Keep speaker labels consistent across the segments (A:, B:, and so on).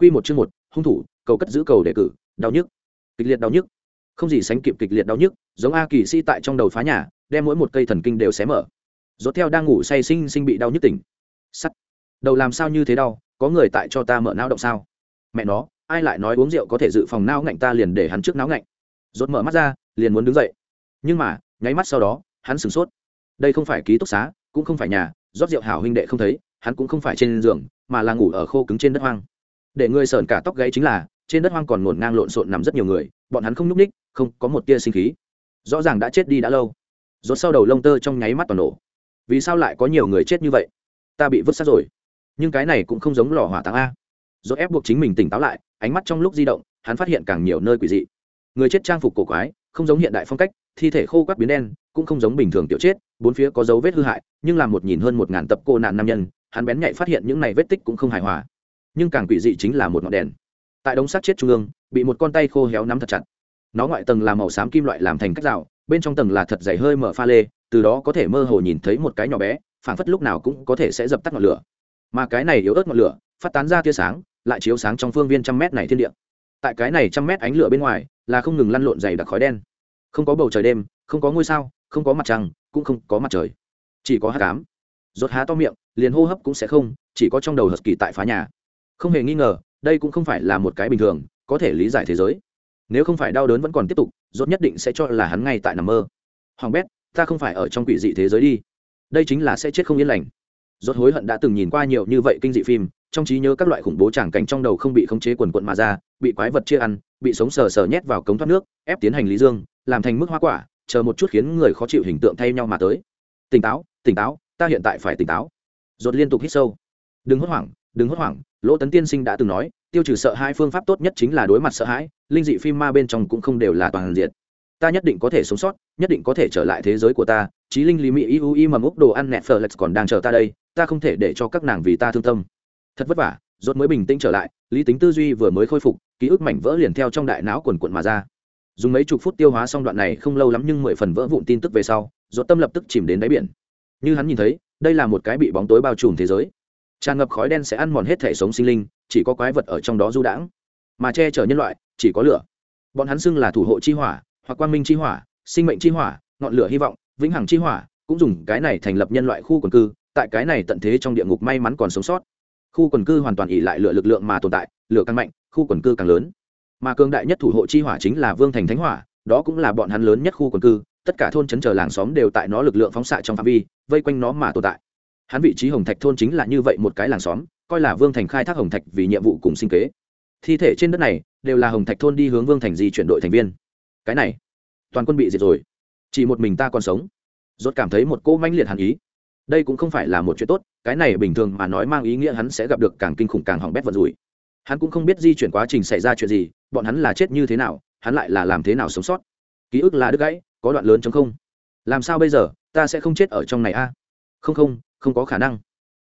A: Quy một chương một, hung thủ, cầu cất giữ cầu đề cử, đau nhức. Kịch liệt đau nhức. Không gì sánh kịp kịch liệt đau nhức, giống A Kỳ Si tại trong đầu phá nhà, đem mỗi một cây thần kinh đều xé mở. Rốt theo đang ngủ say sinh sinh bị đau nhức tỉnh. Sắt. Đầu làm sao như thế đau, có người tại cho ta mở não động sao? Mẹ nó, ai lại nói uống rượu có thể dự phòng não ngạnh ta liền để hắn trước não ngạnh. Rốt mở mắt ra, liền muốn đứng dậy. Nhưng mà, nháy mắt sau đó, hắn sửng sốt. Đây không phải ký túc xá, cũng không phải nhà, rót rượu hảo huynh đệ không thấy, hắn cũng không phải trên giường, mà là ngủ ở khô cứng trên đất hoang để người sởn cả tóc gáy chính là, trên đất hoang còn ngổn ngang lộn xộn nằm rất nhiều người, bọn hắn không nhúc ních không có một tia sinh khí. Rõ ràng đã chết đi đã lâu. Rốt sau đầu lông tơ trong nháy mắt toàn nổ. Vì sao lại có nhiều người chết như vậy? Ta bị vứt sát rồi. Nhưng cái này cũng không giống lò hỏa táng a. Rốt ép buộc chính mình tỉnh táo lại, ánh mắt trong lúc di động, hắn phát hiện càng nhiều nơi quỷ dị. Người chết trang phục cổ quái, không giống hiện đại phong cách, thi thể khô quắt biến đen, cũng không giống bình thường tiểu chết, bốn phía có dấu vết hư hại, nhưng làm một nhìn hơn một ngàn tập cô nạn nam nhân, hắn bén nhạy phát hiện những này vết tích cũng không hài hòa nhưng càng quỷ dị chính là một ngọn đèn. Tại đống sát chết trung ương, bị một con tay khô héo nắm thật chặt. Nó ngoại tầng là màu xám kim loại làm thành cách rào, bên trong tầng là thật dày hơi mở pha lê, từ đó có thể mơ hồ nhìn thấy một cái nhỏ bé, phảng phất lúc nào cũng có thể sẽ dập tắt ngọn lửa. Mà cái này yếu ớt ngọn lửa, phát tán ra tia sáng, lại chiếu sáng trong phương viên trăm mét này thiên địa. Tại cái này trăm mét ánh lửa bên ngoài, là không ngừng lăn lộn dày đặc khói đen. Không có bầu trời đêm, không có ngôi sao, không có mặt trăng, cũng không có mặt trời. Chỉ có hát cám. Rốt há to miệng, liền hô hấp cũng sẽ không, chỉ có trong đầu hờ kỳ tại phá nhà không hề nghi ngờ, đây cũng không phải là một cái bình thường, có thể lý giải thế giới. Nếu không phải đau đớn vẫn còn tiếp tục, rốt nhất định sẽ cho là hắn ngay tại nằm mơ. Hoàng bét, ta không phải ở trong quỷ dị thế giới đi. Đây chính là sẽ chết không yên lành. Rốt hối hận đã từng nhìn qua nhiều như vậy kinh dị phim, trong trí nhớ các loại khủng bố tràng cảnh trong đầu không bị khống chế quần quận mà ra, bị quái vật chia ăn, bị sống sờ sờ nhét vào cống thoát nước, ép tiến hành lý dương, làm thành mức hoa quả, chờ một chút khiến người khó chịu hình tượng thay nhau mà tới. Tỉnh táo tỉnh táo, ta hiện tại phải tỉnh táo. Rốt liên tục hít sâu. Đừng hốt hoảng đừng hốt hoảng, lỗ tấn tiên sinh đã từng nói, tiêu trừ sợ hai phương pháp tốt nhất chính là đối mặt sợ hãi, linh dị phim ma bên trong cũng không đều là toàn diện. Ta nhất định có thể sống sót, nhất định có thể trở lại thế giới của ta trí linh lý mỹ iu i mầm úc đồ ăn nẹt phờ còn đang chờ ta đây, ta không thể để cho các nàng vì ta thương tâm. Thật vất vả, rốt mới bình tĩnh trở lại, lý tính tư duy vừa mới khôi phục, ký ức mảnh vỡ liền theo trong đại não quần quận mà ra. Dùng mấy chục phút tiêu hóa xong đoạn này không lâu lắm nhưng mười phần vỡ vụn tin tức về sau, rốt tâm lập tức chìm đến đáy biển. Như hắn nhìn thấy, đây là một cái bị bóng tối bao trùm thế giới tràn ngập khói đen sẽ ăn mòn hết thể sống sinh linh, chỉ có quái vật ở trong đó du đãng. Mà che chở nhân loại, chỉ có lửa. Bọn hắn xưng là thủ hộ chi hỏa, hoặc quang minh chi hỏa, sinh mệnh chi hỏa, ngọn lửa hy vọng, vĩnh hằng chi hỏa, cũng dùng cái này thành lập nhân loại khu quần cư, tại cái này tận thế trong địa ngục may mắn còn sống sót. Khu quần cư hoàn toàn ỉ lại lửa lực lượng mà tồn tại, lửa càng mạnh, khu quần cư càng lớn. Mà cường đại nhất thủ hộ chi hỏa chính là vương thành thánh hỏa, đó cũng là bọn hắn lớn nhất khu quần cư, tất cả thôn trấn chờ làng xóm đều tại nó lực lượng phóng xạ trong phạm vi, vây quanh nó mà tồn tại hắn vị trí hồng thạch thôn chính là như vậy một cái làng xóm, coi là vương thành khai thác hồng thạch vì nhiệm vụ cùng sinh kế. Thi thể trên đất này đều là hồng thạch thôn đi hướng vương thành di chuyển đội thành viên. Cái này, toàn quân bị diệt rồi. Chỉ một mình ta còn sống. Rốt cảm thấy một cô manh liệt hàn ý. Đây cũng không phải là một chuyện tốt, cái này bình thường mà nói mang ý nghĩa hắn sẽ gặp được càng kinh khủng càng hỏng bét vật rủi. Hắn cũng không biết di chuyển quá trình xảy ra chuyện gì, bọn hắn là chết như thế nào, hắn lại là làm thế nào sống sót. Ký ức là đứt gãy, có đoạn lớn chống không. Làm sao bây giờ, ta sẽ không chết ở trong này a? Không không không có khả năng.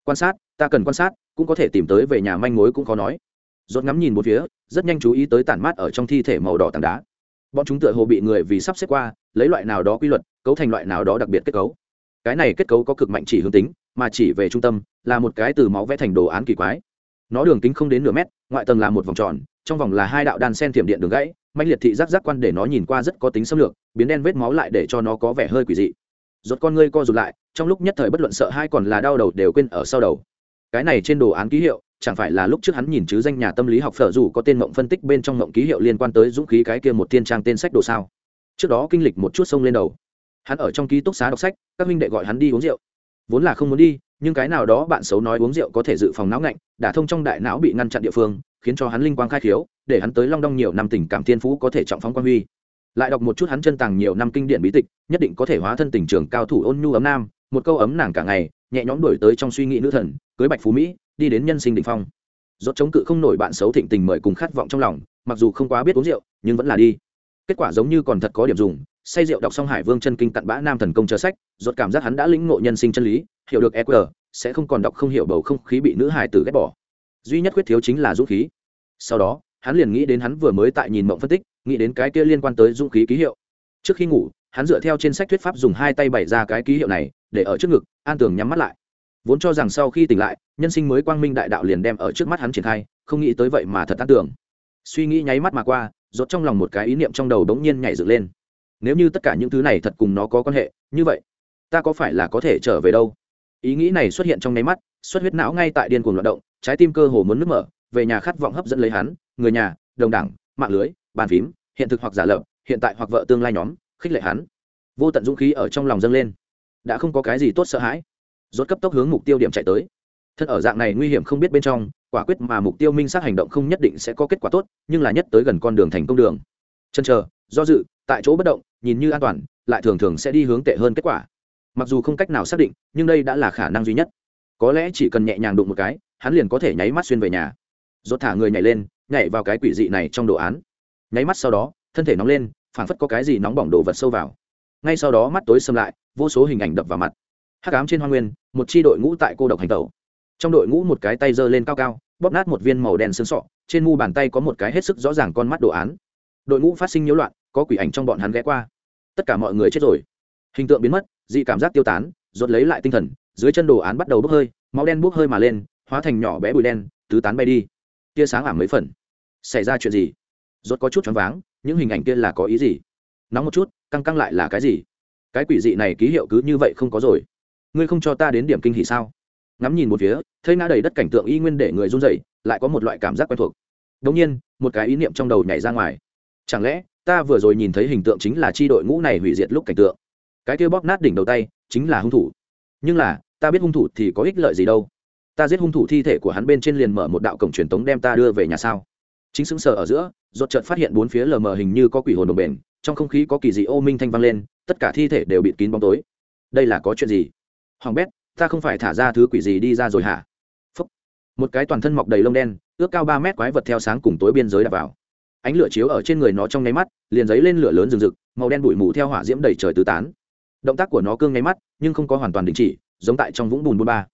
A: Quan sát, ta cần quan sát, cũng có thể tìm tới về nhà manh mối cũng khó nói. Rốt ngắm nhìn một phía, rất nhanh chú ý tới tản mát ở trong thi thể màu đỏ tảng đá. Bọn chúng tựa hồ bị người vì sắp xếp qua, lấy loại nào đó quy luật, cấu thành loại nào đó đặc biệt kết cấu. Cái này kết cấu có cực mạnh chỉ hướng tính, mà chỉ về trung tâm, là một cái từ máu vẽ thành đồ án kỳ quái. Nó đường kính không đến nửa mét, ngoại tầng là một vòng tròn, trong vòng là hai đạo đan sen thiểm điện đường gãy mạnh liệt thị giác giác quan để nó nhìn qua rất có tính xâm lược, biến đen vết máu lại để cho nó có vẻ hơi quỷ dị rốt con ngươi co rụt lại, trong lúc nhất thời bất luận sợ hai còn là đau đầu đều quên ở sau đầu. Cái này trên đồ án ký hiệu, chẳng phải là lúc trước hắn nhìn chứ danh nhà tâm lý học phở dù có tên mộng phân tích bên trong mộng ký hiệu liên quan tới dũng khí cái kia một thiên trang tên sách đồ sao? Trước đó kinh lịch một chút sông lên đầu. Hắn ở trong ký túc xá đọc sách, các huynh đệ gọi hắn đi uống rượu. Vốn là không muốn đi, nhưng cái nào đó bạn xấu nói uống rượu có thể dự phòng não ngạnh, đả thông trong đại não bị ngăn chặn địa phương, khiến cho hắn linh quang khai khiếu, để hắn tới long đong nhiều năm tình cảm thiên phú có thể trọng phóng quan huy lại đọc một chút hắn chân tàng nhiều năm kinh điển bí tịch, nhất định có thể hóa thân tình trường cao thủ ôn nhu ấm nam, một câu ấm nàng cả ngày, nhẹ nhõm đổi tới trong suy nghĩ nữ thần, cưới bạch phú mỹ, đi đến nhân sinh định phong. Rốt chống cự không nổi bạn xấu thịnh tình mời cùng khát vọng trong lòng, mặc dù không quá biết uống rượu, nhưng vẫn là đi. Kết quả giống như còn thật có điểm dùng, say rượu đọc xong hải vương chân kinh cặn bã nam thần công chờ sách, rốt cảm giác hắn đã lĩnh ngộ nhân sinh chân lý, hiểu được eq sẽ không còn đọc không hiểu bầu không khí bị nữ hài tử ghét bỏ. Duy nhất khuyết thiếu chính là dũng khí. Sau đó, hắn liền nghĩ đến hắn vừa mới tại nhìn mộng phân tích nghĩ đến cái kia liên quan tới dũng khí ký hiệu. Trước khi ngủ, hắn dựa theo trên sách thuyết pháp dùng hai tay bày ra cái ký hiệu này, để ở trước ngực, an tường nhắm mắt lại. Vốn cho rằng sau khi tỉnh lại, nhân sinh mới quang minh đại đạo liền đem ở trước mắt hắn triển khai, không nghĩ tới vậy mà thật tan tưởng suy nghĩ nháy mắt mà qua, rốt trong lòng một cái ý niệm trong đầu bỗng nhiên nhảy dựng lên. Nếu như tất cả những thứ này thật cùng nó có quan hệ, như vậy, ta có phải là có thể trở về đâu? Ý nghĩ này xuất hiện trong nháy mắt, xuất huyết não ngay tại điên cuồng loạt động, trái tim cơ hồ muốn nứt mở, về nhà khát vọng hấp dẫn lấy hắn, người nhà, đồng đảng, mạng lưới bàn phím, hiện thực hoặc giả lập, hiện tại hoặc vợ tương lai nhóm, khích lệ hắn. Vô tận dũng khí ở trong lòng dâng lên. Đã không có cái gì tốt sợ hãi. Rốt cấp tốc hướng mục tiêu điểm chạy tới. Thân ở dạng này nguy hiểm không biết bên trong, quả quyết mà mục tiêu minh xác hành động không nhất định sẽ có kết quả tốt, nhưng là nhất tới gần con đường thành công đường. Chân chờ, do dự, tại chỗ bất động, nhìn như an toàn, lại thường thường sẽ đi hướng tệ hơn kết quả. Mặc dù không cách nào xác định, nhưng đây đã là khả năng duy nhất. Có lẽ chỉ cần nhẹ nhàng đụng một cái, hắn liền có thể nháy mắt xuyên về nhà. Rốt thả người nhảy lên, nhảy vào cái quỷ dị này trong đồ án nháy mắt sau đó, thân thể nóng lên, phảng phất có cái gì nóng bỏng đồ vật sâu vào. Ngay sau đó mắt tối xâm lại, vô số hình ảnh đập vào mặt. Hắc ám trên hoa nguyên, một chi đội ngũ tại cô độc hành tẩu. Trong đội ngũ một cái tay giơ lên cao cao, bóp nát một viên màu đen sơn sọ, trên mu bàn tay có một cái hết sức rõ ràng con mắt đồ án. Đội ngũ phát sinh nhiễu loạn, có quỷ ảnh trong bọn hắn ghé qua. Tất cả mọi người chết rồi. Hình tượng biến mất, dị cảm giác tiêu tán, rốt lấy lại tinh thần, dưới chân đồ án bắt đầu bốc hơi, máu đen bốc hơi mà lên, hóa thành nhỏ bé bụi đen, tứ tán bay đi. Tia sáng ảm mấy phần. Xảy ra chuyện gì? Rốt có chút choáng váng, những hình ảnh kia là có ý gì? Nóng một chút, căng căng lại là cái gì? Cái quỷ dị này ký hiệu cứ như vậy không có rồi. Ngươi không cho ta đến điểm kinh hỉ sao? Ngắm nhìn một phía, thấy ngã đầy đất cảnh tượng y nguyên để người run rẩy, lại có một loại cảm giác quen thuộc. Đống nhiên, một cái ý niệm trong đầu nhảy ra ngoài. Chẳng lẽ, ta vừa rồi nhìn thấy hình tượng chính là chi đội ngũ này hủy diệt lúc cảnh tượng? Cái kia bóp nát đỉnh đầu tay, chính là hung thủ. Nhưng là, ta biết hung thủ thì có ích lợi gì đâu. Ta giết hung thủ thi thể của hắn bên trên liền mở một đạo cổng truyền tống đem ta đưa về nhà sao? Chính xứng sở ở giữa rốt chợt phát hiện bốn phía lờ mờ hình như có quỷ hồn đồng bền trong không khí có kỳ dị ô minh thanh vang lên, tất cả thi thể đều bịt kín bóng tối. Đây là có chuyện gì? Hoàng bét, ta không phải thả ra thứ quỷ gì đi ra rồi hả? Phúc. một cái toàn thân mọc đầy lông đen, ước cao ba mét quái vật theo sáng cùng tối biên giới đạp vào. Ánh lửa chiếu ở trên người nó trong nháy mắt, liền giấy lên lửa lớn rừng rực, màu đen bụi mù theo hỏa diễm đầy trời tứ tán. Động tác của nó cương nháy mắt, nhưng không có hoàn toàn đình chỉ, giống tại trong vũng bùn bùn ba.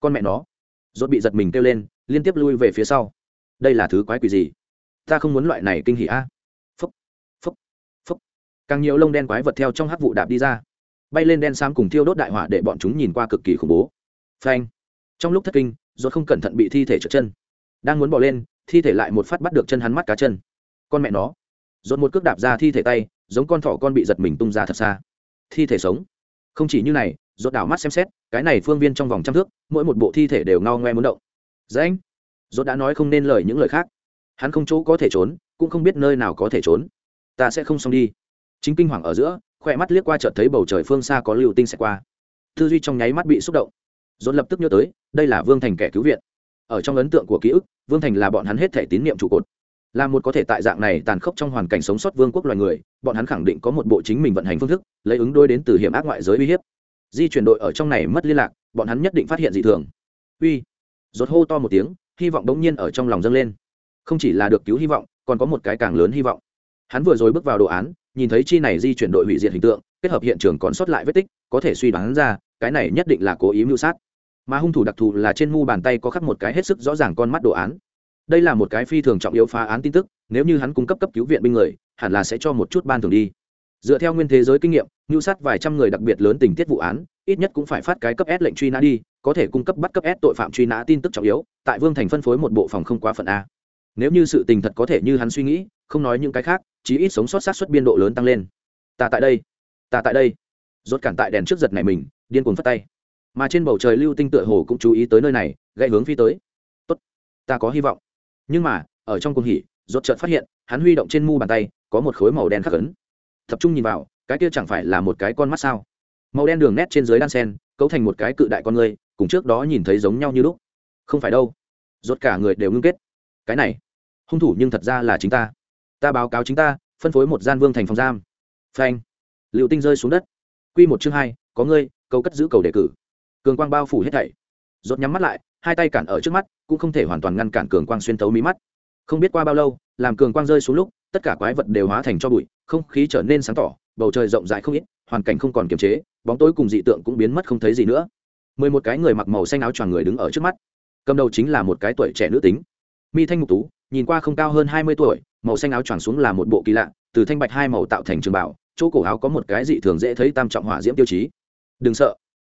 A: Con mẹ nó. Rốt bị giật mình kêu lên, liên tiếp lui về phía sau. Đây là thứ quái quỷ gì? Ta không muốn loại này kinh hỉ a. Phúc phúc phúc. Càng nhiều lông đen quái vật theo trong hắc vụ đạp đi ra. Bay lên đen xám cùng thiêu đốt đại hỏa để bọn chúng nhìn qua cực kỳ khủng bố. Phanh. Trong lúc thất kinh, rốt không cẩn thận bị thi thể trượt chân. Đang muốn bỏ lên, thi thể lại một phát bắt được chân hắn mắt cá chân. Con mẹ nó. Rốt một cước đạp ra thi thể tay, giống con thỏ con bị giật mình tung ra thật xa. Thi thể sống. Không chỉ như này, rốt đảo mắt xem xét, cái này phương viên trong vòng trăm thước, mỗi một bộ thi thể đều ngao ngoe muốn động. Dễ anh rốt đã nói không nên lời những lời khác hắn không chỗ có thể trốn, cũng không biết nơi nào có thể trốn. Ta sẽ không xong đi. Chính kinh hoàng ở giữa, khỏe mắt liếc qua chợt thấy bầu trời phương xa có lưu tinh sẽ qua. Tư duy trong nháy mắt bị xúc động. Dồn lập tức nhớ tới, đây là vương thành kẻ cứu viện. Ở trong ấn tượng của ký ức, vương thành là bọn hắn hết thể tín nhiệm trụ cột. Là một có thể tại dạng này tàn khốc trong hoàn cảnh sống sót vương quốc loài người, bọn hắn khẳng định có một bộ chính mình vận hành phương thức, lấy ứng đôi đến từ hiểm ác ngoại giới uy hiếp. Di chuyển đội ở trong này mất liên lạc, bọn hắn nhất định phát hiện dị thường. Uy. Rốt hô to một tiếng, hy vọng đống nhiên ở trong lòng dâng lên không chỉ là được cứu hy vọng, còn có một cái càng lớn hy vọng. Hắn vừa rồi bước vào đồ án, nhìn thấy chi này di chuyển đội hủy diệt hình tượng, kết hợp hiện trường còn sót lại vết tích, có thể suy đoán ra, cái này nhất định là cố ý mưu sát. Mà hung thủ đặc thù là trên mu bàn tay có khắc một cái hết sức rõ ràng con mắt đồ án. Đây là một cái phi thường trọng yếu phá án tin tức, nếu như hắn cung cấp cấp cứu viện binh người, hẳn là sẽ cho một chút ban thường đi. Dựa theo nguyên thế giới kinh nghiệm, mưu sát vài trăm người đặc biệt lớn tình tiết vụ án, ít nhất cũng phải phát cái cấp s lệnh truy nã đi, có thể cung cấp bắt cấp s tội phạm truy nã tin tức trọng yếu, tại vương thành phân phối một bộ phòng không quá phận a nếu như sự tình thật có thể như hắn suy nghĩ, không nói những cái khác, chí ít sống sót sát xuất biên độ lớn tăng lên. Ta tại đây. Ta tại đây. Rốt cản tại đèn trước giật này mình, điên cuồng phất tay. Mà trên bầu trời lưu tinh tựa hồ cũng chú ý tới nơi này, gãy hướng phi tới. Tốt. Ta có hy vọng. Nhưng mà, ở trong cung hỉ, rốt chợt phát hiện, hắn huy động trên mu bàn tay, có một khối màu đen khắc ấn. Tập trung nhìn vào, cái kia chẳng phải là một cái con mắt sao? Màu đen đường nét trên dưới đan sen, cấu thành một cái cự đại con người, cùng trước đó nhìn thấy giống nhau như lúc. Không phải đâu. Rốt cả người đều ngưng kết. Cái này hung thủ nhưng thật ra là chính ta. Ta báo cáo chính ta, phân phối một gian vương thành phòng giam. Phanh. Liệu tinh rơi xuống đất. Q một chương hai, có ngươi câu cất giữ cầu đề cử. Cường quang bao phủ hết thảy. Rốt nhắm mắt lại, hai tay cản ở trước mắt, cũng không thể hoàn toàn ngăn cản cường quang xuyên tấu mí mắt. Không biết qua bao lâu, làm cường quang rơi xuống lúc, tất cả quái vật đều hóa thành cho bụi, không khí trở nên sáng tỏ, bầu trời rộng rãi không ít, hoàn cảnh không còn kiềm chế, bóng tối cùng dị tượng cũng biến mất không thấy gì nữa. Mười một cái người mặc màu xanh áo choàng người đứng ở trước mắt. Cầm đầu chính là một cái tuổi trẻ nữ tính. Mi thanh Mục tú nhìn qua không cao hơn hai mươi tuổi, màu xanh áo choàng xuống là một bộ kỳ lạ, từ thanh bạch hai màu tạo thành trường bảo, chỗ cổ áo có một cái dị thường dễ thấy tam trọng hỏa diễm tiêu chí. Đừng sợ.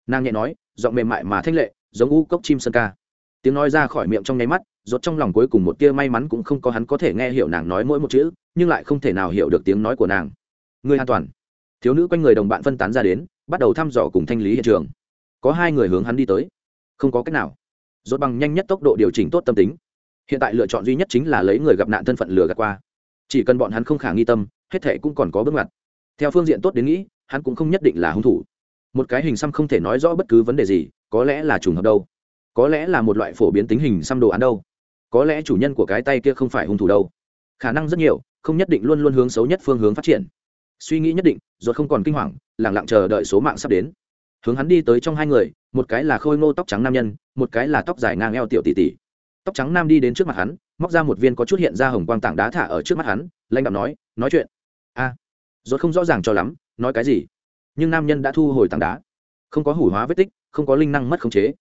A: Nàng nhẹ nói, giọng mềm mại mà thanh lệ, giống u cốc chim sơn ca. Tiếng nói ra khỏi miệng trong nháy mắt, rốt trong lòng cuối cùng một tia may mắn cũng không có hắn có thể nghe hiểu nàng nói mỗi một chữ, nhưng lại không thể nào hiểu được tiếng nói của nàng. Người an toàn. Thiếu nữ quanh người đồng bạn phân tán ra đến, bắt đầu thăm dò cùng thanh lý hiện trường. Có hai người hướng hắn đi tới. Không có cách nào. Rốt bằng nhanh nhất tốc độ điều chỉnh tốt tâm tính hiện tại lựa chọn duy nhất chính là lấy người gặp nạn thân phận lừa gạt qua. Chỉ cần bọn hắn không khả nghi tâm, hết thệ cũng còn có bước ngoặt. Theo phương diện tốt đến nghĩ, hắn cũng không nhất định là hung thủ. Một cái hình xăm không thể nói rõ bất cứ vấn đề gì, có lẽ là trùng hợp đâu. Có lẽ là một loại phổ biến tính hình xăm đồ án đâu. Có lẽ chủ nhân của cái tay kia không phải hung thủ đâu. Khả năng rất nhiều, không nhất định luôn luôn hướng xấu nhất phương hướng phát triển. Suy nghĩ nhất định ruột không còn kinh hoàng lẳng lặng chờ đợi số mạng sắp đến. Hướng hắn đi tới trong hai người, một cái là khôi ngô tóc trắng nam nhân, một cái là tóc dài ngang eo tiểu tỷ tỷ tóc trắng nam đi đến trước mặt hắn móc ra một viên có chút hiện ra hồng quang tảng đá thả ở trước mắt hắn lanh đạm nói nói chuyện. A à, không rõ ràng cho lắm nói cái gì? Nhưng nam nhân đã thu hồi tảng đá. Không có hủ hóa vết tích không có linh năng mất khống chế.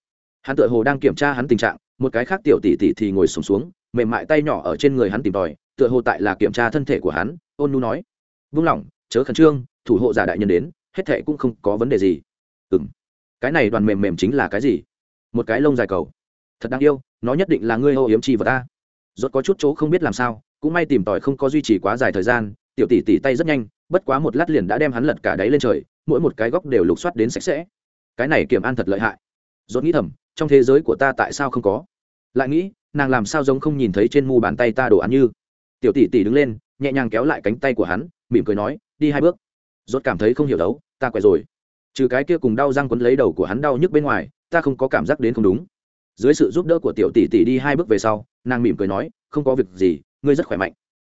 A: Hắn tựa hồ đang kiểm tra hắn tình trạng một cái khác tiểu tỷ tỷ thì ngồi sùng xuống, xuống mềm mại tay nhỏ ở trên người hắn tìm tòi tựa hồ tại là kiểm tra thân thể của hắn ôn nu nói vung lỏng chớ khẩn trương thủ hộ giả đại nhân đến hết thệ cũng không có vấn đề gì. Ừ m cái này đoàn mềm mềm chính là cái gì? Một cái lông dài cầu thật đáng yêu, nó nhất định là ngươi âu yếm chi vật ta. Rốt có chút chỗ không biết làm sao, cũng may tìm tòi không có duy trì quá dài thời gian, tiểu tỷ tỷ tay rất nhanh, bất quá một lát liền đã đem hắn lật cả đáy lên trời, mỗi một cái góc đều lục soát đến sạch sẽ. Cái này kiểm an thật lợi hại. Rốt nghĩ thầm, trong thế giới của ta tại sao không có? Lại nghĩ, nàng làm sao giống không nhìn thấy trên mu bàn tay ta đồ ăn như? Tiểu tỷ tỷ đứng lên, nhẹ nhàng kéo lại cánh tay của hắn, mỉm cười nói, đi hai bước. Rốt cảm thấy không hiểu đấu, ta quậy rồi. Trừ cái kia cùng đau răng quấn lấy đầu của hắn đau nhức bên ngoài, ta không có cảm giác đến không đúng dưới sự giúp đỡ của tiểu tỷ tỷ đi hai bước về sau nàng mỉm cười nói không có việc gì ngươi rất khỏe mạnh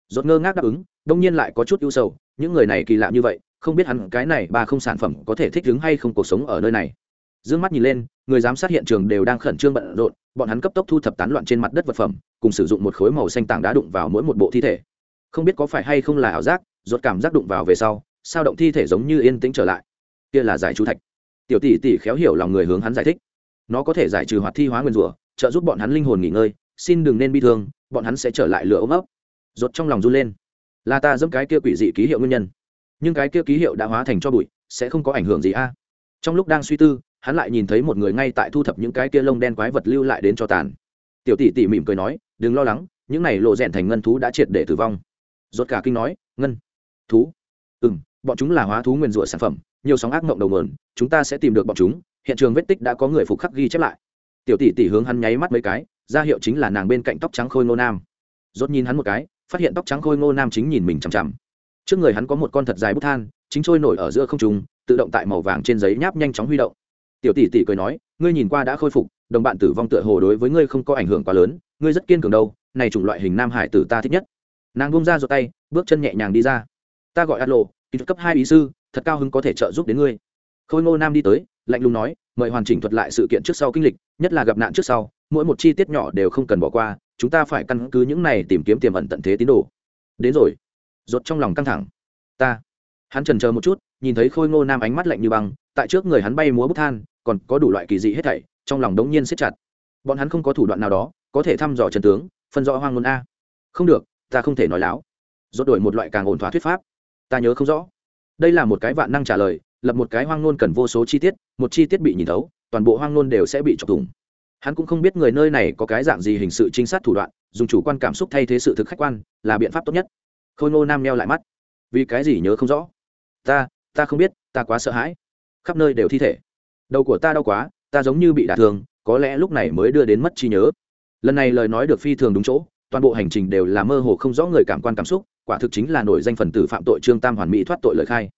A: rốt ngơ ngác đáp ứng đông nhiên lại có chút ưu sầu những người này kỳ lạ như vậy không biết hắn cái này ba không sản phẩm có thể thích ứng hay không cuộc sống ở nơi này Dương mắt nhìn lên, người giám sát hiện trường đều đang khẩn trương bận rộn, bọn hắn cấp tốc thu thập tán loạn trên mặt đất vật phẩm, cùng sử dụng một khối màu xanh tảng đá đụng vào mỗi một bộ thi thể. Không biết có phải hay không là ảo giác, rốt cảm giác đụng vào về sau, sao động thi thể giống như yên tĩnh trở lại. Kia là giải chú thạch. Tiểu tỷ tỷ khéo hiểu lòng người hướng hắn giải thích. Nó có thể giải trừ hoạt thi hóa nguyên rủa, trợ giúp bọn hắn linh hồn nghỉ ngơi, xin đừng nên bi thương, bọn hắn sẽ trở lại lửa ôm ấp. Rốt trong lòng run lên. Là ta dẫm cái kia quỷ dị ký hiệu nguyên nhân. Nhưng cái kia ký hiệu đã hóa thành cho bụi, sẽ không có ảnh hưởng gì a. Trong lúc đang suy tư, hắn lại nhìn thấy một người ngay tại thu thập những cái kia lông đen quái vật lưu lại đến cho tàn tiểu tỷ tỷ mỉm cười nói đừng lo lắng những này lộ rèn thành ngân thú đã triệt để tử vong rốt cả kinh nói ngân thú ừ m bọn chúng là hóa thú nguyên rủa sản phẩm nhiều sóng ác mộng đầu mườn chúng ta sẽ tìm được bọn chúng hiện trường vết tích đã có người phục khắc ghi chép lại. Tiểu tỷ tỷ hướng hắn nháy mắt mấy cái, ra hiệu chính là nàng bên cạnh tóc trắng khôi ngô nam. Rốt nhìn hắn một cái, phát hiện tóc trắng khôi ngô nam chính nhìn mình chằm chằm. Trước người hắn có một con thật dài bút than, chính trôi nổi ở giữa không trung, tự động tại màu vàng trên giấy nháp nhanh chóng huy động. Tiểu tỷ tỷ cười nói, ngươi nhìn qua đã khôi phục, đồng bạn tử vong tựa hồ đối với ngươi không có ảnh hưởng quá lớn, ngươi rất kiên cường đâu, này chủng loại hình nam hải tử ta thích nhất. Nàng bung ra giọt tay, bước chân nhẹ nhàng đi ra. Ta gọi át lộ kỹ thuật cấp hai ý sư, thật cao hứng có thể trợ giúp đến ngươi. Khôi ngô nam đi tới lạnh lùng nói, mời hoàn chỉnh thuật lại sự kiện trước sau kinh lịch, nhất là gặp nạn trước sau, mỗi một chi tiết nhỏ đều không cần bỏ qua, chúng ta phải căn cứ những này tìm kiếm tiềm ẩn tận thế tín đồ. Đến rồi. Rột trong lòng căng thẳng. Ta. Hắn trần chờ một chút, nhìn thấy khôi ngô nam ánh mắt lạnh như băng, tại trước người hắn bay múa bút than, còn có đủ loại kỳ dị hết thảy, trong lòng đống nhiên siết chặt. Bọn hắn không có thủ đoạn nào đó, có thể thăm dò trần tướng, phân rõ hoang ngôn a. Không được, ta không thể nói láo. Rốt đổi một loại càng ổn thỏa thuyết pháp. Ta nhớ không rõ. Đây là một cái vạn năng trả lời lập một cái hoang nôn cần vô số chi tiết, một chi tiết bị nhìn thấu, toàn bộ hoang nôn đều sẽ bị chọc thủng. Hắn cũng không biết người nơi này có cái dạng gì hình sự trinh sát thủ đoạn, dùng chủ quan cảm xúc thay thế sự thực khách quan, là biện pháp tốt nhất. Khôi ngô nam neo lại mắt. Vì cái gì nhớ không rõ? Ta ta không biết, ta quá sợ hãi. Khắp nơi đều thi thể. Đầu của ta đau quá, ta giống như bị đả thương, có lẽ lúc này mới đưa đến mất trí nhớ. Lần này lời nói được phi thường đúng chỗ, toàn bộ hành trình đều là mơ hồ không rõ người cảm quan cảm xúc, quả thực chính là nổi danh phần tử phạm tội trương tam hoàn mỹ thoát tội lời khai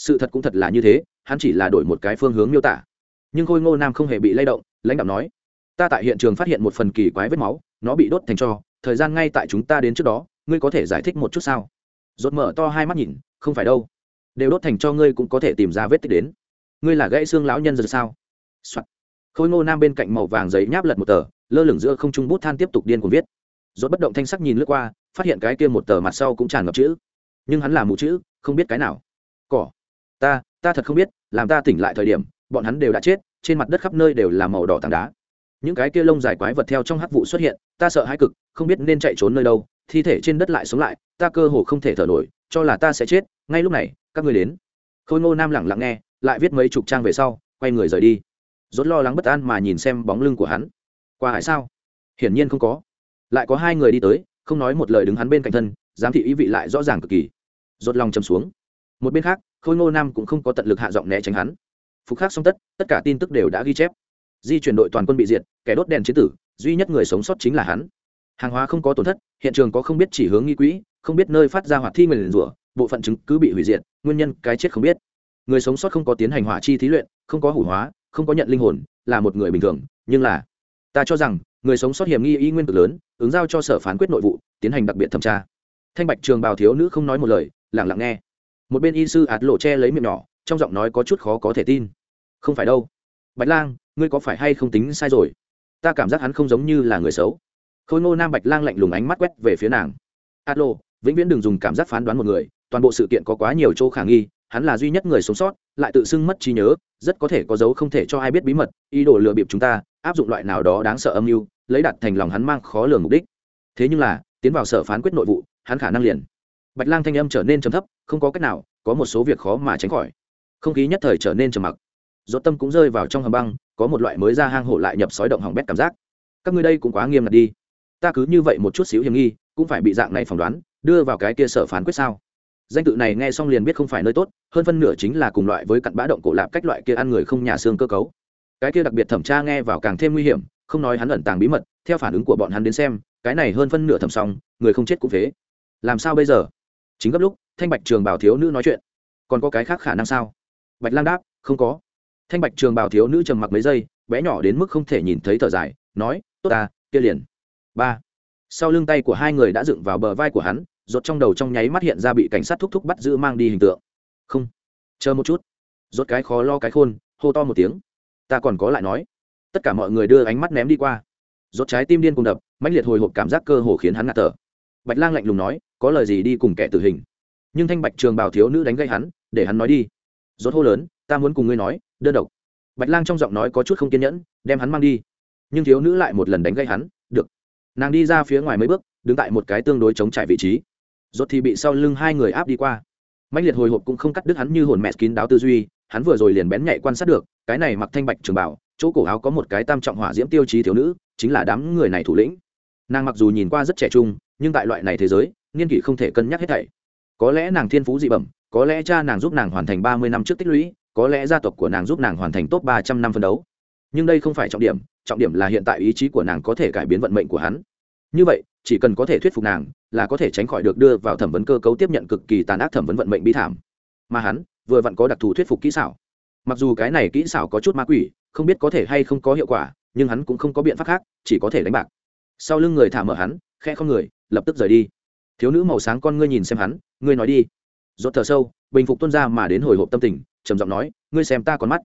A: sự thật cũng thật là như thế, hắn chỉ là đổi một cái phương hướng miêu tả. Nhưng khôi ngô nam không hề bị lay động, lãnh đạo nói, ta tại hiện trường phát hiện một phần kỳ quái vết máu, nó bị đốt thành cho, thời gian ngay tại chúng ta đến trước đó, ngươi có thể giải thích một chút sao? Rốt mở to hai mắt nhìn, không phải đâu. Đều đốt thành cho ngươi cũng có thể tìm ra vết tích đến. Ngươi là gãy xương lão nhân rồi sao、Soạn. khôi ngô nam bên cạnh màu vàng giấy nháp lật một tờ, lơ lửng giữa không trung bút than tiếp tục điên cuồng viết. Rốt bất động thanh sắc nhìn lướt qua, phát hiện cái kia một tờ mặt sau cũng tràn ngập chữ. Nhưng hắn là mù chữ, không biết cái nào. Cỏ ta ta thật không biết, làm ta tỉnh lại thời điểm, bọn hắn đều đã chết, trên mặt đất khắp nơi đều là màu đỏ tảng đá. Những cái kia lông dài quái vật theo trong hắc vụ xuất hiện, ta sợ hãi cực, không biết nên chạy trốn nơi đâu, thi thể trên đất lại sống lại, ta cơ hồ không thể thở nổi, cho là ta sẽ chết, ngay lúc này, các ngươi đến. Khôi ngô nam lẳng lặng nghe, lại viết mấy chục trang về sau, quay người rời đi. Rốt lo lắng bất an mà nhìn xem bóng lưng của hắn. Qua hải sao? Hiển nhiên không có. Lại có hai người đi tới, không nói một lời đứng hắn bên cạnh thân, giám thị ý vị lại rõ ràng cực kỳ. Rốt lòng chầm xuống. Một bên khác khôi ngô nam cũng không có tận lực hạ giọng né tránh hắn. Phục khác xong tất tất cả tin tức đều đã ghi chép. Di chuyển đội toàn quân bị diệt, kẻ đốt đèn chế tử, duy nhất người sống sót chính là hắn. Hàng hóa không có tổn thất, hiện trường có không biết chỉ hướng nghi quỹ, không biết nơi phát ra hoạt thi nguyền rủa, bộ phận chứng cứ bị hủy diệt, nguyên nhân cái chết không biết. Người sống sót không có tiến hành hỏa chi thí luyện, không có hủ hóa, không có nhận linh hồn, là một người bình thường, nhưng là, ta cho rằng, người sống sót hiểm nghi y nguyên cực lớn, ứng giao cho sở phán quyết nội vụ, tiến hành đặc biệt thẩm tra. Thanh bạch trường bào thiếu nữ không nói một lời lẳng lặng nghe một bên y sư ạt lộ che lấy miệng nhỏ, trong giọng nói có chút khó có thể tin. Không phải đâu. Bạch lang, ngươi có phải hay không tính sai rồi? Ta cảm giác hắn không giống như là người xấu. Khôi ngô nam bạch lang lạnh lùng ánh mắt quét về phía nàng. Ạt lộ, vĩnh viễn đừng dùng cảm giác phán đoán một người, toàn bộ sự kiện có quá nhiều chỗ khả nghi, hắn là duy nhất người sống sót, lại tự xưng mất trí nhớ, rất có thể có dấu không thể cho ai biết bí mật, ý đồ lừa bịp chúng ta, áp dụng loại nào đó đáng sợ âm mưu, lấy đặt thành lòng hắn mang khó lường mục đích. Thế nhưng là, tiến vào sở phán quyết nội vụ, hắn khả năng liền bạch lang thanh âm trở nên trầm thấp, không có cách nào, có một số việc khó mà tránh khỏi. Không khí nhất thời trở nên trầm mặc. Dốt tâm cũng rơi vào trong hầm băng, có một loại mới ra hang hổ lại nhập sói động hỏng bét cảm giác. Các ngươi đây cũng quá nghiêm ngặt đi. Ta cứ như vậy một chút xíu hiểm nghi, cũng phải bị dạng này phỏng đoán, đưa vào cái kia sở phán quyết sao? Danh tự này nghe xong liền biết không phải nơi tốt, hơn phân nửa chính là cùng loại với cặn bã động cổ lạp cách loại kia ăn người không nhà xương cơ cấu. Cái kia đặc biệt thẩm tra nghe vào càng thêm nguy hiểm, không nói hắn ẩn tàng bí mật, theo phản ứng của bọn hắn đến xem, cái này hơn phân nửa thẩm xong, người không chết cũng phế. Làm sao bây giờ? Chính gấp lúc, thanh bạch trường bảo thiếu nữ nói chuyện. Còn có cái khác khả năng sao? Bạch lang đáp, không có. Thanh bạch trường bảo thiếu nữ trầm mặc mấy giây, bé nhỏ đến mức không thể nhìn thấy thở dài, nói, tốt ta, kia liền. Ba. Sau lưng tay của hai người đã dựng vào bờ vai của hắn, rốt trong đầu trong nháy mắt hiện ra bị cảnh sát thúc thúc bắt giữ mang đi hình tượng. Không, chờ một chút. Rốt cái khó lo cái khôn, hô to một tiếng. Ta còn có lại nói. Tất cả mọi người đưa ánh mắt ném đi qua. Rốt trái tim điên cùng đập, mãnh liệt hồi hộp cảm giác cơ hồ khiến hắn ngạt thở bạch lang lạnh lùng nói, có lời gì đi cùng kẻ tử hình? Nhưng thanh bạch trường bảo thiếu nữ đánh gây hắn, để hắn nói đi. Rốt hô lớn, ta muốn cùng ngươi nói, đơn độc. Bạch lang trong giọng nói có chút không kiên nhẫn, đem hắn mang đi. Nhưng thiếu nữ lại một lần đánh gây hắn, được. Nàng đi ra phía ngoài mấy bước, đứng tại một cái tương đối chống trải vị trí. Rốt thì bị sau lưng hai người áp đi qua. Mạnh liệt hồi hộp cũng không cắt đứt hắn như hồn mẹ kín đáo tư duy, hắn vừa rồi liền bén nhạy quan sát được, cái này mặc thanh bạch trường bảo chỗ cổ áo có một cái tam trọng hỏa diễm tiêu chí thiếu nữ, chính là đám người này thủ lĩnh. Nàng mặc dù nhìn qua rất trẻ trung nhưng tại loại này thế giới, niên kỷ không thể cân nhắc hết thảy. Có lẽ nàng thiên phú dị bẩm, có lẽ cha nàng giúp nàng hoàn thành ba mươi năm trước tích lũy, có lẽ gia tộc của nàng giúp nàng hoàn thành top ba trăm năm phân đấu. Nhưng đây không phải trọng điểm trọng điểm là hiện tại ý chí của nàng có thể cải biến vận mệnh của hắn. Như vậy, chỉ cần có thể thuyết phục nàng, là có thể tránh khỏi được đưa vào thẩm vấn cơ cấu tiếp nhận cực kỳ tàn ác thẩm vấn vận mệnh bi thảm. Mà hắn, vừa vặn có đặc thù thuyết phục kỹ xảo. Mặc dù cái này kỹ xảo có chút ma quỷ, không biết có thể hay không có hiệu quả, nhưng hắn cũng không có biện pháp khác, chỉ có thể đánh bạc. Sau lưng người thả mở hắn khe không người, lập tức rời đi. Thiếu nữ màu sáng con ngươi nhìn xem hắn, ngươi nói đi. Rốt thở sâu, bình phục tuân ra mà đến hồi hộp tâm tình, trầm giọng nói, ngươi xem ta con mắt.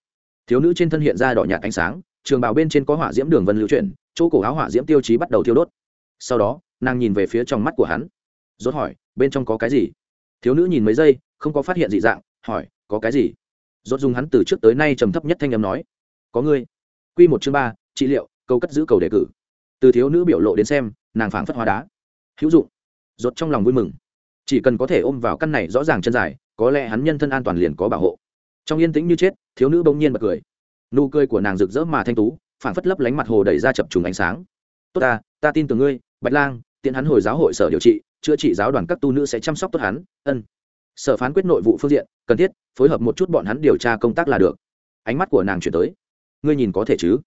A: Thiếu nữ trên thân hiện ra đỏ nhạt ánh sáng, trường bào bên trên có hỏa diễm đường vân lưu chuyển, chỗ cổ áo hỏa diễm tiêu chí bắt đầu thiêu đốt. Sau đó, nàng nhìn về phía trong mắt của hắn. Rốt hỏi, bên trong có cái gì? Thiếu nữ nhìn mấy giây, không có phát hiện dị dạng, hỏi, có cái gì? Rốt dùng hắn từ trước tới nay trầm thấp nhất thanh âm nói, có ngươi. Quy một chương ba, trị liệu, câu cất giữ cầu đề cử. Từ thiếu nữ biểu lộ đến xem nàng phảng phất hóa đá. Hữu dụng. Rốt trong lòng vui mừng. Chỉ cần có thể ôm vào căn này rõ ràng chân dài, có lẽ hắn nhân thân an toàn liền có bảo hộ. Trong yên tĩnh như chết, thiếu nữ bỗng nhiên bật cười. Nụ cười của nàng rực rỡ mà thanh tú, phảng phất lấp lánh mặt hồ đẩy ra chập trùng ánh sáng. Tốt ta ta tin tưởng ngươi, bạch lang, tiện hắn hồi giáo hội sở điều trị, chữa trị giáo đoàn các tu nữ sẽ chăm sóc tốt hắn, ân. Sở phán quyết nội vụ phương diện, cần thiết, phối hợp một chút bọn hắn điều tra công tác là được. Ánh mắt của nàng chuyển tới. Ngươi nhìn có thể chứ?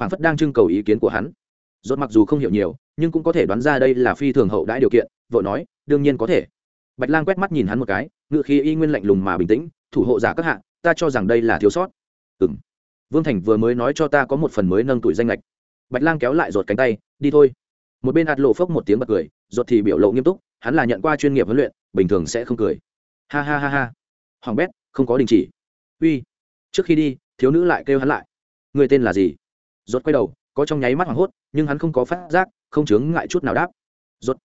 A: Phản phất đang trưng cầu ý kiến của hắn rốt mặc dù không hiểu nhiều, nhưng cũng có thể đoán ra đây là phi thường hậu đãi điều kiện vợ nói, đương nhiên có thể. Bạch lang quét mắt nhìn hắn một cái ngựa khí y nguyên lạnh lùng mà bình tĩnh, thủ hộ giả các hạ, ta cho rằng đây là thiếu sót. Ừng vương thành vừa mới nói cho ta có một phần mới nâng tuổi danh lệch. Bạch lang kéo lại rột cánh tay, đi thôi. Một bên ạt lộ phốc một tiếng bật cười rột thì biểu lộ nghiêm túc, hắn là nhận qua chuyên nghiệp huấn luyện, bình thường sẽ không cười. Ha ha ha ha. Hoàng bét, không có đình chỉ. Uy. Trước khi đi, thiếu nữ lại kêu hắn lại. Người tên là gì? Rột quay đầu có trong nháy mắt hoảng hốt, nhưng hắn không có phát giác, không chướng ngại chút nào đáp. Rốt.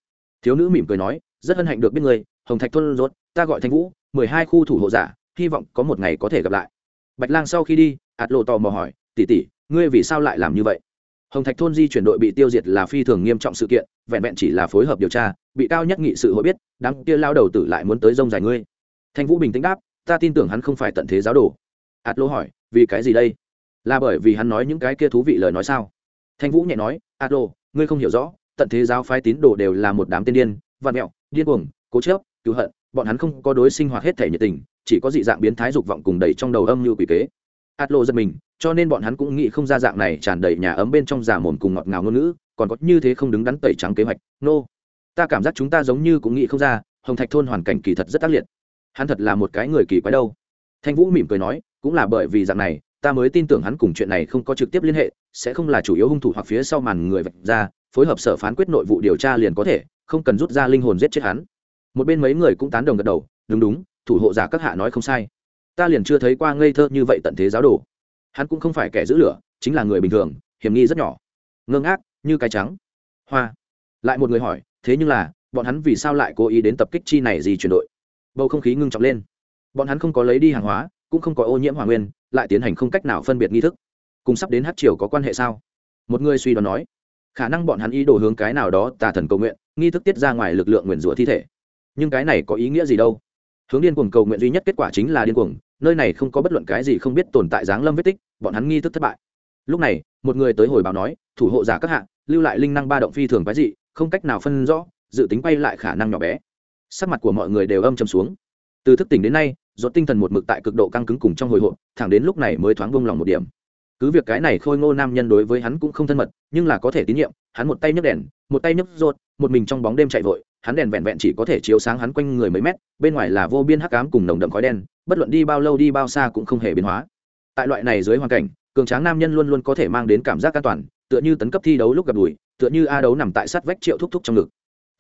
A: Thiếu nữ mỉm cười nói, rất hân hạnh được biết người, hồng thạch thôn rốt, ta gọi thanh vũ, mười hai khu thủ hộ giả, hy vọng có một ngày có thể gặp lại. Bạch lang sau khi đi, ạt lộ tò mò hỏi tỉ tỉ ngươi vì sao lại làm như vậy? Hồng thạch thôn di chuyển đội bị tiêu diệt là phi thường nghiêm trọng sự kiện, vẹn vẹn chỉ là phối hợp điều tra, bị cao nhất nghị sự hội biết, đám kia lao đầu tử lại muốn tới rông dài ngươi. Thanh vũ bình tĩnh đáp, ta tin tưởng hắn không phải tận thế giáo đồ. Ạt lô hỏi, vì cái gì đây? Là bởi vì hắn nói những cái kia thú vị lời nói sao? Thanh vũ nhẹ nói, a lô ngươi không hiểu rõ, tận thế giáo phái tín đồ đều là một đám tiên điên, vạn mẹo, điên cuồng, cố chớp cứu hận, bọn hắn không có đối sinh hoạt hết thể nhiệt tình, chỉ có dị dạng biến thái dục vọng cùng đầy trong đầu âm như quỷ kế. Atlo giật mình, cho nên bọn hắn cũng nghĩ không ra dạng này tràn đầy nhà ấm bên trong giả mồm cùng ngọt ngào ngôn ngữ, còn có như thế không đứng đắn tẩy trắng kế hoạch. Nô、no. ta cảm giác chúng ta giống như cũng nghĩ không ra, hồng thạch thôn hoàn cảnh kỳ thật rất tác liệt. Hắn thật là một cái người kỳ quái đâu. Thanh vũ mỉm cười nói, cũng là bởi vì dạng này ta mới tin tưởng hắn cùng chuyện này không có trực tiếp liên hệ, sẽ không là chủ yếu hung thủ hoặc phía sau màn người vạch ra, phối hợp sở phán quyết nội vụ điều tra liền có thể, không cần rút ra linh hồn giết chết hắn. Một bên mấy người cũng tán đồng gật đầu, đúng đúng, thủ hộ giả các hạ nói không sai. Ta liền chưa thấy qua ngây thơ như vậy tận thế giáo đồ. Hắn cũng không phải kẻ giữ lửa, chính là người bình thường, hiểm nghi rất nhỏ. Ngơ ngác như cái trắng. Hoa. Lại một người hỏi, thế nhưng là, bọn hắn vì sao lại cố ý đến tập kích chi này gì chuyển đội? Bầu không khí ngưng trọng lên. Bọn hắn không có lấy đi hàng hóa, cũng không có ô nhiễm hỏa nguyên lại tiến hành không cách nào phân biệt nghi thức. Cùng sắp đến hát triều có quan hệ sao? Một người suy đoán nói, khả năng bọn hắn ý đồ hướng cái nào đó tà thần cầu nguyện, nghi thức tiết ra ngoài lực lượng nguyền rủa thi thể. Nhưng cái này có ý nghĩa gì đâu? Hướng điên cuồng cầu nguyện duy nhất kết quả chính là điên cuồng, nơi này không có bất luận cái gì không biết tồn tại dáng lâm vết tích, bọn hắn nghi thức thất bại. Lúc này, một người tới hồi báo nói, thủ hộ giả các hạ, lưu lại linh năng ba động phi thường quái dị, không cách nào phân rõ, dự tính quay lại khả năng nhỏ bé. Sắc mặt của mọi người đều âm trầm xuống. Từ thức tỉnh đến nay rốt tinh thần một mực tại cực độ căng cứng cùng trong hồi hộp, thẳng đến lúc này mới thoáng vung lòng một điểm. Cứ việc cái này khôi ngô nam nhân đối với hắn cũng không thân mật, nhưng là có thể tín nhiệm, hắn một tay nhấc đèn, một tay nhấc rốt, một mình trong bóng đêm chạy vội, hắn đèn vẹn vẹn chỉ có thể chiếu sáng hắn quanh người mấy mét, bên ngoài là vô biên hắc ám cùng nồng đậm khói đen, bất luận đi bao lâu đi bao xa cũng không hề biến hóa. Tại loại này dưới hoàn cảnh, cường tráng nam nhân luôn luôn có thể mang đến cảm giác an toàn, tựa như tấn cấp thi đấu lúc gặp đùi, tựa như a đấu nằm tại sát vách triệu thúc thúc trong ngực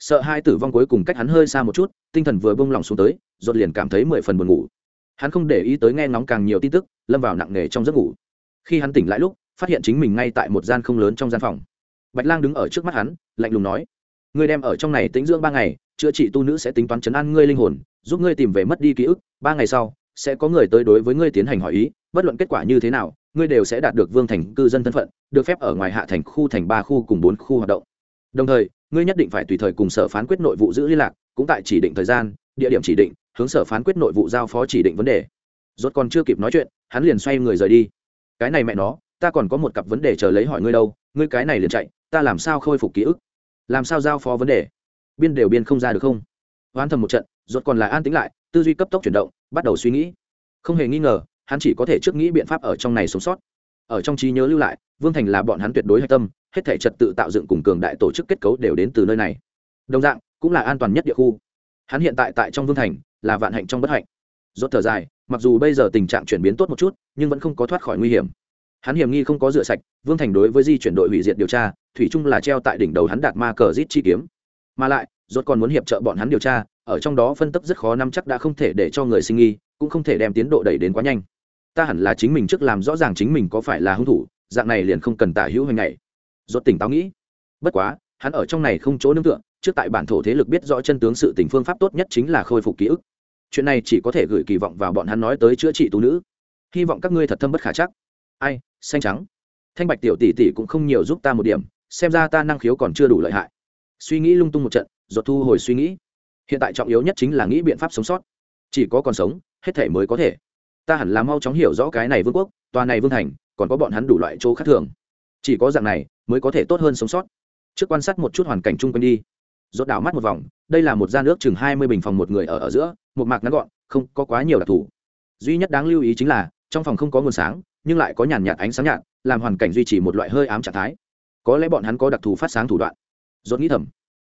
A: sợ hai tử vong cuối cùng cách hắn hơi xa một chút, tinh thần vừa bông lỏng xuống tới rột liền cảm thấy mười phần buồn ngủ. Hắn không để ý tới nghe ngóng càng nhiều tin tức, lâm vào nặng nề trong giấc ngủ. Khi hắn tỉnh lại lúc, phát hiện chính mình ngay tại một gian không lớn trong gian phòng. Bạch lang đứng ở trước mắt hắn, lạnh lùng nói, ngươi đem ở trong này tĩnh dưỡng ba ngày, chữa trị tu nữ sẽ tính toán chấn an ngươi linh hồn, giúp ngươi tìm về mất đi ký ức, ba ngày sau, sẽ có người tới đối với ngươi tiến hành hỏi ý, bất luận kết quả như thế nào, ngươi đều sẽ đạt được vương thành cư dân thân phận, được phép ở ngoài hạ thành khu thành ba khu cùng bốn khu hoạt động. Đồng thời ngươi nhất định phải tùy thời cùng sở phán quyết nội vụ giữ liên lạc, cũng tại chỉ định thời gian, địa điểm chỉ định, hướng sở phán quyết nội vụ giao phó chỉ định vấn đề. Rốt còn chưa kịp nói chuyện, hắn liền xoay người rời đi. Cái này mẹ nó, ta còn có một cặp vấn đề chờ lấy hỏi ngươi đâu, ngươi cái này liền chạy, ta làm sao khôi phục ký ức? Làm sao giao phó vấn đề? Biên đều biên không ra được không? Hoán thầm một trận, rốt còn lại an tĩnh lại, tư duy cấp tốc chuyển động, bắt đầu suy nghĩ. Không hề nghi ngờ, hắn chỉ có thể trước nghĩ biện pháp ở trong này sống sót ở trong trí nhớ lưu lại, vương thành là bọn hắn tuyệt đối hạch tâm, hết thể trật tự tạo dựng cùng cường đại tổ chức kết cấu đều đến từ nơi này. Đồng dạng, cũng là an toàn nhất địa khu. Hắn hiện tại tại trong vương thành, là vạn hạnh trong bất hạnh. Rốt thở dài, mặc dù bây giờ tình trạng chuyển biến tốt một chút, nhưng vẫn không có thoát khỏi nguy hiểm. Hắn hiểm nghi không có rửa sạch, vương thành đối với di chuyển đội hủy diệt điều tra, thủy chung là treo tại đỉnh đầu hắn đạt ma cờ rít chi kiếm. Mà lại, rốt còn muốn hiệp trợ bọn hắn điều tra, ở trong đó phân tấp rất khó năm chắc đã không thể để cho người sinh nghi, cũng không thể đem tiến độ đẩy đến quá nhanh ta hẳn là chính mình trước làm rõ ràng chính mình có phải là hung thủ, dạng này liền không cần tả hữu hình này rốt tỉnh táo nghĩ. Bất quá, hắn ở trong này không chỗ nương tựa, trước tại bản thổ thế lực biết rõ chân tướng sự tình phương pháp tốt nhất chính là khôi phục ký ức. Chuyện này chỉ có thể gửi kỳ vọng vào bọn hắn nói tới chữa trị tú nữ. Hy vọng các ngươi thật thâm bất khả chắc. Ai, xanh trắng. Thanh bạch tiểu tỷ tỷ cũng không nhiều giúp ta một điểm, xem ra ta năng khiếu còn chưa đủ lợi hại. Suy nghĩ lung tung một trận rồi thu hồi suy nghĩ. Hiện tại trọng yếu nhất chính là nghĩ biện pháp sống sót. Chỉ có còn sống, hết thể mới có thể ta hẳn là mau chóng hiểu rõ cái này vương quốc, tòa này vương thành, còn có bọn hắn đủ loại chỗ khác thường. Chỉ có dạng này, mới có thể tốt hơn sống sót. Trước quan sát một chút hoàn cảnh chung quanh đi. Rốt đảo mắt một vòng, đây là một gian nước chừng hai mươi bình phòng một người ở ở giữa, một mạc ngắn gọn, không có quá nhiều đặc thù. Duy nhất đáng lưu ý chính là, trong phòng không có nguồn sáng, nhưng lại có nhàn nhạt ánh sáng nhạt, làm hoàn cảnh duy trì một loại hơi ám trạng thái. Có lẽ bọn hắn có đặc thù phát sáng thủ đoạn. Rốt nghĩ thầm,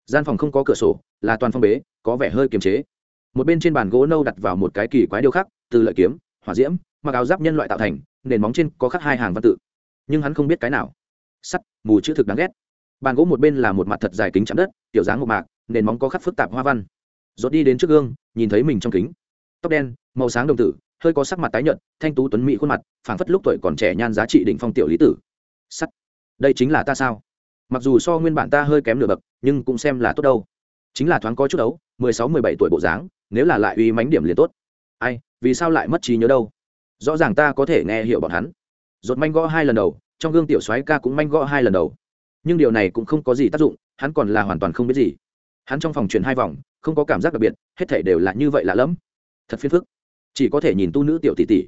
A: gian phòng không có cửa sổ, là toàn phong bế, có vẻ hơi kiềm chế. Một bên trên bàn gỗ nâu đặt vào một cái kỳ quái điêu khắc, từ lợi kiếm hỏa diễm, mặc áo giáp nhân loại tạo thành, nền móng trên có khắc hai hàng văn tự. Nhưng hắn không biết cái nào. Sắt, mù chữ thực đáng ghét. Bàn gỗ một bên là một mặt thật dài kính chạm đất, kiểu dáng một mạc, nền móng có khắc phức tạp hoa văn. Rốt đi đến trước gương, nhìn thấy mình trong kính. Tóc đen, màu sáng đồng tử, hơi có sắc mặt tái nhợt, thanh tú tuấn mỹ khuôn mặt, phảng phất lúc tuổi còn trẻ nhan giá trị đỉnh phong tiểu lý tử. Sắt, đây chính là ta sao? Mặc dù so nguyên bản ta hơi kém nửa bậc, nhưng cũng xem là tốt đâu. Chính là thoáng có chút đấu mười sáu, mười bảy tuổi bộ dáng, nếu là lại uy mánh điểm liền tốt ai, vì sao lại mất trí nhớ đâu? Rõ ràng ta có thể nghe hiểu bọn hắn. Rột manh gõ hai lần đầu, trong gương tiểu soái ca cũng manh gõ hai lần đầu. Nhưng điều này cũng không có gì tác dụng, hắn còn là hoàn toàn không biết gì. Hắn trong phòng chuyển hai vòng, không có cảm giác đặc biệt, hết thể đều là như vậy lạ lẫm. Thật phiền phức. Chỉ có thể nhìn tu nữ tiểu tỷ tỷ.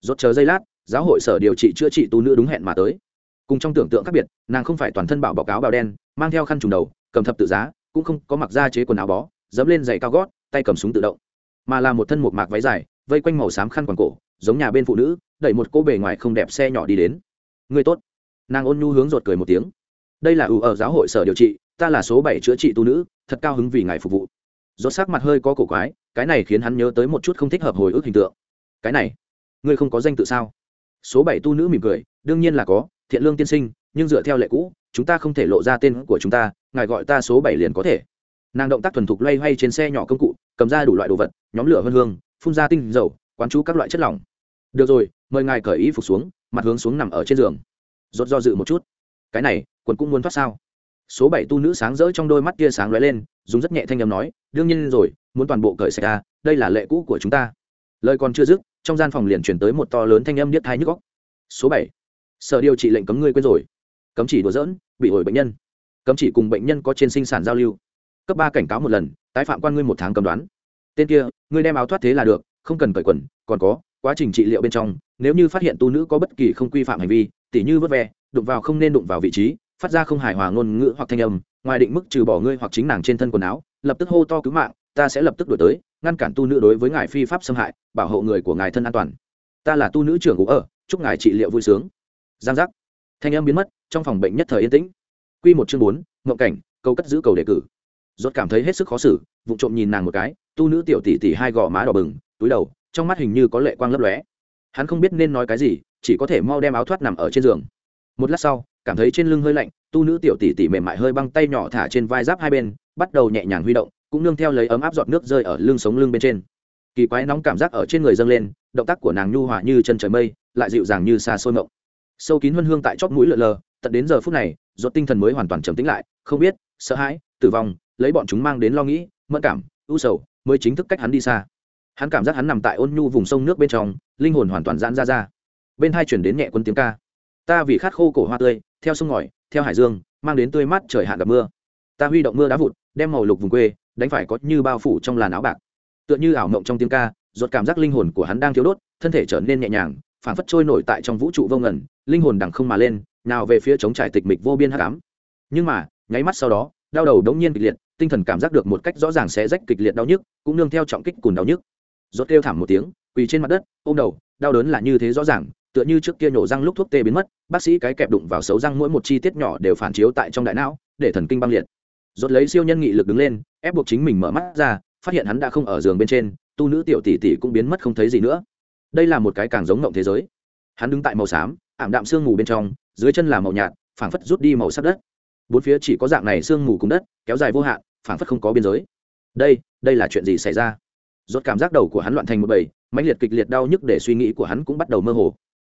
A: Rốt chờ giây lát, giáo hội sở điều trị chữa trị tu nữ đúng hẹn mà tới. Cùng trong tưởng tượng khác biệt, nàng không phải toàn thân bảo báo cáo bào đen, mang theo khăn trùng đầu, cầm thập tự giá, cũng không có mặc da chế quần áo bó, dẫm lên giày cao gót, tay cầm súng tự động mà là một thân một mạc váy dài, vây quanh màu xám khăn quàng cổ, giống nhà bên phụ nữ, đẩy một cô bề ngoài không đẹp xe nhỏ đi đến. Người tốt. Nàng ôn nhu hướng rột cười một tiếng. Đây là ủ ở giáo hội sở điều trị, ta là số bảy chữa trị tu nữ, thật cao hứng vì ngài phục vụ. Rột sắc mặt hơi có cổ quái, cái này khiến hắn nhớ tới một chút không thích hợp hồi ức hình tượng. Cái này, ngươi không có danh tự sao? Số bảy tu nữ mỉm cười, đương nhiên là có, thiện lương tiên sinh, nhưng dựa theo lệ cũ, chúng ta không thể lộ ra tên của chúng ta, ngài gọi ta số bảy liền có thể. Nàng động tác thuần thục loay hoay trên xe nhỏ công cụ cầm ra đủ loại đồ vật, nhóm lửa hơn hương, phun ra tinh dầu, quán chú các loại chất lỏng. Được rồi, mời ngài cởi y phục xuống, mặt hướng xuống nằm ở trên giường. Rốt do dự một chút. Cái này, quần cũng muốn thoát sao? Số bảy tu nữ sáng rỡ trong đôi mắt kia sáng lóe lên, dùng rất nhẹ thanh âm nói, đương nhiên rồi, muốn toàn bộ cởi sạch ra, đây là lệ cũ của chúng ta. Lời còn chưa dứt, trong gian phòng liền chuyển tới một to lớn thanh âm điếc thai nhức góc số bảy. Sở điều trị lệnh cấm ngươi quên rồi. Cấm chỉ đùa dỡn bị ổi bệnh nhân. Cấm chỉ cùng bệnh nhân có trên sinh sản giao lưu. Cấp ba cảnh cáo một lần tái phạm quan ngươi một tháng cầm đoán. Tên kia, ngươi đem áo thoát thế là được, không cần cởi quần, còn có, quá trình trị liệu bên trong, nếu như phát hiện tu nữ có bất kỳ không quy phạm hành vi, tỉ như vớt ve, đụng vào không nên đụng vào vị trí, phát ra không hài hòa ngôn ngữ hoặc thanh âm, ngoài định mức trừ bỏ ngươi hoặc chính nàng trên thân quần áo, lập tức hô to cứu mạng, ta sẽ lập tức đổi tới, ngăn cản tu nữ đối với ngài phi pháp xâm hại, bảo hộ người của ngài thân an toàn. Ta là tu nữ trưởng ngũ ở, chúc ngài trị liệu vui sướng. Giang giác. Thanh âm biến mất, trong phòng bệnh nhất thời yên tĩnh. Quy một chương bốn, ngộng cảnh câu cất giữ cầu đề cử rốt cảm thấy hết sức khó xử, vụng trộm nhìn nàng một cái, tu nữ tiểu tỷ tỷ hai gò má đỏ bừng, túi đầu, trong mắt hình như có lệ quang lấp lóe. Hắn không biết nên nói cái gì, chỉ có thể mau đem áo thoát nằm ở trên giường. Một lát sau, cảm thấy trên lưng hơi lạnh, tu nữ tiểu tỷ tỷ mềm mại hơi băng tay nhỏ thả trên vai giáp hai bên, bắt đầu nhẹ nhàng huy động, cũng nương theo lấy ấm áp giọt nước rơi ở lưng sống lưng bên trên. Kỳ quái nóng cảm giác ở trên người dâng lên, động tác của nàng nhu hòa như chân trời mây, lại dịu dàng như xa xôi mộng. Sâu kín huân hương tại chóp mũi lượn lờ, tận đến giờ phút này Rốt tinh thần mới hoàn toàn trầm tĩnh lại, không biết, sợ hãi, tử vong lấy bọn chúng mang đến lo nghĩ, mẫn cảm, ưu sầu, mới chính thức cách hắn đi xa. Hắn cảm giác hắn nằm tại ôn nhu vùng sông nước bên trong, linh hồn hoàn toàn giãn ra ra. Bên hai chuyển đến nhẹ quân tiếng ca. Ta vì khát khô cổ hoa tươi, theo sông ngòi, theo hải dương, mang đến tươi mát trời hạn gặp mưa. Ta huy động mưa đá vụt đem màu lục vùng quê, đánh phải có như bao phủ trong làn áo bạc. Tựa như ảo mộng trong tiếng ca ruột cảm giác linh hồn của hắn đang thiếu đốt, thân thể trở nên nhẹ nhàng phản phất trôi nổi tại trong vũ trụ vô ngẩn linh hồn đằng không mà lên, nào về phía chống trải tịch mịch vô biên hắc ám. Nhưng mà, nháy mắt sau đó, đau đầu đống nhiên kịch liệt tinh thần cảm giác được một cách rõ ràng sẽ rách kịch liệt đau nhức, cũng nương theo trọng kích cùn đau nhức. Rốt kêu thảm một tiếng, quỳ trên mặt đất, ôm đầu, đau đớn là như thế rõ ràng, tựa như trước kia nhổ răng lúc thuốc tê biến mất, bác sĩ cái kẹp đụng vào xấu răng mỗi một chi tiết nhỏ đều phản chiếu tại trong đại não, để thần kinh băng liệt. Rốt lấy siêu nhân nghị lực đứng lên, ép buộc chính mình mở mắt ra, phát hiện hắn đã không ở giường bên trên, tu nữ tiểu tỷ tỷ cũng biến mất không thấy gì nữa. Đây là một cái càng giống ngộng thế giới. Hắn đứng tại màu xám, ảm đạm sương mù bên trong, dưới chân là màu nhạt, phảng phất rút đi màu sắc đất. Bốn phía chỉ có dạng này sương mù cùng đất, kéo dài vô hạn phảng phất không có biên giới. Đây đây là chuyện gì xảy ra? Rốt cảm giác đầu của hắn loạn thành một bầy, mãnh liệt kịch liệt đau nhức để suy nghĩ của hắn cũng bắt đầu mơ hồ.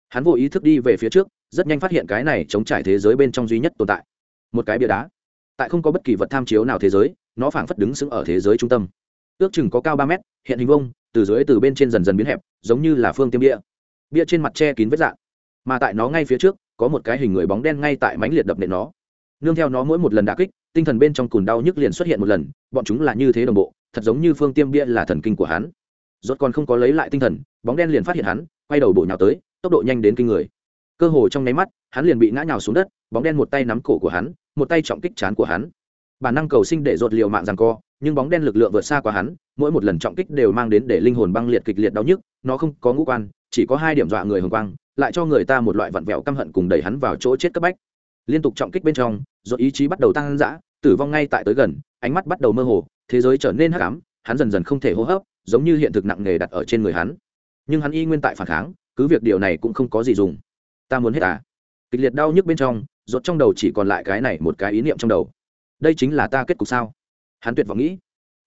A: Hắn vô ý thức đi về phía trước, rất nhanh phát hiện cái này chống trải thế giới bên trong duy nhất tồn tại. Một cái bia đá. Tại không có bất kỳ vật tham chiếu nào thế giới, nó phảng phất đứng sững ở thế giới trung tâm. Ước chừng có cao ba mét, hiện hình vông từ dưới từ bên trên dần dần biến hẹp, giống như là phương tiêm bia. Bia trên mặt che kín vết dạng. Mà tại nó ngay phía trước, có một cái hình người bóng đen ngay tại mánh liệt đập nện nó nương theo nó mỗi một lần đả kích, tinh thần bên trong cùn đau nhức liền xuất hiện một lần, bọn chúng là như thế đồng bộ, thật giống như phương tiêm bia là thần kinh của hắn. Rốt còn không có lấy lại tinh thần, bóng đen liền phát hiện hắn, quay đầu bổ nhào tới, tốc độ nhanh đến kinh người. Cơ hồ trong nháy mắt, hắn liền bị ngã nhào xuống đất, bóng đen một tay nắm cổ của hắn, một tay trọng kích chán của hắn. Bản năng cầu sinh để rột liều mạng rằng co, nhưng bóng đen lực lượng vượt xa qua hắn, mỗi một lần trọng kích đều mang đến để linh hồn băng liệt kịch liệt đau nhức, nó không có ngũ quan, chỉ có hai điểm dọa người hồng quang, lại cho người ta một loại vặn vẹo căm hận cùng đẩy hắn vào chỗ chết cấp bách liên tục trọng kích bên trong rồi ý chí bắt đầu tăng dã tử vong ngay tại tới gần ánh mắt bắt đầu mơ hồ thế giới trở nên hắc ám hắn dần dần không thể hô hấp giống như hiện thực nặng nề đặt ở trên người hắn. Nhưng hắn y nguyên tại phản kháng cứ việc điều này cũng không có gì dùng. Ta muốn hết à? Kịch liệt đau nhức bên trong rột trong đầu chỉ còn lại cái này một cái ý niệm trong đầu. Đây chính là ta kết cục sao? Hắn tuyệt vọng nghĩ.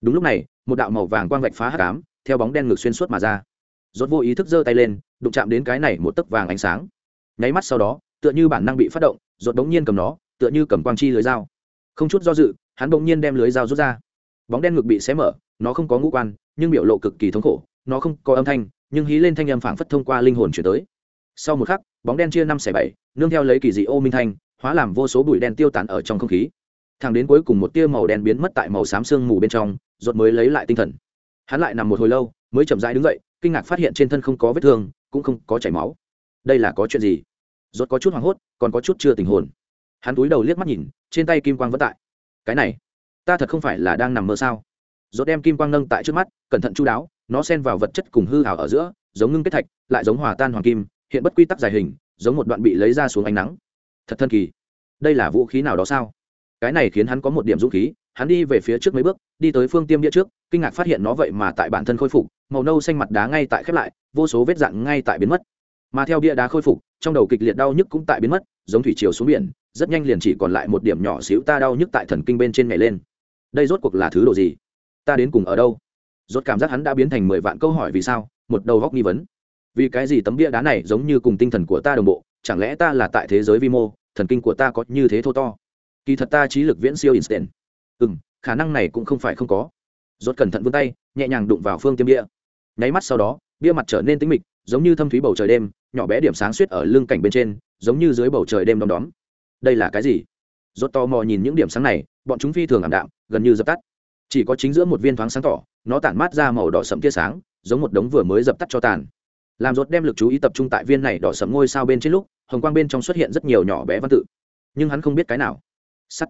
A: Đúng lúc này một đạo màu vàng quang vạch phá hắc ám, theo bóng đen ngược xuyên suốt mà ra. Rốt vô ý thức giơ tay lên đụng chạm đến cái này một tấc vàng ánh sáng. Nháy mắt sau đó tựa như bản năng bị phát động, rột bỗng nhiên cầm nó, tựa như cầm quang chi lưới dao. Không chút do dự, hắn bỗng nhiên đem lưới dao rút ra. Bóng đen ngực bị xé mở, nó không có ngũ quan, nhưng biểu lộ cực kỳ thống khổ, nó không có âm thanh, nhưng hí lên thanh âm phảng phất thông qua linh hồn chuyển tới. Sau một khắc, bóng đen chia năm xẻ bảy, nương theo lấy kỳ dị ô minh thanh, hóa làm vô số bụi đen tiêu tán ở trong không khí. Thẳng đến cuối cùng một tia màu đen biến mất tại màu xám sương mù bên trong rột mới lấy lại tinh thần. Hắn lại nằm một hồi lâu, mới chậm rãi đứng dậy, kinh ngạc phát hiện trên thân không có vết thương, cũng không có chảy máu. Đây là có chuyện gì? Rốt có chút hoảng hốt, còn có chút chưa tình hồn. Hắn túi đầu liếc mắt nhìn, trên tay kim quang vẫn tại. Cái này, ta thật không phải là đang nằm mơ sao? Rốt đem kim quang nâng tại trước mắt, cẩn thận chu đáo, nó xen vào vật chất cùng hư ảo ở giữa, giống ngưng kết thạch, lại giống hòa tan hoàng kim, hiện bất quy tắc dài hình, giống một đoạn bị lấy ra xuống ánh nắng. Thật thân kỳ. Đây là vũ khí nào đó sao? Cái này khiến hắn có một điểm dũng khí, hắn đi về phía trước mấy bước, đi tới phương tiêm bia trước, kinh ngạc phát hiện nó vậy mà tại bản thân khôi phục, màu nâu xanh mặt đá ngay tại khép lại, vô số vết dạn ngay tại biến mất. Mà theo bia đá khôi phục trong đầu kịch liệt đau nhức cũng tại biến mất, giống thủy chiều xuống biển, rất nhanh liền chỉ còn lại một điểm nhỏ xíu ta đau nhức tại thần kinh bên trên ngày lên. Đây rốt cuộc là thứ đồ gì? Ta đến cùng ở đâu? Rốt cảm giác hắn đã biến thành mười vạn câu hỏi vì sao, một đầu góc nghi vấn. Vì cái gì tấm bia đá này giống như cùng tinh thần của ta đồng bộ, chẳng lẽ ta là tại thế giới vi mô, thần kinh của ta có như thế thô to? Kỳ thật ta trí lực viễn siêu instant ừ m khả năng này cũng không phải không có. Rốt cẩn thận vươn tay, nhẹ nhàng đụng vào phương tiêm bia. Nháy mắt sau đó, bia mặt trở nên tĩnh mịch giống như thâm thúy bầu trời đêm, nhỏ bé điểm sáng suýt ở lưng cảnh bên trên, giống như dưới bầu trời đêm đom đóm. Đây là cái gì? Rốt to mò nhìn những điểm sáng này, bọn chúng phi thường ảm đạm, gần như dập tắt. Chỉ có chính giữa một viên thoáng sáng tỏ, nó tản mát ra màu đỏ sẫm tia sáng, giống một đống vừa mới dập tắt cho tàn. Làm rốt đem lực chú ý tập trung tại viên này đỏ sẫm ngôi sao bên trên lúc, hồng quang bên trong xuất hiện rất nhiều nhỏ bé văn tự. Nhưng hắn không biết cái nào. Sắt.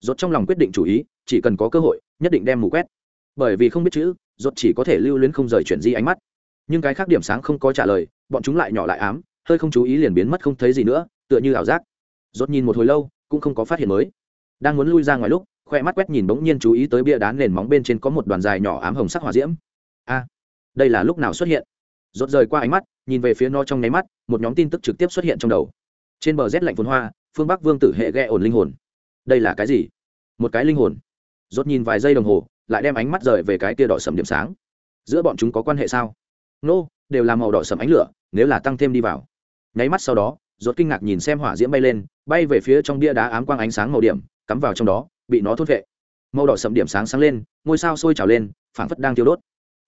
A: Rốt trong lòng quyết định chủ ý, chỉ cần có cơ hội, nhất định đem mù quét. Bởi vì không biết chữ, rốt chỉ có thể lưu luyến không rời chuyển di ánh mắt nhưng cái khác điểm sáng không có trả lời, bọn chúng lại nhỏ lại ám, hơi không chú ý liền biến mất không thấy gì nữa, tựa như ảo giác. Rốt nhìn một hồi lâu, cũng không có phát hiện mới. Đang muốn lui ra ngoài lúc, khoe mắt quét nhìn bỗng nhiên chú ý tới bia đá nền móng bên trên có một đoàn dài nhỏ ám hồng sắc hỏa diễm. A, đây là lúc nào xuất hiện? Rốt rời qua ánh mắt, nhìn về phía nó trong nháy mắt, một nhóm tin tức trực tiếp xuất hiện trong đầu. Trên bờ rét lạnh phồn hoa, phương bắc vương tử hệ ghe ổn linh hồn. Đây là cái gì? Một cái linh hồn. Rốt nhìn vài giây đồng hồ, lại đem ánh mắt rời về cái kia đỏ sầm điểm sáng. Giữa bọn chúng có quan hệ sao? Nô, đều là màu đỏ sầm ánh lửa, nếu là tăng thêm đi vào. Nháy mắt sau đó, rốt kinh ngạc nhìn xem hỏa diễm bay lên, bay về phía trong bia đá ám quang ánh sáng màu điểm, cắm vào trong đó, bị nó thốt vệ. Màu đỏ sầm điểm sáng sáng lên, ngôi sao sôi trào lên, phảng phất đang tiêu đốt.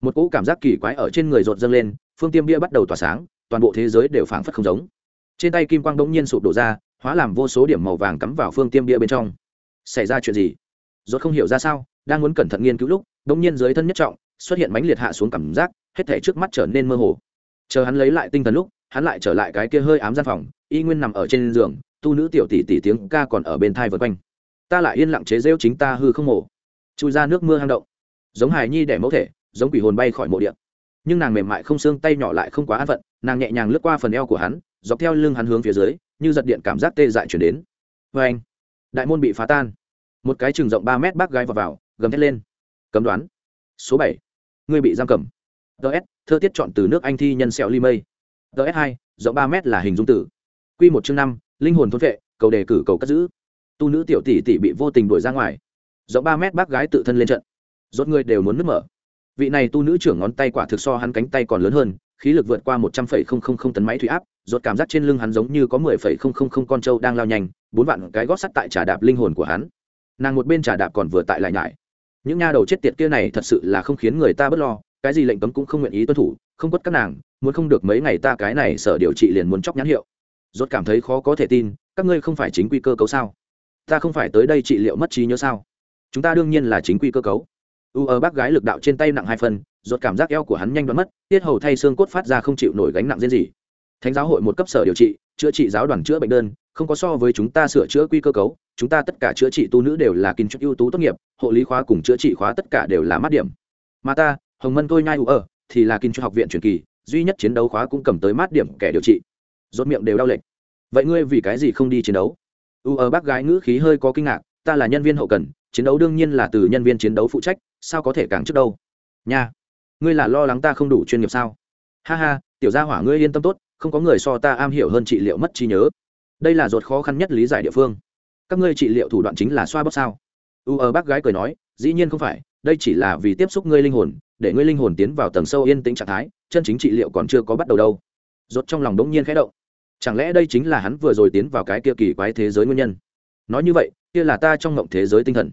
A: Một cỗ cảm giác kỳ quái ở trên người rột dâng lên, phương tiêm bia bắt đầu tỏa sáng, toàn bộ thế giới đều phảng phất không giống. Trên tay kim quang bỗng nhiên sụp đổ ra, hóa làm vô số điểm màu vàng cắm vào phương tiêm bia bên trong. Xảy ra chuyện gì? Rốt không hiểu ra sao, đang muốn cẩn thận nghiên cứu lúc bỗng nhiên dưới thân nhất trọng xuất hiện mãnh liệt hạ xuống cảm giác hết thể trước mắt trở nên mơ hồ. Chờ hắn lấy lại tinh thần lúc hắn lại trở lại cái kia hơi ám gian phòng y nguyên nằm ở trên giường tu nữ tiểu tỷ tỷ tiếng ca còn ở bên thai vượt quanh. Ta lại yên lặng chế rêu chính ta hư không mổ chui ra nước mưa hang động. Giống hài nhi đẻ mẫu thể giống quỷ hồn bay khỏi mộ điện nhưng nàng mềm mại không xương tay nhỏ lại không quá an phận nàng nhẹ nhàng lướt qua phần eo của hắn dọc theo lưng hắn hướng phía dưới như giật điện cảm giác tê dại chuyển đến. Vê anh. Đại môn bị phá tan. Một cái chừng rộng ba mét bác gái vào, vào gầm thét lên. Cấm đoán. Số bảy. Ngươi bị giam cầm. Ts thơ tiết chọn từ nước anh thi nhân sẹo ly mây. Ts hai, rộng ba mét là hình dung tử. Q một chương năm, linh hồn thôn vệ, cầu đề cử, cầu cất giữ. Tu nữ tiểu tỷ tỷ bị vô tình đuổi ra ngoài. Rộng ba mét bác gái tự thân lên trận. Rốt người đều muốn nứt mở. Vị này tu nữ trưởng ngón tay quả thực so hắn cánh tay còn lớn hơn, khí lực vượt qua một trăm phẩy không không không tấn máy thủy áp, rốt cảm giác trên lưng hắn giống như có mười phẩy không không không con trâu đang lao nhanh, bốn vạn cái gót sắt tại trà đạp linh hồn của hắn. Nàng một bên trà đạp còn vừa tại lại nhải những nha đầu chết tiệt kia này thật sự là không khiến người ta bớt lo, cái gì lệnh cấm cũng không nguyện ý tuân thủ, không quất các nàng, muốn không được mấy ngày ta cái này sở điều trị liền muốn chóc nhãn hiệu. Rốt cảm thấy khó có thể tin, các ngươi không phải chính quy cơ cấu sao? Ta không phải tới đây trị liệu mất trí nhớ sao? Chúng ta đương nhiên là chính quy cơ cấu. U ở bác gái lực đạo trên tay nặng hai phần, rốt cảm giác eo của hắn nhanh đoán mất, tiết hầu thay xương cốt phát ra không chịu nổi gánh nặng riêng gì thánh giáo hội một cấp sở điều trị, chữa trị giáo đoàn chữa bệnh đơn, không có so với chúng ta sửa chữa quy cơ cấu, chúng ta tất cả chữa trị tu nữ đều là kinh chức ưu tú tốt nghiệp, hộ lý khóa cùng chữa trị khóa tất cả đều là mát điểm. Mà ta, hồng mân tôi nhai u ở, thì là kinh chức học viện truyền kỳ, duy nhất chiến đấu khóa cũng cầm tới mát điểm kẻ điều trị. Rốt miệng đều đau lệch. Vậy ngươi vì cái gì không đi chiến đấu? U ở bác gái ngữ khí hơi có kinh ngạc, ta là nhân viên hậu cần, chiến đấu đương nhiên là từ nhân viên chiến đấu phụ trách, sao có thể càng trước đâu? Nha, ngươi là lo lắng ta không đủ chuyên nghiệp sao? Ha ha, tiểu gia hỏa ngươi yên tâm tốt không có người so ta am hiểu hơn trị liệu mất trí nhớ. Đây là ruột khó khăn nhất lý giải địa phương. Các ngươi trị liệu thủ đoạn chính là xoa bóp sao? U ở bác gái cười nói, dĩ nhiên không phải, đây chỉ là vì tiếp xúc ngươi linh hồn, để ngươi linh hồn tiến vào tầng sâu yên tĩnh trạng thái, chân chính trị liệu còn chưa có bắt đầu đâu. Rốt trong lòng đống nhiên khẽ động. Chẳng lẽ đây chính là hắn vừa rồi tiến vào cái kia kỳ quái thế giới nguyên nhân? Nói như vậy, kia là ta trong mộng thế giới tinh thần.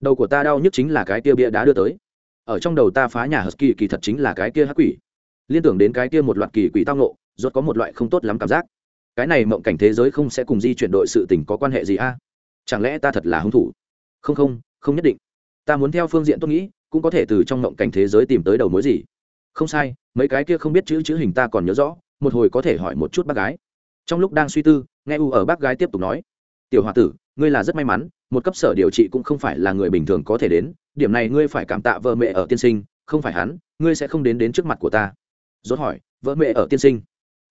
A: Đầu của ta đau nhất chính là cái kia bia đá đưa tới. Ở trong đầu ta phá nhà hờ kỳ kỳ thật chính là cái kia hắc quỷ. Liên tưởng đến cái kia một loạt kỳ quỷ tao nộ rốt có một loại không tốt lắm cảm giác. Cái này mộng cảnh thế giới không sẽ cùng di chuyển đội sự tình có quan hệ gì a? Chẳng lẽ ta thật là hung thủ? Không không không nhất định. Ta muốn theo phương diện tôi nghĩ, cũng có thể từ trong mộng cảnh thế giới tìm tới đầu mối gì. Không sai, mấy cái kia không biết chữ chữ hình ta còn nhớ rõ, một hồi có thể hỏi một chút bác gái. Trong lúc đang suy tư, nghe u ở bác gái tiếp tục nói. Tiểu h o a tử, ngươi là rất may mắn, một cấp sở điều trị cũng không phải là người bình thường có thể đến, điểm này ngươi phải cảm tạ vợ mẹ ở tiên sinh, không phải hắn, ngươi sẽ không đến đến trước mặt của ta. Dốt hỏi, vợ mẹ ở tiên sinh?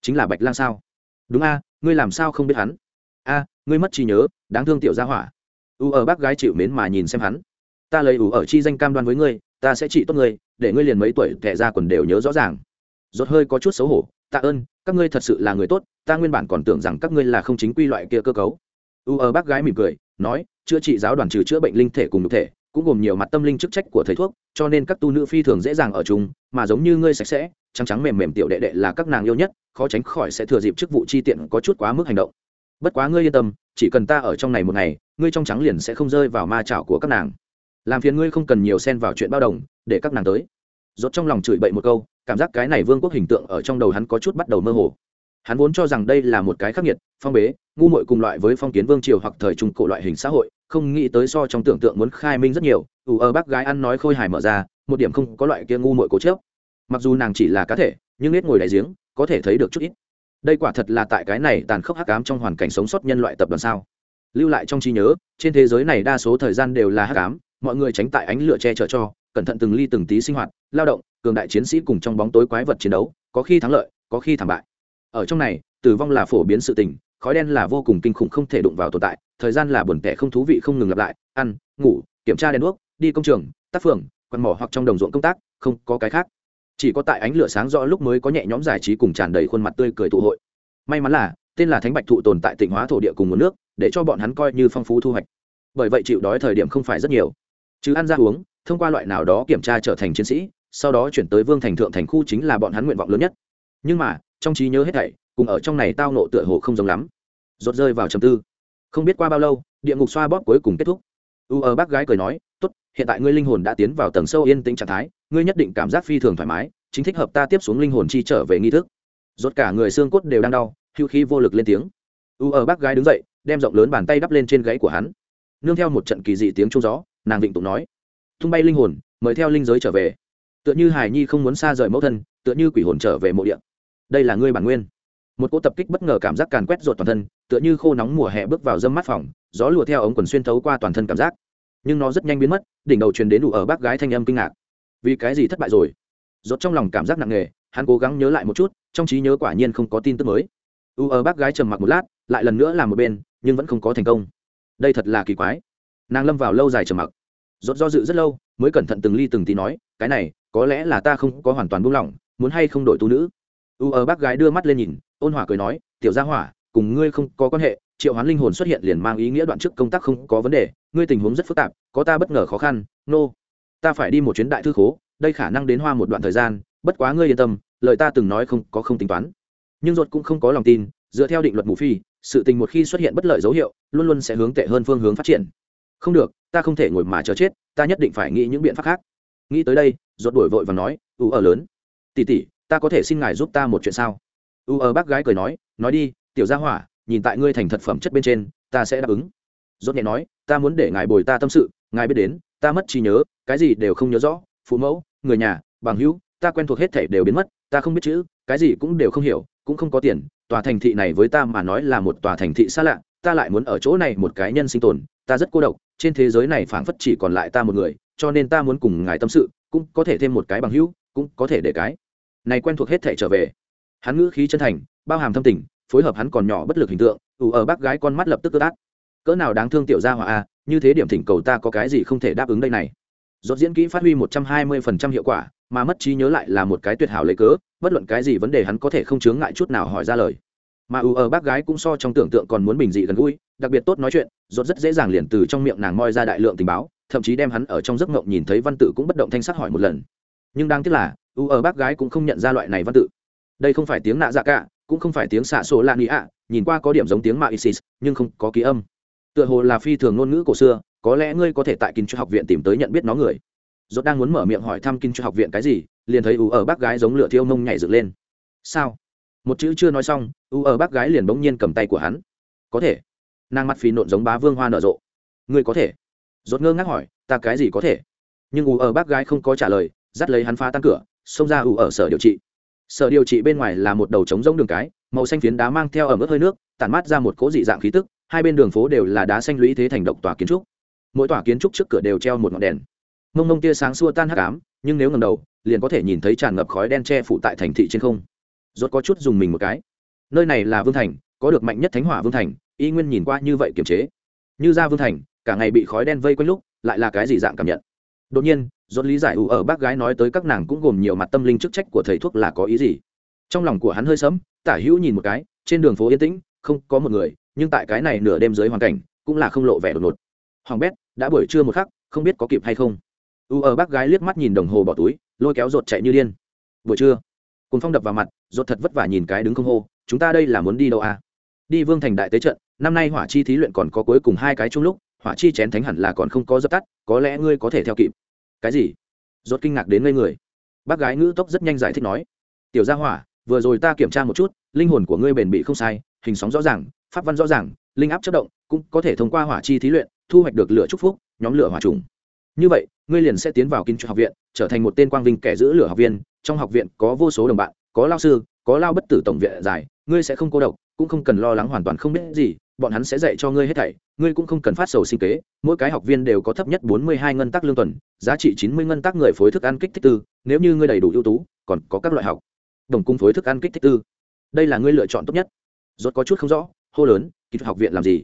A: Chính là bạch lang sao? Đúng a, ngươi làm sao không biết hắn? A, ngươi mất trí nhớ, đáng thương tiểu gia hỏa. U ở bác gái chịu mến mà nhìn xem hắn. Ta lấy u ở chi danh cam đoan với ngươi, ta sẽ trị tốt ngươi, để ngươi liền mấy tuổi thẻ ra quần đều nhớ rõ ràng. Rốt hơi có chút xấu hổ tạ ơn, các ngươi thật sự là người tốt, ta nguyên bản còn tưởng rằng các ngươi là không chính quy loại kia cơ cấu. U ở bác gái mỉm cười, nói, chữa trị giáo đoàn trừ chữa bệnh linh thể cùng nhục thể, cũng gồm nhiều mặt tâm linh chức trách của thầy thuốc, cho nên các tu nữ phi thường dễ dàng ở chung, mà giống như ngươi sạch sẽ trắng trắng mềm mềm tiểu đệ đệ là các nàng yêu nhất, khó tránh khỏi sẽ thừa dịp chức vụ chi tiện có chút quá mức hành động. Bất quá ngươi yên tâm, chỉ cần ta ở trong này một ngày, ngươi trong trắng liền sẽ không rơi vào ma chảo của các nàng. Làm phiền ngươi không cần nhiều xen vào chuyện bao đồng, để các nàng tới. Rốt trong lòng chửi bậy một câu, cảm giác cái này vương quốc hình tượng ở trong đầu hắn có chút bắt đầu mơ hồ. Hắn vốn cho rằng đây là một cái khắc nghiệt, phong bế, ngu muội cùng loại với phong kiến vương triều hoặc thời trung cổ loại hình xã hội, không nghĩ tới so trong tưởng tượng muốn khai minh rất nhiều. Ủ ở ờ, bác gái ăn nói khôi hài mở ra, một điểm không có loại kia ngu muội cố chớp mặc dù nàng chỉ là cá thể, nhưng nết ngồi đại giếng, có thể thấy được chút ít. Đây quả thật là tại cái này tàn khốc hắc ám trong hoàn cảnh sống sót nhân loại tập đoàn sao? Lưu lại trong trí nhớ, trên thế giới này đa số thời gian đều là hắc ám, mọi người tránh tại ánh lửa che chở cho, cẩn thận từng ly từng tí sinh hoạt, lao động, cường đại chiến sĩ cùng trong bóng tối quái vật chiến đấu, có khi thắng lợi, có khi thảm bại. Ở trong này, tử vong là phổ biến sự tình, khói đen là vô cùng kinh khủng không thể đụng vào tồn tại, thời gian là buồn tẻ không thú vị không ngừng lặp lại, ăn, ngủ, kiểm tra đèn đuốc, đi công trường tác phường, quạt mỏ hoặc trong đồng ruộng công tác, không có cái khác chỉ có tại ánh lửa sáng rõ lúc mới có nhẹ nhõm giải trí cùng tràn đầy khuôn mặt tươi cười tụ hội. May mắn là, tên là thánh bạch thụ tồn tại tỉnh hóa thổ địa cùng nguồn nước, để cho bọn hắn coi như phong phú thu hoạch. Bởi vậy chịu đói thời điểm không phải rất nhiều. Chứ ăn ra uống, thông qua loại nào đó kiểm tra trở thành chiến sĩ, sau đó chuyển tới vương thành thượng thành khu chính là bọn hắn nguyện vọng lớn nhất. Nhưng mà, trong trí nhớ hết thảy, cùng ở trong này tao nộ tựa hồ không giống lắm. Rột rơi vào trầm tư. Không biết qua bao lâu, địa ngục xoa bóp cuối cùng kết thúc. U ở bác gái cười nói hiện tại ngươi linh hồn đã tiến vào tầng sâu yên tĩnh trạng thái, ngươi nhất định cảm giác phi thường thoải mái, chính thích hợp ta tiếp xuống linh hồn chi trở về nghi thức. Rốt cả người xương cốt đều đang đau, hưu khí vô lực lên tiếng. U ở bác gái đứng dậy, đem rộng lớn bàn tay đắp lên trên gáy của hắn. Nương theo một trận kỳ dị tiếng trung gió, nàng vịnh tụng nói, tung bay linh hồn, mời theo linh giới trở về. Tựa như hải nhi không muốn xa rời mẫu thân, tựa như quỷ hồn trở về mộ địa. Đây là ngươi bản nguyên. Một cỗ tập kích bất ngờ cảm giác càn quét ruột toàn thân, tựa như khô nóng mùa hè bước vào dâm mắt phòng, gió lùa theo ống quần xuyên thấu qua toàn thân cảm giác nhưng nó rất nhanh biến mất, đỉnh đầu truyền đến đủ ở bác gái thanh âm kinh ngạc. Vì cái gì thất bại rồi? Rốt trong lòng cảm giác nặng nề, hắn cố gắng nhớ lại một chút, trong trí nhớ quả nhiên không có tin tức mới. U ở bác gái trầm mặc một lát, lại lần nữa làm một bên, nhưng vẫn không có thành công. Đây thật là kỳ quái. Nàng lâm vào lâu dài trầm mặc. Rốt do dự rất lâu, mới cẩn thận từng ly từng tí nói, cái này, có lẽ là ta không có hoàn toàn buông lỏng, muốn hay không đổi tu nữ? U ở bác gái đưa mắt lên nhìn, ôn hòa cười nói, tiểu gia hỏa, cùng ngươi không có quan hệ triệu hoán linh hồn xuất hiện liền mang ý nghĩa đoạn trước công tác không có vấn đề, ngươi tình huống rất phức tạp, có ta bất ngờ khó khăn, nô、no. ta phải đi một chuyến đại thư khố, đây khả năng đến hoa một đoạn thời gian, bất quá ngươi yên tâm, lời ta từng nói không, có không tính toán. Nhưng ruột cũng không có lòng tin, dựa theo định luật mù phi, sự tình một khi xuất hiện bất lợi dấu hiệu, luôn luôn sẽ hướng tệ hơn phương hướng phát triển. Không được, ta không thể ngồi mà chờ chết, ta nhất định phải nghĩ những biện pháp khác. Nghĩ tới đây, ruột đổi vội và nói, u ở lớn. Tỉ tỉ ta có thể xin ngài giúp ta một chuyện sao? U ở bác gái cười nói nói đi, tiểu gia hỏa nhìn tại ngươi thành thật phẩm chất bên trên, ta sẽ đáp ứng. Rốt nhẹ nói, ta muốn để ngài bồi ta tâm sự, ngài biết đến, ta mất trí nhớ, cái gì đều không nhớ rõ, phụ mẫu, người nhà, bằng hữu, ta quen thuộc hết thảy đều biến mất, ta không biết chữ, cái gì cũng đều không hiểu, cũng không có tiền, tòa thành thị này với ta mà nói là một tòa thành thị xa lạ, ta lại muốn ở chỗ này một cái nhân sinh tồn, ta rất cô độc, trên thế giới này phảng phất chỉ còn lại ta một người, cho nên ta muốn cùng ngài tâm sự, cũng có thể thêm một cái bằng hữu, cũng có thể để cái này quen thuộc hết thảy trở về. Hắn ngữ khí chân thành, bao hàm thâm tình phối hợp hắn còn nhỏ bất lực hình tượng, ủ ở bác gái con mắt lập tức tức át. Cỡ nào đáng thương tiểu gia hỏa a, như thế điểm thỉnh cầu ta có cái gì không thể đáp ứng đây này. Dốt diễn kỹ phát huy một trăm hai mươi phần trăm hiệu quả, mà mất trí nhớ lại là một cái tuyệt hảo lấy cớ, bất luận cái gì vấn đề hắn có thể không chướng ngại chút nào hỏi ra lời. Mà ủ ở bác gái cũng so trong tưởng tượng còn muốn bình dị gần gũi, đặc biệt tốt nói chuyện dốt rất dễ dàng liền từ trong miệng nàng moi ra đại lượng tình báo, thậm chí đem hắn ở trong giấc mộng nhìn thấy văn tự cũng bất động thanh sắc hỏi một lần. Nhưng đáng tiếc là, ủ ở bác gái cũng không nhận ra loại này văn tự. Đây không phải tiếng nạ dạ cả cũng không phải tiếng xạ sổ lan ý ạ, nhìn qua có điểm giống tiếng mạ isis, nhưng không có ký âm. Tựa hồ là phi thường ngôn ngữ cổ xưa, có lẽ ngươi có thể tại kinh cho học viện tìm tới nhận biết nó người. Dốt đang muốn mở miệng hỏi thăm kinh cho học viện cái gì, liền thấy ủ ở bác gái giống lửa thiêu nông nhảy dựng lên. Sao? Một chữ chưa nói xong, ủ ở bác gái liền bỗng nhiên cầm tay của hắn. Có thể. Nàng mặt phì nộn giống bá vương hoa nở rộ. Ngươi có thể. Dốt ngơ ngác hỏi, ta cái gì có thể? Nhưng ủ ở bác gái không có trả lời, dắt lấy hắn phá tan cửa, xông ra ủ ở sở điều trị sở điều trị bên ngoài là một đầu trống rỗng đường cái, màu xanh phiến đá mang theo ở mức hơi nước, tản mát ra một cỗ dị dạng khí tức, hai bên đường phố đều là đá xanh lũy thế thành độc tòa kiến trúc. Mỗi tòa kiến trúc trước cửa đều treo một ngọn đèn. Mông mông tia sáng xua tan hắc ám, nhưng nếu ngầm đầu, liền có thể nhìn thấy tràn ngập khói đen che phủ tại thành thị trên không. Rốt có chút dùng mình một cái. Nơi này là vương thành, có được mạnh nhất thánh hỏa vương thành, y nguyên nhìn qua như vậy kiềm chế. Như ra vương thành, cả ngày bị khói đen vây quanh lúc, lại là cái gì dạng cảm nhận? Đột nhiên rốt lý giải ủ ở bác gái nói tới các nàng cũng gồm nhiều mặt tâm linh chức trách của thầy thuốc là có ý gì? Trong lòng của hắn hơi sấm tả hữu nhìn một cái, trên đường phố yên tĩnh, không có một người, nhưng tại cái này nửa đêm dưới hoàn cảnh, cũng là không lộ vẻ đột ngột. Hoàng bét, đã buổi trưa một khắc, không biết có kịp hay không. U ở bác gái liếc mắt nhìn đồng hồ bỏ túi, lôi kéo rột chạy như điên. Buổi trưa cùng phong đập vào mặt rột thật vất vả nhìn cái đứng không hô, chúng ta đây là muốn đi đâu à? Đi vương thành đại tế trận, năm nay hỏa chi thí luyện còn có cuối cùng hai cái chung lúc, hỏa chi chén thánh hẳn là còn không có dập tắt, có lẽ ngươi có thể theo kịp cái gì? Rốt kinh ngạc đến ngây người. Bác gái ngữ tốc rất nhanh giải thích nói, tiểu gia hỏa, vừa rồi ta kiểm tra một chút, linh hồn của ngươi bền bị không sai, hình sóng rõ ràng, pháp văn rõ ràng, linh áp chất động, cũng có thể thông qua hỏa chi thí luyện, thu hoạch được lửa chúc phúc, nhóm lửa hỏa trùng. Như vậy, ngươi liền sẽ tiến vào kinh học viện, trở thành một tên quang vinh kẻ giữ lửa học viên. Trong học viện có vô số đồng bạn, có lao sư, có lao bất tử tổng viện giải, ngươi sẽ không cô độc, cũng không cần lo lắng hoàn toàn không biết gì bọn hắn sẽ dạy cho ngươi hết thảy, ngươi cũng không cần phát sầu sinh kế, mỗi cái học viên đều có thấp nhất bốn mươi hai ngân tắc lương tuần, giá trị chín mươi ngân tắc người phối thức ăn kích thích tư, nếu như ngươi đầy đủ ưu tú, còn có các loại học. Đồng cung phối thức ăn kích thích tư. Đây là ngươi lựa chọn tốt nhất. Rốt có chút không rõ, hô lớn kỹ thuật học viện làm gì?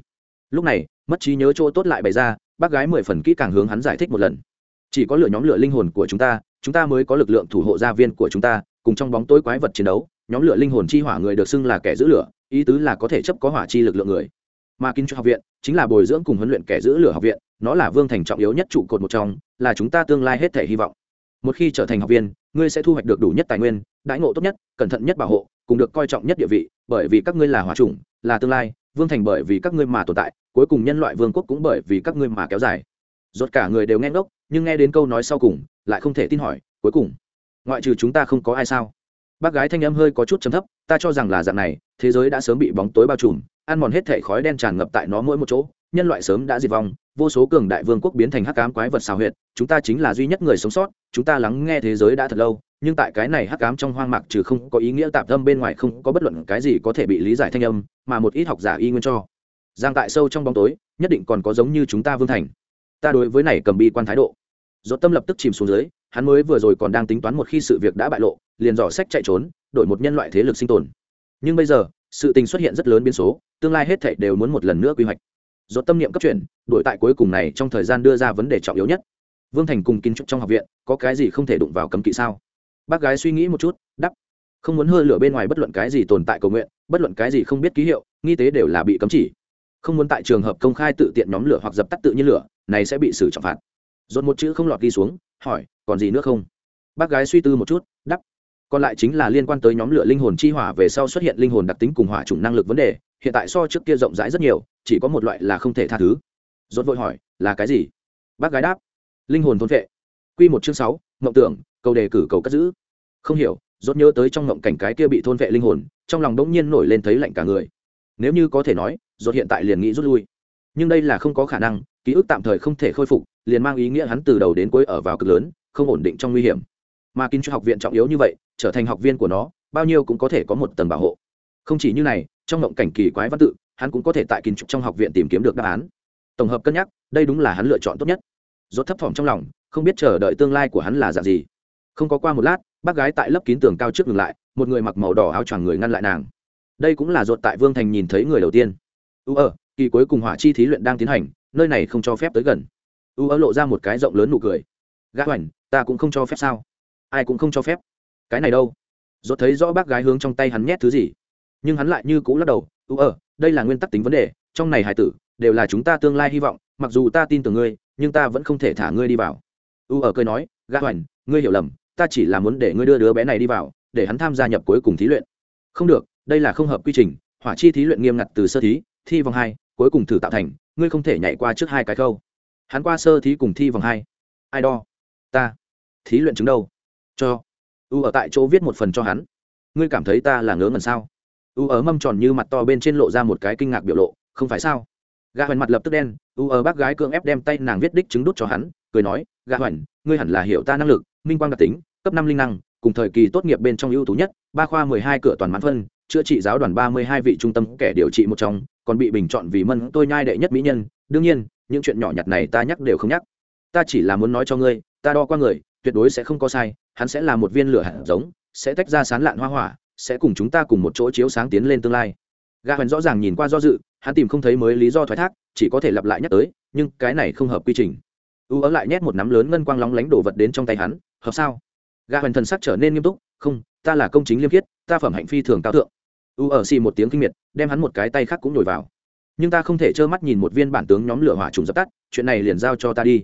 A: Lúc này, mất trí nhớ chỗ tốt lại bày ra, bác gái mười phần kỹ càng hướng hắn giải thích một lần. Chỉ có lựa nhóm lửa linh hồn của chúng ta chúng ta mới có lực lượng thủ hộ gia viên của chúng ta, cùng trong bóng tối quái vật chiến đấu, nhóm lửa linh hồn chi hỏa người được xưng là kẻ giữ lửa, ý tứ là có thể chấp có hỏa chi lực lượng người mà kiến trúc học viện chính là bồi dưỡng cùng huấn luyện kẻ giữ lửa học viện, nó là vương thành trọng yếu nhất trụ cột một trong, là chúng ta tương lai hết thể hy vọng. Một khi trở thành học viên, ngươi sẽ thu hoạch được đủ nhất tài nguyên, đãi ngộ tốt nhất, cẩn thận nhất bảo hộ, cùng được coi trọng nhất địa vị, bởi vì các ngươi là hòa chủng, là tương lai, vương thành bởi vì các ngươi mà tồn tại, cuối cùng nhân loại vương quốc cũng bởi vì các ngươi mà kéo dài. Rốt cả người đều nghe ngốc, nhưng nghe đến câu nói sau cùng, lại không thể tin hỏi, cuối cùng, ngoại trừ chúng ta không có ai sao? Bác gái thanh âm hơi có chút chấm thấp, ta cho rằng là dạng này, thế giới đã sớm bị bóng tối bao trùm, ăn mòn hết thể khói đen tràn ngập tại nó mỗi một chỗ, nhân loại sớm đã diệt vong, vô số cường đại vương quốc biến thành hắc ám quái vật xào huyệt, chúng ta chính là duy nhất người sống sót, chúng ta lắng nghe thế giới đã thật lâu, nhưng tại cái này hắc ám trong hoang mạc trừ không có ý nghĩa tạp tâm bên ngoài không có bất luận cái gì có thể bị lý giải thanh âm, mà một ít học giả y nguyên cho. Giang tại sâu trong bóng tối, nhất định còn có giống như chúng ta vương thành. Ta đối với này cầm bi quan thái độ. Dốt tâm lập tức chìm xuống dưới, hắn mới vừa rồi còn đang tính toán một khi sự việc đã bại lộ liền dò sách chạy trốn, đổi một nhân loại thế lực sinh tồn. Nhưng bây giờ, sự tình xuất hiện rất lớn biến số, tương lai hết thảy đều muốn một lần nữa quy hoạch. Do tâm niệm cấp chuyển, đổi tại cuối cùng này trong thời gian đưa ra vấn đề trọng yếu nhất. Vương thành cùng kiến trúc trong học viện, có cái gì không thể đụng vào cấm kỵ sao? Bác gái suy nghĩ một chút đắp không muốn hơi lửa bên ngoài bất luận cái gì tồn tại cầu nguyện, bất luận cái gì không biết ký hiệu, nghi tế đều là bị cấm chỉ. Không muốn tại trường hợp công khai tự tiện nhóm lửa hoặc dập tắt tự nhiên lửa, này sẽ bị xử trọng phạt. Dồn một chữ không lọt đi xuống, hỏi, còn gì nữa không? Bác gái suy tư một chút đắp còn lại chính là liên quan tới nhóm lửa linh hồn chi hỏa về sau xuất hiện linh hồn đặc tính cùng hỏa chủng năng lực vấn đề, hiện tại so trước kia rộng rãi rất nhiều, chỉ có một loại là không thể tha thứ. Dốt vội hỏi, là cái gì? Bác gái đáp, linh hồn thôn vệ. Q một chương sáu, mộng tưởng cầu đề cử cầu cất giữ. Không hiểu dốt nhớ tới trong mộng cảnh cái kia bị thôn vệ linh hồn, trong lòng đống nhiên nổi lên thấy lạnh cả người. Nếu như có thể nói dốt hiện tại liền nghĩ rút lui. Nhưng đây là không có khả năng, ký ức tạm thời không thể khôi phục, liền mang ý nghĩa hắn từ đầu đến cuối ở vào cực lớn, không ổn định trong nguy hiểm. Mà kinh cho học viện trọng yếu như vậy trở thành học viên của nó, bao nhiêu cũng có thể có một tầng bảo hộ. Không chỉ như này, trong ngộng cảnh kỳ quái văn tự, hắn cũng có thể tại kiến trúc trong học viện tìm kiếm được đáp án. Tổng hợp cân nhắc, đây đúng là hắn lựa chọn tốt nhất. Rốt thấp thỏm trong lòng, không biết chờ đợi tương lai của hắn là dạng gì. Không có qua một lát, bác gái tại lớp kín tường cao trước ngừng lại, một người mặc màu đỏ áo choàng người ngăn lại nàng. Đây cũng là ruột tại vương thành nhìn thấy người đầu tiên. U ở kỳ cuối cùng hỏa chi thí luyện đang tiến hành, nơi này không cho phép tới gần. U ở lộ ra một cái rộng lớn nụ cười. Gã hoành, ta cũng không cho phép sao? Ai cũng không cho phép cái này đâu? Dốt thấy rõ bác gái hướng trong tay hắn nhét thứ gì. Nhưng hắn lại như cũ lắc đầu u ở đây là nguyên tắc tính vấn đề, trong này hải tử đều là chúng ta tương lai hy vọng, mặc dù ta tin tưởng ngươi, nhưng ta vẫn không thể thả ngươi đi vào. U ở cười nói, gã hoành, ngươi hiểu lầm, ta chỉ là muốn để ngươi đưa đứa bé này đi vào, để hắn tham gia nhập cuối cùng thí luyện. Không được, đây là không hợp quy trình, hỏa chi thí luyện nghiêm ngặt từ sơ thí, thi vòng hai, cuối cùng thử tạo thành, ngươi không thể nhảy qua trước hai cái khâu. Hắn qua sơ thí cùng thi vòng hai. Ai đo? Ta. Thí luyện chứng đâu? Cho u ở tại chỗ viết một phần cho hắn. Ngươi cảm thấy ta là ngớ ngẩn sao? U ở mâm tròn như mặt to bên trên lộ ra một cái kinh ngạc biểu lộ, không phải sao? Gã hoành mặt lập tức đen, u ở bác gái cưỡng ép đem tay nàng viết đích chứng đút cho hắn, cười nói, gã hoành, ngươi hẳn là hiểu ta năng lực, minh quang đặc tính, cấp năm linh năng, cùng thời kỳ tốt nghiệp bên trong ưu tú nhất, ba khoa mười hai cửa toàn mãn phân, chữa trị giáo đoàn ba mươi hai vị trung tâm kẻ điều trị một trong, còn bị bình chọn vì mân tôi nhai đệ nhất mỹ nhân. Đương nhiên, những chuyện nhỏ nhặt này ta nhắc đều không nhắc. Ta chỉ là muốn nói cho ngươi, ta đo qua người, tuyệt đối sẽ không có sai hắn sẽ là một viên lửa hạt giống, sẽ tách ra sán lạn hoa hỏa, sẽ cùng chúng ta cùng một chỗ chiếu sáng tiến lên tương lai. Gà huyền rõ ràng nhìn qua do dự, hắn tìm không thấy mới lý do thoái thác, chỉ có thể lặp lại nhắc tới, nhưng cái này không hợp quy trình. U ở lại nhét một nắm lớn ngân quang lóng lánh đổ vật đến trong tay hắn, hợp sao? Gà huyền thần sắc trở nên nghiêm túc, không, ta là công chính liêm khiết, ta phẩm hạnh phi thường cao thượng. U ở xì một tiếng kinh miệt, đem hắn một cái tay khác cũng nhồi vào. Nhưng ta không thể trơ mắt nhìn một viên bản tướng nhóm lửa hỏa trùng dập tắt, chuyện này liền giao cho ta đi.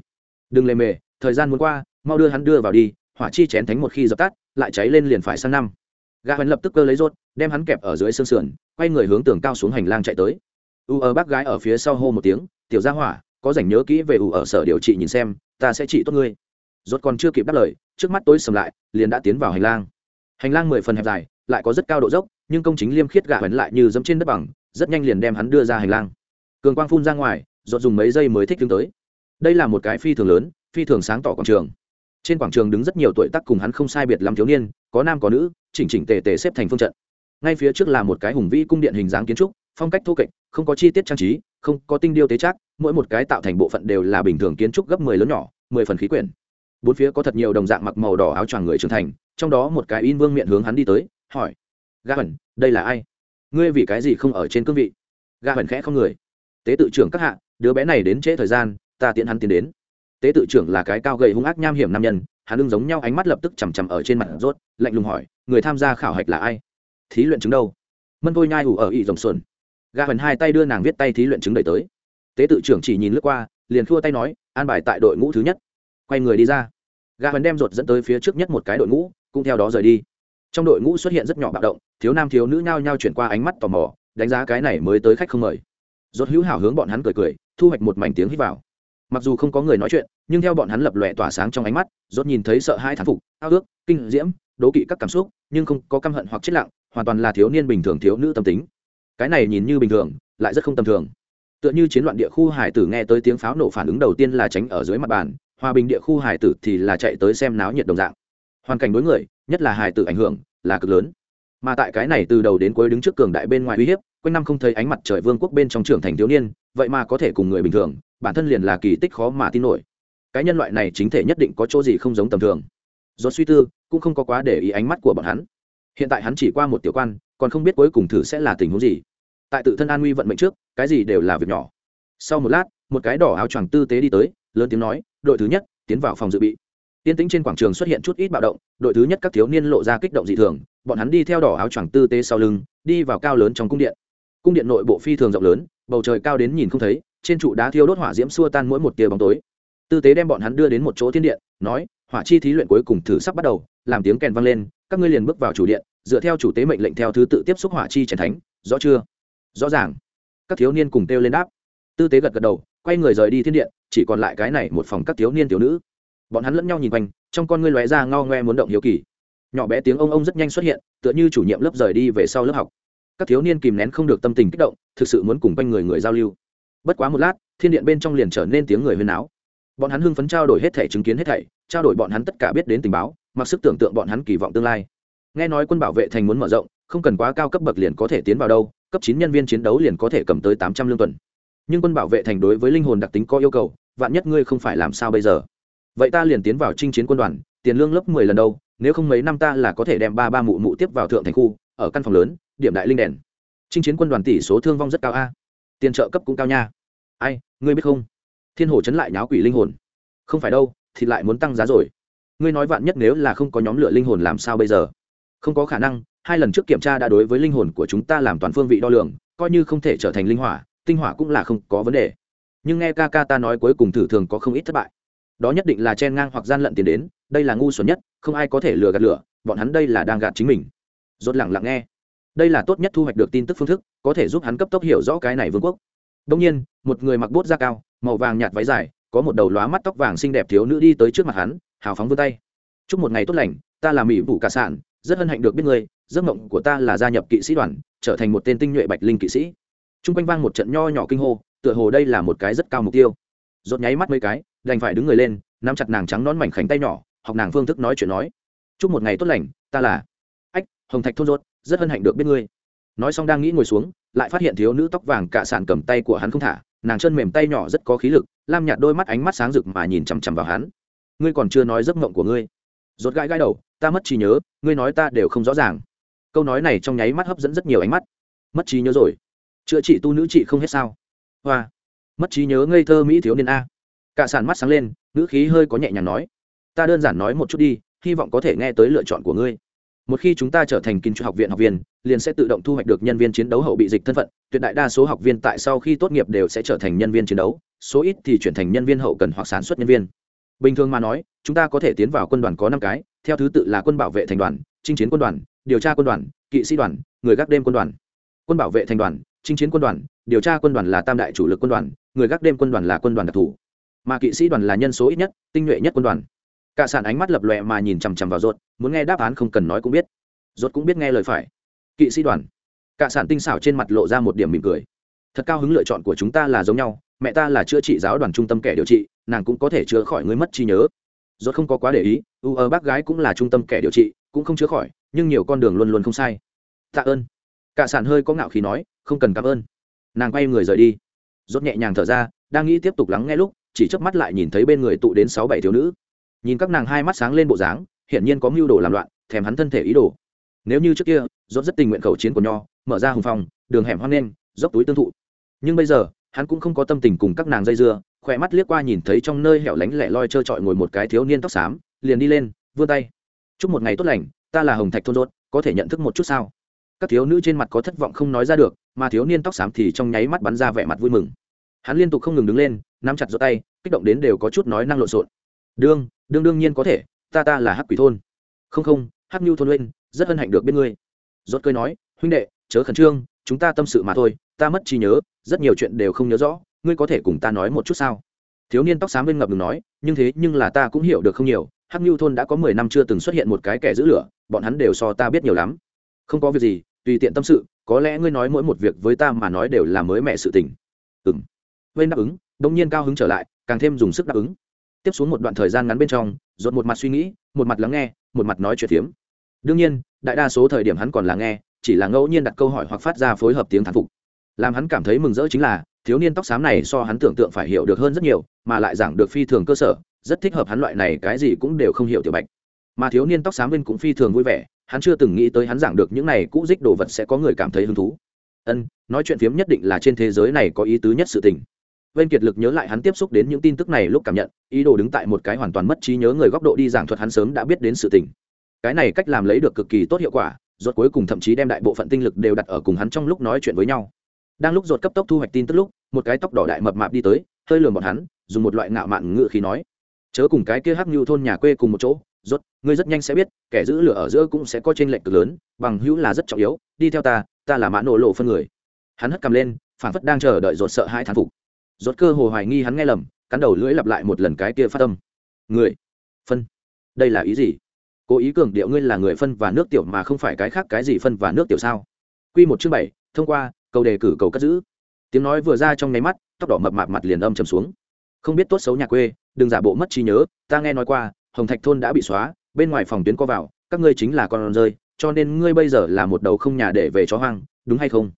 A: Đừng lề mề, thời gian muốn qua, mau đưa hắn đưa vào đi hỏa chi chén thánh một khi dập tắt, lại cháy lên liền phải sang năm. Gà hắn lập tức cơ lấy rốt, đem hắn kẹp ở dưới xương sườn, quay người hướng tường cao xuống hành lang chạy tới. U ở bác gái ở phía sau hô một tiếng, tiểu gia hỏa, có rảnh nhớ kỹ về u ở sở điều trị nhìn xem, ta sẽ trị tốt ngươi. Rốt còn chưa kịp đáp lời, trước mắt tối sầm lại, liền đã tiến vào hành lang. Hành lang mười phần hẹp dài, lại có rất cao độ dốc, nhưng công chính liêm khiết gạ hắn lại như dẫm trên đất bằng, rất nhanh liền đem hắn đưa ra hành lang. Cường quang phun ra ngoài, rốt dùng mấy giây mới thích đứng tới. Đây là một cái phi thường lớn, phi thường sáng tỏ quảng trường trên quảng trường đứng rất nhiều tuổi tác cùng hắn không sai biệt lắm thiếu niên, có nam có nữ, chỉnh chỉnh tề tề xếp thành phương trận. Ngay phía trước là một cái hùng vĩ cung điện hình dáng kiến trúc, phong cách thô kệch, không có chi tiết trang trí, không có tinh điêu tế trác, mỗi một cái tạo thành bộ phận đều là bình thường kiến trúc gấp mười lớn nhỏ, mười phần khí quyển. Bốn phía có thật nhiều đồng dạng mặc màu đỏ áo choàng người trưởng thành, trong đó một cái in vương miệng hướng hắn đi tới, hỏi ga hẩn đây là ai? Ngươi vì cái gì không ở trên cương vị? Ga hẩn khẽ không người, tế tự trưởng các hạ, đứa bé này đến trễ thời gian, ta tiện hắn tiến đến tế tự trưởng là cái cao gầy hung ác nham hiểm nam nhân, hắn lưng giống nhau ánh mắt lập tức chằm chằm ở trên mặt rốt, lạnh lùng hỏi, người tham gia khảo hạch là ai? Thí luyện chứng đâu? Mân vôi nhai ủ ở ỵ rồng xuân ga hần hai tay đưa nàng viết tay thí luyện chứng đẩy tới. Tế tự trưởng chỉ nhìn lướt qua, liền khua tay nói, an bài tại đội ngũ thứ nhất. Quay người đi ra. Ga hần đem rột dẫn tới phía trước nhất một cái đội ngũ, cũng theo đó rời đi. Trong đội ngũ xuất hiện rất nhỏ bạo động, thiếu nam thiếu nữ nhao nhao chuyển qua ánh mắt tò mò, đánh giá cái này mới tới khách không mời. Rốt hữu hảo hướng bọn hắn cười cười, thu hoạch một mảnh tiếng hít vào mặc dù không có người nói chuyện, nhưng theo bọn hắn lập lòe tỏa sáng trong ánh mắt, rốt nhìn thấy sợ hai thán phục, ao ước, kinh diễm, đố kỵ các cảm xúc, nhưng không có căm hận hoặc chết lặng, hoàn toàn là thiếu niên bình thường, thiếu nữ tâm tính. Cái này nhìn như bình thường, lại rất không tầm thường. Tựa như chiến loạn địa khu hải tử nghe tới tiếng pháo nổ phản ứng đầu tiên là tránh ở dưới mặt bàn, hòa bình địa khu hải tử thì là chạy tới xem náo nhiệt đồng dạng. Hoàn cảnh đối người, nhất là hải tử ảnh hưởng, là cực lớn. Mà tại cái này từ đầu đến cuối đứng trước cường đại bên ngoài uy hiếp, quanh năm không thấy ánh mặt trời vương quốc bên trong trưởng thành thiếu niên, vậy mà có thể cùng người bình thường bản thân liền là kỳ tích khó mà tin nổi. Cái nhân loại này chính thể nhất định có chỗ gì không giống tầm thường. Do suy tư, cũng không có quá để ý ánh mắt của bọn hắn. Hiện tại hắn chỉ qua một tiểu quan, còn không biết cuối cùng thử sẽ là tình huống gì. Tại tự thân an nguy vận mệnh trước, cái gì đều là việc nhỏ. Sau một lát, một cái đỏ áo choàng tư tế đi tới, lớn tiếng nói, đội thứ nhất, tiến vào phòng dự bị. Tiên tĩnh trên quảng trường xuất hiện chút ít bạo động, đội thứ nhất các thiếu niên lộ ra kích động dị thường, bọn hắn đi theo đỏ áo choàng tư tế sau lưng, đi vào cao lớn trong cung điện. Cung điện nội bộ phi thường rộng lớn, bầu trời cao đến nhìn không thấy trên trụ đá thiêu đốt hỏa diễm xua tan mỗi một tia bóng tối. Tư tế đem bọn hắn đưa đến một chỗ thiên điện, nói, hỏa chi thí luyện cuối cùng thử sắp bắt đầu, làm tiếng kèn vang lên, các ngươi liền bước vào chủ điện, dựa theo chủ tế mệnh lệnh theo thứ tự tiếp xúc hỏa chi trần thánh, rõ chưa? Rõ ràng. Các thiếu niên cùng kêu lên đáp. Tư tế gật gật đầu, quay người rời đi thiên điện, chỉ còn lại cái này một phòng các thiếu niên thiếu nữ. Bọn hắn lẫn nhau nhìn quanh, trong con ngươi lóe ra ngao ngoe muốn động hiếu kỳ. Nhỏ bé tiếng ông ông rất nhanh xuất hiện, tựa như chủ nhiệm lớp rời đi về sau lớp học. Các thiếu niên kìm nén không được tâm tình kích động, thực sự muốn cùng quanh người người giao lưu bất quá một lát, thiên điện bên trong liền trở nên tiếng người huyên áo bọn hắn hưng phấn trao đổi hết thảy chứng kiến hết thảy, trao đổi bọn hắn tất cả biết đến tình báo, mặc sức tưởng tượng bọn hắn kỳ vọng tương lai. Nghe nói quân bảo vệ thành muốn mở rộng, không cần quá cao cấp bậc liền có thể tiến vào đâu, cấp chín nhân viên chiến đấu liền có thể cầm tới tám trăm lương tuần. Nhưng quân bảo vệ thành đối với linh hồn đặc tính có yêu cầu, vạn nhất ngươi không phải làm sao bây giờ? Vậy ta liền tiến vào chinh chiến quân đoàn, tiền lương lớp mười lần đâu, nếu không mấy năm ta là có thể đem ba ba mụ mụ tiếp vào thượng thành khu, ở căn phòng lớn, điểm đại linh đèn. Chinh chiến quân đoàn tỷ số thương vong rất cao a tiền trợ cấp cũng cao nha. Ai, ngươi biết không? Thiên hồ chấn lại nháo quỷ linh hồn. Không phải đâu thì lại muốn tăng giá rồi. Ngươi nói vạn nhất nếu là không có nhóm lửa linh hồn làm sao bây giờ? Không có khả năng, hai lần trước kiểm tra đã đối với linh hồn của chúng ta làm toàn phương vị đo lường, coi như không thể trở thành linh hỏa, tinh hỏa cũng là không có vấn đề. Nhưng nghe ca ca ta nói cuối cùng thử thường có không ít thất bại. Đó nhất định là chen ngang hoặc gian lận tiền đến, đây là ngu xuẩn nhất, không ai có thể lừa gạt lửa, bọn hắn đây là đang gạt chính mình. Rốt lặng lặng nghe đây là tốt nhất thu hoạch được tin tức phương thức, có thể giúp hắn cấp tốc hiểu rõ cái này vương quốc. Đông nhiên, một người mặc bốt da cao, màu vàng nhạt váy dài, có một đầu lóa mắt tóc vàng xinh đẹp thiếu nữ đi tới trước mặt hắn, hào phóng vươn tay. Chúc một ngày tốt lành, ta là mỹ vụ cả sản, rất hân hạnh được biết ngươi, giấc mộng của ta là gia nhập kỵ sĩ đoàn, trở thành một tên tinh nhuệ bạch linh kỵ sĩ. T r u n g quanh vang một trận nho nhỏ kinh hô, tựa hồ đây là một cái rất cao mục tiêu. Rốt nháy mắt mấy cái, đành phải đứng người lên, nắm chặt nàng trắng nón mảnh khảnh tay nhỏ, học nàng phương thức nói chuyện nói. Chúc một ngày tốt lành, ta là ách, hồng thạch thôn rốt rất hân hạnh được biết ngươi. Nói xong đang nghĩ ngồi xuống, lại phát hiện thiếu nữ tóc vàng cả sàn cầm tay của hắn không thả, nàng chân mềm tay nhỏ rất có khí lực, lam nhạt đôi mắt ánh mắt sáng rực mà nhìn chằm chằm vào hắn. Ngươi còn chưa nói giấc mộng của ngươi. Rốt gãi gãi đầu, ta mất trí nhớ, ngươi nói ta đều không rõ ràng. Câu nói này trong nháy mắt hấp dẫn rất nhiều ánh mắt. Mất trí nhớ rồi. Chữa trị tu nữ trị không hết sao? Hoa. Mất trí nhớ ngây thơ mỹ thiếu niên a. Cả sàn mắt sáng lên nữ khí hơi có nhẹ nhàng nói. Ta đơn giản nói một chút đi, hy vọng có thể nghe tới lựa chọn của ngươi một khi chúng ta trở thành kinh học viện học viên, liền sẽ tự động thu hoạch được nhân viên chiến đấu hậu bị dịch thân phận. Tuyệt đại đa số học viên tại sau khi tốt nghiệp đều sẽ trở thành nhân viên chiến đấu, số ít thì chuyển thành nhân viên hậu cần hoặc sản xuất nhân viên. Bình thường mà nói, chúng ta có thể tiến vào quân đoàn có năm cái, theo thứ tự là quân bảo vệ thành đoàn, chinh chiến quân đoàn, điều tra quân đoàn, kỵ sĩ đoàn, người gác đêm quân đoàn. Quân bảo vệ thành đoàn, chinh chiến quân đoàn, điều tra quân đoàn là tam đại chủ lực quân đoàn, người gác đêm quân đoàn là quân đoàn đặc thù mà kỵ sĩ đoàn là nhân số ít nhất, tinh nhuệ nhất quân đoàn cả sản ánh mắt lập lòe mà nhìn chằm chằm vào rốt muốn nghe đáp án không cần nói cũng biết. Rốt cũng biết nghe lời phải. Kỵ sĩ đoàn. Cả sản tinh xảo trên mặt lộ ra một điểm mỉm cười. Thật cao hứng lựa chọn của chúng ta là giống nhau, mẹ ta là chữa trị giáo đoàn trung tâm kẻ điều trị, nàng cũng có thể chữa khỏi người mất trí nhớ. Rốt không có quá để ý, u ơ bác gái cũng là trung tâm kẻ điều trị, cũng không chữa khỏi, nhưng nhiều con đường luôn luôn không sai. Tạ ơn. Cả sản hơi có ngạo khí nói, không cần cảm ơn. Nàng quay người rời đi. Rốt nhẹ nhàng thở ra, đang nghĩ tiếp tục lắng nghe lúc, chỉ chớp mắt lại nhìn thấy bên người tụ đến sáu bảy thiếu nữ nhìn các nàng hai mắt sáng lên bộ dáng, hiển nhiên có mưu đồ làm loạn, thèm hắn thân thể ý đồ. Nếu như trước kia dốt rất tình nguyện khẩu chiến của nho, mở ra hùng phòng, đường hẻm hoang lên dốc túi tương thụ. Nhưng bây giờ, hắn cũng không có tâm tình cùng các nàng dây dưa, khỏe mắt liếc qua nhìn thấy trong nơi hẻo lánh lẻ loi trơ trọi ngồi một cái thiếu niên tóc xám, liền đi lên, vươn tay. Chúc một ngày tốt lành, ta là hồng thạch thôn rốt, có thể nhận thức một chút sao? Các thiếu nữ trên mặt có thất vọng không nói ra được, mà thiếu niên tóc xám thì trong nháy mắt bắn ra vẻ mặt vui mừng. Hắn liên tục không ngừng đứng lên, nắm chặt giơ tay, kích động đến đều có chút nói năng lộn xộn đương đương đương nhiên có thể, ta ta là hắc quỷ thôn. Không không, hắc nhu thôn lên rất hân hạnh được biết ngươi. Rốt cười nói, huynh đệ, chớ khẩn trương, chúng ta tâm sự mà thôi, ta mất trí nhớ, rất nhiều chuyện đều không nhớ rõ, ngươi có thể cùng ta nói một chút sao? Thiếu niên tóc xám bên ngập ngừng nói, nhưng thế nhưng là ta cũng hiểu được không nhiều, hắc nhu thôn đã có mười năm chưa từng xuất hiện một cái kẻ giữ lửa, bọn hắn đều so ta biết nhiều lắm. Không có việc gì, tùy tiện tâm sự, có lẽ ngươi nói mỗi một việc với ta mà nói đều là mới mẹ sự tình. Ừng vên đáp ứng đông nhiên cao hứng trở lại, càng thêm dùng sức đáp ứng tiếp xuống một đoạn thời gian ngắn bên trong dột một mặt suy nghĩ, một mặt lắng nghe, một mặt nói chuyện phiếm đương nhiên, đại đa số thời điểm hắn còn là nghe, chỉ là ngẫu nhiên đặt câu hỏi hoặc phát ra phối hợp tiếng thán phục. Làm hắn cảm thấy mừng rỡ chính là, thiếu niên tóc xám này so hắn tưởng tượng phải hiểu được hơn rất nhiều, mà lại giảng được phi thường cơ sở, rất thích hợp hắn loại này cái gì cũng đều không hiểu tiểu bạch. Mà thiếu niên tóc xám bên cũng phi thường vui vẻ, hắn chưa từng nghĩ tới hắn giảng được những này cũ dích đồ vật sẽ có người cảm thấy hứng thú. Ân, nói chuyện phiếm nhất định là trên thế giới này có ý tứ nhất sự tình. Vên Kiệt Lực nhớ lại hắn tiếp xúc đến những tin tức này lúc cảm nhận, ý đồ đứng tại một cái hoàn toàn mất trí nhớ người góc độ đi giảng thuật hắn sớm đã biết đến sự tình. Cái này cách làm lấy được cực kỳ tốt hiệu quả, rốt cuối cùng thậm chí đem đại bộ phận tinh lực đều đặt ở cùng hắn trong lúc nói chuyện với nhau. Đang lúc rốt cấp tốc thu hoạch tin tức lúc, một cái tóc đỏ đại mập mạp đi tới, hơi lườm bọn hắn, dùng một loại ngạo mạn ngựa khí nói: "Chớ cùng cái kia Hắc Nưu thôn nhà quê cùng một chỗ, rốt, ngươi rất nhanh sẽ biết, kẻ giữ lửa ở giữa cũng sẽ có chênh lệch cực lớn, bằng hữu là rất trọng yếu, đi theo ta, ta là mã nổ lộ phân người." Hắn hất cầm lên, phản phất đang chờ đợi rốt sợ hai thán phục rốt cơ hồ hoài nghi hắn nghe lầm, cắn đầu lưỡi lặp lại một lần cái kia phát tâm người, phân, đây là ý gì? Cố ý cường điệu ngươi là người phân và nước tiểu mà không phải cái khác cái gì phân và nước tiểu sao? Quy một chương bảy, thông qua cầu đề cử, cầu cất giữ. Tiếng nói vừa ra trong nháy mắt, tóc đỏ mập mạp mặt liền âm trầm xuống. Không biết tốt xấu nhà quê, đừng giả bộ mất trí nhớ, ta nghe nói qua, hồng thạch thôn đã bị xóa, bên ngoài phòng tuyến có vào, các ngươi chính là con rơi, cho nên ngươi bây giờ là một đầu không nhà để về chó hoang, đúng hay không?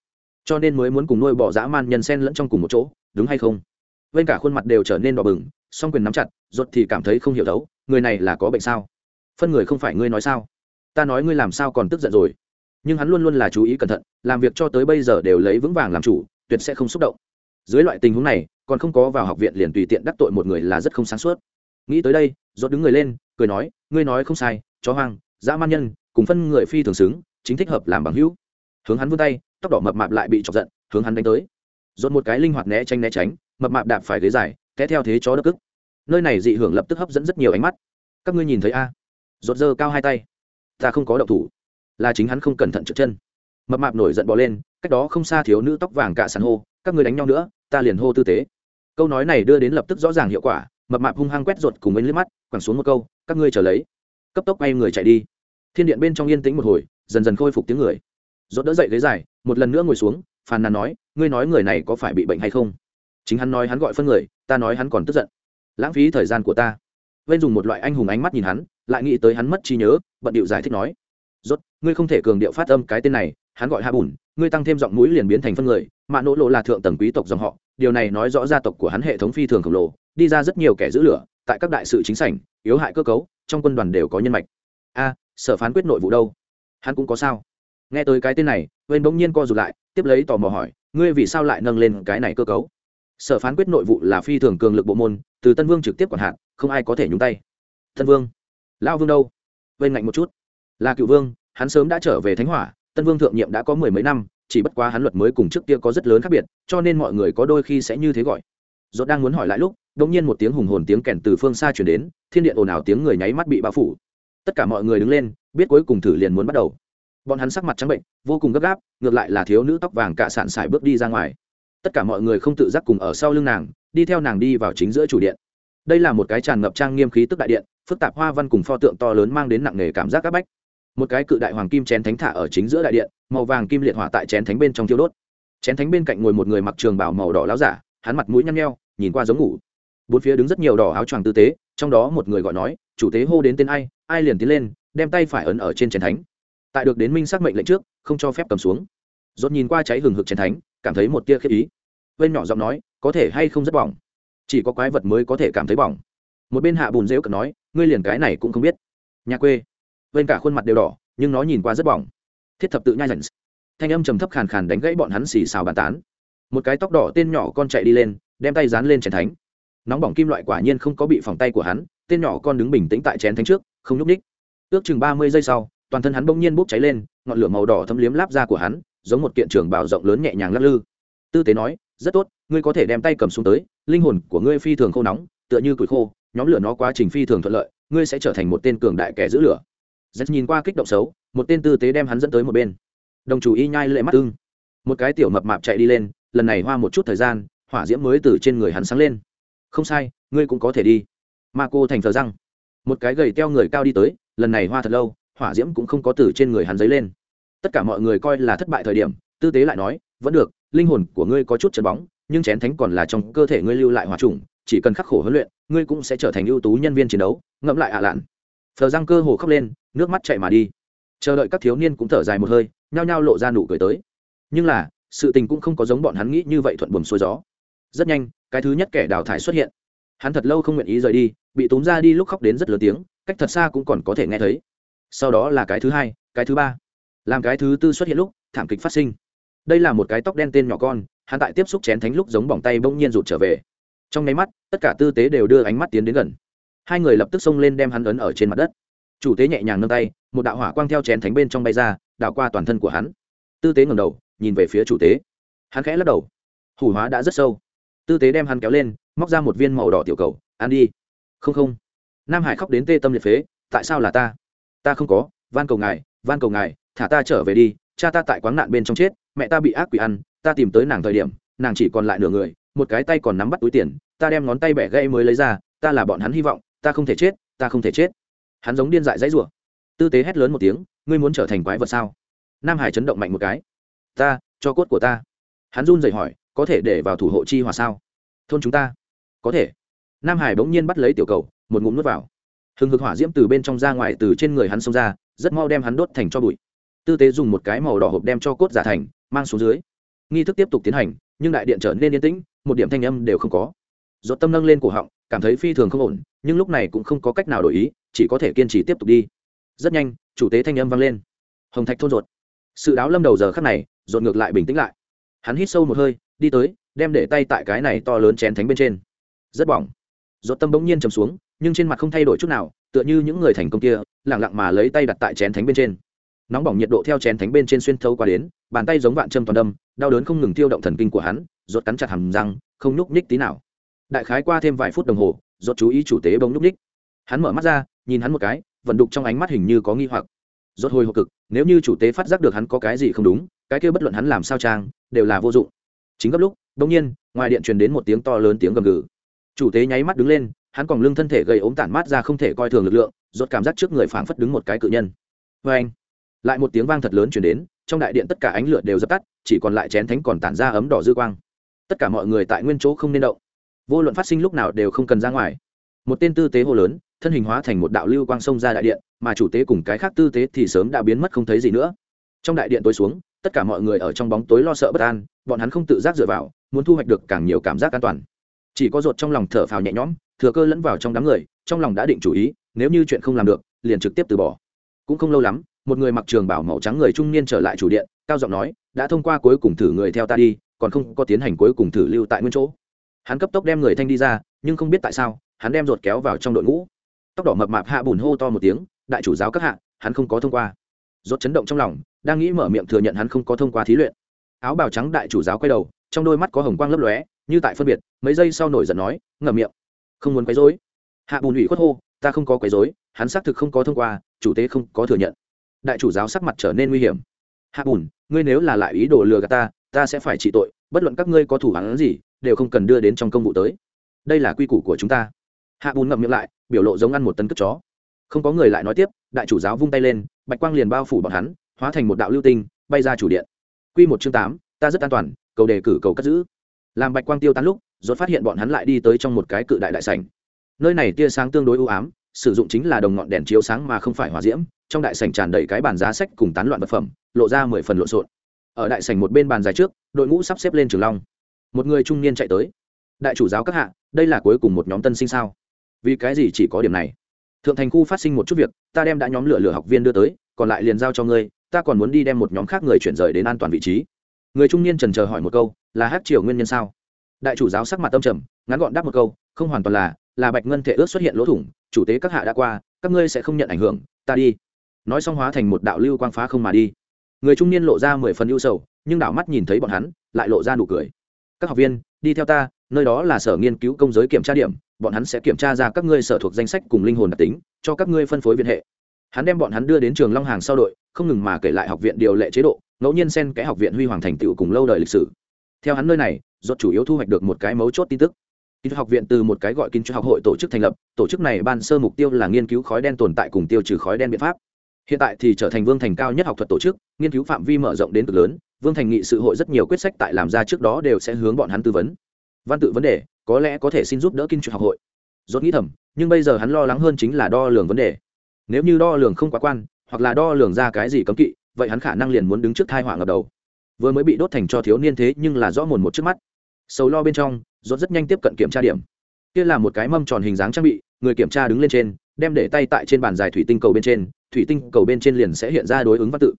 A: Cho nên mới muốn cùng nuôi bỏ dã man nhân sen lẫn trong cùng một chỗ đúng hay không? Bên cả khuôn mặt đều trở nên đỏ bừng, song quyền nắm chặt, ruột thì cảm thấy không hiểu đấu người này là có bệnh sao? Phân người không phải ngươi nói sao? Ta nói ngươi làm sao còn tức giận rồi. Nhưng hắn luôn luôn là chú ý cẩn thận, làm việc cho tới bây giờ đều lấy vững vàng làm chủ, tuyệt sẽ không xúc động. Dưới loại tình huống này, còn không có vào học viện liền tùy tiện đắc tội một người là rất không sáng suốt. Nghĩ tới đây, ruột đứng người lên, cười nói, ngươi nói không sai, chó hoang, dã man nhân, cùng phân người phi thường xứng, chính thích hợp làm bằng hữu. Hướng hắn vươn tay, tóc đỏ mập mạp lại bị chọc giận, hướng hắn đánh tới rốt một cái linh hoạt né tránh né tránh, mập mạp đạp phải ghế dài, té theo thế chó đất cức. Nơi này dị hưởng lập tức hấp dẫn rất nhiều ánh mắt. Các ngươi nhìn thấy a? Rốt dơ cao hai tay. Ta không có động thủ. Là chính hắn không cẩn thận trượt chân. Mập mạp nổi giận bỏ lên, cách đó không xa thiếu nữ tóc vàng cả sàn hô, các ngươi đánh nhau nữa, ta liền hô tư tế. Câu nói này đưa đến lập tức rõ ràng hiệu quả, mập mạp hung hăng quét ruột cùng bên liếc mắt, quẳng xuống một câu, các ngươi trở lấy. Cấp tốc bay người chạy đi. Thiên điện bên trong yên tĩnh một hồi, dần dần khôi phục tiếng người. Rốt đỡ dậy ghế dài, một lần nữa ngồi xuống phàn nàn nói, ngươi nói người này có phải bị bệnh hay không? Chính hắn nói hắn gọi phân người, ta nói hắn còn tức giận. Lãng phí thời gian của ta. Vên dùng một loại anh hùng ánh mắt nhìn hắn, lại nghĩ tới hắn mất trí nhớ, bận điệu giải thích nói, rốt, ngươi không thể cường điệu phát âm cái tên này, hắn gọi hạ bùn, ngươi tăng thêm giọng mũi liền biến thành phân người mạ nỗ lộ là thượng tầng quý tộc dòng họ, điều này nói rõ gia tộc của hắn hệ thống phi thường khổng lồ, đi ra rất nhiều kẻ giữ lửa, tại các đại sự chính sảnh, yếu hại cơ cấu, trong quân đoàn đều có nhân mạch. A, sở phán quyết nội vụ đâu? Hắn cũng có sao. Nghe tới cái tên này bên bỗng nhiên co rụt lại, tiếp lấy tò mò hỏi, ngươi vì sao lại nâng lên cái này cơ cấu? Sở phán quyết nội vụ là phi thường cường lực bộ môn, từ tân vương trực tiếp quản hạn không ai có thể nhúng tay. Tân vương? Lao vương đâu? Bên ngạnh một chút. Là cựu vương, hắn sớm đã trở về thánh hỏa, tân vương thượng nhiệm đã có mười mấy năm, chỉ bất quá hắn luật mới cùng trước kia có rất lớn khác biệt, cho nên mọi người có đôi khi sẽ như thế gọi. Dốt đang muốn hỏi lại lúc đ ỗ n g nhiên một tiếng hùng hồn tiếng kèn từ phương xa chuyển đến, thiên điện ồn ào tiếng người nháy mắt bị bao phủ. Tất cả mọi người đứng lên, biết cuối cùng thử liền muốn bắt đầu bọn hắn sắc mặt trắng bệnh, vô cùng gấp gáp, ngược lại là thiếu nữ tóc vàng cạ sạn sải bước đi ra ngoài. Tất cả mọi người không tự giác cùng ở sau lưng nàng, đi theo nàng đi vào chính giữa chủ điện. Đây là một cái tràn ngập trang nghiêm khí tức đại điện, phức tạp hoa văn cùng pho tượng to lớn mang đến nặng nề cảm giác áp bách. Một cái cự đại hoàng kim chén thánh thả ở chính giữa đại điện, màu vàng kim liệt hỏa tại chén thánh bên trong thiêu đốt. Chén thánh bên cạnh ngồi một người mặc trường bảo màu đỏ láo giả, hắn mặt mũi nhăn nheo, nhìn qua giống ngủ. Bốn phía đứng rất nhiều đỏ áo choàng tư tế, trong đó một người gọi nói, chủ tế hô đến tên ai ai liền tiến lên, đem tay phải ấn ở trên chén thánh tại được đến minh xác mệnh lệnh trước, không cho phép cầm xuống. Dốt nhìn qua cháy hừng hực chén thánh, cảm thấy một tia khiếp ý. Bên nhỏ giọng nói, có thể hay không rất bỏng? Chỉ có quái vật mới có thể cảm thấy bỏng. Một bên hạ bùn rêu cực nói, ngươi liền cái này cũng không biết. Nhà quê. Bên cả khuôn mặt đều đỏ, nhưng nó nhìn qua rất bỏng. Thiết thập tự nhai dần thanh âm trầm thấp khàn khàn đánh gãy bọn hắn xì xào bàn tán. Một cái tóc đỏ tên nhỏ con chạy đi lên, đem tay dán lên chén thánh. Nóng bỏng kim loại quả nhiên không có bị phòng tay của hắn, tên nhỏ con đứng bình tĩnh tại chén thánh trước, không nhúc ních ước chừng ba mươi giây sau toàn thân hắn bỗng nhiên bốc cháy lên, ngọn lửa màu đỏ thấm liếm láp da của hắn, giống một kiện trường bào rộng lớn nhẹ nhàng lắc lư. Tư tế nói, rất tốt, ngươi có thể đem tay cầm xuống tới, linh hồn của ngươi phi thường khô nóng, tựa như củi khô, nhóm lửa nó quá trình phi thường thuận lợi, ngươi sẽ trở thành một tên cường đại kẻ giữ lửa. Z nhìn qua kích động xấu, một tên tư tế đem hắn dẫn tới một bên. Đồng chủ y nhai lệ mắt ưng. Một cái tiểu mập mạp chạy đi lên, lần này hoa một chút thời gian, hỏa diễm mới từ trên người hắn sáng lên. Không sai, ngươi cũng có thể đi. Ma cô thành thờ răng một cái gầy teo người cao đi tới, lần này hoa thật lâu hỏa diễm cũng không có từ trên người hắn dấy lên. Tất cả mọi người coi là thất bại thời điểm, tư tế lại nói, vẫn được, linh hồn của ngươi có chút chân bóng, nhưng chén thánh còn là trong cơ thể ngươi lưu lại hòa trùng, chỉ cần khắc khổ huấn luyện, ngươi cũng sẽ trở thành ưu tú nhân viên chiến đấu. Ngẫm lại ạ à lạn. Phờ răng cơ hồ khóc lên, nước mắt chạy mà đi. Chờ đợi các thiếu niên cũng thở dài một hơi, nhao nhao lộ ra nụ cười tới. Nhưng là, sự tình cũng không có giống bọn hắn nghĩ như vậy thuận buồm xuôi gió. Rất nhanh, cái thứ nhất kẻ đào thải xuất hiện. Hắn thật lâu không nguyện ý rời đi, bị tốn ra đi lúc khóc đến rất lớn tiếng, cách thật xa cũng còn có thể nghe thấy sau đó là cái thứ hai, cái thứ ba. Làm cái thứ tư xuất hiện lúc, thảm kịch phát sinh. Đây là một cái tóc đen tên nhỏ con, hắn tại tiếp xúc chén thánh lúc giống bỏng tay bỗng nhiên rụt trở về. Trong nháy mắt, tất cả tư tế đều đưa ánh mắt tiến đến gần. Hai người lập tức xông lên đem hắn ấn ở trên mặt đất. Chủ tế nhẹ nhàng nâng tay, một đạo hỏa quang theo chén thánh bên trong bay ra, đảo qua toàn thân của hắn. Tư tế ngầm đầu, nhìn về phía chủ tế. Hắn khẽ lắc đầu. Hủ hóa đã rất sâu. Tư tế đem hắn kéo lên, móc ra một viên màu đỏ tiểu cầu. Ăn đi. Không không. Nam hải khóc đến tê tâm liệt phế. Tại sao là ta? Ta không có, van cầu ngài, van cầu ngài, thả ta trở về đi, cha ta tại quán nạn bên trong chết, mẹ ta bị ác quỷ ăn, ta tìm tới nàng thời điểm, nàng chỉ còn lại nửa người, một cái tay còn nắm bắt túi tiền, ta đem ngón tay bẻ gãy mới lấy ra, ta là bọn hắn hy vọng, ta không thể chết, ta không thể chết. Hắn giống điên dại dãy rủa. Tư tế hét lớn một tiếng, ngươi muốn trở thành quái vật sao? Nam hải chấn động mạnh một cái. Ta, cho cốt của ta. Hắn run rẩy hỏi, có thể để vào thủ hộ chi hòa sao? Thôn chúng ta. Có thể. Nam hải bỗng nhiên bắt lấy tiểu cầu, một ngụm nuốt vào hừng hực hỏa diễm từ bên trong ra ngoài từ trên người hắn xông ra, rất mau đem hắn đốt thành cho bụi. Tư tế dùng một cái màu đỏ hộp đem cho cốt giả thành, mang xuống dưới. Nghi thức tiếp tục tiến hành, nhưng đại điện trở nên yên tĩnh, một điểm thanh âm đều không có. Dốt tâm nâng lên cổ họng, cảm thấy phi thường không ổn, nhưng lúc này cũng không có cách nào đổi ý, chỉ có thể kiên trì tiếp tục đi. Rất nhanh, chủ tế thanh âm vang lên. Hồng thạch thôn ruột. Sự đáo lâm đầu giờ khắc này dồn ngược lại bình tĩnh lại. Hắn hít sâu một hơi, đi tới, đem để tay tại cái này to lớn chén thánh bên trên. Rất bỏng. Dốt tâm bỗng nhiên trầm xuống nhưng trên mặt không thay đổi chút nào, tựa như những người thành công kia lẳng lặng mà lấy tay đặt tại chén thánh bên trên. Nóng bỏng nhiệt độ theo chén thánh bên trên xuyên thấu qua đến, bàn tay giống vạn châm toàn đâm, đau đớn không ngừng tiêu động thần kinh của hắn, rốt cắn chặt hàm răng, không nhúc nhích tí nào. Đại khái qua thêm vài phút đồng hồ, rốt chú ý chủ tế bỗng nhúc nhích. Hắn mở mắt ra, nhìn hắn một cái, vận đục trong ánh mắt hình như có nghi hoặc. Rốt hồi hộp cực, nếu như chủ tế phát giác được hắn có cái gì không đúng, cái kia bất luận hắn làm sao trang, đều là vô dụng. Chính gấp lúc, đột nhiên, ngoài điện truyền đến một tiếng to lớn tiếng gầm gừ. Chủ tế nháy mắt đứng lên hắn còn lưng thân thể gầy ốm tản mát ra không thể coi thường lực lượng, rốt cảm giác trước người phảng phất đứng một cái cự nhân. Vê anh, lại một tiếng vang thật lớn truyền đến, trong đại điện tất cả ánh lửa đều dập tắt, chỉ còn lại chén thánh còn tản ra ấm đỏ dư quang. Tất cả mọi người tại nguyên chỗ không nên động. Vô luận phát sinh lúc nào đều không cần ra ngoài. Một tên tư tế hô lớn, thân hình hóa thành một đạo lưu quang sông ra đại điện, mà chủ tế cùng cái khác tư tế thì sớm đã biến mất không thấy gì nữa. Trong đại điện tối xuống, tất cả mọi người ở trong bóng tối lo sợ bất an, bọn hắn không tự giác dựa vào, muốn thu hoạch được càng nhiều cảm giác an toàn. Chỉ có ruột trong lòng thở phào nhẹ nhõm thừa cơ lẫn vào trong đám người, trong lòng đã định chủ ý, nếu như chuyện không làm được, liền trực tiếp từ bỏ. Cũng không lâu lắm, một người mặc trường bảo màu trắng người trung niên trở lại chủ điện, cao giọng nói, đã thông qua cuối cùng thử người theo ta đi, còn không có tiến hành cuối cùng thử lưu tại nguyên chỗ. Hắn cấp tốc đem người thanh đi ra, nhưng không biết tại sao, hắn đem ruột kéo vào trong đội ngũ. Tóc đỏ mập mạp hạ bùn hô to một tiếng, đại chủ giáo các hạ, hắn không có thông qua. Rốt chấn động trong lòng, đang nghĩ mở miệng thừa nhận hắn không có thông qua thí luyện. Áo bào trắng đại chủ giáo quay đầu, trong đôi mắt có hồng quang lấp lóe, như tại phân biệt, mấy giây sau nổi giận nói, ngậm miệng không muốn quấy rối. Hạ bùn ủy khuất hô, ta không có quấy rối, hắn xác thực không có thông qua, chủ tế không có thừa nhận. Đại chủ giáo sắc mặt trở nên nguy hiểm. Hạ bùn, ngươi nếu là lại ý đồ lừa gạt ta ta sẽ phải trị tội, bất luận các ngươi có thủ hắn gì, đều không cần đưa đến trong công vụ tới. Đây là quy củ của chúng ta. Hạ bùn ngậm miệng lại, biểu lộ giống ăn một tấn cất chó. Không có người lại nói tiếp, đại chủ giáo vung tay lên, bạch quang liền bao phủ bọn hắn, hóa thành một đạo lưu tinh, bay ra chủ điện. Q một chương tám, ta rất an toàn, cầu đề cử, cầu cất giữ. Làm bạch quang tiêu tán lúc rốt phát hiện bọn hắn lại đi tới trong một cái cự đại đại sảnh. Nơi này tia sáng tương đối u ám, sử dụng chính là đồng ngọn đèn chiếu sáng mà không phải hỏa diễm, trong đại sảnh tràn đầy cái bàn giá sách cùng tán loạn vật phẩm, lộ ra mười phần lộn xộn. Ở đại sảnh một bên bàn dài trước, đội ngũ sắp xếp lên trường long. Một người trung niên chạy tới. Đại chủ giáo các hạ, đây là cuối cùng một nhóm tân sinh sao? Vì cái gì chỉ có điểm này? Thượng thành khu phát sinh một chút việc, ta đem đã nhóm lửa lửa học viên đưa tới, còn lại liền giao cho ngươi, ta còn muốn đi đem một nhóm khác người chuyển rời đến an toàn vị trí. Người trung niên trần chờ hỏi một câu, là hát triều nguyên nhân sao? Đại chủ giáo sắc mặt tâm trầm, ngắn gọn đáp một câu, không hoàn toàn là là bạch ngân thể ước xuất hiện lỗ thủng, chủ tế các hạ đã qua, các ngươi sẽ không nhận ảnh hưởng, ta đi. Nói xong hóa thành một đạo lưu quang phá không mà đi. Người trung niên lộ ra mười phần ưu sầu, nhưng đảo mắt nhìn thấy bọn hắn, lại lộ ra nụ cười. Các học viên, đi theo ta, nơi đó là sở nghiên cứu công giới kiểm tra điểm, bọn hắn sẽ kiểm tra ra các ngươi sở thuộc danh sách cùng linh hồn đặc tính, cho các ngươi phân phối viện hệ. Hắn đem bọn hắn đưa đến trường long hàng sau đội, không ngừng mà kể lại học viện điều lệ chế độ, ngẫu nhiên xen cái học viện huy hoàng thành tựu cùng lâu đời lịch sử theo hắn nơi này do chủ yếu thu hoạch được một cái mấu chốt tin tức Kinh học viện từ một cái gọi kinh học hội tổ chức thành lập, tổ chức này ban sơ mục tiêu là nghiên cứu khói đen tồn tại cùng tiêu trừ khói đen biện pháp. Hiện tại thì trở thành vương thành cao nhất học thuật tổ chức, nghiên cứu phạm vi mở rộng đến cực lớn, vương thành nghị sự hội rất nhiều quyết sách tại làm ra trước đó đều sẽ hướng bọn hắn tư vấn. Văn tự vấn đề, có lẽ có thể xin giúp đỡ kinh học hội. Rốt nghĩ thầm, nhưng bây giờ hắn lo lắng hơn chính là đo lường vấn đề. Nếu như đo lường không quá quan, hoặc là đo lường ra cái gì cấm kỵ, vậy hắn khả năng liền muốn đứng trước thai họa ngập đầu. Vừa mới bị đốt thành cho thiếu niên thế nhưng là rõ mồn một trước mắt. Sầu lo bên trong, rốt rất nhanh tiếp cận kiểm tra điểm. Kia là một cái mâm tròn hình dáng trang bị, người kiểm tra đứng lên trên, đem để tay tại trên bàn dài thủy tinh cầu bên trên, thủy tinh cầu bên trên liền sẽ hiện ra đối ứng văn tự.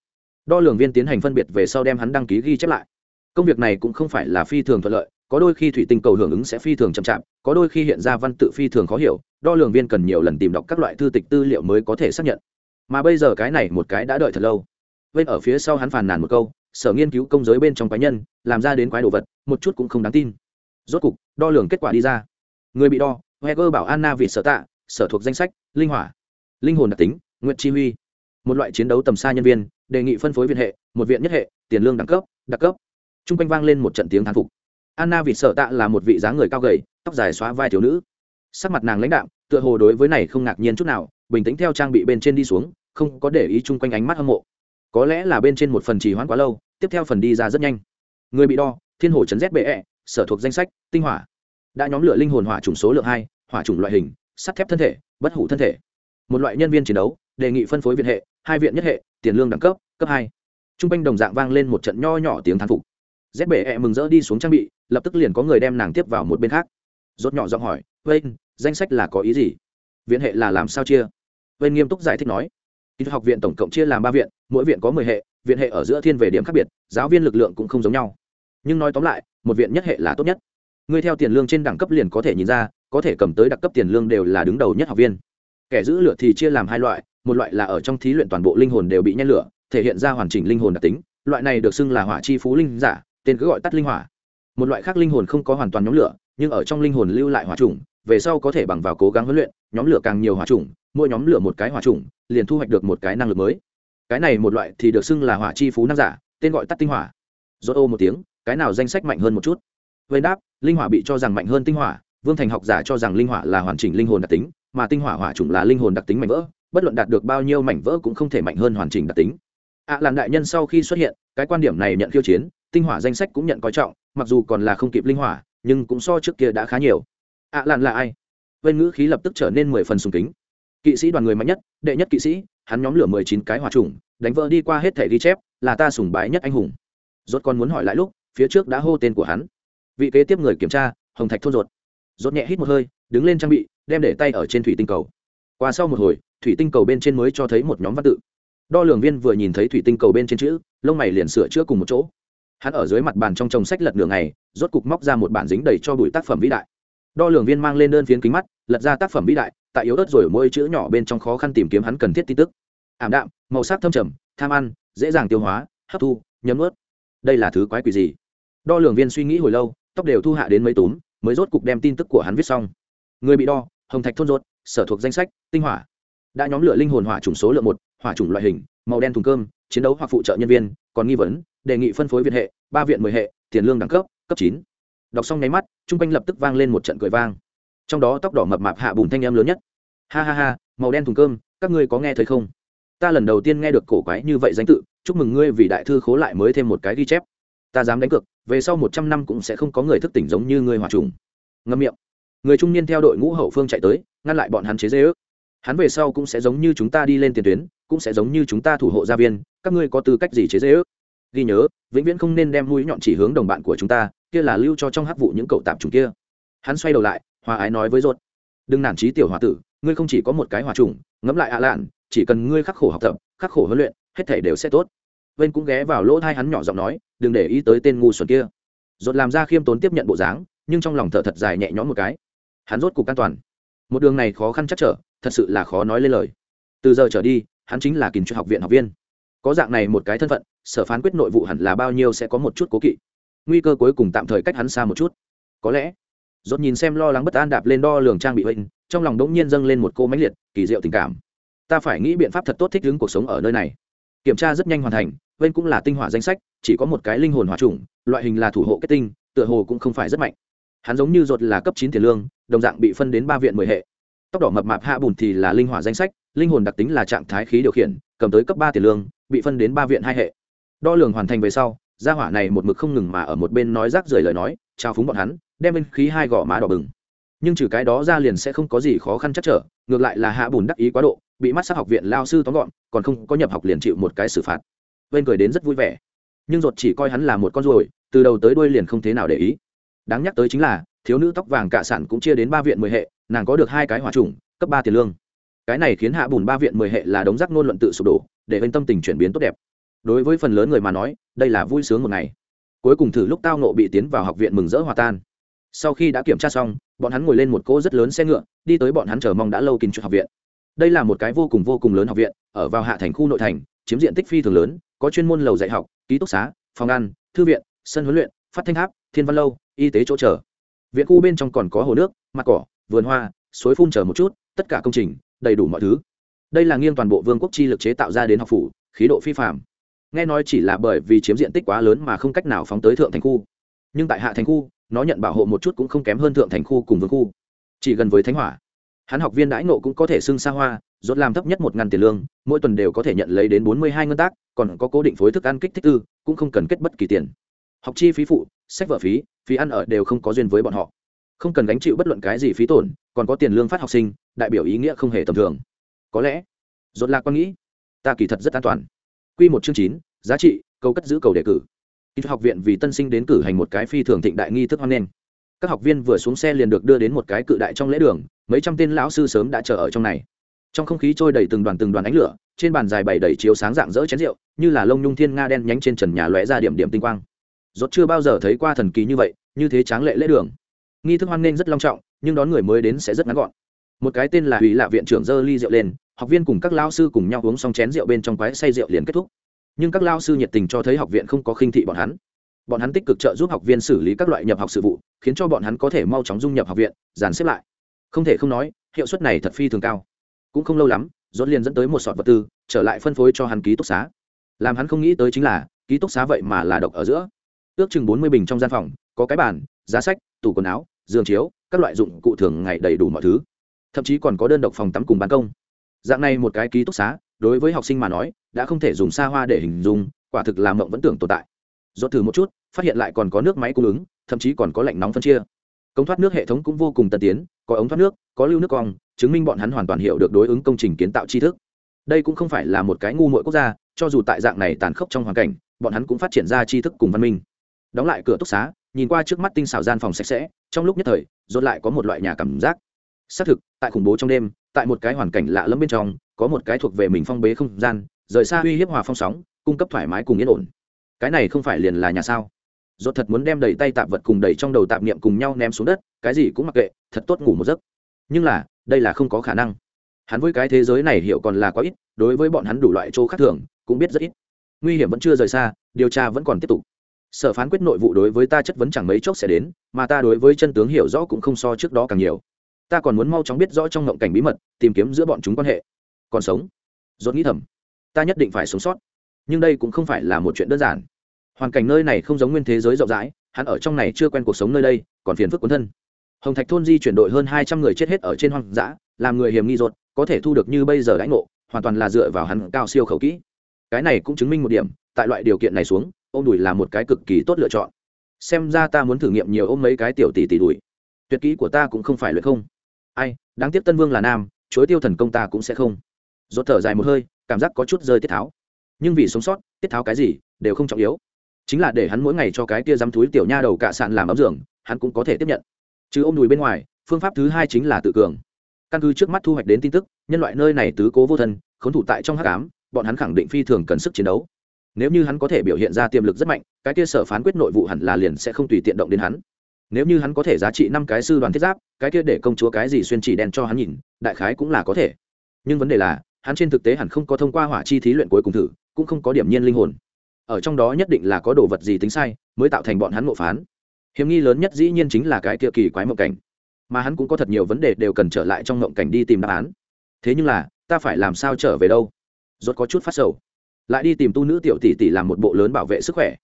A: Đo lường viên tiến hành phân biệt về sau đem hắn đăng ký ghi chép lại. Công việc này cũng không phải là phi thường thuận lợi, có đôi khi thủy tinh cầu hưởng ứng sẽ phi thường chậm chạp, có đôi khi hiện ra văn tự phi thường khó hiểu, đo lường viên cần nhiều lần tìm đọc các loại thư tịch tư liệu mới có thể xác nhận. Mà bây giờ cái này một cái đã đợi thật lâu bên ở phía sau hắn phàn nàn một câu, sở nghiên cứu công giới bên trong cá nhân, làm ra đến quái đồ vật, một chút cũng không đáng tin. Rốt cục, đo lường kết quả đi ra. Người bị đo, heger bảo anna vì sở tạ, sở thuộc danh sách, linh hỏa, linh hồn đặc tính nguyện chi huy. Một loại chiến đấu tầm xa nhân viên, đề nghị phân phối viện hệ, một viện nhất hệ, tiền lương đẳng cấp, đặc cấp. T r u n g quanh vang lên một trận tiếng thán phục. Anna vịt sở tạ là một vị dáng người cao gầy, tóc dài xóa vai thiếu nữ. Sắc mặt nàng lãnh đạm, tựa hồ đối với này không ngạc nhiên chút nào, bình tĩnh theo trang bị bên trên đi xuống, không có để ý chung quanh ánh mắt hâm mộ có lẽ là bên trên một phần trì hoãn quá lâu, tiếp theo phần đi ra rất nhanh. Người bị đo, thiên hồ chấn zbe sở thuộc danh sách, tinh hỏa. Đã nhóm lửa linh hồn hỏa chủng số lượng hai, hỏa chủng loại hình, sắt thép thân thể, bất hủ thân thể. Một loại nhân viên chiến đấu, đề nghị phân phối viện hệ, hai viện nhất hệ, tiền lương đẳng cấp cấp hai. T r u n g quanh đồng dạng vang lên một trận nho nhỏ tiếng thán phục. Rét bể ẹ mừng rỡ đi xuống trang bị, lập tức liền có người đem nàng tiếp vào một bên khác. Rốt nhỏ giọng hỏi vây danh sách là có ý gì? Viện hệ là làm sao chia? Vây nghiêm túc giải thích nói kỹ học viện tổng cộng chia làm ba viện, mỗi viện có mười hệ, viện hệ ở giữa thiên về điểm khác biệt, giáo viên lực lượng cũng không giống nhau. Nhưng nói tóm lại, một viện nhất hệ là tốt nhất. Ngươi theo tiền lương trên đẳng cấp liền có thể nhìn ra, có thể cầm tới đặc cấp tiền lương đều là đứng đầu nhất học viên. Kẻ giữ lửa thì chia làm hai loại, một loại là ở trong thí luyện toàn bộ linh hồn đều bị nhen lửa, thể hiện ra hoàn chỉnh linh hồn đặc tính, loại này được xưng là hỏa chi phú linh giả, tên cứ gọi tắt linh hỏa. Một loại khác linh hồn không có hoàn toàn nhóm lửa, nhưng ở trong linh hồn lưu lại hỏa trùng về sau có thể bằng vào cố gắng huấn luyện, nhóm lửa càng nhiều hỏa trùng mỗi nhóm lửa một cái hỏa trùng liền thu hoạch được một cái năng lực mới. Cái này một loại thì được xưng là hỏa chi phú năng giả tên gọi tắt tinh hỏa. Rốt ô một tiếng cái nào danh sách mạnh hơn một chút? Vây đáp linh hỏa bị cho rằng mạnh hơn tinh hỏa vương thành học giả cho rằng linh hỏa là hoàn chỉnh linh hồn đặc tính mà tinh hỏa hỏa chủng là linh hồn đặc tính mạnh vỡ bất luận đạt được bao nhiêu mảnh vỡ cũng không thể mạnh hơn hoàn chỉnh đặc tính. Ạ à, làn đại nhân sau khi xuất hiện cái quan điểm này nhận khiêu chiến tinh hỏa danh sách cũng nhận coi trọng mặc dù còn là không kịp linh hỏa nhưng cũng so trước kia đã khá nhiều. Ạ à, làn là ai? Vên ngữ khí lập tức trở nên mười phần sùng kính kỵ sĩ đoàn người mạnh nhất, đệ nhất kỵ sĩ, hắn nhóm lửa mười chín cái hỏa trùng, đánh vỡ đi qua hết thẻ ghi chép, là ta sùng bái nhất anh hùng. Rốt còn muốn hỏi lại lúc, phía trước đã hô tên của hắn. Vị kế tiếp người kiểm tra, hồng thạch thôn rột rốt nhẹ hít một hơi, đứng lên trang bị, đem để tay ở trên thủy tinh cầu. Qua sau một hồi, thủy tinh cầu bên trên mới cho thấy một nhóm văn tự. Đo lường viên vừa nhìn thấy thủy tinh cầu bên trên chữ, lông mày liền sửa chữa cùng một chỗ. Hắn ở dưới mặt bàn trong chồng sách lật nửa ngày, rốt cục móc ra một bản dính đầy cho bụi tác phẩm vĩ đại. Đo lường viên mang lên đơn phiến kính mắt, lật ra tác phẩm vĩ đại tại yếu ớt rồi mỗi chữ nhỏ bên trong khó khăn tìm kiếm hắn cần thiết tin tức. Ảm đạm, màu sắc thâm trầm, tham ăn, dễ dàng tiêu hóa, hấp thu, nhấm ướt đây là thứ quái quỷ gì? Đo lường viên suy nghĩ hồi lâu, tóc đều thu hạ đến mấy túm, mới rốt cục đem tin tức của hắn viết xong. Người bị đo, hồng thạch thôn rốt, sở thuộc danh sách, tinh hỏa. Đã nhóm lửa linh hồn hỏa chủng số lượng một, hỏa chủng loại hình, màu đen thùng cơm, chiến đấu hoặc phụ trợ nhân viên, còn nghi vấn, đề nghị phân phối viện hệ, ba viện mười hệ, tiền lương đẳng cấp cấp chín. Đọc xong nháy mắt chung quanh lập tức vang lên một trận cười vang trong đó tóc đỏ mập mạp hạ bùn thanh em lớn nhất. Ha ha ha, màu đen thùng cơm, các ngươi có nghe thấy không? Ta lần đầu tiên nghe được cổ quái như vậy danh tự, chúc mừng ngươi vì đại thư khố lại mới thêm một cái ghi chép. Ta dám đánh cược, về sau một trăm năm cũng sẽ không có người thức tỉnh giống như ngươi hòa trùng. Ngâm miệng. Người trung niên theo đội ngũ hậu phương chạy tới, ngăn lại bọn hắn chế dễ ước. Hắn về sau cũng sẽ giống như chúng ta đi lên tiền tuyến, cũng sẽ giống như chúng ta thủ hộ gia viên, các ngươi có tư cách gì chế dễ ước? Ghi nhớ, vĩnh viễn không nên đem mũi nhọn chỉ hướng đồng bạn của chúng ta, kia là lưu cho trong hắc vụ những cậu tạp chúng kia. Hắn xoay đầu lại hòa ái nói với rốt đừng nản trí tiểu hòa tử, ngươi không chỉ có một cái hòa trùng, ngẫm lại ạ lạn, chỉ cần ngươi khắc khổ học tập, khắc khổ huấn luyện, hết thể đều sẽ tốt. Vên cũng ghé vào lỗ thai hắn nhỏ giọng nói, đừng để ý tới tên ngu xuẩn kia. Rốt làm ra khiêm tốn tiếp nhận bộ dáng, nhưng trong lòng thở thật dài nhẹ nhõm một cái. Hắn rốt cục an toàn. Một đường này khó khăn chắc trở, thật sự là khó nói lên lời. Từ giờ trở đi, hắn chính là kình chuyên học viện học viên. Có dạng này một cái thân phận, sở phán quyết nội vụ hẳn là bao nhiêu sẽ có một chút cố kỵ. Nguy cơ cuối cùng tạm thời cách hắn xa một chút. Có lẽ dốt nhìn xem lo lắng bất an đạp lên đo lường trang bị huynh trong lòng đống nhiên dâng lên một cô mãnh liệt, kỳ diệu tình cảm. Ta phải nghĩ biện pháp thật tốt thích ứng cuộc sống ở nơi này. Kiểm tra rất nhanh hoàn thành bên cũng là tinh hỏa danh sách, chỉ có một cái linh hồn hỏa trùng loại hình là thủ hộ kết tinh, tựa hồ cũng không phải rất mạnh. Hắn giống như rốt là cấp chín tiền lương, đồng dạng bị phân đến ba viện mười hệ. Tóc đỏ mập mạp hạ bùn thì là linh hỏa danh sách, linh hồn đặc tính là trạng thái khí điều khiển, cầm tới cấp ba tiền lương, bị phân đến ba viện hai hệ. Đo lường hoàn thành về sau, gia hỏa này một mực không ngừng mà ở một bên nói rác rưởi lời nói trao phúng bọn hắn đem bên khí hai gò má đỏ bừng. Nhưng trừ cái đó ra liền sẽ không có gì khó khăn chắc trở, ngược lại là hạ bùn đắc ý quá độ, bị mắt sắc học viện lao sư tóm gọn, còn không có nhập học liền chịu một cái xử phạt. Bên cười đến rất vui vẻ. Nhưng ruột chỉ coi hắn là một con ruồi, từ đầu tới đuôi liền không thế nào để ý. Đáng nhắc tới chính là, thiếu nữ tóc vàng cả sản cũng chia đến ba viện mười hệ, nàng có được hai cái hỏa trùng, cấp ba tiền lương. Cái này khiến hạ bùn ba viện mười hệ là đống rác ngôn luận tự sụp đổ, để bên tâm tình chuyển biến tốt đẹp. Đối với phần lớn người mà nói, đây là vui sướng một ngày. Cuối cùng thử lúc tao nộ bị tiến vào học viện mừng rỡ hòa tan sau khi đã kiểm tra xong, bọn hắn ngồi lên một cỗ rất lớn xe ngựa, đi tới bọn hắn chờ mong đã lâu kinh cho học viện. Đây là một cái vô cùng vô cùng lớn học viện, ở vào hạ thành khu nội thành, chiếm diện tích phi thường lớn, có chuyên môn lầu dạy học, ký túc xá, phòng ăn, thư viện, sân huấn luyện, phát thanh tháp thiên văn lâu, y tế chỗ chờ. Viện khu bên trong còn có hồ nước, mặt cỏ, vườn hoa, suối phun chờ một chút, tất cả công trình, đầy đủ mọi thứ. Đây là nghiêng toàn bộ vương quốc chi lực chế tạo ra đến học phủ, khí độ phi phạm nghe nói chỉ là bởi vì chiếm diện tích quá lớn mà không cách nào phóng tới thượng thành khu. Nhưng tại hạ thành khu nó nhận bảo hộ một chút cũng không kém hơn thượng thành khu cùng vương khu. Chỉ gần với thánh hỏa, hắn học viên đãi nộ cũng có thể xưng xa hoa, rốt làm thấp nhất một ngàn tiền lương, mỗi tuần đều có thể nhận lấy đến bốn mươi hai ngân tác, còn có cố định phối thức ăn kích thích tư, cũng không cần kết bất kỳ tiền. Học chi phí phụ, sách vở phí phí ăn ở đều không có duyên với bọn họ. Không cần gánh chịu bất luận cái gì phí tổn, còn có tiền lương phát học sinh, đại biểu ý nghĩa không hề tầm thường. Có lẽ, rốt lạc quan nghĩ, ta kỳ thật rất an toàn. Quy một chương chín, giá trị, câu cất giữ cầu đề cử. Kỹ học viện vì tân sinh đến cử hành một cái phi thường thịnh đại nghi thức hoan nghênh. Các học viên vừa xuống xe liền được đưa đến một cái cự đại trong lễ đường, mấy trăm tên lão sư sớm đã chờ ở trong này. Trong không khí trôi đầy từng đoàn từng đoàn ánh lửa, trên bàn dài bày đầy chiếu sáng dạng dỡ chén rượu, như là lông nhung thiên nga đen nhánh trên trần nhà lóe ra điểm điểm tinh quang. Rốt chưa bao giờ thấy qua thần kỳ như vậy, như thế tráng lệ lễ đường. Nghi thức hoan nghênh rất long trọng, nhưng đón người mới đến sẽ rất ngắn gọn. Một cái tên là hủy lạ viện trưởng dơ ly rượu lên, học viên cùng các lao sư cùng nhau uống xong chén rượu bên trong quái say rượu liền kết thúc nhưng các lao sư nhiệt tình cho thấy học viện không có khinh thị bọn hắn. Bọn hắn tích cực trợ giúp học viên xử lý các loại nhập học sự vụ, khiến cho bọn hắn có thể mau chóng dung nhập học viện, dàn xếp lại. Không thể không nói, hiệu suất này thật phi thường cao. Cũng không lâu lắm dốt liền dẫn tới một sọt vật tư, trở lại phân phối cho hắn ký túc xá. Làm hắn không nghĩ tới chính là, ký túc xá vậy mà là độc ở giữa. Ước chừng bốn mươi bình trong gian phòng, có cái bàn, giá sách, tủ quần áo, giường chiếu, các loại dụng cụ thường ngày đầy đủ mọi thứ. Thậm chí còn có đơn độc phòng tắm cùng ban công. Dạng này một cái ký túc xá, đối với học sinh mà nói đã không thể dùng xa hoa để hình dung, quả thực làm mộng vẫn tưởng tồn tại. Do thử một chút, phát hiện lại còn có nước máy cung ứng, thậm chí còn có lạnh nóng phân chia. Công thoát nước hệ thống cũng vô cùng tân tiến, có ống thoát nước, có lưu nước cong, chứng minh bọn hắn hoàn toàn hiểu được đối ứng công trình kiến tạo tri thức. Đây cũng không phải là một cái ngu muội quốc gia, cho dù tại dạng này tàn khốc trong hoàn cảnh, bọn hắn cũng phát triển ra tri thức cùng văn minh. Đóng lại cửa túc xá, nhìn qua trước mắt tinh xảo gian phòng sạch sẽ, trong lúc nhất thời dồn lại có một loại nhà cảm giác. Xác thực, tại khủng bố trong đêm, tại một cái hoàn cảnh lạ lẫm bên trong, có một cái thuộc về mình phong bế không gian rời xa uy hiếp hòa phong sóng, cung cấp thoải mái cùng yên ổn. Cái này không phải liền là nhà sao? Dốt thật muốn đem đầy tay tạp vật cùng đầy trong đầu tạp niệm cùng nhau ném xuống đất, cái gì cũng mặc kệ, thật tốt ngủ một giấc. Nhưng là, đây là không có khả năng. Hắn với cái thế giới này hiểu còn là quá ít, đối với bọn hắn đủ loại chỗ khác thường, cũng biết rất ít. Nguy hiểm vẫn chưa rời xa, điều tra vẫn còn tiếp tục. Sở phán quyết nội vụ đối với ta chất vấn chẳng mấy chốc sẽ đến, mà ta đối với chân tướng hiểu rõ cũng không so trước đó càng nhiều. Ta còn muốn mau chóng biết rõ trong ngộng cảnh bí mật, tìm kiếm giữa bọn chúng quan hệ. Còn sống. Dốt nghĩ thầm ta nhất định phải sống sót. Nhưng đây cũng không phải là một chuyện đơn giản. Hoàn cảnh nơi này không giống nguyên thế giới rộng rãi, hắn ở trong này chưa quen cuộc sống nơi đây, còn phiền phức cuốn thân. Hồng thạch thôn di chuyển đội hơn hai trăm người chết hết ở trên hoang dã, làm người hiểm nghi rột có thể thu được như bây giờ đãi ngộ, hoàn toàn là dựa vào hắn cao siêu khẩu kỹ. Cái này cũng chứng minh một điểm, tại loại điều kiện này xuống, ôm đùi là một cái cực kỳ tốt lựa chọn. Xem ra ta muốn thử nghiệm nhiều ôm mấy cái tiểu tỷ tỷ đùi. Tuyệt kỹ của ta cũng không phải luyện không. Ai, đáng tiếc tân vương là nam, chối tiêu thần công ta cũng sẽ không. Rốt thở dài một hơi cảm giác có chút rơi tiết tháo. Nhưng vì sống sót, tiết tháo cái gì đều không trọng yếu. Chính là để hắn mỗi ngày cho cái tia dăm túi tiểu nha đầu cạ sạn làm ấm giường, hắn cũng có thể tiếp nhận. Chứ ôm đùi bên ngoài, phương pháp thứ hai chính là tự cường. Căn cứ trước mắt thu hoạch đến tin tức, nhân loại nơi này tứ cố vô thân, khốn thủ tại trong hắc ám, bọn hắn khẳng định phi thường cần sức chiến đấu. Nếu như hắn có thể biểu hiện ra tiềm lực rất mạnh, cái kia sở phán quyết nội vụ hẳn là liền sẽ không tùy tiện động đến hắn. Nếu như hắn có thể giá trị năm cái sư đoàn thiết giáp, cái kia để công chúa cái gì xuyên chỉ đen cho hắn nhìn, đại khái cũng là có thể. Nhưng vấn đề là hắn trên thực tế hẳn không có thông qua hỏa chi thí luyện cuối cùng thử, cũng không có điểm nhiên linh hồn. Ở trong đó nhất định là có đồ vật gì tính sai, mới tạo thành bọn hắn ngộ phán. Hiểm nghi lớn nhất dĩ nhiên chính là cái kia kỳ quái mộng cảnh. Mà hắn cũng có thật nhiều vấn đề đều cần trở lại trong mộng cảnh đi tìm đáp án. Thế nhưng là, ta phải làm sao trở về đâu? Rốt có chút phát sầu. Lại đi tìm tu nữ tiểu tỷ tỷ làm một bộ lớn bảo vệ sức khỏe.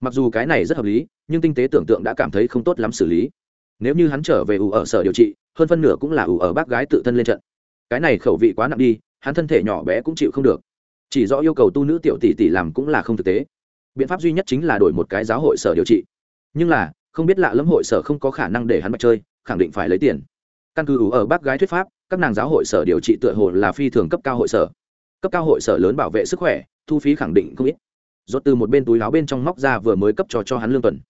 A: Mặc dù cái này rất hợp lý, nhưng tinh tế tưởng tượng đã cảm thấy không tốt lắm xử lý. Nếu như hắn trở về ủ ở sở điều trị, hơn phân nửa cũng là ủ ở bác gái tự thân lên trận. Cái này khẩu vị quá nặng đi hắn thân thể nhỏ bé cũng chịu không được. Chỉ rõ yêu cầu tu nữ tiểu tỷ tỷ làm cũng là không thực tế. Biện pháp duy nhất chính là đổi một cái giáo hội sở điều trị. Nhưng là, không biết lạ lẫm hội sở không có khả năng để hắn mặt chơi, khẳng định phải lấy tiền. Căn cứ ủ ở bác gái thuyết pháp, các nàng giáo hội sở điều trị tựa hồ là phi thường cấp cao hội sở. Cấp cao hội sở lớn bảo vệ sức khỏe, thu phí khẳng định không ít. Rốt từ một bên túi áo bên trong móc ra vừa mới cấp cho cho hắn lương tuần.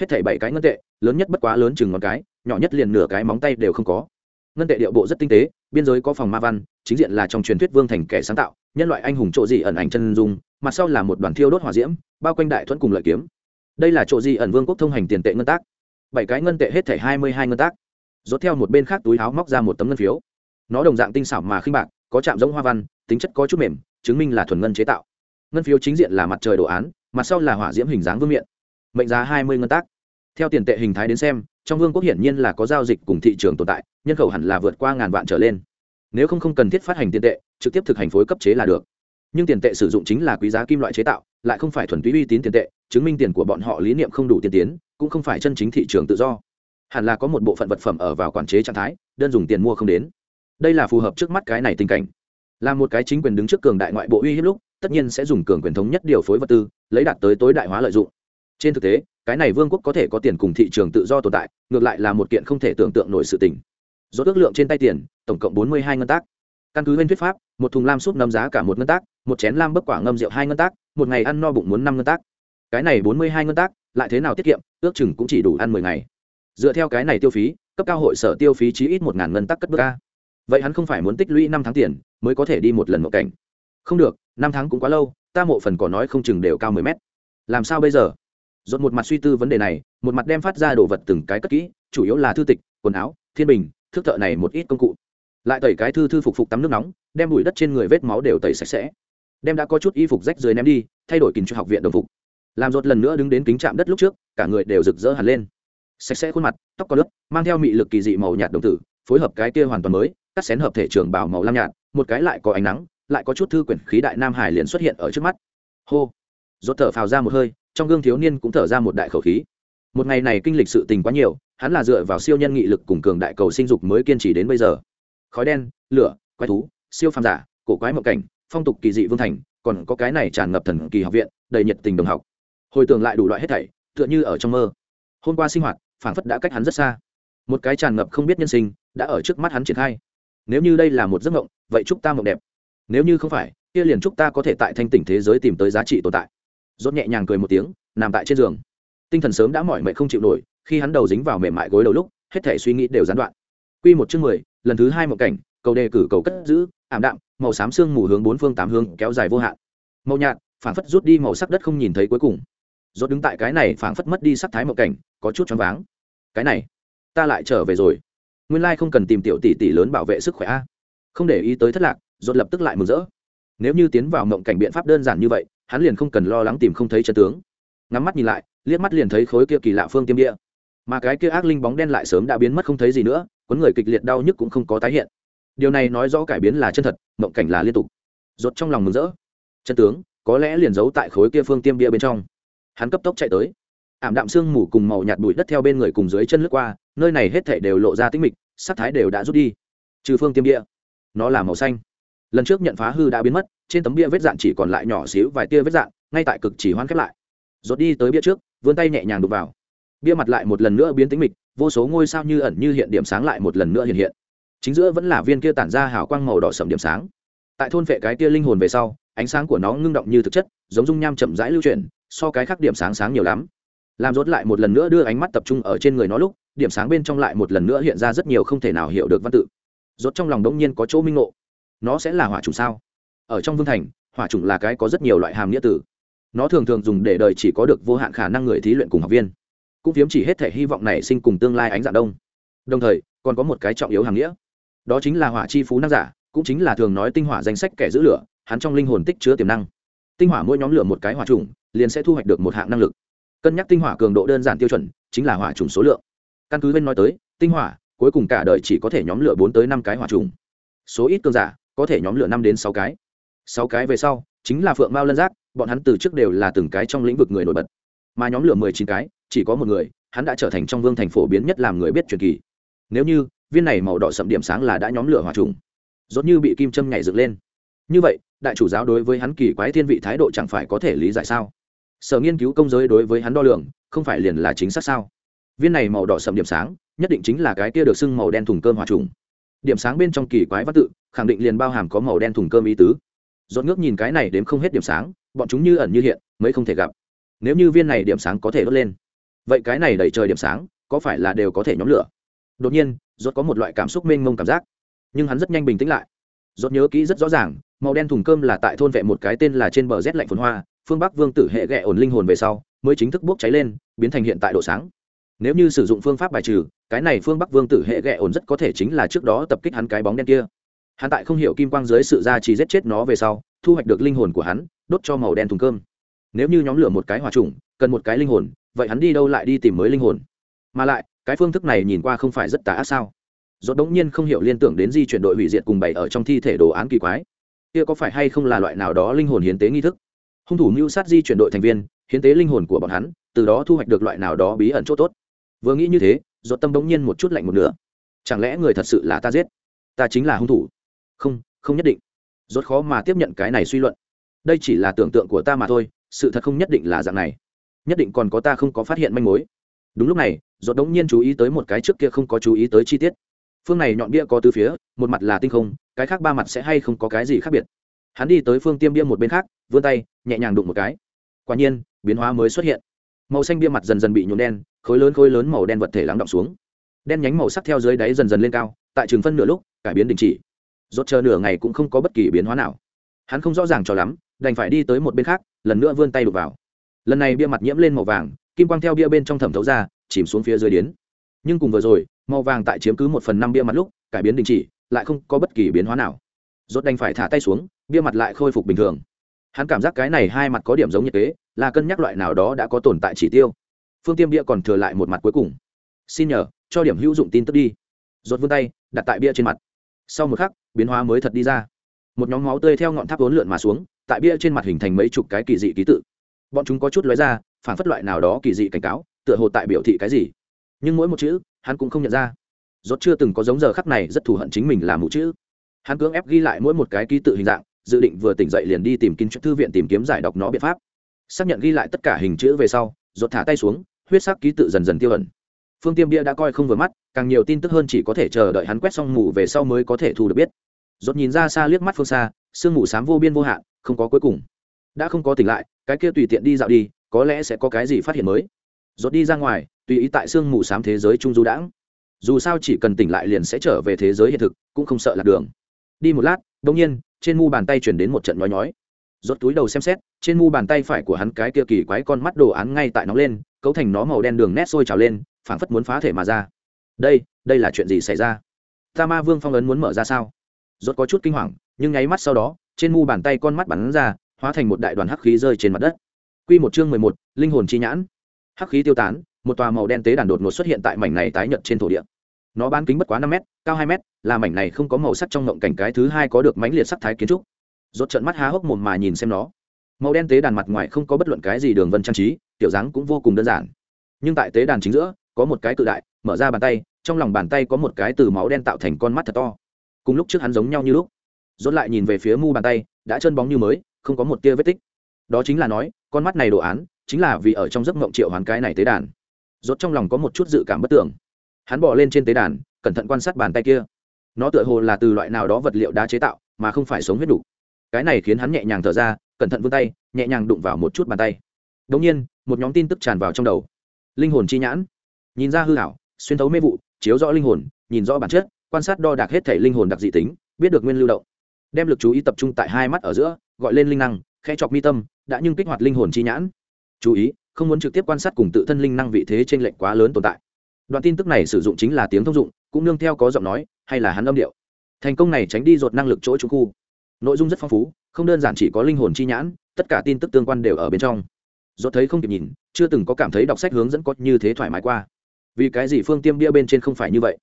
A: Hết thảy bảy cái ngân tệ, lớn nhất bất quá lớn chừng ngón cái, nhỏ nhất liền nửa cái móng tay đều không có. Ngân tệ điệu bộ rất tinh tế, biên giới có phòng ma văn chính diện là trong truyền thuyết vương thành kẻ sáng tạo, nhân loại anh hùng chỗ gì ẩn ảnh chân dung mặt sau là một đoàn thiêu đốt hỏa diễm, bao quanh đại thuẫn cùng lợi kiếm. Đây là chỗ gì ẩn vương quốc thông hành tiền tệ ngân tác. Bảy cái ngân tệ hết thảy hai mươi hai ngân tác. Rốt theo một bên khác túi áo móc ra một tấm ngân phiếu. Nó đồng dạng tinh xảo mà khinh bạc, có chạm giống hoa văn, tính chất có chút mềm, chứng minh là thuần ngân chế tạo. Ngân phiếu chính diện là mặt trời đồ án mặt sau là hỏa diễm hình dáng vương miện. Mệnh giá hai mươi ngân tác. Theo tiền tệ hình thái đến xem, trong vương quốc hiển nhiên là có giao dịch cùng thị trường tồn tại, nhân khẩu hẳn là vượt qua ngàn vạn trở lên nếu không không cần thiết phát hành tiền tệ, trực tiếp thực hành phối cấp chế là được. Nhưng tiền tệ sử dụng chính là quý giá kim loại chế tạo, lại không phải thuần túy uy tín tiền tệ, chứng minh tiền của bọn họ lý niệm không đủ tiên tiến, cũng không phải chân chính thị trường tự do. Hẳn là có một bộ phận vật phẩm ở vào quản chế trạng thái, đơn dùng tiền mua không đến. Đây là phù hợp trước mắt cái này tình cảnh. Là một cái chính quyền đứng trước cường đại ngoại bộ uy hiếp lúc, tất nhiên sẽ dùng cường quyền thống nhất điều phối vật tư, lấy đạt tới tối đại hóa lợi dụng. Trên thực tế, cái này vương quốc có thể có tiền cùng thị trường tự do tồn tại, ngược lại là một kiện không thể tưởng tượng nổi sự tình rốt ước lượng trên tay tiền, tổng cộng bốn mươi hai ngân tác. Căn cứ bên thuyết pháp, một thùng lam súp nấm giá cả một ngân tác, một chén lam bấc quả ngâm rượu hai ngân tác, một ngày ăn no bụng muốn năm ngân tác. Cái này bốn mươi hai ngân tác, lại thế nào tiết kiệm, ước chừng cũng chỉ đủ ăn mười ngày. Dựa theo cái này tiêu phí, cấp cao hội sở tiêu phí chí ít một ngàn ngân tắc cất bước ca vậy hắn không phải muốn tích lũy năm tháng tiền, mới có thể đi một lần mộ cảnh. Không được, năm tháng cũng quá lâu, ta mộ phần cỏ nói không chừng đều cao mười mét. Làm sao bây giờ? Dột một mặt suy tư vấn đề này, một mặt đem phát ra đồ vật từng cái cất kỹ, chủ yếu là thư tịch, quần áo, thiên bình thước thợ này một ít công cụ. Lại tẩy cái thư thư phục phục tắm nước nóng, đem bụi đất trên người vết máu đều tẩy sạch sẽ. Đem đã có chút y phục rách dưới ném đi, thay đổi kính cho học viện đồng phục. Làm rột lần nữa đứng đến kính chạm đất lúc trước, cả người đều rực rỡ hẳn lên. Sạch sẽ khuôn mặt, tóc có lớp, mang theo mị lực kỳ dị màu nhạt đồng tử, phối hợp cái kia hoàn toàn mới, cắt xén hợp thể trường bào màu lam nhạt, một cái lại có ánh nắng, lại có chút thư quyển khí đại nam hải liền xuất hiện ở trước mắt. Hô. Rột thở phào ra một hơi, trong gương thiếu niên cũng thở ra một đại khẩu khí một ngày này kinh lịch sự tình quá nhiều, hắn là dựa vào siêu nhân nghị lực cùng cường đại cầu sinh dục mới kiên trì đến bây giờ. Khói đen, lửa, quái thú, siêu phàm giả, cổ quái mộng cảnh, phong tục kỳ dị vương thành, còn có cái này tràn ngập thần kỳ học viện, đầy nhiệt tình đồng học. Hồi tưởng lại đủ loại hết thảy, tựa như ở trong mơ. Hôm qua sinh hoạt, phảng phất đã cách hắn rất xa. Một cái tràn ngập không biết nhân sinh, đã ở trước mắt hắn triển khai. Nếu như đây là một giấc mộng, vậy chúc ta mộng đẹp. Nếu như không phải, kia liền chúc ta có thể tại thanh tỉnh thế giới tìm tới giá trị tồn tại. Rốt nhẹ nhàng cười một tiếng, nằm tại trên giường tinh thần sớm đã mỏi mệt không chịu nổi, khi hắn đầu dính vào mềm mại gối đầu lúc, hết thể suy nghĩ đều gián đoạn. Quy một chương mười, lần thứ hai một cảnh, cầu đề cử, cầu cất giữ, ảm đạm, màu xám xương mù hướng bốn phương tám hướng, kéo dài vô hạn. Màu nhạt, phảng phất rút đi màu sắc đất không nhìn thấy cuối cùng. Rốt đứng tại cái này, phảng phất mất đi sắc thái một cảnh, có chút choáng váng. Cái này, ta lại trở về rồi. Nguyên lai không cần tìm tiểu tỷ tỷ lớn bảo vệ sức khỏe a. Không để ý tới thất lạc dốt lập tức lại mừng rỡ. Nếu như tiến vào mộng cảnh biện pháp đơn giản như vậy, hắn liền không cần lo lắng tìm không thấy chân tướng ngắm mắt nhìn lại, liếc mắt liền thấy khối kia kỳ lạ phương tiêm địa. Mà cái kia ác linh bóng đen lại sớm đã biến mất không thấy gì nữa cuốn người kịch liệt đau nhức cũng không có tái hiện. Điều này nói rõ cải biến là chân thật, mộng cảnh là liên tục. Rốt trong lòng mừng rỡ. Chân tướng, có lẽ liền giấu tại khối kia phương tiêm bia bên trong. Hắn cấp tốc chạy tới. Ảm đạm sương mù cùng màu nhạt bụi đất theo bên người cùng dưới chân lướt qua, nơi này hết thảy đều lộ ra tĩnh mịch, sắc thái đều đã rút đi. Trừ phương tiêm bia nó là màu xanh. Lần trước nhận phá hư đã biến mất, trên tấm bia vết dạn chỉ còn lại nhỏ xíu vài tia vết dạn, ngay tại cực chỉ hoan khép lại rốt đi tới bia trước, vươn tay nhẹ nhàng đục vào. Bia mặt lại một lần nữa biến tĩnh mịch, vô số ngôi sao như ẩn như hiện điểm sáng lại một lần nữa hiện hiện. Chính giữa vẫn là viên kia tản ra hào quang màu đỏ sẫm điểm sáng. Tại thôn vệ cái kia linh hồn về sau, ánh sáng của nó ngưng động như thực chất, giống dung nham chậm rãi lưu chuyển, so cái khác điểm sáng sáng nhiều lắm. Làm rốt lại một lần nữa đưa ánh mắt tập trung ở trên người nó lúc, điểm sáng bên trong lại một lần nữa hiện ra rất nhiều không thể nào hiểu được văn tự. Rốt trong lòng đống nhiên có chỗ minh ngộ. Nó sẽ là hỏa trùng sao? Ở trong vương thành, hỏa trùng là cái có rất nhiều loại hàm nghĩa tử nó thường thường dùng để đời chỉ có được vô hạn khả năng người thí luyện cùng học viên. Cũng phiếm chỉ hết thể hy vọng này sinh cùng tương lai ánh dạng đông. Đồng thời, còn có một cái trọng yếu hàng nghĩa. Đó chính là hỏa chi phú năng giả, cũng chính là thường nói tinh hỏa danh sách kẻ giữ lửa, hắn trong linh hồn tích chứa tiềm năng. Tinh hỏa mỗi nhóm lửa một cái hỏa trùng liền sẽ thu hoạch được một hạng năng lực. Cân nhắc tinh hỏa cường độ đơn giản tiêu chuẩn, chính là hỏa trùng số lượng. Căn cứ bên nói tới, tinh hỏa, cuối cùng cả đời chỉ có thể nhóm lửa bốn tới năm cái hỏa trùng số ít cường giả, có thể nhóm lửa năm đến sáu cái. Sáu cái về sau, chính là phượng mao lân giác bọn hắn từ trước đều là từng cái trong lĩnh vực người nổi bật. Mà nhóm lửa mười chín cái, chỉ có một người, hắn đã trở thành trong vương thành phổ biến nhất làm người biết truyền kỳ. Nếu như, viên này màu đỏ sậm điểm sáng là đã nhóm lửa hỏa trùng giống như bị kim châm nhảy dựng lên. Như vậy, đại chủ giáo đối với hắn kỳ quái thiên vị thái độ chẳng phải có thể lý giải sao? Sở nghiên cứu công giới đối với hắn đo lường, không phải liền là chính xác sao? Viên này màu đỏ sậm điểm sáng, nhất định chính là cái kia được xưng màu đen thùng cơm hỏa trùng. Điểm sáng bên trong kỳ quái văn tự, khẳng định liền bao hàm có màu đen thùng cơm ý tứ. Dọn ngước nhìn cái này đếm không hết điểm sáng bọn chúng như ẩn như hiện mới không thể gặp. Nếu như viên này điểm sáng có thể đốt lên, vậy cái này đầy trời điểm sáng, có phải là đều có thể nhóm lửa? Đột nhiên, rốt có một loại cảm xúc mênh mông cảm giác. Nhưng hắn rất nhanh bình tĩnh lại. Rốt nhớ kỹ rất rõ ràng, màu đen thùng cơm là tại thôn vệ một cái tên là trên bờ rét lạnh phồn hoa, phương bắc vương tử hệ ghẹ ổn linh hồn về sau, mới chính thức bốc cháy lên, biến thành hiện tại độ sáng. Nếu như sử dụng phương pháp bài trừ, cái này phương bắc vương tử hệ ghẹ ổn rất có thể chính là trước đó tập kích hắn cái bóng đen kia. Hắn tại không hiểu kim quang dưới sự ra chỉ giết chết nó về sau thu hoạch được linh hồn của hắn, đốt cho màu đen thùng cơm. Nếu như nhóm lửa một cái hòa trùng, cần một cái linh hồn, vậy hắn đi đâu lại đi tìm mới linh hồn? Mà lại, cái phương thức này nhìn qua không phải rất tà ác sao? Dốt đống nhiên không hiểu liên tưởng đến di chuyển đội hủy diệt cùng bày ở trong thi thể đồ án kỳ quái. Kia có phải hay không là loại nào đó linh hồn hiến tế nghi thức? Hung thủ mưu sát di chuyển đội thành viên, hiến tế linh hồn của bọn hắn, từ đó thu hoạch được loại nào đó bí ẩn chỗ tốt. Vừa nghĩ như thế dốt tâm đống nhiên một chút lạnh một nửa. Chẳng lẽ người thật sự là ta giết? Ta chính là hung thủ. Không không nhất định rốt khó mà tiếp nhận cái này suy luận. Đây chỉ là tưởng tượng của ta mà thôi, sự thật không nhất định là dạng này. Nhất định còn có ta không có phát hiện manh mối. Đúng lúc này, rốt đống nhiên chú ý tới một cái trước kia không có chú ý tới chi tiết. Phương này nhọn bia có tứ phía, một mặt là tinh không, cái khác ba mặt sẽ hay không có cái gì khác biệt. Hắn đi tới phương tiêm bia một bên khác, vươn tay, nhẹ nhàng đụng một cái. Quả nhiên, biến hóa mới xuất hiện. Màu xanh bia mặt dần dần bị nhuộm đen, khối lớn khối lớn màu đen vật thể lắng động xuống. Đen nhánh màu sắc theo dưới đáy dần dần lên cao, tại trường phân nửa lúc, cải biến đình chỉ rốt chờ nửa ngày cũng không có bất kỳ biến hóa nào. Hắn không rõ ràng cho lắm, đành phải đi tới một bên khác, lần nữa vươn tay đục vào. Lần này bia mặt nhiễm lên màu vàng, kim quang theo bia bên trong thẩm thấu ra, chìm xuống phía dưới điến. Nhưng cùng vừa rồi, màu vàng tại chiếm cứ một phần năm bia mặt lúc, cải biến đình chỉ, lại không có bất kỳ biến hóa nào. Rốt đành phải thả tay xuống, bia mặt lại khôi phục bình thường. Hắn cảm giác cái này hai mặt có điểm giống nhiệt kế, là cân nhắc loại nào đó đã có tồn tại chỉ tiêu. Phương tiêm bia còn thừa lại một mặt cuối cùng. Xin nhờ, cho điểm hữu dụng tin tức đi. Rốt vươn tay, đặt tại bia trên mặt sau một khắc, biến hóa mới thật đi ra. Một nhóm máu tươi theo ngọn tháp vốn lượn mà xuống, tại bia trên mặt hình thành mấy chục cái kỳ dị ký tự. Bọn chúng có chút lóe ra, phản phất loại nào đó kỳ dị cảnh cáo, tựa hồ tại biểu thị cái gì. Nhưng mỗi một chữ, hắn cũng không nhận ra. Rốt chưa từng có giống giờ khắc này rất thù hận chính mình là mũ chữ. Hắn cưỡng ép ghi lại mỗi một cái ký tự hình dạng, dự định vừa tỉnh dậy liền đi tìm kinh thư viện tìm kiếm giải đọc nó biện pháp. Xác nhận ghi lại tất cả hình chữ về sau, rốt thả tay xuống, huyết sắc ký tự dần dần tiêu ẩn phương tiêm bia đã coi không vừa mắt, càng nhiều tin tức hơn chỉ có thể chờ đợi hắn quét xong mù về sau mới có thể thu được biết. Dốt nhìn ra xa liếc mắt phương xa, sương mù s á m vô biên vô hạn, không có cuối cùng. Đã không có tỉnh lại, cái kia tùy tiện đi dạo đi, có lẽ sẽ có cái gì phát hiện mới. Dốt đi ra ngoài, tùy ý tại sương mù s á m thế giới trung du đãng. Dù sao chỉ cần tỉnh lại liền sẽ trở về thế giới hiện thực, cũng không sợ lạc đường. Đi một lát đ ỗ n g nhiên, trên mu bàn tay chuyển đến một trận nói nhói. Rốt túi đầu xem xét, trên mu bàn tay phải của hắn cái kia kỳ quái con mắt đồ án ngay tại nó lên, cấu thành nó màu đen đường nét sôi trào lên phảng phất muốn phá thể mà ra. Đây đây là chuyện gì xảy ra? Ta ma vương phong ấn muốn mở ra sao? Rốt có chút kinh hoàng nhưng nháy mắt sau đó trên mu bàn tay con mắt bắn ra hóa thành một đại đoàn hắc khí rơi trên mặt đất. Quy một chương mười một linh hồn chi nhãn. Hắc khí tiêu tán một tòa màu đen tế đàn đột ngột xuất hiện tại mảnh này tái nhợt trên thổ địa. Nó bán kính bất quá năm mét, cao hai mét, là mảnh này không có màu sắc trong ngộng cảnh cái thứ hai có được mảnh liệt sắc thái kiến trúc. Rốt trợn mắt há hốc mồm mà nhìn xem nó. Màu đen tế đàn mặt ngoài không có bất luận cái gì đường vân trang trí tiểu dáng cũng vô cùng đơn giản. Nhưng tại tế đàn chính giữa có một cái cự đại, mở ra bàn tay, trong lòng bàn tay có một cái từ máu đen tạo thành con mắt thật to. Cùng lúc trước hắn giống nhau như lúc, rốt lại nhìn về phía mu bàn tay, đã chân bóng như mới, không có một tia vết tích. Đó chính là nói, con mắt này đồ án, chính là vì ở trong giấc mộng triệu hoán cái này tế đàn. Rốt trong lòng có một chút dự cảm bất tưởng. Hắn bỏ lên trên tế đàn, cẩn thận quan sát bàn tay kia. Nó tựa hồ là từ loại nào đó vật liệu đá chế tạo, mà không phải sống huyết đủ. Cái này khiến hắn nhẹ nhàng thở ra, cẩn thận vươn tay, nhẹ nhàng đụng vào một chút bàn tay. Đ nhiên, một nhóm tin tức tràn vào trong đầu. Linh hồn chi nhãn nhìn ra hư hảo, xuyên thấu mê vụ, chiếu rõ linh hồn, nhìn rõ bản chất, quan sát đo đạc hết thể linh hồn đặc dị tính, biết được nguyên lưu động. Đem lực chú ý tập trung tại hai mắt ở giữa, gọi lên linh năng khe chọc mi tâm, đã nhưng kích hoạt linh hồn chi nhãn. Chú ý, không muốn trực tiếp quan sát cùng tự thân linh năng vị thế trên lệnh quá lớn tồn tại. Đoạn tin tức này sử dụng chính là tiếng thông dụng, cũng nương theo có giọng nói, hay là hắn âm điệu. Thành công này tránh đi dột năng lực chỗ trung khu. Nội dung rất phong phú, không đơn giản chỉ có linh hồn chi nhãn, tất cả tin tức tương quan đều ở bên trong. Dột thấy không kịp nhìn, chưa từng có cảm thấy đọc sách hướng dẫn có như thế thoải mái qua vì cái gì phương tiêm bia bên trên không phải như vậy?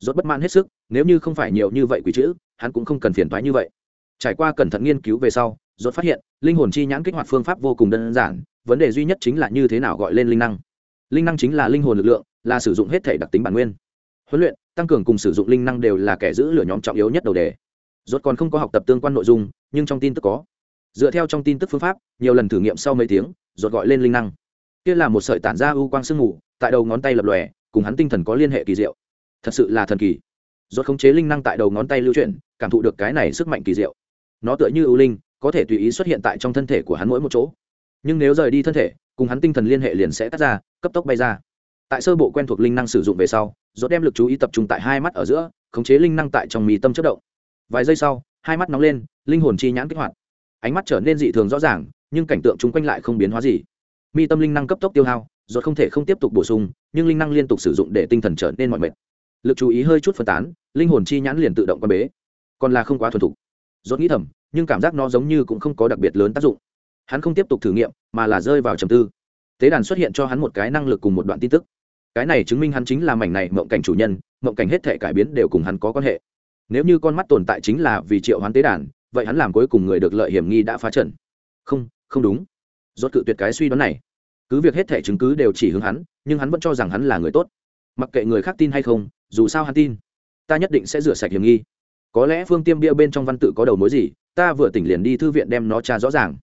A: Rốt bất mãn hết sức, nếu như không phải nhiều như vậy quỷ chữ, hắn cũng không cần phiền toái như vậy. Trải qua cẩn thận nghiên cứu về sau, rốt phát hiện, linh hồn chi nhãn kích hoạt phương pháp vô cùng đơn giản, vấn đề duy nhất chính là như thế nào gọi lên linh năng. Linh năng chính là linh hồn lực lượng, là sử dụng hết thể đặc tính bản nguyên. Huấn luyện, tăng cường cùng sử dụng linh năng đều là kẻ giữ lửa nhóm trọng yếu nhất đầu đề. Rốt còn không có học tập tương quan nội dung, nhưng trong tin tức có. Dựa theo trong tin tức phương pháp, nhiều lần thử nghiệm sau mấy tiếng, rốt gọi lên linh năng kia là một sợi tản ra u quang sương mù, tại đầu ngón tay lập lòe, cùng hắn tinh thần có liên hệ kỳ diệu. Thật sự là thần kỳ. Rốt khống chế linh năng tại đầu ngón tay lưu chuyển, cảm thụ được cái này sức mạnh kỳ diệu. Nó tựa như ưu linh, có thể tùy ý xuất hiện tại trong thân thể của hắn mỗi một chỗ. Nhưng nếu rời đi thân thể, cùng hắn tinh thần liên hệ liền sẽ tắt ra, cấp tốc bay ra. Tại sơ bộ quen thuộc linh năng sử dụng về sau dốt đem lực chú ý tập trung tại hai mắt ở giữa, khống chế linh năng tại trong mì tâm chất động. Vài giây sau, hai mắt nóng lên, linh hồn chi nhãn kích hoạt. Ánh mắt trở nên dị thường rõ ràng, nhưng cảnh tượng chung quanh lại không biến hóa gì mi tâm linh năng cấp tốc tiêu hao dốt không thể không tiếp tục bổ sung, nhưng linh năng liên tục sử dụng để tinh thần trở nên mọi mệt. Lực chú ý hơi chút phân tán, linh hồn chi nhãn liền tự động qua bế. Còn là không quá thuần thục. Dốt nghĩ thầm, nhưng cảm giác nó giống như cũng không có đặc biệt lớn tác dụng. Hắn không tiếp tục thử nghiệm, mà là rơi vào trầm tư. Tế đàn xuất hiện cho hắn một cái năng lực cùng một đoạn tin tức. Cái này chứng minh hắn chính là mảnh này mộng cảnh chủ nhân, mộng cảnh hết thể cải biến đều cùng hắn có quan hệ. Nếu như con mắt tồn tại chính là vì triệu hoán tế đàn, vậy hắn làm cuối cùng người được lợi hiểm nghi đã phá trận không không đúng rốt cự tuyệt cái suy đoán này. Cứ việc hết thể chứng cứ đều chỉ hướng hắn, nhưng hắn vẫn cho rằng hắn là người tốt. Mặc kệ người khác tin hay không, dù sao hắn tin, ta nhất định sẽ rửa sạch hiểm nghi. Có lẽ phương tiêm bia bên trong văn tự có đầu mối gì, ta vừa tỉnh liền đi thư viện đem nó tra rõ ràng.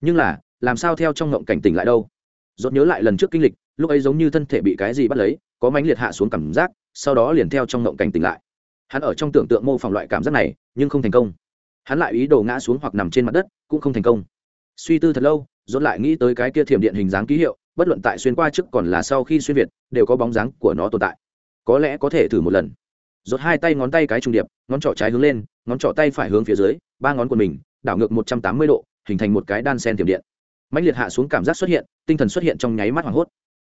A: Nhưng là, làm sao theo trong ngộng cảnh tỉnh lại đâu? Dốt nhớ lại lần trước kinh lịch, lúc ấy giống như thân thể bị cái gì bắt lấy, có mánh liệt hạ xuống cảm giác, sau đó liền theo trong ngộng cảnh tỉnh lại. Hắn ở trong tưởng tượng mô phỏng loại cảm giác này, nhưng không thành công. Hắn lại ý đồ ngã xuống hoặc nằm trên mặt đất, cũng không thành công suy tư thật lâu dốt lại nghĩ tới cái kia thiểm điện hình dáng ký hiệu, bất luận tại xuyên qua trước còn là sau khi xuyên việt, đều có bóng dáng của nó tồn tại. Có lẽ có thể thử một lần. Dốt hai tay ngón tay cái trung điệp, ngón trỏ trái hướng lên, ngón trỏ tay phải hướng phía dưới, ba ngón của mình, đảo ngược một trăm tám mươi độ, hình thành một cái đan sen thiểm điện. Mạnh liệt hạ xuống cảm giác xuất hiện, tinh thần xuất hiện trong nháy mắt hoảng hốt.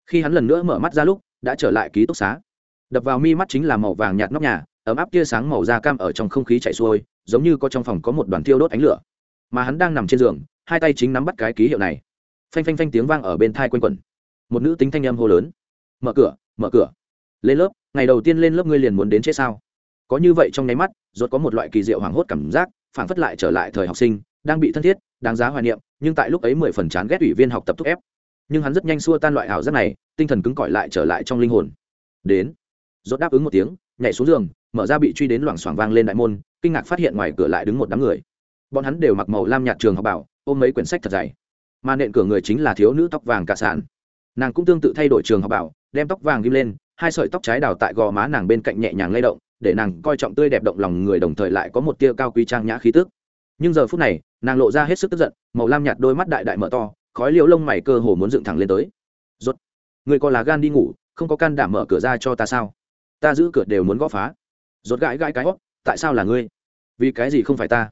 A: Khi hắn lần nữa mở mắt ra lúc, đã trở lại ký túc xá. Đập vào mi mắt chính là màu vàng nhạt nóc nhà, ấm áp tia sáng màu da cam ở trong không khí chạy xuôi, giống như có trong phòng có một đoàn thiêu đốt ánh lửa. Mà hắn đang nằm trên giường hai tay chính nắm bắt cái ký hiệu này. Phanh phanh phanh tiếng vang ở bên thai quanh quẩn. Một nữ tính thanh âm hô lớn. Mở cửa mở cửa. Lên lớp, ngày đầu tiên lên lớp ngươi liền muốn đến chết sao? Có như vậy trong nháy mắt, rốt có một loại kỳ diệu hoảng hốt cảm giác phản phất lại trở lại thời học sinh, đang bị thân thiết, đáng giá hoài niệm, nhưng tại lúc ấy mười phần chán ghét ủy viên học tập thúc ép. Nhưng hắn rất nhanh xua tan loại ảo giác này, tinh thần cứng cỏi lại trở lại trong linh hồn. Đến. Rốt đáp ứng một tiếng, nhảy xuống giường, mở ra bị truy đến loảng xoảng vang lên đại môn, kinh ngạc phát hiện ngoài cửa lại đứng một đám người. Bọn hắn đều mặc màu lam nhạt trường học bảo ôm mấy quyển sách thật dày. Mà nện cửa người chính là thiếu nữ tóc vàng cả sản nàng cũng tương tự thay đổi trường học bảo, đem tóc vàng ghim lên, hai sợi tóc trái đào tại gò má nàng bên cạnh nhẹ nhàng lay động, để nàng coi trọng tươi đẹp động lòng người đồng thời lại có một tia cao quý trang nhã khí tước nhưng giờ phút này, nàng lộ ra hết sức tức giận, màu lam nhạt đôi mắt đại đại mở to, khói liễu lông mày cơ hồ muốn dựng thẳng lên tới. Rốt, người có là gan đi ngủ, không có can đảm mở cửa ra cho ta sao? Ta giữ cửa đều muốn gõ phá. Rốt, gãi gãi cái hót tại sao là ngươi? Vì cái gì không phải ta?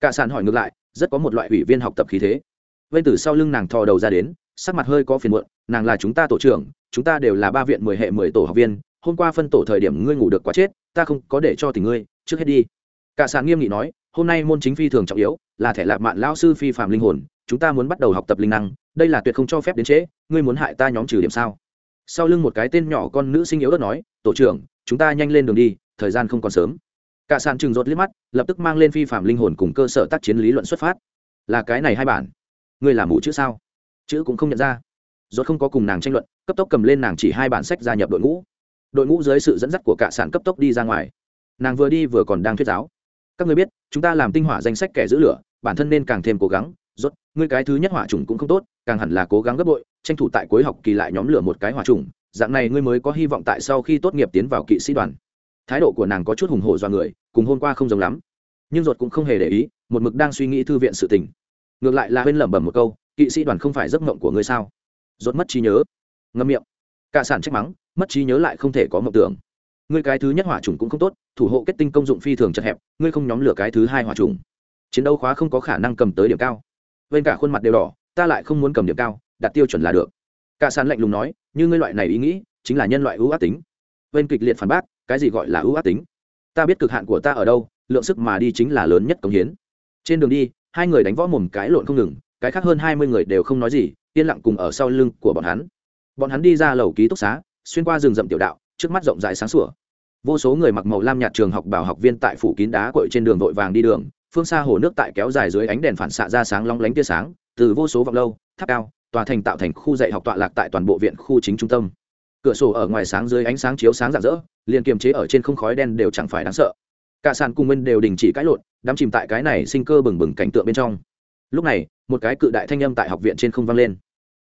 A: Cả sàn hỏi ngược lại rất có một loại ủy viên học tập khí thế. Vây từ sau lưng nàng thò đầu ra đến, sắc mặt hơi có phiền muộn, nàng là chúng ta tổ trưởng, chúng ta đều là ba viện mười hệ mười tổ học viên, hôm qua phân tổ thời điểm ngươi ngủ được quá chết, ta không có để cho tình ngươi, trước hết đi. Cả sàn nghiêm nghị nói, hôm nay môn chính phi thường trọng yếu, là thẻ lạc mạn lao sư phi phạm linh hồn, chúng ta muốn bắt đầu học tập linh năng, đây là tuyệt không cho phép đến trễ, ngươi muốn hại ta nhóm trừ điểm sao? Sau lưng một cái tên nhỏ con nữ sinh yếu đất nói, tổ trưởng, chúng ta nhanh lên đường đi, thời gian không còn sớm cả sàn chừng rột liếc mắt, lập tức mang lên phi phạm linh hồn cùng cơ sở tác chiến lý luận xuất phát. Là cái này hai bản. Ngươi làm mũ chữ sao? Chữ cũng không nhận ra. Rốt không có cùng nàng tranh luận, cấp tốc cầm lên nàng chỉ hai bản sách gia nhập đội ngũ. Đội ngũ dưới sự dẫn dắt của cả sản cấp tốc đi ra ngoài. Nàng vừa đi vừa còn đang thuyết giáo. Các ngươi biết, chúng ta làm tinh hỏa danh sách kẻ giữ lửa, bản thân nên càng thêm cố gắng. Rốt, ngươi cái thứ nhất hỏa trùng cũng không tốt, càng hẳn là cố gắng gấp bội, tranh thủ tại cuối học kỳ lại nhóm lửa một cái hỏa trùng dạng này ngươi mới có hy vọng tại sau khi tốt nghiệp tiến vào kỵ sĩ đoàn thái độ của nàng có chút hùng hổ do người, cùng hôm qua không giống lắm. Nhưng ruột cũng không hề để ý, một mực đang suy nghĩ thư viện sự tình. Ngược lại là bên lẩm bẩm một câu, kỵ sĩ đoàn không phải giấc mộng của ngươi sao? Ruột mất trí nhớ. Ngâm miệng. Cả sản trách mắng, mất trí nhớ lại không thể có mộng tưởng. Ngươi cái thứ nhất hỏa trùng cũng không tốt, thủ hộ kết tinh công dụng phi thường chật hẹp, ngươi không nhóm lửa cái thứ hai hỏa trùng. Chiến đấu khóa không có khả năng cầm tới điểm cao. Bên cả khuôn mặt đều đỏ, ta lại không muốn cầm điểm cao đạt tiêu chuẩn là được. Cả sản lạnh lùng nói, như ngươi loại này ý nghĩ, chính là nhân loại ưu ác tính. Bên kịch liệt phản bác cái gì gọi là ưu ác tính? Ta biết cực hạn của ta ở đâu, lượng sức mà đi chính là lớn nhất công hiến. Trên đường đi, hai người đánh võ mồm cái lộn không ngừng, cái khác hơn hai mươi người đều không nói gì, yên lặng cùng ở sau lưng của bọn hắn. Bọn hắn đi ra lầu ký túc xá, xuyên qua rừng rậm tiểu đạo, trước mắt rộng rãi sáng sủa. Vô số người mặc màu lam nhạt trường học bảo học viên tại phủ kín đá cội trên đường vội vàng đi đường, phương xa hồ nước tại kéo dài dưới ánh đèn phản xạ ra sáng long lánh tia sáng, từ vô số vọng lâu, tháp cao, tòa thành tạo thành khu dạy học tọa lạc tại toàn bộ viện khu chính trung tâm cửa sổ ở ngoài sáng dưới ánh sáng chiếu sáng rạng rỡ, liền kiềm chế ở trên không khói đen đều chẳng phải đáng sợ. Cả sàn cùng nguyên đều đình chỉ cãi lộn, đắm chìm tại cái này sinh cơ bừng bừng cảnh tượng bên trong. Lúc này, một cái cự đại thanh âm tại học viện trên không vang lên.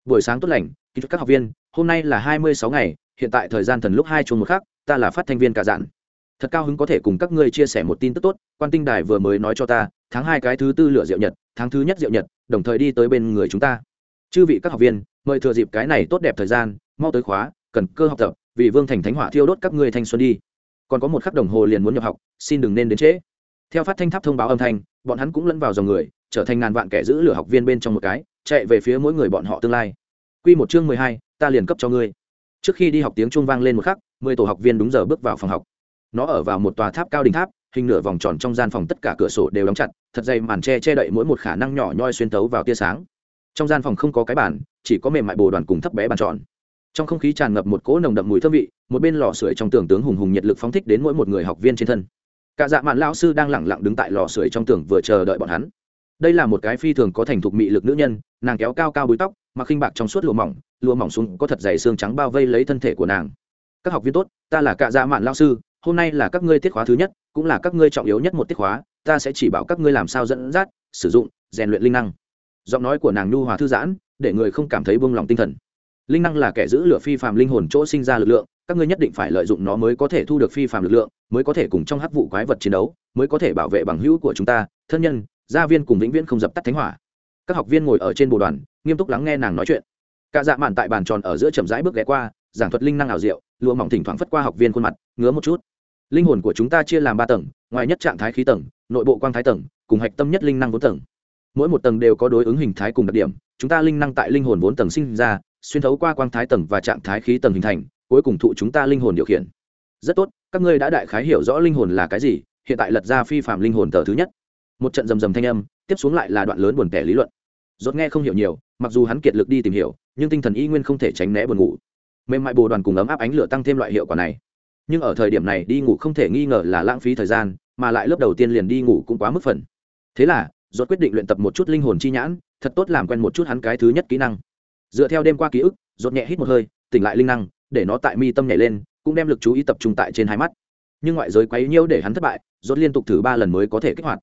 A: Buổi sáng tốt lành, kính các học viên, hôm nay là hai mươi sáu ngày, hiện tại thời gian thần lúc hai chuông một khác ta là phát thanh viên cả dạn. Thật cao hứng có thể cùng các ngươi chia sẻ một tin tức tốt, quan tinh đài vừa mới nói cho ta, tháng hai cái thứ tư lửa diệu nhật, tháng thứ nhất diệu nhật, đồng thời đi tới bên người chúng ta. Chư vị các học viên, mời thừa dịp cái này tốt đẹp thời gian, mau tới khóa cần cơ học tập, vì vương thành thánh hỏa thiêu đốt các ngươi thanh xuân đi. Còn có một khắc đồng hồ liền muốn nhập học, xin đừng nên đến trễ. Theo phát thanh tháp thông báo âm thanh, bọn hắn cũng lẫn vào dòng người, trở thành ngàn vạn kẻ giữ lửa học viên bên trong một cái, chạy về phía mỗi người bọn họ tương lai. Q một chương mười hai, ta liền cấp cho ngươi. Trước khi đi học tiếng trung vang lên một khắc, mười tổ học viên đúng giờ bước vào phòng học. Nó ở vào một tòa tháp cao đỉnh tháp, hình nửa vòng tròn trong gian phòng tất cả cửa sổ đều đóng chặt, thật dày màn che che đậy mỗi một khả năng nhỏ nhoi xuyên tấu vào tia sáng. Trong gian phòng không có cái bàn, chỉ có mềm mại bồ đoàn cùng thấp bé bàn tròn trong không khí tràn ngập một cỗ nồng đậm mùi thơm vị, một bên lò sưởi trong tường tướng hùng hùng nhiệt lực phóng thích đến mỗi một người học viên trên thân. Cả dạ mạn lao sư đang lẳng lặng đứng tại lò sưởi trong tường vừa chờ đợi bọn hắn. Đây là một cái phi thường có thành thục mị lực nữ nhân, nàng kéo cao cao búi tóc, mặc khinh bạc trong suốt lụa mỏng lụa mỏng xuống có thật dày xương trắng bao vây lấy thân thể của nàng. Các học viên tốt, ta là cạ dạ mạn lao sư, hôm nay là các ngươi tiết khóa thứ nhất, cũng là các ngươi trọng yếu nhất một tiết khóa, ta sẽ chỉ bảo các ngươi làm sao dẫn dắt, sử dụng, rèn luyện linh năng. Giọng nói của nàng nhu hòa thư giãn, để người không cảm thấy buông lòng tinh thần linh năng là kẻ giữ lửa phi phàm linh hồn chỗ sinh ra lực lượng, các ngươi nhất định phải lợi dụng nó mới có thể thu được phi phàm lực lượng, mới có thể cùng trong hắc vụ quái vật chiến đấu, mới có thể bảo vệ bằng hữu của chúng ta, thân nhân, gia viên cùng vĩnh viễn không dập tắt thánh hỏa. Các học viên ngồi ở trên bồ đoàn, nghiêm túc lắng nghe nàng nói chuyện. Cả dạ mạn tại bàn tròn ở giữa chậm rãi bước ghé qua, giảng thuật linh năng ảo diệu, lụa mỏng thỉnh thoảng phất qua học viên khuôn mặt, ngứa một chút. Linh hồn của chúng ta chia làm ba tầng, ngoài nhất trạng thái khí tầng, nội bộ quang thái tầng, cùng hạch tâm nhất linh năng vốn tầng. Mỗi một tầng đều có đối ứng hình thái cùng đặc điểm, chúng ta linh năng tại linh hồn vốn tầng sinh ra xuyên thấu qua quang thái tầng và trạng thái khí tầng hình thành, cuối cùng thụ chúng ta linh hồn điều khiển. Rất tốt, các ngươi đã đại khái hiểu rõ linh hồn là cái gì, hiện tại lật ra phi phạm linh hồn tờ thứ nhất. Một trận rầm rầm thanh âm, tiếp xuống lại là đoạn lớn buồn tẻ lý luận. Dốt nghe không hiểu nhiều, mặc dù hắn kiệt lực đi tìm hiểu, nhưng tinh thần y nguyên không thể tránh né buồn ngủ. Mềm mại bồ đoàn cùng ấm áp ánh lửa tăng thêm loại hiệu quả này. Nhưng ở thời điểm này đi ngủ không thể nghi ngờ là lãng phí thời gian, mà lại lớp đầu tiên liền đi ngủ cũng quá mức phần. Thế là dốt quyết định luyện tập một chút linh hồn chi nhãn, thật tốt làm quen một chút hắn cái thứ nhất kỹ năng dựa theo đêm qua ký ức rột nhẹ hít một hơi, tỉnh lại linh năng, để nó tại mi tâm nhảy lên, cũng đem lực chú ý tập trung tại trên hai mắt. Nhưng ngoại giới quấy nhiễu để hắn thất bại, rốt liên tục thử ba lần mới có thể kích hoạt.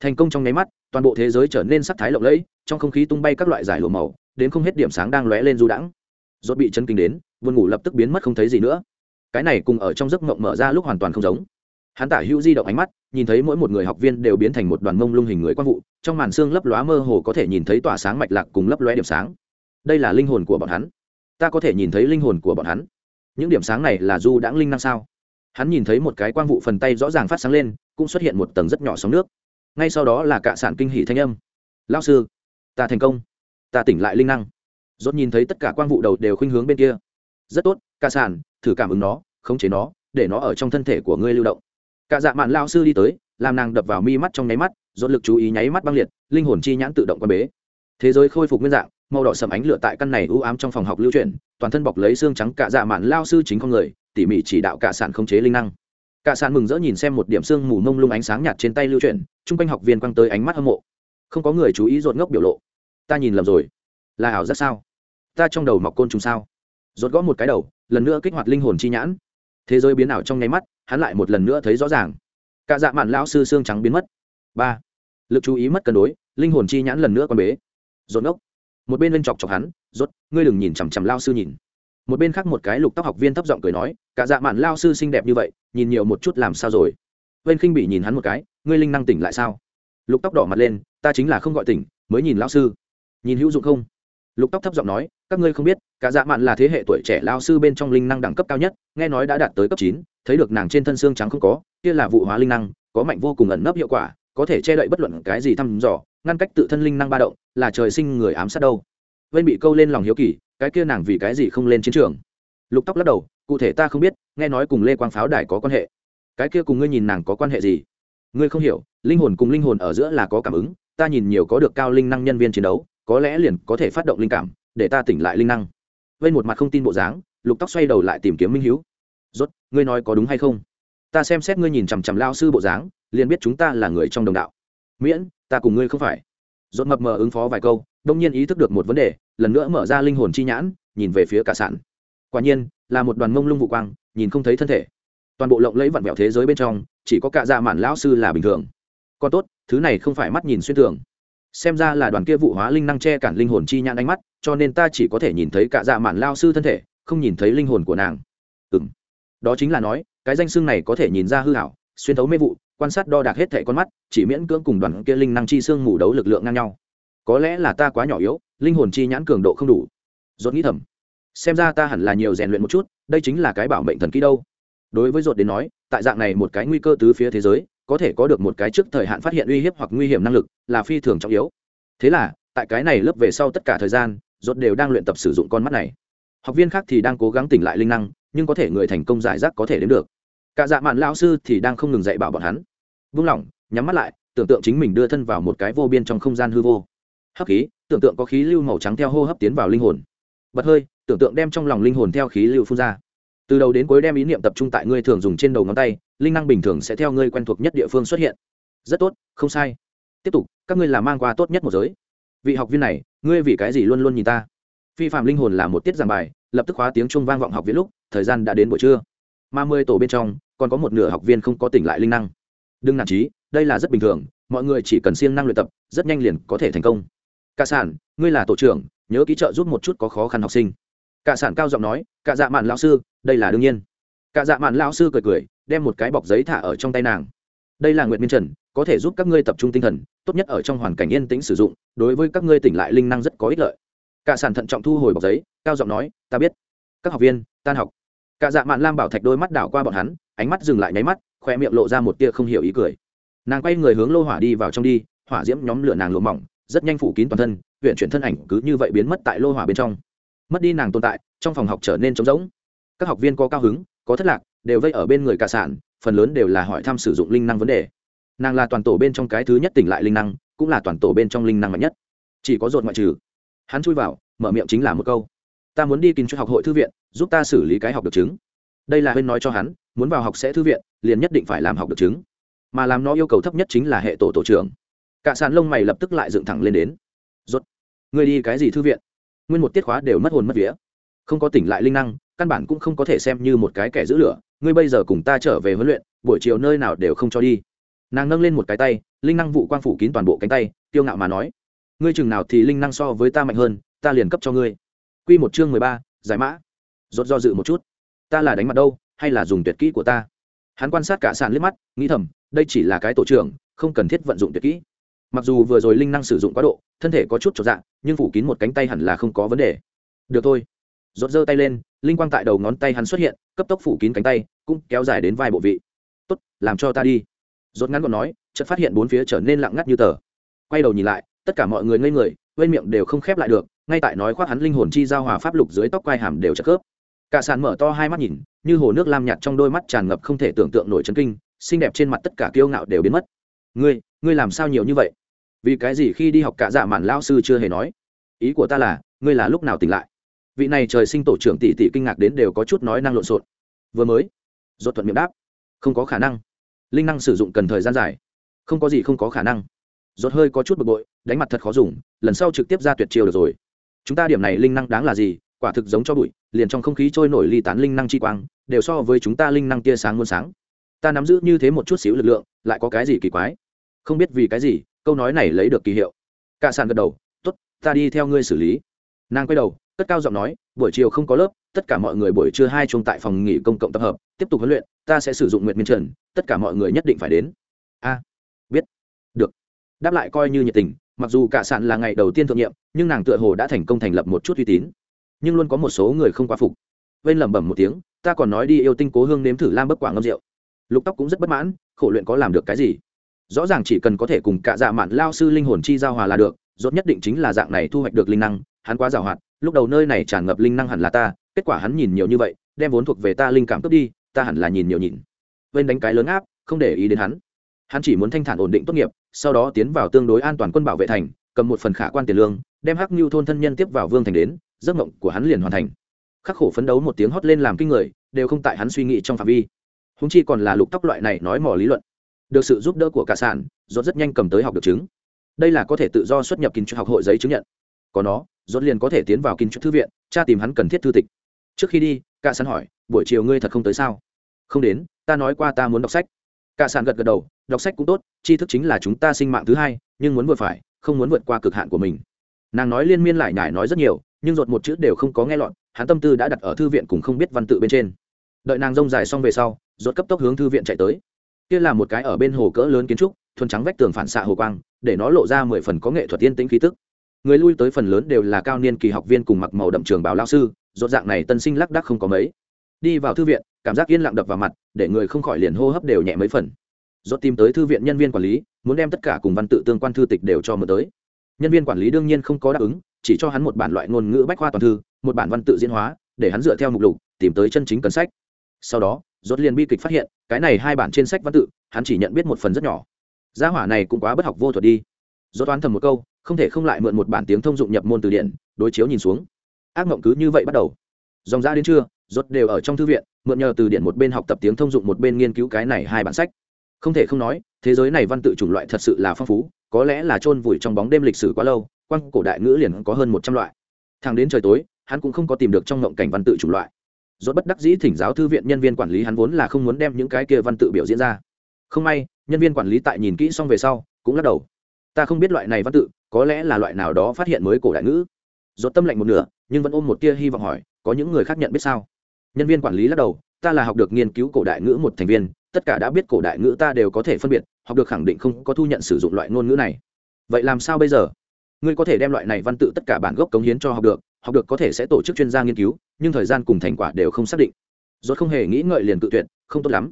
A: Thành công trong nháy mắt, toàn bộ thế giới trở nên sắc thái lộng lẫy, trong không khí tung bay các loại giải lụa màu, đến không hết điểm sáng đang lóe lên du đãng. Rốt bị chấn kinh đến vườn ngủ lập tức biến mất không thấy gì nữa. Cái này cùng ở trong giấc mộng mở ra lúc hoàn toàn không giống. Hắn tả hữu di động ánh mắt, nhìn thấy mỗi một người học viên đều biến thành một đoàn mông lung hình người quang vụ, trong màn xương lấp lóa mơ hồ có thể nhìn thấy tỏa sáng mạch lạc cùng lấp lóe điểm sáng đây là linh hồn của bọn hắn. Ta có thể nhìn thấy linh hồn của bọn hắn. Những điểm sáng này là du đãng linh năng sao? Hắn nhìn thấy một cái quang vụ phần tay rõ ràng phát sáng lên, cũng xuất hiện một tầng rất nhỏ sóng nước. Ngay sau đó là cạ sản kinh hỷ thanh âm. Lao sư, ta thành công. Ta tỉnh lại linh năng. Dốt nhìn thấy tất cả quang vụ đầu đều khuynh hướng bên kia. Rất tốt cạ sản, thử cảm ứng nó, khống chế nó, để nó ở trong thân thể của ngươi lưu động. Cả dạ mạn lao sư đi tới, làm nàng đập vào mi mắt trong nháy mắt dốt lực chú ý nháy mắt băng liệt, linh hồn chi nhãn tự động quan bế. Thế giới khôi phục nguyên dạng màu đỏ sầm ánh lửa tại căn này u ám trong phòng học lưu truyền, toàn thân bọc lấy xương trắng cả dạ mạn lao sư chính con người tỉ mỉ chỉ đạo cả sản khống chế linh năng. Cả sản mừng rỡ nhìn xem một điểm xương mù mông lung ánh sáng nhạt trên tay lưu truyền, chung quanh học viên quăng tới ánh mắt hâm mộ. Không có người chú ý rột ngốc biểu lộ. Ta nhìn lầm rồi. Là ảo rất sao? Ta trong đầu mọc côn trùng sao? Rột gõ một cái đầu lần nữa kích hoạt linh hồn chi nhãn. Thế giới biến ảo trong nháy mắt hắn lại một lần nữa thấy rõ ràng. Cả dạ mạn lão sư xương trắng biến mất. Ba. Lực chú ý mất cân đối linh hồn chi nhãn lần nữa còn bế. Rột ngốc một bên lên chọc chọc hắn, rốt, ngươi đừng nhìn chằm chằm lao sư nhìn. Một bên khác một cái lục tóc học viên thấp giọng cười nói, cả dạ mạn lao sư xinh đẹp như vậy, nhìn nhiều một chút làm sao rồi? Bên khinh bị nhìn hắn một cái, ngươi linh năng tỉnh lại sao? Lục tóc đỏ mặt lên, ta chính là không gọi tỉnh, mới nhìn lao sư. Nhìn hữu dụng không? Lục tóc thấp giọng nói, các ngươi không biết, cả dạ mạn là thế hệ tuổi trẻ lao sư bên trong linh năng đẳng cấp cao nhất, nghe nói đã đạt tới cấp chín, thấy được nàng trên thân xương trắng không có, kia là vụ hóa linh năng, có mạnh vô cùng ẩn nấp hiệu quả, có thể che đậy bất luận cái gì thăm dò ngăn cách tự thân linh năng ba động, là trời sinh người ám sát đâu. Vên bị câu lên lòng hiếu kỳ, cái kia nàng vì cái gì không lên chiến trường? Lục tóc lắc đầu, cụ thể ta không biết, nghe nói cùng lê quang pháo đài có quan hệ. Cái kia cùng ngươi nhìn nàng có quan hệ gì? Ngươi không hiểu, linh hồn cùng linh hồn ở giữa là có cảm ứng, ta nhìn nhiều có được cao linh năng nhân viên chiến đấu, có lẽ liền có thể phát động linh cảm, để ta tỉnh lại linh năng. Vên một mặt không tin bộ dáng, lục tóc xoay đầu lại tìm kiếm minh hiếu. Rốt, ngươi nói có đúng hay không? Ta xem xét ngươi nhìn chằm chằm lao sư bộ dáng, liền biết chúng ta là người trong đồng đạo miễn, ta cùng ngươi không phải. Rốt mập mờ ứng phó vài câu, đông nhiên ý thức được một vấn đề, lần nữa mở ra linh hồn chi nhãn, nhìn về phía cả sản quả nhiên, là một đoàn mông lung vụ quang, nhìn không thấy thân thể. Toàn bộ lộng lẫy vặn vẹo thế giới bên trong, chỉ có cả dạ mạn lão sư là bình thường. Còn tốt, thứ này không phải mắt nhìn xuyên tường. Xem ra là đoàn kia vụ hóa linh năng che cản linh hồn chi nhãn ánh mắt, cho nên ta chỉ có thể nhìn thấy cả dạ mạn lao sư thân thể, không nhìn thấy linh hồn của nàng. Ừ m đó chính là nói, cái danh xương này có thể nhìn ra hư hảo xuyên thấu mê vụ quan sát đo đạc hết thẻ con mắt, chỉ miễn cưỡng cùng đoàn kia linh năng chi xương mù đấu lực lượng ngang nhau. Có lẽ là ta quá nhỏ yếu, linh hồn chi nhãn cường độ không đủ. Dốt nghĩ thầm, xem ra ta hẳn là nhiều rèn luyện một chút, đây chính là cái bảo mệnh thần kỹ đâu. Đối với dột đến nói, tại dạng này một cái nguy cơ tứ phía thế giới, có thể có được một cái trước thời hạn phát hiện uy hiếp hoặc nguy hiểm năng lực là phi thường trọng yếu. Thế là, tại cái này lớp về sau tất cả thời gian dột đều đang luyện tập sử dụng con mắt này. Học viên khác thì đang cố gắng tỉnh lại linh năng, nhưng có thể người thành công giải rác có thể đến được cả dạ mạn lao sư thì đang không ngừng dạy bảo bọn hắn. Vung lỏng nhắm mắt lại, tưởng tượng chính mình đưa thân vào một cái vô biên trong không gian hư vô. Hấp khí, tưởng tượng có khí lưu màu trắng theo hô hấp tiến vào linh hồn. Bật hơi, tưởng tượng đem trong lòng linh hồn theo khí lưu phun ra. Từ đầu đến cuối đem ý niệm tập trung tại ngươi thường dùng trên đầu ngón tay, linh năng bình thường sẽ theo ngươi quen thuộc nhất địa phương xuất hiện. Rất tốt, không sai. Tiếp tục, các ngươi là mang qua tốt nhất một giới. Vị học viên này, ngươi vì cái gì luôn luôn nhìn ta? Phi phạm linh hồn là một tiết giảng bài, lập tức khóa tiếng trung vang vọng học viện lúc, thời gian đã đến buổi trưa mà mười tổ bên trong, còn có một nửa học viên không có tỉnh lại linh năng. Đừng nản trí đây là rất bình thường, mọi người chỉ cần siêng năng luyện tập, rất nhanh liền có thể thành công. Cả sản, ngươi là tổ trưởng, nhớ ký trợ giúp một chút có khó khăn học sinh. Cả sản cao giọng nói, cả dạ mạn lão sư, đây là đương nhiên. Cả dạ mạn lão sư cười cười, đem một cái bọc giấy thả ở trong tay nàng. Đây là nguyện miên trần, có thể giúp các ngươi tập trung tinh thần, tốt nhất ở trong hoàn cảnh yên tĩnh sử dụng, đối với các ngươi tỉnh lại linh năng rất có ích lợi. Cả sản thận trọng thu hồi bọc giấy, cao giọng nói, ta biết. Các học viên, tan học cả dạ mạn lam bảo thạch đôi mắt đảo qua bọn hắn, ánh mắt dừng lại nháy mắt, khoe miệng lộ ra một tia không hiểu ý cười. Nàng quay người hướng lô hỏa đi vào trong đi, hỏa diễm nhóm lửa nàng lụa mỏng, rất nhanh phủ kín toàn thân, huyện chuyển thân ảnh cứ như vậy biến mất tại lô hỏa bên trong. Mất đi nàng tồn tại, trong phòng học trở nên trống rỗng. Các học viên có cao hứng, có thất lạc, đều vây ở bên người cả sản phần lớn đều là hỏi thăm sử dụng linh năng vấn đề. Nàng là toàn tổ bên trong cái thứ nhất tỉnh lại linh năng, cũng là toàn tổ bên trong linh năng mạnh nhất. Chỉ có dột ngoại trừ. Hắn chui vào, mở miệng chính là một câu ta muốn đi kinh cho học hội thư viện, giúp ta xử lý cái học được chứng. Đây là huyên nói cho hắn, muốn vào học sẽ thư viện, liền nhất định phải làm học được chứng. Mà làm nó yêu cầu thấp nhất chính là hệ tổ tổ trưởng. Cả sàn lông mày lập tức lại dựng thẳng lên đến. Rốt. Người đi cái gì thư viện? Nguyên một tiết khóa đều mất hồn mất vía. Không có tỉnh lại linh năng, căn bản cũng không có thể xem như một cái kẻ giữ lửa. Ngươi bây giờ cùng ta trở về huấn luyện, buổi chiều nơi nào đều không cho đi. Nàng nâng lên một cái tay, linh năng vụ quang phủ kín toàn bộ cánh tay tiêu ngạo mà nói. Ngươi chừng nào thì linh năng so với ta mạnh hơn, ta liền cấp cho ngươi quy một chương mười ba, giải mã. Rốt do dự một chút. Ta là đánh mặt đâu, hay là dùng tuyệt kỹ của ta? Hắn quan sát cả sàn liếc mắt, nghĩ thầm, đây chỉ là cái tổ trưởng, không cần thiết vận dụng tuyệt kỹ. Mặc dù vừa rồi linh năng sử dụng quá độ, thân thể có chút chột dạng nhưng phủ kín một cánh tay hẳn là không có vấn đề. Được thôi. Rốt giơ tay lên, linh quang tại đầu ngón tay hắn xuất hiện, cấp tốc phủ kín cánh tay, cũng kéo dài đến vai bộ vị. Tốt, làm cho ta đi. Rốt ngắn gọn nói, chợt phát hiện bốn phía trở nên lặng ngắt như tờ. Quay đầu nhìn lại, tất cả mọi người ngây người, bên miệng đều không khép lại được ngay tại nói khoác hắn linh hồn chi giao hòa pháp lục dưới tóc quai hàm đều chất khớp. Cả sàn mở to hai mắt nhìn, như hồ nước lam nhạt trong đôi mắt tràn ngập không thể tưởng tượng nổi chấn kinh, xinh đẹp trên mặt tất cả kiêu ngạo đều biến mất. Ngươi ngươi làm sao nhiều như vậy? Vì cái gì khi đi học cả dạ mạn lao sư chưa hề nói? Ý của ta là, ngươi là lúc nào tỉnh lại? Vị này trời sinh tổ trưởng tỷ tỷ kinh ngạc đến đều có chút nói năng lộn xộn. Vừa mới. Dột thuận miệng đáp. Không có khả năng. Linh năng sử dụng cần thời gian dài. Không có gì không có khả năng. Dột hơi có chút bực bội, đánh mặt thật khó dùng, lần sau trực tiếp ra tuyệt chiêu được rồi chúng ta điểm này linh năng đáng là gì? Quả thực giống cho bụi, liền trong không khí trôi nổi ly tán linh năng chi quang, đều so với chúng ta linh năng tia sáng muôn sáng. Ta nắm giữ như thế một chút xíu lực lượng, lại có cái gì kỳ quái? Không biết vì cái gì, câu nói này lấy được kỳ hiệu. Cả sàn gật đầu t ố t ta đi theo ngươi xử lý. Nàng quay đầu, cất cao giọng nói, buổi chiều không có lớp, tất cả mọi người buổi trưa hai chung tại phòng nghỉ công cộng tập hợp, tiếp tục huấn luyện, ta sẽ sử dụng nguyện miên trần, tất cả mọi người nhất định phải đến. A, biết. Được. Đáp lại coi như nhiệt tình mặc dù cả sạn là ngày đầu tiên thượng nhiệm, nhưng nàng tựa hồ đã thành công thành lập một chút uy tín. Nhưng luôn có một số người không quá phục. Vên lẩm bẩm một tiếng, ta còn nói đi, yêu tinh cố hương nếm thử lam bất quả ngâm rượu. Lục tóc cũng rất bất mãn, khổ luyện có làm được cái gì? Rõ ràng chỉ cần có thể cùng cả dạ mạn lao sư linh hồn chi giao hòa là được, rốt nhất định chính là dạng này thu hoạch được linh năng, hắn quá giàu hoạt lúc đầu nơi này tràn ngập linh năng hẳn là ta, kết quả hắn nhìn nhiều như vậy, đem vốn thuộc về ta linh cảm cướp đi, ta hẳn là nhìn nhiều nhìn. Vên đánh cái lớn áp, không để ý đến hắn. Hắn chỉ muốn thanh thản ổn định tốt nghiệp sau đó tiến vào tương đối an toàn quân bảo vệ thành, cầm một phần khả quan tiền lương, đem hắc như thôn thân nhân tiếp vào vương thành đến, giấc mộng của hắn liền hoàn thành. Khắc khổ phấn đấu một tiếng hót lên làm kinh người, đều không tại hắn suy nghĩ trong phạm vi. Húng chi còn là lục tóc loại này nói mỏ lý luận. Được sự giúp đỡ của cả sản dốt rất nhanh cầm tới học được chứng. Đây là có thể tự do xuất nhập kinh học hội giấy chứng nhận. Có nó dốt liền có thể tiến vào kinh thư viện, tra tìm hắn cần thiết thư tịch. Trước khi đi, cả sản hỏi, buổi chiều ngươi thật không tới sao? Không đến, ta nói qua ta muốn đọc sách cả sàn gật gật đầu, đọc sách cũng tốt, tri thức chính là chúng ta sinh mạng thứ hai, nhưng muốn vừa phải, không muốn vượt qua cực hạn của mình. Nàng nói liên miên lại nhải nói rất nhiều, nhưng ruột một chữ đều không có nghe lọt, hắn tâm tư đã đặt ở thư viện cùng không biết văn tự bên trên. Đợi nàng rông dài xong về sau, ruột cấp tốc hướng thư viện chạy tới. Kia là một cái ở bên hồ cỡ lớn kiến trúc, thuần trắng vách tường phản xạ hồ quang, để nó lộ ra mười phần có nghệ thuật tiên tĩnh khí tức. Người lui tới phần lớn đều là cao niên kỳ học viên cùng mặc màu đậm trường bào lao sư rốt dạng này tân sinh lắc đắc không có mấy. Đi vào thư viện cảm giác yên lặng đập vào mặt, để người không khỏi liền hô hấp đều nhẹ mấy phần. Rốt tìm tới thư viện nhân viên quản lý, muốn đem tất cả cùng văn tự tương quan thư tịch đều cho mượn tới. Nhân viên quản lý đương nhiên không có đáp ứng, chỉ cho hắn một bản loại ngôn ngữ bách khoa toàn thư, một bản văn tự diễn hóa, để hắn dựa theo mục lục, tìm tới chân chính cần sách. Sau đó, rốt liền bi kịch phát hiện, cái này hai bản trên sách văn tự, hắn chỉ nhận biết một phần rất nhỏ. Gia hỏa này cũng quá bất học vô thuật đi. Rốt toán thầm một câu, không thể không lại mượn một bản tiếng thông dụng nhập môn từ điển, đối chiếu nhìn xuống. Ác mộng cứ như vậy bắt đầu. Dòng ra đến trưa, rốt đều ở trong thư viện mượn nhờ từ điển một bên học tập tiếng thông dụng một bên nghiên cứu cái này hai bản sách. Không thể không nói, thế giới này văn tự chủng loại thật sự là phong phú, có lẽ là chôn vùi trong bóng đêm lịch sử quá lâu quan cổ đại ngữ liền có hơn một trăm loại. Thằng đến trời tối, hắn cũng không có tìm được trong ngộng cảnh văn tự chủng loại. Rốt bất đắc dĩ thỉnh giáo thư viện nhân viên quản lý hắn vốn là không muốn đem những cái kia văn tự biểu diễn ra. Không may, nhân viên quản lý tại nhìn kỹ xong về sau, cũng lắc đầu. Ta không biết loại này văn tự, có lẽ là loại nào đó phát hiện mới cổ đại ngữ. Rốt tâm lạnh một nửa, nhưng vẫn ôm một tia hy vọng hỏi, có những người khác nhận biết sao? Nhân viên quản lý lắc đầu, ta là học được nghiên cứu cổ đại ngữ một thành viên, tất cả đã biết cổ đại ngữ ta đều có thể phân biệt, học được khẳng định không có thu nhận sử dụng loại ngôn ngữ này. Vậy làm sao bây giờ? Ngươi có thể đem loại này văn tự tất cả bản gốc cống hiến cho học được học được có thể sẽ tổ chức chuyên gia nghiên cứu, nhưng thời gian cùng thành quả đều không xác định. Rốt không hề nghĩ ngợi liền tự tuyệt, không tốt lắm.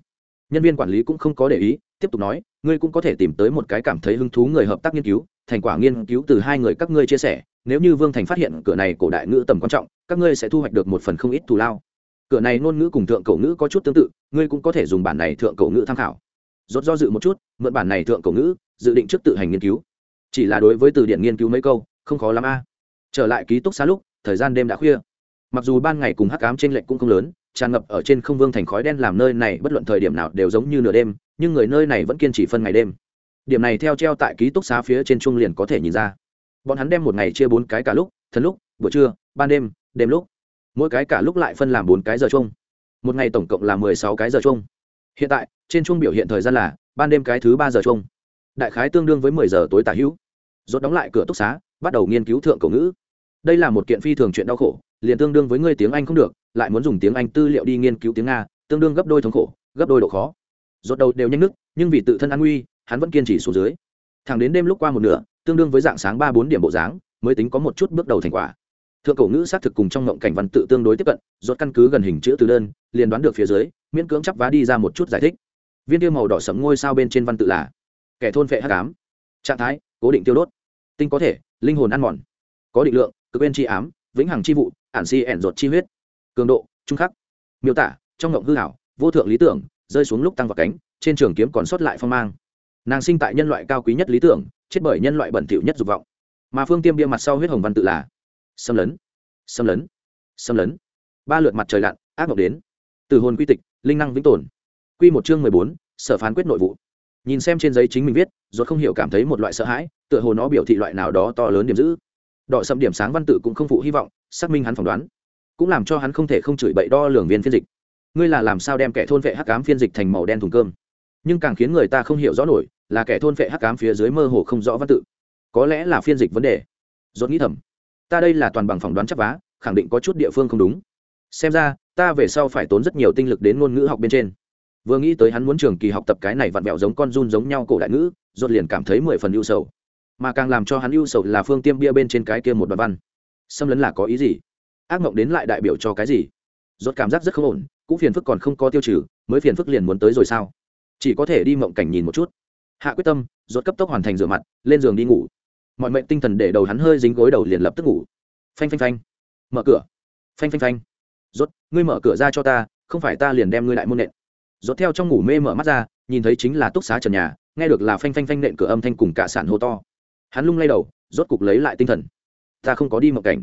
A: Nhân viên quản lý cũng không có để ý, tiếp tục nói, ngươi cũng có thể tìm tới một cái cảm thấy hứng thú người hợp tác nghiên cứu, thành quả nghiên cứu từ hai người các ngươi chia sẻ, nếu như vương thành phát hiện cửa này cổ đại ngữ tầm quan trọng, các ngươi sẽ thu hoạch được một phần không ít thù lao cửa này ngôn ngữ cùng thượng cổ ngữ có chút tương tự, ngươi cũng có thể dùng bản này thượng cổ ngữ tham khảo. Rốt do dự một chút, mượn bản này thượng cổ ngữ, dự định trước tự hành nghiên cứu. Chỉ là đối với từ điển nghiên cứu mấy câu, không khó lắm a. Trở lại ký túc xá lúc, thời gian đêm đã khuya. Mặc dù ban ngày cùng hắc ám trên lệnh cũng không lớn, tràn ngập ở trên không vương thành khói đen làm nơi này bất luận thời điểm nào đều giống như nửa đêm, nhưng người nơi này vẫn kiên trì phân ngày đêm. Điểm này theo treo tại ký túc xá phía trên trung liền có thể nhìn ra. Bọn hắn đem một ngày chia bốn cái cả lúc, thần lúc, buổi trưa, ban đêm đêm lúc mỗi cái cả lúc lại phân làm bốn cái giờ chung. Một ngày tổng cộng là mười sáu cái giờ chung. Hiện tại, trên chung biểu hiện thời gian là ban đêm cái thứ ba giờ chung. Đại khái tương đương với mười giờ tối tả hữu. Rốt đóng lại cửa túc xá, bắt đầu nghiên cứu thượng cổ ngữ. Đây là một kiện phi thường chuyện đau khổ, liền tương đương với ngươi tiếng anh không được, lại muốn dùng tiếng anh tư liệu đi nghiên cứu tiếng nga, tương đương gấp đôi thống khổ, gấp đôi độ khó. Rốt đầu đều nhanh nức, nhưng vì tự thân an nguy, hắn vẫn kiên trì xuống dưới. Thẳng đến đêm lúc qua một nửa, tương đương với dạng sáng ba bốn điểm bộ dáng, mới tính có một chút bước đầu thành quả thượng cổ ngữ xác thực cùng trong ngộng cảnh văn tự tương đối tiếp cận, rốt căn cứ gần hình chữ từ đơn, liền đoán được phía dưới, miễn cưỡng chắp vá đi ra một chút giải thích. Viên tiêu màu đỏ sẫm ngôi sao bên trên văn tự là kẻ thôn phệ hắc ám. Trạng thái, cố định tiêu đốt. Tinh có thể, linh hồn ăn mòn. Có định lượng, cực bên chi ám, vĩnh hằng chi vụ, ản si ẻn ruột chi huyết. Cường độ, trung khắc. Miêu tả, trong ngộng hư hảo vô thượng lý tưởng, rơi xuống lúc tăng vào cánh, trên trường kiếm còn sót lại phong mang. Nàng sinh tại nhân loại cao quý nhất lý tưởng, chết bởi nhân loại bẩn thỉu nhất dục vọng. Mà phương tiêm bia mặt sau huyết hồng văn tự là xâm lấn xâm lấn xâm lấn. Ba lượt mặt trời lặn, ác mộng đến. Từ hồn quy tịch, linh năng vĩnh tồn. Quy một chương mười bốn, sở phán quyết nội vụ. Nhìn xem trên giấy chính mình viết rồi không hiểu cảm thấy một loại sợ hãi, tựa hồ nó biểu thị loại nào đó to lớn điểm giữ. Đọ sầm điểm sáng văn tự cũng không phụ hy vọng, xác minh hắn phỏng đoán. Cũng làm cho hắn không thể không chửi bậy đo lường viên phiên dịch. Ngươi là làm sao đem kẻ thôn vệ hắc ám phiên dịch thành màu đen thùng cơm? Nhưng càng khiến người ta không hiểu rõ nổi, là kẻ thôn vệ hắc ám phía dưới mơ hồ không rõ văn tự. Có lẽ là phiên dịch vấn đề. Dốt nghĩ thầm ta đây là toàn bằng phỏng đoán chắc vá, khẳng định có chút địa phương không đúng. Xem ra, ta về sau phải tốn rất nhiều tinh lực đến ngôn ngữ học bên trên. Vừa nghĩ tới hắn muốn trường kỳ học tập cái này vặn vẹo giống con run giống nhau cổ đại ngữ dốt liền cảm thấy mười phần ưu sầu. Mà càng làm cho hắn ưu sầu là phương tiêm bia bên trên cái kia một đoạn văn. Xâm lấn là có ý gì? Ác mộng đến lại đại biểu cho cái gì? Rốt cảm giác rất không ổn, cũng phiền phức còn không có tiêu trừ, mới phiền phức liền muốn tới rồi sao? Chỉ có thể đi mộng cảnh nhìn một chút. Hạ quyết tâm, rốt cấp tốc hoàn thành rửa mặt, lên giường đi ngủ mọi mệnh tinh thần để đầu hắn hơi dính gối đầu liền lập tức ngủ. Phanh phanh phanh. Mở cửa. Phanh phanh phanh. Rốt, ngươi mở cửa ra cho ta, không phải ta liền đem ngươi lại môn nện. Rốt theo trong ngủ mê mở mắt ra, nhìn thấy chính là túc xá trần nhà, nghe được là phanh phanh phanh nện cửa âm thanh cùng cả sản hô to. Hắn lung lay đầu, rốt cục lấy lại tinh thần. Ta không có đi mộng cảnh.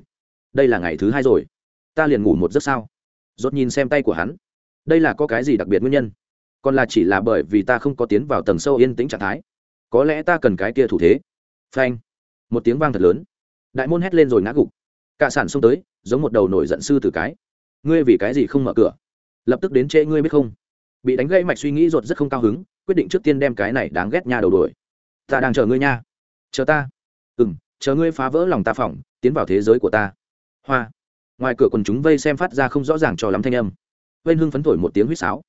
A: Đây là ngày thứ hai rồi. Ta liền ngủ một giấc sao? Rốt nhìn xem tay của hắn. Đây là có cái gì đặc biệt nguyên nhân? Còn là chỉ là bởi vì ta không có tiến vào tầng sâu yên tĩnh trạng thái. Có lẽ ta cần cái kia thủ thế. Phanh một tiếng vang thật lớn. Đại môn hét lên rồi ngã gục. Cả sản xông tới, giống một đầu nổi giận sư tử cái. Ngươi vì cái gì không mở cửa? Lập tức đến trễ ngươi biết không? Bị đánh gây mạch suy nghĩ ruột rất không cao hứng, quyết định trước tiên đem cái này đáng ghét nha đầu đuổi. Ta đang chờ ngươi nha. Chờ ta. Ừ m chờ ngươi phá vỡ lòng ta phỏng, tiến vào thế giới của ta. Hoa. Ngoài cửa quần chúng vây xem phát ra không rõ ràng cho lắm thanh âm. Vên hưng phấn thổi một tiếng huýt sáo.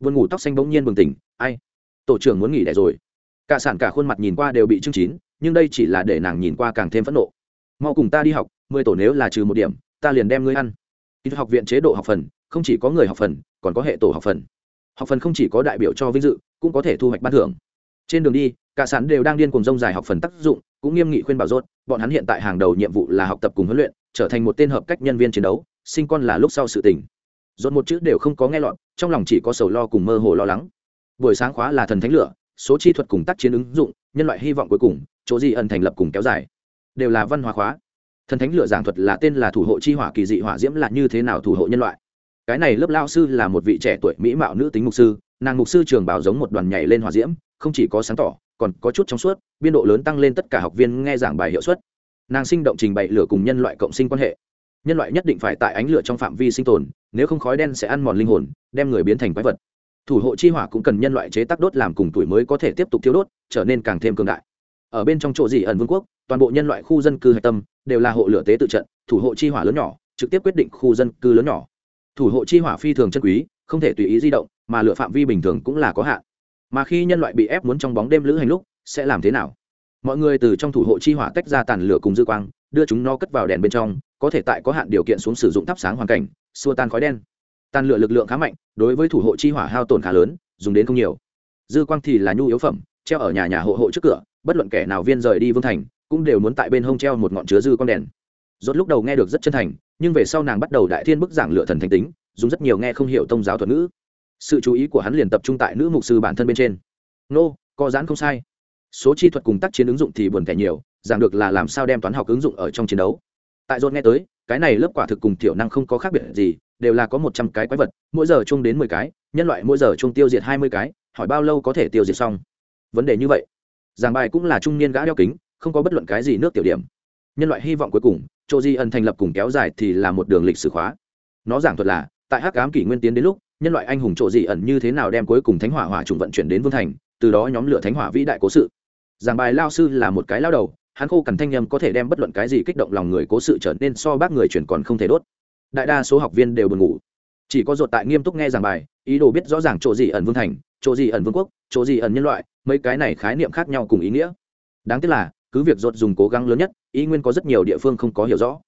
A: Vườn ngủ tóc xanh bỗng nhiên bừng tỉnh, ai? Tổ trưởng muốn nghỉ đẻ rồi. Cả sản cả khuôn mặt nhìn qua đều bị chương chín nhưng đây chỉ là để nàng nhìn qua càng thêm phẫn nộ. Mau cùng ta đi học, mười tổ nếu là trừ một điểm, ta liền đem ngươi ăn. Ít học viện chế độ học phần, không chỉ có người học phần, còn có hệ tổ học phần. Học phần không chỉ có đại biểu cho vinh dự, cũng có thể thu hoạch ban thưởng. Trên đường đi, cả sản đều đang điên cùng rông dài học phần tác dụng, cũng nghiêm nghị khuyên bảo rốt, bọn hắn hiện tại hàng đầu nhiệm vụ là học tập cùng huấn luyện, trở thành một tên hợp cách nhân viên chiến đấu, sinh con là lúc sau sự tình. Rốt một chữ đều không có nghe lọt, trong lòng chỉ có sầu lo cùng mơ hồ lo lắng. Buổi sáng khóa là thần thánh lửa, số chi thuật cùng tác chiến ứng dụng nhân loại hy vọng cuối cùng, chỗ gì ẩn thành lập cùng kéo dài. Đều là văn hóa khóa. Thần thánh lửa giảng thuật là tên là thủ hộ chi hỏa kỳ dị hỏa diễm là như thế nào thủ hộ nhân loại. Cái này lớp lao sư là một vị trẻ tuổi mỹ mạo nữ tính mục sư, nàng mục sư trường bảo giống một đoàn nhảy lên hỏa diễm, không chỉ có sáng tỏ, còn có chút trong suốt, biên độ lớn tăng lên tất cả học viên nghe giảng bài hiệu suất. Nàng sinh động trình bày lửa cùng nhân loại cộng sinh quan hệ. Nhân loại nhất định phải tại ánh lửa trong phạm vi sinh tồn, nếu không khói đen sẽ ăn mòn linh hồn, đem người biến thành quái vật thủ hộ chi hỏa cũng cần nhân loại chế tác đốt làm cùng tuổi mới có thể tiếp tục thiêu đốt, trở nên càng thêm cường đại. Ở bên trong chỗ dị ẩn vương quốc, toàn bộ nhân loại khu dân cư hạch tâm đều là hộ lửa tế tự trận, thủ hộ chi hỏa lớn nhỏ, trực tiếp quyết định khu dân cư lớn nhỏ. Thủ hộ chi hỏa phi thường chân quý, không thể tùy ý di động, mà lựa phạm vi bình thường cũng là có hạn. Mà khi nhân loại bị ép muốn trong bóng đêm lữ hành lúc, sẽ làm thế nào? Mọi người từ trong thủ hộ chi hỏa tách ra tàn lửa cùng dư quang, đưa chúng nó cất vào đèn bên trong, có thể tại có hạn điều kiện xuống sử dụng thắp sáng hoàn cảnh, xua tan khói đen tàn lửa lực lượng khá mạnh, đối với thủ hộ chi hỏa hao tổn khá lớn, dùng đến không nhiều. Dư quang thì là nhu yếu phẩm, treo ở nhà nhà hộ hộ trước cửa, bất luận kẻ nào viên rời đi vương thành, cũng đều muốn tại bên hông treo một ngọn chứa dư con đèn. Rốt lúc đầu nghe được rất chân thành, nhưng về sau nàng bắt đầu đại thiên bức giảng lựa thần thành tính, dùng rất nhiều nghe không hiểu tông giáo thuật ngữ. Sự chú ý của hắn liền tập trung tại nữ mục sư bản thân bên trên. Nô, có giãn không sai. Số chi thuật cùng tác chiến ứng dụng thì buồn kẻ nhiều, giảng được là làm sao đem toán học ứng dụng ở trong chiến đấu. Tại rốt nghe tới, cái này lớp quả thực cùng tiểu năng không có khác biệt gì đều là có một trăm cái quái vật, mỗi giờ chung đến mười cái, nhân loại mỗi giờ chung tiêu diệt hai mươi cái, hỏi bao lâu có thể tiêu diệt xong? Vấn đề như vậy, giảng bài cũng là trung niên gã đeo kính, không có bất luận cái gì nước tiểu điểm. Nhân loại hy vọng cuối cùng, chỗ di ẩn thành lập cùng kéo dài thì là một đường lịch sử khóa. Nó giảng thuật là, tại hắc ám kỷ nguyên tiến đến lúc, nhân loại anh hùng chỗ di ẩn như thế nào đem cuối cùng thánh hỏa hỏa trùng vận chuyển đến vương thành, từ đó nhóm lửa thánh hỏa vĩ đại cố sự. Giảng bài lao sư là một cái lao đầu, hắn khô cằn thanh nhầm có thể đem bất luận cái gì kích động lòng người cố sự trở nên so bác người chuyển còn không thể đốt đại đa số học viên đều buồn ngủ. Chỉ có ruột tại nghiêm túc nghe giảng bài, ý đồ biết rõ ràng chỗ gì ẩn vương thành, chỗ gì ẩn vương quốc, chỗ gì ẩn nhân loại, mấy cái này khái niệm khác nhau cùng ý nghĩa. Đáng tiếc là, cứ việc ruột dùng cố gắng lớn nhất, ý nguyên có rất nhiều địa phương không có hiểu rõ.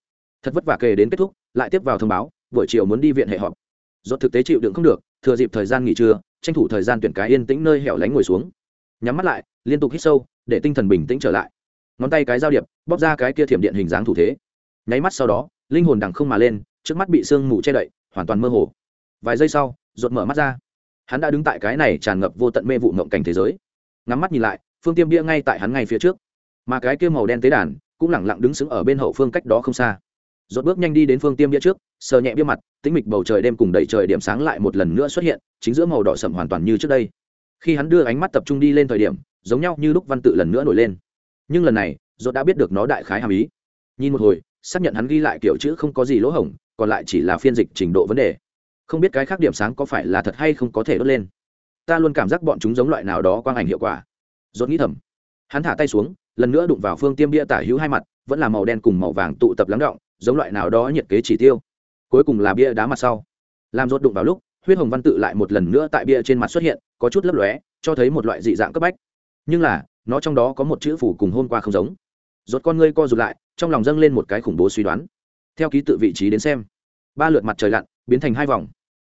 A: Thật vất vả kề đến kết thúc, lại tiếp vào thông báo, buổi chiều muốn đi viện hệ họp. Ruột thực tế chịu đựng không được, thừa dịp thời gian nghỉ trưa, tranh thủ thời gian tuyển cái yên tĩnh nơi hẻo lánh ngồi xuống. Nhắm mắt lại, liên tục hít sâu, để tinh thần bình tĩnh trở lại. Ngón tay cái giao điệp, bóp ra cái kia thiểm điện hình dáng thủ thế. Nháy mắt sau đó, linh hồn đằng không mà lên trước mắt bị sương mù che đậy, hoàn toàn mơ hồ. Vài giây sau, rột mở mắt ra. Hắn đã đứng tại cái này tràn ngập vô tận mê vụ ngộng cảnh thế giới. Ngắm mắt nhìn lại, phương tiêm bia ngay tại hắn ngay phía trước. Mà cái kia màu đen tế đàn cũng lẳng lặng đứng sững ở bên hậu phương cách đó không xa. Rột bước nhanh đi đến phương tiêm bia trước, sờ nhẹ bia mặt, tĩnh mịch bầu trời đêm cùng đầy trời điểm sáng lại một lần nữa xuất hiện, chính giữa màu đỏ sậm hoàn toàn như trước đây. Khi hắn đưa ánh mắt tập trung đi lên thời điểm, giống nhau như lúc văn tự lần nữa nổi lên. Nhưng lần này, rột đã biết được nó đại khái hàm ý. Nhìn một hồi, xác nhận hắn ghi lại kiểu chữ không có gì lỗ hổng còn lại chỉ là phiên dịch trình độ vấn đề. Không biết cái khác điểm sáng có phải là thật hay không có thể đốt lên. Ta luôn cảm giác bọn chúng giống loại nào đó quang ảnh hiệu quả. Dốt nghĩ thầm. Hắn thả tay xuống, lần nữa đụng vào phương tiêm bia tả hữu hai mặt, vẫn là màu đen cùng màu vàng tụ tập lắng động, giống loại nào đó nhiệt kế chỉ tiêu. Cuối cùng là bia đá mặt sau. Làm rốt đụng vào lúc, huyết hồng văn tự lại một lần nữa tại bia trên mặt xuất hiện, có chút lấp lóe, cho thấy một loại dị dạng cấp bách. Nhưng là, nó trong đó có một chữ phủ cùng hôm qua không giống. Rốt con ngươi co rụt lại, trong lòng dâng lên một cái khủng bố suy đoán theo ký tự vị trí đến xem. Ba lượt mặt trời lặn, biến thành hai vòng.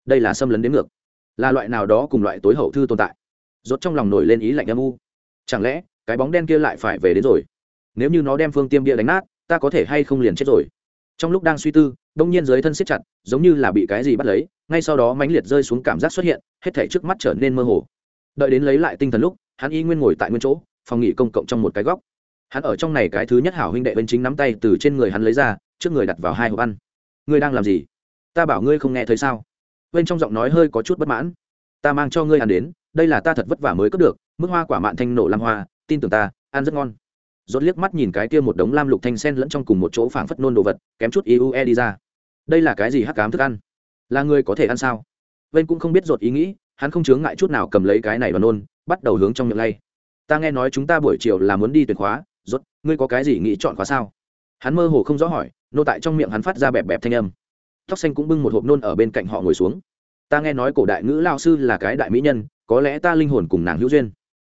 A: Đây là xâm lấn đến ngược. Là loại nào đó cùng loại tối hậu thư tồn tại. Rốt trong lòng nổi lên ý lạnh âm u. Chẳng lẽ, cái bóng đen kia lại phải về đến rồi? Nếu như nó đem phương tiêm bia đánh nát, ta có thể hay không liền chết rồi? Trong lúc đang suy tư, đông nhiên dưới thân siết chặt, giống như là bị cái gì bắt lấy, ngay sau đó mãnh liệt rơi xuống cảm giác xuất hiện, hết thảy trước mắt trở nên mơ hồ. Đợi đến lấy lại tinh thần lúc, hắn y nguyên ngồi tại nguyên chỗ, phòng nghỉ công cộng trong một cái góc. Hắn ở trong này cái thứ nhất hảo huynh đệ bên chính nắm tay từ trên người hắn lấy ra trước người đặt vào hai hộp ăn. Ngươi đang làm gì? Ta bảo ngươi không nghe thấy sao? Bên trong giọng nói hơi có chút bất mãn. Ta mang cho ngươi ăn đến, đây là ta thật vất vả mới cướp được, mức hoa quả mạn thanh nổ lam hoa, tin tưởng ta, ăn rất ngon. Rốt liếc mắt nhìn cái kia một đống lam lục thanh sen lẫn trong cùng một chỗ phảng phất nôn đồ vật, kém chút iue đi ra. Đây là cái gì hắc cám thức ăn? Là người có thể ăn sao? Bên cũng không biết rột ý nghĩ, hắn không chướng ngại chút nào cầm lấy cái này và nôn, bắt đầu hướng trong miệng lay. Ta nghe nói chúng ta buổi chiều là muốn đi tuyển khóa, rốt, ngươi có cái gì nghĩ chọn khóa sao? Hắn mơ hồ không rõ hỏi nô tại trong miệng hắn phát ra bẹp bẹp thanh âm. Tóc xanh cũng bưng một hộp nôn ở bên cạnh họ ngồi xuống. Ta nghe nói cổ đại ngữ lao sư là cái đại mỹ nhân, có lẽ ta linh hồn cùng nàng hữu duyên.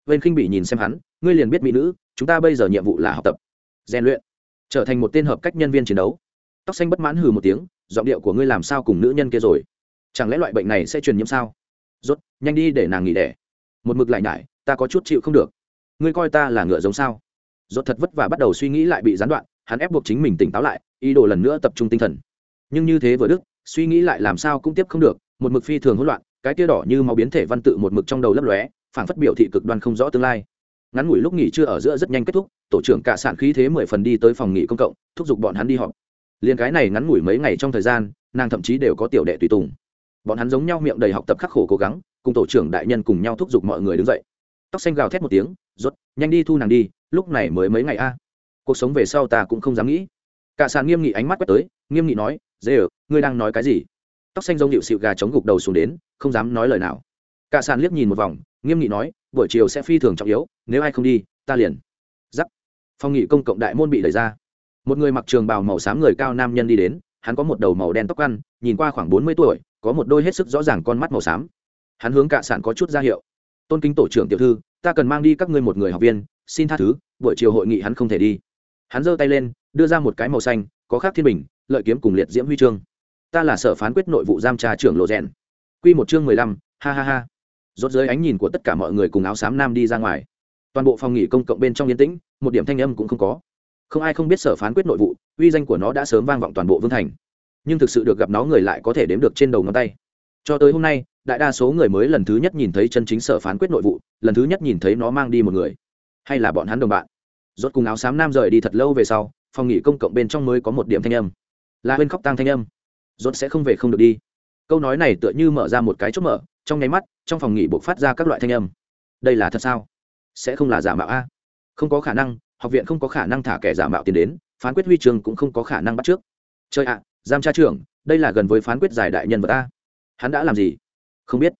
A: Vên khinh bị nhìn xem hắn, ngươi liền biết mỹ nữ, chúng ta bây giờ nhiệm vụ là học tập, rèn luyện, trở thành một tên hợp cách nhân viên chiến đấu. Tóc xanh bất mãn hừ một tiếng, giọng điệu của ngươi làm sao cùng nữ nhân kia rồi? Chẳng lẽ loại bệnh này sẽ truyền nhiễm sao? Rốt, nhanh đi để nàng nghỉ đẻ. Một mực lại nhải, ta có chút chịu không được. Ngươi coi ta là ngựa giống sao? Rốt thật vất vả bắt đầu suy nghĩ lại bị gián đoạn, hắn ép buộc chính mình tỉnh táo lại ý đồ lần nữa tập trung tinh thần. Nhưng như thế vừa đức, suy nghĩ lại làm sao cũng tiếp không được, một mực phi thường hỗn loạn, cái tia đỏ như máu biến thể văn tự một mực trong đầu lấp lóe phản phất biểu thị cực đoan không rõ tương lai. Ngắn ngủi lúc nghỉ trưa ở giữa rất nhanh kết thúc, tổ trưởng cả sản khí thế mười phần đi tới phòng nghỉ công cộng, thúc giục bọn hắn đi họp. Liền cái này ngắn ngủi mấy ngày trong thời gian, nàng thậm chí đều có tiểu đệ tùy tùng. Bọn hắn giống nhau miệng đầy học tập khắc khổ cố gắng, cùng tổ trưởng đại nhân cùng nhau thúc giục mọi người đứng dậy. Tóc xanh gào thét một tiếng, rốt, nhanh đi thu nàng đi, lúc này mới mấy ngày a. Cuộc sống về sau ta cũng không dám nghĩ cả sàn nghiêm nghị ánh mắt quét tới, nghiêm nghị nói, dê ờ ngươi đang nói cái gì? Tóc xanh rông hiệu xịu gà chống gục đầu xuống đến, không dám nói lời nào. Cả sàn liếc nhìn một vòng, nghiêm nghị nói, buổi chiều sẽ phi thường trọng yếu, nếu ai không đi, ta liền. Giắc. Phòng nghị công cộng đại môn bị đẩy ra. Một người mặc trường bào màu xám người cao nam nhân đi đến, hắn có một đầu màu đen tóc ăn, nhìn qua khoảng bốn mươi tuổi, có một đôi hết sức rõ ràng con mắt màu xám. Hắn hướng cả sản có chút ra hiệu. Tôn kính tổ trưởng tiểu thư, ta cần mang đi các ngươi một người học viên, xin tha thứ, buổi chiều hội nghị hắn không thể đi. Hắn giơ tay lên đưa ra một cái màu xanh, có khác thiên bình, lợi kiếm cùng liệt diễm huy chương. Ta là sở phán quyết nội vụ giam trà trưởng lộ rèn. Q một chương mười lăm, ha ha ha. Rốt dưới ánh nhìn của tất cả mọi người cùng áo xám nam đi ra ngoài. Toàn bộ phòng nghỉ công cộng bên trong yên tĩnh, một điểm thanh âm cũng không có. Không ai không biết sở phán quyết nội vụ, uy danh của nó đã sớm vang vọng toàn bộ vương thành. Nhưng thực sự được gặp nó người lại có thể đếm được trên đầu ngón tay. Cho tới hôm nay, đại đa số người mới lần thứ nhất nhìn thấy chân chính sở phán quyết nội vụ, lần thứ nhất nhìn thấy nó mang đi một người. Hay là bọn hắn đồng bạn. Rốt cùng áo xám nam rời đi thật lâu về sau phòng nghỉ công cộng bên trong mới có một điểm thanh âm. Là bên khóc tang thanh âm. Dốt sẽ không về không được đi. Câu nói này tựa như mở ra một cái chốt mở, trong nháy mắt, trong phòng nghỉ buộc phát ra các loại thanh âm. Đây là thật sao? Sẽ không là giả mạo a? Không có khả năng, học viện không có khả năng thả kẻ giả mạo tiền đến, phán quyết huy trường cũng không có khả năng bắt trước. Chơi ạ giam tra trưởng, đây là gần với phán quyết giải đại nhân vật a. Hắn đã làm gì? Không biết.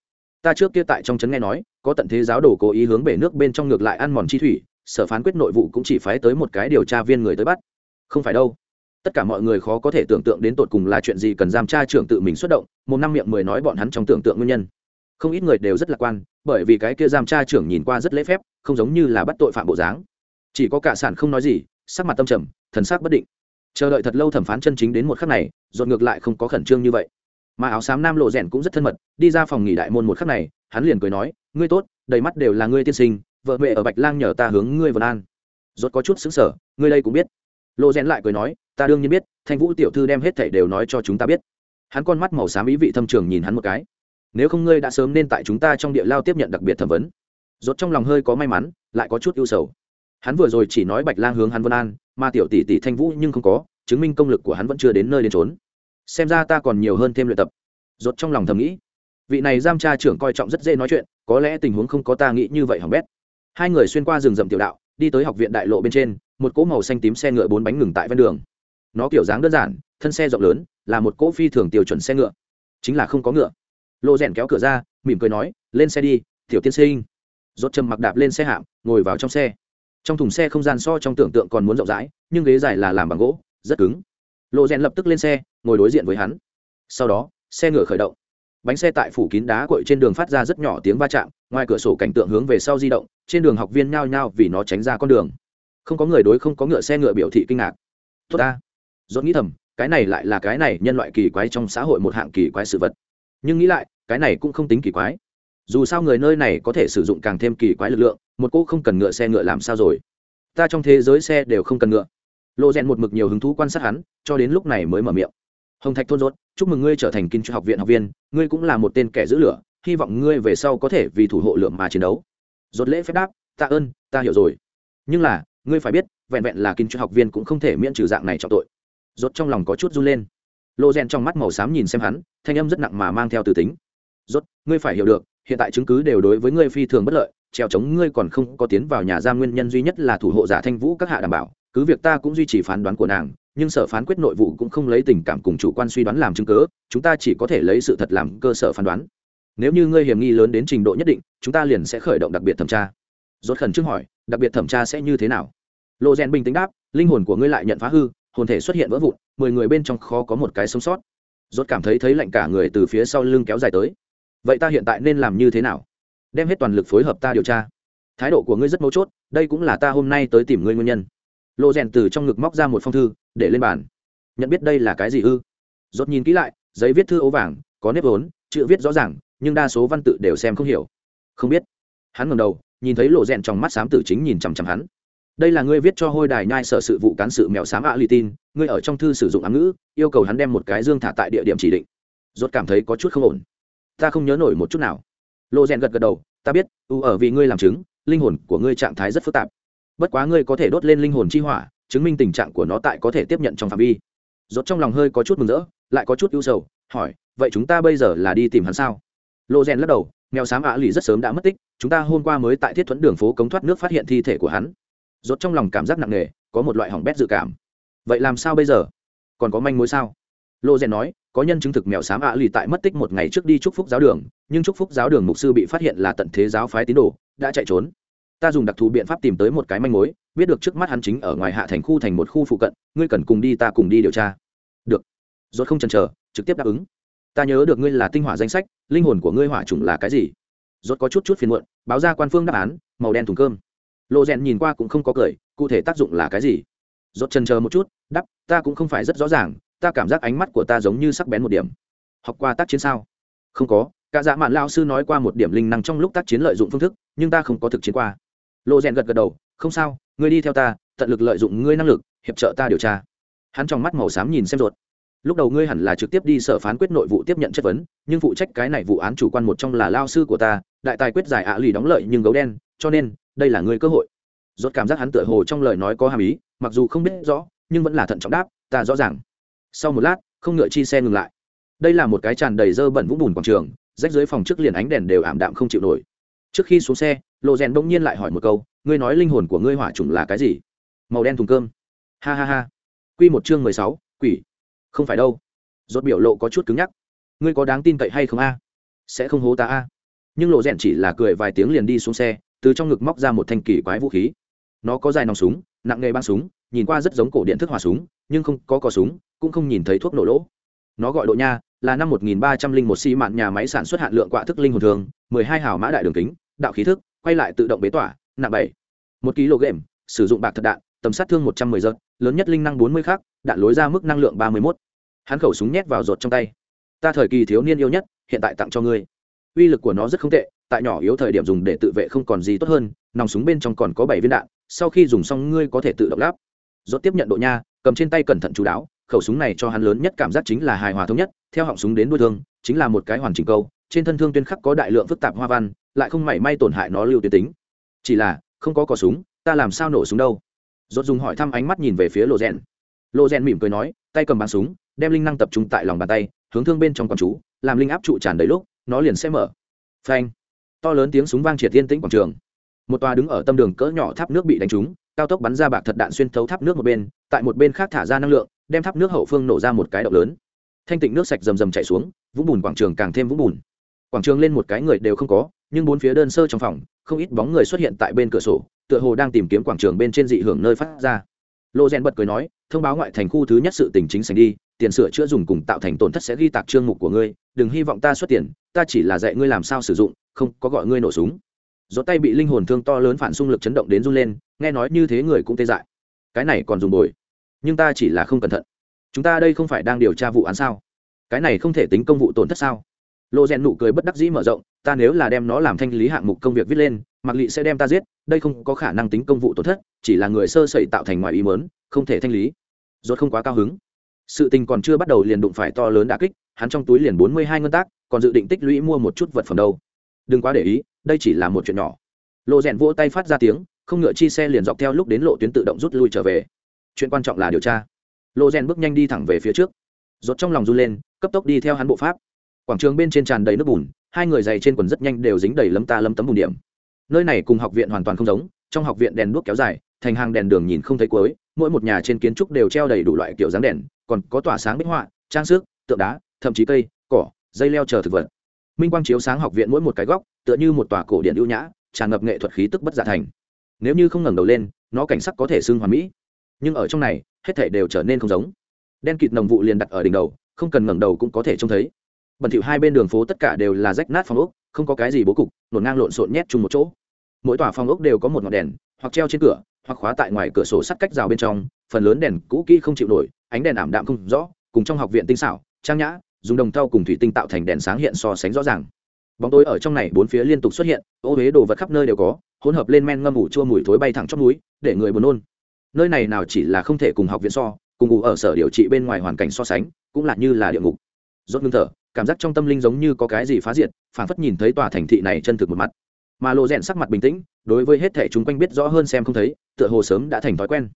A: Ta trước kia tại trong trấn nghe nói, có tận thế giáo đồ cố ý hướng bể nước bên trong ngược lại ăn mòn chi thủy, sở phán quyết nội vụ cũng chỉ phái tới một cái điều tra viên người tới bắt không phải đâu. Tất cả mọi người khó có thể tưởng tượng đến tột cùng là chuyện gì cần giam tra trưởng tự mình xuất động, một năm miệng mười nói bọn hắn trong tưởng tượng nguyên nhân. Không ít người đều rất lạc quan, bởi vì cái kia giam tra trưởng nhìn qua rất lễ phép, không giống như là bắt tội phạm bộ dáng. Chỉ có cả sản không nói gì, sắc mặt tâm trầm, thần sắc bất định. Chờ đợi thật lâu thẩm phán chân chính đến một khắc này dột ngược lại không có khẩn trương như vậy. Mà áo xám nam lộ rèn cũng rất thân mật, đi ra phòng nghỉ đại môn một khắc này, hắn liền cười nói, ngươi tốt, đầy mắt đều là ngươi tiên sinh, vợ mẹ ở bạch lang nhờ ta hướng ngươi vân an. Dốt có chút xứng sở ngươi đây cũng biết lộ rèn lại cười nói, ta đương nhiên biết, thanh vũ tiểu thư đem hết thảy đều nói cho chúng ta biết. Hắn con mắt màu xám ý vị thâm trường nhìn hắn một cái. Nếu không ngươi đã sớm nên tại chúng ta trong địa lao tiếp nhận đặc biệt thẩm vấn. Rốt trong lòng hơi có may mắn, lại có chút ưu sầu. Hắn vừa rồi chỉ nói bạch lang hướng hắn vân an, mà tiểu tỷ tỷ thanh vũ nhưng không có, chứng minh công lực của hắn vẫn chưa đến nơi đến trốn xem ra ta còn nhiều hơn thêm luyện tập. Rốt trong lòng thầm nghĩ. Vị này giam tra trưởng coi trọng rất dễ nói chuyện, có lẽ tình huống không có ta nghĩ như vậy hỏng bét. Hai người xuyên qua rừng rậm tiểu đạo đi tới học viện đại lộ bên trên, một cỗ màu xanh tím xe ngựa bốn bánh ngừng tại ven đường. Nó kiểu dáng đơn giản, thân xe rộng lớn, là một cỗ phi thường tiêu chuẩn xe ngựa. Chính là không có ngựa. Lộ rèn kéo cửa ra, mỉm cười nói, lên xe đi, tiểu tiên sinh. Rốt châm mặc đạp lên xe hạm, ngồi vào trong xe. Trong thùng xe không gian so trong tưởng tượng còn muốn rộng rãi, nhưng ghế dài là làm bằng gỗ, rất cứng. Lộ rèn lập tức lên xe, ngồi đối diện với hắn. Sau đó, xe ngựa khởi động. Bánh xe tại phủ kín đá cội trên đường phát ra rất nhỏ tiếng va chạm, ngoài cửa sổ cảnh tượng hướng về sau di động trên đường học viên nhao nhao vì nó tránh ra con đường. Không có người đối không có ngựa xe ngựa biểu thị kinh ngạc. Tốt ta. Dốt nghĩ thầm, cái này lại là cái này nhân loại kỳ quái trong xã hội một hạng kỳ quái sự vật. Nhưng nghĩ lại, cái này cũng không tính kỳ quái. Dù sao người nơi này có thể sử dụng càng thêm kỳ quái lực lượng, một cô không cần ngựa xe ngựa làm sao rồi? Ta trong thế giới xe đều không cần ngựa. Lộ rèn một mực nhiều hứng thú quan sát hắn, cho đến lúc này mới mở miệng. Hồng thạch thôn rốt, chúc mừng ngươi trở thành kinh học viện học viên, ngươi cũng là một tên kẻ giữ lửa, hy vọng ngươi về sau có thể vì thủ hộ lượng mà chiến đấu rốt lễ phép đáp, tạ ơn, ta hiểu rồi. Nhưng là, ngươi phải biết, vẹn vẹn là kinh chuyên học viên cũng không thể miễn trừ dạng này trọng tội. Rốt trong lòng có chút run lên. Lộ rèn trong mắt màu xám nhìn xem hắn, thanh âm rất nặng mà mang theo từ tính. Rốt, ngươi phải hiểu được, hiện tại chứng cứ đều đối với ngươi phi thường bất lợi, treo chống ngươi còn không có tiến vào nhà giam nguyên nhân duy nhất là thủ hộ giả thanh vũ các hạ đảm bảo, cứ việc ta cũng duy trì phán đoán của nàng, nhưng sở phán quyết nội vụ cũng không lấy tình cảm cùng chủ quan suy đoán làm chứng cớ chúng ta chỉ có thể lấy sự thật làm cơ sở phán đoán nếu như ngươi hiểm nghi lớn đến trình độ nhất định, chúng ta liền sẽ khởi động đặc biệt thẩm tra. Rốt khẩn trương hỏi, đặc biệt thẩm tra sẽ như thế nào? Lộ rèn bình tĩnh đáp, linh hồn của ngươi lại nhận phá hư, hồn thể xuất hiện vỡ vụn, mười người bên trong khó có một cái sống sót. Rốt cảm thấy thấy lạnh cả người từ phía sau lưng kéo dài tới. Vậy ta hiện tại nên làm như thế nào? Đem hết toàn lực phối hợp ta điều tra. Thái độ của ngươi rất mấu chốt, đây cũng là ta hôm nay tới tìm ngươi nguyên nhân. Lộ rèn từ trong ngực móc ra một phong thư, để lên bàn. Nhận biết đây là cái gì ư? Rốt nhìn kỹ lại, giấy viết thư ố vàng, có nếp vốn, chữ viết rõ ràng nhưng đa số văn tự đều xem không hiểu. Không biết. Hắn ngẩng đầu, nhìn thấy lộ rèn trong mắt xám tử chính nhìn chằm chằm hắn. Đây là ngươi viết cho hôi đài nhai sở sự vụ cán sự mèo xám ạ lì tin, ngươi ở trong thư sử dụng ám ngữ, yêu cầu hắn đem một cái dương thả tại địa điểm chỉ định. Rốt cảm thấy có chút không ổn. Ta không nhớ nổi một chút nào. Lộ rèn gật gật đầu, ta biết, u ở vì ngươi làm chứng, linh hồn của ngươi trạng thái rất phức tạp. Bất quá ngươi có thể đốt lên linh hồn chi hỏa, chứng minh tình trạng của nó tại có thể tiếp nhận trong phạm vi. Rốt trong lòng hơi có chút mừng rỡ, lại có chút ưu sầu, hỏi, vậy chúng ta bây giờ là đi tìm hắn sao? Lộ rèn lắc đầu, mèo xám ạ lì rất sớm đã mất tích, chúng ta hôm qua mới tại thiết thuẫn đường phố cống thoát nước phát hiện thi thể của hắn. Rốt trong lòng cảm giác nặng nề, có một loại hỏng bét dự cảm. Vậy làm sao bây giờ? Còn có manh mối sao? Lộ rèn nói, có nhân chứng thực mèo xám ạ lì tại mất tích một ngày trước đi chúc phúc giáo đường, nhưng chúc phúc giáo đường mục sư bị phát hiện là tận thế giáo phái tín đồ, đã chạy trốn. Ta dùng đặc thù biện pháp tìm tới một cái manh mối, biết được trước mắt hắn chính ở ngoài hạ thành khu thành một khu phụ cận, ngươi cần cùng đi ta cùng đi điều tra. Được. Rốt không chần chờ, trực tiếp đáp ứng ta nhớ được ngươi là tinh hỏa danh sách, linh hồn của ngươi hỏa chủng là cái gì? Rốt có chút chút phiền muộn, báo ra quan phương đáp án, màu đen thùng cơm. Lộ rèn nhìn qua cũng không có cười, cụ thể tác dụng là cái gì? Rốt chần chờ một chút, đáp, ta cũng không phải rất rõ ràng, ta cảm giác ánh mắt của ta giống như sắc bén một điểm. Học qua tác chiến sao? Không có, cả dạ mạn lao sư nói qua một điểm linh năng trong lúc tác chiến lợi dụng phương thức, nhưng ta không có thực chiến qua. Lộ rèn gật gật đầu, không sao, ngươi đi theo ta, tận lực lợi dụng ngươi năng lực, hiệp trợ ta điều tra. Hắn trong mắt màu xám nhìn xem ruột lúc đầu ngươi hẳn là trực tiếp đi sở phán quyết nội vụ tiếp nhận chất vấn, nhưng phụ trách cái này vụ án chủ quan một trong là lao sư của ta, đại tài quyết giải ạ lì đóng lợi nhưng gấu đen, cho nên, đây là ngươi cơ hội. Rốt cảm giác hắn tựa hồ trong lời nói có hàm ý, mặc dù không biết rõ, nhưng vẫn là thận trọng đáp, ta rõ ràng. Sau một lát, không ngựa chi xe ngừng lại. Đây là một cái tràn đầy dơ bẩn vũng bùn quảng trường, rách dưới phòng trước liền ánh đèn đều ảm đạm không chịu nổi. Trước khi xuống xe lộ rèn bỗng nhiên lại hỏi một câu, ngươi nói linh hồn của ngươi hỏa trùng là cái gì? Màu đen thùng cơm. Ha ha ha. Q một chương mười sáu, quỷ không phải đâu. Rốt biểu lộ có chút cứng nhắc. Ngươi có đáng tin cậy hay không a? Sẽ không hố ta a. Nhưng lộ rèn chỉ là cười vài tiếng liền đi xuống xe, từ trong ngực móc ra một thanh kỳ quái vũ khí. Nó có dài nòng súng, nặng nghề băng súng, nhìn qua rất giống cổ điện thức hỏa súng, nhưng không có cò súng, cũng không nhìn thấy thuốc nổ lỗ. Nó gọi độ nha, là năm 1301 xi mạn nhà máy sản xuất hạn lượng quạ thức linh hồn thường 12 hào mã đại đường kính, đạo khí thức, quay lại tự động bế tỏa, nặng bảy. Một kg sử dụng bạc thật đạn, tầm sát thương 110 giật, lớn nhất linh năng 40 khác đạn lối ra mức năng lượng 31 hắn khẩu súng nhét vào rột trong tay. Ta thời kỳ thiếu niên yêu nhất, hiện tại tặng cho ngươi. Uy lực của nó rất không tệ, tại nhỏ yếu thời điểm dùng để tự vệ không còn gì tốt hơn, nòng súng bên trong còn có bảy viên đạn, sau khi dùng xong ngươi có thể tự động lắp. Rốt tiếp nhận độ nha, cầm trên tay cẩn thận chú đáo, khẩu súng này cho hắn lớn nhất cảm giác chính là hài hòa thống nhất, theo họng súng đến đuôi thương, chính là một cái hoàn chỉnh câu, trên thân thương tuyên khắc có đại lượng phức tạp hoa văn, lại không mảy may tổn hại nó lưu tuyến tính. Chỉ là, không có cò súng, ta làm sao nổ súng đâu? Rốt dùng hỏi thăm ánh mắt nhìn về phía lộ rèn lộ rèn mỉm cười nói, tay cầm bắn súng, đem linh năng tập trung tại lòng bàn tay, hướng thương bên trong quán chú, làm linh áp trụ tràn đầy lúc, nó liền sẽ mở. Phanh. To lớn tiếng súng vang triệt thiên tĩnh quảng trường. Một tòa đứng ở tâm đường cỡ nhỏ tháp nước bị đánh trúng, cao tốc bắn ra bạc thật đạn xuyên thấu tháp nước một bên, tại một bên khác thả ra năng lượng, đem tháp nước hậu phương nổ ra một cái động lớn. Thanh tịnh nước sạch rầm rầm chảy xuống, vũng bùn quảng trường càng thêm vũng bùn. Quảng trường lên một cái người đều không có, nhưng bốn phía đơn sơ trong phòng, không ít bóng người xuất hiện tại bên cửa sổ, tựa hồ đang tìm kiếm quảng trường bên trên dị hưởng nơi phát ra. Lô rèn bật cười nói thông báo ngoại thành khu thứ nhất sự tình chính sành đi, tiền sửa chữa dùng cùng tạo thành tổn thất sẽ ghi tạc chương mục của ngươi, đừng hy vọng ta xuất tiền, ta chỉ là dạy ngươi làm sao sử dụng, không có gọi ngươi nổ súng. Gió tay bị linh hồn thương to lớn phản xung lực chấn động đến run lên, nghe nói như thế người cũng tê dại. Cái này còn dùng bồi. Nhưng ta chỉ là không cẩn thận. Chúng ta đây không phải đang điều tra vụ án sao? Cái này không thể tính công vụ tổn thất sao? Lộ rèn nụ cười bất đắc dĩ mở rộng, ta nếu là đem nó làm thanh lý hạng mục công việc viết lên mặc lị sẽ đem ta giết, đây không có khả năng tính công vụ tổn thất, chỉ là người sơ sẩy tạo thành ngoài ý mớn không thể thanh lý. Rốt không quá cao hứng. Sự tình còn chưa bắt đầu liền đụng phải to lớn đả kích, hắn trong túi liền bốn mươi hai ngân tác, còn dự định tích lũy mua một chút vật phẩm đâu. Đừng quá để ý, đây chỉ là một chuyện nhỏ. Lộ rèn vỗ tay phát ra tiếng, không ngựa chi xe liền dọc theo lúc đến lộ tuyến tự động rút lui trở về. Chuyện quan trọng là điều tra. Lộ rèn bước nhanh đi thẳng về phía trước. Rốt trong lòng run lên, cấp tốc đi theo hắn bộ pháp. Quảng trường bên trên tràn đầy nước bùn, hai người giày trên quần rất nhanh đều dính đầy lấm ta lấm tấm bùn điểm nơi này cùng học viện hoàn toàn không giống, trong học viện đèn đuốc kéo dài, thành hàng đèn đường nhìn không thấy cuối, mỗi một nhà trên kiến trúc đều treo đầy đủ loại kiểu dáng đèn, còn có tỏa sáng bích họa, trang sức, tượng đá, thậm chí cây, cỏ, dây leo chờ thực vật. Minh quang chiếu sáng học viện mỗi một cái góc, tựa như một tòa cổ điện ưu nhã, tràn ngập nghệ thuật khí tức bất giả thành. Nếu như không ngẩng đầu lên, nó cảnh sắc có thể xưng hoàn mỹ. Nhưng ở trong này, hết thể đều trở nên không giống. Đen kịt nồng vụ liền đặt ở đỉnh đầu, không cần ngẩng đầu cũng có thể trông thấy. Bẩn thỉu hai bên đường phố tất cả đều là rách nát phòng ốc không có cái gì bố cục, nổn ngang lộn xộn nhét chung một chỗ. Mỗi tòa phòng ốc đều có một ngọn đèn, hoặc treo trên cửa, hoặc khóa tại ngoài cửa sổ sắt cách rào bên trong, phần lớn đèn cũ kỹ không chịu nổi, ánh đèn ảm đạm không rõ, cùng trong học viện tinh xảo, trang nhã, dùng đồng thau cùng thủy tinh tạo thành đèn sáng hiện so sánh rõ ràng. Bóng tối ở trong này bốn phía liên tục xuất hiện, ô huế đồ vật khắp nơi đều có, hỗn hợp lên men ngâm ngủ chua mùi thối bay thẳng trong núi, để người buồn nôn. Nơi này nào chỉ là không thể cùng học viện so, cùng ngủ ở sở điều trị bên ngoài hoàn cảnh so sánh, cũng là như là địa ngục. Rốt ngưng thở cảm giác trong tâm linh giống như có cái gì phá diệt phản phất nhìn thấy tòa thành thị này chân thực một mặt. Mà lộ rèn sắc mặt bình tĩnh, đối với hết thể chúng quanh biết rõ hơn xem không thấy, tựa hồ sớm đã thành thói quen.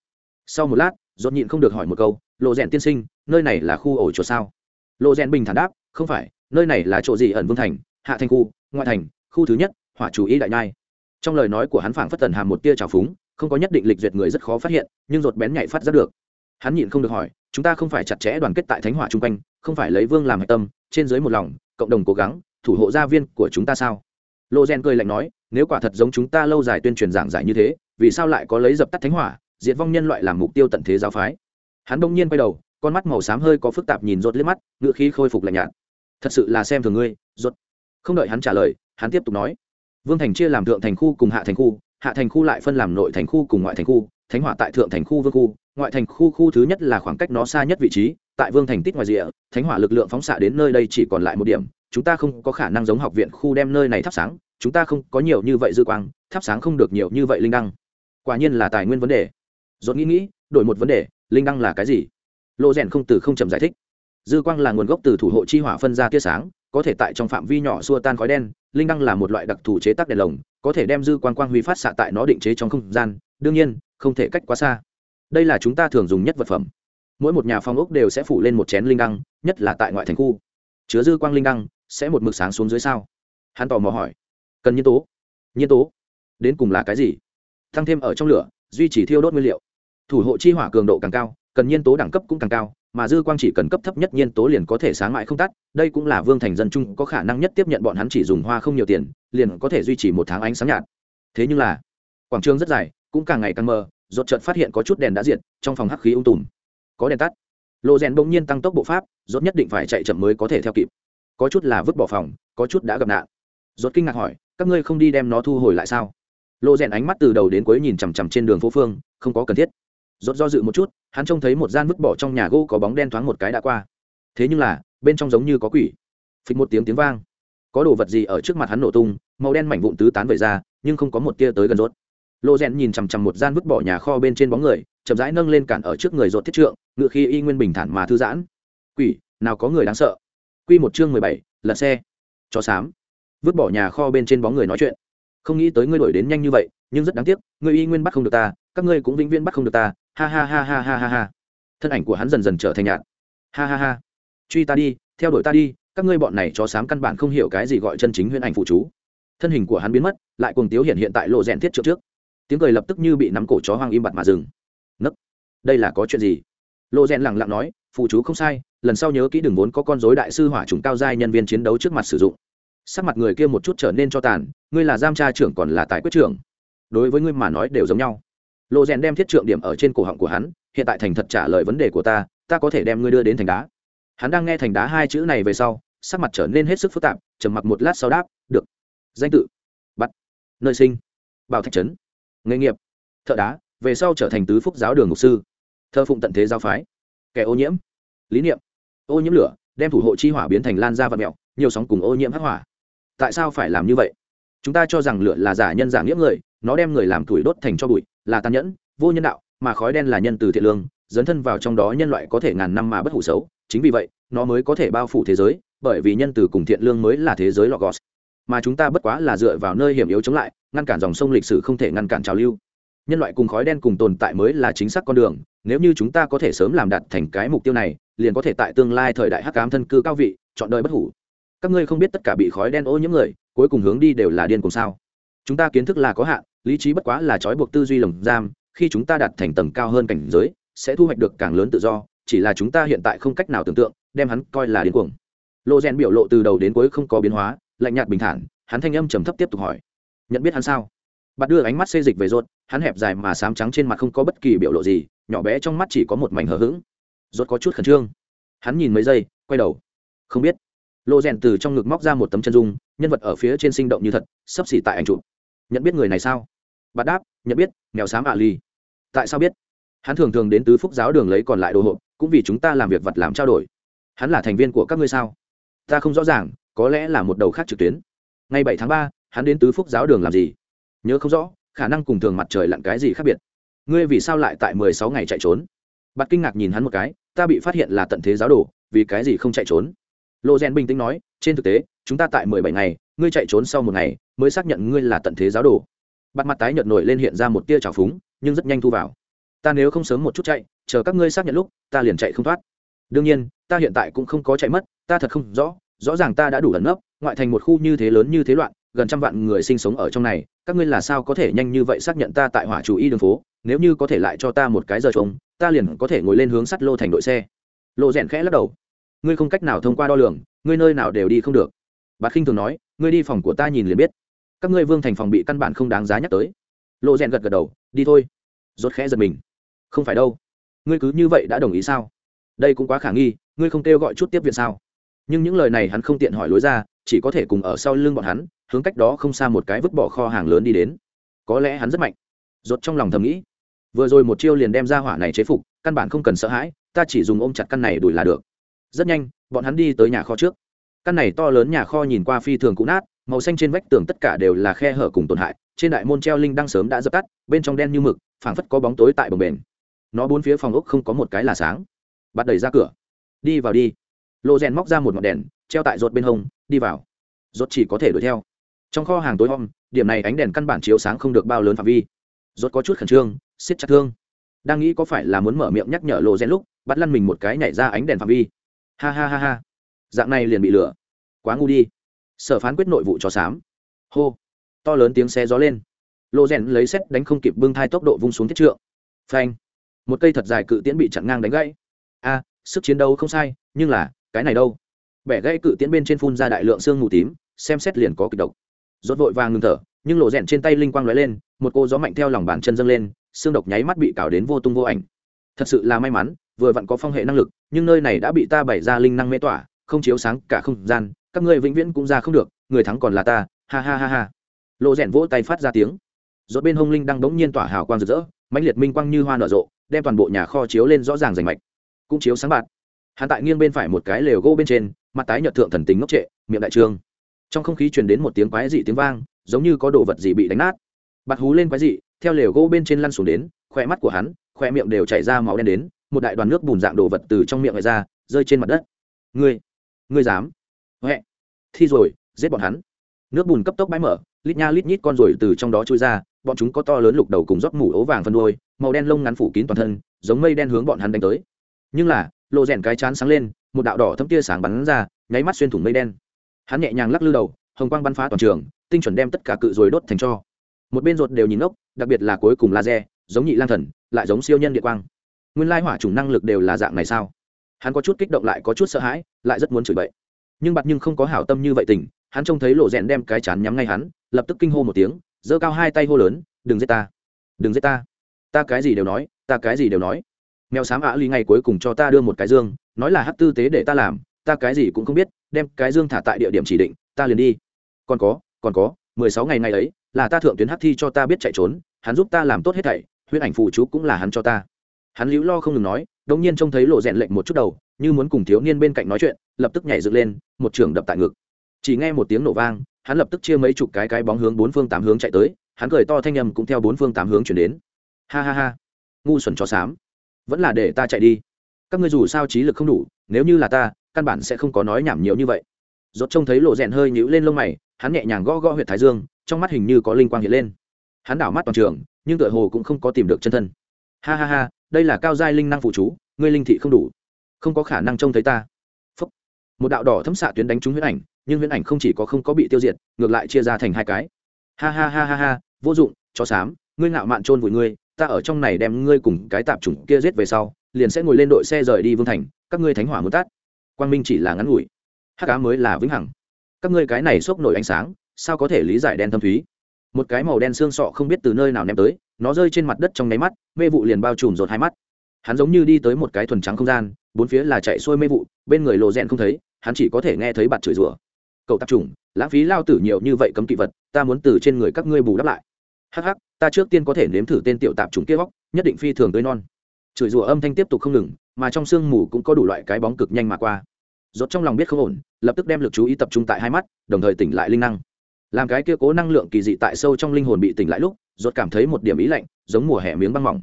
A: Sau một lát rốt nhịn không được hỏi một câu lộ rèn tiên sinh, nơi này là khu ổ chuột sao? Lộ rèn bình thản đáp, không phải, nơi này là chỗ gì ẩn vương thành, hạ thành khu, ngoại thành, khu thứ nhất, hỏa chủ ý đại nhai. Trong lời nói của hắn phảng phất tần hàm một tia trào phúng, không có nhất định lịch duyệt người rất khó phát hiện, nhưng rột bén nhạy phát ra được. Hắn nhịn không được hỏi, chúng ta không phải chặt chẽ đoàn kết tại thánh hỏa chung quanh, không phải lấy vương làm hạch tâm trên dưới một lòng, cộng đồng cố gắng, thủ hộ gia viên của chúng ta sao? Lộ rèn cười lạnh nói, nếu quả thật giống chúng ta lâu dài tuyên truyền giảng giải như thế, vì sao lại có lấy dập tắt thánh hỏa, diệt vong nhân loại làm mục tiêu tận thế giáo phái? Hắn đông nhiên quay đầu, con mắt màu xám hơi có phức tạp nhìn ruột liếc mắt ngựa khí khôi phục lạnh nhạt. Thật sự là xem thường ngươi ruột không đợi hắn trả lời, hắn tiếp tục nói. Vương thành chia làm thượng thành khu cùng hạ thành khu, hạ thành khu lại phân làm nội thành khu cùng ngoại thành khu, thánh hỏa tại thượng thành khu, vương khu ngoại thành khu khu thứ nhất là khoảng cách nó xa nhất vị trí, tại vương thành tít ngoài rìa, thánh hỏa lực lượng phóng xạ đến nơi đây chỉ còn lại một điểm, chúng ta không có khả năng giống học viện khu đem nơi này thắp sáng, chúng ta không có nhiều như vậy dư quang, thắp sáng không được nhiều như vậy linh đăng. Quả nhiên là tài nguyên vấn đề. Dốt nghĩ nghĩ, đổi một vấn đề, linh đăng là cái gì? Lộ rèn không từ không chậm giải thích. Dư quang là nguồn gốc từ thủ hộ chi hỏa phân ra tia sáng, có thể tại trong phạm vi nhỏ xua tan khói đen, linh đăng là một loại đặc thù chế tác đèn lồng, có thể đem dư quang quang huy phát xạ tại nó định chế trong không gian, đương nhiên, không thể cách quá xa đây là chúng ta thường dùng nhất vật phẩm. Mỗi một nhà phong ốc đều sẽ phủ lên một chén linh đăng, nhất là tại ngoại thành khu. Chứa dư quang linh đăng sẽ một mực sáng xuống dưới sao? Hắn tò mò hỏi. Cần nhiên tố. Nhiên tố? Đến cùng là cái gì? Tăng thêm ở trong lửa, duy trì thiêu đốt nguyên liệu. Thủ hộ chi hỏa cường độ càng cao, cần nhiên tố đẳng cấp cũng càng cao, mà dư quang chỉ cần cấp thấp nhất nhiên tố liền có thể sáng mãi không tắt. Đây cũng là vương thành dân chung có khả năng nhất tiếp nhận bọn hắn chỉ dùng hoa không nhiều tiền, liền có thể duy trì một tháng ánh sáng nhạt. Thế nhưng là, quảng trường rất dài, cũng càng ngày càng mờ rột chợt phát hiện có chút đèn đã diệt, trong phòng hắc khí ung tùm. Có đèn tắt. Lộ rèn bỗng nhiên tăng tốc bộ pháp, rốt nhất định phải chạy chậm mới có thể theo kịp. Có chút là vứt bỏ phòng, có chút đã gặp nạn. Rốt kinh ngạc hỏi, các ngươi không đi đem nó thu hồi lại sao? Lộ rèn ánh mắt từ đầu đến cuối nhìn chằm chằm trên đường phố phương, không có cần thiết. Rốt do dự một chút, hắn trông thấy một gian vứt bỏ trong nhà gỗ có bóng đen thoáng một cái đã qua. Thế nhưng là, bên trong giống như có quỷ. Phịch một tiếng tiếng vang. Có đồ vật gì ở trước mặt hắn nổ tung, màu đen mảnh vụn tứ tán vẩy ra, nhưng không có một tia tới gần rốt lộ rèn nhìn chằm chằm một gian vứt bỏ nhà kho bên trên bóng người chậm rãi nâng lên cản ở trước người rột thiết trượng ngựa khi y nguyên bình thản mà thư giãn. Quỷ nào có người đáng sợ. Quy một chương mười bảy, lật xe. Chó xám vứt bỏ nhà kho bên trên bóng người nói chuyện. Không nghĩ tới ngươi đổi đến nhanh như vậy nhưng rất đáng tiếc ngươi y nguyên bắt không được ta các ngươi cũng vĩnh viễn bắt không được ta. Ha ha ha ha ha ha ha. Thân ảnh của hắn dần dần trở thành nhạt. Ha ha ha. Truy ta đi theo đuổi ta đi các ngươi bọn này chó xám căn bản không hiểu cái gì gọi chân chính huyễn ảnh phụ chú. Thân hình của hắn biến mất lại cùng tiếu hiện hiện tại lộ rèn thiết trượng trước tiếng cười lập tức như bị nắm cổ chó hoang im bặt mà dừng. Nấc, đây là có chuyện gì? Lộ rèn lẳng lặng nói, phụ chú không sai, lần sau nhớ kỹ đừng vốn có con dối đại sư hỏa trùng cao giai nhân viên chiến đấu trước mặt sử dụng. Sắc mặt người kia một chút trở nên cho tàn, ngươi là giam tra trưởng còn là tài quyết trưởng? Đối với ngươi mà nói đều giống nhau. Lộ rèn đem thiết trượng điểm ở trên cổ họng của hắn, hiện tại thành thật trả lời vấn đề của ta ta có thể đem ngươi đưa đến thành đá. Hắn đang nghe thành đá hai chữ này về sau, sắc mặt trở nên hết sức phức tạp, trầm mặc một lát sau đáp, được, danh tự, bắt, nơi sinh, bảo thạch trấn nghề nghiệp, thợ đá, về sau trở thành tứ phúc giáo đường ngục sư thơ phụng tận thế giáo phái, kẻ ô nhiễm, lý niệm, ô nhiễm lửa, đem thủ hộ chi hỏa biến thành lan ra và mẹo, nhiều sóng cùng ô nhiễm hắc hỏa. Tại sao phải làm như vậy? Chúng ta cho rằng lửa là giả nhân giả nghĩa người, nó đem người làm tuổi đốt thành cho bụi, là tàn nhẫn, vô nhân đạo, mà khói đen là nhân từ thiện lương, dấn thân vào trong đó nhân loại có thể ngàn năm mà bất hủ xấu, chính vì vậy, nó mới có thể bao phủ thế giới, bởi vì nhân từ cùng thiện lương mới là thế giới logos mà chúng ta bất quá là dựa vào nơi hiểm yếu chống lại, ngăn cản dòng sông lịch sử không thể ngăn cản trào lưu. Nhân loại cùng khói đen cùng tồn tại mới là chính xác con đường, nếu như chúng ta có thể sớm làm đạt thành cái mục tiêu này, liền có thể tại tương lai thời đại hắc cám thân cư cao vị, chọn đời bất hủ. Các ngươi không biết tất cả bị khói đen ô nhiễm người, cuối cùng hướng đi đều là điên cùng sao? Chúng ta kiến thức là có hạn, lý trí bất quá là trói buộc tư duy lồng giam, khi chúng ta đạt thành tầng cao hơn cảnh giới, sẽ thu hoạch được càng lớn tự do, chỉ là chúng ta hiện tại không cách nào tưởng tượng, đem hắn coi là điên cuồng. Lộ rèn biểu lộ từ đầu đến cuối không có biến hóa lạnh nhạt bình thản, hắn thanh âm trầm thấp tiếp tục hỏi, nhận biết hắn sao? Bạn đưa ánh mắt xê dịch về rốt, hắn hẹp dài mà sám trắng trên mặt không có bất kỳ biểu lộ gì, nhỏ bé trong mắt chỉ có một mảnh hờ hững. Rốt có chút khẩn trương. Hắn nhìn mấy giây, quay đầu. Không biết. Lộ rèn từ trong ngực móc ra một tấm chân dung, nhân vật ở phía trên sinh động như thật, sắp xỉ tại ảnh chụp. Nhận biết người này sao? Bạn đáp, nhận biết, nghèo xám ạ ly tại sao biết? Hắn thường thường đến tứ phúc giáo đường lấy còn lại đồ hộp, cũng vì chúng ta làm việc vật làm trao đổi. Hắn là thành viên của các ngươi sao? Ta không rõ ràng có lẽ là một đầu khác trực tuyến. Ngày bảy tháng ba, hắn đến tứ phúc giáo đường làm gì? Nhớ không rõ, khả năng cùng thường mặt trời lặn cái gì khác biệt. Ngươi vì sao lại tại mười sáu ngày chạy trốn? Bạt kinh ngạc nhìn hắn một cái, ta bị phát hiện là tận thế giáo đồ, vì cái gì không chạy trốn? Lộ rèn bình tĩnh nói, trên thực tế, chúng ta tại mười bảy ngày, ngươi chạy trốn sau một ngày, mới xác nhận ngươi là tận thế giáo đồ. Bạt mặt tái nhợt nổi lên hiện ra một tia trào phúng, nhưng rất nhanh thu vào. Ta nếu không sớm một chút chạy, chờ các ngươi xác nhận lúc, ta liền chạy không thoát. Đương nhiên, ta hiện tại cũng không có chạy mất, ta thật không rõ rõ ràng ta đã đủ ẩn nấp, ngoại thành một khu như thế lớn như thế loạn, gần trăm vạn người sinh sống ở trong này, các ngươi là sao có thể nhanh như vậy xác nhận ta tại hỏa chủ y đường phố? Nếu như có thể lại cho ta một cái giờ trống, ta liền có thể ngồi lên hướng sắt lô thành đội xe. Lộ rèn khẽ lắc đầu. Ngươi không cách nào thông qua đo lường, ngươi nơi nào đều đi không được. Bạt khinh thường nói, ngươi đi phòng của ta nhìn liền biết. Các ngươi vương thành phòng bị căn bản không đáng giá nhắc tới. Lộ rèn gật gật đầu, đi thôi. Rốt khẽ giật mình. Không phải đâu. Ngươi cứ như vậy đã đồng ý sao? Đây cũng quá khả nghi, ngươi không kêu gọi chút tiếp viện sao? Nhưng những lời này hắn không tiện hỏi lối ra, chỉ có thể cùng ở sau lưng bọn hắn, hướng cách đó không xa một cái vứt bỏ kho hàng lớn đi đến. Có lẽ hắn rất mạnh. Rốt trong lòng thầm nghĩ, vừa rồi một chiêu liền đem ra hỏa này chế phục, căn bản không cần sợ hãi, ta chỉ dùng ôm chặt căn này đuổi là được. Rất nhanh, bọn hắn đi tới nhà kho trước. Căn này to lớn nhà kho nhìn qua phi thường cũ nát, màu xanh trên vách tường tất cả đều là khe hở cùng tổn hại, trên đại môn treo linh đang sớm đã dập tắt, bên trong đen như mực, phảng phất có bóng tối tại bồng bền nó bốn phía phòng ốc không có một cái là sáng. Bắt đẩy ra cửa. Đi vào đi lộ rèn móc ra một ngọn đèn, treo tại rột bên hông, đi vào. Rột chỉ có thể đuổi theo. Trong kho hàng tối om, điểm này ánh đèn căn bản chiếu sáng không được bao lớn phạm vi. Rột có chút khẩn trương xiết chặt thương. Đang nghĩ có phải là muốn mở miệng nhắc nhở lộ rèn lúc, bắt lăn mình một cái nhảy ra ánh đèn phạm vi. Ha ha ha ha. Dạng này liền bị lửa quá ngu đi. Sở phán quyết nội vụ cho xám hô. To lớn tiếng xe gió lên. Lộ rèn lấy xét đánh không kịp bưng thai tốc độ vung xuống thiết trượng. Phanh. Một cây thật dài cự tiễn bị chặn ngang đánh gãy. A, sức chiến đấu không sai, nhưng là cái này đâu? Bẻ gãy cự tiễn bên trên phun ra đại lượng xương mù tím, xem xét liền có kịch độc. Rốt vội vàng ngừng thở, nhưng lộ rèn trên tay linh quang lóe lên, một cô gió mạnh theo lòng bàn chân dâng lên, xương độc nháy mắt bị cào đến vô tung vô ảnh. Thật sự là may mắn, vừa vặn có phong hệ năng lực, nhưng nơi này đã bị ta bày ra linh năng mê tỏa, không chiếu sáng cả không gian, các ngươi vĩnh viễn cũng ra không được, người thắng còn là ta, ha ha ha ha. Lộ rèn vỗ tay phát ra tiếng. Rốt bên hông linh đang bỗng nhiên tỏa hào quang rực rỡ, mãnh liệt minh quang như hoa nở rộ, đem toàn bộ nhà kho chiếu lên rõ ràng rành mạch. Cũng chiếu sáng bạc hắn tại nghiêng bên phải một cái lều gỗ bên trên, mặt tái nhợt thượng thần tính ngốc trệ, miệng đại trương. Trong không khí truyền đến một tiếng quái dị tiếng vang, giống như có đồ vật gì bị đánh nát. Bạt hú lên quái dị, theo lều gỗ bên trên lăn xuống đến khỏe mắt của hắn khỏe miệng đều chảy ra máu đen đến, một đại đoàn nước bùn dạng đồ vật từ trong miệng ra, rơi trên mặt đất. Ngươi ngươi dám? Huệ, thi rồi, giết bọn hắn. Nước bùn cấp tốc bãi mở, lít nha lít nhít con rồi từ trong đó trôi ra, bọn chúng có to lớn lục đầu cùng rót mủ ố vàng phân đôi, màu đen lông ngắn phủ kín toàn thân, giống mây đen hướng bọn hắn đánh tới. Nhưng là lộ rèn cái chán sáng lên, một đạo đỏ thâm tia sáng bắn ra, nháy mắt xuyên thủng mây đen. Hắn nhẹ nhàng lắc lư đầu, hồng quang bắn phá toàn trường, tinh chuẩn đem tất cả cự rồi đốt thành cho. Một bên ruột đều nhìn ốc đặc biệt là cuối cùng laser, giống nhị lang thần, lại giống siêu nhân địa quang. Nguyên lai hỏa chủng năng lực đều là dạng này sao? Hắn có chút kích động lại có chút sợ hãi, lại rất muốn chửi bậy. Nhưng bặt nhưng không có hảo tâm như vậy tình hắn trông thấy lộ rèn đem cái chán nhắm ngay hắn, lập tức kinh hô một tiếng, giơ cao hai tay hô lớn, đừng giết ta! Đừng giết ta! Ta cái gì đều nói, ta cái gì đều nói! Mèo xám ả ly ngày cuối cùng cho ta đưa một cái dương, nói là hát tư tế để ta làm, ta cái gì cũng không biết, đem cái dương thả tại địa điểm chỉ định, ta liền đi. Còn có còn có, mười sáu ngày ngày ấy, là ta thượng tuyến hát thi cho ta biết chạy trốn, hắn giúp ta làm tốt hết thảy huyết ảnh phụ chú cũng là hắn cho ta. Hắn liễu lo không ngừng nói, đống nhiên trông thấy lộ rèn lệnh một chút đầu, như muốn cùng thiếu niên bên cạnh nói chuyện, lập tức nhảy dựng lên, một trường đập tại ngực. Chỉ nghe một tiếng nổ vang, hắn lập tức chia mấy chục cái cái bóng hướng bốn phương tám hướng chạy tới, hắn cười to thanh nhầm cũng theo bốn phương tám hướng chuyển đến. Ha ha ha. Ngu xuẩn chó xám vẫn là để ta chạy đi. Các ngươi dù sao trí lực không đủ, nếu như là ta, căn bản sẽ không có nói nhảm nhiều như vậy. Rốt trông thấy lộ rèn hơi nhũ lên lông mày, hắn nhẹ nhàng gõ gõ huyệt thái dương, trong mắt hình như có linh quang hiện lên. Hắn đảo mắt toàn trường, nhưng tựa hồ cũng không có tìm được chân thân. Ha ha ha, đây là cao giai linh năng phụ chú, ngươi linh thị không đủ. Không có khả năng trông thấy ta. Phúc. một đạo đỏ thấm xạ tuyến đánh trúng huyễn ảnh, nhưng huyễn ảnh không chỉ có không có bị tiêu diệt, ngược lại chia ra thành hai cái. Ha ha ha ha ha, vô dụng, chó xám ngươi ngạo mạn trôn vùi ngươi ta ở trong này đem ngươi cùng cái tạp chủng kia giết về sau, liền sẽ ngồi lên đội xe rời đi vương thành, các ngươi thánh hỏa muốn tắt. Quang minh chỉ là ngắn ngủi. Hát cá mới là vĩnh hằng. Các ngươi cái này xốc nổi ánh sáng, sao có thể lý giải đen thâm thúy? Một cái màu đen xương sọ không biết từ nơi nào ném tới, nó rơi trên mặt đất trong nháy mắt, mê vụ liền bao trùm rột hai mắt. Hắn giống như đi tới một cái thuần trắng không gian, bốn phía là chạy xuôi mê vụ, bên người lộ rẽn không thấy, hắn chỉ có thể nghe thấy bạt chửi rủa. Cậu tạp trùng lãng phí lao tử nhiều như vậy cấm kỵ vật, ta muốn từ trên người các ngươi bù đắp lại. Hắc hắc ta trước tiên có thể nếm thử tên tiểu tạp chúng kia góc nhất định phi thường tươi non. Chửi rủa âm thanh tiếp tục không ngừng, mà trong sương mù cũng có đủ loại cái bóng cực nhanh mà qua. Rốt trong lòng biết không ổn, lập tức đem lực chú ý tập trung tại hai mắt, đồng thời tỉnh lại linh năng. Làm cái kia cố năng lượng kỳ dị tại sâu trong linh hồn bị tỉnh lại lúc, rốt cảm thấy một điểm ý lạnh, giống mùa hè miếng băng mỏng.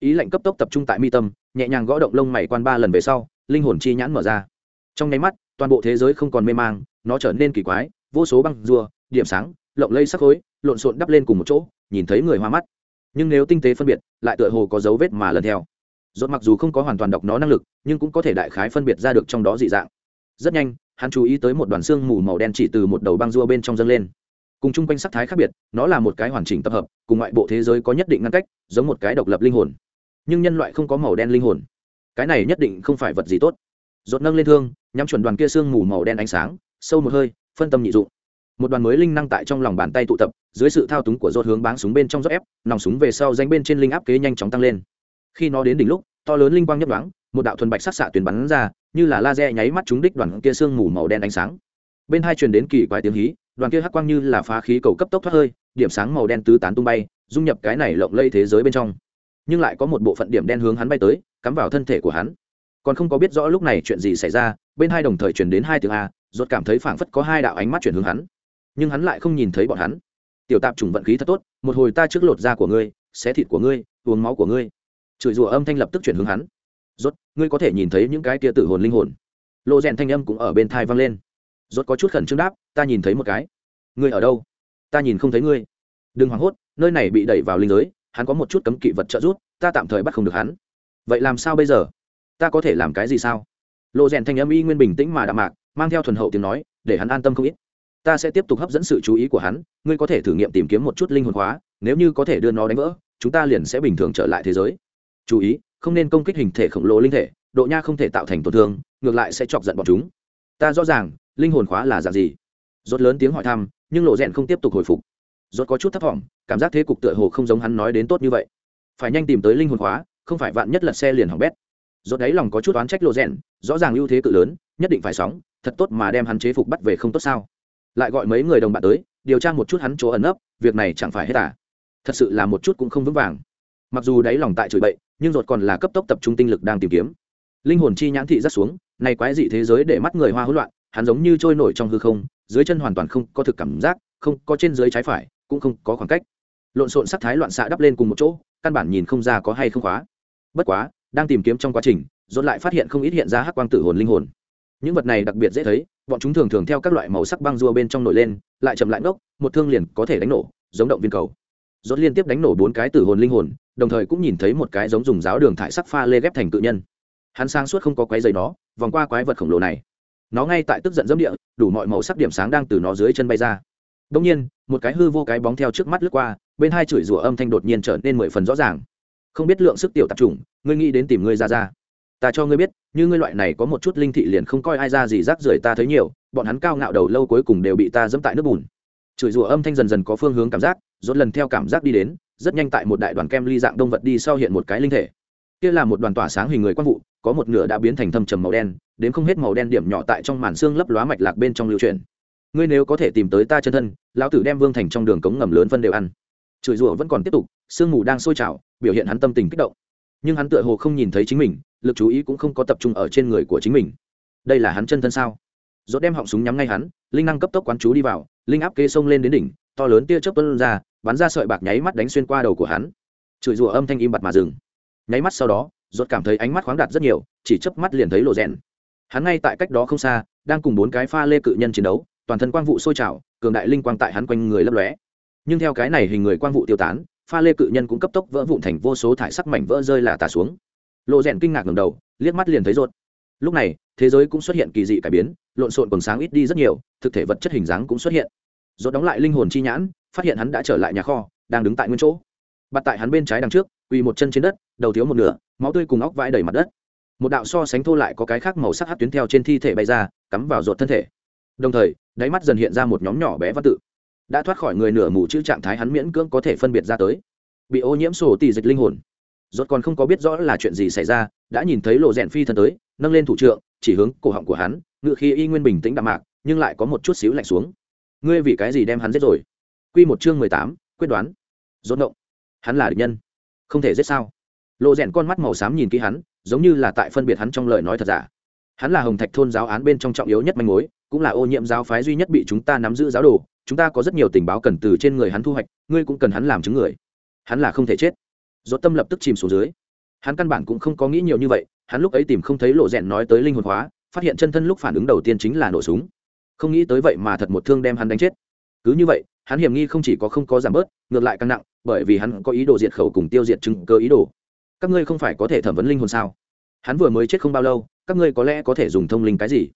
A: Ý lạnh cấp tốc tập trung tại mi tâm, nhẹ nhàng gõ động lông mày quan ba lần về sau, linh hồn chi nhãn mở ra. Trong nháy mắt, toàn bộ thế giới không còn mê mang, nó trở nên kỳ quái, vô số băng rùa, điểm sáng, lộng lây sắc khối, lộn xộn đắp lên cùng một chỗ nhìn thấy người hoa mắt. Nhưng nếu tinh tế phân biệt, lại tựa hồ có dấu vết mà lần theo. Rốt mặc dù không có hoàn toàn đọc nó năng lực, nhưng cũng có thể đại khái phân biệt ra được trong đó dị dạng. Rất nhanh, hắn chú ý tới một đoàn xương mù màu đen chỉ từ một đầu băng rua bên trong dâng lên. Cùng chung quanh sắc thái khác biệt, nó là một cái hoàn chỉnh tập hợp, cùng ngoại bộ thế giới có nhất định ngăn cách, giống một cái độc lập linh hồn. Nhưng nhân loại không có màu đen linh hồn. Cái này nhất định không phải vật gì tốt. Rốt nâng lên thương, nhắm chuẩn đoàn kia xương mù màu đen ánh sáng, sâu một hơi, phân tâm nhị dụng một đoàn mới linh năng tại trong lòng bàn tay tụ tập, dưới sự thao túng của rốt hướng báng súng bên trong rốt ép, nòng súng về sau danh bên trên linh áp kế nhanh chóng tăng lên. Khi nó đến đỉnh lúc, to lớn linh quang nhấp đoáng một đạo thuần bạch sắc xạ tuyến bắn ra, như là laser nháy mắt trúng đích đoàn kia xương mù màu đen ánh sáng. Bên hai truyền đến kỳ quái tiếng hí, đoàn kia hắc quang như là phá khí cầu cấp tốc thoát hơi, điểm sáng màu đen tứ tán tung bay, dung nhập cái này lộng lây thế giới bên trong. Nhưng lại có một bộ phận điểm đen hướng hắn bay tới, cắm vào thân thể của hắn. Còn không có biết rõ lúc này chuyện gì xảy ra, bên hai đồng thời truyền đến hai tiếng a, rốt cảm thấy phảng phất có hai đạo ánh mắt chuyển hướng hắn nhưng hắn lại không nhìn thấy bọn hắn. Tiểu tạp trùng vận khí thật tốt, một hồi ta trước lột da của ngươi, xé thịt của ngươi, uống máu của ngươi. Chửi rủa âm thanh lập tức chuyển hướng hắn. Rốt, ngươi có thể nhìn thấy những cái kia tử hồn linh hồn. Lộ rèn thanh âm cũng ở bên thai vang lên. Rốt có chút khẩn trương đáp, ta nhìn thấy một cái. Ngươi ở đâu? Ta nhìn không thấy ngươi. Đừng hoảng hốt, nơi này bị đẩy vào linh giới, hắn có một chút cấm kỵ vật trợ giúp, ta tạm thời bắt không được hắn. Vậy làm sao bây giờ? Ta có thể làm cái gì sao? Lộ rèn thanh âm y nguyên bình tĩnh mà đạm mạc, mang theo thuần hậu tiếng nói, để hắn an tâm không ít ta sẽ tiếp tục hấp dẫn sự chú ý của hắn, ngươi có thể thử nghiệm tìm kiếm một chút linh hồn hóa nếu như có thể đưa nó đánh vỡ, chúng ta liền sẽ bình thường trở lại thế giới. Chú ý, không nên công kích hình thể khổng lồ linh thể, độ nha không thể tạo thành tổn thương, ngược lại sẽ chọc giận bọn chúng. Ta rõ ràng, linh hồn khóa là dạng gì? Rốt lớn tiếng hỏi thăm, nhưng lộ rèn không tiếp tục hồi phục. Rốt có chút thấp thỏm, cảm giác thế cục tựa hồ không giống hắn nói đến tốt như vậy. Phải nhanh tìm tới linh hồn khóa, không phải vạn nhất lật xe liền hỏng bét. Rốt đấy lòng có chút oán trách lộ rèn, rõ ràng ưu thế cự lớn, nhất định phải sóng, thật tốt mà đem hắn chế phục bắt về không tốt sao? Lại gọi mấy người đồng bạn tới, điều tra một chút hắn chỗ ẩn nấp, việc này chẳng phải hết à. Thật sự là một chút cũng không vững vàng. Mặc dù đáy lòng tại chửi bậy, nhưng ruột còn là cấp tốc tập trung tinh lực đang tìm kiếm. Linh hồn chi nhãn thị rất xuống này quái dị thế giới để mắt người hoa hỗn loạn, hắn giống như trôi nổi trong hư không, dưới chân hoàn toàn không có thực cảm giác, không có trên dưới trái phải, cũng không có khoảng cách. Lộn xộn sắc thái loạn xạ đắp lên cùng một chỗ, căn bản nhìn không ra có hay không khóa. Bất quá, đang tìm kiếm trong quá trình dồn lại phát hiện không ít hiện ra hắc quang tử hồn linh hồn những vật này đặc biệt dễ thấy, bọn chúng thường thường theo các loại màu sắc băng rua bên trong nổi lên, lại chậm lại ngốc, một thương liền có thể đánh nổ, giống động viên cầu. Dốt liên tiếp đánh nổ bốn cái tử hồn linh hồn, đồng thời cũng nhìn thấy một cái giống dùng giáo đường thải sắc pha lê ghép thành cự nhân. Hắn sang suốt không có quái dày nó, vòng qua quái vật khổng lồ này. Nó ngay tại tức giận dẫm địa, đủ mọi màu sắc điểm sáng đang từ nó dưới chân bay ra. Đông nhiên, một cái hư vô cái bóng theo trước mắt lướt qua, bên hai chửi rủa âm thanh đột nhiên trở nên mười phần rõ ràng. Không biết lượng sức tiểu tạp chủng, ngươi nghĩ đến tìm ngươi ra ra ta cho ngươi biết, như ngươi loại này có một chút linh thị liền không coi ai ra gì rác rưởi ta thấy nhiều, bọn hắn cao ngạo đầu lâu cuối cùng đều bị ta dẫm tại nước bùn. Chửi rủa âm thanh dần dần có phương hướng cảm giác dốt lần theo cảm giác đi đến, rất nhanh tại một đại đoàn kem ly dạng đông vật đi sau hiện một cái linh thể. Kia là một đoàn tỏa sáng hình người quang vụ, có một nửa đã biến thành thâm trầm màu đen, đến không hết màu đen điểm nhỏ tại trong màn xương lấp lóa mạch lạc bên trong lưu truyền ngươi nếu có thể tìm tới ta chân thân, lão tử đem vương thành trong đường cống ngầm lớn phân đều ăn. Chửi rủa vẫn còn tiếp tục, sương mù đang sôi trào, biểu hiện hắn tâm tình kích động. Nhưng hắn tựa hồ không nhìn thấy chính mình lực chú ý cũng không có tập trung ở trên người của chính mình. Đây là hắn chân thân sao? Dốt đem họng súng nhắm ngay hắn, linh năng cấp tốc quán chú đi vào, linh áp kê sông lên đến đỉnh, to lớn tia chớp tuân ra, bắn ra sợi bạc nháy mắt đánh xuyên qua đầu của hắn. Chửi rủa âm thanh im bặt mà dừng. Nháy mắt sau đó dốt cảm thấy ánh mắt khoáng đạt rất nhiều, chỉ chớp mắt liền thấy lộ rèn hắn ngay tại cách đó không xa, đang cùng bốn cái pha lê cự nhân chiến đấu, toàn thân quang vụ sôi trào, cường đại linh quang tại hắn quanh người lấp lóe. Nhưng theo cái này hình người quang vụ tiêu tán, pha lê cự nhân cũng cấp tốc vỡ vụn thành vô số thải sắc mảnh vỡ rơi là tả xuống lộ rèn kinh ngạc ngầm đầu, liếc mắt liền thấy rột. Lúc này, thế giới cũng xuất hiện kỳ dị cải biến, lộn xộn còn sáng ít đi rất nhiều, thực thể vật chất hình dáng cũng xuất hiện. Rột đóng lại linh hồn chi nhãn, phát hiện hắn đã trở lại nhà kho, đang đứng tại nguyên chỗ. Bặt tại hắn bên trái đằng trước, quỳ một chân trên đất, đầu thiếu một nửa, máu tươi cùng óc vãi đầy mặt đất. Một đạo so sánh thô lại có cái khác màu sắc hát tuyến theo trên thi thể bay ra, cắm vào ruột thân thể. Đồng thời, đáy mắt dần hiện ra một nhóm nhỏ bé văn tự. Đã thoát khỏi người nửa mù chữ trạng thái hắn miễn cưỡng có thể phân biệt ra tới. Bị ô nhiễm sổ tỷ dịch linh hồn rốt còn không có biết rõ là chuyện gì xảy ra, đã nhìn thấy lộ rèn phi thân tới, nâng lên thủ trượng, chỉ hướng cổ họng của hắn, ngự khi y nguyên bình tĩnh đạm mạc, nhưng lại có một chút xíu lạnh xuống. Ngươi vì cái gì đem hắn giết rồi? Quy một chương mười tám, quyết đoán. Rốt động hắn là địch nhân. Không thể giết sao? Lộ rèn con mắt màu xám nhìn kỹ hắn, giống như là tại phân biệt hắn trong lời nói thật giả. Hắn là hồng thạch thôn giáo án bên trong trọng yếu nhất manh mối, cũng là ô nhiễm giáo phái duy nhất bị chúng ta nắm giữ giáo đồ, chúng ta có rất nhiều tình báo cần từ trên người hắn thu hoạch, ngươi cũng cần hắn làm chứng người. Hắn là không thể chết dốt tâm lập tức chìm xuống dưới. Hắn căn bản cũng không có nghĩ nhiều như vậy, hắn lúc ấy tìm không thấy lộ rèn nói tới linh hồn hóa, phát hiện chân thân lúc phản ứng đầu tiên chính là nổ súng. Không nghĩ tới vậy mà thật một thương đem hắn đánh chết. Cứ như vậy, hắn hiểm nghi không chỉ có không có giảm bớt, ngược lại càng nặng, bởi vì hắn có ý đồ diệt khẩu cùng tiêu diệt chứng cơ ý đồ. Các ngươi không phải có thể thẩm vấn linh hồn sao? Hắn vừa mới chết không bao lâu, các ngươi có lẽ có thể dùng thông linh cái gì?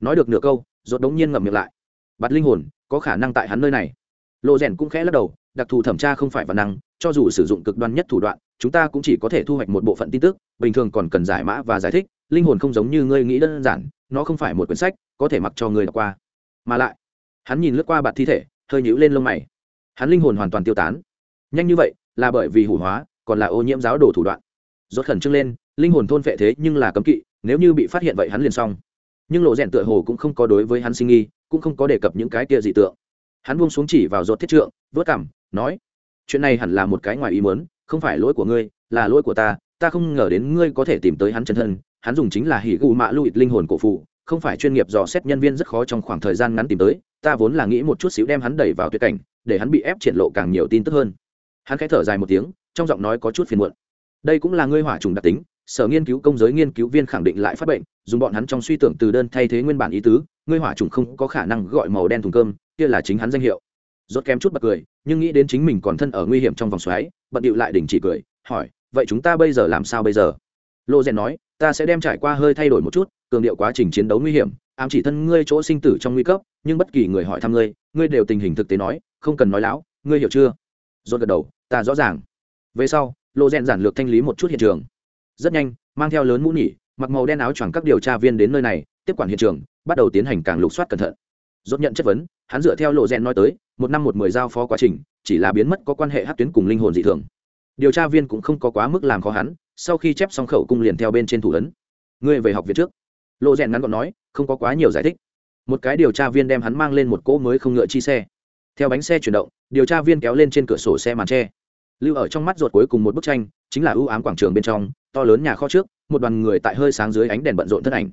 A: Nói được nửa câu, rốt đống nhiên ngậm miệng lại. Bạt linh hồn, có khả năng tại hắn nơi này. Lộ rèn cũng khẽ lắc đầu đặc thù thẩm tra không phải văn năng, cho dù sử dụng cực đoan nhất thủ đoạn, chúng ta cũng chỉ có thể thu hoạch một bộ phận tin tức, bình thường còn cần giải mã và giải thích, linh hồn không giống như ngươi nghĩ đơn giản, nó không phải một quyển sách, có thể mặc cho người đọc qua. Mà lại, hắn nhìn lướt qua bạt thi thể, hơi nhíu lên lông mày. Hắn linh hồn hoàn toàn tiêu tán. Nhanh như vậy, là bởi vì hủ hóa, còn là ô nhiễm giáo đồ thủ đoạn. Rốt khẩn trương lên, linh hồn thôn phệ thế nhưng là cấm kỵ, nếu như bị phát hiện vậy hắn liền xong. Nhưng lộ rèn tựa hồ cũng không có đối với hắn sinh nghi, cũng không có đề cập những cái kia dị tượng. Hắn buông xuống chỉ vào rốt thiết trượng, vớt cảm nói, chuyện này hẳn là một cái ngoài ý muốn, không phải lỗi của ngươi, là lỗi của ta ta không ngờ đến ngươi có thể tìm tới hắn chân thân, hắn dùng chính là hỉ gù mạ lụi linh hồn cổ phụ, không phải chuyên nghiệp dò xét nhân viên rất khó trong khoảng thời gian ngắn tìm tới, ta vốn là nghĩ một chút xíu đem hắn đẩy vào tuyệt cảnh, để hắn bị ép triển lộ càng nhiều tin tức hơn. Hắn khẽ thở dài một tiếng, trong giọng nói có chút phiền muộn. Đây cũng là ngươi hỏa trùng đặc tính, sở nghiên cứu công giới nghiên cứu viên khẳng định lại phát bệnh, dùng bọn hắn trong suy tưởng từ đơn thay thế nguyên bản ý tứ, ngươi hỏa trùng không có khả năng gọi màu đen thùng cơm, kia là chính hắn danh hiệu rốt kém chút bật cười, nhưng nghĩ đến chính mình còn thân ở nguy hiểm trong vòng xoáy, bận điệu lại đình chỉ cười, hỏi, vậy chúng ta bây giờ làm sao bây giờ? Lô rèn nói, ta sẽ đem trải qua hơi thay đổi một chút, cường điệu quá trình chiến đấu nguy hiểm, ám chỉ thân ngươi chỗ sinh tử trong nguy cấp, nhưng bất kỳ người hỏi thăm ngươi ngươi đều tình hình thực tế nói, không cần nói láo, ngươi hiểu chưa? Rốt gật đầu, ta rõ ràng. Về sau, lô rèn giản lược thanh lý một chút hiện trường. Rất nhanh, mang theo lớn mũ nhỉ, mặc màu đen áo choàng các điều tra viên đến nơi này, tiếp quản hiện trường, bắt đầu tiến hành càng lục soát cẩn thận. Rốt nhận chất vấn hắn dựa theo lộ rèn nói tới, một năm một mười giao phó quá trình, chỉ là biến mất có quan hệ hát tuyến cùng linh hồn dị thường. Điều tra viên cũng không có quá mức làm khó hắn, sau khi chép xong khẩu cung liền theo bên trên thủ ấn. Ngươi về học viện trước. Lộ rèn ngắn gọn nói, không có quá nhiều giải thích. Một cái điều tra viên đem hắn mang lên một cỗ mới không ngựa chi xe. Theo bánh xe chuyển động, điều tra viên kéo lên trên cửa sổ xe màn tre. Lưu ở trong mắt ruột cuối cùng một bức tranh, chính là ưu ám quảng trường bên trong, to lớn nhà kho trước, một đoàn người tại hơi sáng dưới ánh đèn bận rộn thân ảnh.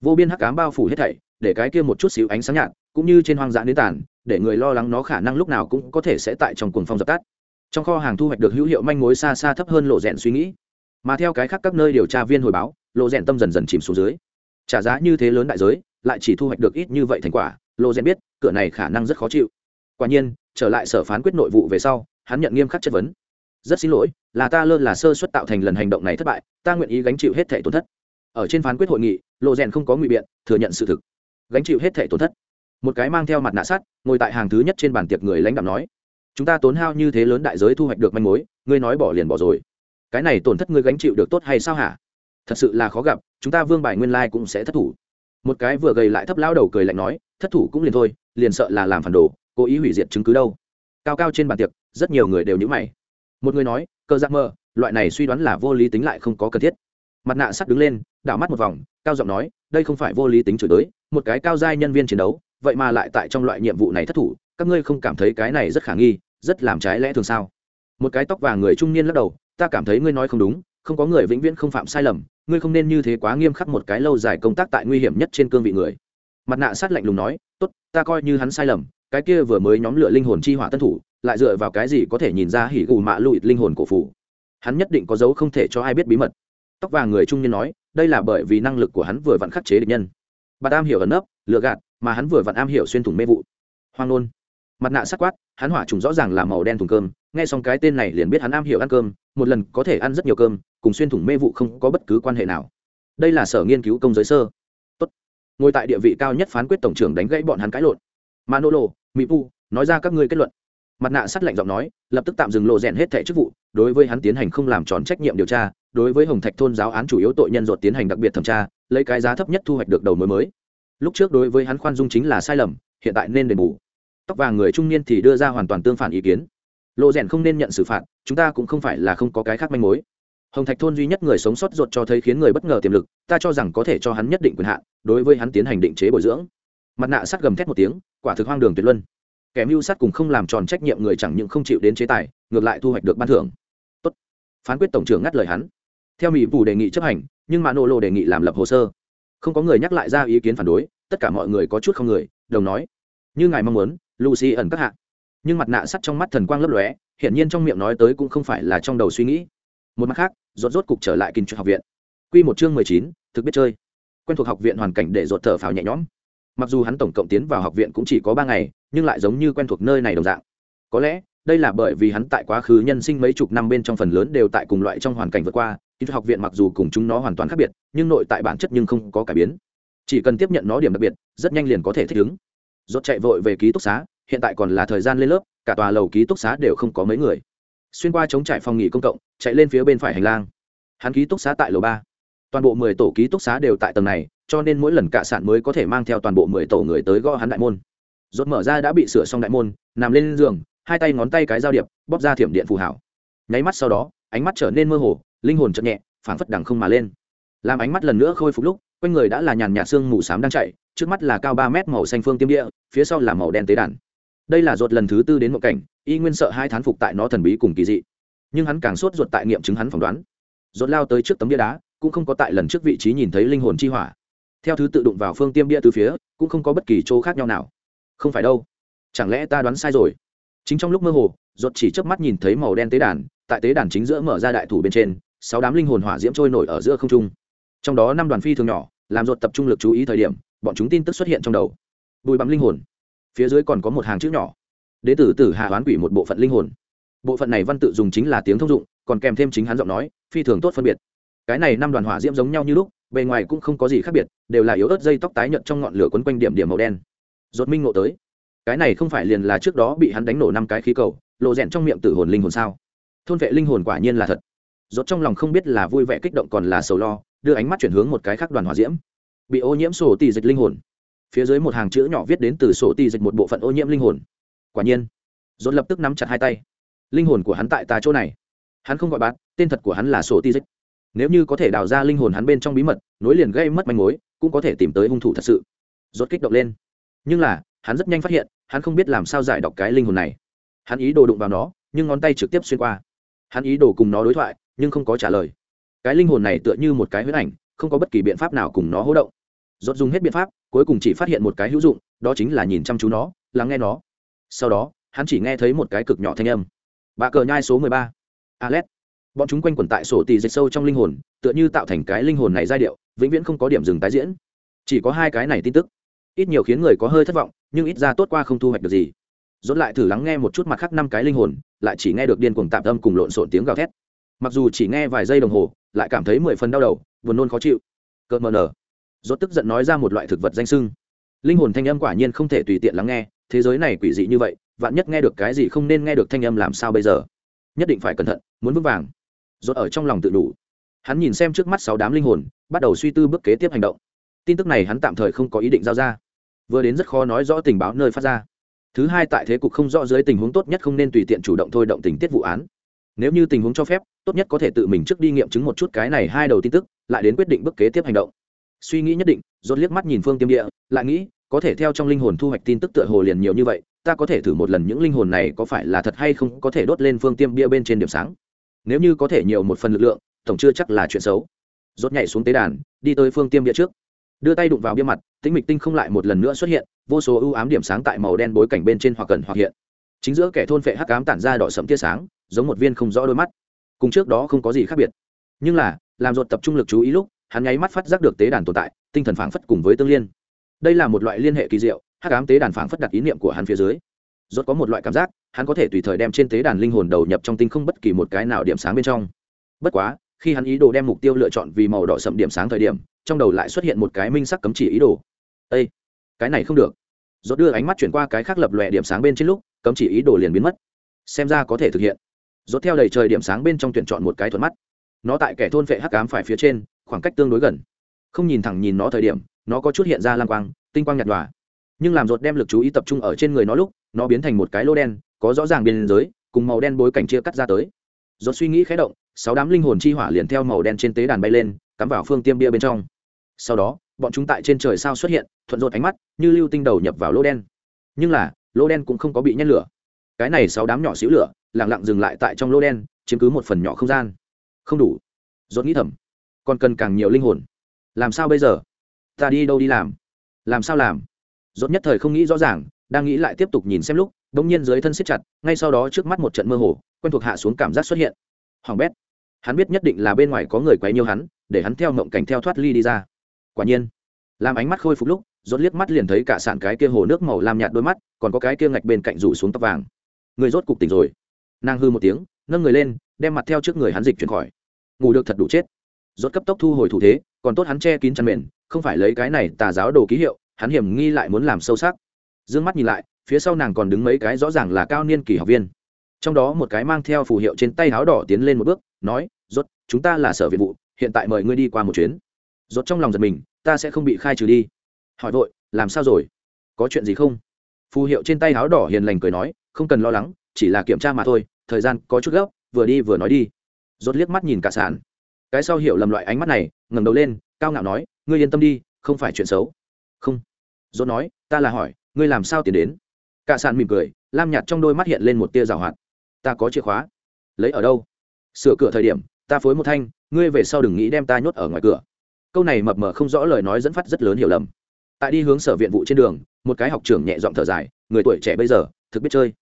A: Vô biên hắc ám bao phủ hết thảy, để cái kia một chút xíu ánh sáng nhạt cũng như trên hoang dã nến tàn, để người lo lắng nó khả năng lúc nào cũng có thể sẽ tại trong cuồng phong dập tắt. Trong kho hàng thu hoạch được hữu hiệu manh mối xa xa thấp hơn lộ rèn suy nghĩ. Mà theo cái khác các nơi điều tra viên hồi báo, lộ rèn tâm dần dần chìm xuống dưới. Trả giá như thế lớn đại giới, lại chỉ thu hoạch được ít như vậy thành quả, lộ rèn biết, cửa này khả năng rất khó chịu. Quả nhiên, trở lại sở phán quyết nội vụ về sau, hắn nhận nghiêm khắc chất vấn. Rất xin lỗi, là ta lơ là sơ suất tạo thành lần hành động này thất bại, ta nguyện ý gánh chịu hết thẻ tổn thất. Ở trên phán quyết hội nghị, lộ rèn không có ngụy biện, thừa nhận sự thực. Gánh chịu hết thẻ tổn thất một cái mang theo mặt nạ sắt, ngồi tại hàng thứ nhất trên bàn tiệc người lãnh đạo nói, chúng ta tốn hao như thế lớn đại giới thu hoạch được manh mối, ngươi nói bỏ liền bỏ rồi. Cái này tổn thất ngươi gánh chịu được tốt hay sao hả? Thật sự là khó gặp, chúng ta vương bài nguyên lai cũng sẽ thất thủ. Một cái vừa gầy lại thấp lao đầu cười lạnh nói, thất thủ cũng liền thôi, liền sợ là làm phản đồ, cố ý hủy diệt chứng cứ đâu. Cao cao trên bàn tiệc, rất nhiều người đều nhữ mày. Một người nói, cơ giác mơ, loại này suy đoán là vô lý tính lại không có cần thiết. Mặt nạ sắt đứng lên, đảo mắt một vòng, cao giọng nói, đây không phải vô lý tính chửi tới một cái cao giai nhân viên chiến đấu vậy mà lại tại trong loại nhiệm vụ này thất thủ, các ngươi không cảm thấy cái này rất khả nghi, rất làm trái lẽ thường sao? Một cái tóc vàng người trung niên lắc đầu, ta cảm thấy ngươi nói không đúng, không có người vĩnh viễn không phạm sai lầm, ngươi không nên như thế quá nghiêm khắc một cái lâu dài công tác tại nguy hiểm nhất trên cương vị người. Mặt nạ sát lạnh lùng nói, tốt, ta coi như hắn sai lầm, cái kia vừa mới nhóm lửa linh hồn chi hỏa tân thủ, lại dựa vào cái gì có thể nhìn ra hỉ gù mạ lụi linh hồn cổ phủ? Hắn nhất định có dấu không thể cho ai biết bí mật. Tóc vàng người trung niên nói, đây là bởi vì năng lực của hắn vừa vặn khắc chế địch nhân. Bà tam hiểu ẩn ấp lựa gạt mà hắn vừa vặn am hiểu xuyên thủng mê vụ. Hoang nôn. Mặt nạ sắc quát, hắn hỏa trùng rõ ràng là màu đen thùng cơm, nghe xong cái tên này liền biết hắn am hiểu ăn cơm, một lần có thể ăn rất nhiều cơm, cùng xuyên thủng mê vụ không có bất cứ quan hệ nào. Đây là sở nghiên cứu công giới sơ. Tốt. ngồi tại địa vị cao nhất phán quyết tổng trưởng đánh gãy bọn hắn cãi lộn. Manolo mỹ pu nói ra các ngươi kết luận. Mặt nạ sắt lạnh giọng nói, lập tức tạm dừng lộ rèn hết thẻ chức vụ, đối với hắn tiến hành không làm tròn trách nhiệm điều tra, đối với hồng thạch thôn giáo án chủ yếu tội nhân ruột tiến hành đặc biệt thẩm tra, lấy cái giá thấp nhất thu hoạch được đầu mối mới lúc trước đối với hắn khoan dung chính là sai lầm, hiện tại nên đền bù. Tóc vàng người trung niên thì đưa ra hoàn toàn tương phản ý kiến. Lộ rèn không nên nhận xử phạt, chúng ta cũng không phải là không có cái khác manh mối. Hồng thạch thôn duy nhất người sống sót ruột cho thấy khiến người bất ngờ tiềm lực, ta cho rằng có thể cho hắn nhất định quyền hạn, đối với hắn tiến hành định chế bồi dưỡng. Mặt nạ sắt gầm thét một tiếng, quả thực hoang đường tuyệt luân. Kẻ mưu sát cùng không làm tròn trách nhiệm người chẳng những không chịu đến chế tài, ngược lại thu hoạch được ban thưởng. Tốt. phán quyết tổng trưởng ngắt lời hắn. Theo mỹ phủ đề nghị chấp hành, nhưng mà nô lộ đề nghị làm lập hồ sơ không có người nhắc lại ra ý kiến phản đối, tất cả mọi người có chút không người, đồng nói, như ngài mong muốn, lucy ẩn các hạ. Nhưng mặt nạ sắt trong mắt thần quang lấp lóe, hiển nhiên trong miệng nói tới cũng không phải là trong đầu suy nghĩ. Một mặt khác, rốt rốt cục trở lại kinh trục học viện. Quy một chương mười chín, thực biết chơi. Quen thuộc học viện hoàn cảnh để rột thở phào nhẹ nhõm. Mặc dù hắn tổng cộng tiến vào học viện cũng chỉ có ba ngày, nhưng lại giống như quen thuộc nơi này đồng dạng. Có lẽ, đây là bởi vì hắn tại quá khứ nhân sinh mấy chục năm bên trong phần lớn đều tại cùng loại trong hoàn cảnh vượt qua kỹ thuật học viện mặc dù cùng chúng nó hoàn toàn khác biệt, nhưng nội tại bản chất nhưng không có cải biến. Chỉ cần tiếp nhận nó điểm đặc biệt, rất nhanh liền có thể thích ứng. Rốt chạy vội về ký túc xá, hiện tại còn là thời gian lên lớp, cả tòa lầu ký túc xá đều không có mấy người. Xuyên qua chống trải phòng nghỉ công cộng, chạy lên phía bên phải hành lang. Hắn ký túc xá tại lầu ba. Toàn bộ mười tổ ký túc xá đều tại tầng này, cho nên mỗi lần cạ sản mới có thể mang theo toàn bộ mười tổ người tới gõ hắn đại môn. Rốt mở ra đã bị sửa xong đại môn, nằm lên giường, hai tay ngón tay cái giao điệp, bóp ra thiểm điện phù hảo. Nháy mắt sau đó, ánh mắt trở nên mơ hồ linh hồn chậm nhẹ, phảng phất đằng không mà lên. Làm ánh mắt lần nữa khôi phục lúc, quanh người đã là nhàn nhạt xương mù xám đang chạy trước mắt là cao ba mét màu xanh phương tiêm địa, phía sau là màu đen tế đàn. Đây là ruột lần thứ tư đến một cảnh, y nguyên sợ hai thán phục tại nó thần bí cùng kỳ dị. Nhưng hắn càng sốt ruột tại nghiệm chứng hắn phỏng đoán. Ruột lao tới trước tấm bia đá, cũng không có tại lần trước vị trí nhìn thấy linh hồn chi hỏa. Theo thứ tự đụng vào phương tiêm bia từ phía, cũng không có bất kỳ chỗ khác nhau nào. Không phải đâu. Chẳng lẽ ta đoán sai rồi? Chính trong lúc mơ hồ, ruột chỉ chớp mắt nhìn thấy màu đen tế đàn, tại tế đàn chính giữa mở ra đại thủ bên trên sáu đám linh hồn hỏa diễm trôi nổi ở giữa không trung. Trong đó năm đoàn phi thường nhỏ, làm ruột tập trung lực chú ý thời điểm, bọn chúng tin tức xuất hiện trong đầu. Bùi bắm linh hồn. Phía dưới còn có một hàng chữ nhỏ. Đế tử tử hạ hoán quỷ một bộ phận linh hồn. Bộ phận này văn tự dùng chính là tiếng thông dụng, còn kèm thêm chính hắn giọng nói, phi thường tốt phân biệt. Cái này năm đoàn hỏa diễm giống nhau như lúc, bề ngoài cũng không có gì khác biệt, đều là yếu ớt dây tóc tái nhợt trong ngọn lửa quấn quanh điểm điểm màu đen. Rốt minh ngộ tới. Cái này không phải liền là trước đó bị hắn đánh nổ năm cái khí cầu, lộ rẹn trong miệng tử hồn linh hồn sao? Thôn vệ linh hồn quả nhiên là thật rốt trong lòng không biết là vui vẻ kích động còn là sầu lo, đưa ánh mắt chuyển hướng một cái khác đoàn hỏa diễm. Bị ô nhiễm sổ tỷ dịch linh hồn. Phía dưới một hàng chữ nhỏ viết đến từ sổ tỷ dịch một bộ phận ô nhiễm linh hồn. Quả nhiên, rốt lập tức nắm chặt hai tay. Linh hồn của hắn tại ta chỗ này. Hắn không gọi bát tên thật của hắn là sổ tỷ dịch. Nếu như có thể đào ra linh hồn hắn bên trong bí mật, nối liền gây mất manh mối, cũng có thể tìm tới hung thủ thật sự. Rốt kích động lên. Nhưng là, hắn rất nhanh phát hiện, hắn không biết làm sao giải đọc cái linh hồn này. Hắn ý đồ đụng vào nó, nhưng ngón tay trực tiếp xuyên qua. Hắn ý đồ cùng nó đối thoại nhưng không có trả lời. Cái linh hồn này tựa như một cái huyết ảnh, không có bất kỳ biện pháp nào cùng nó hỗ động. Rốt dùng hết biện pháp, cuối cùng chỉ phát hiện một cái hữu dụng, đó chính là nhìn chăm chú nó, lắng nghe nó. Sau đó, hắn chỉ nghe thấy một cái cực nhỏ thanh âm. Bà cờ nhai số mười ba. Alex bọn chúng quanh quẩn tại sổ tì dịch sâu trong linh hồn, tựa như tạo thành cái linh hồn này giai điệu, vĩnh viễn không có điểm dừng tái diễn. Chỉ có hai cái này tin tức. Ít nhiều khiến người có hơi thất vọng, nhưng ít ra tốt qua không thu hoạch được gì. Dốt lại thử lắng nghe một chút mặt khác năm cái linh hồn, lại chỉ nghe được điên cuồng tạm tâm cùng lộn xộn tiếng gào thét mặc dù chỉ nghe vài giây đồng hồ, lại cảm thấy mười phần đau đầu, buồn nôn khó chịu. Cợt mờ nở. Dốt tức giận nói ra một loại thực vật danh sưng. Linh hồn thanh âm quả nhiên không thể tùy tiện lắng nghe, thế giới này quỷ dị như vậy, vạn nhất nghe được cái gì không nên nghe được thanh âm làm sao bây giờ? Nhất định phải cẩn thận, muốn vững vàng. Rốt ở trong lòng tự đủ. Hắn nhìn xem trước mắt sáu đám linh hồn, bắt đầu suy tư bước kế tiếp hành động. Tin tức này hắn tạm thời không có ý định giao ra. Vừa đến rất khó nói rõ tình báo nơi phát ra. Thứ hai tại thế cục không rõ dưới tình huống tốt nhất không nên tùy tiện chủ động thôi động tình tiết vụ án nếu như tình huống cho phép, tốt nhất có thể tự mình trước đi nghiệm chứng một chút cái này hai đầu tin tức, lại đến quyết định bước kế tiếp hành động. Suy nghĩ nhất định, rốt liếc mắt nhìn phương tiêm địa, lại nghĩ, có thể theo trong linh hồn thu hoạch tin tức tựa hồ liền nhiều như vậy, ta có thể thử một lần những linh hồn này có phải là thật hay không có thể đốt lên phương tiêm bia bên trên điểm sáng. Nếu như có thể nhiều một phần lực lượng, tổng chưa chắc là chuyện xấu. Rốt nhảy xuống tế đàn, đi tới phương tiêm bia trước. Đưa tay đụng vào bia mặt, tĩnh mịch tinh không lại một lần nữa xuất hiện, vô số ưu ám điểm sáng tại màu đen bối cảnh bên trên hoặc cần hoặc hiện. Chính giữa kẻ thôn phệ hắc ám tản ra đỏ sẫm tia sáng giống một viên không rõ đôi mắt. Cùng trước đó không có gì khác biệt. Nhưng là, làm ruột tập trung lực chú ý lúc, hắn nháy mắt phát giác được tế đàn tồn tại, tinh thần phảng phất cùng với tương liên. Đây là một loại liên hệ kỳ diệu, hắc ám tế đàn phảng phất đặt ý niệm của hắn phía dưới. Rốt có một loại cảm giác, hắn có thể tùy thời đem trên tế đàn linh hồn đầu nhập trong tinh không bất kỳ một cái nào điểm sáng bên trong. Bất quá, khi hắn ý đồ đem mục tiêu lựa chọn vì màu đỏ sậm điểm sáng thời điểm, trong đầu lại xuất hiện một cái minh sắc cấm chỉ ý đồ. Ê! cái này không được. Rốt đưa ánh mắt chuyển qua cái khác lập lòe điểm sáng bên trên lúc, cấm chỉ ý đồ liền biến mất. Xem ra có thể thực hiện rốt theo đầy trời điểm sáng bên trong tuyển chọn một cái thuận mắt. Nó tại kẻ thôn vệ hắc ám phải phía trên, khoảng cách tương đối gần. Không nhìn thẳng nhìn nó thời điểm, nó có chút hiện ra lang quang, tinh quang nhạt nhòa. Nhưng làm rột đem lực chú ý tập trung ở trên người nó lúc, nó biến thành một cái lô đen, có rõ ràng biên giới, cùng màu đen bối cảnh chia cắt ra tới. Rột suy nghĩ khé động, sáu đám linh hồn chi hỏa liền theo màu đen trên tế đàn bay lên, cắm vào phương tiêm bia bên trong. Sau đó, bọn chúng tại trên trời sao xuất hiện, thuận rột ánh mắt, như lưu tinh đầu nhập vào lô đen. Nhưng là, lô đen cũng không có bị nhét lửa. Cái này sáu đám nhỏ xíu lửa lẳng lặng dừng lại tại trong lô đen, chiếm cứ một phần nhỏ không gian. Không đủ. Rốt nghĩ thầm, còn cần càng nhiều linh hồn. Làm sao bây giờ? Ta đi đâu đi làm? Làm sao làm? Rốt nhất thời không nghĩ rõ ràng, đang nghĩ lại tiếp tục nhìn xem lúc, đống nhiên dưới thân siết chặt, ngay sau đó trước mắt một trận mơ hồ, quen thuộc hạ xuống cảm giác xuất hiện. Hoàng bét. Hắn biết nhất định là bên ngoài có người quấy nhiễu hắn, để hắn theo mộng cảnh theo thoát ly đi ra. Quả nhiên, làm ánh mắt khôi phục lúc, rốt liếc mắt liền thấy cả sạn cái kia hồ nước màu lam nhạt đôi mắt, còn có cái kia ngạch bên cạnh rủ xuống tóc vàng. Người rốt cục tỉnh rồi nàng hư một tiếng, nâng người lên, đem mặt theo trước người hắn dịch chuyển khỏi. Ngủ được thật đủ chết. Rốt cấp tốc thu hồi thủ thế, còn tốt hắn che kín chăn mền, không phải lấy cái này tà giáo đồ ký hiệu, hắn hiểm nghi lại muốn làm sâu sắc. Dương mắt nhìn lại, phía sau nàng còn đứng mấy cái rõ ràng là cao niên kỳ học viên. Trong đó một cái mang theo phù hiệu trên tay áo đỏ tiến lên một bước, nói, rốt, chúng ta là sở viện vụ, hiện tại mời ngươi đi qua một chuyến. Rốt trong lòng giật mình, ta sẽ không bị khai trừ đi. Hỏi vội, làm sao rồi? Có chuyện gì không? Phù hiệu trên tay áo đỏ hiền lành cười nói, không cần lo lắng chỉ là kiểm tra mà thôi, thời gian có chút gấp, vừa đi vừa nói đi. Rốt liếc mắt nhìn cả sàn. Cái sau hiểu lầm loại ánh mắt này, ngẩng đầu lên, cao ngạo nói, ngươi yên tâm đi, không phải chuyện xấu. Không. Rốt nói, ta là hỏi, ngươi làm sao tiền đến? Cả sàn mỉm cười, lam nhạt trong đôi mắt hiện lên một tia rào hoạt. Ta có chìa khóa. Lấy ở đâu? Sửa cửa thời điểm, ta phối một thanh, ngươi về sau đừng nghĩ đem ta nhốt ở ngoài cửa. Câu này mập mờ không rõ lời nói dẫn phát rất lớn hiểu lầm. Tại đi hướng sở viện vụ trên đường, một cái học trưởng nhẹ giọng thở dài, người tuổi trẻ bây giờ, thực biết chơi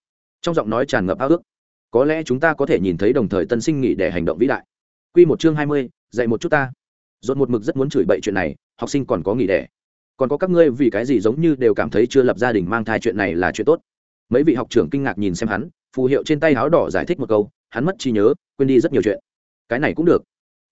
A: trong giọng nói tràn ngập ao ước. Có lẽ chúng ta có thể nhìn thấy đồng thời tân sinh nghỉ để hành động vĩ đại. Q một chương hai mươi, dạy một chút ta. Dồn một mực rất muốn chửi bậy chuyện này, học sinh còn có nghỉ đẻ còn có các ngươi vì cái gì giống như đều cảm thấy chưa lập gia đình mang thai chuyện này là chuyện tốt. Mấy vị học trưởng kinh ngạc nhìn xem hắn, phù hiệu trên tay áo đỏ giải thích một câu, hắn mất trí nhớ, quên đi rất nhiều chuyện. Cái này cũng được.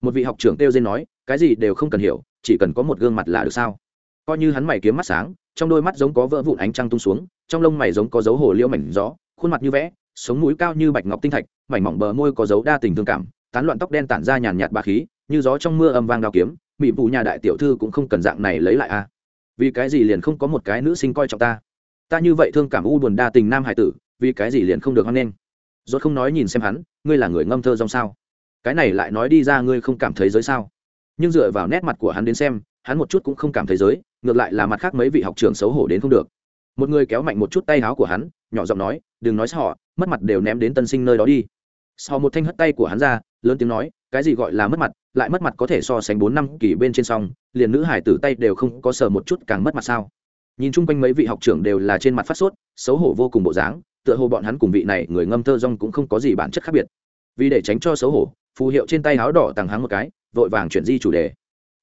A: Một vị học trưởng kêu dên nói, cái gì đều không cần hiểu, chỉ cần có một gương mặt là được sao? Coi như hắn mày kiếm mắt sáng, trong đôi mắt giống có vỡ vụn ánh trăng tung xuống, trong lông mày giống có dấu hồ liễu mảnh gió khuôn mặt như vẽ, sống mũi cao như bạch ngọc tinh thạch, mảnh mỏng bờ môi có dấu đa tình thương cảm, tán loạn tóc đen tản ra nhàn nhạt bà khí, như gió trong mưa âm vang đao kiếm, bị vụ nhà đại tiểu thư cũng không cần dạng này lấy lại a. À. Vì cái gì liền không có một cái nữ sinh coi trọng ta? Ta như vậy thương cảm u buồn đa tình nam hải tử, vì cái gì liền không được hoan nghênh? Rốt không nói nhìn xem hắn, ngươi là người ngâm thơ rong sao? Cái này lại nói đi ra ngươi không cảm thấy giới sao? Nhưng dựa vào nét mặt của hắn đến xem, hắn một chút cũng không cảm thấy giới, ngược lại là mặt khác mấy vị học trường xấu hổ đến không được một người kéo mạnh một chút tay áo của hắn, nhỏ giọng nói, đừng nói họ, mất mặt đều ném đến tân sinh nơi đó đi. Sau một thanh hất tay của hắn ra, lớn tiếng nói, cái gì gọi là mất mặt, lại mất mặt có thể so sánh bốn năm kỳ bên trên song, liền nữ hải tử tay đều không có sờ một chút càng mất mặt sao? Nhìn chung quanh mấy vị học trưởng đều là trên mặt phát sốt, xấu hổ vô cùng bộ dáng, tựa hồ bọn hắn cùng vị này người ngâm thơ rong cũng không có gì bản chất khác biệt. Vì để tránh cho xấu hổ, phù hiệu trên tay áo đỏ tàng háng một cái, vội vàng chuyển di chủ đề.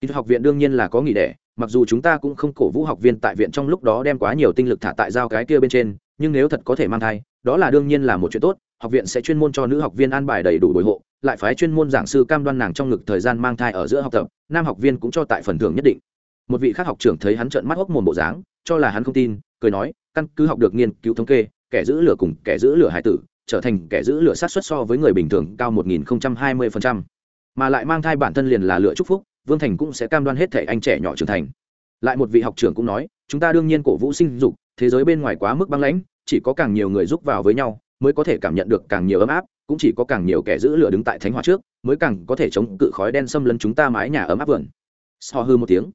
A: Kỹ học viện đương nhiên là có nghỉ đẻ mặc dù chúng ta cũng không cổ vũ học viên tại viện trong lúc đó đem quá nhiều tinh lực thả tại giao cái kia bên trên, nhưng nếu thật có thể mang thai, đó là đương nhiên là một chuyện tốt học viện sẽ chuyên môn cho nữ học viên an bài đầy đủ bồi hộ, lại phái chuyên môn giảng sư cam đoan nàng trong ngực thời gian mang thai ở giữa học tập, nam học viên cũng cho tại phần thưởng nhất định một vị khác học trưởng thấy hắn trợn mắt hốc mồm bộ dáng, cho là hắn không tin, cười nói, căn cứ học được nghiên cứu thống kê, kẻ giữ lửa cùng kẻ giữ lửa hải tử, trở thành kẻ giữ lửa sát xuất so với người bình thường cao 1020%. mà lại mang thai bản thân liền là lửa chúc phúc vương thành cũng sẽ cam đoan hết thể anh trẻ nhỏ trưởng thành. Lại một vị học trưởng cũng nói, chúng ta đương nhiên cổ vũ sinh dục, thế giới bên ngoài quá mức băng lãnh, chỉ có càng nhiều người giúp vào với nhau, mới có thể cảm nhận được càng nhiều ấm áp, cũng chỉ có càng nhiều kẻ giữ lửa đứng tại thánh hỏa trước, mới càng có thể chống cự khói đen xâm lấn chúng ta mái nhà ấm áp vườn. So hư một tiếng,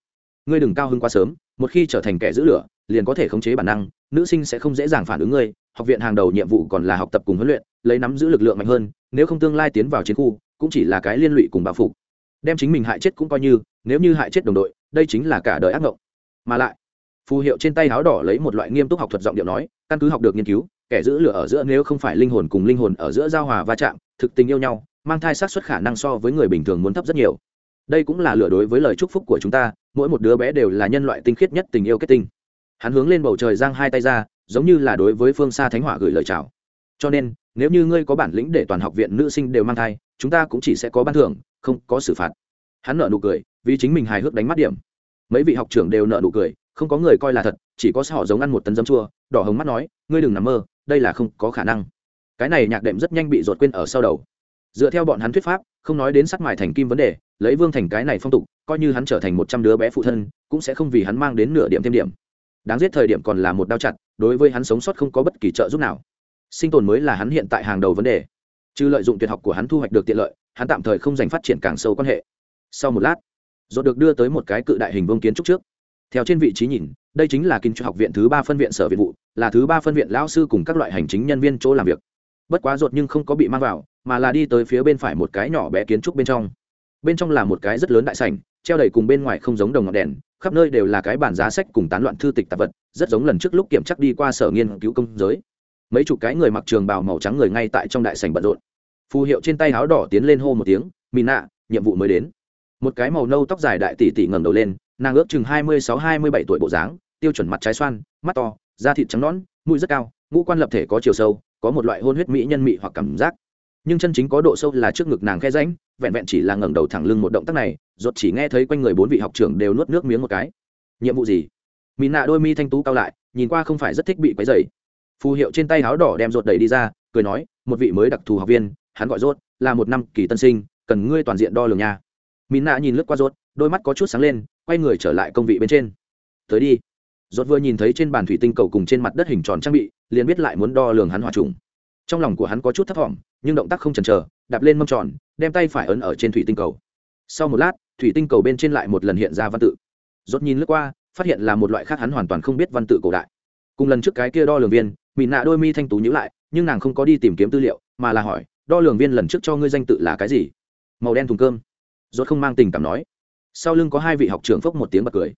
A: ngươi đừng cao hơn quá sớm, một khi trở thành kẻ giữ lửa, liền có thể khống chế bản năng, nữ sinh sẽ không dễ dàng phản ứng ngươi, học viện hàng đầu nhiệm vụ còn là học tập cùng huấn luyện, lấy nắm giữ lực lượng mạnh hơn, nếu không tương lai tiến vào chiến khu, cũng chỉ là cái liên lụy cùng bao phục đem chính mình hại chết cũng coi như, nếu như hại chết đồng đội, đây chính là cả đời ác mộng mà lại, phù hiệu trên tay áo đỏ lấy một loại nghiêm túc học thuật giọng điệu nói, căn cứ học được nghiên cứu, kẻ giữ lửa ở giữa nếu không phải linh hồn cùng linh hồn ở giữa giao hòa va chạm, thực tình yêu nhau, mang thai sát xuất khả năng so với người bình thường muốn thấp rất nhiều. Đây cũng là lửa đối với lời chúc phúc của chúng ta, mỗi một đứa bé đều là nhân loại tinh khiết nhất tình yêu kết tinh. Hắn hướng lên bầu trời giang hai tay ra, giống như là đối với phương xa thánh hỏa gửi lời chào. Cho nên, nếu như ngươi có bản lĩnh để toàn học viện nữ sinh đều mang thai, chúng ta cũng chỉ sẽ có ban thưởng không có xử phạt. Hắn nợ nụ cười, vì chính mình hài hước đánh mắt điểm. Mấy vị học trưởng đều nợ nụ cười, không có người coi là thật, chỉ có họ giống ăn một tấn dấm chua, đỏ hồng mắt nói, ngươi đừng nằm mơ, đây là không có khả năng. Cái này nhạc đệm rất nhanh bị ruột quên ở sau đầu. Dựa theo bọn hắn thuyết pháp, không nói đến sắc mài thành kim vấn đề, lấy vương thành cái này phong tục, coi như hắn trở thành một trăm đứa bé phụ thân, cũng sẽ không vì hắn mang đến nửa điểm thêm điểm. Đáng giết thời điểm còn là một đao chặt, đối với hắn sống sót không có bất kỳ trợ giúp nào. Sinh tồn mới là hắn hiện tại hàng đầu vấn đề. Chứ lợi dụng tuyệt học của hắn thu hoạch được tiện lợi hắn tạm thời không dành phát triển càng sâu quan hệ. Sau một lát dột được đưa tới một cái cự đại hình vương kiến trúc trước. Theo trên vị trí nhìn, đây chính là kinh cho học viện thứ ba phân viện sở viện vụ, là thứ ba phân viện lão sư cùng các loại hành chính nhân viên chỗ làm việc. Bất quá rột nhưng không có bị mang vào, mà là đi tới phía bên phải một cái nhỏ bé kiến trúc bên trong. Bên trong là một cái rất lớn đại sảnh, treo đầy cùng bên ngoài không giống đồng ngọn đèn, khắp nơi đều là cái bản giá sách cùng tán loạn thư tịch tạp vật, rất giống lần trước lúc kiểm chắc đi qua sở nghiên cứu công giới. Mấy chục cái người mặc trường bào màu trắng người ngay tại trong đại sảnh bận rộn phù hiệu trên tay áo đỏ tiến lên hô một tiếng mì nạ, nhiệm vụ mới đến. Một cái màu nâu tóc dài đại tỷ tỷ ngẩng đầu lên, nàng ước chừng hai mươi sáu, hai mươi bảy tuổi bộ dáng, tiêu chuẩn mặt trái xoan, mắt to, da thịt trắng nõn, mũi rất cao, ngũ quan lập thể có chiều sâu, có một loại hôn huyết mỹ nhân mị hoặc cảm giác. Nhưng chân chính có độ sâu là trước ngực nàng khe ránh vẹn vẹn chỉ là ngẩng đầu thẳng lưng một động tác này, ruột chỉ nghe thấy quanh người bốn vị học trưởng đều nuốt nước miếng một cái. Nhiệm vụ gì? Mỹ nạ đôi mi thanh tú cao lại, nhìn qua không phải rất thích bị quấy dày phù hiệu trên tay áo đỏ đem ruột đẩy đi ra, cười nói, một vị mới đặc thù học viên hắn gọi rốt, là một năm kỳ tân sinh, cần ngươi toàn diện đo lường nha. Mỹ nạ nhìn lướt qua rốt, đôi mắt có chút sáng lên, quay người trở lại công vị bên trên. Tới đi. Rốt vừa nhìn thấy trên bàn thủy tinh cầu cùng trên mặt đất hình tròn trang bị, liền biết lại muốn đo lường hắn hòa trùng. Trong lòng của hắn có chút thấp thỏm, nhưng động tác không chần chờ, đạp lên mâm tròn, đem tay phải ấn ở trên thủy tinh cầu. Sau một lát, thủy tinh cầu bên trên lại một lần hiện ra văn tự. Rốt nhìn lướt qua, phát hiện là một loại khác hắn hoàn toàn không biết văn tự cổ đại. Cùng lần trước cái kia đo lường viên mỹ nạ đôi mi thanh tú nhữ lại, nhưng nàng không có đi tìm kiếm tư liệu, mà là hỏi đo lường viên lần trước cho ngươi danh tự là cái gì? Màu đen thùng cơm. Rốt không mang tình cảm nói. Sau lưng có hai vị học trưởng phốc một tiếng bật cười.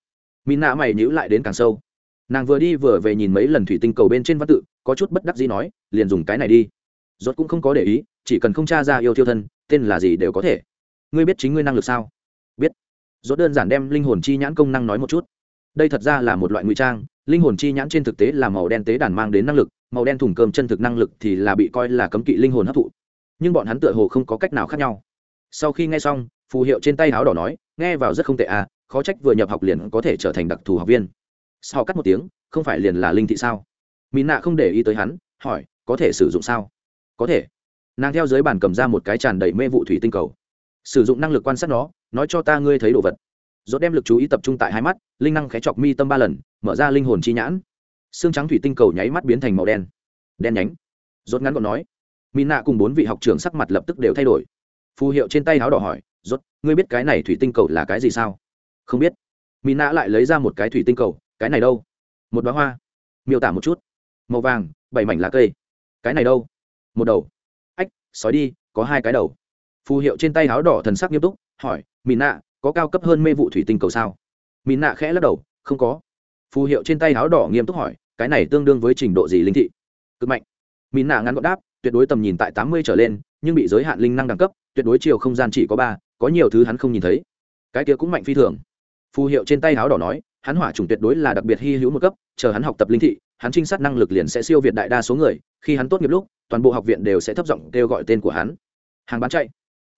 A: Mỹ nạ mày nhữ lại đến càng sâu. Nàng vừa đi vừa về nhìn mấy lần thủy tinh cầu bên trên văn tự, có chút bất đắc dĩ nói, liền dùng cái này đi. Rốt cũng không có để ý, chỉ cần không tra ra yêu thiêu thân, tên là gì đều có thể. Ngươi biết chính ngươi năng lực sao? Biết. Rốt đơn giản đem linh hồn chi nhãn công năng nói một chút. Đây thật ra là một loại ngụy trang, linh hồn chi nhãn trên thực tế là màu đen tế đàn mang đến năng lực, màu đen thùng cơm chân thực năng lực thì là bị coi là cấm kỵ linh hồn hấp thụ nhưng bọn hắn tựa hồ không có cách nào khác nhau. Sau khi nghe xong, phù hiệu trên tay áo đỏ nói, nghe vào rất không tệ à khó trách vừa nhập học liền có thể trở thành đặc thù học viên. Sau cắt một tiếng, không phải liền là linh thị sao? Mỹ nạ không để ý tới hắn, hỏi, có thể sử dụng sao? Có thể. Nàng theo dưới bàn cầm ra một cái tràn đầy mê vụ thủy tinh cầu. Sử dụng năng lực quan sát nó, nói cho ta ngươi thấy đồ vật. Dốt đem lực chú ý tập trung tại hai mắt, linh năng khé chọc mi tâm ba lần, mở ra linh hồn chi nhãn. Xương trắng thủy tinh cầu nháy mắt biến thành màu đen. Đen nhánh. Dốt ngắn còn nói mỹ nạ cùng bốn vị học trưởng sắc mặt lập tức đều thay đổi. Phù hiệu trên tay áo đỏ hỏi, rốt, ngươi biết cái này thủy tinh cầu là cái gì sao? Không biết. Mỹ nạ lại lấy ra một cái thủy tinh cầu, cái này đâu? Một bá hoa. Miêu tả một chút. Màu vàng, bảy mảnh lá cây. Cái này đâu? Một đầu. Ách, sói đi, có hai cái đầu. Phù hiệu trên tay áo đỏ thần sắc nghiêm túc, hỏi mỹ nạ, có cao cấp hơn mê vụ thủy tinh cầu sao? Mỹ nạ khẽ lắc đầu, không có. Phù hiệu trên tay áo đỏ nghiêm túc hỏi, cái này tương đương với trình độ gì linh thị? Cực mạnh. Mỹ nạ ngắn gọn đáp tuyệt đối tầm nhìn tại tám mươi trở lên, nhưng bị giới hạn linh năng đẳng cấp, tuyệt đối chiều không gian chỉ có ba, có nhiều thứ hắn không nhìn thấy. Cái kia cũng mạnh phi thường. Phù hiệu trên tay áo đỏ nói, hắn hỏa chủng tuyệt đối là đặc biệt hy hữu một cấp, chờ hắn học tập linh thị, hắn trinh sát năng lực liền sẽ siêu việt đại đa số người, khi hắn tốt nghiệp lúc, toàn bộ học viện đều sẽ thấp giọng kêu gọi tên của hắn. Hàng bán chạy.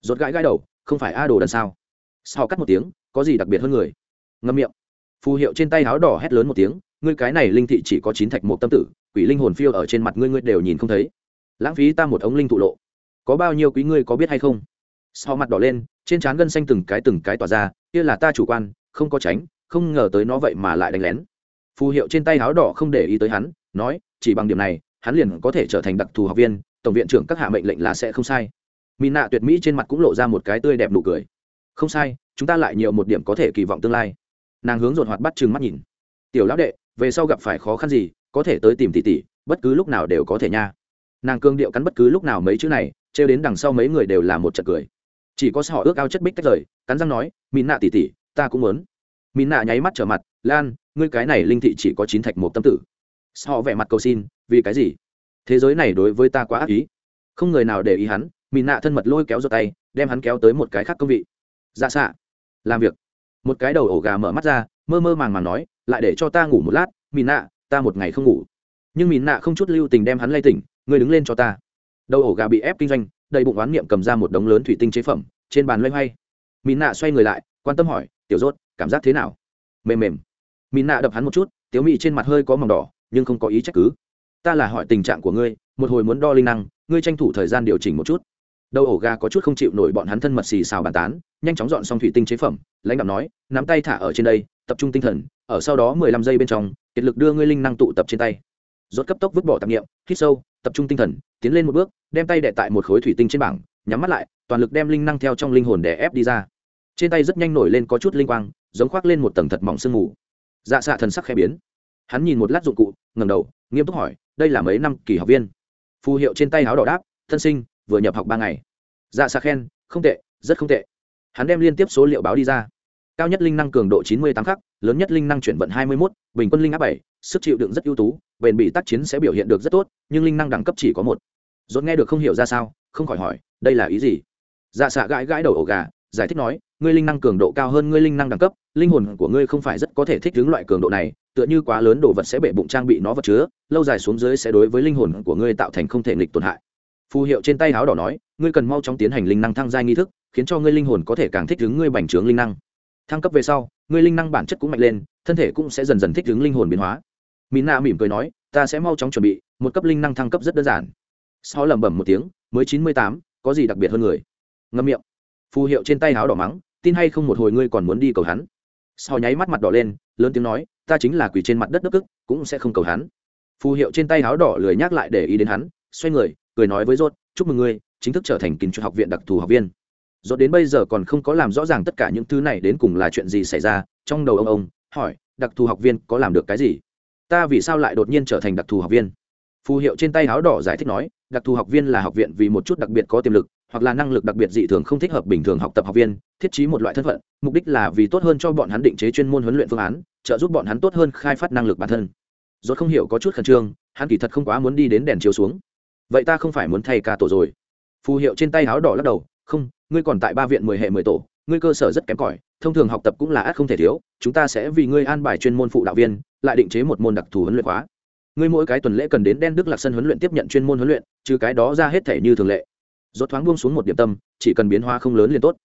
A: Rốt gãi gãi đầu, không phải a đồ đần sao? Sau cắt một tiếng, có gì đặc biệt hơn người? Ngâm miệng. Phù hiệu trên tay áo đỏ hét lớn một tiếng, ngươi cái này linh thị chỉ có chín thạch một tâm tử, quỷ linh hồn phiêu ở trên mặt ngươi ngươi đều nhìn không thấy lãng phí ta một ống linh thụ lộ. Có bao nhiêu quý ngươi có biết hay không? Sau mặt đỏ lên, trên trán gân xanh từng cái từng cái tỏa ra, kia là ta chủ quan, không có tránh, không ngờ tới nó vậy mà lại đánh lén. Phù hiệu trên tay áo đỏ không để ý tới hắn, nói, chỉ bằng điểm này, hắn liền có thể trở thành đặc thù học viên, tổng viện trưởng các hạ mệnh lệnh là sẽ không sai. Mỹ nạ tuyệt mỹ trên mặt cũng lộ ra một cái tươi đẹp nụ cười. Không sai, chúng ta lại nhiều một điểm có thể kỳ vọng tương lai. Nàng hướng dồn hoạt bắt chừng mắt nhìn. Tiểu lão đệ, về sau gặp phải khó khăn gì, có thể tới tìm tỷ tỷ, bất cứ lúc nào đều có thể nha nàng cương điệu cắn bất cứ lúc nào mấy chữ này, trêu đến đằng sau mấy người đều là một trận cười. Chỉ có họ ước ao chất bích tách rời, cắn răng nói mỹ nạ tỷ tỷ, ta cũng muốn. Mỹ nạ nháy mắt trở mặt, lan, ngươi cái này linh thị chỉ có chín thạch một tâm tử. Họ vẻ mặt cầu xin, vì cái gì? Thế giới này đối với ta quá ác ý. Không người nào để ý hắn mỹ nạ thân mật lôi kéo giơ tay, đem hắn kéo tới một cái khác công vị. Dạ xạ, làm việc. Một cái đầu ổ gà mở mắt ra, mơ mơ màng màng nói, lại để cho ta ngủ một lát mỹ nạ, ta một ngày không ngủ. Nhưng mỹ nạ không chút lưu tình đem hắn lay tỉnh ngươi đứng lên cho ta. Đầu ổ gà bị ép kinh doanh, đầy bụng oán niệm cầm ra một đống lớn thủy tinh chế phẩm, trên bàn loay hoay. Mỹ nạ xoay người lại, quan tâm hỏi, tiểu rốt, cảm giác thế nào? Mềm mềm. Mỹ nạ đập hắn một chút, tiếu mị trên mặt hơi có mỏng đỏ, nhưng không có ý trách cứ. Ta là hỏi tình trạng của ngươi, một hồi muốn đo linh năng, ngươi tranh thủ thời gian điều chỉnh một chút. Đầu ổ gà có chút không chịu nổi bọn hắn thân mật xì xào bàn tán, nhanh chóng dọn xong thủy tinh chế phẩm, lãnh đạo nói, nắm tay thả ở trên đây, tập trung tinh thần, ở sau đó mười lăm giây bên trong, kiệt lực đưa ngươi linh năng tụ tập trên tay rốt cấp tốc vứt bỏ tạp nghiệm hít sâu, tập trung tinh thần, tiến lên một bước, đem tay đệ tại một khối thủy tinh trên bảng, nhắm mắt lại, toàn lực đem linh năng theo trong linh hồn để ép đi ra. Trên tay rất nhanh nổi lên có chút linh quang, giống khoác lên một tầng thật mỏng sương mù. Dạ xạ thần sắc khẽ biến. Hắn nhìn một lát dụng cụ ngầm đầu, nghiêm túc hỏi, đây là mấy năm kỳ học viên? Phù hiệu trên tay áo đỏ đáp, thân sinh, vừa nhập học ba ngày. Dạ xạ khen, không tệ, rất không tệ. Hắn đem liên tiếp số liệu báo đi ra. Cao nhất linh năng cường độ chín mươi tám khắc lớn nhất linh năng chuyển vận hai mươi một bình quân linh áp bảy, sức chịu đựng rất ưu tú, bền bỉ tác chiến sẽ biểu hiện được rất tốt, nhưng linh năng đẳng cấp chỉ có một. Rốt nghe được không hiểu ra sao, không khỏi hỏi, đây là ý gì? Dạ xạ gãi gãi đầu ổ gà, giải thích nói, ngươi linh năng cường độ cao hơn ngươi linh năng đẳng cấp, linh hồn của ngươi không phải rất có thể thích ứng loại cường độ này, tựa như quá lớn đồ vật sẽ bể bụng trang bị nó vật chứa, lâu dài xuống dưới sẽ đối với linh hồn của ngươi tạo thành không thể nghịch tổn hại. Phù hiệu trên tay áo đỏ nói, ngươi cần mau chóng tiến hành linh năng thăng giai nghi thức, khiến cho ngươi linh hồn có thể càng thích ứng ngươi bành trướng linh năng thăng cấp về sau, ngươi linh năng bản chất cũng mạnh lên, thân thể cũng sẽ dần dần thích ứng linh hồn biến hóa. Mỹ nạ mỉm cười nói, ta sẽ mau chóng chuẩn bị, một cấp linh năng thăng cấp rất đơn giản. Sau lẩm bẩm một tiếng, mới chín mươi tám, có gì đặc biệt hơn người? Ngâm miệng. Phù hiệu trên tay áo đỏ mắng, tin hay không một hồi ngươi còn muốn đi cầu hắn? Sau nháy mắt mặt đỏ lên, lớn tiếng nói, ta chính là quỷ trên mặt đất nước ức cũng sẽ không cầu hắn. Phù hiệu trên tay áo đỏ lười nhắc lại để ý đến hắn, xoay người, cười nói với rốt, chúc mừng ngươi, chính thức trở thành kín học viện đặc thù học viên rốt đến bây giờ còn không có làm rõ ràng tất cả những thứ này đến cùng là chuyện gì xảy ra, trong đầu ông ông hỏi, đặc thù học viên có làm được cái gì? Ta vì sao lại đột nhiên trở thành đặc thù học viên? Phù hiệu trên tay áo đỏ giải thích nói, đặc thù học viên là học viện vì một chút đặc biệt có tiềm lực, hoặc là năng lực đặc biệt dị thường không thích hợp bình thường học tập học viên, thiết trí một loại thân phận, mục đích là vì tốt hơn cho bọn hắn định chế chuyên môn huấn luyện phương án, trợ giúp bọn hắn tốt hơn khai phát năng lực bản thân. Rốt không hiểu có chút khẩn trương, hắn kỳ thật không quá muốn đi đến đèn chiếu xuống. Vậy ta không phải muốn thay ca tổ rồi. Phù hiệu trên tay áo đỏ lắc đầu, không ngươi còn tại ba viện mười hệ mười tổ ngươi cơ sở rất kém cỏi thông thường học tập cũng là át không thể thiếu chúng ta sẽ vì ngươi an bài chuyên môn phụ đạo viên lại định chế một môn đặc thù huấn luyện khóa. Ngươi mỗi cái tuần lễ cần đến đen đức lạc sân huấn luyện tiếp nhận chuyên môn huấn luyện trừ cái đó ra hết thể như thường lệ. Rốt thoáng buông xuống một điểm tâm chỉ cần biến hóa không lớn liền tốt.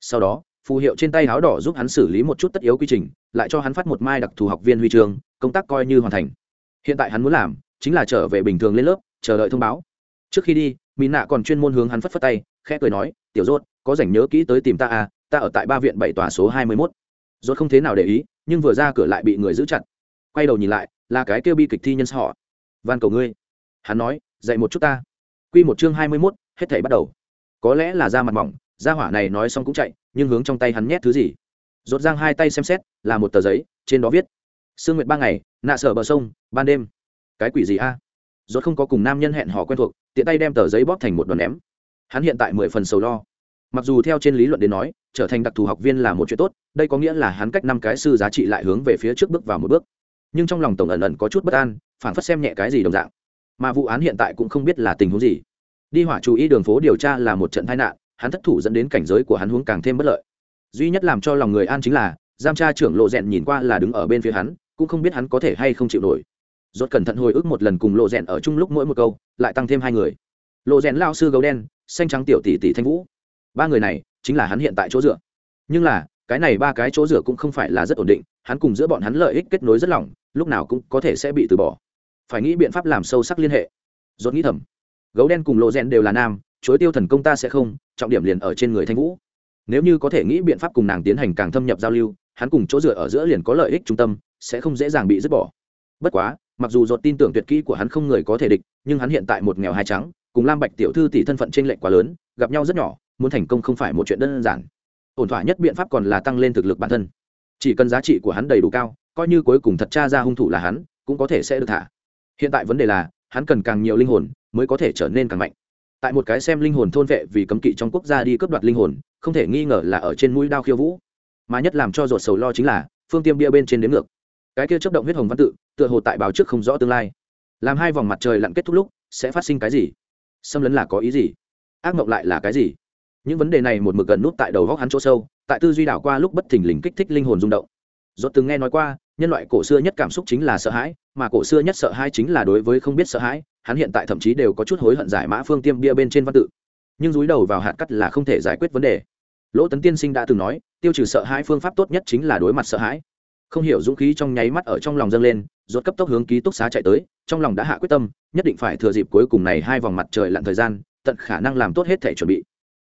A: Sau đó phù hiệu trên tay áo đỏ giúp hắn xử lý một chút tất yếu quy trình lại cho hắn phát một mai đặc thù học viên huy trường, công tác coi như hoàn thành. Hiện tại hắn muốn làm chính là trở về bình thường lên lớp chờ đợi thông báo. Trước khi đi mỹ nạ còn chuyên môn hướng hắn phất phất tay khẽ cười nói, tiểu rốt, có rảnh nhớ kỹ tới tìm ta à ta ở tại ba viện bảy tòa số hai mươi mốt. Rốt không thế nào để ý, nhưng vừa ra cửa lại bị người giữ chặt. Quay đầu nhìn lại, là cái kêu bi kịch thi nhân họ. Van cầu ngươi. Hắn nói, dạy một chút ta. Quy một chương hai mươi mốt, hết thảy bắt đầu. Có lẽ là da mặt mỏng da hỏa này nói xong cũng chạy, nhưng hướng trong tay hắn nhét thứ gì. Rốt giang hai tay xem xét, là một tờ giấy, trên đó viết, sương nguyệt ba ngày, nạ sở bờ sông, ban đêm. Cái quỷ gì a? Rốt không có cùng nam nhân hẹn hò quen thuộc, tiện tay đem tờ giấy bóp thành một đòn ném hắn hiện tại mười phần sầu lo. Mặc dù theo trên lý luận đến nói, trở thành đặc thù học viên là một chuyện tốt, đây có nghĩa là hắn cách năm cái sư giá trị lại hướng về phía trước bước vào một bước. Nhưng trong lòng tổng ẩn ẩn có chút bất an phản phất xem nhẹ cái gì đồng dạng. Mà vụ án hiện tại cũng không biết là tình huống gì. Đi hỏa chú ý đường phố điều tra là một trận tai nạn, hắn thất thủ dẫn đến cảnh giới của hắn hướng càng thêm bất lợi. Duy nhất làm cho lòng người an chính là, giam tra trưởng lộ rèn nhìn qua là đứng ở bên phía hắn, cũng không biết hắn có thể hay không chịu nổi. Rốt cẩn thận hồi ức một lần cùng lộ rèn ở chung lúc mỗi một câu, lại tăng thêm hai người. Lộ rèn lao sư gấu đen xanh trắng tiểu tỷ tỷ thanh vũ. Ba người này chính là hắn hiện tại chỗ dựa. Nhưng là, cái này ba cái chỗ dựa cũng không phải là rất ổn định, hắn cùng giữa bọn hắn lợi ích kết nối rất lỏng, lúc nào cũng có thể sẽ bị từ bỏ. Phải nghĩ biện pháp làm sâu sắc liên hệ. Dốt nghĩ thầm, gấu đen cùng lộ rèn đều là nam, chối tiêu thần công ta sẽ không, trọng điểm liền ở trên người thanh vũ. Nếu như có thể nghĩ biện pháp cùng nàng tiến hành càng thâm nhập giao lưu, hắn cùng chỗ dựa ở giữa liền có lợi ích trung tâm, sẽ không dễ dàng bị dứt bỏ. Bất quá, mặc dù dột tin tưởng tuyệt kỹ của hắn không người có thể địch, nhưng hắn hiện tại một nghèo hai trắng cùng lam bạch tiểu thư tỷ thân phận t r ê n lệch quá lớn, gặp nhau rất nhỏ, muốn thành công không phải một chuyện đơn giản. Ổn thỏa nhất biện pháp còn là tăng lên thực lực bản thân. Chỉ cần giá trị của hắn đầy đủ cao, coi như cuối cùng thật tra ra hung thủ là hắn, cũng có thể sẽ được thả. Hiện tại vấn đề là, hắn cần càng nhiều linh hồn, mới có thể trở nên càng mạnh. Tại một cái xem linh hồn thôn vệ vì cấm kỵ trong quốc gia đi cướp đoạt linh hồn, không thể nghi ngờ là ở trên mũi đao khiêu vũ. Mà nhất làm cho ruột sầu lo chính là, phương tiêm bia bên trên đến ngược. Cái kia chấp động huyết hồng văn tự, tựa hồ tại báo trước không rõ tương lai. Làm hai vòng mặt trời lặn kết thúc lúc, sẽ phát sinh cái gì? Xâm lấn là có ý gì? Ác mộng lại là cái gì? Những vấn đề này một mực gần nút tại đầu góc hắn chỗ sâu, tại tư duy đảo qua lúc bất thình lình kích thích linh hồn rung động. Dốt từng nghe nói qua, nhân loại cổ xưa nhất cảm xúc chính là sợ hãi, mà cổ xưa nhất sợ hãi chính là đối với không biết sợ hãi, hắn hiện tại thậm chí đều có chút hối hận giải mã phương tiêm bia bên trên văn tự. Nhưng dúi đầu vào hạt cắt là không thể giải quyết vấn đề. Lỗ tấn tiên sinh đã từng nói, tiêu trừ sợ hãi phương pháp tốt nhất chính là đối mặt sợ hãi không hiểu dũng khí trong nháy mắt ở trong lòng dâng lên, rốt cấp tốc hướng ký túc xá chạy tới, trong lòng đã hạ quyết tâm, nhất định phải thừa dịp cuối cùng này hai vòng mặt trời lặn thời gian, tận khả năng làm tốt hết thể chuẩn bị.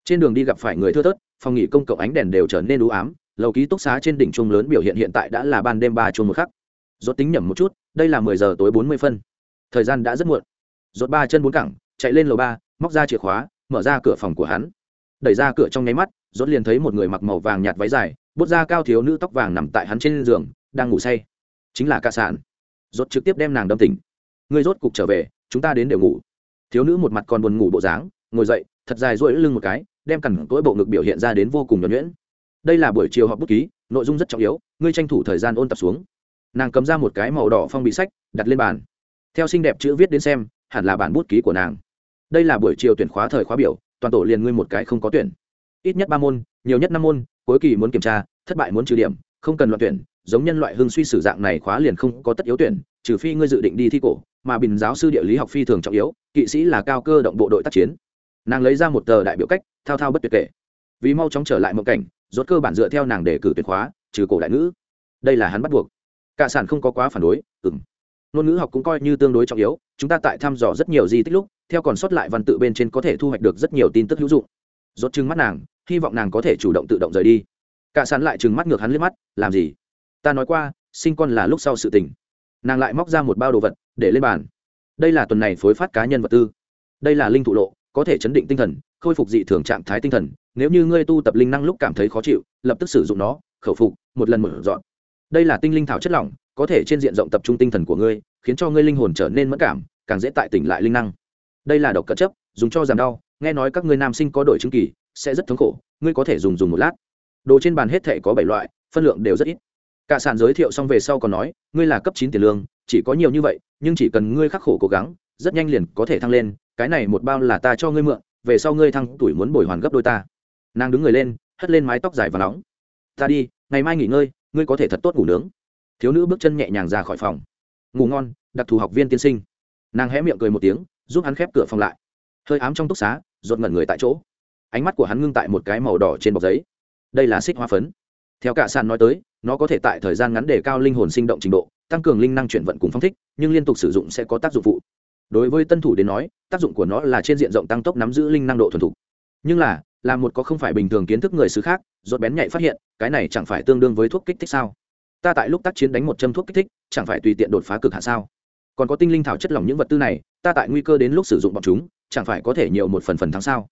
A: Trên đường đi gặp phải người thưa thớt, phòng nghỉ công cộng ánh đèn đều trở nên u ám, lầu ký túc xá trên đỉnh trung lớn biểu hiện hiện tại đã là ban đêm ba chuông một khắc. Rốt tính nhẩm một chút, đây là mười giờ tối bốn mươi phân. Thời gian đã rất muộn. Rốt ba chân bốn cẳng, chạy lên lầu ba, móc ra chìa khóa, mở ra cửa phòng của hắn. Đẩy ra cửa trong nháy mắt, rốt liền thấy một người mặc màu vàng nhạt váy dài bút da cao thiếu nữ tóc vàng nằm tại hắn trên giường, đang ngủ say. Chính là ca sản rốt trực tiếp đem nàng đâm tỉnh. Ngươi rốt cục trở về, chúng ta đến đều ngủ. Thiếu nữ một mặt còn buồn ngủ bộ dáng, ngồi dậy, thật dài duỗi lưng một cái, đem cẳng tối bộ ngực biểu hiện ra đến vô cùng nhuẩn nhuyễn. Đây là buổi chiều họp bút ký, nội dung rất trọng yếu, ngươi tranh thủ thời gian ôn tập xuống. Nàng cầm ra một cái màu đỏ phong bì sách, đặt lên bàn. Theo xinh đẹp chữ viết đến xem, hẳn là bản bút ký của nàng. Đây là buổi chiều tuyển khóa thời khóa biểu, toàn tổ liền ngươi một cái không có tuyển. Ít nhất ba môn, nhiều nhất năm môn cuối kỳ muốn kiểm tra, thất bại muốn trừ điểm, không cần loạn tuyển, giống nhân loại hưng suy sử dạng này khóa liền không có tất yếu tuyển, trừ phi ngươi dự định đi thi cổ, mà bình giáo sư địa lý học phi thường trọng yếu, kỵ sĩ là cao cơ động bộ đội tác chiến. Nàng lấy ra một tờ đại biểu cách, thao thao bất tuyệt kể. Vì mau chóng trở lại mộng cảnh, rốt cơ bản dựa theo nàng để cử tuyển khóa, trừ cổ đại ngữ. Đây là hắn bắt buộc. Cả sản không có quá phản đối ừng ngôn ngữ học cũng coi như tương đối trọng yếu, chúng ta tại thăm dò rất nhiều di tích lúc, theo còn sót lại văn tự bên trên có thể thu hoạch được rất nhiều tin tức hữu dụng rốt trừng mắt nàng, hy vọng nàng có thể chủ động tự động rời đi. Cả sán lại trừng mắt ngược hắn liếc mắt, làm gì? Ta nói qua, sinh con là lúc sau sự tình. Nàng lại móc ra một bao đồ vật, để lên bàn. Đây là tuần này phối phát cá nhân vật tư. Đây là linh thụ lộ, có thể chấn định tinh thần, khôi phục dị thường trạng thái tinh thần. Nếu như ngươi tu tập linh năng lúc cảm thấy khó chịu, lập tức sử dụng nó, khẩu phục, một lần mở dọn. Đây là tinh linh thảo chất lỏng, có thể trên diện rộng tập trung tinh thần của ngươi, khiến cho ngươi linh hồn trở nên mất cảm, càng dễ tại tỉnh lại linh năng. Đây là độc cận chấp, dùng cho giảm đau nghe nói các ngươi nam sinh có đổi chứng kỳ, sẽ rất thống khổ, ngươi có thể dùng dùng một lát. Đồ trên bàn hết thể có bảy loại, phân lượng đều rất ít. Cả sản giới thiệu xong về sau còn nói, ngươi là cấp chín tiền lương, chỉ có nhiều như vậy, nhưng chỉ cần ngươi khắc khổ cố gắng, rất nhanh liền có thể thăng lên, cái này một bao là ta cho ngươi mượn, về sau ngươi thăng tuổi muốn bồi hoàn gấp đôi ta. Nàng đứng người lên, hất lên mái tóc dài và nóng. Ta đi, ngày mai nghỉ ngơi, ngươi có thể thật tốt ngủ nướng. Thiếu nữ bước chân nhẹ nhàng ra khỏi phòng. Ngủ ngon, đặc thù học viên tiên sinh. Nàng hé miệng cười một tiếng, giúp hắn khép cửa phòng lại. Hơi ám trong túc xá rột ngẩn người tại chỗ. Ánh mắt của hắn ngưng tại một cái màu đỏ trên bọc giấy. Đây là xích hoa phấn. Theo cả sàn nói tới, nó có thể tại thời gian ngắn để cao linh hồn sinh động trình độ, tăng cường linh năng chuyển vận cùng phong thích, nhưng liên tục sử dụng sẽ có tác dụng phụ. Đối với tân thủ đến nói, tác dụng của nó là trên diện rộng tăng tốc nắm giữ linh năng độ thuần thục. Nhưng là là một có không phải bình thường kiến thức người xứ khác, rốt bén nhạy phát hiện, cái này chẳng phải tương đương với thuốc kích thích sao? Ta tại lúc tác chiến đánh một châm thuốc kích thích, chẳng phải tùy tiện đột phá cực hạ sao? Còn có tinh linh thảo chất lỏng những vật tư này, ta tại nguy cơ đến lúc sử dụng bọn chúng chẳng phải có thể nhiều một phần phần thắng sao?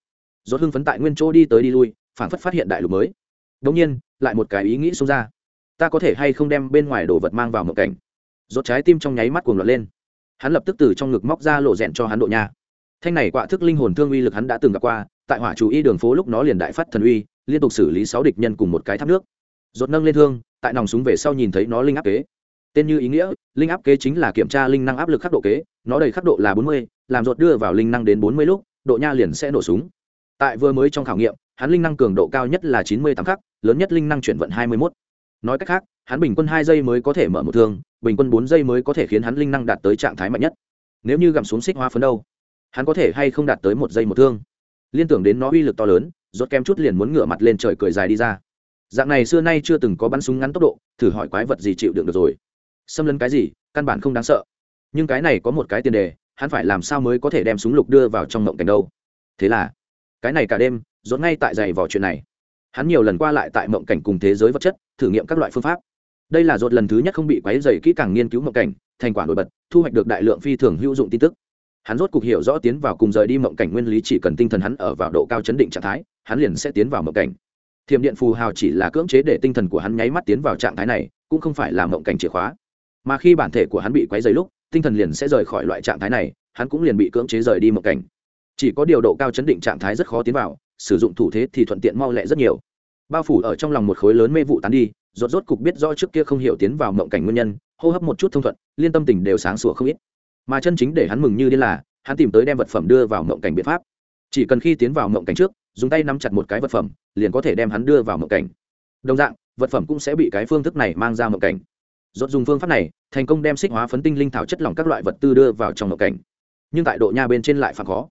A: Rốt hưng phấn tại nguyên chỗ đi tới đi lui, phảng phất phát hiện đại lục mới. Đông nhiên, lại một cái ý nghĩ xông ra. Ta có thể hay không đem bên ngoài đồ vật mang vào một cảnh? Rốt trái tim trong nháy mắt cuồng loạn lên. Hắn lập tức từ trong ngực móc ra lộ rẹn cho hắn độ nha. Thanh này quạ thức linh hồn thương uy lực hắn đã từng gặp qua, tại hỏa chủ y đường phố lúc nó liền đại phát thần uy, liên tục xử lý sáu địch nhân cùng một cái tháp nước. Rốt nâng lên thương, tại nòng súng về sau nhìn thấy nó linh áp kế tên như ý nghĩa, linh áp kế chính là kiểm tra linh năng áp lực khắc độ kế, nó đầy khắc độ là bốn mươi, làm ruột đưa vào linh năng đến bốn mươi lúc, độ nha liền sẽ nổ súng. Tại vừa mới trong khảo nghiệm, hắn linh năng cường độ cao nhất là chín mươi tám khắc, lớn nhất linh năng chuyển vận hai mươi mốt. Nói cách khác, hắn bình quân hai giây mới có thể mở một thương, bình quân bốn giây mới có thể khiến hắn linh năng đạt tới trạng thái mạnh nhất. Nếu như gặm xuống xích hoa phấn đâu, hắn có thể hay không đạt tới một giây một thương. Liên tưởng đến nó uy lực to lớn, rốt kem chút liền muốn ngửa mặt lên trời cười dài đi ra. Dạng này xưa nay chưa từng có bắn súng ngắn tốc độ, thử hỏi quái vật gì chịu đựng được rồi xâm lấn cái gì, căn bản không đáng sợ. Nhưng cái này có một cái tiền đề, hắn phải làm sao mới có thể đem súng lục đưa vào trong mộng cảnh đâu? Thế là, cái này cả đêm dốt ngay tại giày vò chuyện này. Hắn nhiều lần qua lại tại mộng cảnh cùng thế giới vật chất, thử nghiệm các loại phương pháp. Đây là dốt lần thứ nhất không bị quấy dày kỹ càng nghiên cứu mộng cảnh, thành quả nổi bật, thu hoạch được đại lượng phi thường hữu dụng tin tức. Hắn rốt cuộc hiểu rõ tiến vào cùng rời đi mộng cảnh nguyên lý chỉ cần tinh thần hắn ở vào độ cao chấn định trạng thái, hắn liền sẽ tiến vào mộng cảnh. Thiềm điện phù hào chỉ là cưỡng chế để tinh thần của hắn nháy mắt tiến vào trạng thái này, cũng không phải là mộng cảnh chìa khóa mà khi bản thể của hắn bị quấy dày lúc, tinh thần liền sẽ rời khỏi loại trạng thái này, hắn cũng liền bị cưỡng chế rời đi một cảnh. Chỉ có điều độ cao chấn định trạng thái rất khó tiến vào, sử dụng thủ thế thì thuận tiện mau lẹ rất nhiều. Bao phủ ở trong lòng một khối lớn mê vụ tán đi, rốt rốt cục biết rõ trước kia không hiểu tiến vào mộng cảnh nguyên nhân, hô hấp một chút thông thuận, liên tâm tình đều sáng sủa không ít. Mà chân chính để hắn mừng như điên là, hắn tìm tới đem vật phẩm đưa vào mộng cảnh biện pháp. Chỉ cần khi tiến vào mộng cảnh trước, dùng tay nắm chặt một cái vật phẩm, liền có thể đem hắn đưa vào mộng cảnh. Đồng dạng, vật phẩm cũng sẽ bị cái phương thức này mang ra mộng cảnh rốt dùng phương pháp này, thành công đem xích hóa phấn tinh linh thảo chất lỏng các loại vật tư đưa vào trong nội cảnh. Nhưng tại độ nha bên trên lại phản khó.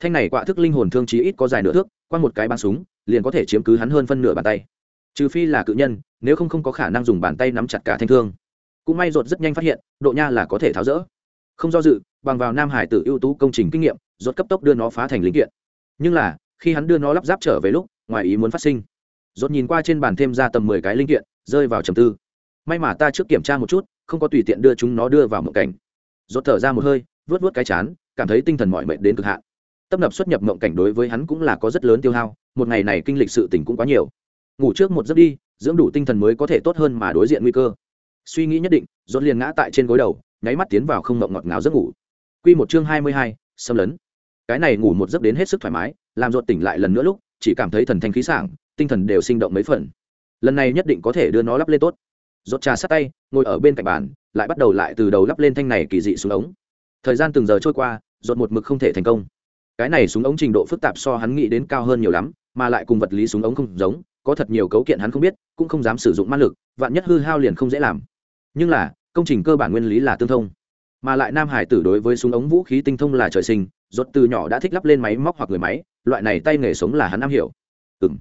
A: Thanh này quạ thức linh hồn thương chí ít có dài nửa thước qua một cái bắn súng, liền có thể chiếm cứ hắn hơn phân nửa bàn tay. Trừ phi là cự nhân, nếu không không có khả năng dùng bàn tay nắm chặt cả thanh thương. Cũng may rột rất nhanh phát hiện, độ nha là có thể tháo rỡ. Không do dự, bằng vào nam hải tử ưu tú công trình kinh nghiệm rột cấp tốc đưa nó phá thành linh kiện. Nhưng là, khi hắn đưa nó lắp ráp trở về lúc, ngoài ý muốn phát sinh. Rột nhìn qua trên bàn thêm ra tầm mười cái linh kiện, rơi vào trầm tư may mà ta trước kiểm tra một chút, không có tùy tiện đưa chúng nó đưa vào mộng cảnh. Rột thở ra một hơi vớt vớt cái chán, cảm thấy tinh thần mọi mệt đến cực hạn. Tấp nập xuất nhập mộng cảnh đối với hắn cũng là có rất lớn tiêu hao, một ngày này kinh lịch sự tình cũng quá nhiều. Ngủ trước một giấc đi, dưỡng đủ tinh thần mới có thể tốt hơn mà đối diện nguy cơ. Suy nghĩ nhất định dốt liền ngã tại trên gối đầu, nháy mắt tiến vào không mộng ngọt ngào giấc ngủ. Quy một chương hai mươi hai, xâm lấn. Cái này ngủ một giấc đến hết sức thoải mái, làm dốt tỉnh lại lần nữa lúc, chỉ cảm thấy thần thanh khí sảng, tinh thần đều sinh động mấy phần. Lần này nhất định có thể đưa nó lắp lên tốt. Rốt trà sát tay, ngồi ở bên cạnh bàn, lại bắt đầu lại từ đầu lắp lên thanh này kỳ dị xuống ống. Thời gian từng giờ trôi qua, rốt một mực không thể thành công. Cái này súng ống trình độ phức tạp so hắn nghĩ đến cao hơn nhiều lắm, mà lại cùng vật lý súng ống không giống, có thật nhiều cấu kiện hắn không biết, cũng không dám sử dụng ma lực, vạn nhất hư hao liền không dễ làm. Nhưng là, công trình cơ bản nguyên lý là tương thông. Mà lại nam hải tử đối với súng ống vũ khí tinh thông là trời sinh, rốt từ nhỏ đã thích lắp lên máy móc hoặc người máy, loại này tay nghề sống là hắn am hiểu. Ừm.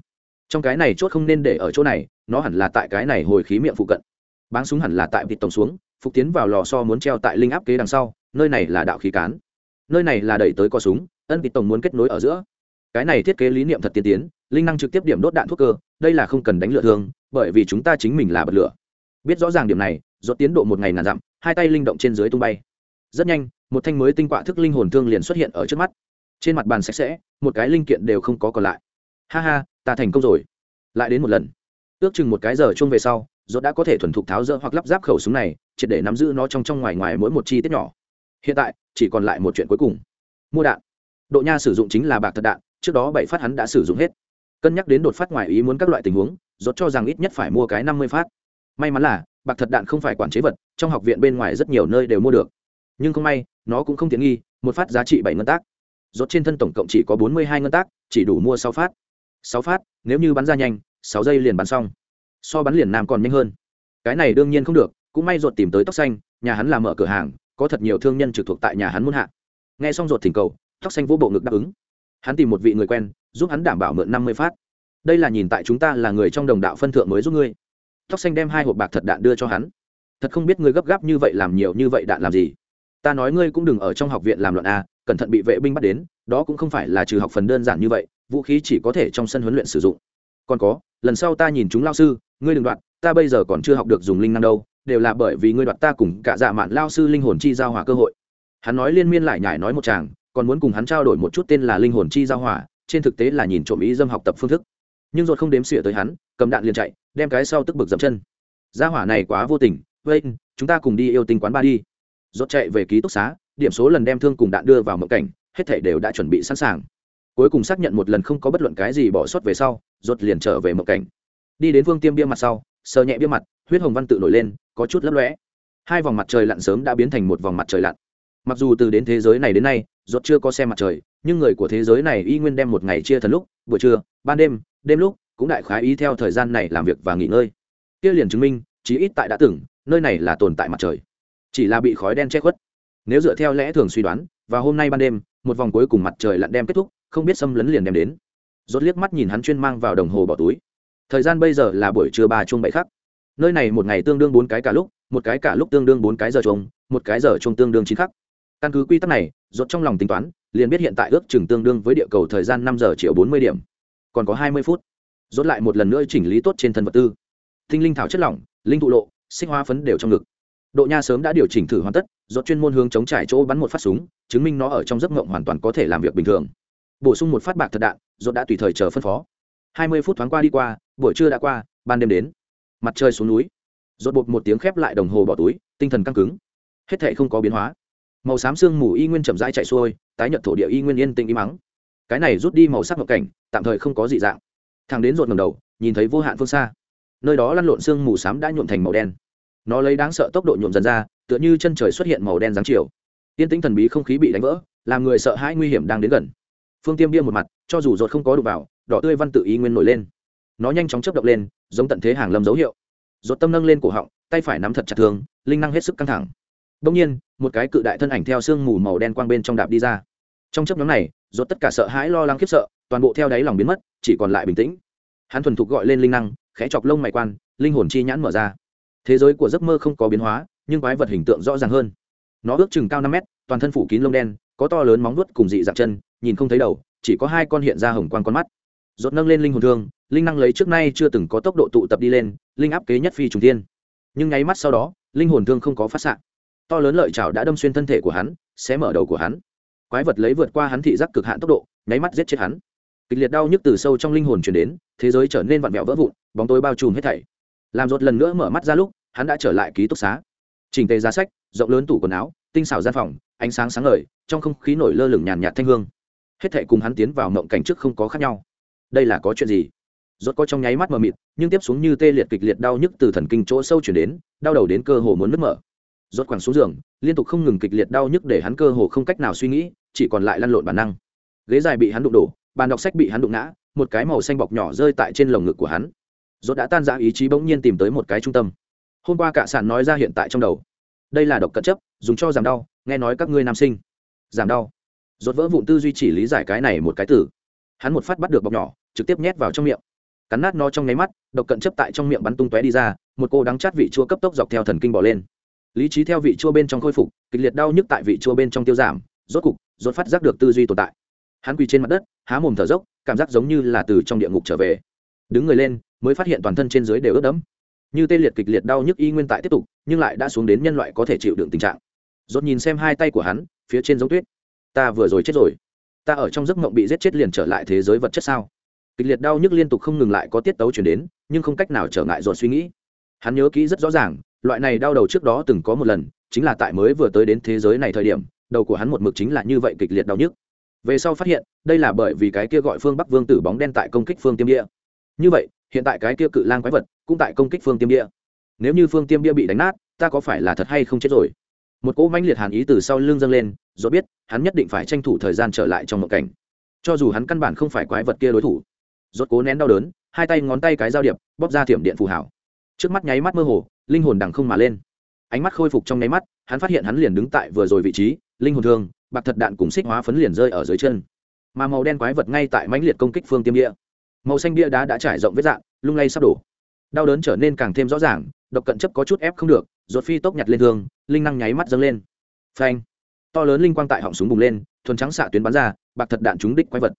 A: Trong cái này chốt không nên để ở chỗ này, nó hẳn là tại cái này hồi khí miệng phụ cận báng súng hẳn là tại vịt tổng xuống, phục tiến vào lò so muốn treo tại linh áp kế đằng sau, nơi này là đạo khí cán. Nơi này là đẩy tới co súng, ân vịt tổng muốn kết nối ở giữa. Cái này thiết kế lý niệm thật tiên tiến, linh năng trực tiếp điểm đốt đạn thuốc cơ, đây là không cần đánh lửa thương bởi vì chúng ta chính mình là bật lửa. Biết rõ ràng điểm này do tiến độ một ngày ngàn dặm, hai tay linh động trên dưới tung bay. Rất nhanh, một thanh mới tinh quạ thức linh hồn thương liền xuất hiện ở trước mắt. Trên mặt bàn sạch sẽ, một cái linh kiện đều không có còn lại. Ha ha, ta thành công rồi. Lại đến một lần ước chừng một cái giờ chung về sau dốt đã có thể thuần thục tháo rỡ hoặc lắp ráp khẩu súng này, triệt để nắm giữ nó trong trong ngoài ngoài mỗi một chi tiết nhỏ. Hiện tại, chỉ còn lại một chuyện cuối cùng. Mua đạn. Độ nha sử dụng chính là bạc thật đạn, trước đó bảy phát hắn đã sử dụng hết. Cân nhắc đến đột phát ngoài ý muốn các loại tình huống dốt cho rằng ít nhất phải mua cái năm mươi phát. May mắn là, bạc thật đạn không phải quản chế vật, trong học viện bên ngoài rất nhiều nơi đều mua được. Nhưng không may, nó cũng không tiện nghi, một phát giá trị bảy ngân tác. Dốt trên thân tổng cộng chỉ có bốn mươi hai ngân tác, chỉ đủ mua sáu phát. Sáu phát, nếu như bắn ra nhanh sáu giây liền bắn xong. So bắn liền nam còn nhanh hơn. Cái này đương nhiên không được, cũng may ruột tìm tới tóc xanh, nhà hắn làm mở cửa hàng, có thật nhiều thương nhân trực thuộc tại nhà hắn muốn hạ. Nghe xong ruột thỉnh cầu, tóc xanh vỗ bộ ngực đáp ứng. Hắn tìm một vị người quen, giúp hắn đảm bảo mượn năm mươi phát. Đây là nhìn tại chúng ta là người trong đồng đạo phân thượng mới giúp ngươi. Tóc xanh đem hai hộp bạc thật đạn đưa cho hắn. Thật không biết ngươi gấp gáp như vậy làm nhiều như vậy đạn làm gì. Ta nói ngươi cũng đừng ở trong học viện làm loạn a, cẩn thận bị vệ binh bắt đến, đó cũng không phải là trừ học phần đơn giản như vậy, vũ khí chỉ có thể trong sân huấn luyện sử dụng. Còn có lần sau ta nhìn chúng lao sư, ngươi đừng đoạt, ta bây giờ còn chưa học được dùng linh năng đâu, đều là bởi vì ngươi đoạt ta cùng cả dạ mạn lao sư linh hồn chi giao hòa cơ hội. Hắn nói liên miên lại nhải nói một chàng, còn muốn cùng hắn trao đổi một chút tên là linh hồn chi giao hòa trên thực tế là nhìn trộm ý dâm học tập phương thức. Nhưng ruột không đếm xỉa tới hắn, cầm đạn liền chạy, đem cái sau tức bực dậm chân. Gia hỏa này quá vô tình vậy chúng ta cùng đi yêu tinh quán ba đi. Ruột chạy về ký túc xá, điểm số lần đem thương cùng đạn đưa vào mộng cảnh, hết thảy đều đã chuẩn bị sẵn sàng cuối cùng xác nhận một lần không có bất luận cái gì bỏ sót về sau ruột liền trở về mộng cảnh. Đi đến vương tiêm bia mặt sau, sờ nhẹ bia mặt, huyết hồng văn tự nổi lên, có chút lấp lóe. Hai vòng mặt trời lặn sớm đã biến thành một vòng mặt trời lặn. Mặc dù từ đến thế giới này đến nay ruột chưa có xem mặt trời, nhưng người của thế giới này y nguyên đem một ngày chia thần lúc, buổi trưa, ban đêm đêm lúc, cũng đại khái ý theo thời gian này làm việc và nghỉ ngơi. Kia liền chứng minh, chí ít tại đã từng, nơi này là tồn tại mặt trời. Chỉ là bị khói đen che khuất. Nếu dựa theo lẽ thường suy đoán, và hôm nay ban đêm, một vòng cuối cùng mặt trời lặn đem kết thúc không biết xâm lấn liền đem đến. Rốt liếc mắt nhìn hắn chuyên mang vào đồng hồ bỏ túi. Thời gian bây giờ là buổi trưa ba chung bảy khắc. Nơi này một ngày tương đương bốn cái cả lúc, một cái cả lúc tương đương bốn cái giờ chung một cái giờ chung tương đương chín khắc. Căn cứ quy tắc này, rốt trong lòng tính toán, liền biết hiện tại ước chừng tương đương với địa cầu thời gian năm giờ chiều bốn mươi điểm. Còn có hai mươi phút. Rốt lại một lần nữa chỉnh lý tốt trên thân vật tư. Tinh linh thảo chất lỏng, linh thụ lộ, xích hoa phấn đều trong ngực. Độ nha sớm đã điều chỉnh thử hoàn tất, rốt chuyên môn hướng chống trải chỗ bắn một phát súng, chứng minh nó ở trong giấc mộng hoàn toàn có thể làm việc bình thường bổ sung một phát bạc thật đạn, rốt đã tùy thời chờ phân phó. Hai mươi phút thoáng qua đi qua, buổi trưa đã qua, ban đêm đến. Mặt trời xuống núi. Rốt bột một tiếng khép lại đồng hồ bỏ túi, tinh thần căng cứng. Hết thảy không có biến hóa. Màu xám xương mù y nguyên chậm rãi chạy xuôi, tái nhận thổ địa y nguyên yên tĩnh im mắng cái này rút đi màu sắc ngọc cảnh, tạm thời không có dị dạng. Thằng đến rột ngầm đầu, nhìn thấy vô hạn phương xa. Nơi đó lăn lộn xương mù xám đã nhuộm thành màu đen. Nó lấy đáng sợ tốc độ nhuộm dần ra, tựa như chân trời xuất hiện màu đen dáng chiều. Yên tĩnh thần bí không khí bị đánh vỡ, làm người sợ hãi nguy hiểm đang đến gần phương tiêm bia một mặt, cho dù rột không có đụng vào, đỏ tươi văn tự ý nguyên nổi lên. Nó nhanh chóng chấp động lên, giống tận thế hàng lâm dấu hiệu. Rột tâm nâng lên cổ họng, tay phải nắm thật chặt thường linh năng hết sức căng thẳng. Đông nhiên, một cái cự đại thân ảnh theo sương mù màu đen quang bên trong đạp đi ra. Trong chấp nhóm này rột tất cả sợ hãi lo lắng khiếp sợ, toàn bộ theo đáy lòng biến mất, chỉ còn lại bình tĩnh. Hắn thuần thục gọi lên linh năng, khẽ chọc lông mày quan, linh hồn chi nhãn mở ra. Thế giới của giấc mơ không có biến hóa, nhưng quái vật hình tượng rõ ràng hơn. Nó ước chừng cao năm mét, toàn thân phủ kín lông đen, có to lớn móng vuốt cùng dị dạng chân nhìn không thấy đầu chỉ có hai con hiện ra hồng quang con mắt. Rốt nâng lên linh hồn thương linh năng lấy trước nay chưa từng có tốc độ tụ tập đi lên linh áp kế nhất phi trùng tiên nhưng nháy mắt sau đó linh hồn thương không có phát sạng, to lớn lợi chảo đã đâm xuyên thân thể của hắn sẽ mở đầu của hắn. Quái vật lấy vượt qua hắn thị giác cực hạn tốc độ nháy mắt giết chết hắn. Kịch liệt đau nhức từ sâu trong linh hồn chuyển đến thế giới trở nên vặn vẹo vỡ vụn bóng tối bao trùm hết thảy. Làm rột lần nữa mở mắt ra lúc hắn đã trở lại ký túc xá. Chỉnh tề giá sách rộng lớn tủ quần áo tinh xảo gian phòng ánh sáng sáng ngời trong không khí nổi lơ lửng nhàn nhạt thanh hương hết thảy cùng hắn tiến vào mộng cảnh trước không có khác nhau. Đây là có chuyện gì? Rốt có trong nháy mắt mờ mịt, nhưng tiếp xuống như tê liệt kịch liệt đau nhức từ thần kinh chỗ sâu chuyển đến, đau đầu đến cơ hồ muốn nứt mở. Rốt quẳng xuống giường, liên tục không ngừng kịch liệt đau nhức để hắn cơ hồ không cách nào suy nghĩ, chỉ còn lại lăn lộn bản năng. Ghế dài bị hắn đụng đổ, bàn đọc sách bị hắn đụng ngã, một cái màu xanh bọc nhỏ rơi tại trên lồng ngực của hắn. Rốt đã tan rã ý chí bỗng nhiên tìm tới một cái trung tâm. Hôm qua cả sản nói ra hiện tại trong đầu. Đây là độc cận chấp, dùng cho giảm đau, nghe nói các ngươi nam sinh. Giảm đau rốt vỡ vụn tư duy chỉ lý giải cái này một cái từ. Hắn một phát bắt được bọc nhỏ, trực tiếp nhét vào trong miệng. Cắn nát nó trong nháy mắt, độc cận chấp tại trong miệng bắn tung tóe đi ra, một cô đắng chát vị chua cấp tốc dọc theo thần kinh bỏ lên. Lý trí theo vị chua bên trong khôi phục, kịch liệt đau nhức tại vị chua bên trong tiêu giảm, rốt cục, rốt phát giác được tư duy tồn tại. Hắn quỳ trên mặt đất, há mồm thở dốc, cảm giác giống như là từ trong địa ngục trở về. Đứng người lên, mới phát hiện toàn thân trên dưới đều ướt đẫm. Như tê liệt kịch liệt đau nhức y nguyên tại tiếp tục, nhưng lại đã xuống đến nhân loại có thể chịu đựng tình trạng. Rốt nhìn xem hai tay của hắn, phía trên giống tuyết ta vừa rồi chết rồi. Ta ở trong giấc mộng bị giết chết liền trở lại thế giới vật chất sao? Kịch liệt đau nhức liên tục không ngừng lại có tiết tấu chuyển đến, nhưng không cách nào trở ngại dồn suy nghĩ. Hắn nhớ kỹ rất rõ ràng, loại này đau đầu trước đó từng có một lần, chính là tại mới vừa tới đến thế giới này thời điểm, đầu của hắn một mực chính là như vậy kịch liệt đau nhức. Về sau phát hiện, đây là bởi vì cái kia gọi phương bắc vương tử bóng đen tại công kích phương tiêm địa như vậy, hiện tại cái kia cự lang quái vật cũng tại công kích phương tiêm địa nếu như phương tiêm địa bị đánh nát, ta có phải là thật hay không chết rồi? Một cỗ mãnh liệt hàn ý từ sau lưng dâng lên, do biết, hắn nhất định phải tranh thủ thời gian trở lại trong một cảnh. Cho dù hắn căn bản không phải quái vật kia đối thủ. Rốt cố nén đau đớn, hai tay ngón tay cái giao điệp, bóp ra thiểm điện phù hảo. Trước mắt nháy mắt mơ hồ, linh hồn đằng không mà lên. Ánh mắt khôi phục trong nháy mắt, hắn phát hiện hắn liền đứng tại vừa rồi vị trí, linh hồn thương, bạc thật đạn cùng xích hóa phấn liền rơi ở dưới chân. Mà màu đen quái vật ngay tại mãnh liệt công kích phương tiêm địa. Màu xanh bia đá đã trải rộng vết dạng, lung lay sắp đổ. Đau đớn trở nên càng thêm rõ ràng, độc cận chấp có chút ép không được ruột phi tốc nhặt lên thương, linh năng nháy mắt dâng lên. Phanh! To lớn linh quang tại họng súng bùng lên, thuần trắng xạ tuyến bắn ra, bạc thật đạn trúng đích quái vật.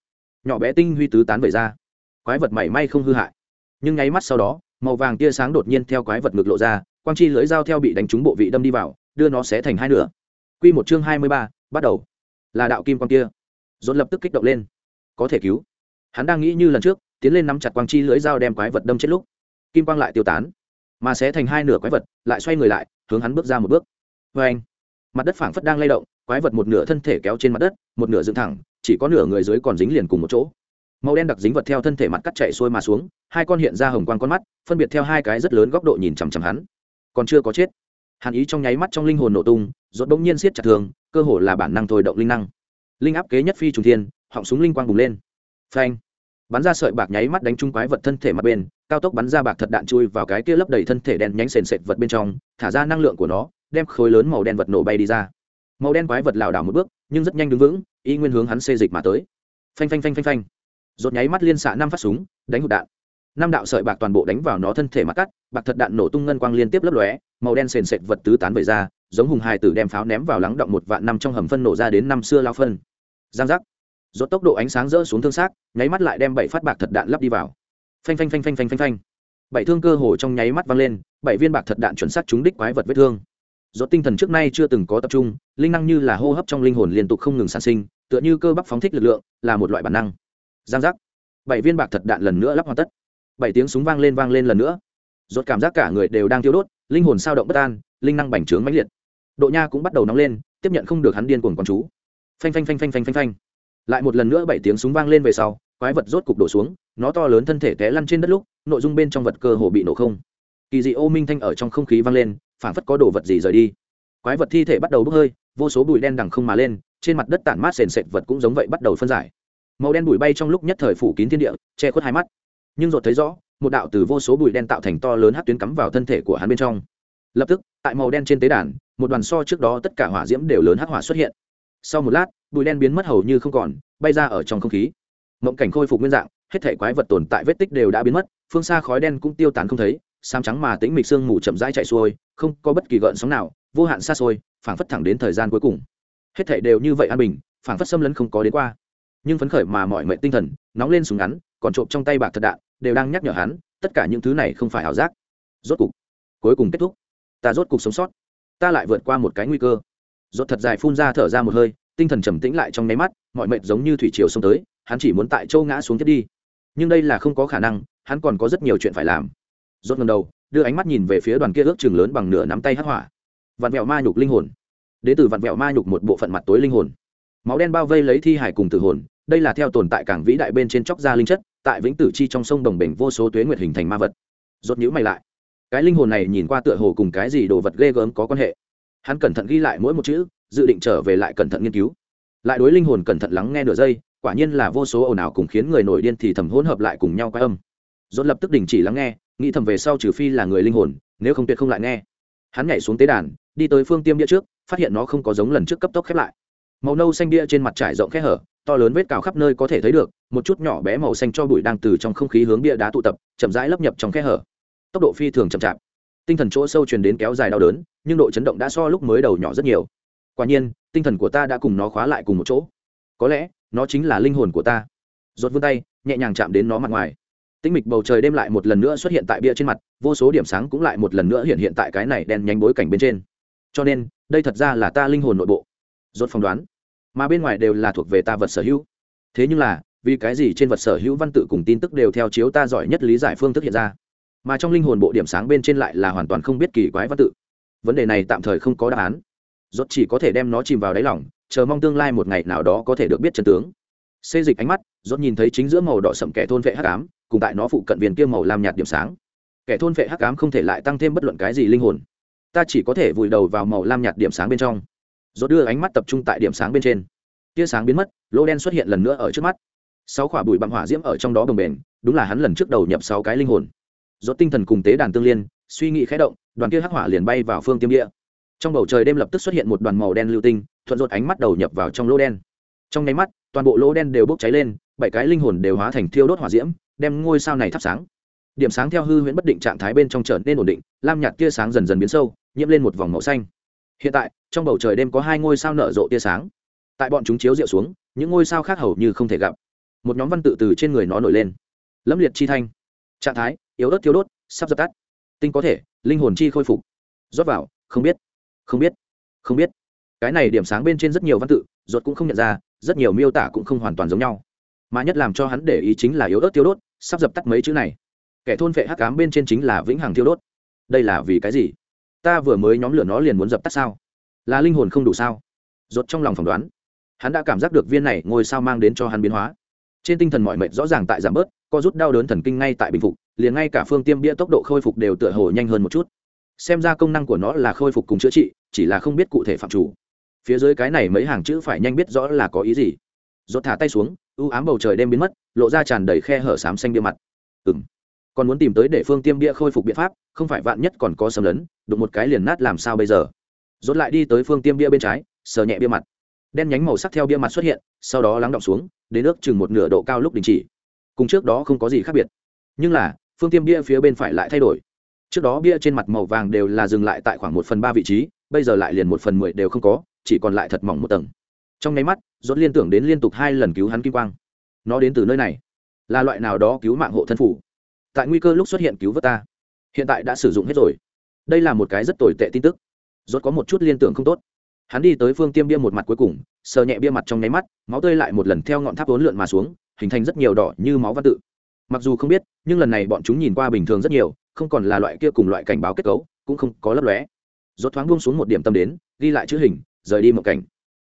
A: Nhỏ bé tinh huy tứ tán vẩy ra. Quái vật mảy may không hư hại. Nhưng nháy mắt sau đó, màu vàng tia sáng đột nhiên theo quái vật ngược lộ ra, quang chi lưỡi dao theo bị đánh trúng bộ vị đâm đi vào, đưa nó xé thành hai nửa. Q một chương hai mươi ba, bắt đầu. Là đạo kim quang kia. Dồn lập tức kích động lên. Có thể cứu. Hắn đang nghĩ như lần trước, tiến lên nắm chặt quang chi lưỡi dao đem quái vật đâm chết lúc. Kim quang lại tiêu tán mà sẽ thành hai nửa quái vật, lại xoay người lại, hướng hắn bước ra một bước. Vê anh, mặt đất phảng phất đang lay động, quái vật một nửa thân thể kéo trên mặt đất, một nửa dựng thẳng, chỉ có nửa người dưới còn dính liền cùng một chỗ. Màu đen đặc dính vật theo thân thể mặt cắt chạy xuôi mà xuống, hai con hiện ra hồng quang con mắt, phân biệt theo hai cái rất lớn góc độ nhìn chằm chằm hắn. Còn chưa có chết. Hàn ý trong nháy mắt trong linh hồn nổ tung, rốt bỗng nhiên siết chặt thường, cơ hồ là bản năng thôi động linh năng. Linh áp kế nhất phi trùng thiên, họng súng linh quang bùng lên. Phanh. Bắn ra sợi bạc nháy mắt đánh trúng quái vật thân thể mặt bên cao tốc bắn ra bạc thật đạn chui vào cái kia lấp đầy thân thể đen nhánh sền sệt vật bên trong, thả ra năng lượng của nó, đem khối lớn màu đen vật nổ bay đi ra. Màu đen quái vật lảo đảo một bước, nhưng rất nhanh đứng vững, y nguyên hướng hắn xê dịch mà tới. Phanh phanh phanh phanh phanh. Rốt nháy mắt liên xạ năm phát súng, đánh hụt đạn. Năm đạo sợi bạc toàn bộ đánh vào nó thân thể mặt cắt, bạc thật đạn nổ tung ngân quang liên tiếp lấp lóe, màu đen sền sệt vật tứ tán về ra, giống hùng hài tử đem pháo ném vào lắng động một vạn năm trong hầm phân nổ ra đến năm xưa lao phân. Giang giác. Rốt tốc độ ánh sáng rỡ xuống thương xác, nháy mắt lại đem bảy phát bạc thật đạn lắp đi vào phanh phanh phanh phanh phanh phanh phanh. Bảy thương cơ hồ trong nháy mắt văng lên, bảy viên bạc thật đạn chuẩn xác trúng đích quái vật vết thương. Do tinh thần trước nay chưa từng có tập trung, linh năng như là hô hấp trong linh hồn liên tục không ngừng sản sinh, tựa như cơ bắp phóng thích lực lượng, là một loại bản năng. Giang giác. Bảy viên bạc thật đạn lần nữa lắp hoàn tất. Bảy tiếng súng vang lên vang lên lần nữa. Rốt cảm giác cả người đều đang thiêu đốt, linh hồn sao động bất an, linh năng bành trướng mãnh liệt. Độ nha cũng bắt đầu nóng lên, tiếp nhận không được hắn điên cuồng quán chú. Phanh phanh phanh phanh phanh phanh phanh. Lại một lần nữa bảy tiếng súng vang lên về sau quái vật rốt cục đổ xuống, nó to lớn thân thể té lăn trên đất lúc, nội dung bên trong vật cơ hồ bị nổ không. Kỳ dị ô minh thanh ở trong không khí vang lên, phảng phất có đồ vật gì rời đi. Quái vật thi thể bắt đầu bốc hơi, vô số bụi đen đằng không mà lên, trên mặt đất tản mát sền sệt vật cũng giống vậy bắt đầu phân giải. Màu đen bụi bay trong lúc nhất thời phủ kín thiên địa, che khuất hai mắt. Nhưng rột thấy rõ, một đạo từ vô số bụi đen tạo thành to lớn hát tuyến cắm vào thân thể của hắn bên trong. Lập tức, tại màu đen trên tế đàn, một đoàn so trước đó tất cả hỏa diễm đều lớn hắc hỏa xuất hiện. Sau một lát, bụi đen biến mất hầu như không còn, bay ra ở trong không khí mộng cảnh khôi phục nguyên dạng, hết thể quái vật tồn tại vết tích đều đã biến mất, phương xa khói đen cũng tiêu tán không thấy sam trắng mà tĩnh mịch sương mù chậm rãi chạy xuôi, không có bất kỳ gợn sóng nào, vô hạn xa xôi, phảng phất thẳng đến thời gian cuối cùng. Hết thể đều như vậy an bình, phảng phất xâm lấn không có đến qua. Nhưng phấn khởi mà mọi mệnh tinh thần, nóng lên súng ngắn, còn trộm trong tay bạc thật đạn, đều đang nhắc nhở hắn, tất cả những thứ này không phải ảo giác. Rốt cục, cuối cùng kết thúc. Ta rốt cục sống sót. Ta lại vượt qua một cái nguy cơ. Rốt thật dài phun ra thở ra một hơi, tinh thần trầm tĩnh lại trong nháy mắt, mọi mệnh giống như thủy triều xông tới hắn chỉ muốn tại châu ngã xuống thiết đi. Nhưng đây là không có khả năng, hắn còn có rất nhiều chuyện phải làm. Rốt ngầm đầu, đưa ánh mắt nhìn về phía đoàn kia ước chừng lớn bằng nửa nắm tay hắc hỏa. Vặn vẹo ma nhục linh hồn. Đến từ vặn vẹo ma nhục một bộ phận mặt tối linh hồn. Máu đen bao vây lấy thi hải cùng tử hồn, đây là theo tồn tại cảng vĩ đại bên trên chóc ra linh chất, tại vĩnh tử chi trong sông đồng bình vô số tuế nguyệt hình thành ma vật. Rốt nhũ mày lại. Cái linh hồn này nhìn qua tựa hồ cùng cái gì đồ vật ghê gớm có quan hệ. Hắn cẩn thận ghi lại mỗi một chữ, dự định trở về lại cẩn thận nghiên cứu lại đối linh hồn cẩn thận lắng nghe nửa giây, quả nhiên là vô số ồn ào cùng khiến người nổi điên thì thầm hỗn hợp lại cùng nhau quay âm. Dồn lập tức đình chỉ lắng nghe, nghĩ thầm về sau trừ phi là người linh hồn, nếu không tuyệt không lại nghe. Hắn nhảy xuống tế đàn, đi tới phương tiêm bia trước, phát hiện nó không có giống lần trước cấp tốc khép lại. Màu nâu xanh bia trên mặt trải rộng khe hở, to lớn vết cào khắp nơi có thể thấy được, một chút nhỏ bé màu xanh cho bụi đang từ trong không khí hướng bia đá tụ tập, chậm rãi lấp nhập trong khe hở. Tốc độ phi thường chậm chạp. Tinh thần chỗ sâu truyền đến kéo dài đau đớn, nhưng độ chấn động đã so lúc mới đầu nhỏ rất nhiều quả nhiên, tinh thần của ta đã cùng nó khóa lại cùng một chỗ. Có lẽ, nó chính là linh hồn của ta. Rột vươn tay, nhẹ nhàng chạm đến nó mặt ngoài. Tĩnh mịch bầu trời đêm lại một lần nữa xuất hiện tại bia trên mặt, vô số điểm sáng cũng lại một lần nữa hiện hiện tại cái này đen nhánh bối cảnh bên trên. Cho nên, đây thật ra là ta linh hồn nội bộ. Rốt phỏng đoán, mà bên ngoài đều là thuộc về ta vật sở hữu. Thế nhưng là, vì cái gì trên vật sở hữu văn tự cùng tin tức đều theo chiếu ta giỏi nhất lý giải phương thức hiện ra? Mà trong linh hồn bộ điểm sáng bên trên lại là hoàn toàn không biết kỳ quái văn tự. Vấn đề này tạm thời không có đáp án rốt chỉ có thể đem nó chìm vào đáy lòng, chờ mong tương lai một ngày nào đó có thể được biết chân tướng. Xê dịch ánh mắt, rốt nhìn thấy chính giữa màu đỏ sậm kẻ thôn vệ hắc ám, cùng tại nó phụ cận viền kia màu lam nhạt điểm sáng. Kẻ thôn vệ hắc ám không thể lại tăng thêm bất luận cái gì linh hồn. Ta chỉ có thể vùi đầu vào màu lam nhạt điểm sáng bên trong. Rốt đưa ánh mắt tập trung tại điểm sáng bên trên. Tia sáng biến mất, lỗ đen xuất hiện lần nữa ở trước mắt. Sáu quả bụi bặm hỏa diễm ở trong đó bồng bềnh, đúng là hắn lần trước đầu nhập sáu cái linh hồn. Rốt tinh thần cùng tế đàn tương liên, suy nghĩ khẽ động, đoàn kia hắc hỏa liền bay vào phương tiêm địa trong bầu trời đêm lập tức xuất hiện một đoàn màu đen lưu tinh, thuận rột ánh mắt đầu nhập vào trong lỗ đen. Trong nháy mắt, toàn bộ lỗ đen đều bốc cháy lên, bảy cái linh hồn đều hóa thành thiêu đốt hỏa diễm, đem ngôi sao này thắp sáng. Điểm sáng theo hư huyễn bất định trạng thái bên trong trở nên ổn định, lam nhạt tia sáng dần dần biến sâu, nhiễm lên một vòng màu xanh. Hiện tại, trong bầu trời đêm có hai ngôi sao nở rộ tia sáng. Tại bọn chúng chiếu rượu xuống, những ngôi sao khác hầu như không thể gặp. Một nhóm văn tự từ trên người nó nổi lên. Lâm liệt chi thanh. Trạng thái, yếu ớt thiếu đốt, sắp dập tắt. Tinh có thể, linh hồn chi khôi phục. Rót vào, không biết không biết không biết. Cái này điểm sáng bên trên rất nhiều văn tự, ruột cũng không nhận ra, rất nhiều miêu tả cũng không hoàn toàn giống nhau. Mà nhất làm cho hắn để ý chính là yếu ớt tiêu đốt, sắp dập tắt mấy chữ này. Kẻ thôn vệ hắc cám bên trên chính là vĩnh hằng tiêu đốt. Đây là vì cái gì? Ta vừa mới nhóm lửa nó liền muốn dập tắt sao? Là linh hồn không đủ sao? Rốt trong lòng phỏng đoán, hắn đã cảm giác được viên này ngôi sao mang đến cho hắn biến hóa. Trên tinh thần mọi mệt rõ ràng tại giảm bớt, co rút đau đớn thần kinh ngay tại bình phục, liền ngay cả phương tiêm bia tốc độ khôi phục đều tựa hồ nhanh hơn một chút xem ra công năng của nó là khôi phục cùng chữa trị, chỉ là không biết cụ thể phạm chủ. Phía dưới cái này mấy hàng chữ phải nhanh biết rõ là có ý gì. Rốt thả tay xuống, u ám bầu trời đêm biến mất, lộ ra tràn đầy khe hở xám xanh bia mặt. Ừm. Còn muốn tìm tới để phương tiêm bia khôi phục biện pháp, không phải vạn nhất còn có sầm lấn, đụng một cái liền nát làm sao bây giờ? Rốt lại đi tới phương tiêm bia bên trái, sờ nhẹ bia mặt. Đen nhánh màu sắc theo bia mặt xuất hiện, sau đó lắng động xuống, đến nước chừng một nửa độ cao lúc đình chỉ. Cùng trước đó không có gì khác biệt. Nhưng là, phương tiêm bia phía bên phải lại thay đổi trước đó bia trên mặt màu vàng đều là dừng lại tại khoảng một phần ba vị trí, bây giờ lại liền một phần mười đều không có, chỉ còn lại thật mỏng một tầng. Trong nháy mắt dốt liên tưởng đến liên tục hai lần cứu hắn kim quang. Nó đến từ nơi này. Là loại nào đó cứu mạng hộ thân phủ. Tại nguy cơ lúc xuất hiện cứu vớt ta. Hiện tại đã sử dụng hết rồi. Đây là một cái rất tồi tệ tin tức. Rốt có một chút liên tưởng không tốt. Hắn đi tới phương tiêm bia một mặt cuối cùng, sờ nhẹ bia mặt trong nháy mắt, máu tươi lại một lần theo ngọn tháp vốn lượn mà xuống, hình thành rất nhiều đỏ như máu văn tự. Mặc dù không biết, nhưng lần này bọn chúng nhìn qua bình thường rất nhiều không còn là loại kia cùng loại cảnh báo kết cấu, cũng không có lấp lóe. Rốt thoáng buông xuống một điểm tâm đến, ghi lại chữ hình, rời đi một cảnh.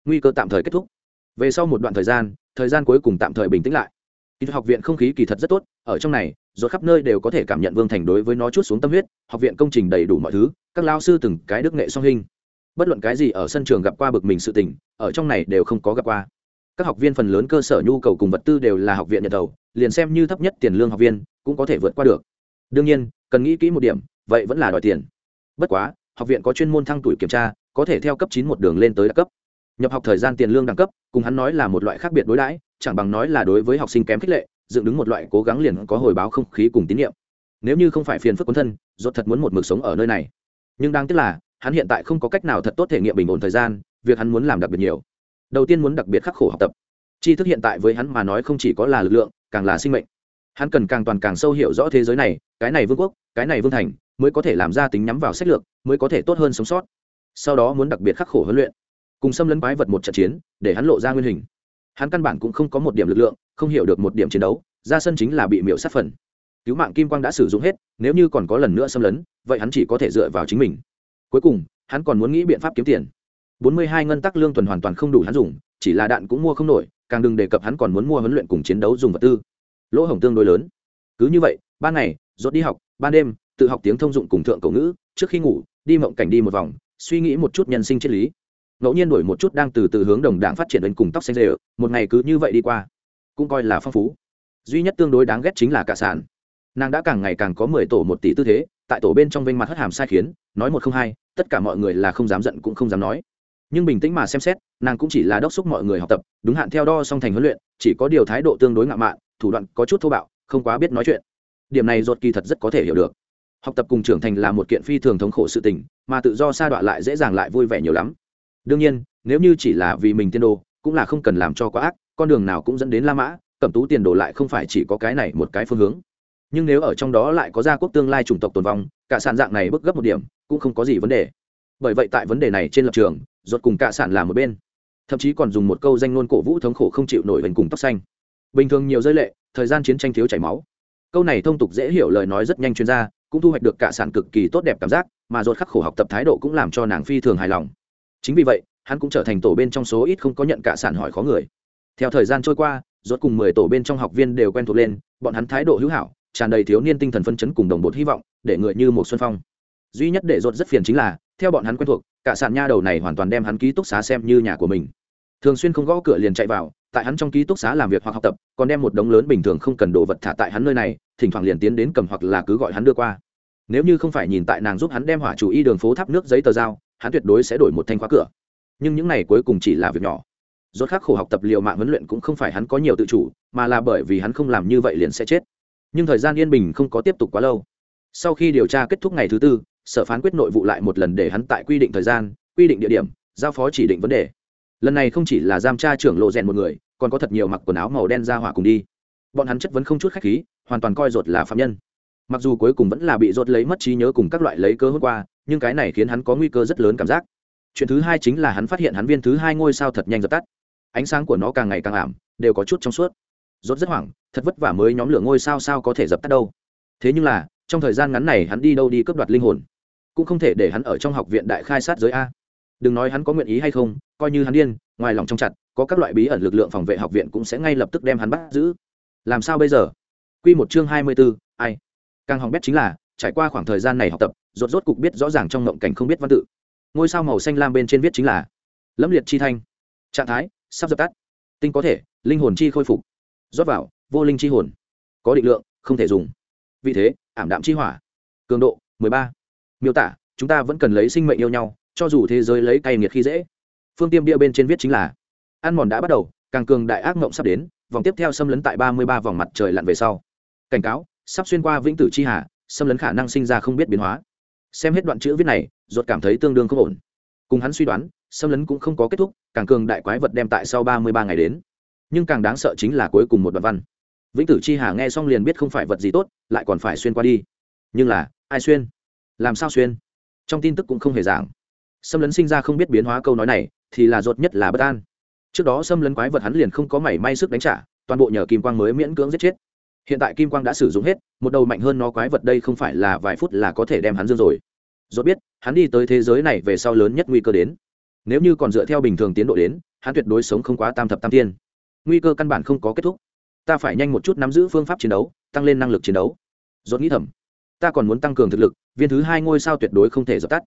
A: Nguy cơ tạm thời kết thúc. Về sau một đoạn thời gian thời gian cuối cùng tạm thời bình tĩnh lại. Kỹ thuật học viện không khí kỳ thật rất tốt, ở trong này, rốt khắp nơi đều có thể cảm nhận vương thành đối với nó chút xuống tâm huyết, học viện công trình đầy đủ mọi thứ, các lao sư từng cái đức nghệ song hình. Bất luận cái gì ở sân trường gặp qua bực mình sự tình, ở trong này đều không có gặp qua. Các học viên phần lớn cơ sở nhu cầu cùng vật tư đều là học viện nhận đầu liền xem như thấp nhất tiền lương học viên cũng có thể vượt qua được. Đương nhiên cần nghĩ kỹ một điểm, vậy vẫn là đòi tiền. Bất quá, học viện có chuyên môn thăng tuổi kiểm tra, có thể theo cấp chín một đường lên tới đặc cấp. Nhập học thời gian tiền lương đẳng cấp, cùng hắn nói là một loại khác biệt đối đãi, chẳng bằng nói là đối với học sinh kém khích lệ, dựng đứng một loại cố gắng liền có hồi báo không khí cùng tín nhiệm. Nếu như không phải phiền phức quân thân dốt thật muốn một mực sống ở nơi này. Nhưng đáng tiếc là, hắn hiện tại không có cách nào thật tốt thể nghiệm bình ổn thời gian, việc hắn muốn làm đặc biệt nhiều. Đầu tiên muốn đặc biệt khắc khổ học tập. Tri thức hiện tại với hắn mà nói không chỉ có là lực lượng, càng là sinh mệnh hắn cần càng toàn càng sâu hiểu rõ thế giới này, cái này vương quốc, cái này vương thành, mới có thể làm ra tính nhắm vào sách lược, mới có thể tốt hơn sống sót. Sau đó muốn đặc biệt khắc khổ huấn luyện, cùng xâm lấn quái vật một trận chiến, để hắn lộ ra nguyên hình. Hắn căn bản cũng không có một điểm lực lượng, không hiểu được một điểm chiến đấu, ra sân chính là bị miễu sát phần. Cứu mạng kim quang đã sử dụng hết, nếu như còn có lần nữa xâm lấn, vậy hắn chỉ có thể dựa vào chính mình. Cuối cùng, hắn còn muốn nghĩ biện pháp kiếm tiền. Bốn mươi hai ngân tắc lương tuần hoàn toàn không đủ hắn dùng, chỉ là đạn cũng mua không nổi, càng đừng đề cập hắn còn muốn mua huấn luyện cùng chiến đấu dùng vật tư lỗ hổng tương đối lớn. Cứ như vậy, ban ngày dốt đi học, ban đêm, tự học tiếng thông dụng cùng thượng cổ ngữ, trước khi ngủ, đi mộng cảnh đi một vòng, suy nghĩ một chút nhân sinh triết lý. Ngẫu nhiên đổi một chút đang từ từ hướng đồng đảng phát triển lên cùng tóc xanh rêu, một ngày cứ như vậy đi qua, cũng coi là phong phú. Duy nhất tương đối đáng ghét chính là cả sản nàng đã càng ngày càng có mười tổ một tỷ tư thế, tại tổ bên trong vinh mặt hất hàm sai khiến, nói một không hai, tất cả mọi người là không dám giận cũng không dám nói. Nhưng bình tĩnh mà xem xét, nàng cũng chỉ là đốc xúc mọi người học tập, đúng hạn theo đo song thành huấn luyện, chỉ có điều thái độ tương đối ngạo mạn thủ đoạn có chút thô bạo, không quá biết nói chuyện. Điểm này ruột kỳ thật rất có thể hiểu được. Học tập cùng trưởng thành là một kiện phi thường thống khổ sự tình, mà tự do sa đọa lại dễ dàng lại vui vẻ nhiều lắm. Đương nhiên, nếu như chỉ là vì mình tiên đồ, cũng là không cần làm cho quá ác, con đường nào cũng dẫn đến la mã, cẩm tú tiền đồ lại không phải chỉ có cái này một cái phương hướng. Nhưng nếu ở trong đó lại có gia quốc tương lai chủng tộc tồn vong, cả sản dạng này bước gấp một điểm, cũng không có gì vấn đề. Bởi vậy tại vấn đề này trên lập trường, ruột cùng cả sản là một bên. Thậm chí còn dùng một câu danh ngôn cổ vũ thống khổ không chịu nổi hình cùng tóc xanh bình thường nhiều rơi lệ, thời gian chiến tranh thiếu chảy máu. Câu này thông tục dễ hiểu lời nói rất nhanh chuyên gia, cũng thu hoạch được cả sản cực kỳ tốt đẹp cảm giác, mà ruột khắc khổ học tập thái độ cũng làm cho nàng phi thường hài lòng. Chính vì vậy, hắn cũng trở thành tổ bên trong số ít không có nhận cả sản hỏi khó người. Theo thời gian trôi qua rốt cùng mười tổ bên trong học viên đều quen thuộc lên, bọn hắn thái độ hữu hảo, tràn đầy thiếu niên tinh thần phân chấn cùng đồng bột hy vọng, để người như một xuân phong. Duy nhất để rốt rất phiền chính là, theo bọn hắn quen thuộc, cả sản nha đầu này hoàn toàn đem hắn ký túc xá xem như nhà của mình. Thường xuyên không gõ cửa liền chạy vào tại hắn trong ký túc xá làm việc hoặc học tập, còn đem một đống lớn bình thường không cần đồ vật thả tại hắn nơi này, thỉnh thoảng liền tiến đến cầm hoặc là cứ gọi hắn đưa qua. Nếu như không phải nhìn tại nàng giúp hắn đem hỏa chủ y đường phố thắp nước giấy tờ giao, hắn tuyệt đối sẽ đổi một thanh khóa cửa. Nhưng những này cuối cùng chỉ là việc nhỏ. Rốt khắc khổ học tập liệu mạng huấn luyện cũng không phải hắn có nhiều tự chủ, mà là bởi vì hắn không làm như vậy liền sẽ chết. Nhưng thời gian yên bình không có tiếp tục quá lâu. Sau khi điều tra kết thúc ngày thứ tư, sở phán quyết nội vụ lại một lần để hắn tại quy định thời gian, quy định địa điểm, giao phó chỉ định vấn đề lần này không chỉ là giam tra trưởng lộ rèn một người, còn có thật nhiều mặc quần áo màu đen ra hỏa cùng đi. Bọn hắn chất vấn không chút khách khí, hoàn toàn coi rột là phạm nhân. Mặc dù cuối cùng vẫn là bị rột lấy mất trí nhớ cùng các loại lấy cơ hôm qua, nhưng cái này khiến hắn có nguy cơ rất lớn cảm giác. Chuyện thứ hai chính là hắn phát hiện hắn viên thứ hai ngôi sao thật nhanh dập tắt. Ánh sáng của nó càng ngày càng ảm, đều có chút trong suốt. Rốt rất hoảng, thật vất vả mới nhóm lửa ngôi sao sao có thể dập tắt đâu. Thế nhưng là, trong thời gian ngắn này hắn đi đâu đi cướp đoạt linh hồn? Cũng không thể để hắn ở trong học viện đại khai sát giới a đừng nói hắn có nguyện ý hay không coi như hắn điên ngoài lòng trong chặt có các loại bí ẩn lực lượng phòng vệ học viện cũng sẽ ngay lập tức đem hắn bắt giữ. Làm sao bây giờ? Quy một chương hai mươi 24, ai? Càng hỏng bét chính là trải qua khoảng thời gian này học tập rốt rốt cục biết rõ ràng trong ngộng cảnh không biết văn tự. Ngôi sao màu xanh lam bên trên viết chính là lâm liệt chi thanh. Trạng thái sắp dập tắt. Tinh có thể linh hồn chi khôi phục. Rót vào vô linh chi hồn. Có định lượng không thể dùng. Vì thế ảm đạm chi hỏa. Cường độ 13. miêu tả chúng ta vẫn cần lấy sinh mệnh yêu nhau cho dù thế giới lấy cay nghiệt khi dễ. Phương tiêm bia bên trên viết chính là, ăn mòn đã bắt đầu, càng cường đại ác mộng sắp đến, vòng tiếp theo xâm lấn tại ba mươi ba vòng mặt trời lặn về sau. Cảnh cáo, sắp xuyên qua vĩnh tử chi hà, xâm lấn khả năng sinh ra không biết biến hóa. Xem hết đoạn chữ viết này, ruột cảm thấy tương đương không ổn. Cùng hắn suy đoán, xâm lấn cũng không có kết thúc, càng cường đại quái vật đem tại sau ba mươi ba ngày đến. Nhưng càng đáng sợ chính là cuối cùng một đoạn văn. Vĩnh tử chi hà nghe xong liền biết không phải vật gì tốt, lại còn phải xuyên qua đi. Nhưng là, ai xuyên? Làm sao xuyên? Trong tin tức cũng không hề giảng xâm lấn sinh ra không biết biến hóa câu nói này, thì là ruột nhất là bất an. Trước đó xâm lấn quái vật hắn liền không có mảy may sức đánh trả, toàn bộ nhờ kim quang mới miễn cưỡng giết chết. Hiện tại kim quang đã sử dụng hết, một đầu mạnh hơn nó quái vật đây không phải là vài phút là có thể đem hắn dương rồi. Dốt biết, hắn đi tới thế giới này về sau lớn nhất nguy cơ đến. Nếu như còn dựa theo bình thường tiến độ đến, hắn tuyệt đối sống không quá tam thập tam tiên. Nguy cơ căn bản không có kết thúc. Ta phải nhanh một chút nắm giữ phương pháp chiến đấu, tăng lên năng lực chiến đấu. Dốt nghĩ thầm, ta còn muốn tăng cường thực lực, viên thứ hai ngôi sao tuyệt đối không thể dập tắt.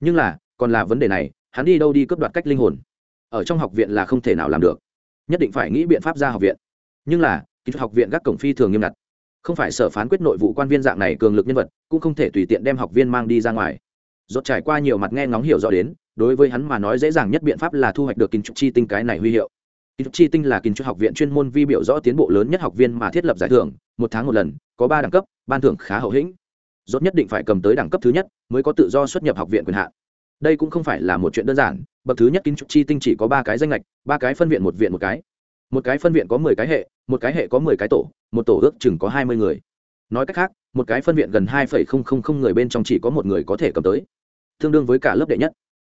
A: Nhưng là còn là vấn đề này, hắn đi đâu đi cướp đoạt cách linh hồn. Ở trong học viện là không thể nào làm được. Nhất định phải nghĩ biện pháp ra học viện. Nhưng là, kỹ thuật học viện các cổng phi thường nghiêm ngặt. Không phải sở phán quyết nội vụ quan viên dạng này cường lực nhân vật, cũng không thể tùy tiện đem học viên mang đi ra ngoài. Dốt trải qua nhiều mặt nghe ngóng hiểu rõ đến, đối với hắn mà nói dễ dàng nhất biện pháp là thu hoạch được kiến trúc chi tinh cái này huy hiệu. Kiến trúc chi tinh là kiến trúc học viện chuyên môn vi biểu rõ tiến bộ lớn nhất học viên mà thiết lập giải thưởng, một tháng một lần, có ba đẳng cấp, ban thưởng khá hậu hĩnh. Dốt nhất định phải cầm tới đẳng cấp thứ nhất, mới có tự do xuất nhập học viện quyền hạn đây cũng không phải là một chuyện đơn giản, bậc thứ nhất kiến trúc chi tinh chỉ có ba cái danh lệch ba cái phân viện, một viện, một cái. Một cái phân viện có mười cái hệ, một cái hệ có mười cái tổ, một tổ ước chừng có hai mươi người. Nói cách khác, một cái phân viện gần hai phẩy không không không người bên trong chỉ có một người có thể cầm tới. Tương đương với cả lớp đệ nhất.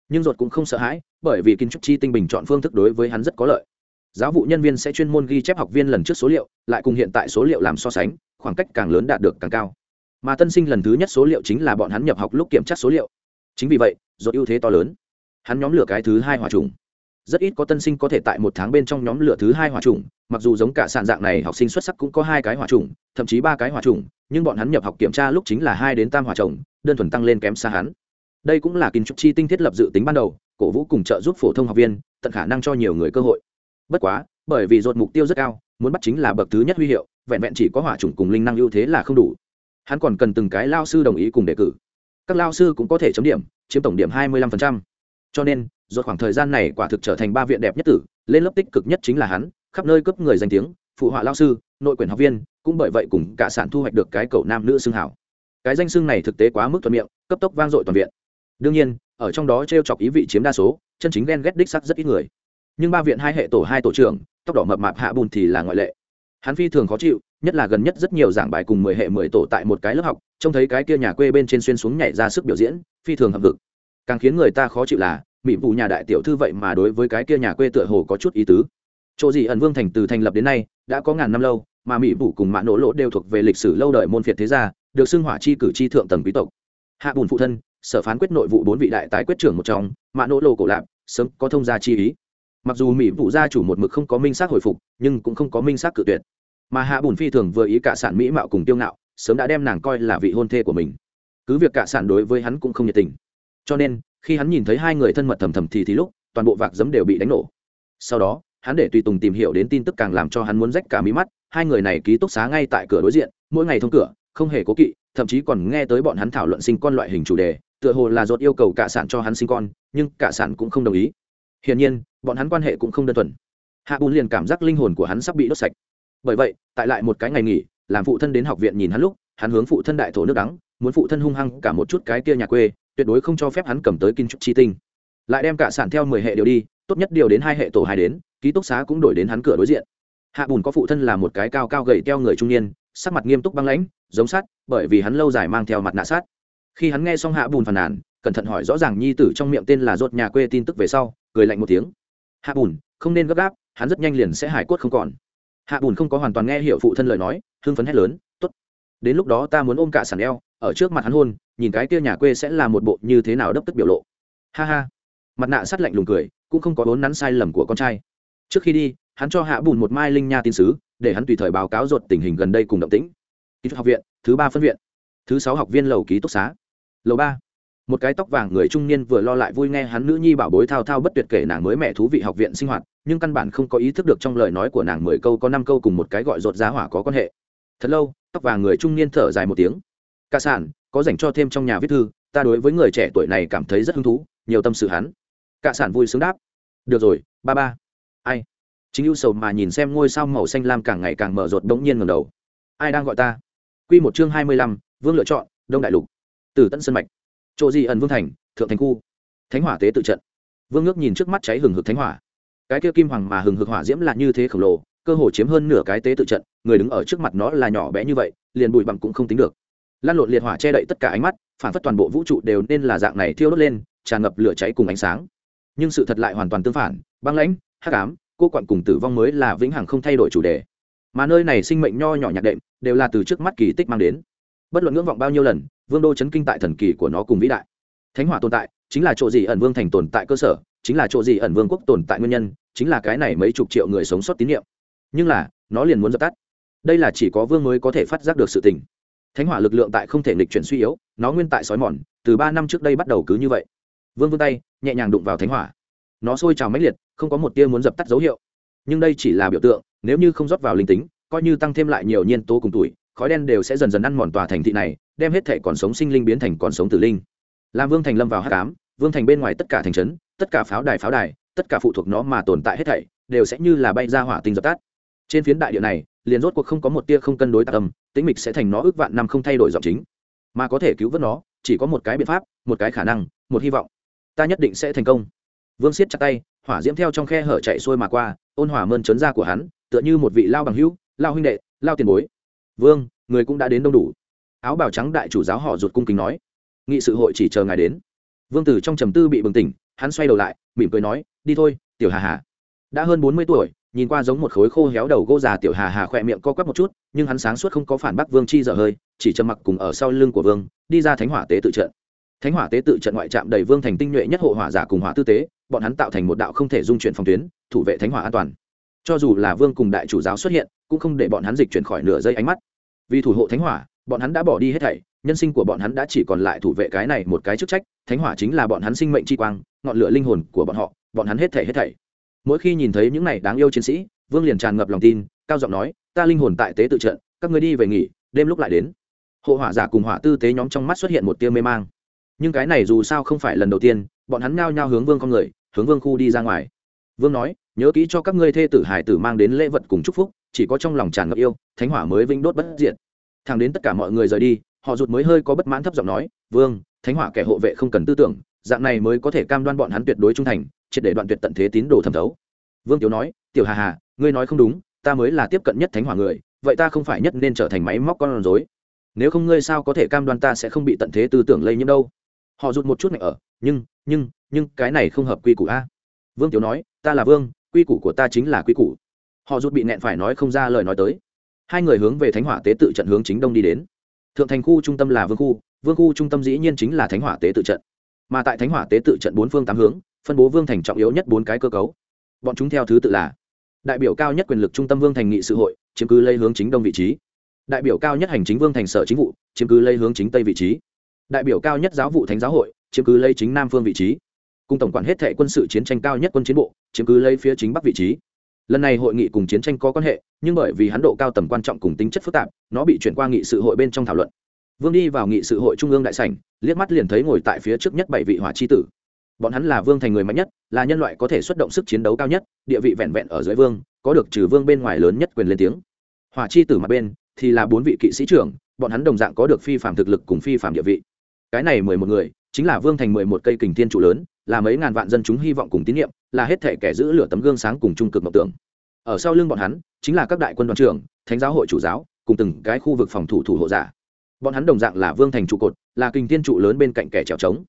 A: Nhưng ruột cũng không sợ hãi, bởi vì kiến trúc chi tinh bình chọn phương thức đối với hắn rất có lợi. Giáo vụ nhân viên sẽ chuyên môn ghi chép học viên lần trước số liệu, lại cùng hiện tại số liệu làm so sánh, khoảng cách càng lớn đạt được càng cao. Mà tân sinh lần thứ nhất số liệu chính là bọn hắn nhập học lúc kiểm tra số liệu. Chính vì vậy ruột ưu thế to lớn. Hắn nhóm lửa cái thứ hai hòa trùng rất ít có tân sinh có thể tại một tháng bên trong nhóm lửa thứ hai hòa trùng mặc dù giống cả sàn dạng này học sinh xuất sắc cũng có hai cái hòa trùng thậm chí ba cái hòa trùng nhưng bọn hắn nhập học kiểm tra lúc chính là hai đến tam hòa trồng đơn thuần tăng lên kém xa hắn. Đây cũng là kiến trúc chi tinh thiết lập dự tính ban đầu, cổ vũ cùng trợ giúp phổ thông học viên, tận khả năng cho nhiều người cơ hội. Bất quá, bởi vì dột mục tiêu rất cao, muốn bắt chính là bậc thứ nhất huy hiệu, vẹn vẹn chỉ có hỏa chủng cùng linh năng ưu thế là không đủ. Hắn còn cần từng cái lao sư đồng ý cùng đề cử các lao sư cũng có thể chấm điểm, chiếm tổng điểm hai mươi lăm phần trăm. Cho nên do khoảng thời gian này quả thực trở thành ba viện đẹp nhất tử, lên lớp tích cực nhất chính là hắn, khắp nơi cấp người danh tiếng, phụ họa lao sư, nội quyền học viên, cũng bởi vậy cùng cả sản thu hoạch được cái cầu nam nữ xưng hảo. Cái danh xưng này thực tế quá mức thuận miệng, cấp tốc vang dội toàn viện. Đương nhiên, ở trong đó t r e o chọc ý vị chiếm đa số, chân chính ghen ghét đích sắc rất ít người. Nhưng ba viện hai hệ tổ hai tổ trưởng, tóc đỏ mập mạp hạ bùn thì là ngoại lệ hắn phi thường khó chịu, nhất là gần nhất rất nhiều giảng bài cùng mười hệ mười tổ tại một cái lớp học, trông thấy cái kia nhà quê bên trên xuyên xuống nhảy ra sức biểu diễn, phi thường hậm vực càng khiến người ta khó chịu là, mỹ vụ nhà đại tiểu thư vậy mà đối với cái kia nhà quê tựa hồ có chút ý tứ. Chỗ gì ẩn vương thành từ thành lập đến nay, đã có ngàn năm lâu, mà mỹ vụ cùng mã nỗ lỗ đều thuộc về lịch sử lâu đời môn phiệt thế gia, được xưng hỏa chi cử chi thượng tầng quý tộc. Hạ bùn phụ thân, sở phán quyết nội vụ bốn vị đại tái quyết trưởng một trong mã nỗ lô cổ lạp, sớm có thông gia chi ý. Mặc dù mỹ vụ gia chủ một mực không có minh xác hồi phục, nhưng cũng không có minh xác cự tuyệt mà hạ bùn phi thường vừa ý cả sản mỹ mạo cùng tiêu ngạo, sớm đã đem nàng coi là vị hôn thê của mình. Cứ việc cả sản đối với hắn cũng không nhiệt tình. Cho nên, khi hắn nhìn thấy hai người thân mật thầm thầm thì thì lúc, toàn bộ vạc giấm đều bị đánh nổ. Sau đó, hắn để tùy tùng tìm hiểu đến tin tức càng làm cho hắn muốn rách cả mí mắt, hai người này ký túc xá ngay tại cửa đối diện, mỗi ngày thông cửa, không hề cố kỵ, thậm chí còn nghe tới bọn hắn thảo luận sinh con loại hình chủ đề, tựa hồ là dột yêu cầu cả sản cho hắn sinh con, nhưng cả sản cũng không đồng ý. Hiển nhiên, bọn hắn quan hệ cũng không đơn thuần. Hạ bùn liền cảm giác linh hồn của hắn sắp bị đốt sạch bởi vậy, tại lại một cái ngày nghỉ, làm phụ thân đến học viện nhìn hắn lúc, hắn hướng phụ thân đại thổ nước đắng, muốn phụ thân hung hăng cả một chút cái kia nhà quê, tuyệt đối không cho phép hắn cầm tới kinh trúc chi tinh. Lại đem cả sản theo mười hệ điều đi, tốt nhất điều đến hai hệ tổ hai đến, ký túc xá cũng đổi đến hắn cửa đối diện. Hạ bùn có phụ thân là một cái cao cao gầy teo người trung niên, sắc mặt nghiêm túc băng lãnh, giống sát bởi vì hắn lâu dài mang theo mặt nạ sát khi hắn nghe xong hạ bùn phàn nàn, cẩn thận hỏi rõ ràng nhi tử trong miệng tên là rốt nhà quê tin tức về sau, cười lạnh một tiếng. Hạ bùn, không nên gấp gáp, hắn rất nhanh liền sẽ hải quất không còn hạ bùn không có hoàn toàn nghe hiểu phụ thân lời nói, hưng phấn hét lớn t ố t đến lúc đó ta muốn ôm cả sàn eo, ở trước mặt hắn hôn, nhìn cái kia nhà quê sẽ là một bộ như thế nào đấp tức biểu lộ. Ha ha. Mặt nạ sắt lạnh lùng cười, cũng không có vốn nắn sai lầm của con trai. Trước khi đi, hắn cho hạ bùn một mai linh nha tin sứ, để hắn tùy thời báo cáo ruột tình hình gần đây cùng động tĩnh. Kỹ thuật học viện, thứ ba phân viện, thứ sáu học viên lầu ký túc xá. Lầu ba, một cái tóc vàng người trung niên vừa lo lại vui nghe hắn nữ nhi bảo bối thao thao bất tuyệt kể nàng mới mẹ thú vị học viện sinh hoạt nhưng căn bản không có ý thức được trong lời nói của nàng mười câu có năm câu cùng một cái gọi rột giá hỏa có quan hệ. Thật lâu, tóc vàng người trung niên thở dài một tiếng. Ca sản, có dành cho thêm trong nhà viết thư, ta đối với người trẻ tuổi này cảm thấy rất hứng thú, nhiều tâm sự hắn. Ca sản vui sướng đáp. Được rồi, ba ba. Ai? Chính ưu sầu mà nhìn xem ngôi sao màu xanh lam càng ngày càng mở rột đống nhiên ngầm đầu. Ai đang gọi ta? Q một chương hai mươi lăm, vương lựa chọn, đông đại lục. Từ tân sơn mạch. Chỗ di ẩn vương thành, thượng thành khu. Thánh hỏa tế tự trận. Vương ngước nhìn trước mắt cháy hừng hực thánh hỏa cái kia kim hoàng mà hừng hực hỏa diễm là như thế khổng lồ, cơ hồ chiếm hơn nửa cái tế tự trận, người đứng ở trước mặt nó là nhỏ bé như vậy, liền bụi bặm cũng không tính được. Lan lộn liệt hỏa che đậy tất cả ánh mắt, phản phất toàn bộ vũ trụ đều nên là dạng này thiêu đốt lên, tràn ngập lửa cháy cùng ánh sáng. Nhưng sự thật lại hoàn toàn tương phản, băng lãnh, hắc ám, cô quặn cùng tử vong mới là vĩnh hằng không thay đổi chủ đề. Mà nơi này sinh mệnh nho nhỏ nhạc đệm, đều là từ trước mắt kỳ tích mang đến. Bất luận ngưỡng vọng bao nhiêu lần, vương đô chấn kinh tại thần kỳ của nó cùng vĩ đại. Thánh hỏa tồn tại, chính là chỗ gì ẩn vương thành tồn tại cơ sở chính là chỗ gì ẩn vương quốc tồn tại nguyên nhân, chính là cái này mấy chục triệu người sống sót tín nhiệm. Nhưng là, nó liền muốn dập tắt. Đây là chỉ có vương mới có thể phát giác được sự tình. Thánh hỏa lực lượng tại không thể nghịch chuyển suy yếu, nó nguyên tại sói mòn, từ ba năm trước đây bắt đầu cứ như vậy. Vương vươn tay, nhẹ nhàng đụng vào thánh hỏa. Nó sôi trào mãnh liệt, không có một tia muốn dập tắt dấu hiệu. Nhưng đây chỉ là biểu tượng, nếu như không rót vào linh tính, coi như tăng thêm lại nhiều nhiên tố cùng tuổi, khói đen đều sẽ dần dần ăn mòn tòa thành thị này, đem hết thể còn sống sinh linh biến thành còn sống tử linh. Làm vương thành lâm vào hát cám vương thành bên ngoài tất cả thành trấn tất cả pháo đài pháo đài, tất cả phụ thuộc nó mà tồn tại hết thảy, đều sẽ như là bay ra hỏa tinh dập tắt. Trên phiến đại địa này, liền rốt cuộc không có một tia không cân đối tạc tâm tĩnh mịch sẽ thành nó ước vạn năm không thay đổi giọng chính. Mà có thể cứu vớt nó, chỉ có một cái biện pháp, một cái khả năng, một hy vọng. Ta nhất định sẽ thành công. Vương siết chặt tay, hỏa diễm theo trong khe hở chạy xuôi mà qua, ôn hỏa mơn trấn ra của hắn, tựa như một vị lao bằng hữu, lao huynh đệ, lao tiền bối. Vương, người cũng đã đến đông đủ. Áo bào trắng đại chủ giáo họ ruột cung kính nói. Nghị sự hội chỉ chờ ngài đến. Vương tử trong trầm tư bị bừng tỉnh hắn xoay đầu lại, mỉm cười nói, đi thôi, tiểu hà hà. Đã hơn bốn mươi tuổi, nhìn qua giống một khối khô héo đầu gỗ già, tiểu hà hà khỏe miệng co quắp một chút, nhưng hắn sáng suốt không có phản bác vương chi dở hơi, chỉ trầm mặc cùng ở sau lưng của vương, đi ra thánh hỏa tế tự trận. Thánh hỏa tế tự trận ngoại trạm đầy vương thành tinh nhuệ nhất hộ hỏa giả cùng hỏa tư tế, bọn hắn tạo thành một đạo không thể dung chuyển phòng tuyến, thủ vệ thánh hỏa an toàn. Cho dù là vương cùng đại chủ giáo xuất hiện, cũng không để bọn hắn dịch chuyển khỏi nửa giây ánh mắt. Vì thủ hộ thánh hỏa, bọn hắn đã bỏ đi hết thảy nhân sinh của bọn hắn đã chỉ còn lại thủ vệ cái này một cái chức trách, thánh hỏa chính là bọn hắn sinh mệnh chi quang, ngọn lửa linh hồn của bọn họ, bọn hắn hết thảy hết thảy. Mỗi khi nhìn thấy những này đáng yêu chiến sĩ, vương liền tràn ngập lòng tin, cao giọng nói, ta linh hồn tại tế tự trận, các ngươi đi về nghỉ, đêm lúc lại đến. Hộ hỏa giả cùng hỏa tư tế nhóm trong mắt xuất hiện một tia mê mang. Nhưng cái này dù sao không phải lần đầu tiên, bọn hắn ngao nhao hướng vương con người, hướng vương khu đi ra ngoài. Vương nói, nhớ kỹ cho các ngươi thê tử hải tử mang đến lễ vật cùng chúc phúc, chỉ có trong lòng tràn ngập yêu, thánh hỏa mới vinh đốt bất diệt. Thẳng đến tất cả mọi người rời đi họ rụt mới hơi có bất mãn thấp giọng nói, vương, thánh hỏa kẻ hộ vệ không cần tư tưởng, dạng này mới có thể cam đoan bọn hắn tuyệt đối trung thành, triệt để đoạn tuyệt tận thế tín đồ thẩm thấu. Vương tiểu nói, tiểu hà hà, ngươi nói không đúng, ta mới là tiếp cận nhất thánh hỏa người, vậy ta không phải nhất nên trở thành máy móc con rối. Nếu không ngươi sao có thể cam đoan ta sẽ không bị tận thế tư tưởng lây nhiễm đâu? Họ rụt một chút này ở, nhưng nhưng nhưng cái này không hợp quy củ a. Vương tiểu nói, ta là vương, quy củ của ta chính là quy củ. Họ rụt bị nẹn phải nói không ra lời nói tới. Hai người hướng về thánh hỏa tế tự trận hướng chính đông đi đến thượng thành khu trung tâm là vương khu vương khu trung tâm dĩ nhiên chính là thánh hỏa tế tự trận. Mà tại thánh hỏa tế tự trận bốn phương tám hướng, phân bố vương thành trọng yếu nhất bốn cái cơ cấu. Bọn chúng theo thứ tự là, đại biểu cao nhất quyền lực trung tâm vương thành nghị sự hội, chiếm cứ lây hướng chính đông vị trí. Đại biểu cao nhất hành chính vương thành sở chính vụ, chiếm cứ lây hướng chính tây vị trí. Đại biểu cao nhất giáo vụ thánh giáo hội, chiếm cứ lây chính nam phương vị trí. Cùng tổng quản hết thệ quân sự chiến tranh cao nhất quân chiến bộ, chiếm cứ lây phía chính bắc vị trí lần này hội nghị cùng chiến tranh có quan hệ, nhưng bởi vì hắn độ cao tầm quan trọng cùng tính chất phức tạp, nó bị chuyển qua nghị sự hội bên trong thảo luận. Vương đi vào nghị sự hội trung ương đại sảnh, liếc mắt liền thấy ngồi tại phía trước nhất bảy vị hỏa chi tử. Bọn hắn là vương thành người mạnh nhất, là nhân loại có thể xuất động sức chiến đấu cao nhất, địa vị vẹn vẹn ở dưới vương, có được trừ vương bên ngoài lớn nhất quyền lên tiếng. Hỏa chi tử mặt bên thì là bốn vị kỵ sĩ trưởng, bọn hắn đồng dạng có được phi phạm thực lực cùng phi phạm địa vị. Cái này mười một người, chính là vương thành mười một cây kình thiên trụ lớn, là mấy ngàn vạn dân chúng hy vọng cùng tín nhiệm là hết thể kẻ giữ lửa tấm gương sáng cùng trung cực mộng tưởng. Ở sau lưng bọn hắn, chính là các đại quân đoàn trưởng, thánh giáo hội chủ giáo, cùng từng cái khu vực phòng thủ thủ hộ giả. Bọn hắn đồng dạng là vương thành trụ cột, là kình thiên trụ lớn bên cạnh kẻ trèo trống.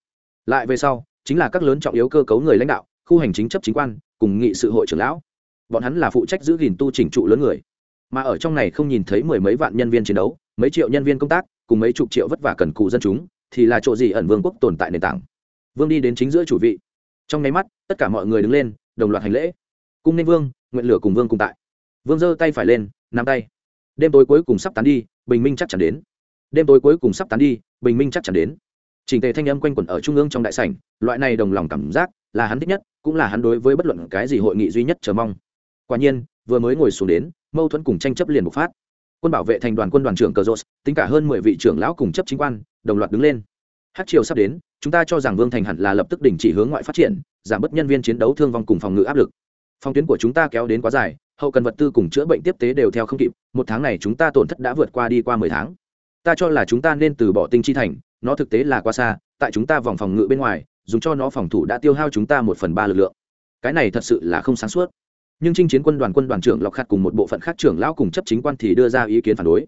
A: Lại về sau, chính là các lớn trọng yếu cơ cấu người lãnh đạo, khu hành chính chấp chính quan, cùng nghị sự hội trưởng lão. Bọn hắn là phụ trách giữ gìn tu chỉnh trụ lớn người. Mà ở trong này không nhìn thấy mười mấy vạn nhân viên chiến đấu, mấy triệu nhân viên công tác, cùng mấy chục triệu vất vả cần cù dân chúng, thì là chỗ gì ẩn vương quốc tồn tại nền tảng. Vương đi đến chính giữa chủ vị trong nháy mắt, tất cả mọi người đứng lên, đồng loạt hành lễ. Cung nên vương, nguyện lửa cùng vương cùng tại. Vương giơ tay phải lên, nắm tay. Đêm tối cuối cùng sắp tán đi, bình minh chắc chắn đến. Đêm tối cuối cùng sắp tán đi, bình minh chắc chắn đến. Trình tề thanh âm quanh quẩn ở trung ương trong đại sảnh, loại này đồng lòng cảm giác, là hắn thích nhất, cũng là hắn đối với bất luận cái gì hội nghị duy nhất chờ mong. Quả nhiên, vừa mới ngồi xuống đến, mâu thuẫn cùng tranh chấp liền bộc phát. Quân bảo vệ thành đoàn quân đoàn trưởng cờ rốt, tính cả hơn mười vị trưởng lão cùng chấp chính quan, đồng loạt đứng lên hát triều sắp đến, chúng ta cho rằng vương thành hẳn là lập tức đình chỉ hướng ngoại phát triển, giảm bớt nhân viên chiến đấu thương vong cùng phòng ngự áp lực. Phòng tuyến của chúng ta kéo đến quá dài, hậu cần vật tư cùng chữa bệnh tiếp tế đều theo không kịp, một tháng này chúng ta tổn thất đã vượt qua đi qua mười tháng. Ta cho là chúng ta nên từ bỏ tinh chi thành, nó thực tế là quá xa, tại chúng ta vòng phòng ngự bên ngoài, dùng cho nó phòng thủ đã tiêu hao chúng ta một phần ba lực lượng. Cái này thật sự là không sáng suốt. Nhưng chinh chiến quân đoàn quân đoàn trưởng lọc khát cùng một bộ phận khác trưởng lão cùng chấp chính quan thì đưa ra ý kiến phản đối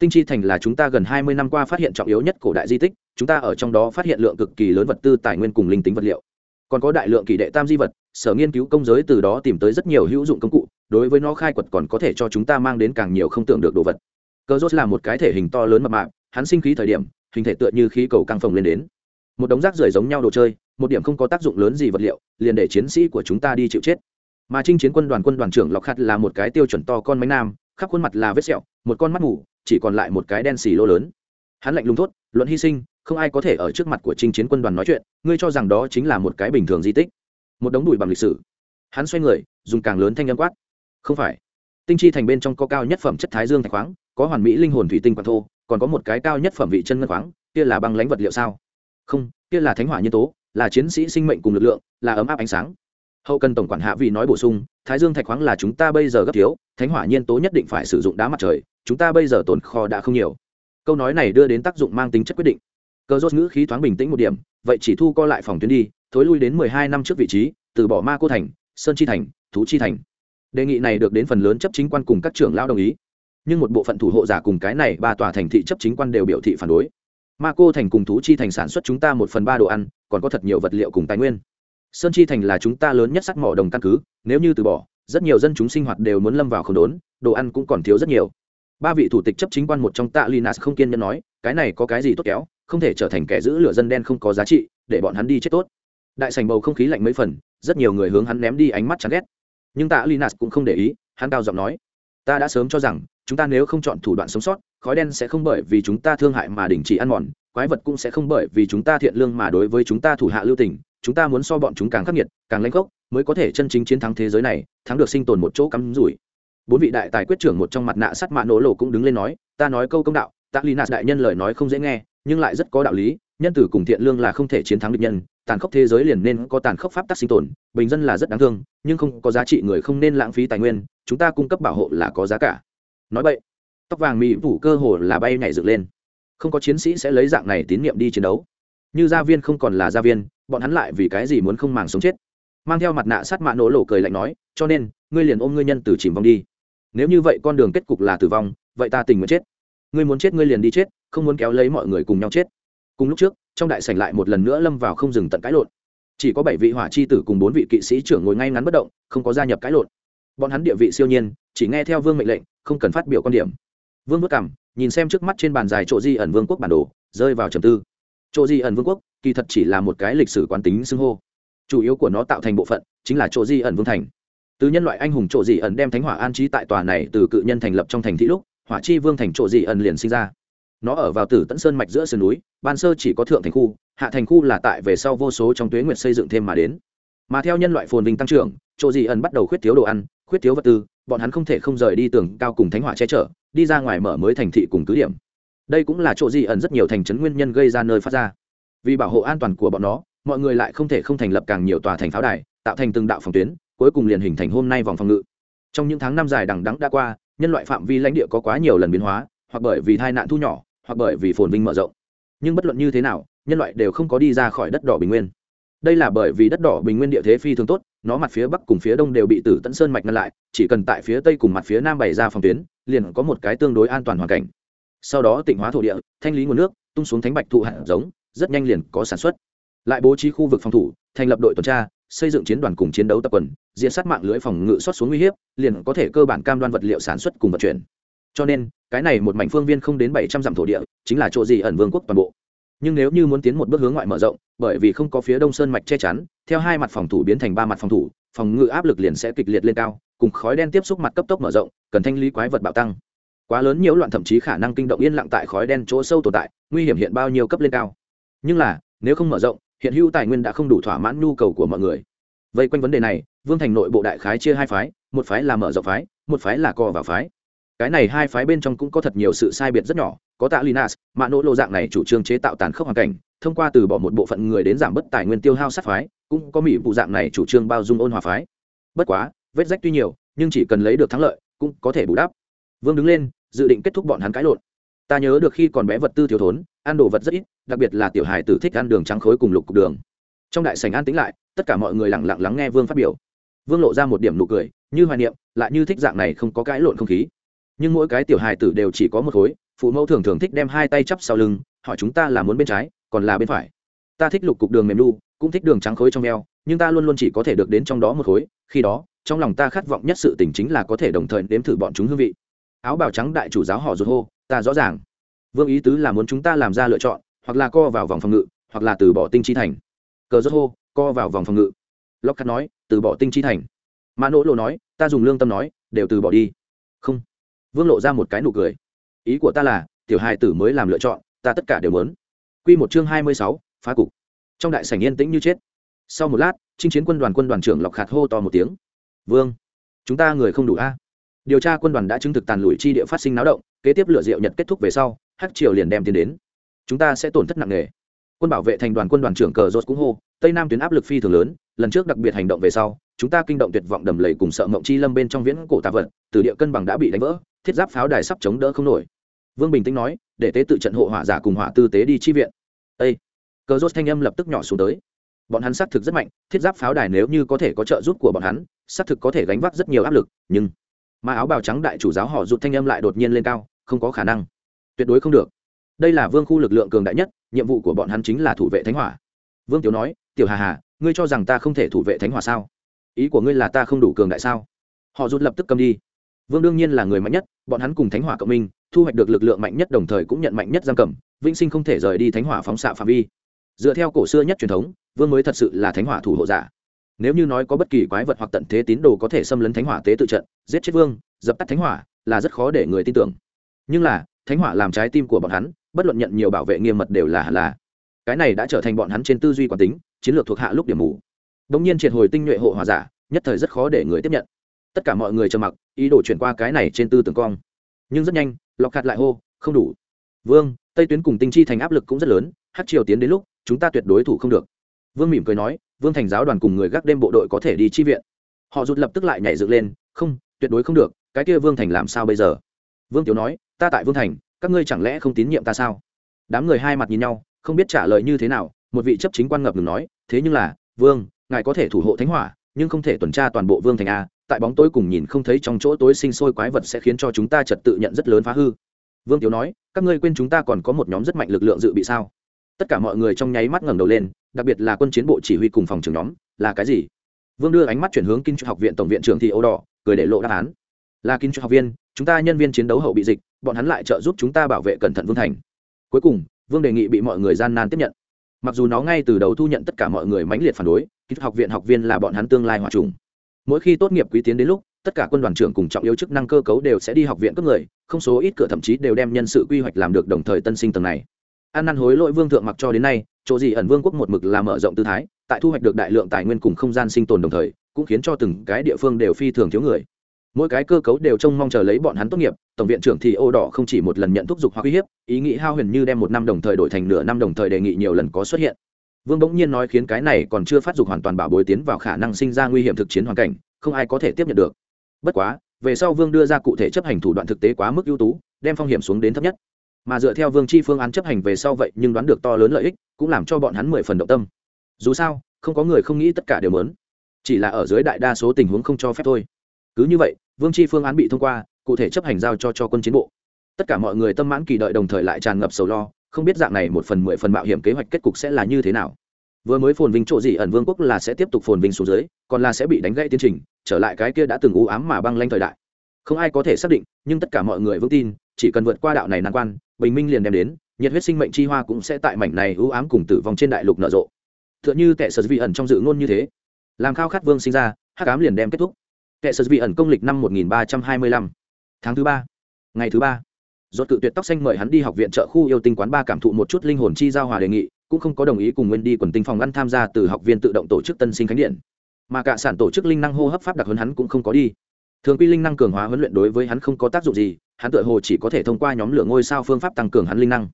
A: tinh chi thành là chúng ta gần hai mươi năm qua phát hiện trọng yếu nhất cổ đại di tích, chúng ta ở trong đó phát hiện lượng cực kỳ lớn vật tư, tài nguyên cùng linh tính vật liệu. Còn có đại lượng kỳ đệ tam di vật, sở nghiên cứu công giới từ đó tìm tới rất nhiều hữu dụng công cụ, đối với nó khai quật còn có thể cho chúng ta mang đến càng nhiều không tưởng được đồ vật. Cơ rốt là một cái thể hình to lớn mập mạp, hắn sinh khí thời điểm, hình thể tựa như khí cầu căng phồng lên đến. Một đống rác rưởi giống nhau đồ chơi, một điểm không có tác dụng lớn gì vật liệu, liền để chiến sĩ của chúng ta đi chịu chết. Mà trinh chiến quân đoàn quân đoàn trưởng lọc khát là một cái tiêu chuẩn to con mánh nam, khắp khuôn mặt là vết sẹo, một con mắt ngủ chỉ còn lại một cái đen xì lô lớn. Hắn lạnh lùng thốt, luận hy sinh, không ai có thể ở trước mặt của trinh chiến quân đoàn nói chuyện, ngươi cho rằng đó chính là một cái bình thường di tích. Một đống đùi bằng lịch sử. Hắn xoay người, dùng càng lớn thanh nhân quát, không phải. Tinh chi thành bên trong có cao nhất phẩm chất thái dương thạch khoáng, có hoàn mỹ linh hồn thủy tinh quạt thô, còn có một cái cao nhất phẩm vị chân ngân khoáng, kia là băng lãnh vật liệu sao? Không, kia là thánh hỏa nhân tố, là chiến sĩ sinh mệnh cùng lực lượng, là ấm áp ánh sáng. Hậu cần tổng quản hạ vị nói bổ sung, thái dương thạch khoáng là chúng ta bây giờ gấp thiếu, thánh hỏa nhiên tố nhất định phải sử dụng đá mặt trời chúng ta bây giờ tồn kho đã không nhiều. Câu nói này đưa đến tác dụng mang tính chất quyết định. Cờ rốt ngữ khí thoáng bình tĩnh một điểm, vậy chỉ thu co lại phòng tuyến đi, thối lui đến mười hai năm trước vị trí, từ bỏ ma cô thành, sơn chi thành, thú chi thành. Đề nghị này được đến phần lớn chấp chính quan cùng các trưởng lao đồng ý. Nhưng một bộ phận thủ hộ giả cùng cái này ba tòa thành thị chấp chính quan đều biểu thị phản đối. Ma cô thành cùng thú chi thành sản xuất chúng ta một phần ba đồ ăn, còn có thật nhiều vật liệu cùng tài nguyên. Sơn chi thành là chúng ta lớn nhất sắc mỏ đồng căn cứ, nếu như từ bỏ, rất nhiều dân chúng sinh hoạt đều muốn lâm vào không đốn, đồ ăn cũng còn thiếu rất nhiều ba vị thủ tịch chấp chính quan một trong tạ linas không kiên nhẫn nói, cái này có cái gì tốt kéo, không thể trở thành kẻ giữ lửa dân đen không có giá trị, để bọn hắn đi chết tốt. Đại sành bầu không khí lạnh mấy phần, rất nhiều người hướng hắn ném đi ánh mắt chán ghét. Nhưng tạ linas cũng không để ý, hắn cao giọng nói, ta đã sớm cho rằng, chúng ta nếu không chọn thủ đoạn sống sót, khói đen sẽ không bởi vì chúng ta thương hại mà đình chỉ ăn mòn, quái vật cũng sẽ không bởi vì chúng ta thiện lương mà đối với chúng ta thủ hạ lưu tình, chúng ta muốn so bọn chúng càng khắc nghiệt, càng lãnh gốc, mới có thể chân chính chiến thắng thế giới này, thắng được sinh tồn một chỗ cắm rủi bốn vị đại tài quyết trưởng một trong mặt nạ sắt mạ nổ lộ cũng đứng lên nói, ta nói câu công đạo, tạ lì nạt đại nhân lời nói không dễ nghe, nhưng lại rất có đạo lý, nhân tử cùng thiện lương là không thể chiến thắng địch nhân, tàn khốc thế giới liền nên có tàn khốc pháp tắc sinh tồn, bình dân là rất đáng thương, nhưng không có giá trị người không nên lãng phí tài nguyên, chúng ta cung cấp bảo hộ là có giá cả. Nói vậy, tóc vàng mỹ phủ cơ hồ là bay nhảy dựng lên. Không có chiến sĩ sẽ lấy dạng này tín nhiệm đi chiến đấu. Như gia viên không còn là gia viên, bọn hắn lại vì cái gì muốn không màng sống chết? Mang theo mặt nạ sát mạ nổ lộ cười lạnh nói, cho nên, ngươi liền ôm ngươi nhân từ chìm vong đi nếu như vậy con đường kết cục là tử vong, vậy ta tình nguyện chết. Ngươi muốn chết, ngươi liền đi chết, không muốn kéo lấy mọi người cùng nhau chết. Cùng lúc trước, trong đại sảnh lại một lần nữa lâm vào không dừng tận cãi lộn. Chỉ có bảy vị hỏa chi tử cùng bốn vị kỵ sĩ trưởng ngồi ngay ngắn bất động, không có gia nhập cãi lộn. Bọn hắn địa vị siêu nhiên, chỉ nghe theo vương mệnh lệnh, không cần phát biểu quan điểm. Vương vất cảm, nhìn xem trước mắt trên bàn dài chỗ di ẩn vương quốc bản đồ, rơi vào trầm tư. Chỗ di ẩn vương quốc, kỳ thật chỉ là một cái lịch sử quán tính xưng hô. Chủ yếu của nó tạo thành bộ phận chính là chỗ di ẩn vương thành từ nhân loại anh hùng chỗ dị ẩn đem thánh hỏa an trí tại tòa này từ cự nhân thành lập trong thành thị lúc, hỏa chi vương thành chỗ dị ẩn liền sinh ra. Nó ở vào tử tẫn sơn mạch giữa sườn núi, ban sơ chỉ có thượng thành khu, hạ thành khu là tại về sau vô số trong tuế nguyệt xây dựng thêm mà đến. Mà theo nhân loại phồn vinh tăng trưởng, chỗ dị ẩn bắt đầu khuyết thiếu đồ ăn, khuyết thiếu vật tư, bọn hắn không thể không rời đi tường cao cùng thánh hỏa che chở, đi ra ngoài mở mới thành thị cùng cứ điểm. Đây cũng là chỗ dị ẩn rất nhiều thành trấn nguyên nhân gây ra nơi phát ra. Vì bảo hộ an toàn của bọn nó, mọi người lại không thể không thành lập càng nhiều tòa thành pháo đài, tạo thành từng đạo phòng tuyến cuối cùng liền hình thành hôm nay vòng phòng ngự. Trong những tháng năm dài đằng đẵng đã qua, nhân loại phạm vi lãnh địa có quá nhiều lần biến hóa, hoặc bởi vì tai nạn thu nhỏ, hoặc bởi vì phồn vinh mở rộng. Nhưng bất luận như thế nào, nhân loại đều không có đi ra khỏi đất đỏ bình nguyên. Đây là bởi vì đất đỏ bình nguyên địa thế phi thường tốt, nó mặt phía bắc cùng phía đông đều bị tử tận sơn mạch ngăn lại, chỉ cần tại phía tây cùng mặt phía nam bày ra phòng tuyến, liền có một cái tương đối an toàn hoàn cảnh. Sau đó tịnh hóa thổ địa, thanh lý nguồn nước, tung xuống thánh bạch thụ hạt giống, rất nhanh liền có sản xuất. Lại bố trí khu vực phòng thủ, thành lập đội tuần tra xây dựng chiến đoàn cùng chiến đấu tập quần, diện sát mạng lưới phòng ngự xót xuống uy hiếp, liền có thể cơ bản cam đoan vật liệu sản xuất cùng vận chuyển. Cho nên, cái này một mảnh phương viên không đến bảy trăm dặm thổ địa, chính là chỗ gì ẩn vương quốc toàn bộ. Nhưng nếu như muốn tiến một bước hướng ngoại mở rộng, bởi vì không có phía đông sơn mạch che chắn, theo hai mặt phòng thủ biến thành ba mặt phòng thủ, phòng ngự áp lực liền sẽ kịch liệt lên cao, cùng khói đen tiếp xúc mặt cấp tốc mở rộng, cần thanh lý quái vật bạo tăng. Quá lớn nhiễu loạn thậm chí khả năng kinh động yên lặng tại khói đen chỗ sâu tồn tại, nguy hiểm hiện bao nhiêu cấp lên cao. Nhưng là, nếu không mở rộng hiện hữu tài nguyên đã không đủ thỏa mãn nhu cầu của mọi người. Vây quanh vấn đề này, vương thành nội bộ đại khái chia hai phái, một phái là mở rộng phái, một phái là co vào phái. Cái này hai phái bên trong cũng có thật nhiều sự sai biệt rất nhỏ, có tạ linas mạ nỗ lộ dạng này chủ trương chế tạo tàn khốc hoàn cảnh, thông qua từ bỏ một bộ phận người đến giảm bớt tài nguyên tiêu hao sát phái, cũng có mỹ vụ dạng này chủ trương bao dung ôn hòa phái. Bất quá, vết rách tuy nhiều, nhưng chỉ cần lấy được thắng lợi, cũng có thể bù đắp. Vương đứng lên, dự định kết thúc bọn hắn cãi lộn. Ta nhớ được khi còn bé vật tư thiếu thốn ăn đồ vật rất ít đặc biệt là tiểu hài tử thích ăn đường trắng khối cùng lục cục đường. Trong đại sảnh an tĩnh lại tất cả mọi người lặng lặng lắng nghe vương phát biểu. Vương lộ ra một điểm nụ cười như hoài niệm lại như thích dạng này không có cãi lộn không khí. Nhưng mỗi cái tiểu hài tử đều chỉ có một khối phụ mẫu thường thường thích đem hai tay chắp sau lưng hỏi chúng ta là muốn bên trái còn là bên phải. Ta thích lục cục đường mềm đu, cũng thích đường trắng khối trong eo nhưng ta luôn luôn chỉ có thể được đến trong đó một khối khi đó trong lòng ta khát vọng nhất sự tình chính là có thể đồng thời nếm thử bọn chúng hương vị. Áo bào trắng đại chủ giáo họ rụt hô ta rõ ràng vương ý tứ là muốn chúng ta làm ra lựa chọn, hoặc là co vào vòng phòng ngự, hoặc là từ bỏ tinh chi thành. Cờ rốt hô, co vào vòng phòng ngự. Lóc khát nói, từ bỏ tinh chi thành. Mã nỗ lộ nói, ta dùng lương tâm nói, đều từ bỏ đi. Không. Vương lộ ra một cái nụ cười. Ý của ta là, tiểu hai tử mới làm lựa chọn, ta tất cả đều muốn. Q một chương hai mươi sáu, phá cục. Trong đại sảnh yên tĩnh như chết. Sau một lát, chinh chiến quân đoàn quân đoàn trưởng lọc khạt hô to một tiếng. Vương, chúng ta người không đủ a. Điều tra quân đoàn đã chứng thực tàn lụi chi địa phát sinh náo động, kế tiếp lựa diệu nhật kết thúc về sau hắc triều liền đem tiến đến. Chúng ta sẽ tổn thất nặng nề. Quân bảo vệ thành đoàn quân đoàn trưởng cờ rốt cũng hô, tây nam tuyến áp lực phi thường lớn, lần trước đặc biệt hành động về sau, chúng ta kinh động tuyệt vọng đầm lầy cùng sợ mộng chi lâm bên trong viễn cổ tạ vật, từ địa cân bằng đã bị đánh vỡ, thiết giáp pháo đài sắp chống đỡ không nổi. Vương bình tĩnh nói, để tế tự trận hộ hỏa giả cùng hỏa tư tế đi chi viện. Ây cờ rốt thanh âm lập tức nhỏ xuống tới. Bọn hắn xác thực rất mạnh, thiết giáp pháo đài nếu như có thể có trợ giúp của bọn hắn xác thực có thể gánh vác rất nhiều áp lực, nhưng mà áo bào trắng đại chủ giáo họ rụt thanh âm lại đột nhiên lên cao, không có khả năng tuyệt đối không được. Đây là vương khu lực lượng cường đại nhất, nhiệm vụ của bọn hắn chính là thủ vệ thánh hỏa. Vương tiểu nói, tiểu hà hà, ngươi cho rằng ta không thể thủ vệ thánh hỏa sao? Ý của ngươi là ta không đủ cường đại sao? Họ rút lập tức cầm đi. Vương đương nhiên là người mạnh nhất, bọn hắn cùng thánh hỏa cộng minh, thu hoạch được lực lượng mạnh nhất đồng thời cũng nhận mạnh nhất giam cầm, vĩnh sinh không thể rời đi thánh hỏa phóng xạ phạm vi. Dựa theo cổ xưa nhất truyền thống, vương mới thật sự là thánh hỏa thủ hộ giả. Nếu như nói có bất kỳ quái vật hoặc tận thế tín đồ có thể xâm lấn thánh hỏa tế tự trận, giết chết vương, dập tắt thánh hỏa là rất khó để người tin tưởng. Nhưng là thánh hỏa làm trái tim của bọn hắn, bất luận nhận nhiều bảo vệ nghiêm mật đều là là. Cái này đã trở thành bọn hắn trên tư duy quản tính, chiến lược thuộc hạ lúc điểm mù. Đống nhiên triệt hồi tinh nhuệ hộ hòa giả, nhất thời rất khó để người tiếp nhận. Tất cả mọi người trầm mặc, ý đồ chuyển qua cái này trên tư tưởng cong. Nhưng rất nhanh, lọc hạt lại hô, không đủ. Vương, tây tuyến cùng tinh chi thành áp lực cũng rất lớn hát triều tiến đến lúc, chúng ta tuyệt đối thủ không được. Vương mỉm cười nói, vương thành giáo đoàn cùng người gác đêm bộ đội có thể đi chi viện. Họ rụt lập tức lại nhảy dựng lên, không, tuyệt đối không được, cái kia vương thành làm sao bây giờ? Vương tiểu nói ta tại vương thành, các ngươi chẳng lẽ không tín nhiệm ta sao? Đám người hai mặt nhìn nhau, không biết trả lời như thế nào, một vị chấp chính quan ngập ngừng nói, thế nhưng là, vương, ngài có thể thủ hộ thánh hỏa, nhưng không thể tuần tra toàn bộ vương thành a, tại bóng tối cùng nhìn không thấy trong chỗ tối sinh sôi quái vật sẽ khiến cho chúng ta trật tự nhận rất lớn phá hư. Vương tiểu nói, các ngươi quên chúng ta còn có một nhóm rất mạnh lực lượng dự bị sao? Tất cả mọi người trong nháy mắt ngẩng đầu lên, đặc biệt là quân chiến bộ chỉ huy cùng phòng trưởng nhóm, là cái gì? Vương đưa ánh mắt chuyển hướng kinh trục học viện tổng viện trưởng thị âu đỏ, cười để lộ đáp án. Là kinh trục học viên, chúng ta nhân viên chiến đấu hậu bị dịch bọn hắn lại trợ giúp chúng ta bảo vệ cẩn thận vương thành. Cuối cùng, vương đề nghị bị mọi người gian nan tiếp nhận. Mặc dù nó ngay từ đầu thu nhận tất cả mọi người mãnh liệt phản đối, kỹ thuật học viện học viên là bọn hắn tương lai hòa trùng. Mỗi khi tốt nghiệp quý tiến đến lúc, tất cả quân đoàn trưởng cùng trọng yếu chức năng cơ cấu đều sẽ đi học viện cấp người, không số ít cửa thậm chí đều đem nhân sự quy hoạch làm được đồng thời tân sinh tầng này. An năn hối lỗi vương thượng mặc cho đến nay, chỗ gì ẩn vương quốc một mực là mở rộng tư thái, tại thu hoạch được đại lượng tài nguyên cùng không gian sinh tồn đồng thời, cũng khiến cho từng cái địa phương đều phi thường thiếu người mỗi cái cơ cấu đều trông mong chờ lấy bọn hắn tốt nghiệp, tổng viện trưởng thì ô đỏ không chỉ một lần nhận thúc giục hoặc uy hiếp, ý nghĩ hao huyền như đem một năm đồng thời đổi thành nửa năm đồng thời đề nghị nhiều lần có xuất hiện. Vương bỗng nhiên nói khiến cái này còn chưa phát dục hoàn toàn bảo bối tiến vào khả năng sinh ra nguy hiểm thực chiến hoàn cảnh, không ai có thể tiếp nhận được. Bất quá, về sau vương đưa ra cụ thể chấp hành thủ đoạn thực tế quá mức ưu tú, đem phong hiểm xuống đến thấp nhất. Mà dựa theo vương chi phương án chấp hành về sau vậy nhưng đoán được to lớn lợi ích, cũng làm cho bọn hắn mười phần động tâm. Dù sao, không có người không nghĩ tất cả đều lớn chỉ là ở dưới đại đa số tình huống không cho phép thôi cứ như vậy, vương chi phương án bị thông qua, cụ thể chấp hành giao cho cho quân chiến bộ. Tất cả mọi người tâm mãn kỳ đợi đồng thời lại tràn ngập sầu lo, không biết dạng này một phần mười phần mạo hiểm kế hoạch kết cục sẽ là như thế nào. Vừa mới phồn vinh chỗ gì ẩn vương quốc là sẽ tiếp tục phồn vinh xuống dưới, còn là sẽ bị đánh gãy tiến trình, trở lại cái kia đã từng u ám mà băng lanh thời đại. Không ai có thể xác định, nhưng tất cả mọi người vững tin, chỉ cần vượt qua đạo này nan quan, bình minh liền đem đến, nhiệt huyết sinh mệnh chi hoa cũng sẽ tại mảnh này u ám cùng tử vong trên đại lục nở rộ. T h ư ợ n h ư tệ sở vị ẩn trong dự ngôn như thế. Làm khao khát vương sinh ra, hắc ám liền đem kết thúc kệ sơ vị ẩn công lịch năm một nghìn ba trăm hai mươi lăm. Tháng thứ ba. Ngày thứ ba. Dốt cự tuyệt tóc xanh mời hắn đi học viện trợ khu yêu tinh quán ba cảm thụ một chút linh hồn chi giao hòa đề nghị, cũng không có đồng ý cùng nguyên đi quần tinh phòng ăn tham gia từ học viên tự động tổ chức tân sinh khánh điện. Mà cả sản tổ chức linh năng hô hấp pháp đặc hơn hắn cũng không có đi. Thường quy linh năng cường hóa huấn luyện đối với hắn không có tác dụng gì, hắn tự hồ chỉ có thể thông qua nhóm lửa ngôi sao phương pháp tăng cường hắn linh năng.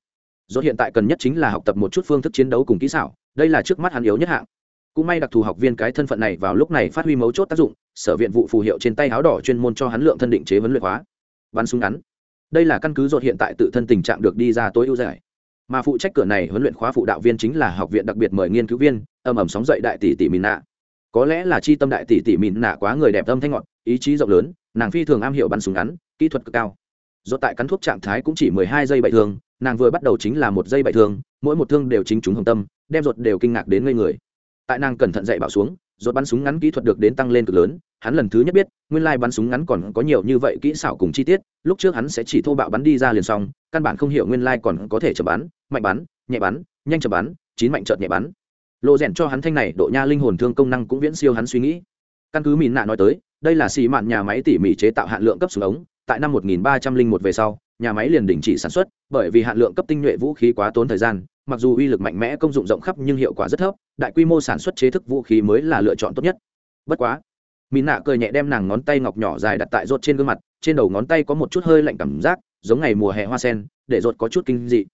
A: Do hiện tại cần nhất chính là học tập một chút phương thức chiến đấu cùng kỹ xảo, đây là trước mắt hắn yếu nhất hạng. Cũng may đặc thù học viên cái thân phận này vào lúc này phát huy mấu chốt tác dụng sở viện vụ phù hiệu trên tay áo đỏ chuyên môn cho hắn lượng thân định chế vấn luyện hóa bắn súng ngắn. Đây là căn cứ dột hiện tại tự thân tình trạng được đi ra tối ưu giải. Mà phụ trách cửa này huấn luyện khóa phụ đạo viên chính là học viện đặc biệt mời nghiên cứu viên, âm ẩm sóng dậy đại tỷ tỷ mìn nạ. Có lẽ là chi tâm đại tỷ tỷ mìn nạ quá người đẹp âm thanh ngọt, ý chí rộng lớn, nàng phi thường am hiểu bắn súng ngắn, kỹ thuật cực cao. Do tại cắn thuốc trạng thái cũng chỉ mười hai giây bậy thương nàng vừa bắt đầu chính là một giây bậy thương mỗi một thương đều chính chúng hồng tâm, đem ruột đều kinh ngạc đến ngây người. Tại nàng cẩn thận dạy bảo xuống, ruột bắn súng ngắn kỹ thuật được đến tăng lên cực lớn hắn lần thứ nhất biết, nguyên lai bắn súng ngắn còn có nhiều như vậy kỹ xảo cùng chi tiết, lúc trước hắn sẽ chỉ thô bạo bắn đi ra liền xong, căn bản không hiểu nguyên lai còn có thể chậm bắn, mạnh bắn, nhẹ bắn, nhanh chậm bắn, chín mạnh trợt nhẹ bắn. Lộ rèn cho hắn thanh này, độ nha linh hồn thương công năng cũng viễn siêu hắn suy nghĩ. Căn cứ mìn nạ nói tới, đây là xì mạn nhà máy tỉ mỉ chế tạo hạn lượng cấp súng ống, tại năm 1301 về sau, nhà máy liền đình chỉ sản xuất, bởi vì hạn lượng cấp tinh nhuệ vũ khí quá tốn thời gian, mặc dù uy lực mạnh mẽ, công dụng rộng khắp nhưng hiệu quả rất thấp, đại quy mô sản xuất chế thức vũ khí mới là lựa chọn tốt nhất. Bất quá mỹ nạ cười nhẹ đem nàng ngón tay ngọc nhỏ dài đặt tại rột trên gương mặt, trên đầu ngón tay có một chút hơi lạnh cảm giác, giống ngày mùa hè hoa sen, để rột có chút kinh dị.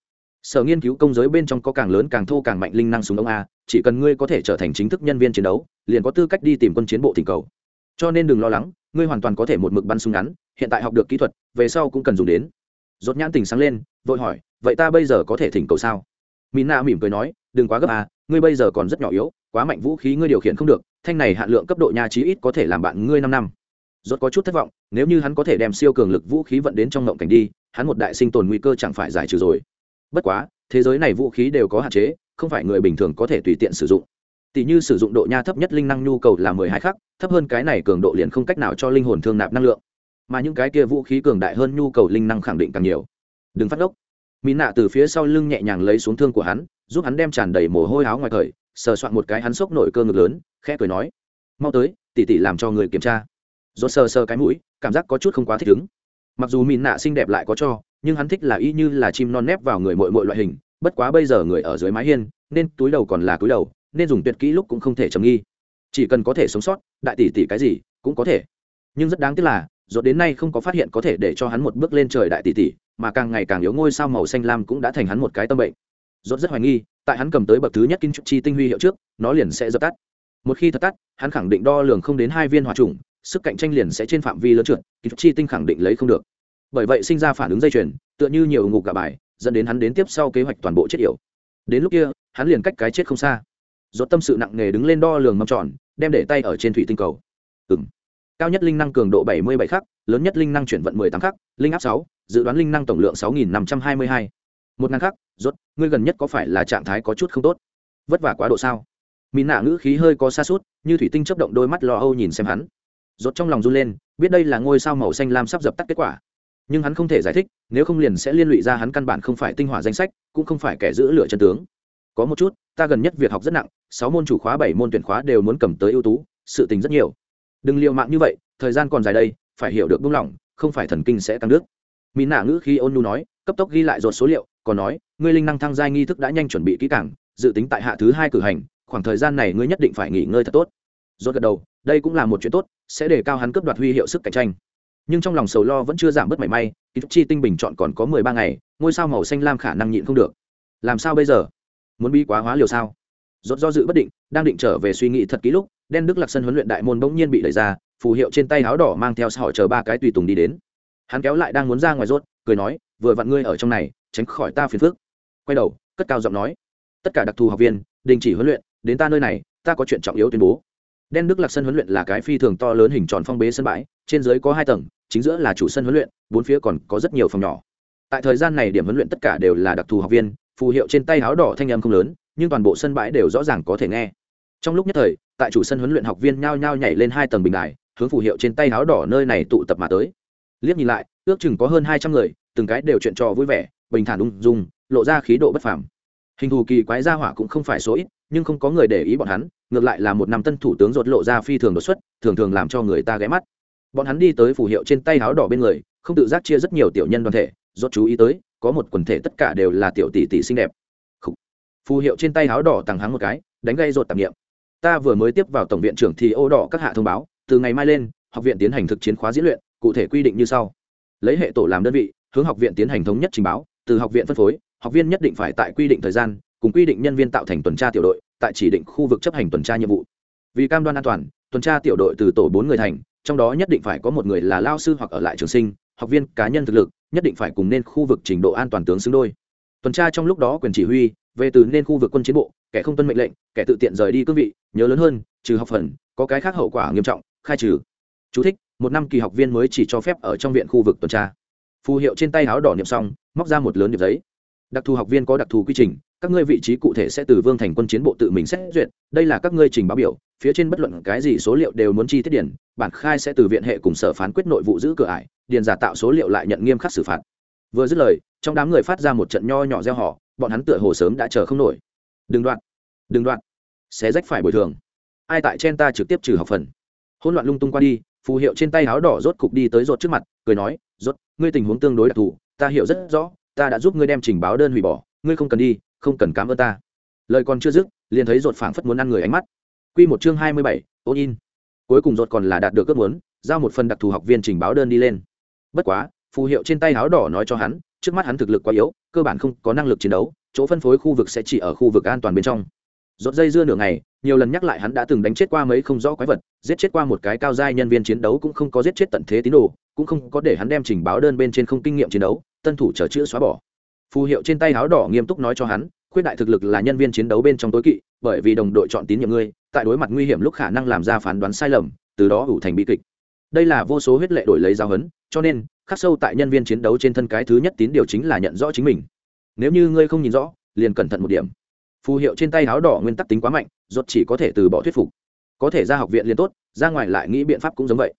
A: Sở nghiên cứu công giới bên trong có càng lớn càng thô càng mạnh linh năng súng ống a, chỉ cần ngươi có thể trở thành chính thức nhân viên chiến đấu, liền có tư cách đi tìm quân chiến bộ thỉnh cầu. Cho nên đừng lo lắng, ngươi hoàn toàn có thể một mực bắn súng ngắn, hiện tại học được kỹ thuật, về sau cũng cần dùng đến. Rốt nhãn tình sáng lên, vội hỏi, vậy ta bây giờ có thể thỉnh cầu sao? Mỹ na mỉm cười nói, đừng quá gấp à ngươi bây giờ còn rất nhỏ yếu, quá mạnh vũ khí ngươi điều khiển không được thanh này hạn lượng cấp độ nha chí ít có thể làm bạn ngươi năm năm. Rốt có chút thất vọng, nếu như hắn có thể đem siêu cường lực vũ khí vận đến trong ngộng cảnh đi, hắn một đại sinh tồn nguy cơ chẳng phải giải trừ rồi. Bất quá, thế giới này vũ khí đều có hạn chế, không phải người bình thường có thể tùy tiện sử dụng. Tỷ như sử dụng độ nha thấp nhất linh năng nhu cầu là mười hai khắc, thấp hơn cái này cường độ liền không cách nào cho linh hồn thương nạp năng lượng. Mà những cái kia vũ khí cường đại hơn nhu cầu linh năng khẳng định càng nhiều. Đừng phát ốc mỹ nạ từ phía sau lưng nhẹ nhàng lấy xuống thương của hắn, giúp hắn đem tràn đầy mồ hôi áo ngoài thời, sờ soạn một cái hắn sốc nổi cơ ngực lớn khẽ cười nói, mau tới, tỉ tỉ làm cho người kiểm tra. Dốt sờ sờ cái mũi, cảm giác có chút không quá thích ứng. Mặc dù mìn nạ xinh đẹp lại có cho, nhưng hắn thích là y như là chim non nép vào người mội mội loại hình, bất quá bây giờ người ở dưới mái hiên, nên túi đầu còn là túi đầu, nên dùng tuyệt kỹ lúc cũng không thể trầm nghi. Chỉ cần có thể sống sót, đại tỷ tỷ cái gì cũng có thể. Nhưng rất đáng tiếc là dốt đến nay không có phát hiện có thể để cho hắn một bước lên trời đại tỷ tỷ, mà càng ngày càng yếu ngôi sao màu xanh lam cũng đã thành hắn một cái tâm bệnh. Dốt rất hoài nghi, tại hắn cầm tới bậc thứ nhất kinh trục chi tinh huy hiệu trước, nó liền sẽ dập tắt một khi thật tắt, hắn khẳng định đo lường không đến hai viên hòa trùng, sức cạnh tranh liền sẽ trên phạm vi lớn trượt kinh chi tinh khẳng định lấy không được. Bởi vậy sinh ra phản ứng dây chuyền, tựa như nhiều ngục gà bài, dẫn đến hắn đến tiếp sau kế hoạch toàn bộ chết yểu. Đến lúc kia, hắn liền cách cái chết không xa. Dốt tâm sự nặng nề đứng lên đo lường mâm tròn, đem để tay ở trên thủy tinh cầu. Ừ cao nhất linh năng cường độ bảy mươi bảy khắc, lớn nhất linh năng chuyển vận mười tám khắc, linh áp sáu, dự đoán linh năng tổng lượng sáu nghìn năm trăm hai mươi hai. Một ngàn khắc, rốt, ngươi gần nhất có phải là trạng thái có chút không tốt? Vất vả quá độ sao? Mỹ nạ ngữ khí hơi có xa suốt, như thủy tinh chấp động đôi mắt lo âu nhìn xem hắn. Rốt trong lòng run lên, biết đây là ngôi sao màu xanh lam sắp dập tắt kết quả. Nhưng hắn không thể giải thích, nếu không liền sẽ liên lụy ra hắn căn bản không phải tinh hỏa danh sách, cũng không phải kẻ giữ lửa chân tướng. Có một chút, ta gần nhất việc học rất nặng, sáu môn chủ khóa, bảy môn tuyển khóa đều muốn cầm tới ưu tú, sự tình rất nhiều. Đừng liều mạng như vậy, thời gian còn dài đây, phải hiểu được buông lỏng không phải thần kinh sẽ tăng nước mỹ nạ ngữ khi ôn nhu nói, cấp tốc ghi lại dột số liệu, còn nói, ngươi linh năng thăng giai nghi thức đã nhanh chuẩn bị kỹ càng, dự tính tại hạ thứ hai cử hành khoảng thời gian này ngươi nhất định phải nghỉ ngơi thật tốt. Rốt gật đầu, đây cũng là một chuyện tốt, sẽ để cao hắn cướp đoạt huy hiệu sức cạnh tranh. Nhưng trong lòng sầu lo vẫn chưa giảm bớt mảy may ký chi tinh bình chọn còn có mười ba ngày, ngôi sao màu xanh lam khả năng nhịn không được. Làm sao bây giờ? Muốn bi quá hóa liều sao? Rốt do dự bất định, đang định trở về suy nghĩ thật kỹ lúc, đen đức lạc sân huấn luyện đại môn bỗng nhiên bị đẩy ra, phù hiệu trên tay áo đỏ mang theo sỏi chờ ba cái tùy tùng đi đến. Hắn kéo lại đang muốn ra ngoài rốt, cười nói, vừa vặn ngươi ở trong này, tránh khỏi ta phiền phức. Quay đầu, cất cao giọng nói, tất cả đặc thù học viên, đình chỉ huấn luyện đến ta nơi này, ta có chuyện trọng yếu tuyên bố. Đen đức lạc sân huấn luyện là cái phi thường to lớn hình tròn phong bế sân bãi, trên dưới có hai tầng, chính giữa là chủ sân huấn luyện, bốn phía còn có rất nhiều phòng nhỏ. Tại thời gian này điểm huấn luyện tất cả đều là đặc thù học viên, phù hiệu trên tay áo đỏ thanh âm không lớn, nhưng toàn bộ sân bãi đều rõ ràng có thể nghe. Trong lúc nhất thời, tại chủ sân huấn luyện học viên nhao nhao nhảy lên hai tầng bình đài, hướng phù hiệu trên tay áo đỏ nơi này tụ tập mà tới. Liếc nhìn lại, ước chừng có hơn hai trăm người, từng cái đều chuyện trò vui vẻ, bình thản ung dung, lộ ra khí độ bất phàm. Hình thù kỳ quái gia hỏa cũng không phải số ít nhưng không có người để ý bọn hắn, ngược lại là một năm tân thủ tướng rột lộ ra phi thường đột xuất, thường thường làm cho người ta ghé mắt. Bọn hắn đi tới phù hiệu trên tay áo đỏ bên người, không tự giác chia rất nhiều tiểu nhân đoàn thể, rốt chú ý tới, có một quần thể tất cả đều là tiểu tỷ tỷ xinh đẹp. Phù hiệu trên tay áo đỏ tàng hắng một cái, đánh gây rột tạp nghiệm ta vừa mới tiếp vào tổng viện trưởng thì ô đỏ các hạ thông báo, từ ngày mai lên, học viện tiến hành thực chiến khóa diễn luyện, cụ thể quy định như sau. Lấy hệ tổ làm đơn vị, hướng học viện tiến hành thống nhất trình báo, từ học viện phân phối, học viên nhất định phải tại quy định thời gian cùng quy định nhân viên tạo thành tuần tra tiểu đội tại chỉ định khu vực chấp hành tuần tra nhiệm vụ. Vì cam đoan an toàn tuần tra tiểu đội từ tổ bốn người thành trong đó nhất định phải có một người là lao sư hoặc ở lại trường sinh học viên cá nhân thực lực nhất định phải cùng nên khu vực trình độ an toàn tướng xứng đôi. Tuần tra trong lúc đó quyền chỉ huy về từ nên khu vực quân chiến bộ kẻ không tuân mệnh lệnh kẻ tự tiện rời đi cương vị nhớ lớn hơn trừ học phần có cái khác hậu quả nghiêm trọng khai trừ. Chú thích, một năm kỳ học viên mới chỉ cho phép ở trong viện khu vực tuần tra. Phù hiệu trên tay áo đỏ niệm xong móc ra một lớn điệp giấy đặc thù học viên có đặc thù quy trình, các ngươi vị trí cụ thể sẽ từ vương thành quân chiến bộ tự mình xét duyệt, đây là các ngươi trình báo biểu, phía trên bất luận cái gì số liệu đều muốn chi tiết điển, bản khai sẽ từ viện hệ cùng sở phán quyết nội vụ giữ cửa ải, điền giả tạo số liệu lại nhận nghiêm khắc xử phạt. Vừa dứt lời, trong đám người phát ra một trận nho nhỏ gieo họ bọn hắn tựa hồ sớm đã chờ không nổi. Đừng đoạn đừng đoạn, xé rách phải bồi thường. Ai tại trên ta trực tiếp trừ học phần. Hỗn loạn lung tung qua đi, phù hiệu trên tay áo đỏ rốt cục đi tới rốt trước mặt, cười nói, rốt, ngươi tình huống tương đối đặc thù, ta hiểu rất rõ ta đã giúp ngươi đem trình báo đơn hủy bỏ ngươi không cần đi không cần cảm ơn ta. Lời còn chưa dứt liền thấy rột phảng phất muốn ăn người ánh mắt. Quy một chương hai mươi bảy, ôn in. Cuối cùng rột còn là đạt được ước muốn giao một phần đặc thù học viên trình báo đơn đi lên. Bất quá phù hiệu trên tay áo đỏ nói cho hắn trước mắt hắn thực lực quá yếu cơ bản không có năng lực chiến đấu chỗ phân phối khu vực sẽ chỉ ở khu vực an toàn bên trong. Rột dây dưa nửa ngày nhiều lần nhắc lại hắn đã từng đánh chết qua mấy không rõ quái vật giết chết qua một cái cao giai nhân viên chiến đấu cũng không có giết chết tận thế tín đồ cũng không có để hắn đem trình báo đơn bên trên không kinh nghiệm chiến đấu tân thủ chờ chữa xóa bỏ. Phù hiệu trên tay áo đỏ nghiêm túc nói cho hắn, khuyết đại thực lực là nhân viên chiến đấu bên trong tối kỵ, bởi vì đồng đội chọn tín nhiệm ngươi, tại đối mặt nguy hiểm lúc khả năng làm ra phán đoán sai lầm, từ đó ủ thành bi kịch. Đây là vô số huyết lệ đổi lấy giao hấn cho nên, khắc sâu tại nhân viên chiến đấu trên thân cái thứ nhất tín điều chính là nhận rõ chính mình. Nếu như ngươi không nhìn rõ, liền cẩn thận một điểm. Phù hiệu trên tay áo đỏ nguyên tắc tính quá mạnh, rốt chỉ có thể từ bỏ thuyết phục. Có thể ra học viện liền tốt, ra ngoài lại nghĩ biện pháp cũng giống vậy.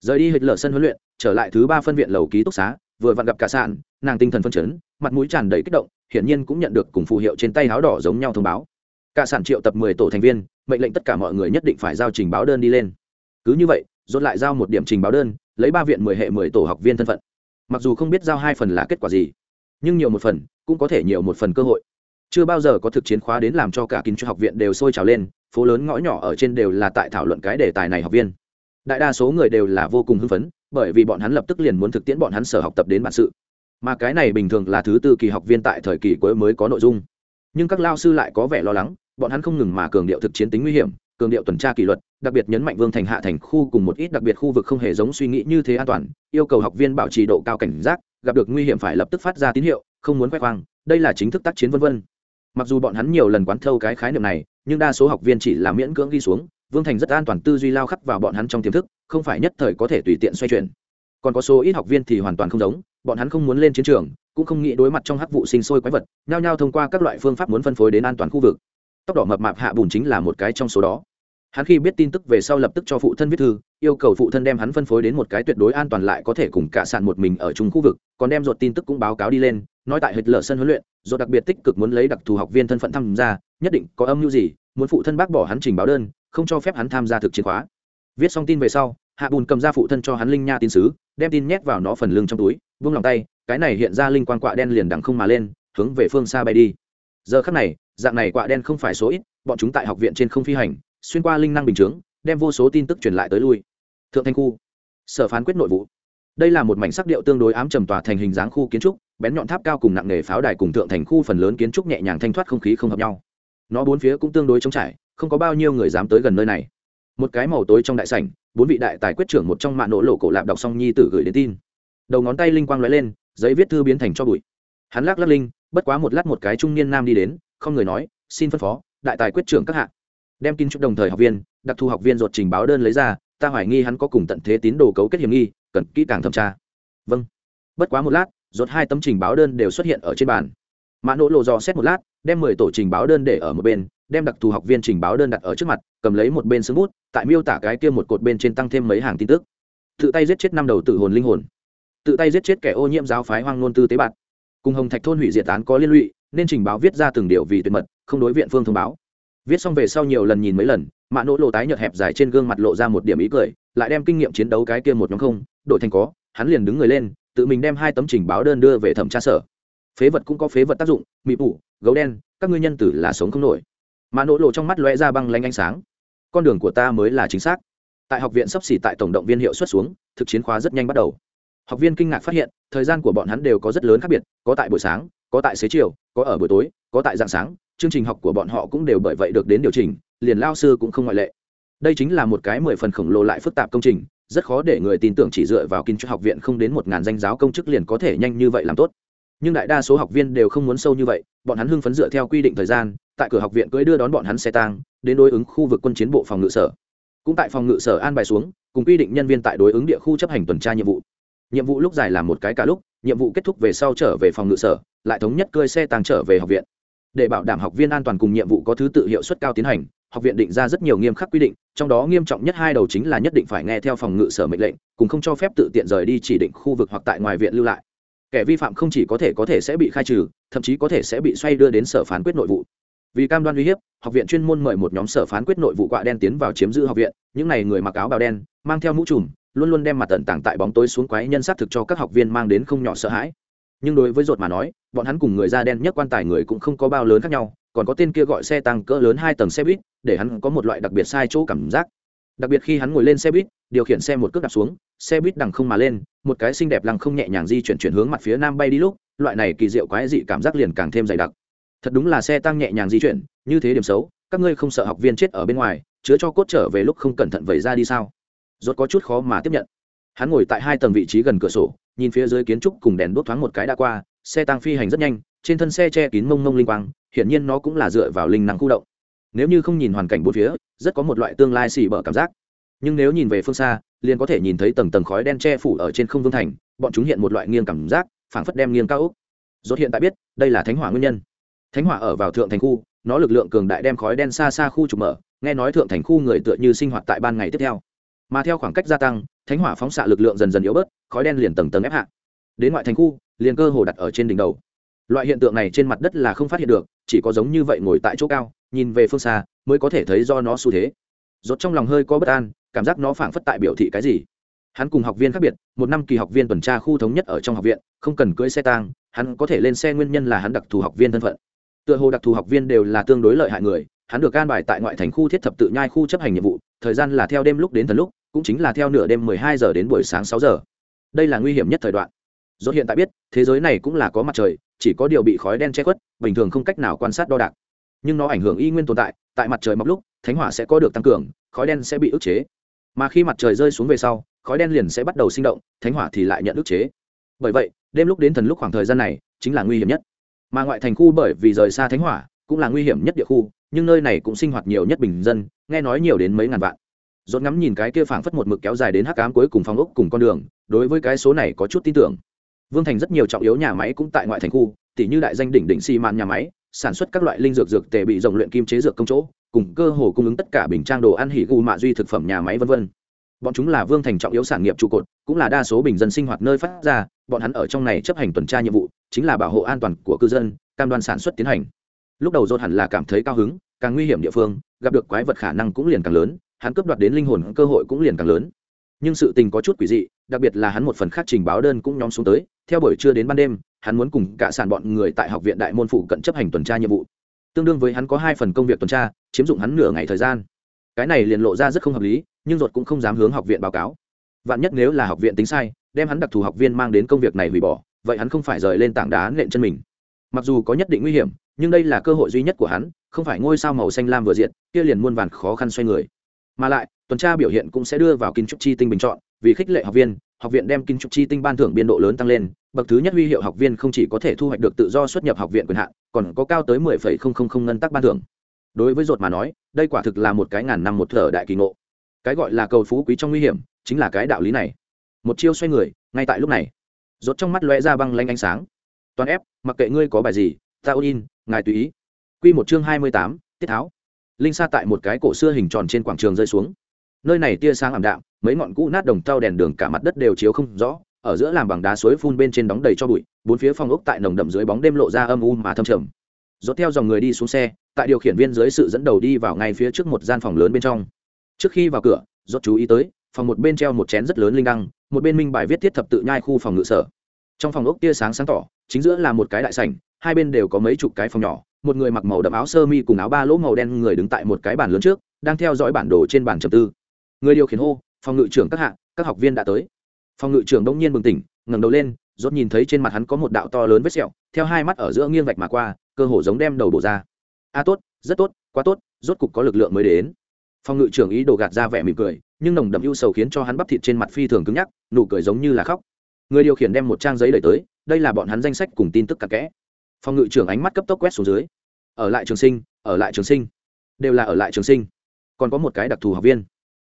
A: Rời đi hịch lở sân huấn luyện, trở lại thứ ba phân viện lầu ký túc xá vừa vặn gặp cả sạn, nàng tinh thần phân chấn, mặt mũi tràn đầy kích động, hiển nhiên cũng nhận được cùng phù hiệu trên tay áo đỏ giống nhau thông báo. Cả sản triệu tập mười tổ thành viên, mệnh lệnh tất cả mọi người nhất định phải giao trình báo đơn đi lên. Cứ như vậy, rốt lại giao một điểm trình báo đơn, lấy ba viện mười hệ mười tổ học viên thân phận. Mặc dù không biết giao hai phần là kết quả gì, nhưng nhiều một phần, cũng có thể nhiều một phần cơ hội. Chưa bao giờ có thực chiến khóa đến làm cho cả kinh cho học viện đều sôi trào lên, phố lớn ngõ nhỏ ở trên đều là tại thảo luận cái đề tài này học viên. Đại đa số người đều là vô cùng hưng phấn bởi vì bọn hắn lập tức liền muốn thực tiễn bọn hắn sở học tập đến bản sự. Mà cái này bình thường là thứ tư kỳ học viên tại thời kỳ cuối mới có nội dung. Nhưng các lao sư lại có vẻ lo lắng, bọn hắn không ngừng mà cường điệu thực chiến tính nguy hiểm, cường điệu tuần tra kỷ luật, đặc biệt nhấn mạnh vương thành hạ thành khu cùng một ít đặc biệt khu vực không hề giống suy nghĩ như thế an toàn, yêu cầu học viên bảo trì độ cao cảnh giác, gặp được nguy hiểm phải lập tức phát ra tín hiệu, không muốn khoe khoang, đây là chính thức tác chiến vân vân. Mặc dù bọn hắn nhiều lần quán thâu cái khái niệm này, nhưng đa số học viên chỉ là miễn cưỡng ghi xuống vương thành rất an toàn tư duy lao khắc vào bọn hắn trong tiềm thức, không phải nhất thời có thể tùy tiện xoay chuyển. Còn có số ít học viên thì hoàn toàn không giống, bọn hắn không muốn lên chiến trường, cũng không nghĩ đối mặt trong hắc vụ sinh sôi quái vật, nhao nhao thông qua các loại phương pháp muốn phân phối đến an toàn khu vực. Tốc độ mập mạp hạ bùn chính là một cái trong số đó. Hắn khi biết tin tức về sau lập tức cho phụ thân viết thư, yêu cầu phụ thân đem hắn phân phối đến một cái tuyệt đối an toàn lại có thể cùng cả sạn một mình ở chung khu vực, còn đem ruột tin tức cũng báo cáo đi lên, nói tại hệt lở sân huấn luyện, ruột đặc biệt tích cực muốn lấy đặc thù học viên thân phận tham gia, nhất định có âm mưu gì, muốn phụ thân bác bỏ hắn trình báo đơn không cho phép hắn tham gia thực chiến khóa. Viết xong tin về sau, hạ bùn cầm ra phụ thân cho hắn linh nha tin sứ, đem tin nhét vào nó phần lưng trong túi vung lòng tay, cái này hiện ra linh quan quạ đen liền đằng không mà lên, hướng về phương xa bay đi. Giờ khắc này, dạng này quạ đen không phải số ít, bọn chúng tại học viện trên không phi hành, xuyên qua linh năng bình chướng, đem vô số tin tức truyền lại tới lui. Thượng thanh khu, sở phán quyết nội vụ. Đây là một mảnh sắc điệu tương đối ám trầm tòa thành hình dáng khu kiến trúc, bén nhọn tháp cao cùng nặng nề pháo đài cùng thượng thành khu phần lớn kiến trúc nhẹ nhàng thanh thoát không khí không hợp nhau. Nó bốn phía cũng tương đối trống trải không có bao nhiêu người dám tới gần nơi này. Một cái màu tối trong đại sảnh, bốn vị đại tài quyết trưởng một trong mạng nỗ lộ cổ lạp đọc xong nhi tử gửi đến tin. Đầu ngón tay linh quang lóe lên, giấy viết thư biến thành cho bụi. Hắn lắc lắc linh, bất quá một lát một cái trung niên nam đi đến, không người nói, xin phân phó, đại tài quyết trưởng các hạ. Đem kinh chúc đồng thời học viên, đặc thù học viên ruột trình báo đơn lấy ra, ta hoài nghi hắn có cùng tận thế tín đồ cấu kết hiểm nghi, cần kỹ càng thẩm tra. Vâng. Bất quá một lát rốt hai tấm trình báo đơn đều xuất hiện ở trên bàn. Mã nỗ lộ dò xét một lát, đem mười tổ trình báo đơn để ở một bên đem đặc thù học viên trình báo đơn đặt ở trước mặt cầm lấy một bên sướng bút tại miêu tả cái kia một cột bên trên tăng thêm mấy hàng tin tức. Tự tay giết chết năm đầu tự hồn linh hồn. Tự tay giết chết kẻ ô nhiễm giáo phái hoang ngôn tư tế bạn cùng hồng thạch thôn hủy diệt án có liên lụy nên trình báo viết ra từng điều vì tuyệt mật không đối viện phương thông báo. Viết xong về sau nhiều lần nhìn mấy lần mạ nỗ lộ tái nhợt hẹp dài trên gương mặt lộ ra một điểm ý cười lại đem kinh nghiệm chiến đấu cái kia một nhóm không đội thành có hắn liền đứng người lên tự mình đem hai tấm trình báo đơn đưa về thẩm tra sở. Phế vật cũng có phế vật tác dụng mị ủ, gấu đen các ngươi nhân tử là sống không nổi mà nỗ lộ trong mắt lóe ra băng lanh ánh sáng. Con đường của ta mới là chính xác. Tại học viện sắp xỉ tại tổng động viên hiệu xuất xuống, thực chiến khóa rất nhanh bắt đầu. Học viên kinh ngạc phát hiện, thời gian của bọn hắn đều có rất lớn khác biệt, có tại buổi sáng, có tại xế chiều, có ở buổi tối, có tại dạng sáng. Chương trình học của bọn họ cũng đều bởi vậy được đến điều chỉnh, liền lao sư cũng không ngoại lệ. Đây chính là một cái mười phần khổng lồ lại phức tạp công trình, rất khó để người tin tưởng chỉ dựa vào kinh cho học viện không đến một ngàn danh giáo công chức liền có thể nhanh như vậy làm tốt. Nhưng đại đa số học viên đều không muốn sâu như vậy, bọn hắn hưng phấn dựa theo quy định thời gian tại cửa học viện cưỡi đưa đón bọn hắn xe tang, đến đối ứng khu vực quân chiến bộ phòng ngự sở. Cũng tại phòng ngự sở an bài xuống, cùng quy định nhân viên tại đối ứng địa khu chấp hành tuần tra nhiệm vụ. Nhiệm vụ lúc dài làm một cái cả lúc, nhiệm vụ kết thúc về sau trở về phòng ngự sở, lại thống nhất cơi xe tang trở về học viện. Để bảo đảm học viên an toàn cùng nhiệm vụ có thứ tự hiệu suất cao tiến hành, học viện định ra rất nhiều nghiêm khắc quy định, trong đó nghiêm trọng nhất hai đầu chính là nhất định phải nghe theo phòng ngự sở mệnh lệnh, cùng không cho phép tự tiện rời đi chỉ định khu vực hoặc tại ngoài viện lưu lại. Kẻ vi phạm không chỉ có thể có thể sẽ bị khai trừ, thậm chí có thể sẽ bị xoay đưa đến sở phán quyết nội vụ vì cam đoan uy hiếp, học viện chuyên môn mời một nhóm sở phán quyết nội vụ quạ đen tiến vào chiếm giữ học viện. Những n à y người mặc áo bào đen, mang theo mũ trùm, luôn luôn đem mặt tận tảng tại bóng tối xuống quái nhân xác thực cho các học viên mang đến không nhỏ sợ hãi. Nhưng đối với ruột mà nói, bọn hắn cùng người da đen nhất quan tài người cũng không có bao lớn khác nhau, còn có tên kia gọi xe tăng cỡ lớn hai tầng xe buýt, để hắn có một loại đặc biệt sai chỗ cảm giác. Đặc biệt khi hắn ngồi lên xe buýt, điều khiển xe một cước đạp xuống, xe buýt đằng không mà lên, một cái xinh đẹp lăng không nhẹ nhàng di chuyển chuyển hướng mặt phía nam bay đi lúc, loại này kỳ diệu quái dị cảm giác liền càng thêm dày đặc thật đúng là xe tăng nhẹ nhàng di chuyển, như thế điểm xấu, các ngươi không sợ học viên chết ở bên ngoài, chứa cho cốt trở về lúc không cẩn thận vẩy ra đi sao? Rốt có chút khó mà tiếp nhận. Hắn ngồi tại hai tầng vị trí gần cửa sổ, nhìn phía dưới kiến trúc cùng đèn đốt thoáng một cái đã qua, xe tăng phi hành rất nhanh, trên thân xe che kín mông mông linh quang, hiển nhiên nó cũng là dựa vào linh năng khu động. Nếu như không nhìn hoàn cảnh bốn phía, rất có một loại tương lai xì bở cảm giác. Nhưng nếu nhìn về phương xa, liền có thể nhìn thấy tầng tầng khói đen che phủ ở trên không vương thành, bọn chúng hiện một loại nghiêng cảm giác, phảng phất đem nghiêng cao úc. Rốt hiện tại biết, đây là thánh hỏa nguyên nhân thánh hỏa ở vào thượng thành khu, nó lực lượng cường đại đem khói đen xa xa khu trục mở, nghe nói thượng thành khu người tựa như sinh hoạt tại ban ngày tiếp theo. Mà theo khoảng cách gia tăng, thánh hỏa phóng xạ lực lượng dần dần yếu bớt, khói đen liền tầng tầng ép hạ. Đến ngoại thành khu, liền cơ hồ đặt ở trên đỉnh đầu. Loại hiện tượng này trên mặt đất là không phát hiện được, chỉ có giống như vậy ngồi tại chỗ cao, nhìn về phương xa, mới có thể thấy do nó xu thế. Rốt trong lòng hơi có bất an, cảm giác nó phảng phất tại biểu thị cái gì. Hắn cùng học viên khác biệt, một năm kỳ học viên tuần tra khu thống nhất ở trong học viện, không cần cưỡi xe tang, hắn có thể lên xe nguyên nhân là hắn đặc thù học viên thân phận tựa hồ đặc thù học viên đều là tương đối lợi hại người, hắn được can bài tại ngoại thành khu thiết thập tự nhai khu chấp hành nhiệm vụ, thời gian là theo đêm lúc đến thần lúc, cũng chính là theo nửa đêm 12 giờ đến buổi sáng 6 giờ. Đây là nguy hiểm nhất thời đoạn. Do hiện tại biết, thế giới này cũng là có mặt trời, chỉ có điều bị khói đen che khuất, bình thường không cách nào quan sát đo đạc. Nhưng nó ảnh hưởng y nguyên tồn tại tại mặt trời mọc lúc, thánh hỏa sẽ có được tăng cường, khói đen sẽ bị ức chế. Mà khi mặt trời rơi xuống về sau, khói đen liền sẽ bắt đầu sinh động, thánh hỏa thì lại nhận ức chế. Bởi vậy, đêm lúc đến thần lúc khoảng thời gian này, chính là nguy hiểm nhất mà ngoại thành khu bởi vì rời xa thánh hỏa, cũng là nguy hiểm nhất địa khu, nhưng nơi này cũng sinh hoạt nhiều nhất bình dân, nghe nói nhiều đến mấy ngàn vạn. Dốt ngắm nhìn cái kia phảng phất một mực kéo dài đến hắc cám cuối cùng phong ốc cùng con đường, đối với cái số này có chút tin tưởng. Vương thành rất nhiều trọng yếu nhà máy cũng tại ngoại thành khu tỷ như đại danh đỉnh đỉnh xi mạn nhà máy, sản xuất các loại linh dược dược tề bị rồng luyện kim chế dược công chỗ, cùng cơ hồ cung ứng tất cả bình trang đồ ăn hỉ gu mạ duy thực phẩm nhà máy vân vân bọn chúng là vương thành trọng yếu sản nghiệp trụ cột, cũng là đa số bình dân sinh hoạt nơi phát ra, bọn hắn ở trong này chấp hành tuần tra nhiệm vụ, chính là bảo hộ an toàn của cư dân, cam đoan sản xuất tiến hành. Lúc đầu dốt hẳn là cảm thấy cao hứng, càng nguy hiểm địa phương, gặp được quái vật khả năng cũng liền càng lớn, hắn cướp đoạt đến linh hồn cơ hội cũng liền càng lớn. Nhưng sự tình có chút quỷ dị, đặc biệt là hắn một phần khác trình báo đơn cũng nhóm xuống tới, theo buổi trưa đến ban đêm, hắn muốn cùng cả sàn bọn người tại học viện đại môn phụ cận chấp hành tuần tra nhiệm vụ. Tương đương với hắn có hai phần công việc tuần tra, chiếm dụng hắn nửa ngày thời gian cái này liền lộ ra rất không hợp lý, nhưng ruột cũng không dám hướng học viện báo cáo. Vạn nhất nếu là học viện tính sai, đem hắn đặc thù học viên mang đến công việc này hủy bỏ, vậy hắn không phải rời lên tảng đá nện chân mình. Mặc dù có nhất định nguy hiểm, nhưng đây là cơ hội duy nhất của hắn, không phải ngôi sao màu xanh lam vừa diện, kia liền muôn vàn khó khăn xoay người. Mà lại, tuần tra biểu hiện cũng sẽ đưa vào kinh trúc chi tinh bình chọn, vì khích lệ học viên, học viện đem kinh trúc chi tinh ban thưởng biên độ lớn tăng lên, bậc thứ nhất huy hiệu học viên không chỉ có thể thu hoạch được tự do xuất nhập học viện quyền hạn, còn có cao tới mười phẩy không không không ngân tắc ban thưởng đối với ruột mà nói, đây quả thực là một cái ngàn năm một thở đại kỳ ngộ. Cái gọi là cầu phú quý trong nguy hiểm, chính là cái đạo lý này. Một chiêu xoay người, ngay tại lúc này rốt trong mắt lóe ra băng lanh ánh sáng. Toàn ép, mặc kệ ngươi có bài gì, ta ôn in, ngài tùy ý. Quy một chương hai mươi tám, tiết tháo. Linh sa tại một cái cổ xưa hình tròn trên quảng trường rơi xuống. Nơi này tia sáng ảm đạm, mấy ngọn cũ nát đồng tao đèn đường cả mặt đất đều chiếu không rõ, ở giữa làm bằng đá suối phun bên trên đóng đầy cho bụi, bốn phía phòng ốc tại nồng đậm dưới bóng đêm lộ ra âm u mà thâm trầm. Dốt theo dòng người đi xuống xe tại điều khiển viên dưới sự dẫn đầu đi vào ngay phía trước một gian phòng lớn bên trong. Trước khi vào cửa Rốt chú ý tới, phòng một bên treo một chén rất lớn linh đăng, một bên minh bài viết thiết thập tự nhai khu phòng ngự sở. Trong phòng ốc tia sáng sáng tỏ, chính giữa là một cái đại sảnh, hai bên đều có mấy chục cái phòng nhỏ, một người mặc màu đậm áo sơ mi cùng áo ba lỗ màu đen, người đứng tại một cái bàn lớn trước, đang theo dõi bản đồ trên bàn trầm tư. Người điều khiển hô, phòng ngự trưởng các hạng các học viên đã tới. Phòng ngự trưởng đông nhiên bừng tỉnh, ngẩng đầu lên, rốt nhìn thấy trên mặt hắn có một đạo to lớn vết sẹo, theo hai mắt ở giữa nghiêng vạch mà qua, cơ hồ giống đem đầu bổ ra a tốt, rất tốt, quá tốt, rốt cục có lực lượng mới đến. Phòng ngự trưởng ý đồ gạt ra vẻ mỉm cười, nhưng nồng đậm ưu sầu khiến cho hắn bắp thịt trên mặt phi thường cứng nhắc, nụ cười giống như là khóc. Người điều khiển đem một trang giấy đẩy tới, đây là bọn hắn danh sách cùng tin tức cặp kẽ. Phòng ngự trưởng ánh mắt cấp tốc quét xuống dưới. Ở lại trường sinh, ở lại trường sinh. Đều là ở lại trường sinh. Còn có một cái đặc thù học viên.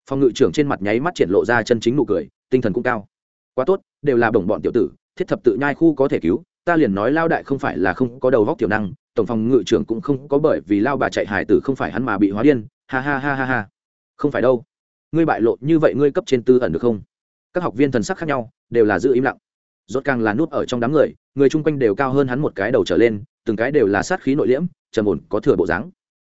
A: Phòng ngự trưởng trên mặt nháy mắt triển lộ ra chân chính nụ cười, tinh thần cũng cao. Quá tốt, đều là bổng bọn tiểu tử, thiết thập tự nhai khu có thể cứu, ta liền nói lao đại không phải là không có đầu góc tiểu năng tổng phòng ngự trưởng cũng không có bởi vì lao bà chạy hải tử không phải hắn mà bị hóa điên, ha ha ha ha ha. Không phải đâu. Ngươi bại lộ như vậy ngươi cấp trên tư ẩn được không? Các học viên thần sắc khác nhau, đều là giữ im lặng. Rốt càng là nút ở trong đám người người chung quanh đều cao hơn hắn một cái đầu trở lên, từng cái đều là sát khí nội liễm, trầm ổn, có thừa bộ dáng.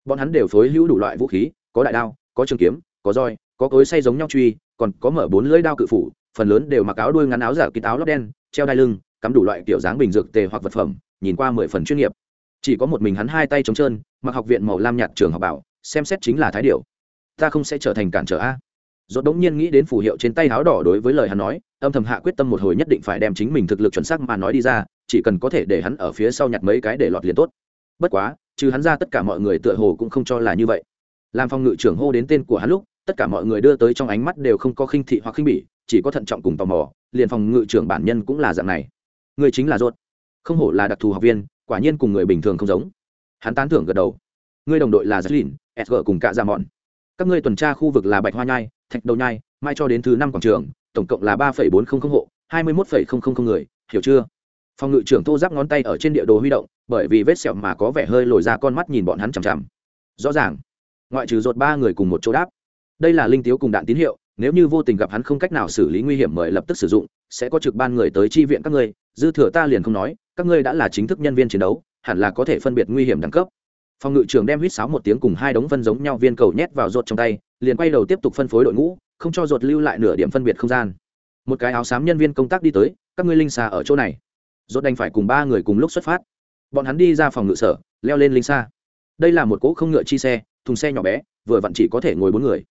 A: Bọn hắn đều phối hữu đủ loại vũ khí, có đại đao, có trường kiếm, có roi, có cối say giống nhau truy, còn có mở bốn lưỡi đao cự phủ, phần lớn đều mặc áo đuôi ngắn áo giả kín áo lót đen, treo đai lưng, cắm đủ loại kiểu dáng bình dược tề hoặc vật phẩm, nhìn qua mười phần chuyên nghiệp chỉ có một mình hắn hai tay trống trơn, mặc học viện màu lam nhạt trường học bảo, xem xét chính là thái điệu ta không sẽ trở thành cản trở a. Dốt đống nhiên nghĩ đến phù hiệu trên tay áo đỏ đối với lời hắn nói, âm thầm hạ quyết tâm một hồi nhất định phải đem chính mình thực lực chuẩn xác mà nói đi ra, chỉ cần có thể để hắn ở phía sau nhặt mấy cái để lọt liền tốt. Bất quá, trừ hắn ra tất cả mọi người tựa hồ cũng không cho là như vậy. Làm phòng ngự trưởng hô đến tên của hắn lúc, tất cả mọi người đưa tới trong ánh mắt đều không có khinh thị hoặc khinh bỉ, chỉ có thận trọng cùng tò mò, liền phòng ngự trưởng bản nhân cũng là dạng này. Người chính là rốt. Không hổ là đặc thù học viên quả nhiên cùng người bình thường không giống hắn tán thưởng gật đầu ngươi đồng đội là Jacqueline, SG cùng cả Dạ Mọn. Các ngươi tuần tra khu vực là Bạch Hoa Nhai, Thạch Đầu Nhai, mai cho đến thứ năm quảng trường, tổng cộng là ba bốn trăm linh hộ, hai mươi một người, hiểu chưa? Phòng ngự trưởng Tô Giáp ngón tay ở trên địa đồ huy động, bởi vì vết sẹo mà có vẻ hơi lồi ra con mắt nhìn bọn hắn chằm chằm. Rõ ràng, ngoại trừ rốt ba người cùng một chỗ đáp. Đây là linh tiếu cùng đạn tín hiệu, nếu như vô tình gặp hắn không cách nào xử lý nguy hiểm mời lập tức sử dụng, sẽ có trực ban người tới chi viện các ngươi, dư thừa ta liền không nói, các ngươi đã là chính thức nhân viên chiến đấu, hẳn là có thể phân biệt nguy hiểm đẳng cấp. Phòng ngự trưởng đem huýt sáo một tiếng cùng hai đống phân giống nhau viên cầu nhét vào rột trong tay liền quay đầu tiếp tục phân phối đội ngũ không cho rột lưu lại nửa điểm phân biệt không gian. Một cái áo xám nhân viên công tác đi tới các ngươi linh xa ở chỗ này. Ruột đành phải cùng ba người cùng lúc xuất phát. Bọn hắn đi ra phòng ngự sở leo lên linh xa đây là một cỗ không ngựa chi xe thùng xe nhỏ bé vừa vặn chỉ có thể ngồi bốn người.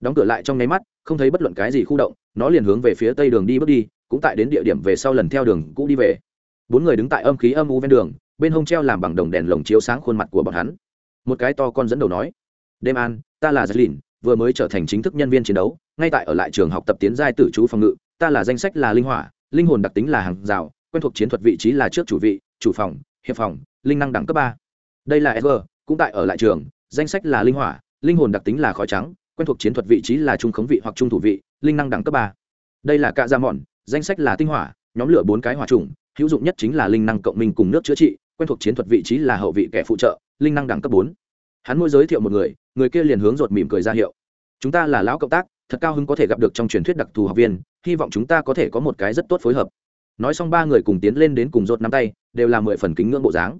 A: Đóng cửa lại trong nháy mắt không thấy bất luận cái gì khu động nó liền hướng về phía tây đường đi bước đi cũng tại đến địa điểm về sau lần theo đường cũ đi về bốn người đứng tại âm khí âm u ven đường bên hông treo làm bằng đồng đèn lồng chiếu sáng khuôn mặt của bọn hắn. Một cái to con dẫn đầu nói đêm an ta là Jacqueline, vừa mới trở thành chính thức nhân viên chiến đấu ngay tại ở lại trường học tập tiến giai tử chú phòng ngự ta là danh sách là linh hỏa linh hồn đặc tính là hàng rào quen thuộc chiến thuật vị trí là trước chủ vị chủ phòng hiệp phòng linh năng đẳng cấp ba. Đây là ever cũng tại ở lại trường danh sách là linh hỏa linh hồn đặc tính là khói trắng quen thuộc chiến thuật vị trí là trung khống vị hoặc trung thủ vị linh năng đẳng cấp ba. Đây là cạ dạ da mòn danh sách là tinh hỏa nhóm lửa bốn cái hỏa trùng hữu dụng nhất chính là linh năng cộng minh cùng nước chữa trị, quen thuộc chiến thuật vị trí là hậu vị kẻ phụ trợ, linh năng đẳng cấp bốn. Hắn mỗi giới thiệu một người người kia liền hướng ruột mỉm cười ra hiệu. Chúng ta là lão cộng tác, thật cao hứng có thể gặp được trong truyền thuyết đặc thù học viên, hy vọng chúng ta có thể có một cái rất tốt phối hợp. Nói xong ba người cùng tiến lên đến cùng rốt nắm tay, đều là mười phần kính ngưỡng bộ dáng.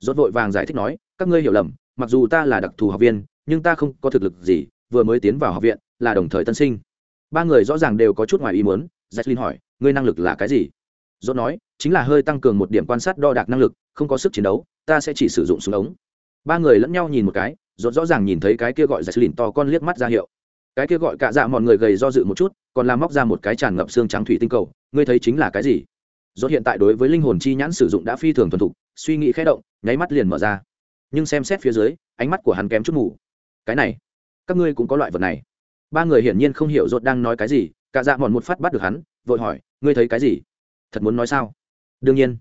A: Rốt vội vàng giải thích nói, các ngươi hiểu lầm, mặc dù ta là đặc thù học viên, nhưng ta không có thực lực gì, vừa mới tiến vào học viện, là đồng thời tân sinh. Ba người rõ ràng đều có chút ngoài ý muốn jacqueline hỏi, ngươi năng lực là cái gì? Dốt nói, chính là hơi tăng cường một điểm quan sát đo đạc năng lực, không có sức chiến đấu, ta sẽ chỉ sử dụng súng ống. Ba người lẫn nhau nhìn một cái dốt rõ ràng nhìn thấy cái kia gọi giải lìn to con liếc mắt ra hiệu. Cái kia gọi cả dạ mọi người gầy do dự một chút, còn làm móc ra một cái tràn ngập xương trắng thủy tinh cầu, ngươi thấy chính là cái gì? Dốt hiện tại đối với linh hồn chi nhãn sử dụng đã phi thường thuần thục, suy nghĩ khẽ động, nháy mắt liền mở ra. Nhưng xem xét phía dưới, ánh mắt của hắn kém chút mù. Cái này, các ngươi cũng có loại vật này. Ba người hiển nhiên không hiểu dốt đang nói cái gì, cả dạ mòn một phát bắt được hắn, vội hỏi, ngươi thấy cái gì? Thật muốn nói sao? Đương nhiên.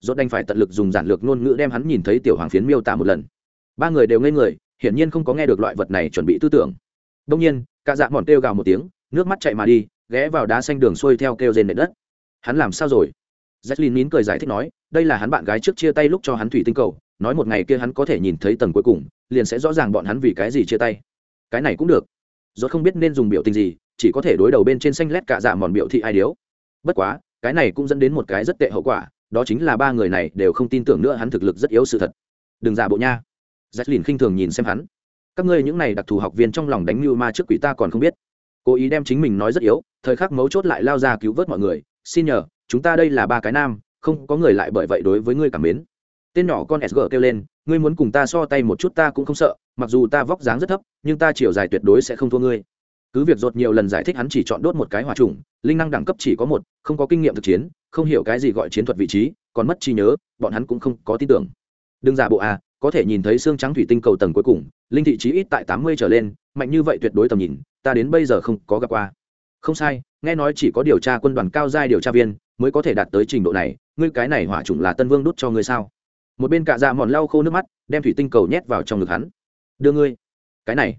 A: Dốt đành phải tận lực dùng giản lược ngôn ngữ đem hắn nhìn thấy tiểu hoàng phiến miêu tả một lần. Ba người đều ngây người, hiển nhiên không có nghe được loại vật này chuẩn bị tư tưởng. Đông nhiên, cả dạ mòn kêu gào một tiếng, nước mắt chạy mà đi, ghé vào đá xanh đường xuôi theo kêu rên nền đất. Hắn làm sao rồi? Jacqueline nín cười giải thích nói, đây là hắn bạn gái trước chia tay lúc cho hắn thủy tinh cầu, nói một ngày kia hắn có thể nhìn thấy tầng cuối cùng, liền sẽ rõ ràng bọn hắn vì cái gì chia tay. Cái này cũng được. Rốt không biết nên dùng biểu tình gì, chỉ có thể đối đầu bên trên xanh lét cả dạ mòn biểu thị ai điếu. Bất quá cái này cũng dẫn đến một cái rất tệ hậu quả, đó chính là ba người này đều không tin tưởng nữa hắn thực lực rất yếu sự thật. Đừng giả bộ nha. Jacqueline khinh thường nhìn xem hắn. Các ngươi những này đặc thù học viên trong lòng đánh mưu ma trước quỷ ta còn không biết. Cố ý đem chính mình nói rất yếu, thời khắc mấu chốt lại lao ra cứu vớt mọi người. Xin nhờ, chúng ta đây là ba cái nam, không có người lại bởi vậy đối với ngươi cảm mến. Tên nhỏ con sg kêu lên, ngươi muốn cùng ta so tay một chút ta cũng không sợ, mặc dù ta vóc dáng rất thấp, nhưng ta chiều dài tuyệt đối sẽ không thua ngươi cứ việc dột nhiều lần giải thích hắn chỉ chọn đốt một cái hỏa trùng, linh năng đẳng cấp chỉ có một, không có kinh nghiệm thực chiến, không hiểu cái gì gọi chiến thuật vị trí, còn mất trí nhớ, bọn hắn cũng không có tin tưởng. Đừng giả bộ à có thể nhìn thấy xương trắng thủy tinh cầu tầng cuối cùng, linh thị trí ít tại tám mươi trở lên, mạnh như vậy tuyệt đối tầm nhìn, ta đến bây giờ không có gặp qua. Không sai, nghe nói chỉ có điều tra quân đoàn cao giai điều tra viên mới có thể đạt tới trình độ này, ngươi cái này hỏa trùng là tân vương đút cho ngươi sao? Một bên cạ dạ mòn lau khô nước mắt, đem thủy tinh cầu nhét vào trong ngực hắn. Đưa ngươi. Cái này,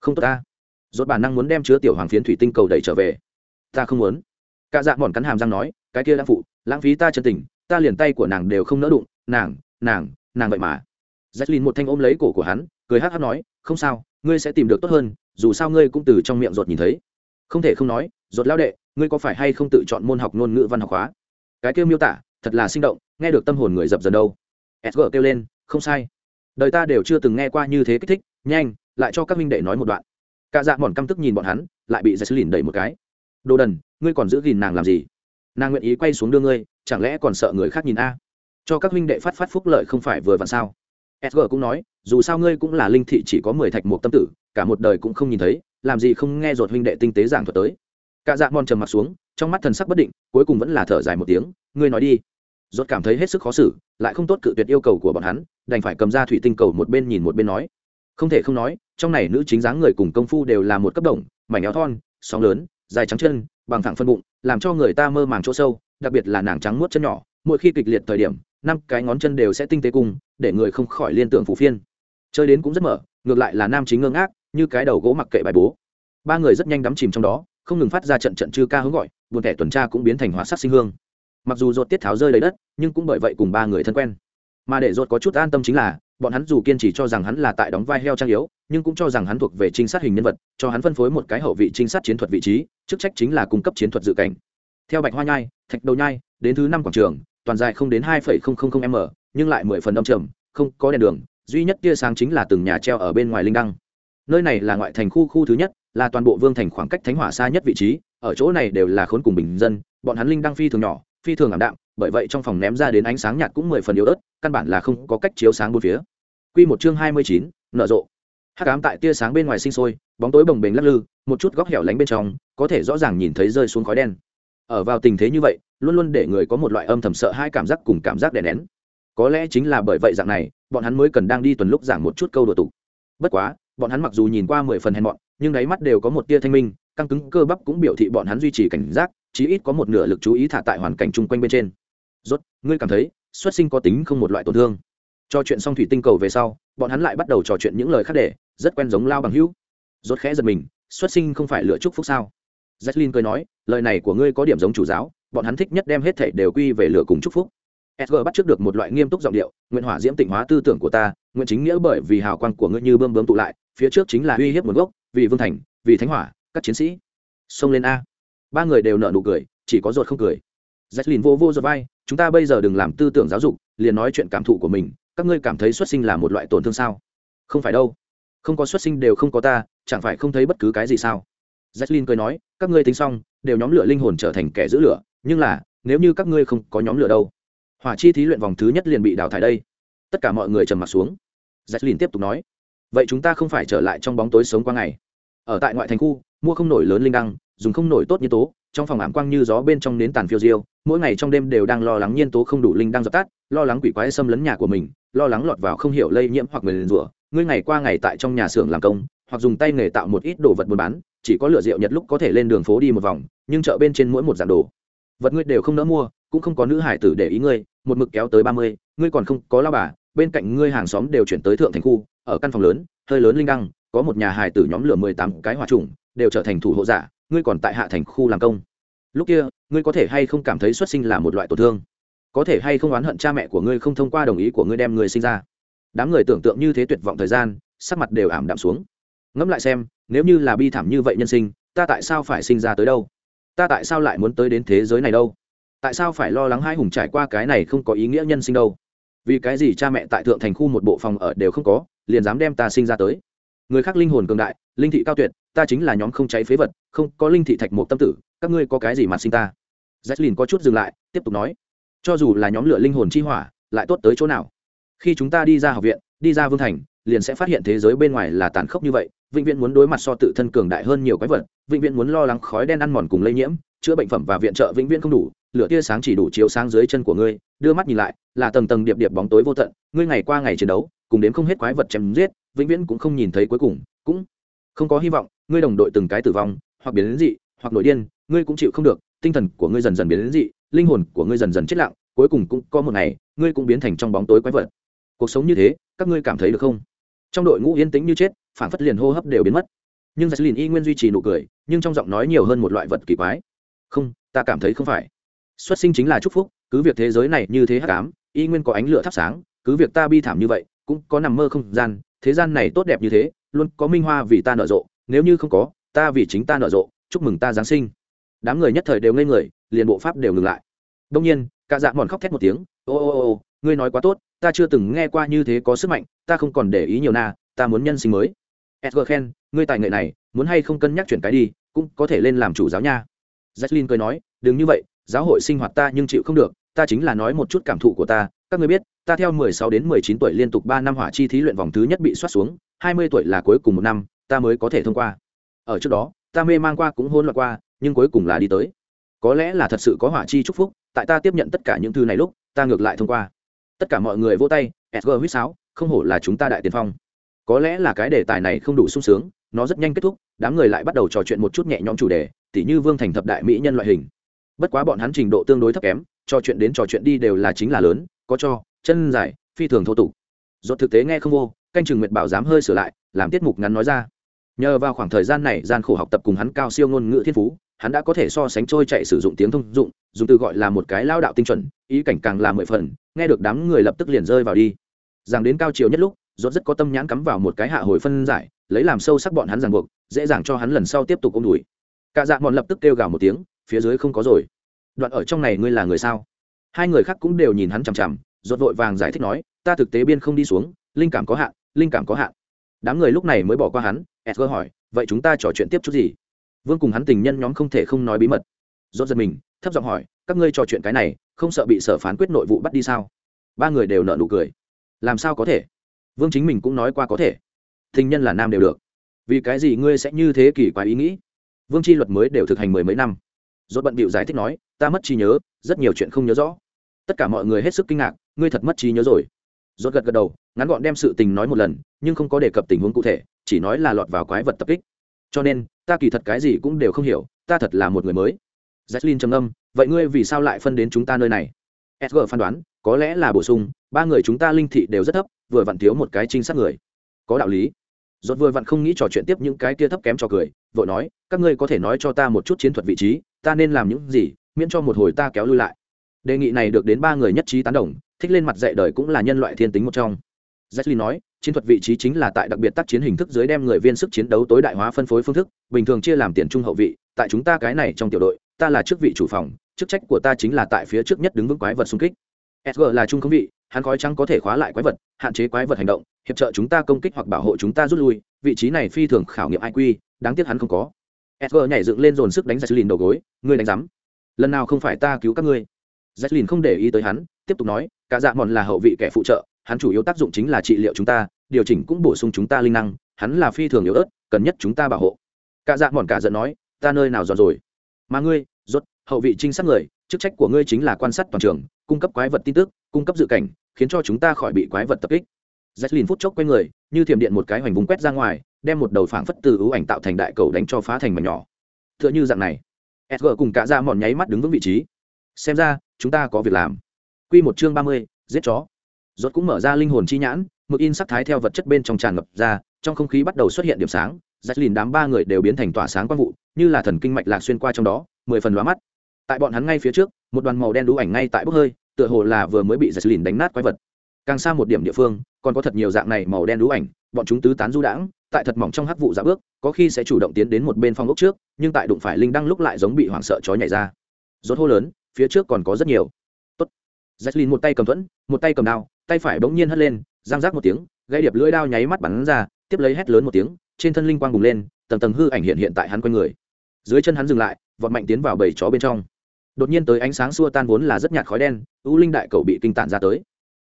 A: không tốt ta rốt bản năng muốn đem chứa tiểu hoàng phiến thủy tinh cầu đẩy trở về ta không muốn Cả dạ mòn cắn hàm răng nói cái kia lãng phụ lãng phí ta chân tình ta liền tay của nàng đều không nỡ đụng nàng nàng nàng vậy mà Jacqueline một thanh ôm lấy cổ của hắn, cười hắc hắc nói, "Không sao, ngươi sẽ tìm được tốt hơn, dù sao ngươi cũng từ trong miệng rột nhìn thấy." Không thể không nói, Rột lao đệ, ngươi có phải hay không tự chọn môn học ngôn ngữ văn học hóa? Cái kêu miêu tả, thật là sinh động, nghe được tâm hồn người dập dần đâu. SG kêu lên, "Không sai. Đời ta đều chưa từng nghe qua như thế kích thích, nhanh, lại cho các minh đệ nói một đoạn." Cả dạ mòn căm tức nhìn bọn hắn, lại bị Jacqueline đẩy một cái. "Đồ đần, ngươi còn giữ gìn nàng làm gì? Nàng nguyện ý quay xuống đưa ngươi, chẳng lẽ còn sợ người khác nhìn a?" Cho các huynh đệ phát phát phúc lợi không phải vừa vặn sao? sg cũng nói dù sao ngươi cũng là linh thị chỉ có mười thạch một tâm tử cả một đời cũng không nhìn thấy làm gì không nghe ruột huynh đệ tinh tế giảng thuật tới cả dạ mòn trầm mặt xuống trong mắt thần sắc bất định cuối cùng vẫn là thở dài một tiếng ngươi nói đi ruột cảm thấy hết sức khó xử lại không tốt cự tuyệt yêu cầu của bọn hắn đành phải cầm ra thủy tinh cầu một bên nhìn một bên nói không thể không nói, trong này nữ chính dáng người cùng công phu đều là một cấp đồng, mảnh áo thon, sóng lớn, dài trắng chân, bằng thẳng phân bụng, làm cho người ta mơ màng chỗ sâu, đặc biệt là nàng trắng muốt chân nhỏ, mỗi khi kịch liệt thời điểm, năm cái ngón chân đều sẽ tinh tế cùng, để người không khỏi liên tưởng phủ phiên. Chơi đến cũng rất mở, ngược lại là nam chính ngơ ngác, như cái đầu gỗ mặc kệ bài bố. Ba người rất nhanh đắm chìm trong đó, không ngừng phát ra trận trận chư ca hướng gọi, buồn thẻ tuần tra cũng biến thành hóa sắc sinh hương. Mặc dù ruột tiết tháo rơi lấy đất, nhưng cũng bởi vậy cùng ba người thân quen. Mà để ruột có chút an tâm chính là bọn hắn dù kiên trì cho rằng hắn là tại đóng vai heo trang yếu, nhưng cũng cho rằng hắn thuộc về trinh sát hình nhân vật, cho hắn phân phối một cái hậu vị trinh sát chiến thuật vị trí, chức trách chính là cung cấp chiến thuật dự cảnh. Theo bạch hoa nhai, thạch đầu nhai, đến thứ năm quảng trường, toàn dài không đến hai m, nhưng lại mười phần đông trầm, không có đèn đường, duy nhất tia sáng chính là từng nhà treo ở bên ngoài linh đăng. Nơi này là ngoại thành khu khu thứ nhất, là toàn bộ vương thành khoảng cách thánh hỏa xa nhất vị trí, ở chỗ này đều là khốn cùng bình dân, bọn hắn linh đăng phi thường nhỏ, phi thường ảm đạm bởi vậy trong phòng ném ra đến ánh sáng nhạt cũng mười phần yếu ớt, căn bản là không có cách chiếu sáng bốn phía. Quy một chương hai mươi chín, nở rộ. Hắc ám tại tia sáng bên ngoài sinh sôi, bóng tối bồng bềnh lắc lư, một chút góc hẻo lánh bên trong, có thể rõ ràng nhìn thấy rơi xuống khói đen. Ở vào tình thế như vậy, luôn luôn để người có một loại âm thầm sợ hai cảm giác cùng cảm giác đè nén. Có lẽ chính là bởi vậy dạng này, bọn hắn mới cần đang đi tuần lúc giảng một chút câu đùa tục bất quá, bọn hắn mặc dù nhìn qua mười phần hèn mọn, nhưng đáy mắt đều có một tia thanh minh, căng cứng cơ bắp cũng biểu thị bọn hắn duy trì cảnh giác, chí ít có một nửa lực chú ý thả tại hoàn cảnh chung quanh bên trên rốt ngươi cảm thấy xuất sinh có tính không một loại tổn thương cho chuyện xong thủy tinh cầu về sau bọn hắn lại bắt đầu trò chuyện những lời khác để rất quen giống lao bằng hữu rốt khẽ giật mình xuất sinh không phải lựa chúc phúc sao Jacqueline cười nói, lời này của ngươi có điểm giống chủ giáo, bọn hắn thích nhất đem hết thảy đều quy về lửa cùng chúc phúc. Edgar bắt trước được một loại nghiêm túc giọng điệu, nguyện hỏa diễm tịnh hóa tư tưởng của ta, nguyện chính nghĩa bởi vì hào quang của ngươi như bơm bướm tụ lại, phía trước chính là uy hiếp nguồn gốc, vì vương thành, vì thánh hỏa, các chiến sĩ. Xông lên a. Ba người đều nở nụ cười, chỉ có ruột không cười. Jacqueline vô vô giơ vai, chúng ta bây giờ đừng làm tư tưởng giáo dục, liền nói chuyện cảm thụ của mình, các ngươi cảm thấy xuất sinh là một loại tổn thương sao? Không phải đâu. Không có xuất sinh đều không có ta, chẳng phải không thấy bất cứ cái gì sao? Jacqueline cười nói, các ngươi tính xong, đều nhóm lửa linh hồn trở thành kẻ giữ lửa, nhưng là, nếu như các ngươi không có nhóm lửa đâu? Hỏa chi thí luyện vòng thứ nhất liền bị đào thải đây. Tất cả mọi người trầm mặt xuống. Jacqueline tiếp tục nói, vậy chúng ta không phải trở lại trong bóng tối sống qua ngày. Ở tại ngoại thành khu, mua không nổi lớn linh đăng, dùng không nổi tốt như tố, trong phòng ảm quang như gió bên trong nến tàn phiêu diêu, mỗi ngày trong đêm đều đang lo lắng nhiên tố không đủ linh đang dập tắt, lo lắng quỷ quái xâm lấn nhà của mình, lo lắng lọt vào không hiểu lây nhiễm hoặc người rủa. Ngươi ngày qua ngày tại trong nhà xưởng làm công, hoặc dùng tay nghề tạo một ít đồ vật buôn bán, chỉ có lựa rượu nhật lúc có thể lên đường phố đi một vòng nhưng chợ bên trên mỗi một dạng đồ vật ngươi đều không nỡ mua cũng không có nữ hải tử để ý ngươi một mực kéo tới ba mươi ngươi còn không có lao bà bên cạnh ngươi hàng xóm đều chuyển tới thượng thành khu ở căn phòng lớn hơi lớn linh đăng có một nhà hải tử nhóm lửa mười tám cái hòa trùng đều trở thành thủ hộ giả ngươi còn tại hạ thành khu làm công. Lúc kia, ngươi có thể hay không cảm thấy xuất sinh là một loại tổn thương? Có thể hay không oán hận cha mẹ của ngươi không thông qua đồng ý của ngươi đem ngươi sinh ra? Đám người tưởng tượng như thế tuyệt vọng thời gian, sắc mặt đều ảm đạm xuống. Ngẫm lại xem, nếu như là bi thảm như vậy nhân sinh, ta tại sao phải sinh ra tới đâu? Ta tại sao lại muốn tới đến thế giới này đâu? Tại sao phải lo lắng hai hùng trải qua cái này không có ý nghĩa nhân sinh đâu? Vì cái gì cha mẹ tại thượng thành khu một bộ phòng ở đều không có, liền dám đem ta sinh ra tới? Người khác linh hồn cường đại, linh thị cao tuyệt, ta chính là nhóm không cháy phế vật, không có linh thị thạch một tâm tử, các ngươi có cái gì mà sinh ta? J có chút dừng lại, tiếp tục nói. Cho dù là nhóm lửa linh hồn chi hỏa, lại tốt tới chỗ nào? Khi chúng ta đi ra học viện, đi ra vương thành, liền sẽ phát hiện thế giới bên ngoài là tàn khốc như vậy, vĩnh viễn muốn đối mặt so tự thân cường đại hơn nhiều quái vật, vĩnh viễn muốn lo lắng khói đen ăn mòn cùng lây nhiễm, chữa bệnh phẩm và viện trợ vĩnh viễn không đủ, lửa tia sáng chỉ đủ chiếu sáng dưới chân của ngươi, đưa mắt nhìn lại, là tầng tầng điệp điệp bóng tối vô tận, ngươi ngày qua ngày chiến đấu, cùng đến không hết quái vật chém giết vĩnh viễn cũng không nhìn thấy cuối cùng, cũng không có hy vọng ngươi đồng đội từng cái tử vong, hoặc biến đến dị, hoặc nội điên, ngươi cũng chịu không được, tinh thần của ngươi dần dần biến đến dị, linh hồn của ngươi dần dần chết lặng, cuối cùng cũng có một ngày, ngươi cũng biến thành trong bóng tối quái vật. Cuộc sống như thế, các ngươi cảm thấy được không? Trong đội ngũ yên tĩnh như chết, phản phất liền hô hấp đều biến mất. Nhưng giặc y nguyên duy trì nụ cười, nhưng trong giọng nói nhiều hơn một loại vật kỳ quái. Không, ta cảm thấy không phải. Xuất sinh chính là chúc phúc, cứ việc thế giới này như thế hắc ám, y nguyên có ánh lửa thắp sáng, cứ việc ta bi thảm như vậy, cũng có nằm mơ không gian thế gian này tốt đẹp như thế, luôn có minh hoa vì ta nở rộ, nếu như không có, ta vì chính ta nở rộ, chúc mừng ta giáng sinh. Đám người nhất thời đều ngây người, liền bộ pháp đều ngừng lại. Đông nhiên, cả dạ mòn khóc thét một tiếng, ô ô ô ô, ngươi nói quá tốt, ta chưa từng nghe qua như thế có sức mạnh, ta không còn để ý nhiều na, ta muốn nhân sinh mới. Edgar khen, ngươi tài nghệ này, muốn hay không cân nhắc chuyển cái đi, cũng có thể lên làm chủ giáo nha. Jacqueline cười nói, đừng như vậy, giáo hội sinh hoạt ta nhưng chịu không được, ta chính là nói một chút cảm thụ của ta các ngươi biết, ta theo 16 đến 19 tuổi liên tục 3 năm hỏa chi thí luyện vòng thứ nhất bị soát xuống 20 tuổi là cuối cùng một năm, ta mới có thể thông qua. Ở trước đó, ta mê mang qua cũng hôn loạn qua, nhưng cuối cùng là đi tới. Có lẽ là thật sự có hỏa chi chúc phúc, tại ta tiếp nhận tất cả những thứ này lúc, ta ngược lại thông qua. Tất cả mọi người vỗ tay edgar huýt sáo, không hổ là chúng ta đại tiền phong. Có lẽ là cái đề tài này không đủ sung sướng, nó rất nhanh kết thúc, đám người lại bắt đầu trò chuyện một chút nhẹ nhõm chủ đề, tỉ như vương thành thập đại mỹ nhân loại hình. Bất quá bọn hắn trình độ tương đối thấp kém, trò chuyện đến trò chuyện đi đều là chính là lớn có cho, chân dài, phi thường thô tục. Dốt thực tế nghe không vô, canh chừng nguyệt bảo dám hơi sửa lại, làm tiết mục ngắn nói ra. Nhờ vào khoảng thời gian này, gian khổ học tập cùng hắn cao siêu ngôn ngữ thiên phú, hắn đã có thể so sánh trôi chạy sử dụng tiếng thông dụng, dùng từ gọi là một cái lao đạo tinh chuẩn, ý cảnh càng là mười phần, nghe được đám người lập tức liền rơi vào đi. Rằng đến cao chiều nhất lúc, rốt rất có tâm nhãn cắm vào một cái hạ hồi phân giải, lấy làm sâu sắc bọn hắn ràng buộc, dễ dàng cho hắn lần sau tiếp tục ôm đùi. Cả dạ bọn lập tức kêu gào một tiếng, phía dưới không có rồi. Đoạn ở trong này ngươi là người sao? Hai người khác cũng đều nhìn hắn chằm chằm, rốt vội vàng giải thích nói, ta thực tế biên không đi xuống, linh cảm có hạn, linh cảm có hạn. Đám người lúc này mới bỏ qua hắn, edgar hỏi, vậy chúng ta trò chuyện tiếp chút gì? Vương cùng hắn tình nhân nhóm không thể không nói bí mật. Rốt giật mình, thấp giọng hỏi, các ngươi trò chuyện cái này, không sợ bị sở phán quyết nội vụ bắt đi sao? Ba người đều nợ nụ cười. Làm sao có thể? Vương chính mình cũng nói qua có thể. Tình nhân là nam đều được. Vì cái gì ngươi sẽ như thế kỳ quái ý nghĩ? Vương tri luật mới đều thực hành mười mấy năm dốt bận bịu giải thích nói, ta mất trí nhớ, rất nhiều chuyện không nhớ rõ. Tất cả mọi người hết sức kinh ngạc, ngươi thật mất trí nhớ rồi. Dốt gật gật đầu, ngắn gọn đem sự tình nói một lần, nhưng không có đề cập tình huống cụ thể, chỉ nói là lọt vào quái vật tập kích. Cho nên, ta kỳ thật cái gì cũng đều không hiểu, ta thật là một người mới. Jacqueline trầm âm vậy ngươi vì sao lại phân đến chúng ta nơi này? Edgar phán đoán, có lẽ là bổ sung, ba người chúng ta linh thị đều rất thấp, vừa vặn thiếu một cái trinh sát người. Có đạo lý. Dốt vừa vặn không nghĩ trò chuyện tiếp những cái kia thấp kém cho cười, vội nói, các ngươi có thể nói cho ta một chút chiến thuật vị trí ta nên làm những gì miễn cho một hồi ta kéo lui lại đề nghị này được đến ba người nhất trí tán đồng thích lên mặt dạy đời cũng là nhân loại thiên tính một trong Jesslyn nói, chiến thuật vị trí chính là tại đặc biệt tác chiến hình thức dưới đem người viên sức chiến đấu tối đại hóa phân phối phương thức, bình thường chia làm tiền trung hậu vị, tại chúng ta cái này trong tiểu đội, ta là chức vị chủ phòng, chức trách của ta chính là tại phía trước nhất đứng vững quái vật xung kích. SG là trung không vị, hắn khói trắng có thể khóa lại quái vật, hạn chế quái vật hành động, hiệp trợ chúng ta công kích hoặc bảo hộ chúng ta rút lui, vị trí này phi thường khảo nghiệm IQ, đáng tiếc hắn không có. SG nhảy dựng lên dồn sức đánh Jesslyn đầu gối, ngươi đánh rắm. Lần nào không phải ta cứu các ngươi. Jesslyn không để ý tới hắn, tiếp tục nói, cả dạ mòn là hậu vị kẻ phụ trợ, hắn chủ yếu tác dụng chính là trị liệu chúng ta điều chỉnh cũng bổ sung chúng ta linh năng hắn là phi thường yếu ớt cần nhất chúng ta bảo hộ cả dạ mòn cả giận nói ta nơi nào giòn rồi mà ngươi rốt hậu vị trinh sát người chức trách của ngươi chính là quan sát toàn trường cung cấp quái vật tin tức cung cấp dự cảnh khiến cho chúng ta khỏi bị quái vật tập kích Jacqueline phút chốc quay người, như thiểm điện một cái hoành vùng quét ra ngoài, đem một đầu phảng phất từ ưu ảnh tạo thành đại cầu đánh cho phá thành mảnh nhỏ. Tựa như dạng này, Edgar cùng cả ra mòn nháy mắt đứng vững vị trí. Xem ra, chúng ta có việc làm. Quy một chương ba mươi, giết chó rốt cũng mở ra linh hồn chi nhãn mực in sắc thái theo vật chất bên trong tràn ngập ra trong không khí bắt đầu xuất hiện điểm sáng rách lìn đám ba người đều biến thành tỏa sáng quang vụ như là thần kinh mạch lạc xuyên qua trong đó mười phần lóa mắt tại bọn hắn ngay phía trước một đoàn màu đen đũ ảnh ngay tại bốc hơi tựa hồ là vừa mới bị rách lìn đánh nát quái vật càng xa một điểm địa phương còn có thật nhiều dạng này màu đen đũ ảnh bọn chúng tứ tán du đãng tại thật mỏng trong hắc vụ dạ bước, có khi sẽ chủ động tiến đến một bên phong ốc trước, nhưng tại đụng phải linh đăng lúc lại giống bị hoảng sợ chó nhảy ra. Rốt hô lớn, phía trước còn có rất nhiều. Tốt. Jacqueline một tay cầm thuẫn, một tay cầm đao, tay phải bỗng nhiên hất lên giang rác một tiếng gây điệp lưỡi đao nháy mắt bắn ra, tiếp lấy hét lớn một tiếng, trên thân linh quang bùng lên, tầng tầng hư ảnh hiện hiện tại hắn quanh người. Dưới chân hắn dừng lại, vọt mạnh tiến vào bầy chó bên trong. Đột nhiên tới ánh sáng xua tan vốn là rất nhạt khói đen, u linh đại cầu bị kinh tản ra tới.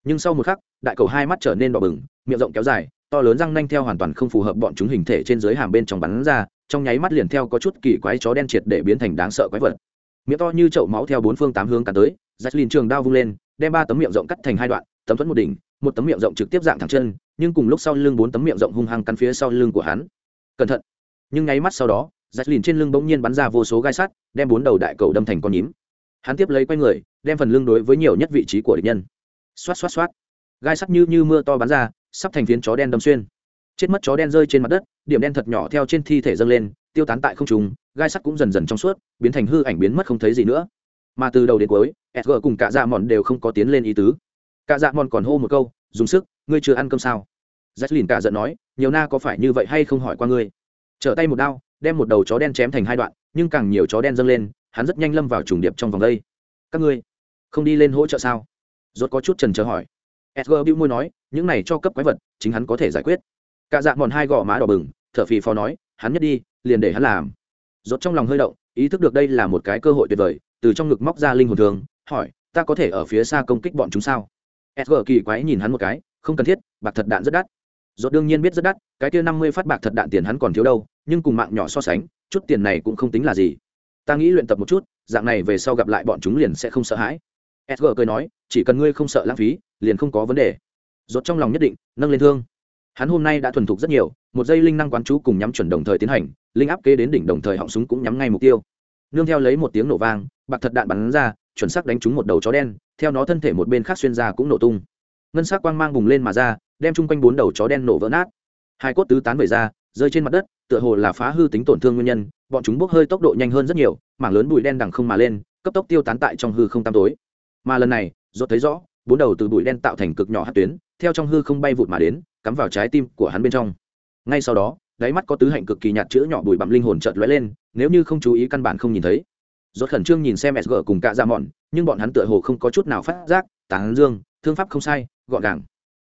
A: Nhưng sau một khắc, đại cầu hai mắt trở nên đỏ bừng, miệng rộng kéo dài to lớn răng nanh theo hoàn toàn không phù hợp bọn chúng hình thể trên dưới hàm bên trong bắn ra, trong nháy mắt liền theo có chút kỳ quái chó đen triệt để biến thành đáng sợ quái vật. Miệng to như chậu máu theo bốn phương tám hướng cắn tới Jacqueline trường đao vung lên, đem ba tấm miệng rộng cắt thành hai đoạn, tấm thuẫn một đỉnh, một tấm miệng rộng trực tiếp dạng thẳng chân, nhưng cùng lúc sau lưng bốn tấm miệng rộng hung hăng cắn phía sau lưng của hắn. Cẩn thận! Nhưng nháy mắt sau đó Jacqueline trên lưng bỗng nhiên bắn ra vô số gai sắt, đem bốn đầu đại cầu đâm thành con nhím. Hắn tiếp lấy quay người, đem phần lưng đối với nhiều nhất vị trí của địch nhân. Xoát xoát xoát! Gai sắt như như mưa to bắn ra sắp thành phiến chó đen đâm xuyên. Chết mất chó đen rơi trên mặt đất, điểm đen thật nhỏ theo trên thi thể dâng lên, tiêu tán tại không trùng gai sắt cũng dần dần trong suốt, biến thành hư ảnh biến mất không thấy gì nữa. Mà từ đầu đến cuối sg cùng cả dạ mòn đều không có tiến lên ý tứ. Cả dạ mòn còn hô một câu, dùng sức, ngươi chưa ăn cơm sao? J cả giận nói, nhiều na có phải như vậy hay không hỏi qua ngươi? Trở tay một đao, đem một đầu chó đen chém thành hai đoạn, nhưng càng nhiều chó đen dâng lên, hắn rất nhanh lâm vào trùng điệp trong vòng đây. Các ngươi không đi lên hỗ trợ sao? Rốt có chút trần chờ hỏi edgar bĩu môi nói, những này cho cấp quái vật, chính hắn có thể giải quyết. Cả dạ mòn hai gò má đỏ bừng, thở phì phò nói, hắn nhất đi, liền để hắn làm. Rốt trong lòng hơi động, ý thức được đây là một cái cơ hội tuyệt vời, từ trong ngực móc ra linh hồn thường, hỏi, ta có thể ở phía xa công kích bọn chúng sao? Edgar kỳ quái nhìn hắn một cái, không cần thiết, bạc thật đạn rất đắt. Rốt đương nhiên biết rất đắt, cái kia năm mươi phát bạc thật đạn tiền hắn còn thiếu đâu, nhưng cùng mạng nhỏ so sánh, chút tiền này cũng không tính là gì. Ta nghĩ luyện tập một chút, dạng này về sau gặp lại bọn chúng liền sẽ không sợ hãi. Edgar cười nói, chỉ cần ngươi không sợ lãng phí liền không có vấn đề. Rốt trong lòng nhất định, nâng lên thương. Hắn hôm nay đã thuần thục rất nhiều, một dây linh năng quán chú cùng nhắm chuẩn đồng thời tiến hành, linh áp kế đến đỉnh đồng thời họng súng cũng nhắm ngay mục tiêu. Nương theo lấy một tiếng nổ vang, bạc thật đạn bắn ra, chuẩn xác đánh trúng một đầu chó đen, theo nó thân thể một bên khác xuyên ra cũng nổ tung. Ngân sắc quang mang bùng lên mà ra, đem chung quanh bốn đầu chó đen nổ vỡ nát. Hai cốt tứ tán về ra, rơi trên mặt đất, tựa hồ là phá hư tính tổn thương nguyên nhân, bọn chúng bốc hơi tốc độ nhanh hơn rất nhiều, mảng lớn bụi đen đằng không mà lên, cấp tốc tiêu tán tại trong hư không tam tối. Mà lần này dốt thấy rõ bốn đầu từ bụi đen tạo thành cực nhỏ hát tuyến, theo trong hư không bay vụt mà đến, cắm vào trái tim của hắn bên trong. Ngay sau đó, đáy mắt có tứ hạnh cực kỳ nhạt chữ nhỏ bụi bặm linh hồn chợt lóe lên, nếu như không chú ý căn bản không nhìn thấy. Rốt khẩn trương nhìn xem sg cùng cạ dạ ra mòn nhưng bọn hắn tựa hồ không có chút nào phát giác, tán dương, thương pháp không sai, gọn gàng.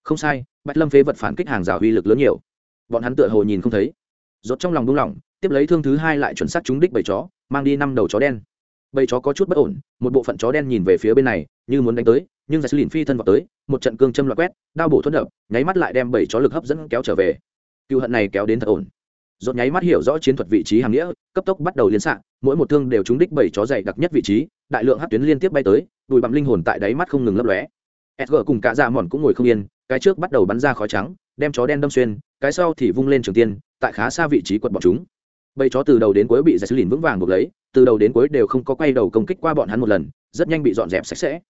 A: Không sai, bạch lâm phế vật phản kích hàng rào uy lực lớn nhiều. Bọn hắn tựa hồ nhìn không thấy. Rốt trong lòng buông lỏng, tiếp lấy thương thứ hai lại chuẩn xác trúng đích bầy chó, mang đi năm đầu chó đen. Bầy chó có chút bất ổn, một bộ phận chó đen nhìn về phía bên này, như muốn đánh tới nhưng giải sư lìn phi thân vào tới, một trận cương châm loại quét, đao bổ thuẫn đập, nháy mắt lại đem bảy chó lực hấp dẫn kéo trở về. Cựu hận này kéo đến thật ổn. Dột nháy mắt hiểu rõ chiến thuật vị trí hàng nghĩa, cấp tốc bắt đầu liên xạ, mỗi một thương đều trúng đích bảy chó dày đặc nhất vị trí, đại lượng hát tuyến liên tiếp bay tới đùi bặm linh hồn tại đáy mắt không ngừng lấp lóe. Sg cùng cả da mòn cũng ngồi không yên, cái trước bắt đầu bắn ra khói trắng, đem chó đen đâm xuyên, cái sau thì vung lên trường tiên, tại khá xa vị trí quật bọn chúng. Bầy chó từ đầu đến cuối bị giải sư lìn vững vàng buộc lấy, từ đầu đến cuối đều không có quay đầu công kích qua bọn hắn một lần, rất nhanh bị dọn dẹp sạch sẽ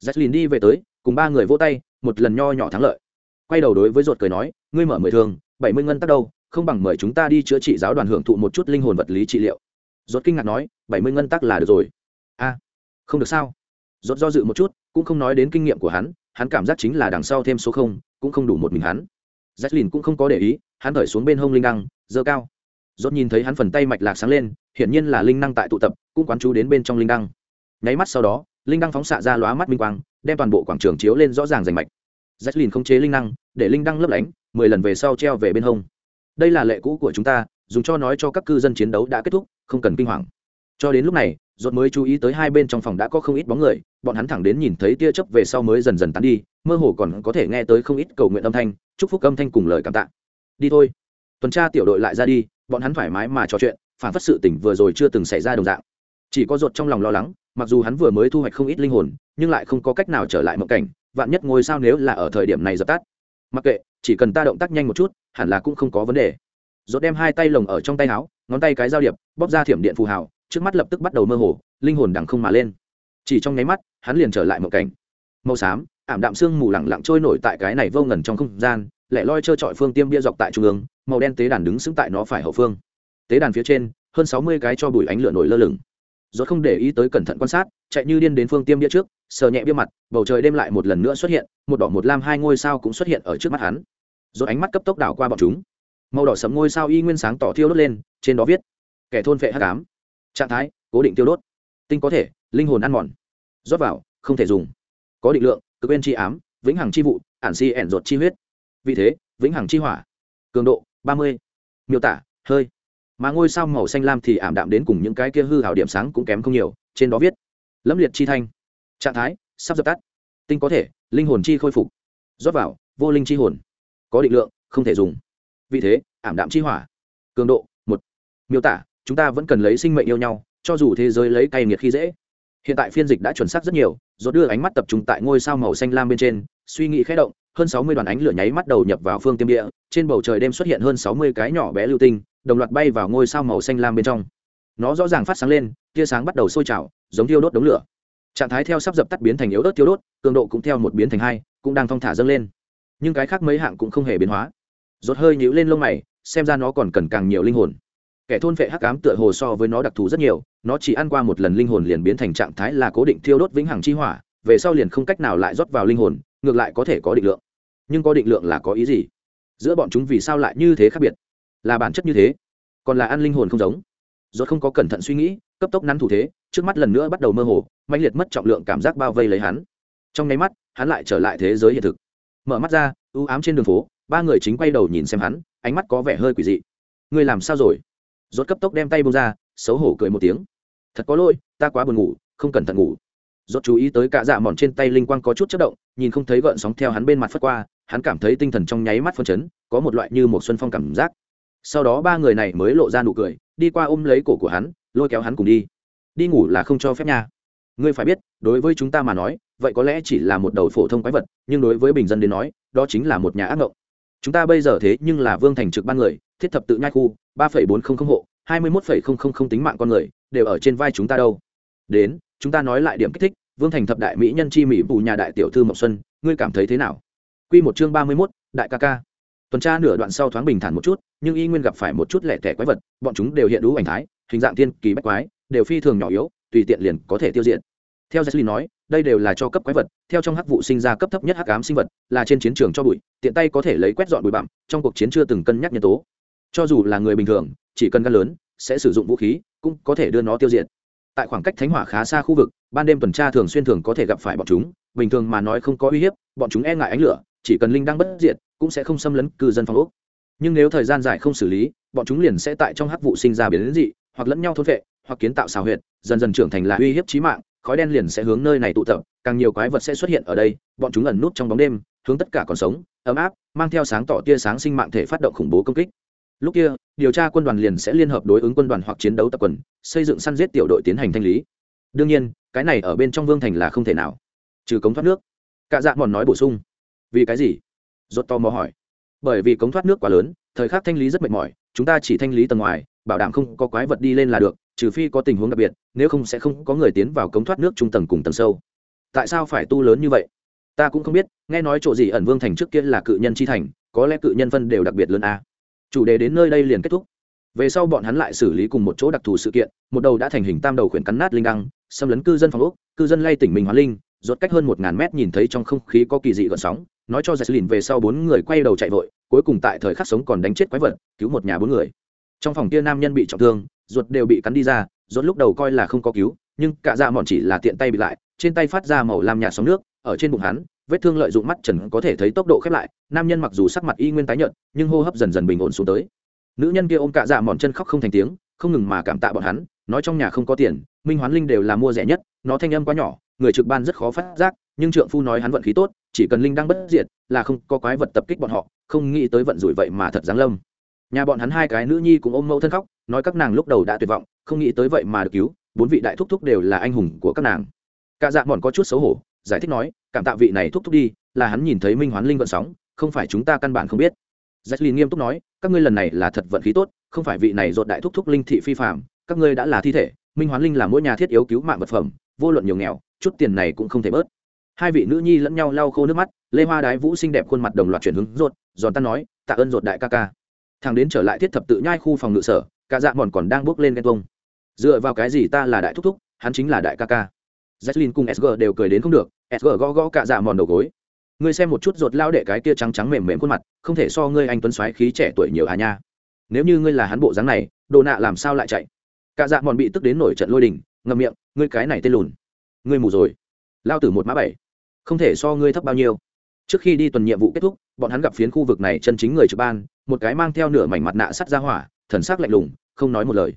A: giải đi về tới, cùng ba người vỗ tay, một lần nho nhỏ thắng lợi. Quay đầu đối với ruột cười nói, ngươi mở mười thường, bảy mươi ngân tắc đâu, không bằng mời chúng ta đi chữa trị giáo đoàn hưởng thụ một chút linh hồn vật lý trị liệu. Ruột kinh ngạc nói, bảy mươi ngân tắc là được rồi. A, không được sao? Ruột do dự một chút, cũng không nói đến kinh nghiệm của hắn hắn cảm giác chính là đằng sau thêm số không, cũng không đủ một mình hắn. Jacqueline cũng không có để ý, hắn thở xuống bên hông linh đăng, giơ cao. Rốt nhìn thấy hắn phần tay mạch lạc sáng lên, hiển nhiên là linh năng tại tụ tập, cũng quán chú đến bên trong linh đăng. Nháy mắt sau đó linh đăng phóng xạ ra lóa mắt minh quang, đem toàn bộ quảng trường chiếu lên rõ ràng rành mạch. Jacqueline không chế linh năng để linh đăng lấp lánh, mười lần về sau treo về bên hông. Đây là lệ cũ của chúng ta, dùng cho nói cho các cư dân chiến đấu đã kết thúc, không cần kinh hoàng. Cho đến lúc này dột mới chú ý tới hai bên trong phòng đã có không ít bóng người, bọn hắn thẳng đến nhìn thấy tia chớp về sau mới dần dần tán đi, mơ hồ còn có thể nghe tới không ít cầu nguyện âm thanh, chúc phúc âm thanh cùng lời cảm tạ. Đi thôi. Tuần tra tiểu đội lại ra đi, bọn hắn thoải mái mà trò chuyện, phản phất sự tỉnh vừa rồi chưa từng xảy ra đồng dạng. Chỉ có dột trong lòng lo lắng mặc dù hắn vừa mới thu hoạch không ít linh hồn, nhưng lại không có cách nào trở lại mộng cảnh, vạn nhất ngôi sao nếu là ở thời điểm này dập tắt. Mặc kệ, chỉ cần ta động tác nhanh một chút, hẳn là cũng không có vấn đề. Dốt đem hai tay lồng ở trong tay áo, ngón tay cái giao điệp, bóp ra thiểm điện phù hào, trước mắt lập tức bắt đầu mơ hồ, linh hồn đằng không mà lên. Chỉ trong nháy mắt, hắn liền trở lại mộng cảnh. Màu xám, ảm đạm sương mù lẳng lặng trôi nổi tại cái này vô ngần trong không gian, lẻ loi trơ trọi phương tiêm bia dọc tại trung ương, màu đen tế đàn đứng sững tại nó phải hậu phương. Tế đàn phía trên, hơn sáu mươi cái cho bụi ánh lửa nổi lơ lửng rốt không để ý tới cẩn thận quan sát, chạy như điên đến phương tiêm bia trước, sờ nhẹ bia mặt, bầu trời đêm lại một lần nữa xuất hiện, một đỏ một lam hai ngôi sao cũng xuất hiện ở trước mắt hắn. Rốt ánh mắt cấp tốc đảo qua bọn chúng. Màu đỏ sẫm ngôi sao y nguyên sáng tỏ thiêu đốt lên, trên đó viết, kẻ thôn vệ hắc ám. Trạng thái, cố định tiêu đốt. Tinh có thể, linh hồn ăn mòn. Rót vào, không thể dùng. Có định lượng, cực bên chi ám, vĩnh hằng chi vụ, ản si ẻn ruột chi huyết. Vì thế, vĩnh hằng chi hỏa. Cường độ, ba mươi. Miêu tả, hơi mà ngôi sao màu xanh lam thì ảm đạm đến cùng những cái kia hư hảo điểm sáng cũng kém không nhiều, trên đó viết lẫm liệt chi thanh, trạng thái, sắp dập tắt, tinh có thể, linh hồn chi khôi phục, rót vào, vô linh chi hồn, có định lượng, không thể dùng. Vì thế, ảm đạm chi hỏa, cường độ, một, miêu tả, chúng ta vẫn cần lấy sinh mệnh yêu nhau, cho dù thế giới lấy cay nghiệt khi dễ. Hiện tại phiên dịch đã chuẩn xác rất nhiều rồi đưa ánh mắt tập trung tại ngôi sao màu xanh lam bên trên, suy nghĩ khẽ động, hơn sáu mươi đoàn ánh lửa nháy mắt đầu nhập vào phương tiêm địa, trên bầu trời đêm xuất hiện hơn sáu mươi cái nhỏ bé lưu tinh đồng loạt bay vào ngôi sao màu xanh lam bên trong. Nó rõ ràng phát sáng lên, tia sáng bắt đầu sôi trào, giống thiêu đốt đống lửa. Trạng thái theo sắp dập tắt biến thành yếu ớt thiêu đốt, cường độ cũng theo một biến thành hai, cũng đang thong thả dâng lên. Nhưng cái khác mấy hạng cũng không hề biến hóa. Rốt hơi nhíu lên lông mày, xem ra nó còn cần càng nhiều linh hồn. Kẻ thôn vệ hắc ám tựa hồ so với nó đặc thù rất nhiều, nó chỉ ăn qua một lần linh hồn liền biến thành trạng thái là cố định thiêu đốt vĩnh hằng chi hỏa, về sau liền không cách nào lại rót vào linh hồn, ngược lại có thể có định lượng. Nhưng có định lượng là có ý gì? Giữa bọn chúng vì sao lại như thế khác biệt? Là bản chất như thế. Còn là ăn linh hồn không giống. Rốt không có cẩn thận suy nghĩ, cấp tốc nắn thủ thế, trước mắt lần nữa bắt đầu mơ hồ, mãnh liệt mất trọng lượng cảm giác bao vây lấy hắn. Trong nháy mắt, hắn lại trở lại thế giới hiện thực. Mở mắt ra, u ám trên đường phố, ba người chính quay đầu nhìn xem hắn, ánh mắt có vẻ hơi quỷ dị. Ngươi làm sao rồi? Rốt cấp tốc đem tay buông ra, xấu hổ cười một tiếng. Thật có lỗi, ta quá buồn ngủ, không cẩn thận ngủ. Rốt chú ý tới cả dạ mòn trên tay linh quang có chút chớp động, nhìn không thấy gợn sóng theo hắn bên mặt phất qua, hắn cảm thấy tinh thần trong nháy mắt phân chấn, có một loại như một xuân phong cảm giác sau đó ba người này mới lộ ra nụ cười, đi qua ôm lấy cổ của hắn, lôi kéo hắn cùng đi. Đi ngủ là không cho phép nha. Ngươi phải biết, đối với chúng ta mà nói, vậy có lẽ chỉ là một đầu phổ thông quái vật, nhưng đối với bình dân đến nói, đó chính là một nhà ác mộng chúng ta bây giờ thế nhưng là vương thành trực ban người, thiết thập tự nhai khu, ba phẩy bốn không không hộ, hai mươi mốt phẩy không không không tính mạng con người, đều ở trên vai chúng ta đâu. Đến, chúng ta nói lại điểm kích thích, vương thành thập đại mỹ nhân chi mỹ bù nhà đại tiểu thư mộng xuân, ngươi cảm thấy thế nào? Q một chương ba mươi mốt, đại ca ca tuần tra nửa đoạn sau thoáng bình thản một chút, nhưng y nguyên gặp phải một chút lẻ tẻ quái vật, bọn chúng đều hiện đủ ảnh thái, hình dạng tiên kỳ bách quái, đều phi thường nhỏ yếu, tùy tiện liền có thể tiêu diệt. Theo jesslyn nói, đây đều là cho cấp quái vật, theo trong hắc vụ sinh ra cấp thấp nhất hắc ám sinh vật, là trên chiến trường cho bụi, tiện tay có thể lấy quét dọn bụi bặm, trong cuộc chiến chưa từng cân nhắc nhân tố. Cho dù là người bình thường, chỉ cần gan lớn, sẽ sử dụng vũ khí, cũng có thể đưa nó tiêu diệt. Tại khoảng cách thánh hỏa khá xa khu vực, ban đêm tuần tra thường xuyên thường có thể gặp phải bọn chúng, bình thường mà nói không có uy hiếp, bọn chúng e ngại ánh lửa chỉ cần linh đang bất diệt, cũng sẽ không xâm lấn cư dân phòng ốc. Nhưng nếu thời gian dài không xử lý, bọn chúng liền sẽ tại trong hắc vụ sinh ra biến dị, hoặc lẫn nhau thôn vệ, hoặc kiến tạo xào huyệt, dần dần trưởng thành là uy hiếp chí mạng, khói đen liền sẽ hướng nơi này tụ tập, càng nhiều quái vật sẽ xuất hiện ở đây, bọn chúng ẩn nút trong bóng đêm, hướng tất cả còn sống, ấm áp, mang theo sáng tỏ tia sáng sinh mạng thể phát động khủng bố công kích. Lúc kia, điều tra quân đoàn liền sẽ liên hợp đối ứng quân đoàn hoặc chiến đấu tập quần, xây dựng săn giết tiểu đội tiến hành thanh lý. Đương nhiên, cái này ở bên trong vương thành là không thể nào. Trừ cống thoát nước. Cả dạ mòn nói bổ sung vì cái gì? Rốt to mò hỏi. Bởi vì cống thoát nước quá lớn, thời khắc thanh lý rất mệt mỏi, chúng ta chỉ thanh lý tầng ngoài, bảo đảm không có quái vật đi lên là được, trừ phi có tình huống đặc biệt, nếu không sẽ không có người tiến vào cống thoát nước trung tầng cùng tầng sâu. Tại sao phải tu lớn như vậy? Ta cũng không biết, nghe nói chỗ gì ẩn vương thành trước kia là cự nhân chi thành, có lẽ cự nhân phân đều đặc biệt lớn a. Chủ đề đến nơi đây liền kết thúc. Về sau bọn hắn lại xử lý cùng một chỗ đặc thù sự kiện, một đầu đã thành hình tam đầu khuyển cắn nát linh đăng, xâm lấn cư dân phòng úc cư dân lay tỉnh mình hóa linh rốt cách hơn một ngàn mét nhìn thấy trong không khí có kỳ dị gợn sóng, nói cho Jesslyn về sau bốn người quay đầu chạy vội, cuối cùng tại thời khắc sống còn đánh chết quái vật, cứu một nhà bốn người. Trong phòng kia nam nhân bị trọng thương, ruột đều bị cắn đi ra rốt lúc đầu coi là không có cứu, nhưng cả dạ mòn chỉ là tiện tay bị lại, trên tay phát ra màu lam nhạt sóng nước, ở trên bụng hắn, vết thương lợi dụng mắt trần có thể thấy tốc độ khép lại, nam nhân mặc dù sắc mặt y nguyên tái nhợt, nhưng hô hấp dần dần bình ổn xuống tới. Nữ nhân kia ôm cả dạ mọn chân khóc không thành tiếng, không ngừng mà cảm tạ bọn hắn, nói trong nhà không có tiền, minh hoán linh đều là mua rẻ nhất, nó thanh âm quá nhỏ người trực ban rất khó phát giác nhưng trượng phu nói hắn vận khí tốt chỉ cần linh đang bất diệt là không có quái vật tập kích bọn họ không nghĩ tới vận rủi vậy mà thật giáng lâm. Nhà bọn hắn hai cái nữ nhi cũng ôm mẫu thân khóc nói các nàng lúc đầu đã tuyệt vọng không nghĩ tới vậy mà được cứu bốn vị đại thúc thúc đều là anh hùng của các nàng. Cả dạ bọn có chút xấu hổ giải thích nói cảm tạ vị này thúc thúc đi là hắn nhìn thấy minh hoán linh vận sóng không phải chúng ta căn bản không biết. Jacqueline nghiêm túc nói, các ngươi lần này là thật vận khí tốt, không phải vị này rốt đại thúc thúc linh thị phi phàm, các ngươi đã là thi thể, Minh Hoán Linh là mỗi nhà thiết yếu cứu mạng vật phẩm, vô luận nhiều nghèo, chút tiền này cũng không thể bớt. Hai vị nữ nhi lẫn nhau lau khô nước mắt, Lê Hoa Đái Vũ xinh đẹp khuôn mặt đồng loạt chuyển hướng rốt, giòn tan nói, tạ ơn rốt đại ca ca. Thằng đến trở lại thiết thập tự nhai khu phòng ngự sở, cả dạ mòn còn đang bước lên ghen tuông. Dựa vào cái gì ta là đại thúc thúc, hắn chính là đại ca ca. Jacqueline cùng SG đều cười đến không được, SG gõ gõ cả dạ mòn đầu gối. Ngươi xem một chút ruột lao đệ cái kia trắng trắng mềm mềm khuôn mặt, không thể so ngươi anh tuấn xoái khí trẻ tuổi nhiều à nha. Nếu như ngươi là hắn bộ dáng này, đồ nạ làm sao lại chạy? Cả dạ mòn bị tức đến nổi trận lôi đình, ngậm miệng, ngươi cái này tên lùn. Ngươi mù rồi. Lao tử một mã bảy, không thể so ngươi thấp bao nhiêu. Trước khi đi tuần nhiệm vụ kết thúc, bọn hắn gặp phiến khu vực này chân chính người trực ban, một cái mang theo nửa mảnh mặt nạ sắt ra hỏa, thần sắc lạnh lùng, không nói một lời.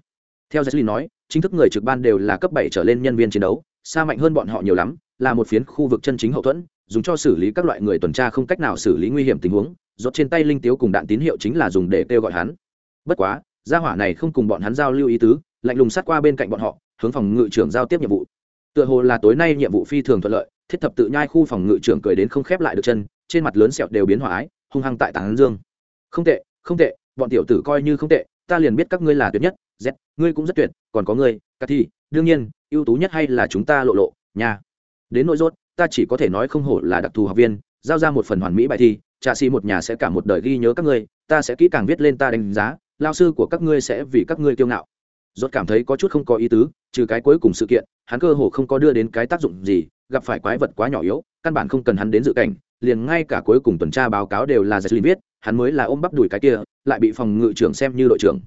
A: Theo Jesslyn nói, chính thức người trực ban đều là cấp bảy trở lên nhân viên chiến đấu, xa mạnh hơn bọn họ nhiều lắm là một phiến khu vực chân chính hậu thuẫn dùng cho xử lý các loại người tuần tra không cách nào xử lý nguy hiểm tình huống rốt trên tay linh tiếu cùng đạn tín hiệu chính là dùng để kêu gọi hắn bất quá gia hỏa này không cùng bọn hắn giao lưu ý tứ lạnh lùng sát qua bên cạnh bọn họ hướng phòng ngự trưởng giao tiếp nhiệm vụ tựa hồ là tối nay nhiệm vụ phi thường thuận lợi, thiết thập tự nhai khu phòng ngự trưởng cười đến không khép lại được chân, trên mặt lớn sẹo đều biến hóa ái, hung hăng tại tảng dương. Không tệ không tệ, bọn tiểu tử coi như không tệ, ta liền biết các ngươi là tuyệt nhất, z, ngươi cũng rất tuyệt, còn có ngươi cà thi, đương nhiên, ưu tú nhất hay là chúng ta lộ lộ nhà đến nỗi rốt, ta chỉ có thể nói không hổ là đặc thù học viên, giao ra một phần hoàn mỹ bài thi, trạ sĩ một nhà sẽ cả một đời ghi nhớ các ngươi, ta sẽ kỹ càng viết lên ta đánh giá, lao sư của các ngươi sẽ vì các ngươi kiêu ngạo rốt cảm thấy có chút không có ý tứ, trừ cái cuối cùng sự kiện, hắn cơ hồ không có đưa đến cái tác dụng gì, gặp phải quái vật quá nhỏ yếu, căn bản không cần hắn đến dự cảnh, liền ngay cả cuối cùng tuần tra báo cáo đều là Jacqueline viết, hắn mới là ôm bắp đùi cái kia, lại bị phòng ngự trưởng xem như đội trưởng.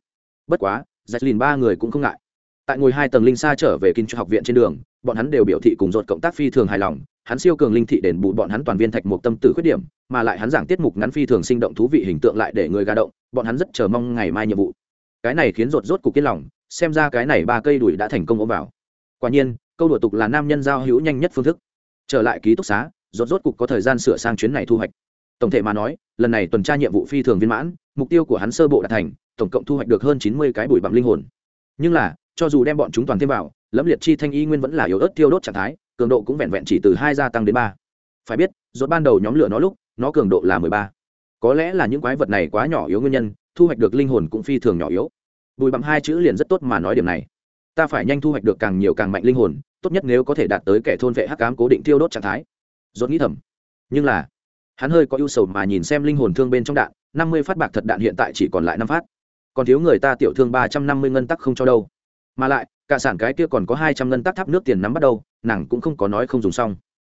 A: Bất quá Jacqueline ba người cũng không ngại. Tại ngồi hai tầng linh xa trở về kinh cho học viện trên đường, bọn hắn đều biểu thị cùng dột cộng tác phi thường hài lòng, hắn siêu cường linh thị đền bù bọn hắn toàn viên thạch một tâm tử khuyết điểm, mà lại hắn giảng tiết mục ngắn phi thường sinh động thú vị hình tượng lại để người ga động, bọn hắn rất chờ mong ngày mai nhiệm vụ. Cái này khiến rột rốt cục yên lòng xem ra cái này ba cây đùi đã thành công ôm vào. Quả nhiên, câu đùa tục là nam nhân giao hữu nhanh nhất phương thức. Trở lại ký túc xá, rốt rốt cục có thời gian sửa sang chuyến này thu hoạch. Tổng thể mà nói, lần này tuần tra nhiệm vụ phi thường viên mãn, mục tiêu của hắn sơ bộ đạt thành, tổng cộng thu hoạch được hơn chín mươi cái bụi bặm linh hồn. Nhưng là, cho dù đem bọn chúng toàn thêm vào, lẫm liệt chi thanh y nguyên vẫn là yếu ớt tiêu đốt trạng thái, cường độ cũng vẹn vẹn chỉ từ hai gia tăng đến ba. Phải biết, rốt ban đầu nhóm lửa nó lúc, nó cường độ là mười ba. Có lẽ là những quái vật này quá nhỏ yếu nguyên nhân, thu hoạch được linh hồn cũng phi thường nhỏ yếu bùi bặm hai chữ liền rất tốt mà nói điểm này. Ta phải nhanh thu hoạch được càng nhiều càng mạnh linh hồn, tốt nhất nếu có thể đạt tới kẻ thôn vệ hắc ám cố định tiêu đốt trạng thái. Dốt nghĩ thầm. Nhưng là, hắn hơi có ưu sầu mà nhìn xem linh hồn thương bên trong đạn, năm mươi phát bạc thật đạn hiện tại chỉ còn lại năm phát. Còn thiếu người ta tiểu thương ba trăm năm mươi ngân tắc không cho đâu. Mà lại, cả sản cái kia còn có hai trăm ngân tắc tháp nước tiền nắm bắt đầu nàng cũng không có nói không dùng xong.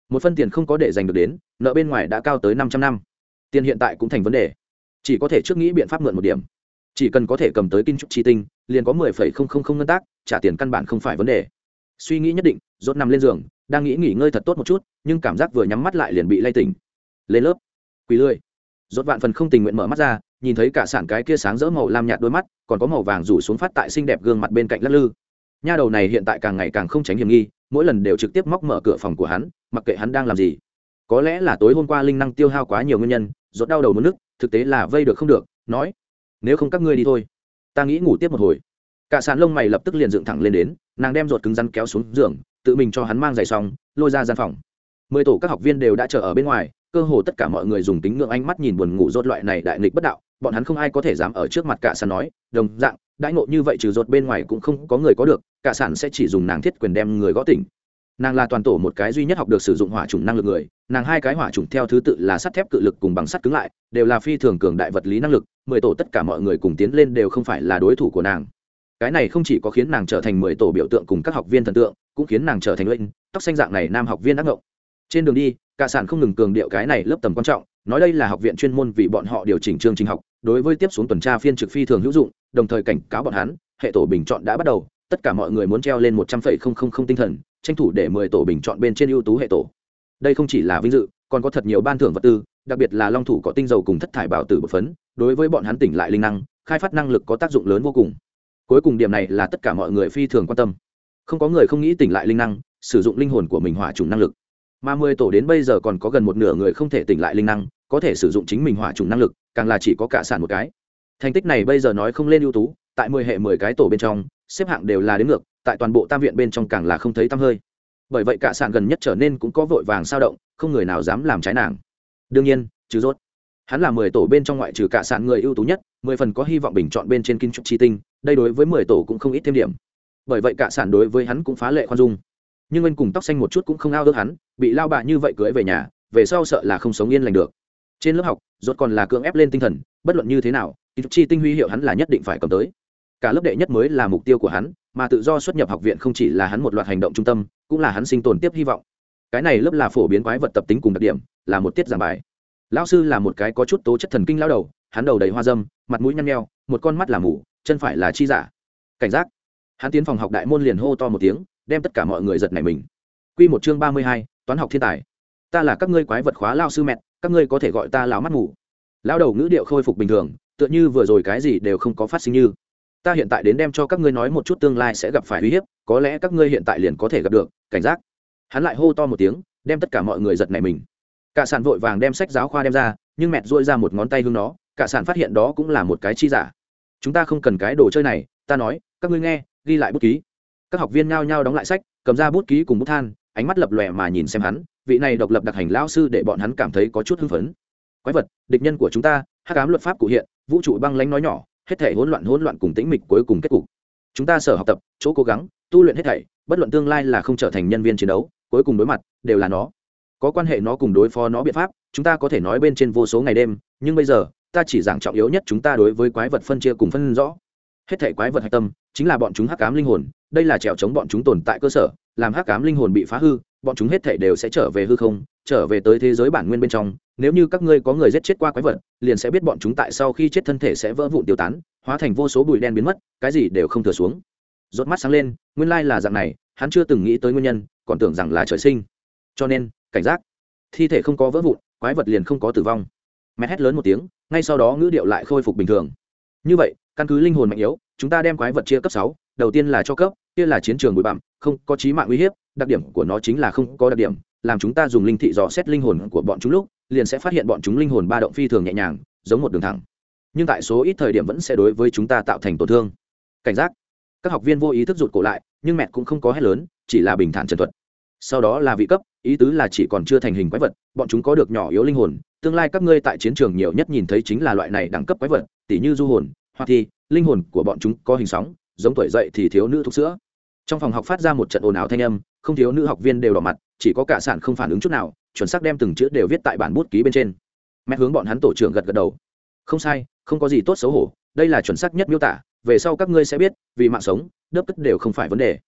A: Một phân tiền không có để dành được đến, nợ bên ngoài đã cao tới năm trăm năm. Tiền hiện tại cũng thành vấn đề. Chỉ có thể trước nghĩ biện pháp mượn một điểm chỉ cần có thể cầm tới kinh trúc chi tinh, liền có mười phẩy không không không ngân tác, trả tiền căn bản không phải vấn đề. Suy nghĩ nhất định, rốt nằm lên giường, đang nghĩ nghỉ ngơi thật tốt một chút, nhưng cảm giác vừa nhắm mắt lại liền bị lay tỉnh. Lên lớp. Quỳ lươi. Rốt vạn phần không tình nguyện mở mắt ra, nhìn thấy cả sản cái kia sáng rỡ màu lam nhạt đôi mắt, còn có màu vàng rủ xuống phát tại xinh đẹp gương mặt bên cạnh lắc lư. Nha đầu này hiện tại càng ngày càng không tránh hiểm nghi, mỗi lần đều trực tiếp móc mở cửa phòng của hắn, mặc kệ hắn đang làm gì. Có lẽ là tối hôm qua linh năng tiêu hao quá nhiều nguyên nhân, rốt đau đầu mất nước thực tế là vây được không được, nói nếu không các ngươi đi thôi. Ta nghĩ ngủ tiếp một hồi. Cả sàn lông mày lập tức liền dựng thẳng lên đến, nàng đem ruột cứng rắn kéo xuống giường, tự mình cho hắn mang giày xong, lôi ra gian phòng. Mười tổ các học viên đều đã chờ ở bên ngoài, cơ hồ tất cả mọi người dùng tính ngưỡng ánh mắt nhìn buồn ngủ rốt loại này đại nghịch bất đạo, bọn hắn không ai có thể dám ở trước mặt cả sàn nói, đồng dạng, đãi ngộ như vậy trừ rốt bên ngoài cũng không có người có được, cả sản sẽ chỉ dùng nàng thiết quyền đem người gõ tỉnh nàng là toàn tổ một cái duy nhất học được sử dụng hỏa trùng năng lực người, nàng hai cái hỏa trùng theo thứ tự là sắt thép cự lực cùng bằng sắt cứng lại, đều là phi thường cường đại vật lý năng lực, mười tổ tất cả mọi người cùng tiến lên đều không phải là đối thủ của nàng. Cái này không chỉ có khiến nàng trở thành mười tổ biểu tượng cùng các học viên thần tượng, cũng khiến nàng trở thành lệnh tóc xanh dạng này nam học viên đắc ngộng. Trên đường đi, cả sản không ngừng cường điệu cái này lớp tầm quan trọng, nói đây là học viện chuyên môn vì bọn họ điều chỉnh chương trình học, đối với tiếp xuống tuần tra phiên trực phi thường hữu dụng, đồng thời cảnh cáo bọn hắn, hệ tổ bình chọn đã bắt đầu, tất cả mọi người muốn treo lên một trăm phẩy không không không tinh thần tranh thủ để mười tổ bình chọn bên trên ưu tú hệ tổ. Đây không chỉ là vinh dự, còn có thật nhiều ban thưởng vật tư, đặc biệt là long thủ có tinh dầu cùng thất thải bảo tử bột phấn, đối với bọn hắn tỉnh lại linh năng, khai phát năng lực có tác dụng lớn vô cùng. Cuối cùng điểm này là tất cả mọi người phi thường quan tâm. Không có người không nghĩ tỉnh lại linh năng, sử dụng linh hồn của mình hỏa trùng năng lực. Mà mười tổ đến bây giờ còn có gần một nửa người không thể tỉnh lại linh năng, có thể sử dụng chính mình hỏa trùng năng lực, càng là chỉ có cả sản một cái. Thành tích này bây giờ nói không lên ưu tú, tại mười hệ mười cái tổ bên trong, xếp hạng đều là đến ngược tại toàn bộ tam viện bên trong càng là không thấy tăm hơi. Bởi vậy cả sạn gần nhất trở nên cũng có vội vàng sao động, không người nào dám làm trái nàng. Đương nhiên, trừ rốt, hắn là mười tổ bên trong ngoại trừ cả sạn người ưu tú nhất, mười phần có hy vọng bình chọn bên trên kinh trục chi tinh, đây đối với mười tổ cũng không ít thêm điểm. Bởi vậy cả sạn đối với hắn cũng phá lệ khoan dung. Nhưng anh cùng tóc xanh một chút cũng không ao ước hắn, bị lao bạ như vậy cưới về nhà, về sau sợ là không sống yên lành được. Trên lớp học, rốt còn là cưỡng ép lên tinh thần, bất luận như thế nào kinh trục chi tinh huy hiệu hắn là nhất định phải cầm tới. Cả lớp đệ nhất mới là mục tiêu của hắn mà tự do xuất nhập học viện không chỉ là hắn một loạt hành động trung tâm, cũng là hắn sinh tồn tiếp hy vọng. Cái này lớp là phổ biến quái vật tập tính cùng đặc điểm, là một tiết giảng bài. Lão sư là một cái có chút tố chất thần kinh lao đầu, hắn đầu đầy hoa dâm, mặt mũi nhăn nheo, một con mắt là mù, chân phải là chi giả. Cảnh giác. Hắn tiến phòng học đại môn liền hô to một tiếng, đem tất cả mọi người giật nảy mình. Q một chương ba mươi hai, toán học thiên tài. Ta là các ngươi quái vật khóa lao sư mẹ, các ngươi có thể gọi ta lão mắt mù. Lao đầu ngữ điệu khôi phục bình thường, tựa như vừa rồi cái gì đều không có phát sinh như ta hiện tại đến đem cho các ngươi nói một chút tương lai sẽ gặp phải uy hiếp, có lẽ các ngươi hiện tại liền có thể gặp được, cảnh giác. Hắn lại hô to một tiếng, đem tất cả mọi người giật nảy mình. Cả sản vội vàng đem sách giáo khoa đem ra, nhưng mẹ dội ra một ngón tay hương nó, cả sản phát hiện đó cũng là một cái chi giả. Chúng ta không cần cái đồ chơi này, ta nói, các ngươi nghe, ghi lại bút ký. Các học viên nhao nhao đóng lại sách, cầm ra bút ký cùng bút than, ánh mắt lập lòe mà nhìn xem hắn, vị này độc lập đặc hành lao sư để bọn hắn cảm thấy có chút hưng phấn. Quái vật, địch nhân của chúng ta, hắc ám luật pháp cụ hiện, vũ trụ băng lánh nói nhỏ hết thể hỗn loạn hỗn loạn cùng tĩnh mịch cuối cùng kết cục. Chúng ta sở học tập, chỗ cố gắng, tu luyện hết thảy, bất luận tương lai là không trở thành nhân viên chiến đấu, cuối cùng đối mặt, đều là nó. Có quan hệ nó cùng đối phó nó biện pháp, chúng ta có thể nói bên trên vô số ngày đêm, nhưng bây giờ, ta chỉ giảng trọng yếu nhất chúng ta đối với quái vật phân chia cùng phân rõ. Hết thể quái vật hạch tâm, chính là bọn chúng hắc ám linh hồn, đây là trèo chống bọn chúng tồn tại cơ sở, làm hắc ám linh hồn bị phá hư, bọn chúng hết thể đều sẽ trở về hư không trở về tới thế giới bản nguyên bên trong, nếu như các ngươi có người giết chết qua quái vật, liền sẽ biết bọn chúng tại sau khi chết thân thể sẽ vỡ vụn tiêu tán, hóa thành vô số bụi đen biến mất, cái gì đều không thừa xuống. Rốt mắt sáng lên, nguyên lai là dạng này, hắn chưa từng nghĩ tới nguyên nhân, còn tưởng rằng là trời sinh. Cho nên, cảnh giác. Thi thể không có vỡ vụn, quái vật liền không có tử vong. Mẹ hét lớn một tiếng, ngay sau đó ngữ điệu lại khôi phục bình thường. Như vậy, căn cứ linh hồn mạnh yếu, chúng ta đem quái vật chia cấp sáu, đầu tiên là cho cấp, kia là chiến trường bụi bặm, không có trí mạng uy hiếp, đặc điểm của nó chính là không có đặc điểm làm chúng ta dùng linh thị dò xét linh hồn của bọn chúng lúc, liền sẽ phát hiện bọn chúng linh hồn ba động phi thường nhẹ nhàng, giống một đường thẳng. Nhưng tại số ít thời điểm vẫn sẽ đối với chúng ta tạo thành tổn thương. Cảnh giác. Các học viên vô ý thức rụt cổ lại, nhưng mẹ cũng không có hét lớn, chỉ là bình thản trần thuật. Sau đó là vị cấp, ý tứ là chỉ còn chưa thành hình quái vật, bọn chúng có được nhỏ yếu linh hồn, tương lai các ngươi tại chiến trường nhiều nhất nhìn thấy chính là loại này đẳng cấp quái vật, tỉ như du hồn hoặc thì linh hồn của bọn chúng có hình sóng, giống tuổi dậy thì thiếu nữ thục sữa. Trong phòng học phát ra một trận ồn ào thanh âm, không thiếu nữ học viên đều đỏ mặt chỉ có cả sản không phản ứng chút nào, chuẩn xác đem từng chữ đều viết tại bản bút ký bên trên. Mẹ hướng bọn hắn tổ trưởng gật gật đầu. Không sai, không có gì tốt xấu hổ, đây là chuẩn xác nhất miêu tả, về sau các ngươi sẽ biết, vì mạng sống, đớp tức đều không phải vấn đề.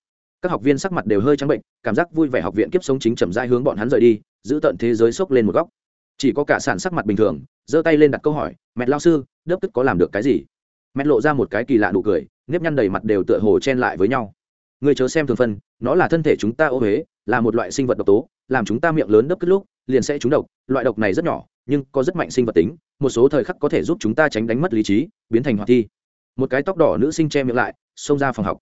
A: Các học viên sắc mặt đều hơi trắng bệnh, cảm giác vui vẻ học viện kiếp sống chính chậm dai hướng bọn hắn rời đi, giữ tận thế giới sốc lên một góc. Chỉ có cả sản sắc mặt bình thường, giơ tay lên đặt câu hỏi, mẹ lao sư, đớp tức có làm được cái gì? Mẹ lộ ra một cái kỳ lạ nụ cười, nếp nhăn đầy mặt đều tựa hồ chen lại với nhau. Người chớ xem thường phân, nó là thân thể chúng ta ô huế là một loại sinh vật độc tố, làm chúng ta miệng lớn đớp cất lúc, liền sẽ trúng độc. Loại độc này rất nhỏ, nhưng có rất mạnh sinh vật tính, một số thời khắc có thể giúp chúng ta tránh đánh mất lý trí, biến thành hoạt thi. Một cái tóc đỏ nữ sinh che miệng lại, xông ra phòng học.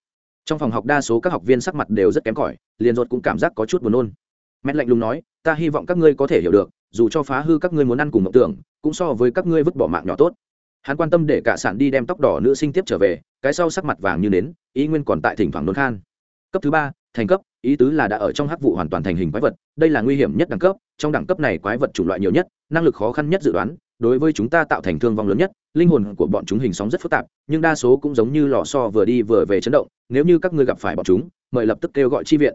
A: Trong phòng học đa số các học viên sắc mặt đều rất kém cỏi, liền ruột cũng cảm giác có chút buồn nôn. Mẹ lạnh lùng nói, ta hy vọng các ngươi có thể hiểu được, dù cho phá hư các ngươi muốn ăn cùng mộng tưởng, cũng so với các ngươi vứt bỏ mạng nhỏ tốt. Hắn quan tâm để cả sản đi đem tóc đỏ nữ sinh tiếp trở về, cái sau sắc mặt vàng như nến, ý nguyên còn tại thỉnh thoảng nôn khan. Cấp thứ ba thành cấp, ý tứ là đã ở trong hắc vụ hoàn toàn thành hình quái vật, đây là nguy hiểm nhất đẳng cấp, trong đẳng cấp này quái vật chủng loại nhiều nhất, năng lực khó khăn nhất dự đoán, đối với chúng ta tạo thành thương vong lớn nhất, linh hồn của bọn chúng hình sóng rất phức tạp, nhưng đa số cũng giống như lò so vừa đi vừa về chấn động, nếu như các ngươi gặp phải bọn chúng, mời lập tức kêu gọi chi viện.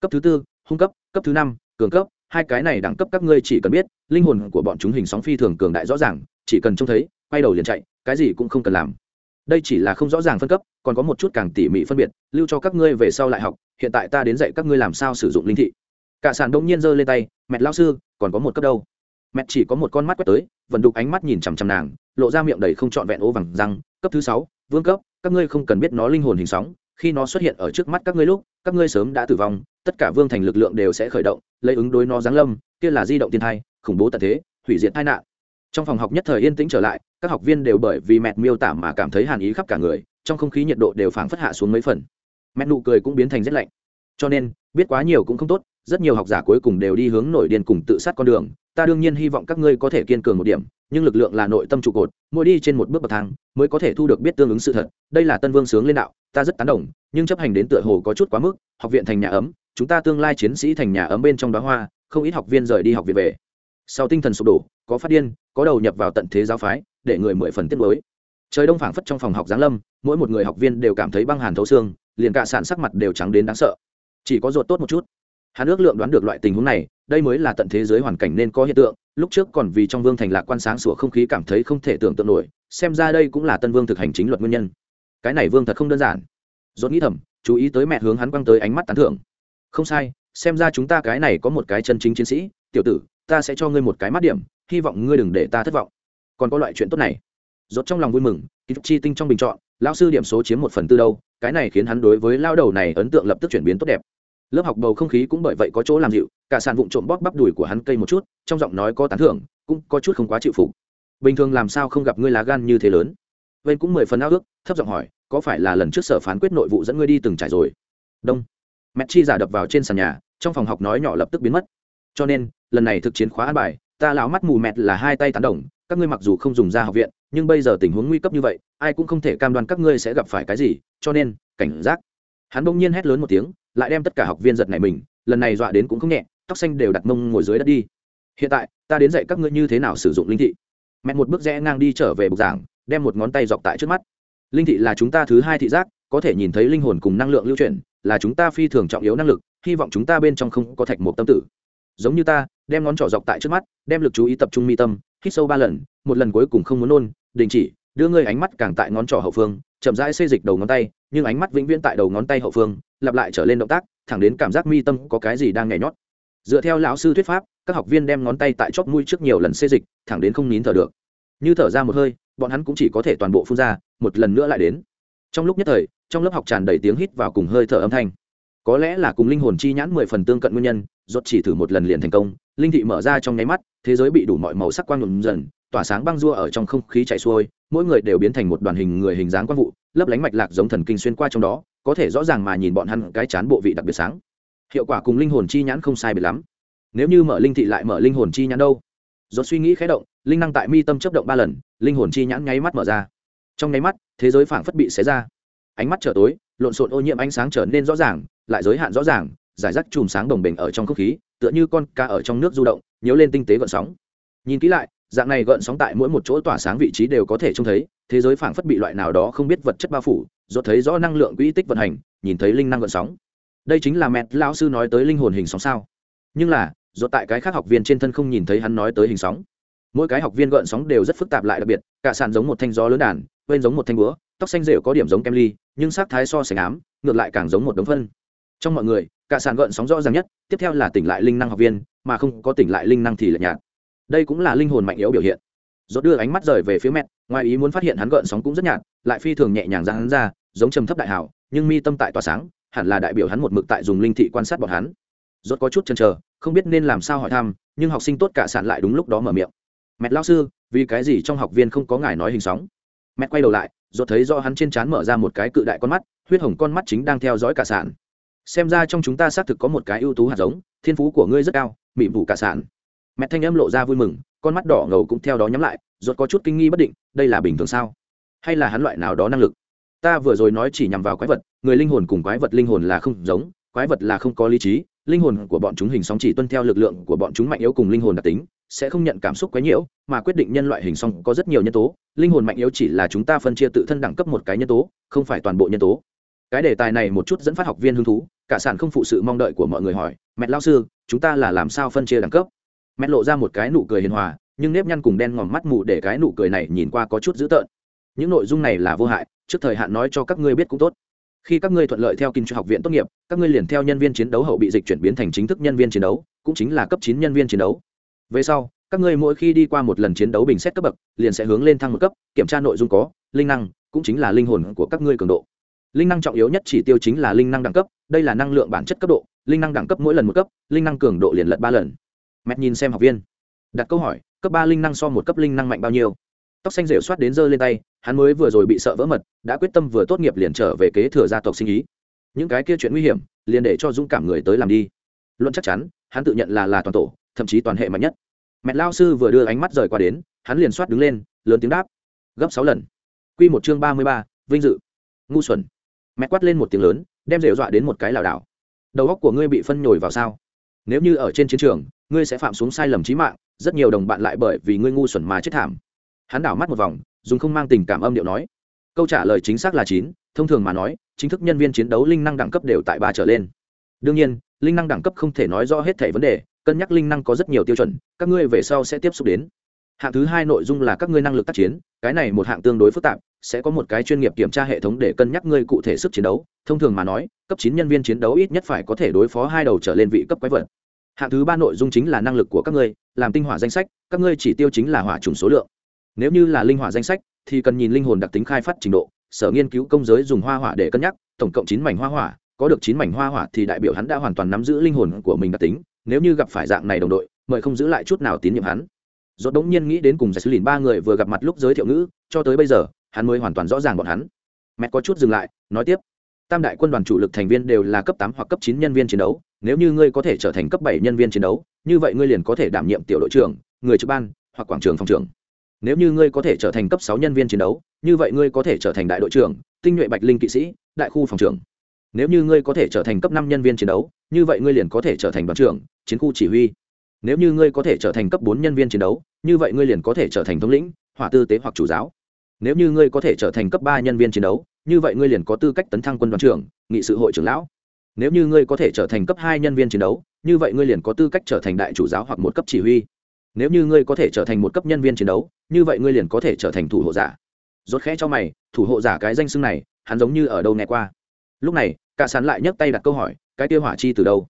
A: Cấp thứ tư, hung cấp cấp thứ năm, cường cấp, hai cái này đẳng cấp các ngươi chỉ cần biết, linh hồn của bọn chúng hình sóng phi thường cường đại rõ ràng, chỉ cần trông thấy, quay đầu liền chạy, cái gì cũng không cần làm đây chỉ là không rõ ràng phân cấp, còn có một chút càng tỉ mỉ phân biệt, lưu cho các ngươi về sau lại học, hiện tại ta đến dạy các ngươi làm sao sử dụng linh thị. Cả sàn đông nhiên giơ lên tay, mẹ lao sư, còn có một cấp đâu. Mẹ chỉ có một con mắt quét tới vần đục ánh mắt nhìn chằm chằm nàng, lộ ra miệng đầy không trọn vẹn ố vàng răng, cấp thứ sáu, vương cấp, các ngươi không cần biết nó linh hồn hình sóng, khi nó xuất hiện ở trước mắt các ngươi lúc, các ngươi sớm đã tử vong, tất cả vương thành lực lượng đều sẽ khởi động, lấy ứng đối nó giáng lâm, kia là di động tiên thai khủng bố tật thế, hủy diệt tai nạn. Trong phòng học nhất thời yên tĩnh trở lại các học viên đều bởi vì mẹ miêu tả mà cảm thấy hàn ý khắp cả người, trong không khí nhiệt độ đều phảng phất hạ xuống mấy phần. Mẹ nụ cười cũng biến thành rét lạnh. Cho nên, biết quá nhiều cũng không tốt, rất nhiều học giả cuối cùng đều đi hướng nổi điên cùng tự sát con đường. Ta đương nhiên hy vọng các ngươi có thể kiên cường một điểm, nhưng lực lượng là nội tâm trụ cột, mỗi đi trên một bước bậc thang mới có thể thu được biết tương ứng sự thật. Đây là tân vương sướng lên đạo, ta rất tán đồng, nhưng chấp hành đến tựa hồ có chút quá mức. Học viện thành nhà ấm, chúng ta tương lai chiến sĩ thành nhà ấm bên trong đó hoa, không ít học viên rời đi học viện về. Sau tinh thần sụp đổ, có phát điên, có đầu nhập vào tận thế giáo phái để người mười phần tiết mới trời đông phảng phất trong phòng học giáng lâm, mỗi một người học viên đều cảm thấy băng hàn thấu xương, liền cả sản sắc mặt đều trắng đến đáng sợ. Chỉ có ruột tốt một chút. Hắn ước lượng đoán được loại tình huống này, đây mới là tận thế giới hoàn cảnh nên có hiện tượng, lúc trước còn vì trong vương thành lạc quan sáng sủa không khí cảm thấy không thể tưởng tượng nổi, xem ra đây cũng là tân vương thực hành chính luật nguyên nhân. Cái này vương thật không đơn giản. Dốt nghĩ thầm, chú ý tới mẹ hướng hắn quăng tới ánh mắt tán thưởng. Không sai, xem ra chúng ta cái này có một cái chân chính chiến sĩ, tiểu tử, ta sẽ cho ngươi một cái mắt điểm, hy vọng ngươi đừng để ta thất vọng còn có loại chuyện tốt này. Rốt trong lòng vui mừng kỹ chi tinh trong bình chọn, lão sư điểm số chiếm một phần tư đâu, cái này khiến hắn đối với lao đầu này ấn tượng lập tức chuyển biến tốt đẹp. Lớp học bầu không khí cũng bởi vậy có chỗ làm dịu, cả sàn vụng trộm bóp bắp đùi của hắn cây một chút, trong giọng nói có tán thưởng, cũng có chút không quá chịu phục. Bình thường làm sao không gặp ngươi lá gan như thế lớn? Vên cũng mười phần ao ước, thấp giọng hỏi, có phải là lần trước sở phán quyết nội vụ dẫn ngươi đi từng trải rồi? Đông. Mẹ chi giả đập vào trên sàn nhà, trong phòng học nói nhỏ lập tức biến mất. Cho nên, lần này thực chiến khóa an bài, ta lão mắt mù mẹt là hai tay tán đồng các ngươi mặc dù không dùng ra học viện, nhưng bây giờ tình huống nguy cấp như vậy, ai cũng không thể cam đoan các ngươi sẽ gặp phải cái gì, cho nên, cảnh giác. Hắn bỗng nhiên hét lớn một tiếng, lại đem tất cả học viên giật này mình, lần này dọa đến cũng không nhẹ, tóc xanh đều đặt mông ngồi dưới đất đi. Hiện tại, ta đến dạy các ngươi như thế nào sử dụng linh thị. Mẹ một bước rẽ ngang đi trở về bục giảng, đem một ngón tay dọc tại trước mắt. Linh thị là chúng ta thứ hai thị giác, có thể nhìn thấy linh hồn cùng năng lượng lưu chuyển, là chúng ta phi thường trọng yếu năng lực, hy vọng chúng ta bên trong không có thạch một tâm tử. Giống như ta, đem ngón trỏ dọc tại trước mắt, đem lực chú ý tập trung mi tâm hít sâu ba lần, một lần cuối cùng không muốn nôn, đình chỉ, đưa ngươi ánh mắt càng tại ngón trỏ hậu phương, chậm rãi xê dịch đầu ngón tay, nhưng ánh mắt vĩnh viễn tại đầu ngón tay hậu phương, lặp lại trở lên động tác, thẳng đến cảm giác mi tâm có cái gì đang nhảy nhót. Dựa theo lão sư thuyết pháp, các học viên đem ngón tay tại chóp mũi trước nhiều lần xê dịch, thẳng đến không nín thở được. Như thở ra một hơi, bọn hắn cũng chỉ có thể toàn bộ phun ra, một lần nữa lại đến. Trong lúc nhất thời, trong lớp học tràn đầy tiếng hít vào cùng hơi thở âm thanh có lẽ là cùng linh hồn chi nhãn mười phần tương cận nguyên nhân, rốt chỉ thử một lần liền thành công, linh thị mở ra trong nháy mắt, thế giới bị đủ mọi màu sắc quang nhuộm dần, tỏa sáng băng rua ở trong không khí chảy xuôi, mỗi người đều biến thành một đoàn hình người hình dáng quang vụ, lấp lánh mạch lạc giống thần kinh xuyên qua trong đó, có thể rõ ràng mà nhìn bọn hắn cái chán bộ vị đặc biệt sáng. Hiệu quả cùng linh hồn chi nhãn không sai biệt lắm. Nếu như mở linh thị lại mở linh hồn chi nhãn đâu? Rốt suy nghĩ khé động, linh năng tại mi tâm chấp động ba lần, linh hồn chi nhãn nháy mắt mở ra. Trong nháy mắt, thế giới phảng phất bị xé ra ánh mắt trở tối, lộn xộn ô nhiễm ánh sáng trở nên rõ ràng, lại giới hạn rõ ràng, giải rác chùm sáng đồng bình ở trong không khí, tựa như con cá ở trong nước du động nhớ lên tinh tế gợn sóng. Nhìn kỹ lại, dạng này gợn sóng tại mỗi một chỗ tỏa sáng vị trí đều có thể trông thấy, thế giới phảng phất bị loại nào đó không biết vật chất bao phủ, do thấy rõ năng lượng quỹ tích vận hành, nhìn thấy linh năng gợn sóng. Đây chính là mẹ lão sư nói tới linh hồn hình sóng sao. Nhưng là, do tại cái khác học viên trên thân không nhìn thấy hắn nói tới hình sóng. Mỗi cái học viên gợn sóng đều rất phức tạp lại đặc biệt, cả sàn giống một thanh gió lớn đàn bên giống một thanh búa, tóc xanh rêu có điểm giống kem ly, nhưng sắc thái so sánh ám, ngược lại càng giống một đống phân. Trong mọi người, cả sàn gợn sóng rõ ràng nhất, tiếp theo là tỉnh lại linh năng học viên, mà không có tỉnh lại linh năng thì lạnh nhạt. Đây cũng là linh hồn mạnh yếu biểu hiện. Rốt đưa ánh mắt rời về phía mẹ, ngoài ý muốn phát hiện hắn gợn sóng cũng rất nhạt, lại phi thường nhẹ nhàng ra hắn ra, giống trầm thấp đại hảo, nhưng mi tâm tại tỏa sáng, hẳn là đại biểu hắn một mực tại dùng linh thị quan sát bọn hắn. Rốt có chút chần chờ, không biết nên làm sao hỏi thăm, nhưng học sinh tốt cả sạn lại đúng lúc đó mở miệng. Mẹ lao sư, vì cái gì trong học viên không có ngài nói hình sóng? Mẹ quay đầu lại rồi thấy do hắn trên trán mở ra một cái cự đại con mắt, huyết hồng con mắt chính đang theo dõi cả sạn xem ra trong chúng ta xác thực có một cái ưu tú hạt giống, thiên phú của ngươi rất cao mị vụ cả sạn mẹ thanh âm lộ ra vui mừng, con mắt đỏ ngầu cũng theo đó nhắm lại rồi có chút kinh nghi bất định, đây là bình thường sao? Hay là hắn loại nào đó năng lực? Ta vừa rồi nói chỉ nhằm vào quái vật, người linh hồn cùng quái vật linh hồn là không giống, quái vật là không có lý trí, linh hồn của bọn chúng hình sóng chỉ tuân theo lực lượng của bọn chúng mạnh yếu cùng linh hồn đặc tính sẽ không nhận cảm xúc quấy nhiễu, mà quyết định nhân loại hình song có rất nhiều nhân tố, linh hồn mạnh yếu chỉ là chúng ta phân chia tự thân đẳng cấp một cái nhân tố, không phải toàn bộ nhân tố. Cái đề tài này một chút dẫn phát học viên hứng thú, cả sản không phụ sự mong đợi của mọi người hỏi mẹ lao sư, chúng ta là làm sao phân chia đẳng cấp? Mẹ lộ ra một cái nụ cười hiền hòa, nhưng nếp nhăn cùng đen ngòm mắt mù để cái nụ cười này nhìn qua có chút dữ tợn. Những nội dung này là vô hại, trước thời hạn nói cho các ngươi biết cũng tốt. Khi các ngươi thuận lợi theo kinh học viện tốt nghiệp, các ngươi liền theo nhân viên chiến đấu hậu bị dịch chuyển biến thành chính thức nhân viên chiến đấu, cũng chính là cấp chín nhân viên chiến đấu về sau, các ngươi mỗi khi đi qua một lần chiến đấu bình xét cấp bậc, liền sẽ hướng lên thăng một cấp, kiểm tra nội dung có, linh năng, cũng chính là linh hồn của các ngươi cường độ. Linh năng trọng yếu nhất chỉ tiêu chính là linh năng đẳng cấp, đây là năng lượng bản chất cấp độ, linh năng đẳng cấp mỗi lần một cấp, linh năng cường độ liền lật ba lần. Mẹt nhìn xem học viên. Đặt câu hỏi, cấp ba linh năng so một cấp linh năng mạnh bao nhiêu? Tóc xanh rểu soát đến giơ lên tay, hắn mới vừa rồi bị sợ vỡ mật, đã quyết tâm vừa tốt nghiệp liền trở về kế thừa gia tộc sinh ý. Những cái kia chuyện nguy hiểm, liền để cho dũng cảm người tới làm đi. Luận chắc chắn, hắn tự nhận là là toàn tổ thậm chí toàn hệ mạnh nhất. Mẹ lao sư vừa đưa ánh mắt rời qua đến, hắn liền soát đứng lên, lớn tiếng đáp. Gấp sáu lần. Q một chương ba mươi ba, vinh dự. Ngu xuẩn. Mẹ quát lên một tiếng lớn, đem rệu dọa đến một cái lảo đảo. Đầu góc của ngươi bị phân nhồi vào sao? Nếu như ở trên chiến trường, ngươi sẽ phạm xuống sai lầm trí mạng, rất nhiều đồng bạn lại bởi vì ngươi ngu xuẩn mà chết thảm. Hắn đảo mắt một vòng, dùng không mang tình cảm âm điệu nói. Câu trả lời chính xác là chín, thông thường mà nói, chính thức nhân viên chiến đấu linh năng đẳng cấp đều tại ba trở lên. Đương nhiên, linh năng đẳng cấp không thể nói rõ hết thẻ vấn đề cân nhắc linh năng có rất nhiều tiêu chuẩn, các ngươi về sau sẽ tiếp xúc đến. Hạng thứ hai nội dung là các ngươi năng lực tác chiến, cái này một hạng tương đối phức tạp, sẽ có một cái chuyên nghiệp kiểm tra hệ thống để cân nhắc ngươi cụ thể sức chiến đấu. Thông thường mà nói, cấp chín nhân viên chiến đấu ít nhất phải có thể đối phó hai đầu trở lên vị cấp quái vật. Hạng thứ ba nội dung chính là năng lực của các ngươi, làm tinh hỏa danh sách, các ngươi chỉ tiêu chính là hỏa trùng số lượng. Nếu như là linh hỏa danh sách, thì cần nhìn linh hồn đặc tính khai phát trình độ, sở nghiên cứu công giới dùng hoa hỏa để cân nhắc, tổng cộng chín mảnh hoa hỏa, có được chín mảnh hoa hỏa thì đại biểu hắn đã hoàn toàn nắm giữ linh hồn của mình đặc tính nếu như gặp phải dạng này đồng đội, mời không giữ lại chút nào tín nhiệm hắn. Dốt đống nhiên nghĩ đến cùng giải xử lìn ba người vừa gặp mặt lúc giới thiệu ngữ, cho tới bây giờ, hắn mới hoàn toàn rõ ràng bọn hắn. Mẹ có chút dừng lại, nói tiếp. Tam đại quân đoàn chủ lực thành viên đều là cấp tám hoặc cấp chín nhân viên chiến đấu, nếu như ngươi có thể trở thành cấp bảy nhân viên chiến đấu, như vậy ngươi liền có thể đảm nhiệm tiểu đội trưởng, người trực ban, hoặc quảng trường phòng trưởng. Nếu như ngươi có thể trở thành cấp sáu nhân viên chiến đấu, như vậy ngươi có thể trở thành đại đội trưởng, tinh nhuệ bạch linh kỵ sĩ, đại khu phòng trưởng. Nếu như ngươi có thể trở thành cấp năm nhân viên chiến đấu, như vậy ngươi liền có thể trở thành đoàn trưởng chiến khu chỉ huy. Nếu như ngươi có thể trở thành cấp bốn nhân viên chiến đấu, như vậy ngươi liền có thể trở thành thống lĩnh, hỏa tư tế hoặc chủ giáo. Nếu như ngươi có thể trở thành cấp ba nhân viên chiến đấu, như vậy ngươi liền có tư cách tấn thăng quân đoàn trưởng, nghị sự hội trưởng lão. Nếu như ngươi có thể trở thành cấp hai nhân viên chiến đấu, như vậy ngươi liền có tư cách trở thành đại chủ giáo hoặc một cấp chỉ huy. Nếu như ngươi có thể trở thành một cấp nhân viên chiến đấu, như vậy ngươi liền có thể trở thành thủ hộ giả. Rốt khẽ cho mày, thủ hộ giả cái danh xưng này, hắn giống như ở đâu nghe qua. Lúc này, cả sán lại nhấc tay đặt câu hỏi, cái tiêu hỏa chi từ đâu?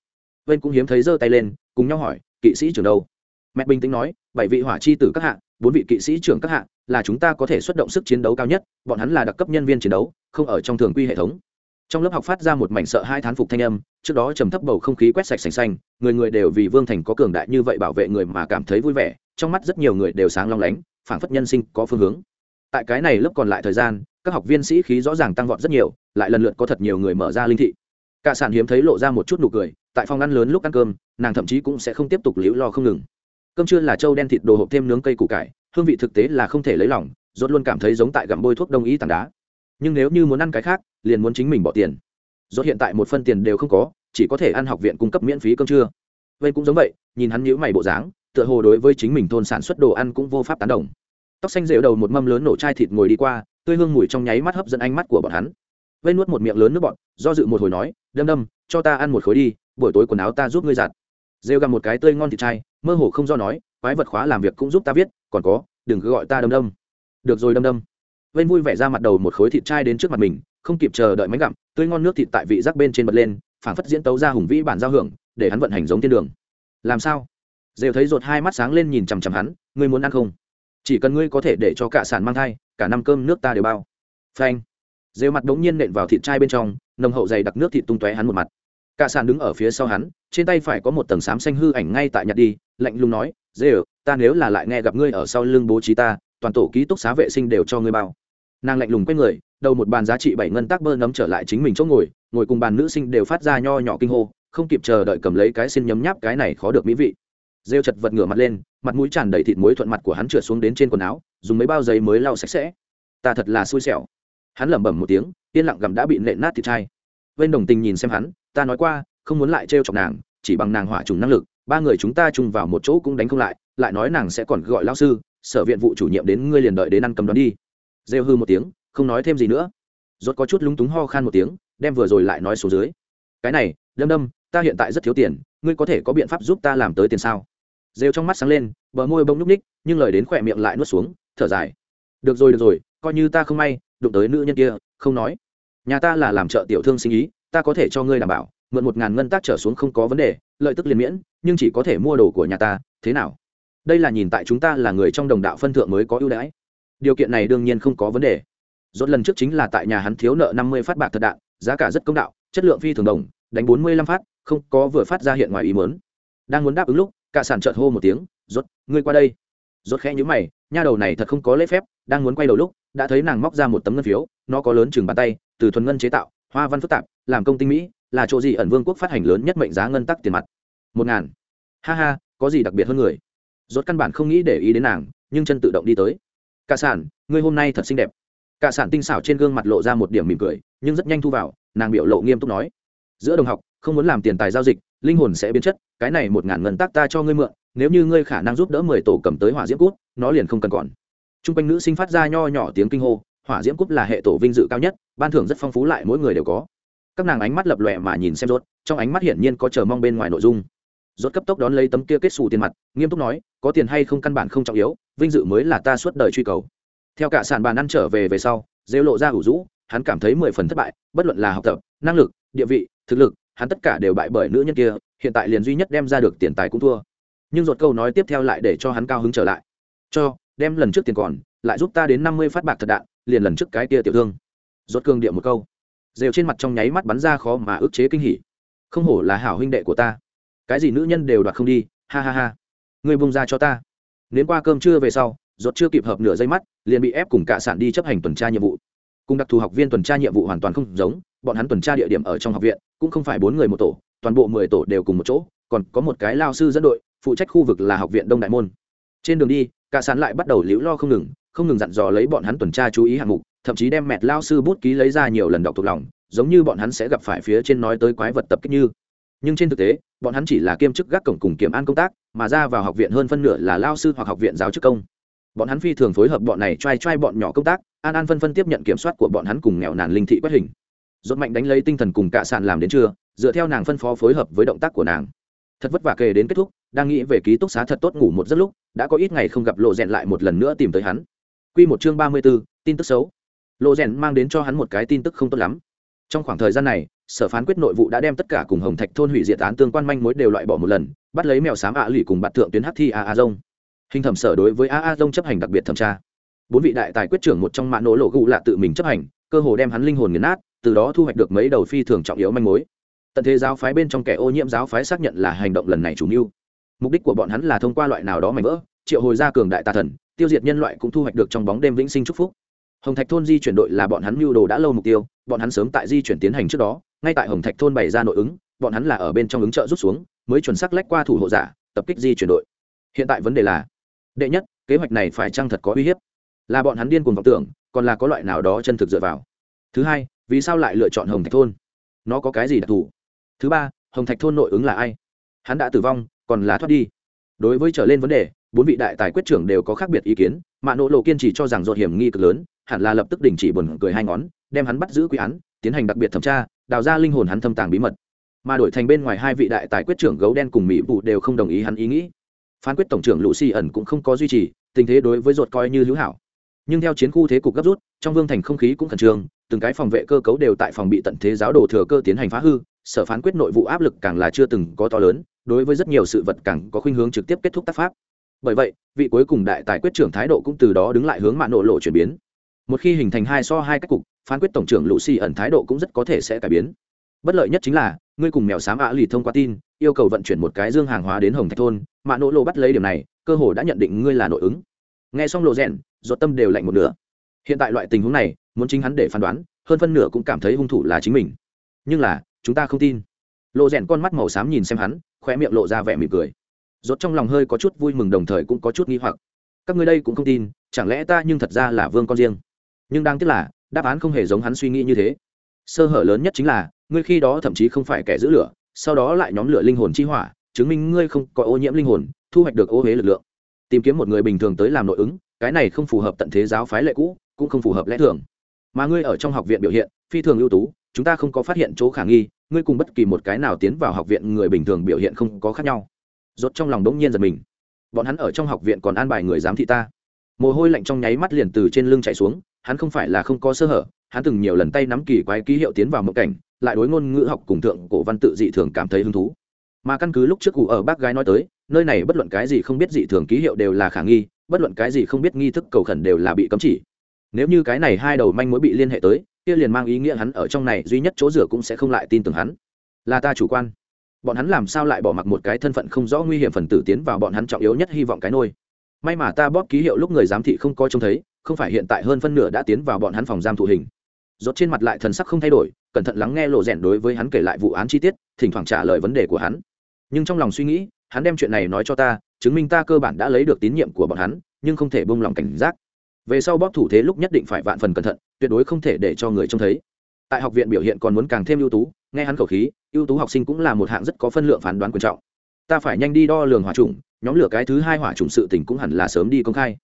A: Vên cũng hiếm thấy giơ tay lên, cùng nhau hỏi, kỵ sĩ trưởng đâu? Mẹ bình tĩnh nói, bảy vị hỏa chi tử các hạng bốn vị kỵ sĩ trưởng các hạng là chúng ta có thể xuất động sức chiến đấu cao nhất, bọn hắn là đặc cấp nhân viên chiến đấu, không ở trong thường quy hệ thống. Trong lớp học phát ra một mảnh sợ hai thán phục thanh âm, trước đó trầm thấp bầu không khí quét sạch sành xanh, người người đều vì vương thành có cường đại như vậy bảo vệ người mà cảm thấy vui vẻ, trong mắt rất nhiều người đều sáng long lánh, phảng phất nhân sinh có phương hướng. Tại cái này lớp còn lại thời gian, các học viên sĩ khí rõ ràng tăng vọt rất nhiều, lại lần lượt có thật nhiều người mở ra linh thị. Cả sản hiếm thấy lộ ra một chút nụ cười tại phòng ăn lớn lúc ăn cơm, nàng thậm chí cũng sẽ không tiếp tục liễu lo không ngừng. Cơm trưa là trâu đen thịt đồ hộp thêm nướng cây củ cải, hương vị thực tế là không thể lấy lòng, rốt luôn cảm thấy giống tại gặm bôi thuốc đông y tảng đá. Nhưng nếu như muốn ăn cái khác, liền muốn chính mình bỏ tiền. Rốt hiện tại một phân tiền đều không có, chỉ có thể ăn học viện cung cấp miễn phí cơm trưa. Vậy cũng giống vậy, nhìn hắn nhíu mày bộ dáng, tựa hồ đối với chính mình thôn sản xuất đồ ăn cũng vô pháp tán đồng. Tóc xanh rễu đầu một mâm lớn nổ chai thịt ngồi đi qua, tươi hương mùi trong nháy mắt hấp dẫn ánh mắt của bọn hắn. Vây nuốt một miệng lớn nước bọn do dự một hồi nói, đâm đâm, cho ta ăn một khối đi buổi tối quần áo ta giúp ngươi giặt. Rêu gặm một cái tươi ngon thịt chai, mơ hồ không do nói, quái vật khóa làm việc cũng giúp ta viết, còn có, đừng cứ gọi ta đâm đâm. Được rồi đâm đâm. Vây vui vẻ ra mặt đầu một khối thịt chai đến trước mặt mình, không kịp chờ đợi máy gặm, tươi ngon nước thịt tại vị giác bên trên bật lên, phảng phất diễn tấu ra hùng vĩ bản giao hưởng, để hắn vận hành giống thiên đường. Làm sao? Rêu thấy rột hai mắt sáng lên nhìn chằm chằm hắn, ngươi muốn ăn không? Chỉ cần ngươi có thể để cho cả sản mang thai, cả năm cơm nước ta đều bao. Phanh. Rêu mặt đống nhiên nện vào thịt chai bên trong, nồng hậu dày đặc nước thịt tung tóe hắn một mặt cả sàn đứng ở phía sau hắn, trên tay phải có một tầng xám xanh hư ảnh ngay tại nhặt đi, lạnh lùng nói rêu ta nếu là lại nghe gặp ngươi ở sau lưng bố trí ta, toàn tổ ký túc xá vệ sinh đều cho ngươi bao. Nàng lạnh lùng quay người, đầu một bàn giá trị bảy ngân tác bơ nấm trở lại chính mình chỗ ngồi ngồi cùng bàn nữ sinh đều phát ra nho nhỏ kinh hô, không kịp chờ đợi cầm lấy cái xin nhấm nháp cái này khó được mỹ vị. Rêu chật vật ngửa mặt lên, mặt mũi tràn đầy thịt muối thuận mặt của hắn trượt xuống đến trên quần áo, dùng mấy bao giấy mới lau sạch sẽ. Ta thật là xui xẻo. Hắn lẩm bẩm một tiếng, yên lặng gặm đã bị nện nát thịt chai. Bên đồng tình nhìn xem hắn ta nói qua, không muốn lại trêu chọc nàng, chỉ bằng nàng hỏa trùng năng lực, ba người chúng ta chung vào một chỗ cũng đánh không lại lại nói nàng sẽ còn gọi lao sư, sở viện vụ chủ nhiệm đến ngươi liền đợi đến ăn cầm đón đi. Rêu hư một tiếng, không nói thêm gì nữa. Rốt có chút lúng túng ho khan một tiếng, đem vừa rồi lại nói xuống dưới. Cái này đâm đâm, ta hiện tại rất thiếu tiền, ngươi có thể có biện pháp giúp ta làm tới tiền sao? Rêu trong mắt sáng lên, bờ môi bông nhúc ních nhưng lời đến khỏe miệng lại nuốt xuống, thở dài. Được rồi được rồi, coi như ta không may, đụng tới nữ nhân kia, không nói. Nhà ta là làm chợ tiểu thương sinh ý ta có thể cho ngươi đảm bảo, mượn một ngàn ngân tác trở xuống không có vấn đề, lợi tức liền miễn, nhưng chỉ có thể mua đồ của nhà ta, thế nào? Đây là nhìn tại chúng ta là người trong đồng đạo phân thượng mới có ưu đãi. Điều kiện này đương nhiên không có vấn đề. Rốt lần trước chính là tại nhà hắn thiếu nợ năm mươi phát bạc thật đạn, giá cả rất công đạo, chất lượng phi thường đồng, đánh bốn mươi lăm phát, không có vừa phát ra hiện ngoài ý mớn đang muốn đáp ứng lúc, cả sản trợt hô một tiếng, rốt, ngươi qua đây. Rốt khẽ nhíu mày, nha đầu này thật không có lễ phép, đang muốn quay đầu lúc, đã thấy nàng móc ra một tấm ngân phiếu, nó có lớn chừng bàn tay, từ thuần ngân chế tạo, hoa văn phức tạp làm công tinh mỹ, là chỗ gì ẩn vương quốc phát hành lớn nhất mệnh giá ngân tắc tiền mặt. Một ngàn. Ha ha, có gì đặc biệt hơn người? Rốt căn bản không nghĩ để ý đến nàng, nhưng chân tự động đi tới. Cả sản, ngươi hôm nay thật xinh đẹp. Cả sản tinh xảo trên gương mặt lộ ra một điểm mỉm cười, nhưng rất nhanh thu vào, nàng biểu lộ nghiêm túc nói. Giữa đồng học, không muốn làm tiền tài giao dịch, linh hồn sẽ biến chất, cái này một ngàn ngân tác ta cho ngươi mượn, nếu như ngươi khả năng giúp đỡ mười tổ cầm tới hỏa diễm cút nó liền không cần còn. T r u n g quanh nữ sinh phát ra nho nhỏ tiếng kinh hô, hỏa diễm cút là hệ tổ vinh dự cao nhất, ban thưởng rất phong phú lại mỗi người đều có các nàng ánh mắt lập lòe mà nhìn xem rốt, trong ánh mắt hiển nhiên có chờ mong bên ngoài nội dung. Rốt cấp tốc đón lấy tấm kia kết xù tiền mặt, nghiêm túc nói, có tiền hay không căn bản không trọng yếu, vinh dự mới là ta suốt đời truy cầu. Theo cả sàn bàn ăn trở về về sau, rêu lộ ra ủ rũ, hắn cảm thấy mười phần thất bại, bất luận là học tập, năng lực, địa vị, thực lực, hắn tất cả đều bại bởi nữ nhân kia, hiện tại liền duy nhất đem ra được tiền tài cũng thua. Nhưng ruột câu nói tiếp theo lại để cho hắn cao hứng trở lại. Cho, đem lần trước tiền còn, lại giúp ta đến năm mươi phát bạc thật đạn, liền lần trước cái kia tiểu thương. Rốt cương địa một câu rêu trên mặt trong nháy mắt bắn ra khó mà ức chế kinh hỉ. Không hổ là hảo huynh đệ của ta. Cái gì nữ nhân đều đoạt không đi, ha ha ha. Ngươi bung ra cho ta. Nến qua cơm trưa về sau, rốt chưa kịp hợp nửa giây mắt, liền bị ép cùng cả sản đi chấp hành tuần tra nhiệm vụ. Cùng đặc thù học viên tuần tra nhiệm vụ hoàn toàn không giống, bọn hắn tuần tra địa điểm ở trong học viện, cũng không phải bốn người một tổ, toàn bộ mười tổ đều cùng một chỗ, còn có một cái lao sư dẫn đội, phụ trách khu vực là học viện đông đại môn. Trên đường đi, cả sản lại bắt đầu liễu lo không ngừng không ngừng dặn dò lấy bọn hắn tuần tra chú ý hạng mục thậm chí đem mẹt lao sư bút ký lấy ra nhiều lần đọc thuộc lòng, giống như bọn hắn sẽ gặp phải phía trên nói tới quái vật tập kích như. Nhưng trên thực tế, bọn hắn chỉ là kiêm chức gác cổng cùng kiểm an công tác, mà ra vào học viện hơn phân nửa là lao sư hoặc học viện giáo chức công. Bọn hắn phi thường phối hợp bọn này t r a i t r a i bọn nhỏ công tác, an an phân phân tiếp nhận kiểm soát của bọn hắn cùng nghèo nàn linh thị quất hình. Dốt mạnh đánh lấy tinh thần cùng cạ sàn làm đến trưa, dựa theo nàng phân phó phối hợp với động tác của nàng. Thật vất vả kề đến kết thúc, đang nghĩ về ký túc xá thật tốt ngủ một giấc lúc, đã có ít ngày không gặp lộ rèn lại một lần nữa tìm tới hắn. Q một chương ba mươi b ố tin tức xấu lộ rèn mang đến cho hắn một cái tin tức không tốt lắm. Trong khoảng thời gian này, sở phán quyết nội vụ đã đem tất cả cùng hồng thạch thôn hủy diệt án tương quan manh mối đều loại bỏ một lần, bắt lấy mèo xám ạ à lụy cùng bạt thượng tuyến Hát thi a a dông hình thẩm sở đối với a a dông chấp hành đặc biệt thẩm tra. Bốn vị đại tài quyết trưởng một trong mã nỗ lộ gụ lạ tự mình chấp hành, cơ hồ đem hắn linh hồn nghiền nát, từ đó thu hoạch được mấy đầu phi thường trọng yếu manh mối. Tận thế giáo phái bên trong kẻ ô nhiễm giáo phái xác nhận là hành động lần này chủ mưu. Mục đích của bọn hắn là thông qua loại nào đó mảnh vỡ, triệu hồi ra cường đại tà thần, tiêu diệt nhân loại cũng thu hoạch được trong bóng đêm vĩnh sinh chúc phúc hồng thạch thôn di chuyển đội là bọn hắn mưu đồ đã lâu mục tiêu, bọn hắn sớm tại di chuyển tiến hành trước đó, ngay tại hồng thạch thôn bày ra nội ứng, bọn hắn là ở bên trong ứng trợ rút xuống, mới chuẩn xác lách qua thủ hộ giả, tập kích di chuyển đội. Hiện tại vấn đề là, đệ nhất, kế hoạch này phải chăng thật có uy hiếp? Là bọn hắn điên cuồng vọng tưởng, còn là có loại nào đó chân thực dựa vào? Thứ hai, vì sao lại lựa chọn hồng thạch thôn? Nó có cái gì đặc thù? Thứ ba, hồng thạch thôn nội ứng là ai? Hắn đã tử vong, còn là thoát đi. Đối với trở lên vấn đề bốn vị đại tài quyết trưởng đều có khác biệt ý kiến, mạ nỗ lộ kiên trì cho rằng dột hiểm nghi cực lớn, hẳn là lập tức đình chỉ buồn cười hai ngón, đem hắn bắt giữ quy án, tiến hành đặc biệt thẩm tra, đào ra linh hồn hắn thâm tàng bí mật. Mà đổi thành bên ngoài hai vị đại tài quyết trưởng gấu đen cùng mỹ vụ đều không đồng ý hắn ý nghĩ. Phán quyết tổng trưởng lũ xì ẩn cũng không có duy trì, tình thế đối với dột coi như hữu hảo. Nhưng theo chiến khu thế cục gấp rút, trong vương thành không khí cũng khẩn trương, từng cái phòng vệ cơ cấu đều tại phòng bị tận thế giáo đồ thừa cơ tiến hành phá hư, sở phán quyết nội vụ áp lực càng là chưa từng có to lớn, đối với rất nhiều sự vật càng có khuynh hướng trực tiếp kết thúc tác pháp bởi vậy, vị cuối cùng đại tài quyết trưởng thái độ cũng từ đó đứng lại hướng mạng nộ lộ chuyển biến. Một khi hình thành hai so hai cách cục, phán quyết tổng trưởng lũ xì ẩn thái độ cũng rất có thể sẽ cải biến. Bất lợi nhất chính là, ngươi cùng mèo xám ạ lì thông qua tin, yêu cầu vận chuyển một cái dương hàng hóa đến hồng thạch thôn. Mạ nỗ lộ bắt lấy điểm này, cơ hồ đã nhận định ngươi là nội ứng. Nghe xong lộ rèn ruột tâm đều lạnh một nửa. Hiện tại loại tình huống này, muốn chính hắn để phán đoán, hơn phân nửa cũng cảm thấy hung thủ là chính mình. Nhưng là, chúng ta không tin. Lộ rèn con mắt màu xám nhìn xem hắn khoe miệng lộ ra vẻ mỉm cười rốt trong lòng hơi có chút vui mừng, đồng thời cũng có chút nghi hoặc. Các ngươi đây cũng không tin, chẳng lẽ ta nhưng thật ra là vương con riêng? Nhưng đang tiếc là, đáp án không hề giống hắn suy nghĩ như thế. Sơ hở lớn nhất chính là, ngươi khi đó thậm chí không phải kẻ giữ lửa, sau đó lại nhóm lửa linh hồn chi hỏa, chứng minh ngươi không có ô nhiễm linh hồn, thu hoạch được ô huế lực lượng. Tìm kiếm một người bình thường tới làm nội ứng, cái này không phù hợp tận thế giáo phái lệ cũ, cũng không phù hợp lẽ thường. Mà ngươi ở trong học viện biểu hiện, phi thường ưu tú, chúng ta không có phát hiện chỗ khả nghi, ngươi cùng bất kỳ một cái nào tiến vào học viện người bình thường biểu hiện không có khác nhau rốt trong lòng đống nhiên giật mình. Bọn hắn ở trong học viện còn an bài người giám thị ta. Mồ hôi lạnh trong nháy mắt liền từ trên lưng chạy xuống, hắn không phải là không có sơ hở, hắn từng nhiều lần tay nắm kỳ quái ký hiệu tiến vào mộng cảnh, lại đối ngôn ngữ học cùng thượng cổ văn tự dị thường cảm thấy hứng thú. Mà căn cứ lúc trước cụ ở bác gái nói tới, nơi này bất luận cái gì không biết dị thường ký hiệu đều là khả nghi, bất luận cái gì không biết nghi thức cầu khẩn đều là bị cấm chỉ. Nếu như cái này hai đầu manh mối bị liên hệ tới, kia liền mang ý nghĩa hắn ở trong này duy nhất chỗ rửa cũng sẽ không lại tin tưởng hắn. Là ta chủ quan bọn hắn làm sao lại bỏ mặc một cái thân phận không rõ nguy hiểm phần tử tiến vào bọn hắn trọng yếu nhất hy vọng cái nôi. May mà ta bóp ký hiệu lúc người giám thị không có trông thấy, không phải hiện tại hơn phân nửa đã tiến vào bọn hắn phòng giam thụ hình. Rốt trên mặt lại thần sắc không thay đổi, cẩn thận lắng nghe lộ rèn đối với hắn kể lại vụ án chi tiết, thỉnh thoảng trả lời vấn đề của hắn. Nhưng trong lòng suy nghĩ, hắn đem chuyện này nói cho ta, chứng minh ta cơ bản đã lấy được tín nhiệm của bọn hắn, nhưng không thể buông lòng cảnh giác. Về sau bóp thủ thế lúc nhất định phải vạn phần cẩn thận, tuyệt đối không thể để cho người trông thấy tại học viện biểu hiện còn muốn càng thêm ưu tú, nghe hắn khẩu khí, ưu tú học sinh cũng là một hạng rất có phân lượng phán đoán quan trọng. Ta phải nhanh đi đo lường hỏa trùng, nhóm lửa cái thứ hai hỏa trùng sự tình cũng hẳn là sớm đi công khai.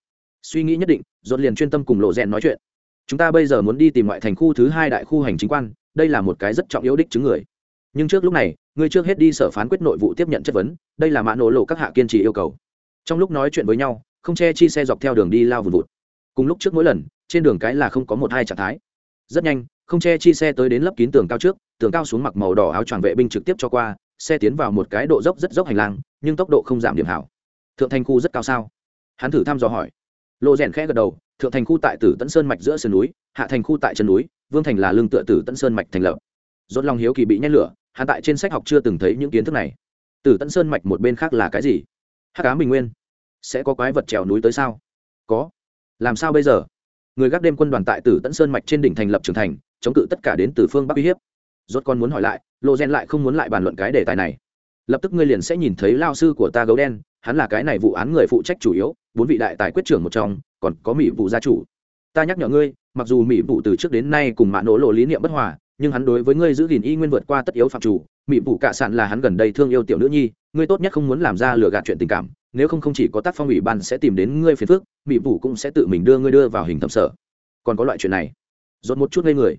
A: Suy nghĩ nhất định dột liền chuyên tâm cùng lộ rèn nói chuyện. Chúng ta bây giờ muốn đi tìm ngoại thành khu thứ hai đại khu hành chính quan, đây là một cái rất trọng yếu đích chứng người. Nhưng trước lúc này, ngươi trước hết đi sở phán quyết nội vụ tiếp nhận chất vấn, đây là mã nổ lộ các hạ kiên trì yêu cầu. Trong lúc nói chuyện với nhau, không che chi xe dọc theo đường đi lao vùn vụt. Cùng lúc trước mỗi lần, trên đường cái là không có một hai trạng thái. Rất nhanh không che chi xe tới đến lấp kín tường cao trước, tường cao xuống mặc màu đỏ áo choàng vệ binh trực tiếp cho qua, xe tiến vào một cái độ dốc rất dốc hành lang, nhưng tốc độ không giảm điểm hảo. Thượng thành khu rất cao sao? Hắn thử thăm dò hỏi. Lộ rèn khẽ gật đầu, thượng thành khu tại tử Tẫn sơn mạch giữa sườn núi, hạ thành khu tại chân núi, vương thành là lương tựa tử Tẫn sơn mạch thành lập. Dốt lòng hiếu kỳ bị nhét lửa hạ tại trên sách học chưa từng thấy những kiến thức này. Tử Tẫn sơn mạch một bên khác là cái gì? Hát cá bình nguyên. Sẽ có quái vật trèo núi tới sao? Có. Làm sao bây giờ? Người gác đêm quân đoàn tại tử Tẫn sơn mạch trên đỉnh thành lập trưởng thành chống cự tất cả đến từ phương bắc uy hiếp. Rốt con muốn hỏi lại lộ gen lại không muốn lại bàn luận cái đề tài này. Lập tức ngươi liền sẽ nhìn thấy lao sư của ta gấu đen, hắn là cái này vụ án người phụ trách chủ yếu, bốn vị đại tài quyết trưởng một trong, còn có mỹ vụ gia chủ. Ta nhắc nhở ngươi, mặc dù mỹ vụ từ trước đến nay cùng mạ nổ lộ lý niệm bất hòa, nhưng hắn đối với ngươi giữ gìn y nguyên vượt qua tất yếu phạm chủ, mỹ vụ cạ sạn là hắn gần đây thương yêu tiểu nữ nhi, ngươi tốt nhất không muốn làm ra lừa gạt chuyện tình cảm, nếu không không chỉ có tác phong ủy ban sẽ tìm đến ngươi phiền phức, mỹ vụ cũng sẽ tự mình đưa ngươi đưa vào hình thẩm sở. Còn có loại chuyện này rốt một chút ngây người.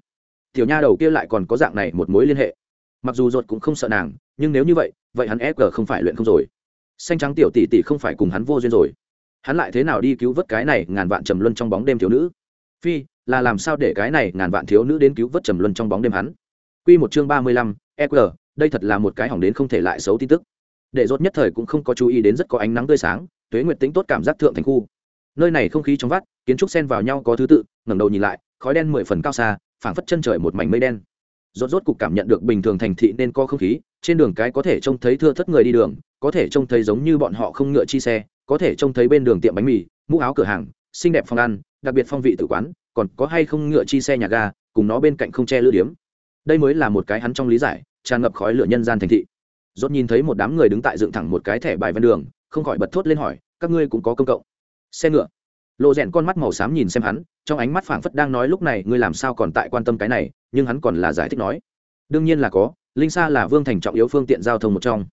A: Tiểu nha đầu kia lại còn có dạng này một mối liên hệ. Mặc dù rốt cũng không sợ nàng, nhưng nếu như vậy vậy hắn ép không phải luyện không rồi. Xanh trắng tiểu tỷ tỷ không phải cùng hắn vô duyên rồi. Hắn lại thế nào đi cứu vớt cái này ngàn vạn trầm luân trong bóng đêm thiếu nữ? Phi, là làm sao để cái này ngàn vạn thiếu nữ đến cứu vớt trầm luân trong bóng đêm hắn? Q một chương ba mươi lăm eq đây thật là một cái hỏng đến không thể lại xấu tin tức. Để rốt nhất thời cũng không có chú ý đến rất có ánh nắng tươi sáng, tuế nguyệt tính tốt cảm giác thượng thành khu. Nơi này không khí trong vắt, kiến trúc xen vào nhau có thứ tự, ngẩng đầu nhìn lại khói đen mười phần cao xa, phảng phất chân trời một mảnh mây đen. Rốt rốt cục cảm nhận được bình thường thành thị nên có không khí, trên đường cái có thể trông thấy thưa thất người đi đường, có thể trông thấy giống như bọn họ không ngựa chi xe, có thể trông thấy bên đường tiệm bánh mì, mũ áo cửa hàng, xinh đẹp phòng ăn, đặc biệt phong vị tử quán, còn có hay không ngựa chi xe nhà ga, cùng nó bên cạnh không che lữ điếm. Đây mới là một cái hắn trong lý giải, tràn ngập khói lửa nhân gian thành thị. Rốt nhìn thấy một đám người đứng tại dựng thẳng một cái thẻ bài ven đường, không khỏi bật thốt lên hỏi, các ngươi cũng có công cộng? Xe ngựa lộ rèn con mắt màu xám nhìn xem hắn, trong ánh mắt phảng phất đang nói lúc này, ngươi làm sao còn tại quan tâm cái này? Nhưng hắn còn là giải thích nói, đương nhiên là có, linh sa là vương thành trọng yếu phương tiện giao thông một trong.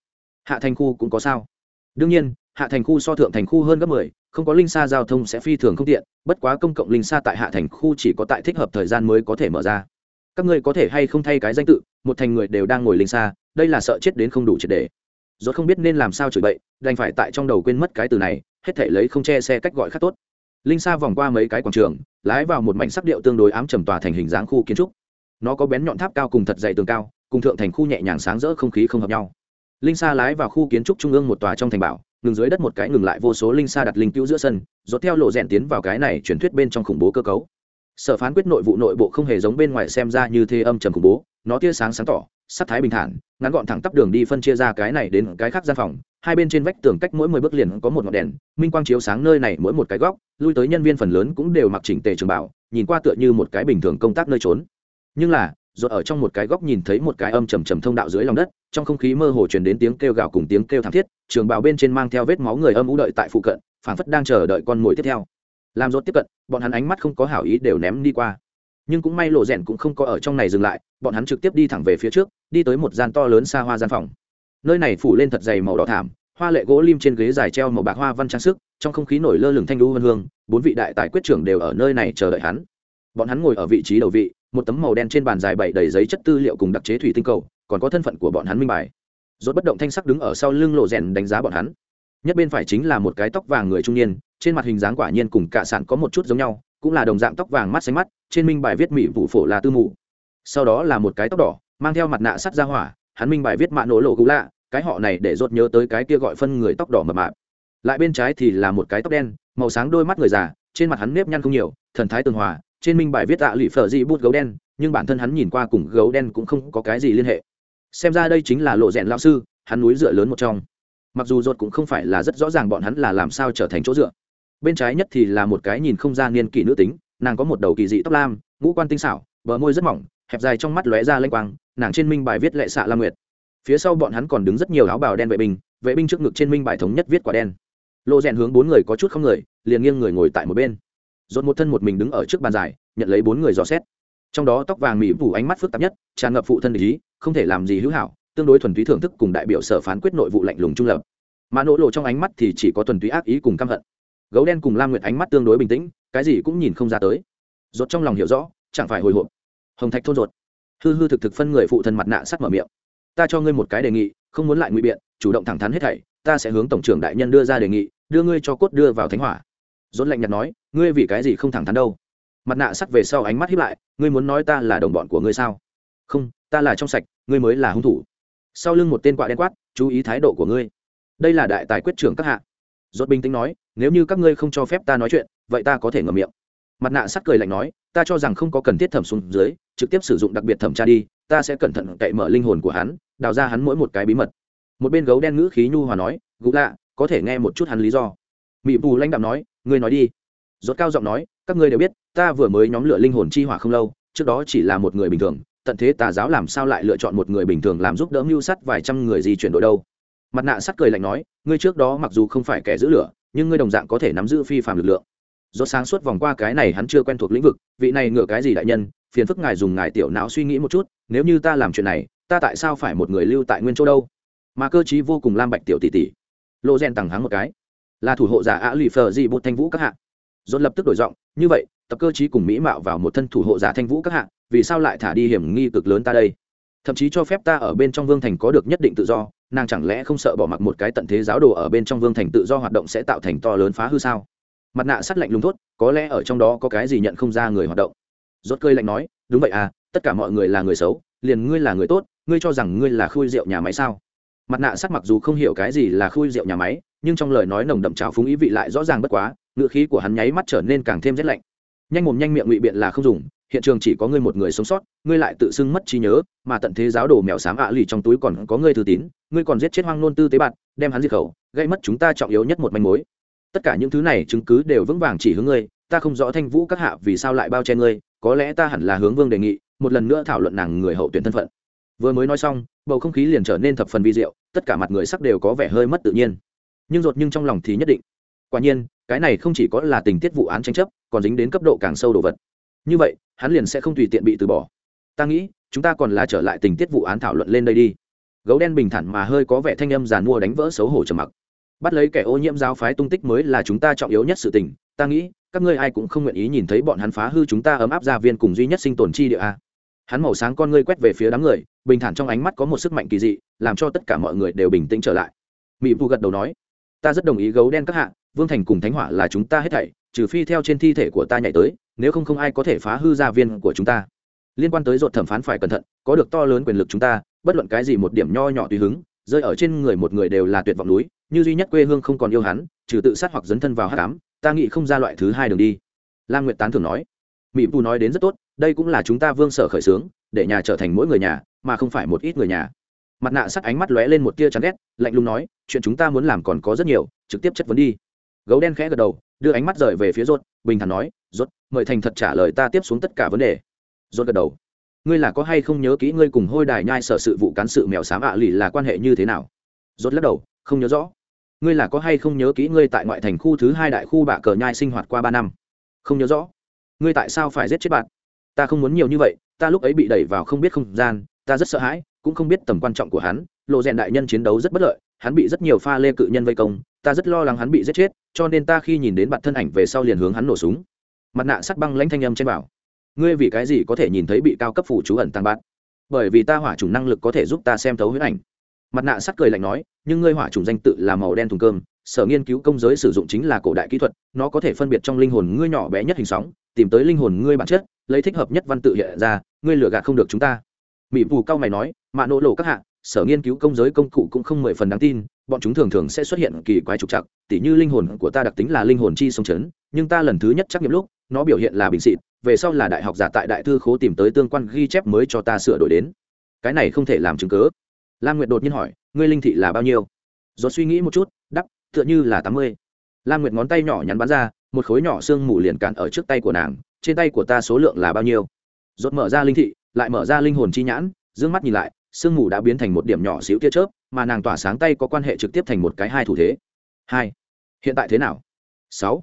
A: Hạ thành khu cũng có sao? Đương nhiên, hạ thành khu so thượng thành khu hơn gấp mười, không có linh sa giao thông sẽ phi thường không tiện, bất quá công cộng linh sa tại hạ thành khu chỉ có tại thích hợp thời gian mới có thể mở ra. Các ngươi có thể hay không thay cái danh tự, một thành người đều đang ngồi linh sa, đây là sợ chết đến không đủ triệt đề rốt không biết nên làm sao chửi bậy, đành phải tại trong đầu quên mất cái từ này, hết thể lấy không che xe cách gọi khác tốt linh sa vòng qua mấy cái quảng trường, lái vào một mảnh sắc điệu tương đối ám trầm tòa thành hình dáng khu kiến trúc. Nó có bén nhọn tháp cao cùng thật dày tường cao, cùng thượng thành khu nhẹ nhàng sáng rỡ không khí không hợp nhau. Linh sa lái vào khu kiến trúc trung ương một tòa trong thành bảo, ngừng dưới đất một cái ngừng lại vô số linh sa đặt linh cứu giữa sân dốt theo lộ rèn tiến vào cái này truyền thuyết bên trong khủng bố cơ cấu. Sở phán quyết nội vụ nội bộ không hề giống bên ngoài xem ra như thế âm trầm khủng bố, nó tia sáng sáng tỏ, sắc thái bình thản, ngắn gọn thẳng tắp đường đi phân chia ra cái này đến cái khác gian phòng hai bên trên vách tường cách mỗi mười bước liền có một ngọn đèn, minh quang chiếu sáng nơi này mỗi một cái góc, lui tới nhân viên phần lớn cũng đều mặc chỉnh tề trường bảo, nhìn qua tựa như một cái bình thường công tác nơi trốn. Nhưng là, rồi ở trong một cái góc nhìn thấy một cái âm trầm trầm thông đạo dưới lòng đất, trong không khí mơ hồ truyền đến tiếng kêu gào cùng tiếng kêu thảm thiết, trường bào bên trên mang theo vết máu người âm u đợi tại phụ cận, phảng phất đang chờ đợi con mồi tiếp theo. Làm rốt tiếp cận, bọn hắn ánh mắt không có hảo ý đều ném đi qua. Nhưng cũng may lộ rèn cũng không có ở trong này dừng lại, bọn hắn trực tiếp đi thẳng về phía trước, đi tới một gian to lớn xa hoa gian phòng nơi này phủ lên thật dày màu đỏ thảm, hoa lệ gỗ lim trên ghế dài treo màu bạc hoa văn trang sức, trong không khí nổi lơ lửng thanh lưu vân hương, bốn vị đại tài quyết trưởng đều ở nơi này chờ đợi hắn. Bọn hắn ngồi ở vị trí đầu vị, một tấm màu đen trên bàn dài bảy đầy giấy chất tư liệu cùng đặc chế thủy tinh cầu, còn có thân phận của bọn hắn minh bài. Rốt bất động thanh sắc đứng ở sau lưng lộ rèn đánh giá bọn hắn. Nhất bên phải chính là một cái tóc vàng người trung niên, trên mặt hình dáng quả nhiên cùng cả sản có một chút giống nhau, cũng là đồng dạng tóc vàng mắt xanh mắt, trên minh bài viết mỹ vụ phổ là tư mụ. sau đó là một cái tóc đỏ, mang theo mặt nạ sắt ra hỏa hắn minh bài viết mạ nổ lộ cũ lạ, cái họ này để rốt nhớ tới cái kia gọi phân người tóc đỏ mập mạp. Lại bên trái thì là một cái tóc đen, màu sáng đôi mắt người già, trên mặt hắn nếp nhăn không nhiều, thần thái tường hòa, trên minh bài viết tạ lụy phở dị bút gấu đen, nhưng bản thân hắn nhìn qua cùng gấu đen cũng không có cái gì liên hệ. Xem ra đây chính là lộ rèn lao sư, hắn núi dựa lớn một trong. Mặc dù rốt cũng không phải là rất rõ ràng bọn hắn là làm sao trở thành chỗ dựa. Bên trái nhất thì là một cái nhìn không ra niên kỷ nữ tính, nàng có một đầu kỳ dị tóc lam, ngũ quan tinh xảo, bờ môi rất mỏng, hẹp dài trong mắt lóe ra lênh quang nàng trên minh bài viết lệ xạ la nguyệt. Phía sau bọn hắn còn đứng rất nhiều áo bào đen vệ binh vệ binh trước ngực trên minh bài thống nhất viết quả đen. Lộ rèn hướng bốn người có chút không người, liền nghiêng người ngồi tại một bên. Dồn một thân một mình đứng ở trước bàn dài, nhận lấy bốn người dò xét. Trong đó tóc vàng mỹ phủ ánh mắt phức tạp nhất, tràn ngập phụ thân ý, không thể làm gì hữu hảo, tương đối thuần túy thưởng thức cùng đại biểu sở phán quyết nội vụ lạnh lùng trung lập. Mà nỗ lộ trong ánh mắt thì chỉ có thuần túy ác ý cùng căm hận. Gấu đen cùng lam nguyệt ánh mắt tương đối bình tĩnh, cái gì cũng nhìn không ra tới. Rốt trong lòng hiểu rõ, chẳng phải hồi hộp. Hồng thạch thôn rột hư hư thực thực phân người phụ thân mặt nạ sắt mở miệng. Ta cho ngươi một cái đề nghị, không muốn lại ngụy biện, chủ động thẳng thắn hết thảy, ta sẽ hướng tổng trưởng đại nhân đưa ra đề nghị, đưa ngươi cho cốt đưa vào thánh hỏa. Dốt lạnh nhạt nói, ngươi vì cái gì không thẳng thắn đâu? Mặt nạ sắt về sau ánh mắt hiếp lại, ngươi muốn nói ta là đồng bọn của ngươi sao? Không, ta là trong sạch, ngươi mới là hung thủ. Sau lưng một tên quạ đen quát, chú ý thái độ của ngươi. Đây là đại tài quyết trưởng các hạ. Dốt bình tĩnh nói, nếu như các ngươi không cho phép ta nói chuyện, vậy ta có thể ngậm miệng mặt nạ sắt cười lạnh nói, ta cho rằng không có cần thiết thẩm xuống dưới, trực tiếp sử dụng đặc biệt thẩm tra đi, ta sẽ cẩn thận cậy mở linh hồn của hắn, đào ra hắn mỗi một cái bí mật. Một bên gấu đen ngữ khí nhu hòa nói gũ lạ, có thể nghe một chút hắn lý do. Mỹ bù lãnh đạo nói, ngươi nói đi. Rốt cao giọng nói, các ngươi đều biết, ta vừa mới nhóm lửa linh hồn chi hỏa không lâu, trước đó chỉ là một người bình thường, tận thế tà giáo làm sao lại lựa chọn một người bình thường làm giúp đỡ mưu sắt vài trăm người gì chuyển đổi đâu? Mặt nạ sắt cười lạnh nói, ngươi trước đó mặc dù không phải kẻ giữ lửa, nhưng ngươi đồng dạng có thể nắm giữ phi phạm lực lượng do sáng suốt vòng qua cái này hắn chưa quen thuộc lĩnh vực, vị này ngựa cái gì đại nhân, phiền phức ngài dùng ngài tiểu não suy nghĩ một chút, nếu như ta làm chuyện này, ta tại sao phải một người lưu tại nguyên châu đâu? Mà cơ chí vô cùng lam bạch tiểu tỷ tỷ. Lộ rèn tặng hắn một cái. Là thủ hộ giả ạ lụy phờ dị bột thanh vũ các hạ. Dồn lập tức đổi giọng, như vậy, tập cơ chí cùng mỹ mạo vào một thân thủ hộ giả thanh vũ các hạ, vì sao lại thả đi hiểm nghi cực lớn ta đây? Thậm chí cho phép ta ở bên trong vương thành có được nhất định tự do, nàng chẳng lẽ không sợ bỏ mặc một cái tận thế giáo đồ ở bên trong vương thành tự do hoạt động sẽ tạo thành to lớn phá hư sao? Mặt nạ sắt lạnh lùng thốt, có lẽ ở trong đó có cái gì nhận không ra người hoạt động. Rốt cơi lạnh nói, đúng vậy à tất cả mọi người là người xấu, liền ngươi là người tốt, ngươi cho rằng ngươi là khui rượu nhà máy sao? Mặt nạ sắt mặc dù không hiểu cái gì là khui rượu nhà máy, nhưng trong lời nói nồng đậm trào phúng ý vị lại rõ ràng bất quá, ngựa khí của hắn nháy mắt trở nên càng thêm rét lạnh. Nhanh mồm nhanh miệng ngụy biện là không dùng, hiện trường chỉ có ngươi một người sống sót, ngươi lại tự xưng mất trí nhớ, mà tận thế giáo đồ mèo xám ạ à lì trong túi còn có ngươi thư tín, ngươi còn giết chết hoang nôn tư tế bạn, đem hắn diệt khẩu, gây mất chúng ta trọng yếu nhất một manh mối tất cả những thứ này chứng cứ đều vững vàng chỉ hướng ngươi, ta không rõ thanh vũ các hạ vì sao lại bao che ngươi, có lẽ ta hẳn là hướng vương đề nghị, một lần nữa thảo luận nàng người hậu tuyển thân phận. Vừa mới nói xong, bầu không khí liền trở nên thập phần vi diệu, tất cả mặt người sắc đều có vẻ hơi mất tự nhiên. Nhưng rột nhưng trong lòng thì nhất định. Quả nhiên, cái này không chỉ có là tình tiết vụ án tranh chấp, còn dính đến cấp độ càng sâu đồ vật. Như vậy, hắn liền sẽ không tùy tiện bị từ bỏ. Ta nghĩ, chúng ta còn là trở lại tình tiết vụ án thảo luận lên đây đi. Gấu đen bình thản mà hơi có vẻ thanh âm giàn mua đánh vỡ xấu hổ trầm mặc bắt lấy kẻ ô nhiễm giáo phái tung tích mới là chúng ta trọng yếu nhất sự tình, ta nghĩ, các ngươi ai cũng không nguyện ý nhìn thấy bọn hắn phá hư chúng ta ấm áp gia viên cùng duy nhất sinh tồn chi địa a. Hắn màu sáng con ngươi quét về phía đám người, bình thản trong ánh mắt có một sức mạnh kỳ dị, làm cho tất cả mọi người đều bình tĩnh trở lại. Mỹ vu gật đầu nói, ta rất đồng ý gấu đen các hạ, vương thành cùng thánh hỏa là chúng ta hết thảy, trừ phi theo trên thi thể của ta nhảy tới, nếu không không ai có thể phá hư gia viên của chúng ta. Liên quan tới dột thẩm phán phải cẩn thận, có được to lớn quyền lực chúng ta, bất luận cái gì một điểm nho nhỏ tùy hứng, rơi ở trên người một người đều là tuyệt vọng núi như duy nhất quê hương không còn yêu hắn, trừ tự sát hoặc dấn thân vào hát cám ta nghĩ không ra loại thứ hai đường đi. Lam nguyệt tán thường nói. Mỹ pu nói đến rất tốt, đây cũng là chúng ta vương sở khởi xướng, để nhà trở thành mỗi người nhà, mà không phải một ít người nhà. Mặt nạ sắc ánh mắt lóe lên một tia chán ghét, lạnh lùng nói, chuyện chúng ta muốn làm còn có rất nhiều, trực tiếp chất vấn đi. Gấu đen khẽ gật đầu, đưa ánh mắt rời về phía rốt bình thản nói rốt mời thành thật trả lời ta tiếp xuống tất cả vấn đề. Rốt gật đầu. Ngươi là có hay không nhớ kỹ ngươi cùng hôi đài nhai sở sự vụ cán sự mèo xám ạ lì là quan hệ như thế nào? Rốt lắc đầu, không nhớ rõ ngươi là có hay không nhớ kỹ ngươi tại ngoại thành khu thứ hai đại khu bạ cờ nhai sinh hoạt qua ba năm? Không nhớ rõ. Ngươi tại sao phải giết chết bạn? Ta không muốn nhiều như vậy, ta lúc ấy bị đẩy vào không biết không gian, ta rất sợ hãi, cũng không biết tầm quan trọng của hắn. Lộ rèn đại nhân chiến đấu rất bất lợi, hắn bị rất nhiều pha lê cự nhân vây công, ta rất lo lắng hắn bị giết chết, cho nên ta khi nhìn đến bạn thân ảnh về sau liền hướng hắn nổ súng. Mặt nạ sắt băng lãnh thanh âm trên bảo. Ngươi vì cái gì có thể nhìn thấy bị cao cấp phủ chú ẩn tăng bạn? Bởi vì ta hỏa chủng năng lực có thể giúp ta xem thấu huyết ảnh mặt nạ sắt cười lạnh nói, nhưng ngươi hỏa chủng danh tự là màu đen thùng cơm, sở nghiên cứu công giới sử dụng chính là cổ đại kỹ thuật, nó có thể phân biệt trong linh hồn ngươi nhỏ bé nhất hình sóng, tìm tới linh hồn ngươi bản chất, lấy thích hợp nhất văn tự hiện ra, ngươi lừa gạt không được chúng ta. Mỹ phù cao mày nói, mạ nỗ lộ các hạ, sở nghiên cứu công giới công cụ cũng không mười phần đáng tin, bọn chúng thường thường sẽ xuất hiện kỳ quái trục trặc, tỉ như linh hồn của ta đặc tính là linh hồn chi sông chấn, nhưng ta lần thứ nhất trắc nghiệm lúc, nó biểu hiện là bình xịt về sau là đại học giả tại đại thư khố tìm tới tương quan ghi chép mới cho ta sửa đổi đến. Cái này không thể làm chứng cớ lam nguyệt đột nhiên hỏi, ngươi linh thị là bao nhiêu? Do suy nghĩ một chút đắp tựa như là tám mươi. Lam nguyệt ngón tay nhỏ nhắn bắn ra, một khối nhỏ xương mù liền cản ở trước tay của nàng, trên tay của ta số lượng là bao nhiêu? Rốt mở ra linh thị, lại mở ra linh hồn chi nhãn, dương mắt nhìn lại sương mù đã biến thành một điểm nhỏ xíu tia chớp, mà nàng tỏa sáng tay có quan hệ trực tiếp thành một cái hai thủ thế. Hai. Hiện tại thế nào? Sáu.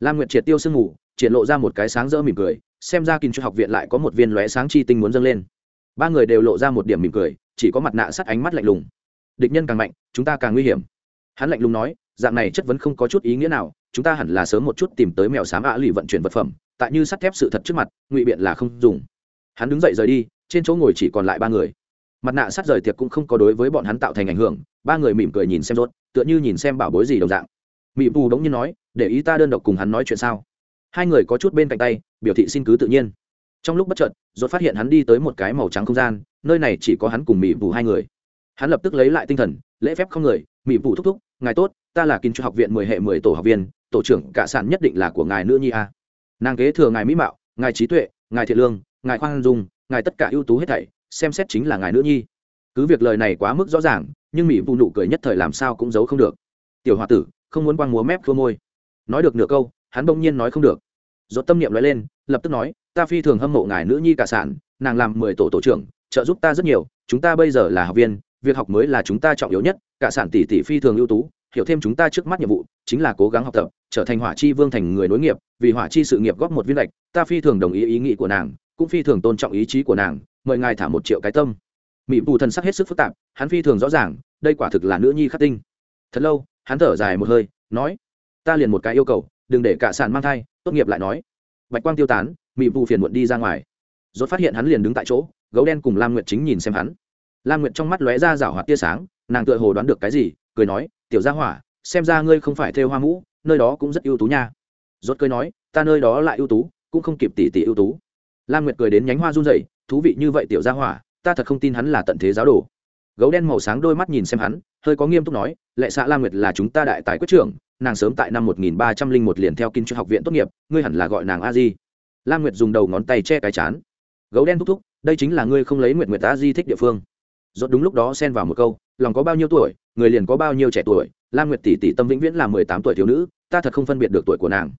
A: Lam nguyệt triệt tiêu sương mù, triển lộ ra một cái sáng rỡ mỉm cười, xem ra kinh Chu học viện lại có một viên lóe sáng chi tinh muốn dâng lên. Ba người đều lộ ra một điểm mỉm cười chỉ có mặt nạ sắt ánh mắt lạnh lùng. Địch nhân càng mạnh, chúng ta càng nguy hiểm. Hắn lạnh lùng nói, dạng này chất vấn không có chút ý nghĩa nào, chúng ta hẳn là sớm một chút tìm tới mèo xám ạ lì vận chuyển vật phẩm, tại như sắt thép sự thật trước mặt, ngụy biện là không dùng. Hắn đứng dậy rời đi, trên chỗ ngồi chỉ còn lại ba người. Mặt nạ sát rời tiệc cũng không có đối với bọn hắn tạo thành ảnh hưởng, ba người mỉm cười nhìn xem rốt, tựa như nhìn xem bảo bối gì đồng dạng. Mị bù đống nhiên nói, để ý ta đơn độc cùng hắn nói chuyện sao? Hai người có chút bên cạnh tay, biểu thị xin cứ tự nhiên. Trong lúc bất chợt, rốt phát hiện hắn đi tới một cái màu trắng không gian nơi này chỉ có hắn cùng mỹ vụ hai người. Hắn lập tức lấy lại tinh thần, lễ phép không người mỹ vụ thúc thúc, ngài tốt, ta là kinh cho học viện mười hệ mười tổ học viên, tổ trưởng cả sản nhất định là của ngài nữ nhi a. Nàng kế thừa ngài mỹ mạo, ngài trí tuệ, ngài thiện lương, ngài khoan dung, ngài tất cả ưu tú hết thảy, xem xét chính là ngài nữ nhi. Cứ việc lời này quá mức rõ ràng, nhưng mỹ vụ nụ cười nhất thời làm sao cũng giấu không được. Tiểu h o a tử, không muốn quăng múa mép khô môi. Nói được nửa câu, hắn bỗng nhiên nói không được. Dốt tâm niệm nói lên, lập tức nói, ta phi thường hâm mộ ngài nữ nhi cả sản, nàng làm mười tổ tổ trưởng trợ giúp ta rất nhiều, chúng ta bây giờ là học viên, việc học mới là chúng ta trọng yếu nhất, cả sản tỷ tỷ phi thường ưu tú, hiểu thêm chúng ta trước mắt nhiệm vụ, chính là cố gắng học tập, trở thành hỏa chi vương thành người nối nghiệp, vì hỏa chi sự nghiệp góp một viên lệch, ta phi thường đồng ý ý nghĩ của nàng, cũng phi thường tôn trọng ý chí của nàng, mời ngài thả một triệu cái tâm. Mỹ bù thần sắc hết sức phức tạp, hắn phi thường rõ ràng, đây quả thực là nữ nhi khắc tinh. Thật lâu, hắn thở dài một hơi, nói, ta liền một cái yêu cầu, đừng để cả sản mang thai, tốt nghiệp lại nói. Bạch quang tiêu tán mỹ bù phiền muộn đi ra ngoài. Rốt phát hiện hắn liền đứng tại chỗ gấu đen cùng lam nguyệt chính nhìn xem hắn. Lam nguyệt trong mắt lóe ra rảo hoạt tia sáng, nàng tựa hồ đoán được cái gì, cười nói, tiểu gia hỏa, xem ra ngươi không phải theo hoa mũ, nơi đó cũng rất ưu tú nha. Rốt cười nói, ta nơi đó lại ưu tú, cũng không kịp tỷ tỷ ưu tú. Lam nguyệt cười đến nhánh hoa run rẩy, thú vị như vậy tiểu gia hỏa, ta thật không tin hắn là tận thế giáo đồ. Gấu đen màu sáng đôi mắt nhìn xem hắn, hơi có nghiêm túc nói, lệ xã lam nguyệt là chúng ta đại tài quyết trưởng, nàng sớm tại năm 1301 liền theo kinh chuyên học viện tốt nghiệp, ngươi hẳn là gọi nàng a di. Lam nguyệt dùng đầu ngón tay che cái chán. Gấu đen thúc thúc đây chính là ngươi không lấy nguyệt nguyệt ta di thích địa phương. Rốt đúng lúc đó xen vào một câu, lòng có bao nhiêu tuổi, người liền có bao nhiêu trẻ tuổi. Lam nguyệt tỷ tỷ tâm vĩnh viễn là mười tám tuổi thiếu nữ, ta thật không phân biệt được tuổi của nàng.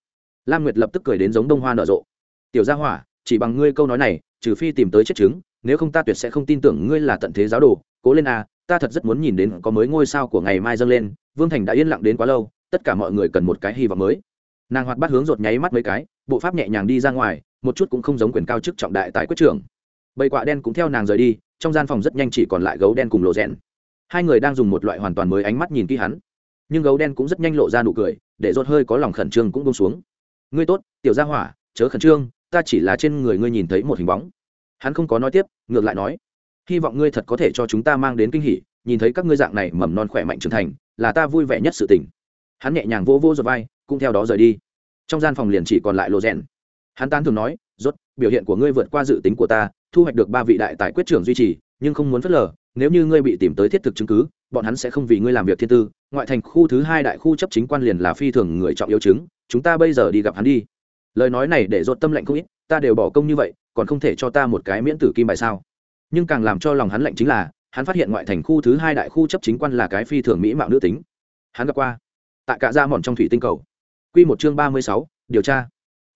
A: Lam nguyệt lập tức cười đến giống đông hoa nở rộ. Tiểu gia hỏa, chỉ bằng ngươi câu nói này, trừ phi tìm tới chết chứng, nếu không ta tuyệt sẽ không tin tưởng ngươi là tận thế giáo đồ. Cố lên a ta thật rất muốn nhìn đến có mới ngôi sao của ngày mai dâng lên, vương thành đã yên lặng đến quá lâu, tất cả mọi người cần một cái hy vọng mới. Nàng hoạt bắt hướng rột nháy mắt mấy cái, bộ pháp nhẹ nhàng đi ra ngoài, một chút cũng không giống quyền cao chức trọng đại tại quyết trưởng bầy quạ đen cũng theo nàng rời đi, trong gian phòng rất nhanh chỉ còn lại gấu đen cùng lộ rẽn hai người đang dùng một loại hoàn toàn mới ánh mắt nhìn kỹ hắn. Nhưng gấu đen cũng rất nhanh lộ ra nụ cười, để rột hơi có lòng khẩn trương cũng bông xuống. Ngươi tốt, tiểu gia hỏa, chớ khẩn trương, ta chỉ là trên người ngươi nhìn thấy một hình bóng. Hắn không có nói tiếp, ngược lại nói, hy vọng ngươi thật có thể cho chúng ta mang đến kinh hỉ, nhìn thấy các ngươi dạng này mầm non khỏe mạnh trưởng thành, là ta vui vẻ nhất sự tình. Hắn nhẹ nhàng vô vô rồi vai, cũng theo đó rời đi. Trong gian phòng liền chỉ còn lại lộ rèn hắn tán thường nói biểu hiện của ngươi vượt qua dự tính của ta, thu hoạch được ba vị đại tài quyết trưởng duy trì, nhưng không muốn phớt lờ, nếu như ngươi bị tìm tới thiết thực chứng cứ, bọn hắn sẽ không vì ngươi làm việc thiên tư. Ngoại thành khu thứ hai đại khu chấp chính quan liền là phi thường người trọng yếu chứng, chúng ta bây giờ đi gặp hắn đi. Lời nói này để dột tâm lệnh không ít, ta đều bỏ công như vậy, còn không thể cho ta một cái miễn tử kim bài sao? Nhưng càng làm cho lòng hắn lạnh chính là, hắn phát hiện ngoại thành khu thứ hai đại khu chấp chính quan là cái phi thường mỹ mạo nữ tính. Hắn gặp qua tại cả ra dạ mòn trong thủy tinh cầu. Q một chương ba mươi sáu, điều tra.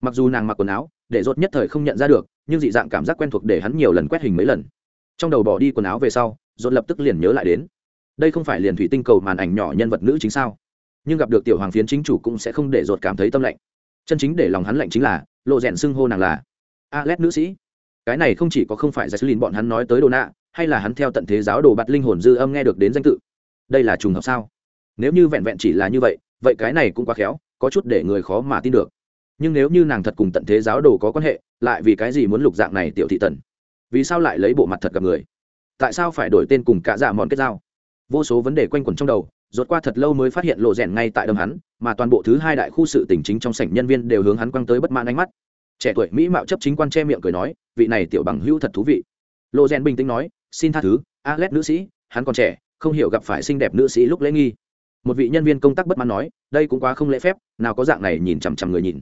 A: Mặc dù nàng mặc quần áo để rốt nhất thời không nhận ra được, nhưng dị dạng cảm giác quen thuộc để hắn nhiều lần quét hình mấy lần. Trong đầu bỏ đi quần áo về sau, rốt lập tức liền nhớ lại đến. Đây không phải liền thủy tinh cầu màn ảnh nhỏ nhân vật nữ chính sao? Nhưng gặp được tiểu hoàng phiến chính chủ cũng sẽ không để dốt cảm thấy tâm lạnh. Chân chính để lòng hắn lạnh chính là, lộ rèn xưng hô nàng là Alet nữ sĩ. Cái này không chỉ có không phải Jacqueline bọn hắn nói tới đồ nạ, hay là hắn theo tận thế giáo đồ bạt linh hồn dư âm nghe được đến danh tự. Đây là trùng hợp sao? Nếu như vẹn vẹn chỉ là như vậy vậy cái này cũng quá khéo, có chút để người khó mà tin được nhưng nếu như nàng thật cùng tận thế giáo đồ có quan hệ, lại vì cái gì muốn lục dạng này tiểu thị tần? Vì sao lại lấy bộ mặt thật gặp người? Tại sao phải đổi tên cùng cả dạ mòn kết giao? Vô số vấn đề quanh quẩn trong đầu, rốt qua thật lâu mới phát hiện lộ rèn ngay tại đâm hắn, mà toàn bộ thứ hai đại khu sự tỉnh chính trong sảnh nhân viên đều hướng hắn quăng tới bất mãn ánh mắt. Trẻ tuổi mỹ mạo chấp chính quan che miệng cười nói, vị này tiểu bằng hữu thật thú vị. Lộ rèn bình tĩnh nói, xin tha thứ, alex nữ sĩ, hắn còn trẻ, không hiểu gặp phải xinh đẹp nữ sĩ lúc lễ nghi. Một vị nhân viên công tác bất mãn nói, đây cũng quá không lễ phép, nào có dạng này nhìn chằm chằm người nhìn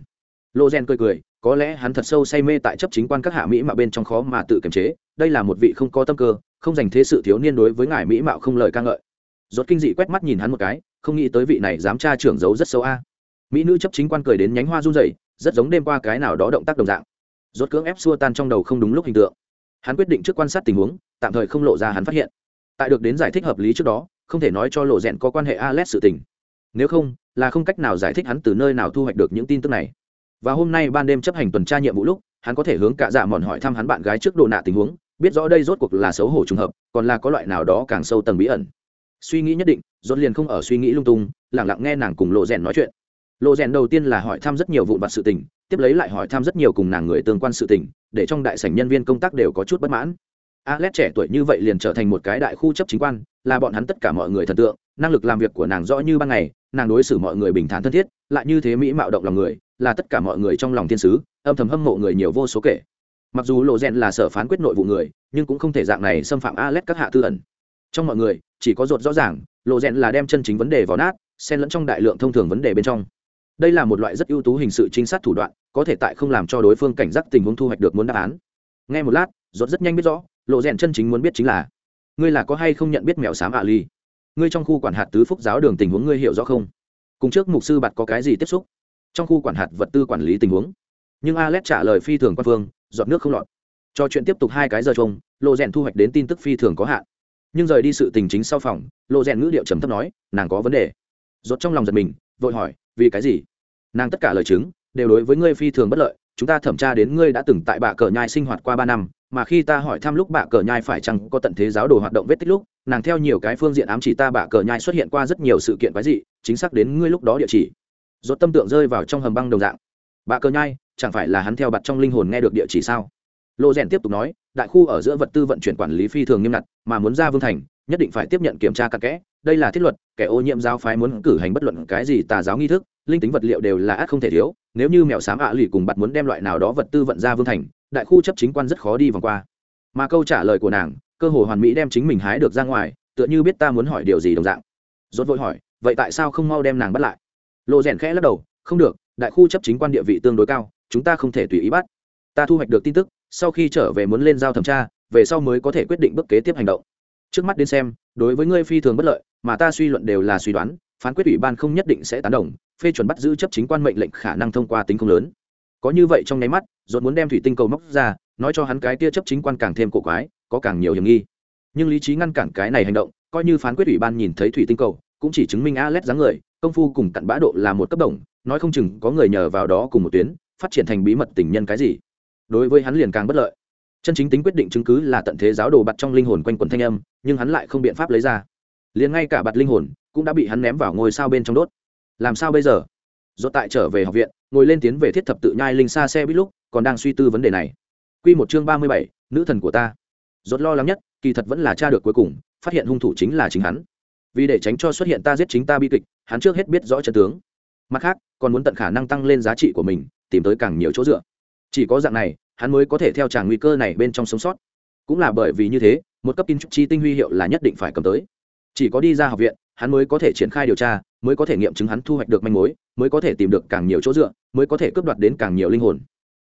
A: lô gen cười cười, có lẽ hắn thật sâu say mê tại chấp chính quan các hạ mỹ mạo bên trong khó mà tự kiềm chế, đây là một vị không có tâm cơ, không dành thế sự thiếu niên đối với ngài mỹ mạo không lời ca ngợi. Rốt kinh dị quét mắt nhìn hắn một cái, không nghĩ tới vị này dám tra trưởng giấu rất sâu a. Mỹ nữ chấp chính quan cười đến nhánh hoa run rẩy, rất giống đêm qua cái nào đó động tác đồng dạng. Rốt cưỡng ép xua tan trong đầu không đúng lúc hình tượng. Hắn quyết định trước quan sát tình huống, tạm thời không lộ ra hắn phát hiện. Tại được đến giải thích hợp lý trước đó, không thể nói cho lộ rèn có quan hệ Alex sự tình. Nếu không, là không cách nào giải thích hắn từ nơi nào thu hoạch được những tin tức này và hôm nay ban đêm chấp hành tuần tra nhiệm vụ lúc, hắn có thể hướng cả dạ mòn hỏi thăm hắn bạn gái trước độ nạ tình huống, biết rõ đây rốt cuộc là xấu hổ trùng hợp, còn là có loại nào đó càng sâu tầng bí ẩn. Suy nghĩ nhất định dốt liền không ở suy nghĩ lung tung lẳng lặng nghe nàng cùng lộ rèn nói chuyện. Lộ rèn đầu tiên là hỏi thăm rất nhiều vụn vặt sự tình, tiếp lấy lại hỏi thăm rất nhiều cùng nàng người tương quan sự tình, để trong đại sảnh nhân viên công tác đều có chút bất mãn. Alex trẻ tuổi như vậy liền trở thành một cái đại khu chấp chính quan, là bọn hắn tất cả mọi người thần tượng năng lực làm việc của nàng rõ như ban ngày, nàng đối xử mọi người bình thản thân thiết, lại như thế mỹ mạo động lòng người, là tất cả mọi người trong lòng thiên sứ, âm thầm hâm mộ người nhiều vô số kể. Mặc dù lộ rèn là sở phán quyết nội vụ người, nhưng cũng không thể dạng này xâm phạm alex các hạ tư ẩn. Trong mọi người, chỉ có rột rõ ràng, lộ rèn là đem chân chính vấn đề vào nát, xen lẫn trong đại lượng thông thường vấn đề bên trong. Đây là một loại rất ưu tú hình sự trinh sát thủ đoạn, có thể tại không làm cho đối phương cảnh giác tình huống thu hoạch được muốn đáp án. Ngay một lát, ruột rất nhanh biết rõ, lộ rèn chân chính muốn biết chính là, ngươi là có hay không nhận biết mèo xám ạ ly ngươi trong khu quản hạt tứ phúc giáo đường tình huống ngươi hiểu rõ không? Cùng trước mục sư bạt có cái gì tiếp xúc? Trong khu quản hạt vật tư quản lý tình huống. Nhưng alex trả lời phi thường quan phương, giọt nước không lọt. Cho chuyện tiếp tục hai cái giờ trông lộ rèn thu hoạch đến tin tức phi thường có hạn. Nhưng rời đi sự tình chính sau phòng lộ rèn ngữ điệu trầm thấp nói, nàng có vấn đề. Rốt trong lòng giật mình, vội hỏi, vì cái gì? Nàng tất cả lời chứng, đều đối với ngươi phi thường bất lợi, chúng ta thẩm tra đến ngươi đã từng tại bạ cờ nhai sinh hoạt qua ba năm, mà khi ta hỏi thăm lúc bạ cờ nhai phải chăng có tận thế giáo đồ hoạt động vết tích lúc nàng theo nhiều cái phương diện ám chỉ ta bạ cờ nhai xuất hiện qua rất nhiều sự kiện quái dị, chính xác đến ngươi lúc đó địa chỉ. Rốt tâm tượng rơi vào trong hầm băng đồng dạng. Bạ cờ nhai, chẳng phải là hắn theo bặt trong linh hồn nghe được địa chỉ sao? Lô rèn tiếp tục nói, đại khu ở giữa vật tư vận chuyển quản lý phi thường nghiêm ngặt, mà muốn ra vương thành, nhất định phải tiếp nhận kiểm tra cặn kẽ. Đây là thiết luật, kẻ ô nhiễm giáo phái muốn cử hành bất luận cái gì tà giáo nghi thức, linh tính vật liệu đều là ác không thể thiếu, nếu như mèo xám ạ à lì cùng bặt muốn đem loại nào đó vật tư vận ra vương thành, đại khu chấp chính quan rất khó đi vòng qua. Mà câu trả lời của nàng cơ hồ hoàn mỹ đem chính mình hái được ra ngoài, tựa như biết ta muốn hỏi điều gì đồng dạng. Rốt vội hỏi, vậy tại sao không mau đem nàng bắt lại? Lộ rèn khẽ lắc đầu, không được, đại khu chấp chính quan địa vị tương đối cao, chúng ta không thể tùy ý bắt. Ta thu hoạch được tin tức, sau khi trở về muốn lên giao thẩm tra, về sau mới có thể quyết định bước kế tiếp hành động. Trước mắt đến xem, đối với ngươi phi thường bất lợi, mà ta suy luận đều là suy đoán, phán quyết ủy ban không nhất định sẽ tán đồng, phê chuẩn bắt giữ chấp chính quan mệnh lệnh khả năng thông qua tính không lớn. Có như vậy trong nháy mắt dồn muốn đem thủy tinh cầu móc ra, nói cho hắn cái tia chấp chính quan càng thêm cổ quái có càng nhiều hiểm nghi nhưng lý trí ngăn cản cái này hành động coi như phán quyết ủy ban nhìn thấy thủy tinh cầu cũng chỉ chứng minh Alex dáng người, công phu cùng cặn bã độ là một cấp đồng, nói không chừng có người nhờ vào đó cùng một tuyến, phát triển thành bí mật tình nhân cái gì. Đối với hắn liền càng bất lợi. Chân chính tính quyết định chứng cứ là tận thế giáo đồ bặt trong linh hồn quanh quẩn thanh âm, nhưng hắn lại không biện pháp lấy ra. Liền ngay cả bặt linh hồn cũng đã bị hắn ném vào ngôi sao bên trong đốt. Làm sao bây giờ? Rốt tại trở về học viện, ngồi lên tiến về thiết thập tự nhai linh xa xe bít lúc, còn đang suy tư vấn đề này. Quy một chương ba mươi bảy, nữ thần của ta. Rốt lo lắng nhất, kỳ thật vẫn là tra được cuối cùng, phát hiện hung thủ chính là chính hắn. Vì để tránh cho xuất hiện ta giết chính ta bi kịch hắn trước hết biết rõ chân tướng. Mặt khác còn muốn tận khả năng tăng lên giá trị của mình tìm tới càng nhiều chỗ dựa. Chỉ có dạng này hắn mới có thể theo tràng nguy cơ này bên trong sống sót. Cũng là bởi vì như thế một cấp tin trúc chi tinh huy hiệu là nhất định phải cầm tới. Chỉ có đi ra học viện hắn mới có thể triển khai điều tra mới có thể nghiệm chứng hắn thu hoạch được manh mối mới có thể tìm được càng nhiều chỗ dựa mới có thể cướp đoạt đến càng nhiều linh hồn.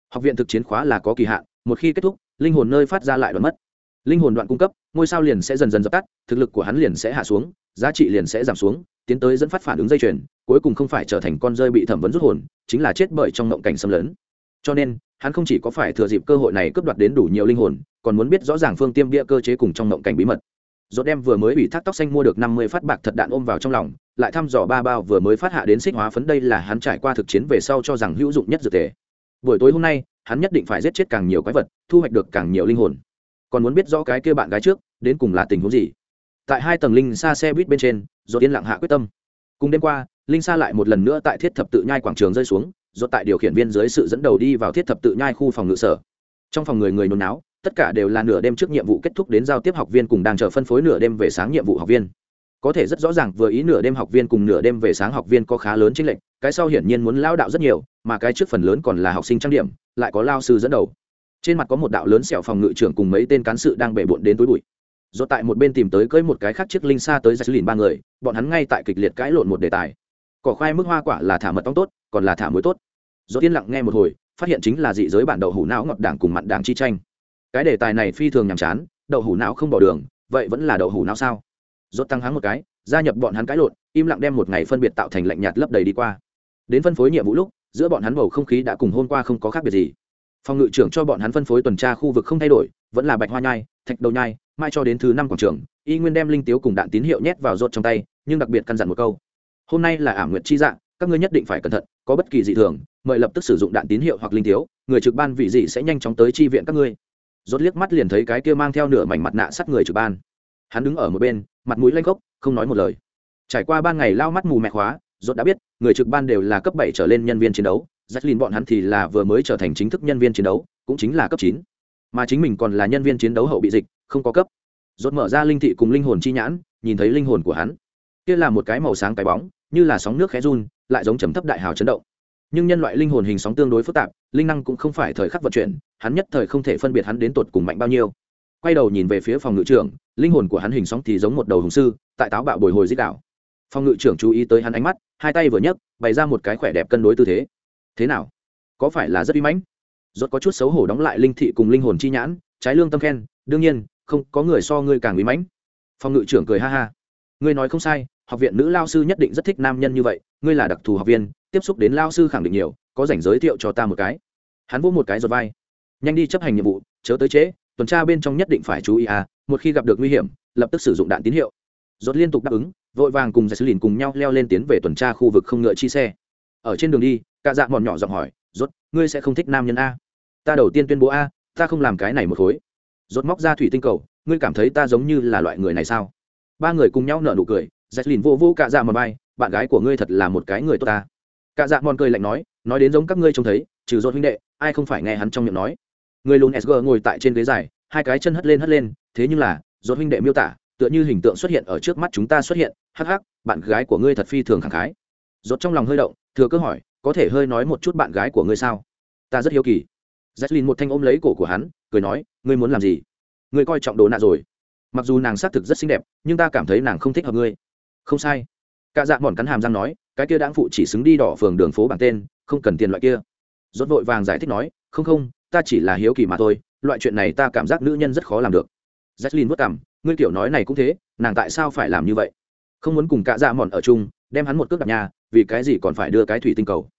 A: Học viện thực chiến khóa là có kỳ hạn một khi kết thúc linh hồn nơi phát ra lại đoạn mất linh hồn đoạn cung cấp, ngôi sao liền sẽ dần dần dập tắt, thực lực của hắn liền sẽ hạ xuống, giá trị liền sẽ giảm xuống, tiến tới dẫn phát phản ứng dây chuyền, cuối cùng không phải trở thành con rơi bị thẩm vấn rút hồn, chính là chết bởi trong ngộng cảnh xâm lấn. Cho nên, hắn không chỉ có phải thừa dịp cơ hội này cướp đoạt đến đủ nhiều linh hồn, còn muốn biết rõ ràng phương tiêm bia cơ chế cùng trong ngộng cảnh bí mật. Dốt đem vừa mới bị thác tóc xanh mua được năm mươi phát bạc thật đạn ôm vào trong lòng, lại thăm dò ba bao vừa mới phát hạ đến xích hóa phấn, đây là hắn trải qua thực chiến về sau cho rằng hữu dụng nhất dược thể. Buổi tối hôm nay, hắn nhất định phải giết chết càng nhiều quái vật, thu hoạch được càng nhiều linh hồn còn muốn biết rõ cái kia bạn gái trước đến cùng là tình huống gì. Tại hai tầng linh xa xe buýt bên trên rồi yên lặng hạ quyết tâm. Cùng đêm qua linh xa lại một lần nữa tại thiết thập tự nhai quảng trường rơi xuống rồi tại điều khiển viên dưới sự dẫn đầu đi vào thiết thập tự nhai khu phòng ngự sở. Trong phòng người người nôn náo tất cả đều là nửa đêm trước nhiệm vụ kết thúc đến giao tiếp học viên cùng đang chờ phân phối nửa đêm về sáng nhiệm vụ học viên. Có thể rất rõ ràng vừa ý nửa đêm học viên cùng nửa đêm về sáng học viên có khá lớn chính lệnh, cái sau hiển nhiên muốn lao đạo rất nhiều mà cái trước phần lớn còn là học sinh trang điểm lại có lao sư dẫn đầu trên mặt có một đạo lớn sẹo phòng ngự trưởng cùng mấy tên cán sự đang bể bộn đến túi bụi. Do tại một bên tìm tới cưới một cái khác chiếc linh xa tới giải lìn ba người, bọn hắn ngay tại kịch liệt cãi lộn một đề tài. Cỏ khoai mức hoa quả là thả mật ong tốt, còn là thả muối tốt. Do tiên lặng nghe một hồi, phát hiện chính là dị giới bản đậu hủ não ngọt đảng cùng mặn đảng chi tranh. Cái đề tài này phi thường nhàm chán, đậu hủ não không bỏ đường, vậy vẫn là đậu hủ não sao? Rốt tăng hắng một cái, gia nhập bọn hắn cãi lộn, im lặng đem một ngày phân biệt tạo thành lạnh nhạt lấp đầy đi qua. Đến phân phối nhiệm vụ lúc, giữa bọn hắn bầu không khí đã cùng hôm qua không có khác biệt gì phòng ngự trưởng cho bọn hắn phân phối tuần tra khu vực không thay đổi, vẫn là bạch hoa nhai, thạch đầu nhai, mai cho đến thứ năm quảng trường, y nguyên đem linh tiếu cùng đạn tín hiệu nhét vào rột trong tay, nhưng đặc biệt căn dặn một câu. Hôm nay là ảm nguyệt chi dạng, các ngươi nhất định phải cẩn thận, có bất kỳ dị thường, mời lập tức sử dụng đạn tín hiệu hoặc linh tiếu, người trực ban vị dị sẽ nhanh chóng tới chi viện các ngươi. Rốt liếc mắt liền thấy cái kia mang theo nửa mảnh mặt nạ sắt người trực ban. Hắn đứng ở một bên, mặt mũi lanh gốc không nói một lời. Trải qua ban ngày lao mắt mù mẹ khóa, rốt đã biết, người trực ban đều là cấp bảy trở lên nhân viên chiến đấu. Jacqueline bọn hắn thì là vừa mới trở thành chính thức nhân viên chiến đấu, cũng chính là cấp chín. Mà chính mình còn là nhân viên chiến đấu hậu bị dịch, không có cấp. Rốt mở ra linh thị cùng linh hồn chi nhãn nhìn thấy linh hồn của hắn. Kia là một cái màu sáng cái bóng như là sóng nước khẽ run lại giống trầm thấp đại hào chấn động. Nhưng nhân loại linh hồn hình sóng tương đối phức tạp linh năng cũng không phải thời khắc vận chuyển hắn nhất thời không thể phân biệt hắn đến tột cùng mạnh bao nhiêu. Quay đầu nhìn về phía phòng ngự trưởng linh hồn của hắn hình sóng thì giống một đầu hùng sư tại táo bạo bồi hồi dích đạo. Phòng ngự trưởng chú ý tới hắn ánh mắt hai tay vừa nhấc bày ra một cái khỏe đẹp cân đối tư thế thế nào? Có phải là rất uy mãnh? Rốt có chút xấu hổ đóng lại linh thị cùng linh hồn chi nhãn, trái lương tâm khen, đương nhiên, không, có người so ngươi càng uy mãnh. Phòng ngự trưởng cười ha ha. Ngươi nói không sai, học viện nữ lao sư nhất định rất thích nam nhân như vậy, ngươi là đặc thù học viên, tiếp xúc đến lao sư khẳng định nhiều, có rảnh giới thiệu cho ta một cái. Hắn vỗ một cái rồi vai. Nhanh đi chấp hành nhiệm vụ, chớ tới trễ, tuần tra bên trong nhất định phải chú ý à một khi gặp được nguy hiểm, lập tức sử dụng đạn tín hiệu. Rốt liên tục đáp ứng, vội vàng cùng giải sư lìn cùng nhau leo lên tiến về tuần tra khu vực không ngựa chi xe. Ở trên đường đi cả dạ mòn nhỏ giọng hỏi, rốt, ngươi sẽ không thích nam nhân a? Ta đầu tiên tuyên bố a, ta không làm cái này một khối. Rốt móc ra thủy tinh cầu, ngươi cảm thấy ta giống như là loại người này sao? Ba người cùng nhau nở nụ cười giải lìn vô vô cả dạ mòn bay bạn gái của ngươi thật là một cái người tốt ta. Cả dạ mòn cười lạnh nói nói đến giống các ngươi trông thấy, trừ rốt huynh đệ, ai không phải nghe hắn trong miệng nói? Người lùn sg ngồi tại trên ghế dài, hai cái chân hất lên hất lên, thế nhưng là, rốt huynh đệ miêu tả, tựa như hình tượng xuất hiện ở trước mắt chúng ta xuất hiện, hắc hắc, bạn gái của ngươi thật phi thường khẳng khái. Rốt trong lòng hơi động, thừa cơ hỏi có thể hơi nói một chút bạn gái của ngươi sao? Ta rất hiếu kỳ. Jacqueline một thanh ôm lấy cổ của hắn, cười nói, ngươi muốn làm gì? Ngươi coi trọng đồ nạ rồi. Mặc dù nàng xác thực rất xinh đẹp, nhưng ta cảm thấy nàng không thích hợp ngươi. Không sai. Cả dạ mòn cắn hàm răng nói, cái kia đáng phụ chỉ xứng đi đỏ phường đường phố bảng tên, không cần tiền loại kia. Rốt vội vàng giải thích nói, không không, ta chỉ là hiếu kỳ mà thôi, loại chuyện này ta cảm giác nữ nhân rất khó làm được. Jacqueline vất cảm ngươi kiểu nói này cũng thế, nàng tại sao phải làm như vậy? Không muốn cùng cả dạ mòn ở chung, đem hắn một cước đạp nhà vì cái gì còn phải đưa cái thủy tinh cầu?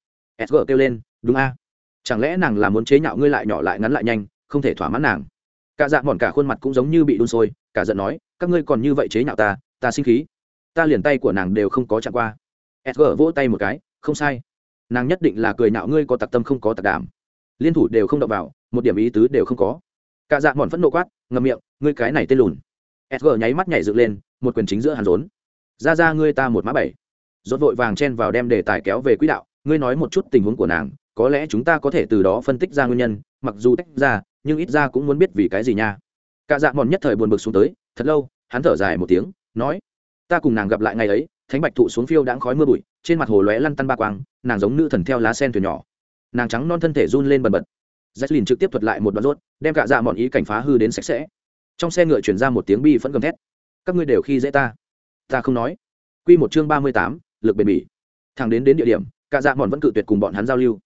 A: Sg kêu lên, đúng a. Chẳng lẽ nàng là muốn chế nhạo ngươi lại nhỏ lại ngắn lại nhanh, không thể thỏa mãn nàng? Cả dạ mòn cả khuôn mặt cũng giống như bị đun sôi, cả giận nói, các ngươi còn như vậy chế nhạo ta ta sinh khí. Ta liền tay của nàng đều không có chạm qua. Sg vỗ tay một cái, không sai. Nàng nhất định là cười nhạo ngươi có tặc tâm không có tặc đảm. Liên thủ đều không đọc vào, một điểm ý tứ đều không có. Cả dạ mòn phẫn nộ quát, ngậm miệng, ngươi cái này tên lùn. Sg nháy mắt nhảy dựng lên, một quyền chính giữa hàn rốn. Ra ra, ngươi ta một mã bảy rốt vội vàng chen vào đem đề tài kéo về quỹ đạo ngươi nói một chút tình huống của nàng có lẽ chúng ta có thể từ đó phân tích ra nguyên nhân mặc dù tách ra nhưng ít ra cũng muốn biết vì cái gì nha cả dạ mòn nhất thời buồn bực xuống tới thật lâu hắn thở dài một tiếng nói ta cùng nàng gặp lại ngày ấy thánh bạch thụ xuống phiêu đãng khói mưa bụi trên mặt hồ lóe lăn tăn ba quang nàng giống nữ thần theo lá sen thuyền nhỏ nàng trắng non thân thể run lên bần bật Jacqueline trực tiếp thuật lại một đoạn rốt, đem cả dạ mòn ý cảnh phá hư đến sạch sẽ. Trong xe ngựa truyền ra một tiếng bi phẫn gầm thét. Các ngươi đều khi dễ ta. Ta không nói. Quy một chương ba mươi tám, lực bền bỉ. Thằng đến đến địa điểm, cả dạ Mòn vẫn cự tuyệt cùng bọn hắn giao lưu.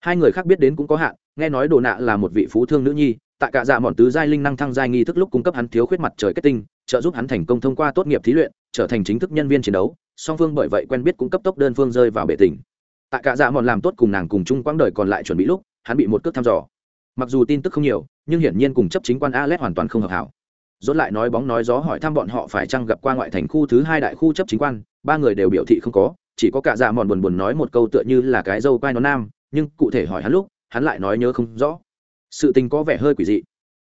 A: Hai người khác biết đến cũng có hạn, nghe nói Đồ Nạ là một vị phú thương nữ nhi, tại cả dạ Mòn tứ giai linh năng thăng giai nghi thức lúc cung cấp hắn thiếu khuyết mặt trời kết tinh, trợ giúp hắn thành công thông qua tốt nghiệp thí luyện, trở thành chính thức nhân viên chiến đấu. Song phương bởi vậy quen biết cũng cấp tốc đơn phương rơi vào bể tình. Tại cả dạ Mòn làm tốt cùng nàng cùng chung quãng đời còn lại chuẩn bị lúc, hắn bị một cước thăm dò mặc dù tin tức không nhiều nhưng hiển nhiên cùng chấp chính quan alex hoàn toàn không hợp hảo Rốt lại nói bóng nói gió hỏi thăm bọn họ phải chăng gặp qua ngoại thành khu thứ hai đại khu chấp chính quan, ba người đều biểu thị không có, chỉ có cả dạ mòn buồn buồn nói một câu tựa như là cái dâu quai nó nam, nhưng cụ thể hỏi hắn lúc, hắn lại nói nhớ không rõ. Sự tình có vẻ hơi quỷ dị.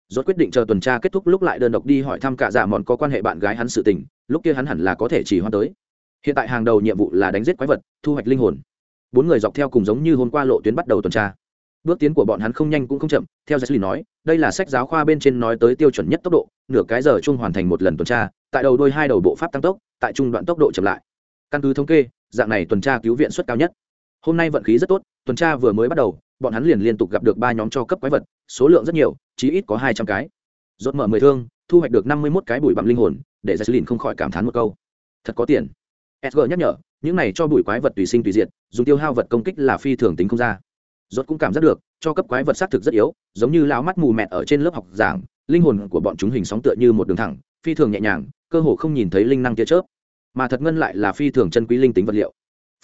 A: Rốt quyết định chờ tuần tra kết thúc lúc lại đơn độc đi hỏi thăm cả dạ mòn có quan hệ bạn gái hắn sự tình, lúc kia hắn hẳn là có thể chỉ hoan tới. Hiện tại hàng đầu nhiệm vụ là đánh giết quái vật, thu hoạch linh hồn. Bốn người dọc theo cùng giống như hôm qua lộ tuyến bắt đầu tuần tra bước tiến của bọn hắn không nhanh cũng không chậm, theo jessley nói, đây là sách giáo khoa bên trên nói tới tiêu chuẩn nhất tốc độ, nửa cái giờ chung hoàn thành một lần tuần tra, tại đầu đôi hai đầu bộ pháp tăng tốc, tại trung đoạn tốc độ chậm lại. Căn cứ thống kê, dạng này tuần tra cứu viện suất cao nhất. Hôm nay vận khí rất tốt, tuần tra vừa mới bắt đầu, bọn hắn liền liên tục gặp được ba nhóm cho cấp quái vật, số lượng rất nhiều, chí ít có hai trăm cái. Rốt mở mười thương, thu hoạch được năm mươi mốt cái bụi bặm linh hồn, để jessley không khỏi cảm thán một câu. Thật có tiền. Sg nhắc nhở, những này cho bụi quái vật tùy sinh tùy diệt, dùng tiêu hao vật công kích là phi thường tính không ra rốt cũng cảm giác được, cho cấp quái vật xác thực rất yếu, giống như lão mắt mù mẹt ở trên lớp học giảng, linh hồn của bọn chúng hình sóng tựa như một đường thẳng, phi thường nhẹ nhàng, cơ hồ không nhìn thấy linh năng tia chớp. Mà thật ngân lại là phi thường chân quý linh tính vật liệu.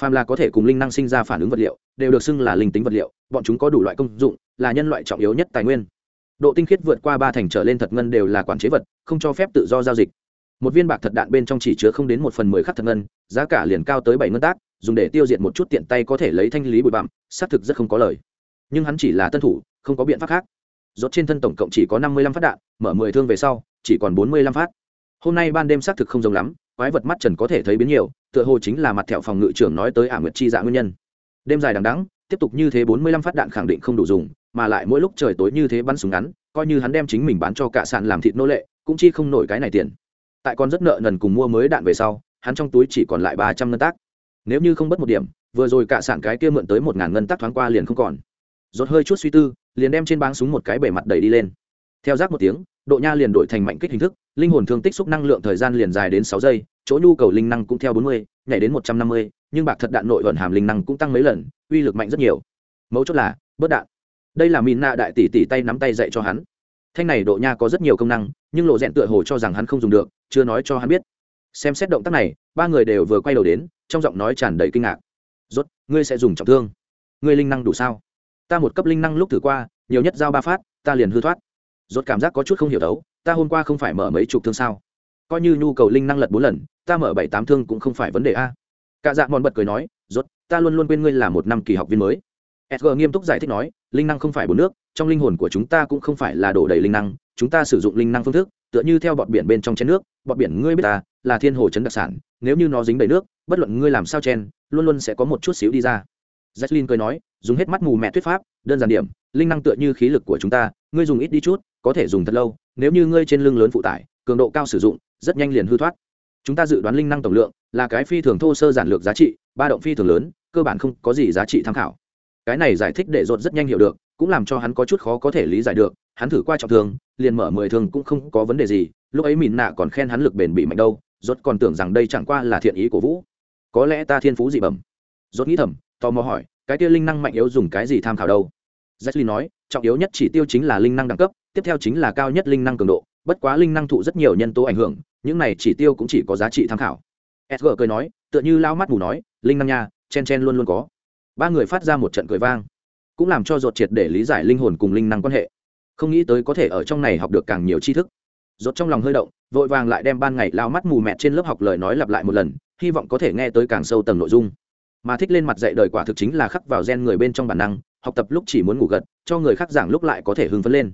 A: Phàm là có thể cùng linh năng sinh ra phản ứng vật liệu, đều được xưng là linh tính vật liệu, bọn chúng có đủ loại công dụng, là nhân loại trọng yếu nhất tài nguyên. Độ tinh khiết vượt qua ba thành trở lên thật ngân đều là quản chế vật, không cho phép tự do giao dịch. Một viên bạc thật đạn bên trong chỉ chứa không đến một phần mười khắc thật ngân, giá cả liền cao tới bảy ngân tác dùng để tiêu diệt một chút tiện tay có thể lấy thanh lý bụi bặm, xác thực rất không có lời. Nhưng hắn chỉ là tân thủ, không có biện pháp khác. Rốt trên thân tổng cộng chỉ có năm mươi lăm phát đạn, mở mười thương về sau, chỉ còn bốn mươi lăm phát. Hôm nay ban đêm xác thực không giống lắm, quái vật mắt trần có thể thấy biến nhiều, tựa hồ chính là mặt thẹo phòng ngự trưởng nói tới ả nguyệt chi dạ nguyên nhân. Đêm dài đằng đẵng, tiếp tục như thế bốn mươi lăm phát đạn khẳng định không đủ dùng, mà lại mỗi lúc trời tối như thế bắn súng ngắn, coi như hắn đem chính mình bán cho cả sạn làm thịt nô lệ, cũng chi không nổi cái này tiền. Tại còn rất nợ nần cùng mua mới đạn về sau, hắn trong túi chỉ còn lại ba trăm ngân tác nếu như không bất một điểm, vừa rồi cả sản cái kia mượn tới một ngàn ngân tắc thoáng qua liền không còn. Rốt hơi chút suy tư, liền đem trên báng súng một cái bể mặt đẩy đi lên. Theo rác một tiếng, độ nha liền đổi thành mạnh kích hình thức, linh hồn thương tích xúc năng lượng thời gian liền dài đến sáu giây, chỗ nhu cầu linh năng cũng theo bốn mươi, nhảy đến một trăm năm mươi, nhưng bạc thật đạn nội vận hàm linh năng cũng tăng mấy lần, uy lực mạnh rất nhiều. Mấu chốt là, bớt đạn. Đây là mìn nạ đại tỷ tỷ tay nắm tay dạy cho hắn. Thanh này độ nha có rất nhiều công năng, nhưng lộ rẽn tựa hồ cho rằng hắn không dùng được, chưa nói cho hắn biết xem xét động tác này, ba người đều vừa quay đầu đến, trong giọng nói tràn đầy kinh ngạc. Rốt, ngươi sẽ dùng trọng thương. Ngươi linh năng đủ sao? Ta một cấp linh năng lúc thử qua, nhiều nhất giao ba phát, ta liền hư thoát. Rốt cảm giác có chút không hiểu đấu, ta hôm qua không phải mở mấy chục thương sao? Coi như nhu cầu linh năng lật bốn lần, ta mở bảy tám thương cũng không phải vấn đề a. Cả dạ mòn bật cười nói, rốt, ta luôn luôn quên ngươi là một năm kỳ học viên mới. Sg nghiêm túc giải thích nói, linh năng không phải bốn nước, trong linh hồn của chúng ta cũng không phải là đổ đầy linh năng, chúng ta sử dụng linh năng phương thức, tựa như theo bọt biển bên trong chén nước, bọt biển ngươi biết ta là thiên hồ chấn đặc sản nếu như nó dính đầy nước bất luận ngươi làm sao chen luôn luôn sẽ có một chút xíu đi ra Jacqueline cười nói, dùng hết mắt mù mẹ thuyết pháp, đơn giản điểm, linh năng tựa như khí lực của chúng ta, ngươi dùng ít đi chút, có thể dùng thật lâu, nếu như ngươi trên lưng lớn phụ tải, cường độ cao sử dụng, rất nhanh liền hư thoát. Chúng ta dự đoán linh năng tổng lượng là cái phi thường thô sơ giản lược giá trị, ba động phi thường lớn, cơ bản không có gì giá trị tham khảo. Cái này giải thích để dột rất nhanh hiểu được, cũng làm cho hắn có chút khó có thể lý giải được, hắn thử qua trọng thương, liền mở mười thương cũng không có vấn đề gì, lúc ấy mìn nạ còn khen hắn lực bền bị mạnh đâu, rốt còn tưởng rằng đây chẳng qua là thiện ý của Vũ. Có lẽ ta thiên phú dị bẩm. Rốt nghĩ thầm, tò mò hỏi cái kia linh năng mạnh yếu dùng cái gì tham khảo đâu? Jesslyn nói trọng yếu nhất chỉ tiêu chính là linh năng đẳng cấp tiếp theo chính là cao nhất linh năng cường độ. Bất quá linh năng thụ rất nhiều nhân tố ảnh hưởng những này chỉ tiêu cũng chỉ có giá trị tham khảo. Sg cười nói tựa như lao mắt mù nói linh năng nha chen chen luôn luôn có. Ba người phát ra một trận cười vang cũng làm cho ruột triệt để lý giải linh hồn cùng linh năng quan hệ. Không nghĩ tới có thể ở trong này học được càng nhiều tri thức. Rốt trong lòng hơi động vội vàng lại đem ban ngày lao mắt mù mẹt trên lớp học lời nói lặp lại một lần, hy vọng có thể nghe tới càng sâu tầng nội dung. Mà thích lên mặt dạy đời quả thực chính là khắc vào gen người bên trong bản năng, học tập lúc chỉ muốn ngủ gật, cho người khác giảng lúc lại có thể hưng phấn lên.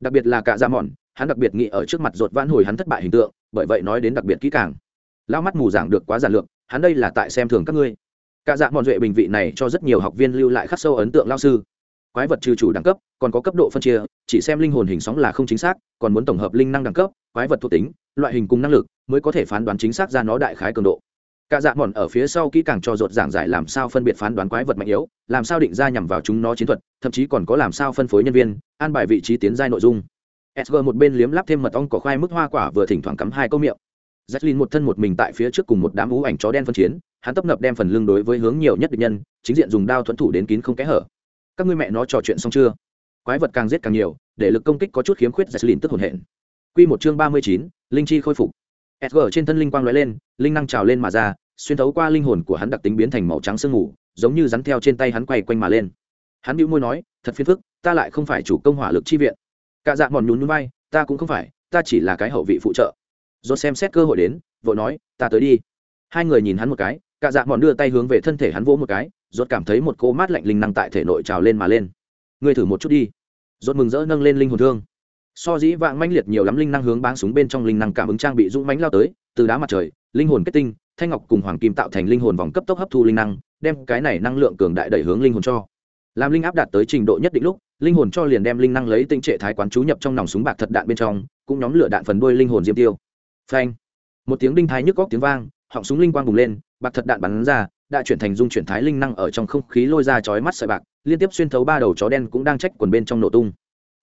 A: Đặc biệt là cả dạ mòn hắn đặc biệt nghĩ ở trước mặt ruột vãn hồi hắn thất bại hình tượng, bởi vậy nói đến đặc biệt kỹ càng. Lao mắt mù giảng được quá giản lược, hắn đây là tại xem thường các ngươi. Cả dạ mòn duệ bình vị này cho rất nhiều học viên lưu lại khắc sâu ấn tượng lao sư quái vật trừ chủ đẳng cấp còn có cấp độ phân chia chỉ xem linh hồn hình sóng là không chính xác còn muốn tổng hợp linh năng đẳng cấp quái vật thuộc tính loại hình cùng năng lực mới có thể phán đoán chính xác ra nó đại khái cường độ. Cả dạ mòn ở phía sau kỹ càng cho rột giảng giải làm sao phân biệt phán đoán quái vật mạnh yếu làm sao định ra nhằm vào chúng nó chiến thuật thậm chí còn có làm sao phân phối nhân viên an bài vị trí tiến giai nội dung. Sg một bên liếm lắp thêm mật ong cỏ khoai mức hoa quả vừa thỉnh thoảng cắm hai câu miệng. Jacqueline một thân một mình tại phía trước cùng một đám ú ảnh chó đen phân chiến, hắn tấp nập đem phần lưng đối với hướng nhiều nhất địch nhân, chính diện dùng đao thuẫn thủ đến kín không kẽ hở. Các ngươi mẹ nó trò chuyện xong chưa? Quái vật càng giết càng nhiều, để lực công kích có chút khiếm khuyết Jacqueline tức hồn hện. Quy một chương ba mươi chín, linh chi khôi phục. SG trên thân linh quang lóe lên, linh năng trào lên mà ra, xuyên thấu qua linh hồn của hắn đặc tính biến thành màu trắng sương mù giống như rắn theo trên tay hắn quay quanh mà lên hắn bĩu môi nói thật phiền phức ta lại không phải chủ công hỏa lực chi viện cả dạ mòn nhún nhún vai ta cũng không phải ta chỉ là cái hậu vị phụ trợ do xem xét cơ hội đến vội nói ta tới đi hai người nhìn hắn một cái cả dạ mòn đưa tay hướng về thân thể hắn vỗ một cái rốt cảm thấy một cô mát lạnh linh năng tại thể nội trào lên mà lên. Ngươi thử một chút đi. Rốt mừng rỡ nâng lên linh hồn thương. So dĩ vạng manh liệt nhiều lắm linh năng hướng báng súng bên trong linh năng cảm ứng trang bị dũng mãnh lao tới, từ đá mặt trời, linh hồn kết tinh, thanh ngọc cùng hoàng kim tạo thành linh hồn vòng cấp tốc hấp thu linh năng, đem cái này năng lượng cường đại đẩy hướng linh hồn cho. Làm linh áp đạt tới trình độ nhất định lúc, linh hồn cho liền đem linh năng lấy tinh trệ thái quán chú nhập trong nòng súng bạc thật đạn bên trong, cũng nhóm lửa đạn phần đuôi linh hồn diêm tiêu. Phanh. Một tiếng đinh thái nhức góc tiếng vang, họng súng linh quang bùng lên, bạc thật đạn bắn ra đã chuyển thành dung chuyển thái linh năng ở trong không khí lôi ra chói mắt sợi bạc, liên tiếp xuyên thấu ba đầu chó đen cũng đang trách quần bên trong nổ tung.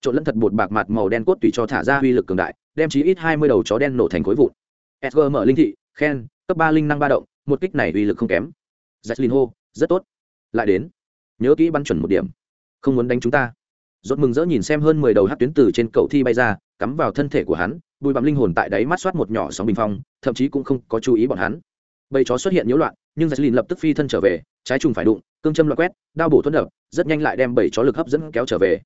A: Trộn lẫn thật bột bạc mặt màu đen cốt tùy cho thả ra uy lực cường đại, đem chí ít hai mươi đầu chó đen nổ thành khối vụn. Sg mở linh thị, khen, cấp ba linh năng ba động, một kích này uy lực không kém. Jacqueline hô, rất tốt. Lại đến. Nhớ kỹ bắn chuẩn một điểm. Không muốn đánh chúng ta. Rốt mừng rỡ nhìn xem hơn mười đầu hát tuyến từ trên cầu thi bay ra, cắm vào thân thể của hắn bùi bặm linh hồn tại đáy mắt soát một nhỏ sóng bình phong, thậm chí cũng không có chú ý bọn hắn bầy chó xuất hiện nhiễu loạn, nhưng jacqueline lập tức phi thân trở về, trái trùng phải đụng, cương châm loại quét, đao bổ thuẫn đập, rất nhanh lại đem bầy chó lực hấp dẫn kéo trở về.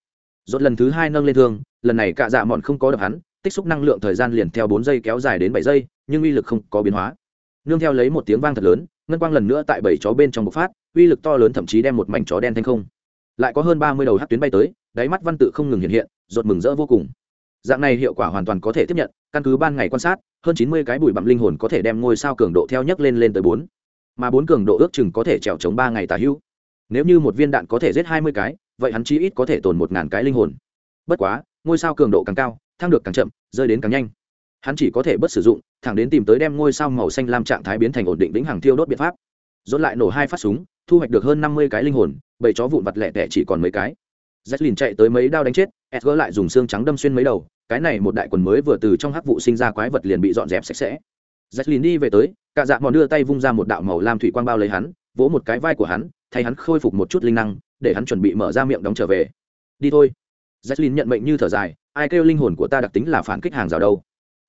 A: Rốt lần thứ hai nâng lên thương, lần này cả dạ mọn không có đập hắn, tích xúc năng lượng thời gian liền theo bốn giây kéo dài đến bảy giây, nhưng uy lực không có biến hóa. Nương theo lấy một tiếng vang thật lớn, ngân quang lần nữa tại bảy chó bên trong bộc phát, uy lực to lớn thậm chí đem một mảnh chó đen thanh không. Lại có hơn ba mươi đầu hát tuyến bay tới, đáy mắt văn tự không ngừng hiện hiện rột mừng rỡ vô cùng dạng này hiệu quả hoàn toàn có thể tiếp nhận, căn cứ ban ngày quan sát, hơn chín mươi cái bụi bặm linh hồn có thể đem ngôi sao cường độ theo nhấc lên lên tới bốn. Mà bốn cường độ ước chừng có thể trèo chống ba ngày tà hữu nếu như một viên đạn có thể giết hai mươi cái, vậy hắn chí ít có thể tồn một ngàn cái linh hồn. Bất quá, ngôi sao cường độ càng cao, thăng được càng chậm, rơi đến càng nhanh. Hắn chỉ có thể bất sử dụng, thẳng đến tìm tới đem ngôi sao màu xanh lam trạng thái biến thành ổn định vĩnh hằng thiêu đốt biện pháp. Dốt lại nổ hai phát súng, thu hoạch được hơn năm mươi cái linh hồn bầy chó vụn vặt lẻ tẻ chỉ còn mấy cái. Zettlin chạy tới mấy đao đánh chết, Edgar lại dùng xương trắng đâm xuyên mấy đầu, cái này một đại quần mới vừa từ trong hắc vụ sinh ra quái vật liền bị dọn dẹp sạch sẽ. Zettlin đi về tới, cả dạ mòn đưa tay vung ra một đạo màu lam thủy quang bao lấy hắn, vỗ một cái vai của hắn, thay hắn khôi phục một chút linh năng, để hắn chuẩn bị mở ra miệng đóng trở về. Đi thôi. Zettlin nhận mệnh như thở dài, ai kêu linh hồn của ta đặc tính là phản kích hàng rào đâu?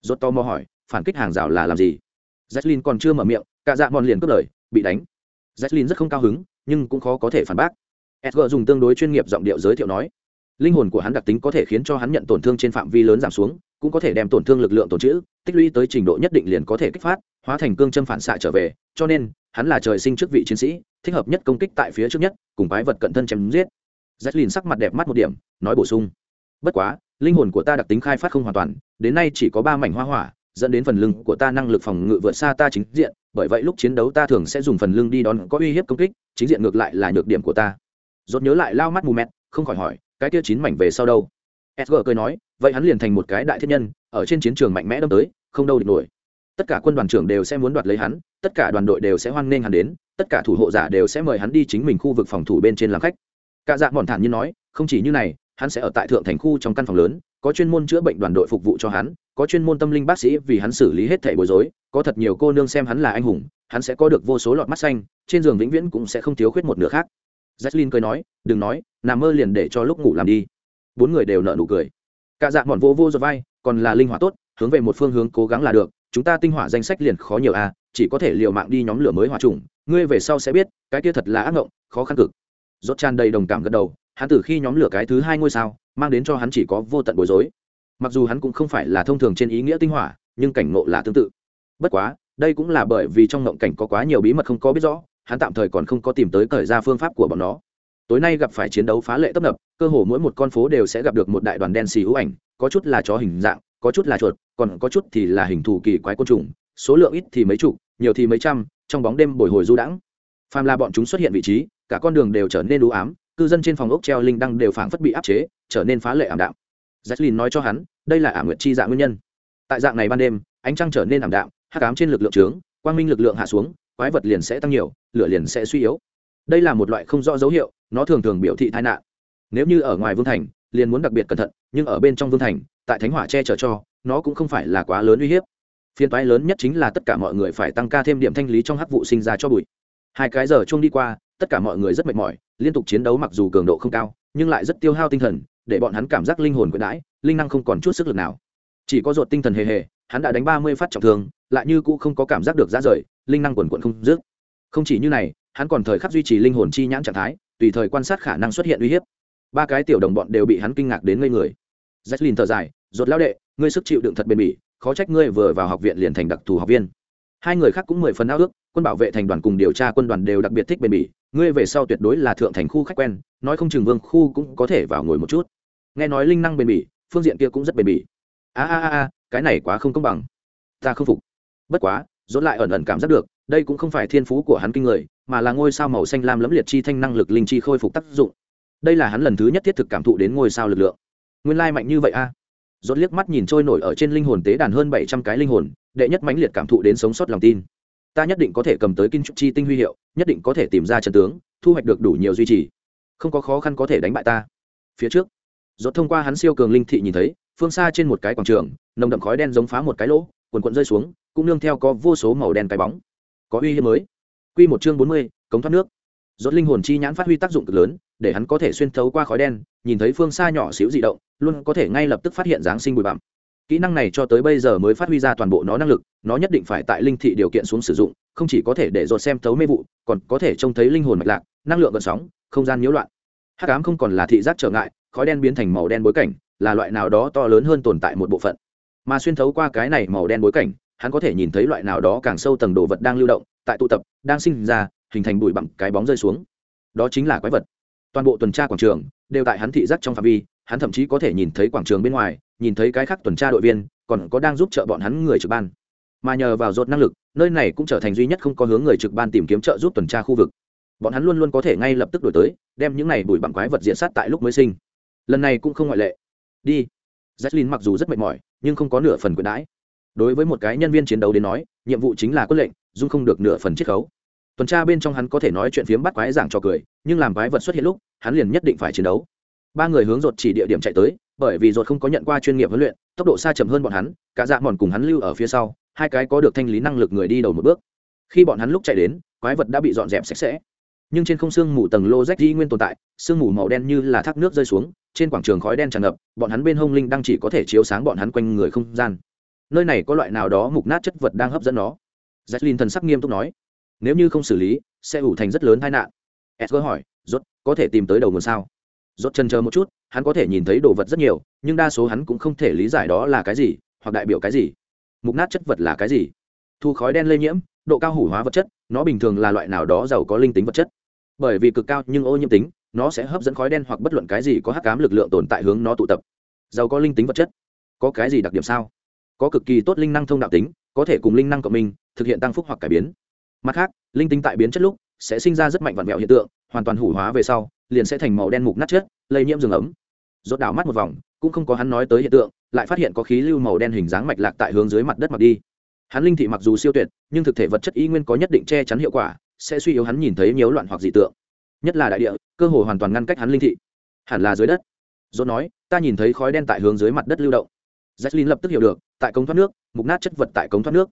A: Rốt to mò hỏi, phản kích hàng rào là làm gì? Zettlin còn chưa mở miệng, cả dạ mòn liền cướp lời, bị đánh. Zettlin rất không cao hứng, nhưng cũng khó có thể phản bác. Edgar dùng tương đối chuyên nghiệp giọng điệu giới thiệu nói, linh hồn của hắn đặc tính có thể khiến cho hắn nhận tổn thương trên phạm vi lớn giảm xuống cũng có thể đem tổn thương lực lượng tổn trữ tích lũy tới trình độ nhất định liền có thể kích phát hóa thành cương châm phản xạ trở về cho nên hắn là trời sinh trước vị chiến sĩ thích hợp nhất công kích tại phía trước nhất cùng quái vật cận thân chém giết. Z sắc mặt đẹp mắt một điểm nói bổ sung bất quá linh hồn của ta đặc tính khai phát không hoàn toàn đến nay chỉ có ba mảnh hoa hỏa dẫn đến phần lưng của ta năng lực phòng ngự vượt xa ta chính diện bởi vậy lúc chiến đấu ta thường sẽ dùng phần lưng đi đón có uy hiếp công kích chính diện ngược lại là nhược điểm của ta rốt nhớ lại lao mắt mù mẹt, không khỏi hỏi, cái kia chín mảnh về sau đâu? Sg cười nói, vậy hắn liền thành một cái đại thiên nhân, ở trên chiến trường mạnh mẽ đâm tới, không đâu địch nổi. Tất cả quân đoàn trưởng đều sẽ muốn đoạt lấy hắn, tất cả đoàn đội đều sẽ hoan nghênh hắn đến, tất cả thủ hộ giả đều sẽ mời hắn đi chính mình khu vực phòng thủ bên trên làm khách. Cả dạng bọn thản nhiên nói, không chỉ như này, hắn sẽ ở tại thượng thành khu trong căn phòng lớn, có chuyên môn chữa bệnh đoàn đội phục vụ cho hắn, có chuyên môn tâm linh bác sĩ vì hắn xử lý hết thảy bối rối, có thật nhiều cô nương xem hắn là anh hùng, hắn sẽ có được vô số lọt mắt xanh, trên giường vĩnh viễn cũng sẽ không thiếu khuyết một nửa khác. Jacqueline cười nói, "Đừng nói, nằm mơ liền để cho lúc ngủ làm đi." Bốn người đều nở nụ cười. Cả dạng bọn vô vô giật vai, còn là linh hỏa tốt, hướng về một phương hướng cố gắng là được, chúng ta tinh hỏa danh sách liền khó nhiều à, chỉ có thể liều mạng đi nhóm lửa mới hòa trùng, ngươi về sau sẽ biết, cái kia thật là ác ngộng, khó khăn cực. Rốt tràn đầy đồng cảm gật đầu, hắn từ khi nhóm lửa cái thứ hai ngôi sao, mang đến cho hắn chỉ có vô tận bối rối. Mặc dù hắn cũng không phải là thông thường trên ý nghĩa tinh hỏa, nhưng cảnh ngộ là tương tự. Bất quá, đây cũng là bởi vì trong ngộng cảnh có quá nhiều bí mật không có biết rõ, hắn tạm thời còn không có tìm tới cởi ra phương pháp của bọn nó. Tối nay gặp phải chiến đấu phá lệ tấp nập, cơ hồ mỗi một con phố đều sẽ gặp được một đại đoàn đen xì hữu ảnh, có chút là chó hình dạng, có chút là chuột, còn có chút thì là hình thù kỳ quái côn trùng, số lượng ít thì mấy chục, nhiều thì mấy trăm, trong bóng đêm bồi hồi du đãng. Phàm là bọn chúng xuất hiện vị trí, cả con đường đều trở nên đủ ám, cư dân trên phòng ốc treo linh đăng đều phảng phất bị áp chế, trở nên phá lệ ảm đạm. Jacqueline nói cho hắn, đây là ảm nguyệt chi dạng nguyên nhân. Tại dạng này ban đêm, ánh trăng trở nên ảm đạm, hắc ám trên lực lượng trướng, quang minh lực lượng hạ xuống quái vật liền sẽ tăng nhiều, lửa liền sẽ suy yếu. Đây là một loại không rõ dấu hiệu, nó thường thường biểu thị tai nạn. Nếu như ở ngoài vương thành, liền muốn đặc biệt cẩn thận, nhưng ở bên trong vương thành, tại thánh hỏa che chở cho, nó cũng không phải là quá lớn uy hiếp. Phiên toái lớn nhất chính là tất cả mọi người phải tăng ca thêm điểm thanh lý trong hắc vụ sinh ra cho bụi. Hai cái giờ chung đi qua, tất cả mọi người rất mệt mỏi, liên tục chiến đấu mặc dù cường độ không cao, nhưng lại rất tiêu hao tinh thần, để bọn hắn cảm giác linh hồn quyện đãi, linh năng không còn chút sức lực nào. Chỉ có ruột tinh thần hề hề hắn đã đánh ba mươi phát trọng thương, lại như cũ không có cảm giác được ra rời, linh năng quần quận không dứt. Không chỉ như này, hắn còn thời khắc duy trì linh hồn chi nhãn trạng thái, tùy thời quan sát khả năng xuất hiện uy hiếp. Ba cái tiểu đồng bọn đều bị hắn kinh ngạc đến ngây người. Jacqueline thở dài rột lao đệ, ngươi sức chịu đựng thật bền bỉ, khó trách ngươi vừa vào học viện liền thành đặc thù học viên. Hai người khác cũng mười phần ao ước, quân bảo vệ thành đoàn cùng điều tra quân đoàn đều đặc biệt thích bền bỉ, ngươi về sau tuyệt đối là thượng thành khu khách quen, nói không chừng vương khu cũng có thể vào ngồi một chút. Nghe nói linh năng bền bỉ, phương diện kia cũng rất bền bỉ. A a a cái này quá không công bằng. Ta không phục. Bất quá dốt lại ẩn ẩn cảm giác được, đây cũng không phải thiên phú của hắn kinh người, mà là ngôi sao màu xanh lam lẫm liệt chi thanh năng lực linh chi khôi phục tác dụng. Đây là hắn lần thứ nhất thiết thực cảm thụ đến ngôi sao lực lượng. Nguyên lai mạnh như vậy a. À? dốt liếc mắt nhìn trôi nổi ở trên linh hồn tế đàn hơn bảy trăm cái linh hồn, đệ nhất mãnh liệt cảm thụ đến sống sót lòng tin. Ta nhất định có thể cầm tới kinh trục chi tinh huy hiệu, nhất định có thể tìm ra trận tướng, thu hoạch được đủ nhiều duy trì. Không có khó khăn có thể đánh bại ta. Phía trước dốt thông qua hắn siêu cường linh thị nhìn thấy phương xa trên một cái quảng trường nồng đậm khói đen giống phá một cái lỗ quần quận rơi xuống cũng nương theo có vô số màu đen cái bóng có uy hiếp mới Quy một chương bốn mươi, cống thoát nước. Rốt linh hồn chi nhãn phát huy tác dụng cực lớn, để hắn có thể xuyên thấu qua khói đen, nhìn thấy phương xa nhỏ xíu dị động, luôn có thể ngay lập tức phát hiện dáng sinh bụi bặm. Kỹ năng này cho tới bây giờ mới phát huy ra toàn bộ nó năng lực, nó nhất định phải tại linh thị điều kiện xuống sử dụng, không chỉ có thể để rốt xem thấu mê vụ, còn có thể trông thấy linh hồn mạch lạc, năng lượng gợn sóng, không gian nhiễu loạn. hát cám không còn là thị giác trở ngại, khói đen biến thành màu đen bối cảnh, là loại nào đó to lớn hơn tồn tại một bộ phận. Mà xuyên thấu qua cái này màu đen bối cảnh, hắn có thể nhìn thấy loại nào đó càng sâu tầng đồ vật đang lưu động tại tụ tập đang sinh ra hình thành bụi bặm cái bóng rơi xuống. Đó chính là quái vật. Toàn bộ tuần tra quảng trường đều tại hắn thị giác trong phạm vi hắn thậm chí có thể nhìn thấy quảng trường bên ngoài nhìn thấy cái khác tuần tra đội viên còn có đang giúp trợ bọn hắn người trực ban. Mà nhờ vào rột năng lực nơi này cũng trở thành duy nhất không có hướng người trực ban tìm kiếm trợ giúp tuần tra khu vực. Bọn hắn luôn luôn có thể ngay lập tức đổi tới đem những này bụi bặm quái vật diện sát tại lúc mới sinh. Lần này cũng không ngoại lệ đi. J mặc dù rất mệt mỏi, nhưng không có nửa phần quyền đãi đối với một cái nhân viên chiến đấu đến nói, nhiệm vụ chính là quân lệnh dung không được nửa phần chiết khấu. Tuần tra bên trong hắn có thể nói chuyện phiếm bắt quái giảng cho cười, nhưng làm quái vật xuất hiện lúc, hắn liền nhất định phải chiến đấu. Ba người hướng rột chỉ địa điểm chạy tới, bởi vì rột không có nhận qua chuyên nghiệp huấn luyện, tốc độ xa chậm hơn bọn hắn, cả dạ mòn cùng hắn lưu ở phía sau, hai cái có được thanh lý năng lực người đi đầu một bước. Khi bọn hắn lúc chạy đến, quái vật đã bị dọn dẹp sạch sẽ nhưng trên không xương mù tầng lô rách di nguyên tồn tại, sương mù màu đen như là thác nước rơi xuống, trên quảng trường khói đen tràn ngập, bọn hắn bên hông linh đang chỉ có thể chiếu sáng bọn hắn quanh người không gian. Nơi này có loại nào đó mục nát chất vật đang hấp dẫn nó? Jacqueline thần sắc nghiêm túc nói. Nếu như không xử lý, sẽ ủ thành rất lớn tai nạn. Edgar hỏi, rốt, có thể tìm tới đầu nguồn sao? Rốt chân chờ một chút, hắn có thể nhìn thấy đồ vật rất nhiều, nhưng đa số hắn cũng không thể lý giải đó là cái gì, hoặc đại biểu cái gì. Mục nát chất vật là cái gì? Thu khói đen lây nhiễm, độ cao hủ hóa vật chất, nó bình thường là loại nào đó giàu có linh tính vật chất bởi vì cực cao nhưng ô nhiễm tính, nó sẽ hấp dẫn khói đen hoặc bất luận cái gì có hắc cám lực lượng tồn tại hướng nó tụ tập. Giàu có linh tính vật chất. Có cái gì đặc điểm sao? Có cực kỳ tốt linh năng thông đạo tính, có thể cùng linh năng cộng minh, thực hiện tăng phúc hoặc cải biến. Mặt khác, linh tính tại biến chất lúc sẽ sinh ra rất mạnh vặn vẹo hiện tượng, hoàn toàn hủ hóa về sau, liền sẽ thành màu đen mục nát chất, lây nhiễm rừng ấm. Rốt đảo mắt một vòng, cũng không có hắn nói tới hiện tượng, lại phát hiện có khí lưu màu đen hình dáng mạch lạc tại hướng dưới mặt đất mặc đi. Hắn linh thị mặc dù siêu tuyệt, nhưng thực thể vật chất y nguyên có nhất định che chắn hiệu quả sẽ suy yếu hắn nhìn thấy nhiễu loạn hoặc dị tượng. Nhất là đại địa, cơ hồ hoàn toàn ngăn cách hắn linh thị. Hẳn là dưới đất. Dốt nói, ta nhìn thấy khói đen tại hướng dưới mặt đất lưu động. Jacqueline lập tức hiểu được, tại cống thoát nước, mục nát chất vật tại cống thoát nước.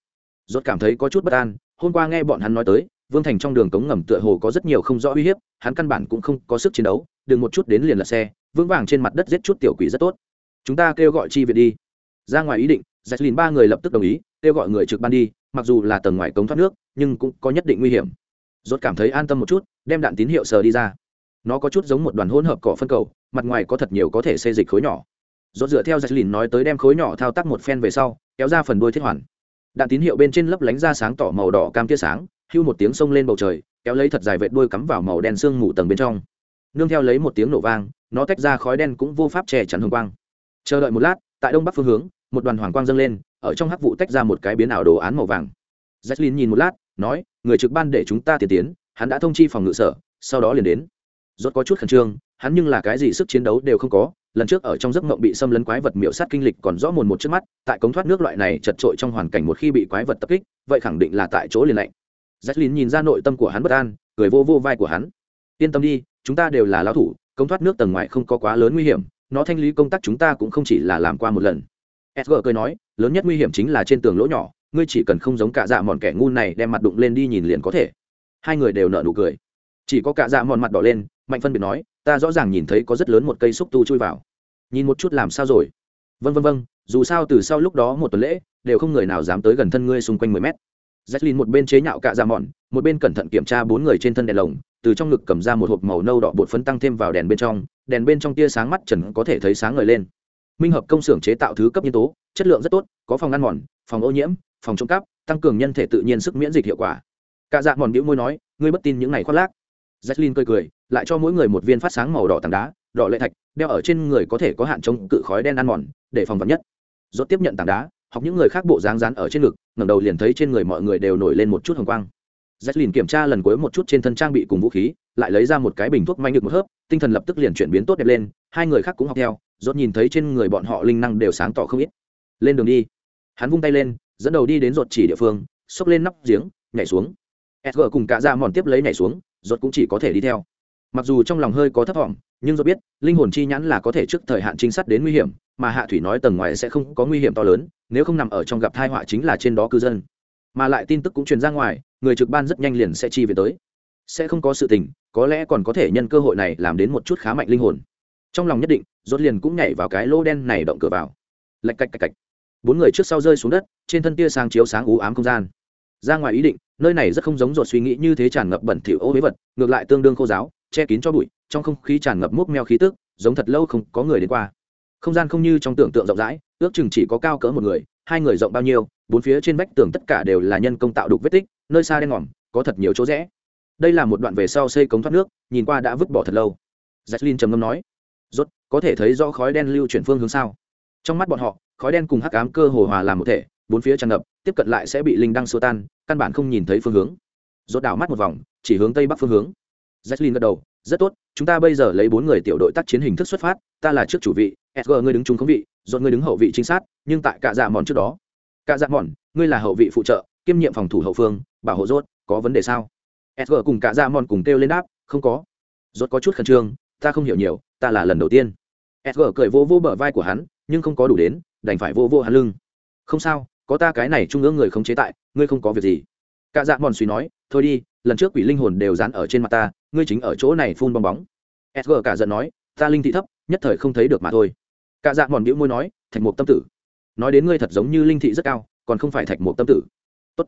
A: Dốt cảm thấy có chút bất an, hôm qua nghe bọn hắn nói tới, vương thành trong đường cống ngầm tựa hồ có rất nhiều không rõ uy hiếp, hắn căn bản cũng không có sức chiến đấu, đừng một chút đến liền là xe, vững vàng trên mặt đất giết chút tiểu quỷ rất tốt. Chúng ta kêu gọi chi viện đi. Ra ngoài ý định jacqueline ba người lập tức đồng ý, kêu gọi người trực ban đi, mặc dù là tầng ngoài cống thoát nước, nhưng cũng có nhất định nguy hiểm rốt cảm thấy an tâm một chút, đem đạn tín hiệu sờ đi ra. Nó có chút giống một đoàn hỗn hợp cỏ phân cầu, mặt ngoài có thật nhiều có thể xây dịch khối nhỏ. Rốt dựa theo Jacqueline nói tới đem khối nhỏ thao tác một phen về sau, kéo ra phần đuôi thiết hoàn. Đạn tín hiệu bên trên lấp lánh ra sáng tỏ màu đỏ cam tia sáng, hưu một tiếng xông lên bầu trời, kéo lấy thật dài vệt đuôi cắm vào màu đen xương mù tầng bên trong. Nương theo lấy một tiếng nổ vang, nó tách ra khói đen cũng vô pháp che chắn hồng quang. Chờ đợi một lát, tại đông bắc phương hướng, một đoàn hoàng quang dâng lên, ở trong hắc vụ tách ra một cái biến ảo đồ án màu vàng. Jacqueline nhìn một lát, nói người trực ban để chúng ta tiến tiến, hắn đã thông chi phòng ngự sở, sau đó liền đến. Rốt có chút khẩn trương, hắn nhưng là cái gì sức chiến đấu đều không có, lần trước ở trong giấc mộng bị xâm lấn quái vật miểu sát kinh lịch còn rõ mồn một trước mắt, tại cống thoát nước loại này chật trội trong hoàn cảnh một khi bị quái vật tập kích, vậy khẳng định là tại chỗ liền lạnh. Jacqueline nhìn ra nội tâm của hắn bất an, cười vô vô vai của hắn. Yên tâm đi, chúng ta đều là lão thủ, cống thoát nước tầng ngoài không có quá lớn nguy hiểm, nó thanh lý công tác chúng ta cũng không chỉ là làm qua một lần. Sg cười nói, lớn nhất nguy hiểm chính là trên tường lỗ nhỏ ngươi chỉ cần không giống cả dạ mòn kẻ ngu này đem mặt đụng lên đi nhìn liền có thể. Hai người đều nở nụ cười. Chỉ có cả dạ mòn mặt đỏ lên, mạnh phân biệt nói, ta rõ ràng nhìn thấy có rất lớn một cây xúc tu chui vào. Nhìn một chút làm sao rồi? Vân vân vân dù sao từ sau lúc đó một tuần lễ, đều không người nào dám tới gần thân ngươi xung quanh mười mét. Jacqueline một bên chế nhạo cả dạ mòn, một bên cẩn thận kiểm tra bốn người trên thân đèn lồng, từ trong ngực cầm ra một hộp màu nâu đỏ bột phấn tăng thêm vào đèn bên trong, đèn bên trong tia sáng mắt trần có thể thấy sáng ngời lên. Minh hợp công xưởng chế tạo thứ cấp nhân tố, chất lượng rất tốt, có phòng ăn mòn, phòng ô nhiễm phòng trộm cắp, tăng cường nhân thể tự nhiên sức miễn dịch hiệu quả. Cả dạ mòn bĩu môi nói, ngươi bất tin những này khoác lác. Jacqueline cười cười, lại cho mỗi người một viên phát sáng màu đỏ tảng đá, đỏ lệ thạch, đeo ở trên người có thể có hạn chống cự khói đen ăn mòn, để phòng vật nhất. Rốt tiếp nhận tảng đá, học những người khác bộ dáng rán ở trên ngực, ngẩng đầu liền thấy trên người mọi người đều nổi lên một chút hồng quang. Jacqueline kiểm tra lần cuối một chút trên thân trang bị cùng vũ khí, lại lấy ra một cái bình thuốc manh được một hớp, tinh thần lập tức liền chuyển biến tốt đẹp lên, hai người khác cũng học theo, rốt nhìn thấy trên người bọn họ linh năng đều sáng tỏ không ít. Lên đường đi. Hắn vung tay lên dẫn đầu đi đến rột chỉ địa phương, xốc lên nắp giếng, nhảy xuống. Sg cùng cả ra mòn tiếp lấy nhảy xuống rột cũng chỉ có thể đi theo. Mặc dù trong lòng hơi có thấp thỏm nhưng rột biết, linh hồn chi nhãn là có thể trước thời hạn trinh sát đến nguy hiểm, mà hạ thủy nói tầng ngoài sẽ không có nguy hiểm to lớn, nếu không nằm ở trong gặp thai họa chính là trên đó cư dân. Mà lại tin tức cũng truyền ra ngoài, người trực ban rất nhanh liền sẽ chi về tới. Sẽ không có sự tình, có lẽ còn có thể nhân cơ hội này làm đến một chút khá mạnh linh hồn. Trong lòng nhất định rốt liền cũng nhảy vào cái lô đen này động cửa vào. Lạch cạch cạch cạch bốn người trước sau rơi xuống đất, trên thân tia sáng chiếu sáng ú ám không gian. Ra ngoài ý định, nơi này rất không giống ruột suy nghĩ như thế tràn ngập bẩn thỉu ô huế vật, ngược lại tương đương khô giáo, che kín cho bụi, trong không khí tràn ngập múc meo khí tức, giống thật lâu không có người đến qua. Không gian không như trong tưởng tượng rộng rãi, ước chừng chỉ có cao cỡ một người, hai người rộng bao nhiêu, bốn phía trên vách tường tất cả đều là nhân công tạo đục vết tích, nơi xa đen ngòm, có thật nhiều chỗ rẽ. Đây là một đoạn về sau xây cống thoát nước, nhìn qua đã vứt bỏ thật lâu. Jacqueline trầm ngâm nói, rốt, có thể thấy rõ khói đen lưu chuyển phương hướng sao? Trong mắt bọn họ, khói đen cùng hắc ám cơ hồ hòa làm một thể, bốn phía tràn ngập, tiếp cận lại sẽ bị linh đăng xua tan, căn bản không nhìn thấy phương hướng. Rốt đảo mắt một vòng, chỉ hướng tây bắc phương hướng. Jacqueline gật đầu, rất tốt, chúng ta bây giờ lấy bốn người tiểu đội tác chiến hình thức xuất phát, ta là trước chủ vị sg ngươi đứng trung không vị dọn ngươi đứng hậu vị trinh sát, nhưng tại cả dạ mòn trước đó. Cả dạ mòn, ngươi là hậu vị phụ trợ, kiêm nhiệm phòng thủ hậu phương, bảo hộ rốt, có vấn đề sao? Sg cùng cả dạ mòn cùng kêu lên đáp, không có. Rốt có chút khẩn trương, ta không hiểu nhiều, ta là lần đầu tiên. Sg cười vô vô bờ vai của hắn nhưng không có đủ đến, đành phải vô vô hắn lưng. Không sao, có ta cái này trung ương người không chế tại, ngươi không có việc gì. Cả dạ mòn suy nói, thôi đi, lần trước quỷ linh hồn đều dán ở trên mặt ta, ngươi chính ở chỗ này phun bong bóng. Sg cả giận nói, ta linh thị thấp, nhất thời không thấy được mà thôi. Cả dạ mòn bĩu môi nói, thạch mục tâm tử. Nói đến ngươi thật giống như linh thị rất cao, còn không phải thạch mục tâm tử. Tốt.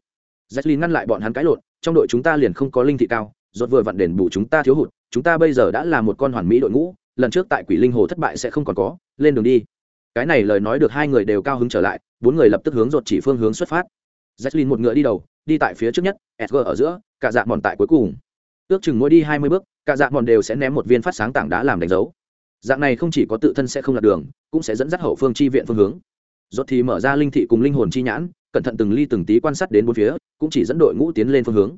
A: Jacqueline ngăn lại bọn hắn cãi lộn, trong đội chúng ta liền không có linh thị cao, rốt vừa vặn đền bù chúng ta thiếu hụt, chúng ta bây giờ đã là một con hoàn mỹ đội ngũ, lần trước tại quỷ linh hồ thất bại sẽ không còn có, lên đường đi cái này lời nói được hai người đều cao hứng trở lại, bốn người lập tức hướng rột chỉ phương hướng xuất phát. Jacqueline một ngựa đi đầu, đi tại phía trước nhất Edgar ở giữa, cả dạ mòn tại cuối cùng. Ước chừng mỗi đi hai mươi bước, cả dạ mòn đều sẽ ném một viên phát sáng tảng đá làm đánh dấu. Dạng này không chỉ có tự thân sẽ không lạc đường, cũng sẽ dẫn dắt hậu phương chi viện phương hướng. Rốt thì mở ra linh thị cùng linh hồn chi nhãn, cẩn thận từng ly từng tí quan sát đến bốn phía, cũng chỉ dẫn đội ngũ tiến lên phương hướng.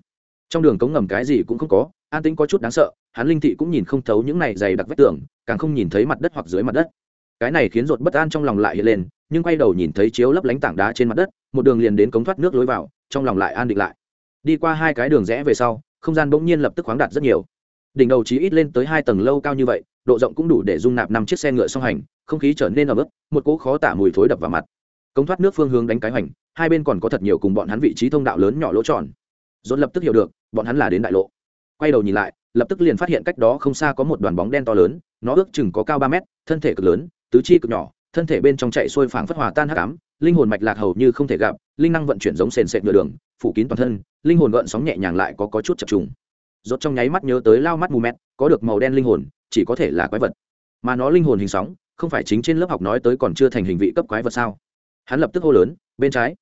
A: Trong đường cống ngầm cái gì cũng không có, an tĩnh có chút đáng sợ, hắn linh thị cũng nhìn không thấu những này dày đặc vách tường, càng không nhìn thấy mặt đất hoặc dưới mặt đất cái này khiến ruột bất an trong lòng lại hiện lên, nhưng quay đầu nhìn thấy chiếu lấp lánh tảng đá trên mặt đất, một đường liền đến cống thoát nước lối vào, trong lòng lại an định lại. Đi qua hai cái đường rẽ về sau, không gian bỗng nhiên lập tức khoáng đạt rất nhiều. Đỉnh đầu chí ít lên tới hai tầng lâu cao như vậy, độ rộng cũng đủ để dung nạp năm chiếc xe ngựa song hành, không khí trở nên ấm ức một cỗ khó tả mùi thối đập vào mặt. Cống thoát nước phương hướng đánh cái hoành, hai bên còn có thật nhiều cùng bọn hắn vị trí thông đạo lớn nhỏ lỗ tròn. Dồn lập tức hiểu được, bọn hắn là đến đại lộ. Quay đầu nhìn lại, lập tức liền phát hiện cách đó không xa có một đoàn bóng đen to lớn, nó ước chừng có cao ba mét, thân thể cực lớn tứ chi cực nhỏ thân thể bên trong chạy xuôi phảng phất hòa tan hắc ám linh hồn mạch lạc hầu như không thể gặp linh năng vận chuyển giống sền sệt nửa đường phủ kín toàn thân linh hồn gợn sóng nhẹ nhàng lại có, có chút chập trùng. Rốt trong nháy mắt nhớ tới lao mắt mù mẹt có được màu đen linh hồn chỉ có thể là quái vật. Mà nó linh hồn hình sóng không phải chính trên lớp học nói tới còn chưa thành hình vị cấp quái vật sao? Hắn lập tức hô lớn bên trái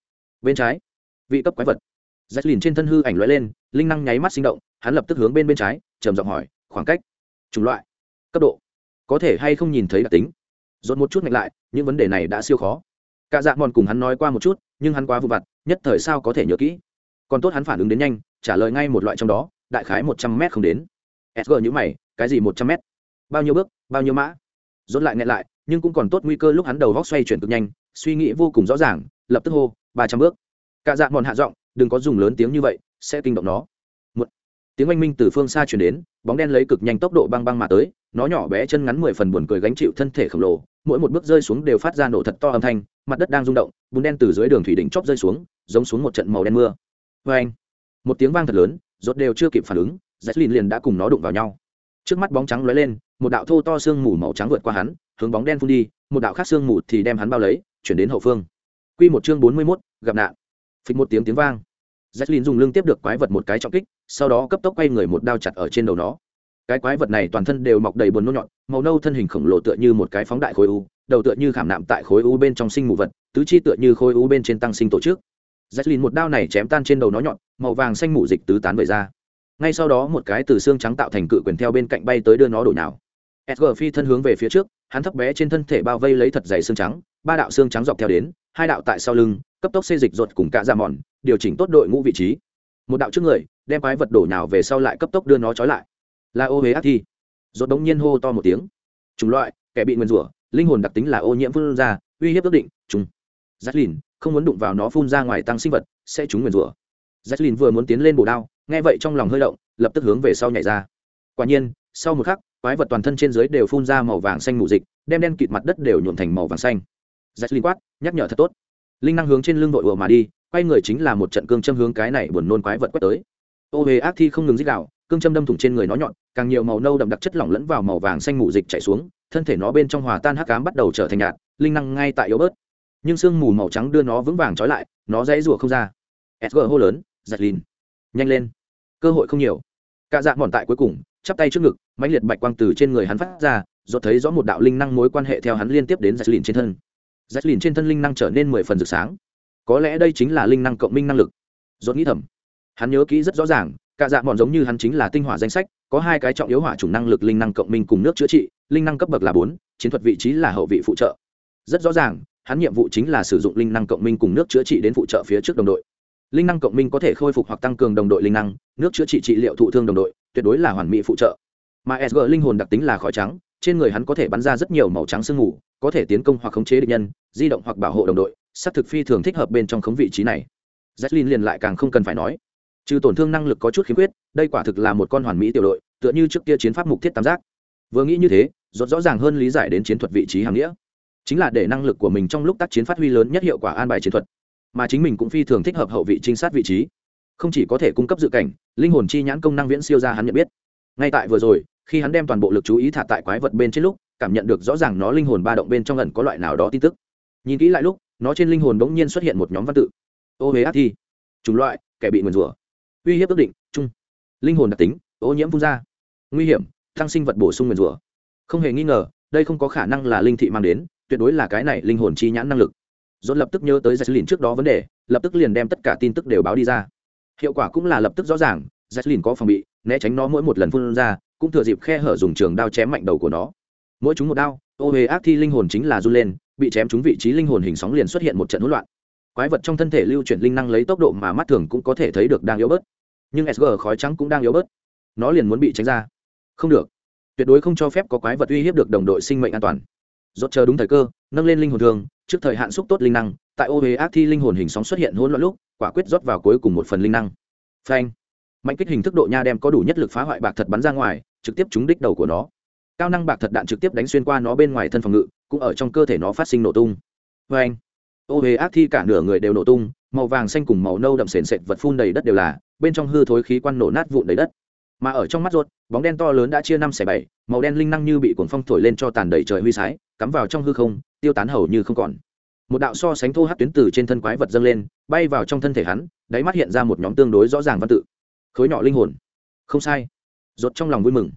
A: bên trái. Vị cấp quái vật. Rách lìn trên thân hư ảnh lóe lên linh năng nháy mắt sinh động hắn lập tức hướng bên bên trái trầm giọng hỏi khoảng cách chủng loại cấp độ có thể hay không nhìn thấy đặc tính? Dồn một chút mạnh lại, những vấn đề này đã siêu khó. Cả dạ mòn cùng hắn nói qua một chút, nhưng hắn quá vụ vặt, nhất thời sao có thể nhớ kỹ. Còn tốt hắn phản ứng đến nhanh, trả lời ngay một loại trong đó, đại khái một trăm mét không đến. Sg nhữ mày, cái gì một trăm mét? Bao nhiêu bước, bao nhiêu mã? Dồn lại nghẹn lại, nhưng cũng còn tốt nguy cơ lúc hắn đầu góc xoay chuyển cực nhanh, suy nghĩ vô cùng rõ ràng, lập tức hô, ba trăm bước. Cả dạ mòn hạ giọng, đừng có dùng lớn tiếng như vậy, sẽ kinh động nó. Một tiếng oanh minh từ phương xa chuyển đến, bóng đen lấy cực nhanh tốc độ băng băng mà tới, nó nhỏ bé chân ngắn mười phần buồn cười gánh chịu thân thể khổng lồ mỗi một bước rơi xuống đều phát ra nổ thật to âm thanh mặt đất đang rung động bùn đen từ dưới đường thủy đỉnh chóp rơi xuống giống xuống một trận màu đen mưa. Vê anh một tiếng vang thật lớn rốt đều chưa kịp phản ứng dạch lìn liền đã cùng nó đụng vào nhau. Trước mắt bóng trắng lóe lên một đạo thô to xương mù màu trắng vượt qua hắn hướng bóng đen phun đi một đạo khác xương mù thì đem hắn bao lấy chuyển đến hậu phương. Quy một chương bốn mươi 41, gặp nạn. Phịch một tiếng tiếng vang. Jacqueline dùng lưng tiếp được quái vật một cái trọng kích, sau đó cấp tốc quay người một đao chặt ở trên đầu nó. Cái quái vật này toàn thân đều mọc đầy buồn nôn nhọn, màu nâu thân hình khổng lồ tựa như một cái phóng đại khối u, đầu tựa như khảm nạm tại khối u bên trong sinh mù vật, tứ chi tựa như khối u bên trên tăng sinh tổ chức. Jacqueline một đao này chém tan trên đầu nó nhọn, màu vàng xanh mù dịch tứ tán về ra. Ngay sau đó một cái từ xương trắng tạo thành cự quyền theo bên cạnh bay tới đưa nó đổ nào. sg phi thân hướng về phía trước, hắn thấp bé trên thân thể bao vây lấy thật dày xương trắng, ba đạo xương trắng dọc theo đến, hai đạo tại sau lưng, cấp tốc xê dịch ruột cùng cả ra mòn, điều chỉnh tốt đội ngũ vị trí một đạo trước người đem quái vật đổ nào về sau lại cấp tốc đưa nó trói lại là ô huế ác thi. Rốt đống nhiên hô to một tiếng. Chủng loại, kẻ bị nguyền rủa, linh hồn đặc tính là ô nhiễm phun ra, uy hiếp ước định chúng Jacqueline không muốn đụng vào nó phun ra ngoài tăng sinh vật, sẽ trúng nguyền rủa. Jacqueline vừa muốn tiến lên bổ đao, nghe vậy trong lòng hơi động, lập tức hướng về sau nhảy ra. Quả nhiên, sau một khắc, quái vật toàn thân trên dưới đều phun ra màu vàng xanh mù dịch, đem đen kịt mặt đất đều nhuộm thành màu vàng xanh. Jacqueline quát, nhắc nhở thật tốt. Linh năng hướng trên lưng vội ùa mà đi, quay người chính là một trận cương châm hướng cái này buồn nôn quái vật quét tới. Ô hề ác thi không ngừng dích đạo cương châm đâm thủng trên người nó nhọn càng nhiều màu nâu đậm đặc chất lỏng lẫn vào màu vàng xanh mù dịch chảy xuống, thân thể nó bên trong hòa tan hắc ám bắt đầu trở thành nhạt, linh năng ngay tại yếu bớt. Nhưng sương mù màu trắng đưa nó vững vàng trói lại, nó dãy rủa không ra. Sg hô lớn, giật lìn. Nhanh lên. Cơ hội không nhiều. Cả dạ mòn tại cuối cùng, chắp tay trước ngực, mãnh liệt bạch quang từ trên người hắn phát ra do thấy rõ một đạo linh năng mối quan hệ theo hắn liên tiếp đến giật lìn trên thân. Giật lìn trên thân linh năng trở nên mười phần rực sáng. Có lẽ đây chính là linh năng cộng minh năng lực. Dốt nghĩ thầm. Hắn nhớ kỹ rất rõ ràng cả dạ mòn giống như hắn chính là tinh hỏa danh sách, có hai cái trọng yếu hỏa chủng năng lực linh năng cộng minh cùng nước chữa trị, linh năng cấp bậc là bốn, chiến thuật vị trí là hậu vị phụ trợ. Rất rõ ràng, hắn nhiệm vụ chính là sử dụng linh năng cộng minh cùng nước chữa trị đến phụ trợ phía trước đồng đội. Linh năng cộng minh có thể khôi phục hoặc tăng cường đồng đội linh năng, nước chữa trị trị liệu thụ thương đồng đội, tuyệt đối là hoàn mỹ phụ trợ. Mà sg linh hồn đặc tính là khói trắng, trên người hắn có thể bắn ra rất nhiều màu trắng sương mù, có thể tiến công hoặc khống chế địch nhân, di động hoặc bảo hộ đồng đội, xác thực phi thường thích hợp bên trong khống vị trí này. Jacqueline liền lại càng không cần phải nói trừ tổn thương năng lực có chút khiếm khuyết, đây quả thực là một con hoàn mỹ tiểu đội, tựa như trước kia chiến pháp mục thiết tam giác. Vừa nghĩ như thế, rốt rõ ràng hơn lý giải đến chiến thuật vị trí hàng nghĩa. Chính là để năng lực của mình trong lúc tác chiến phát huy lớn nhất hiệu quả an bài chiến thuật. Mà chính mình cũng phi thường thích hợp hậu vị trinh sát vị trí. Không chỉ có thể cung cấp dự cảnh, linh hồn chi nhãn công năng viễn siêu ra hắn nhận biết. Ngay tại vừa rồi, khi hắn đem toàn bộ lực chú ý thả tại quái vật bên trên lúc, cảm nhận được rõ ràng nó linh hồn ba động bên trong lần có loại nào đó tin tức. Nhìn kỹ lại lúc, nó trên linh hồn bỗng nhiên xuất hiện một nhóm văn tự. Ô huế ác thi. Chủng loại, kẻ bị nguyền rủa uy hiếp ước định, chung. Linh hồn đặc tính, ô nhiễm phun ra. Nguy hiểm tăng sinh vật bổ sung nguyền rủa. Không hề nghi ngờ, đây không có khả năng là linh thị mang đến, tuyệt đối là cái này linh hồn chi nhãn năng lực. Dồn lập tức nhớ tới Jacqueline trước đó vấn đề, lập tức liền đem tất cả tin tức đều báo đi ra. Hiệu quả cũng là lập tức rõ ràng Jacqueline có phòng bị, né tránh nó mỗi một lần phun ra, cũng thừa dịp khe hở dùng trường đao chém mạnh đầu của nó. Mỗi chúng một đao, ô hề ác thi linh hồn chính là run lên, bị chém trúng vị trí linh hồn hình sóng liền xuất hiện một trận hỗn loạn quái vật trong thân thể lưu chuyển linh năng lấy tốc độ mà mắt thường cũng có thể thấy được đang yếu bớt. Nhưng sg khói trắng cũng đang yếu bớt. Nó liền muốn bị tránh ra. Không được. Tuyệt đối không cho phép có quái vật uy hiếp được đồng đội sinh mệnh an toàn. Rốt chờ đúng thời cơ, nâng lên linh hồn thường, trước thời hạn xúc tốt linh năng, tại ô huế ác thi linh hồn hình sóng xuất hiện hỗn loạn lúc, quả quyết rót vào cuối cùng một phần linh năng. Phanh. Mạnh kích hình thức độ nha đem có đủ nhất lực phá hoại bạc thật bắn ra ngoài, trực tiếp trúng đích đầu của nó. Cao năng bạc thật đạn trực tiếp đánh xuyên qua nó bên ngoài thân phòng ngự, cũng ở trong cơ thể nó phát sinh nổ tung. Phanh ô huế ác thi cả nửa người đều nổ tung, màu vàng xanh cùng màu nâu đậm sền sệt vật phun đầy đất đều là, bên trong hư thối khí quan nổ nát vụn đầy đất. Mà ở trong mắt ruột, bóng đen to lớn đã chia năm xẻ bảy, màu đen linh năng như bị cuồng phong thổi lên cho tàn đầy trời huy sái, cắm vào trong hư không, tiêu tán hầu như không còn. Một đạo so sánh thô hát tuyến từ trên thân quái vật dâng lên, bay vào trong thân thể hắn, đáy mắt hiện ra một nhóm tương đối rõ ràng văn tự. Khối nhỏ linh hồn. Không sai. Rột trong lòng vui mừng.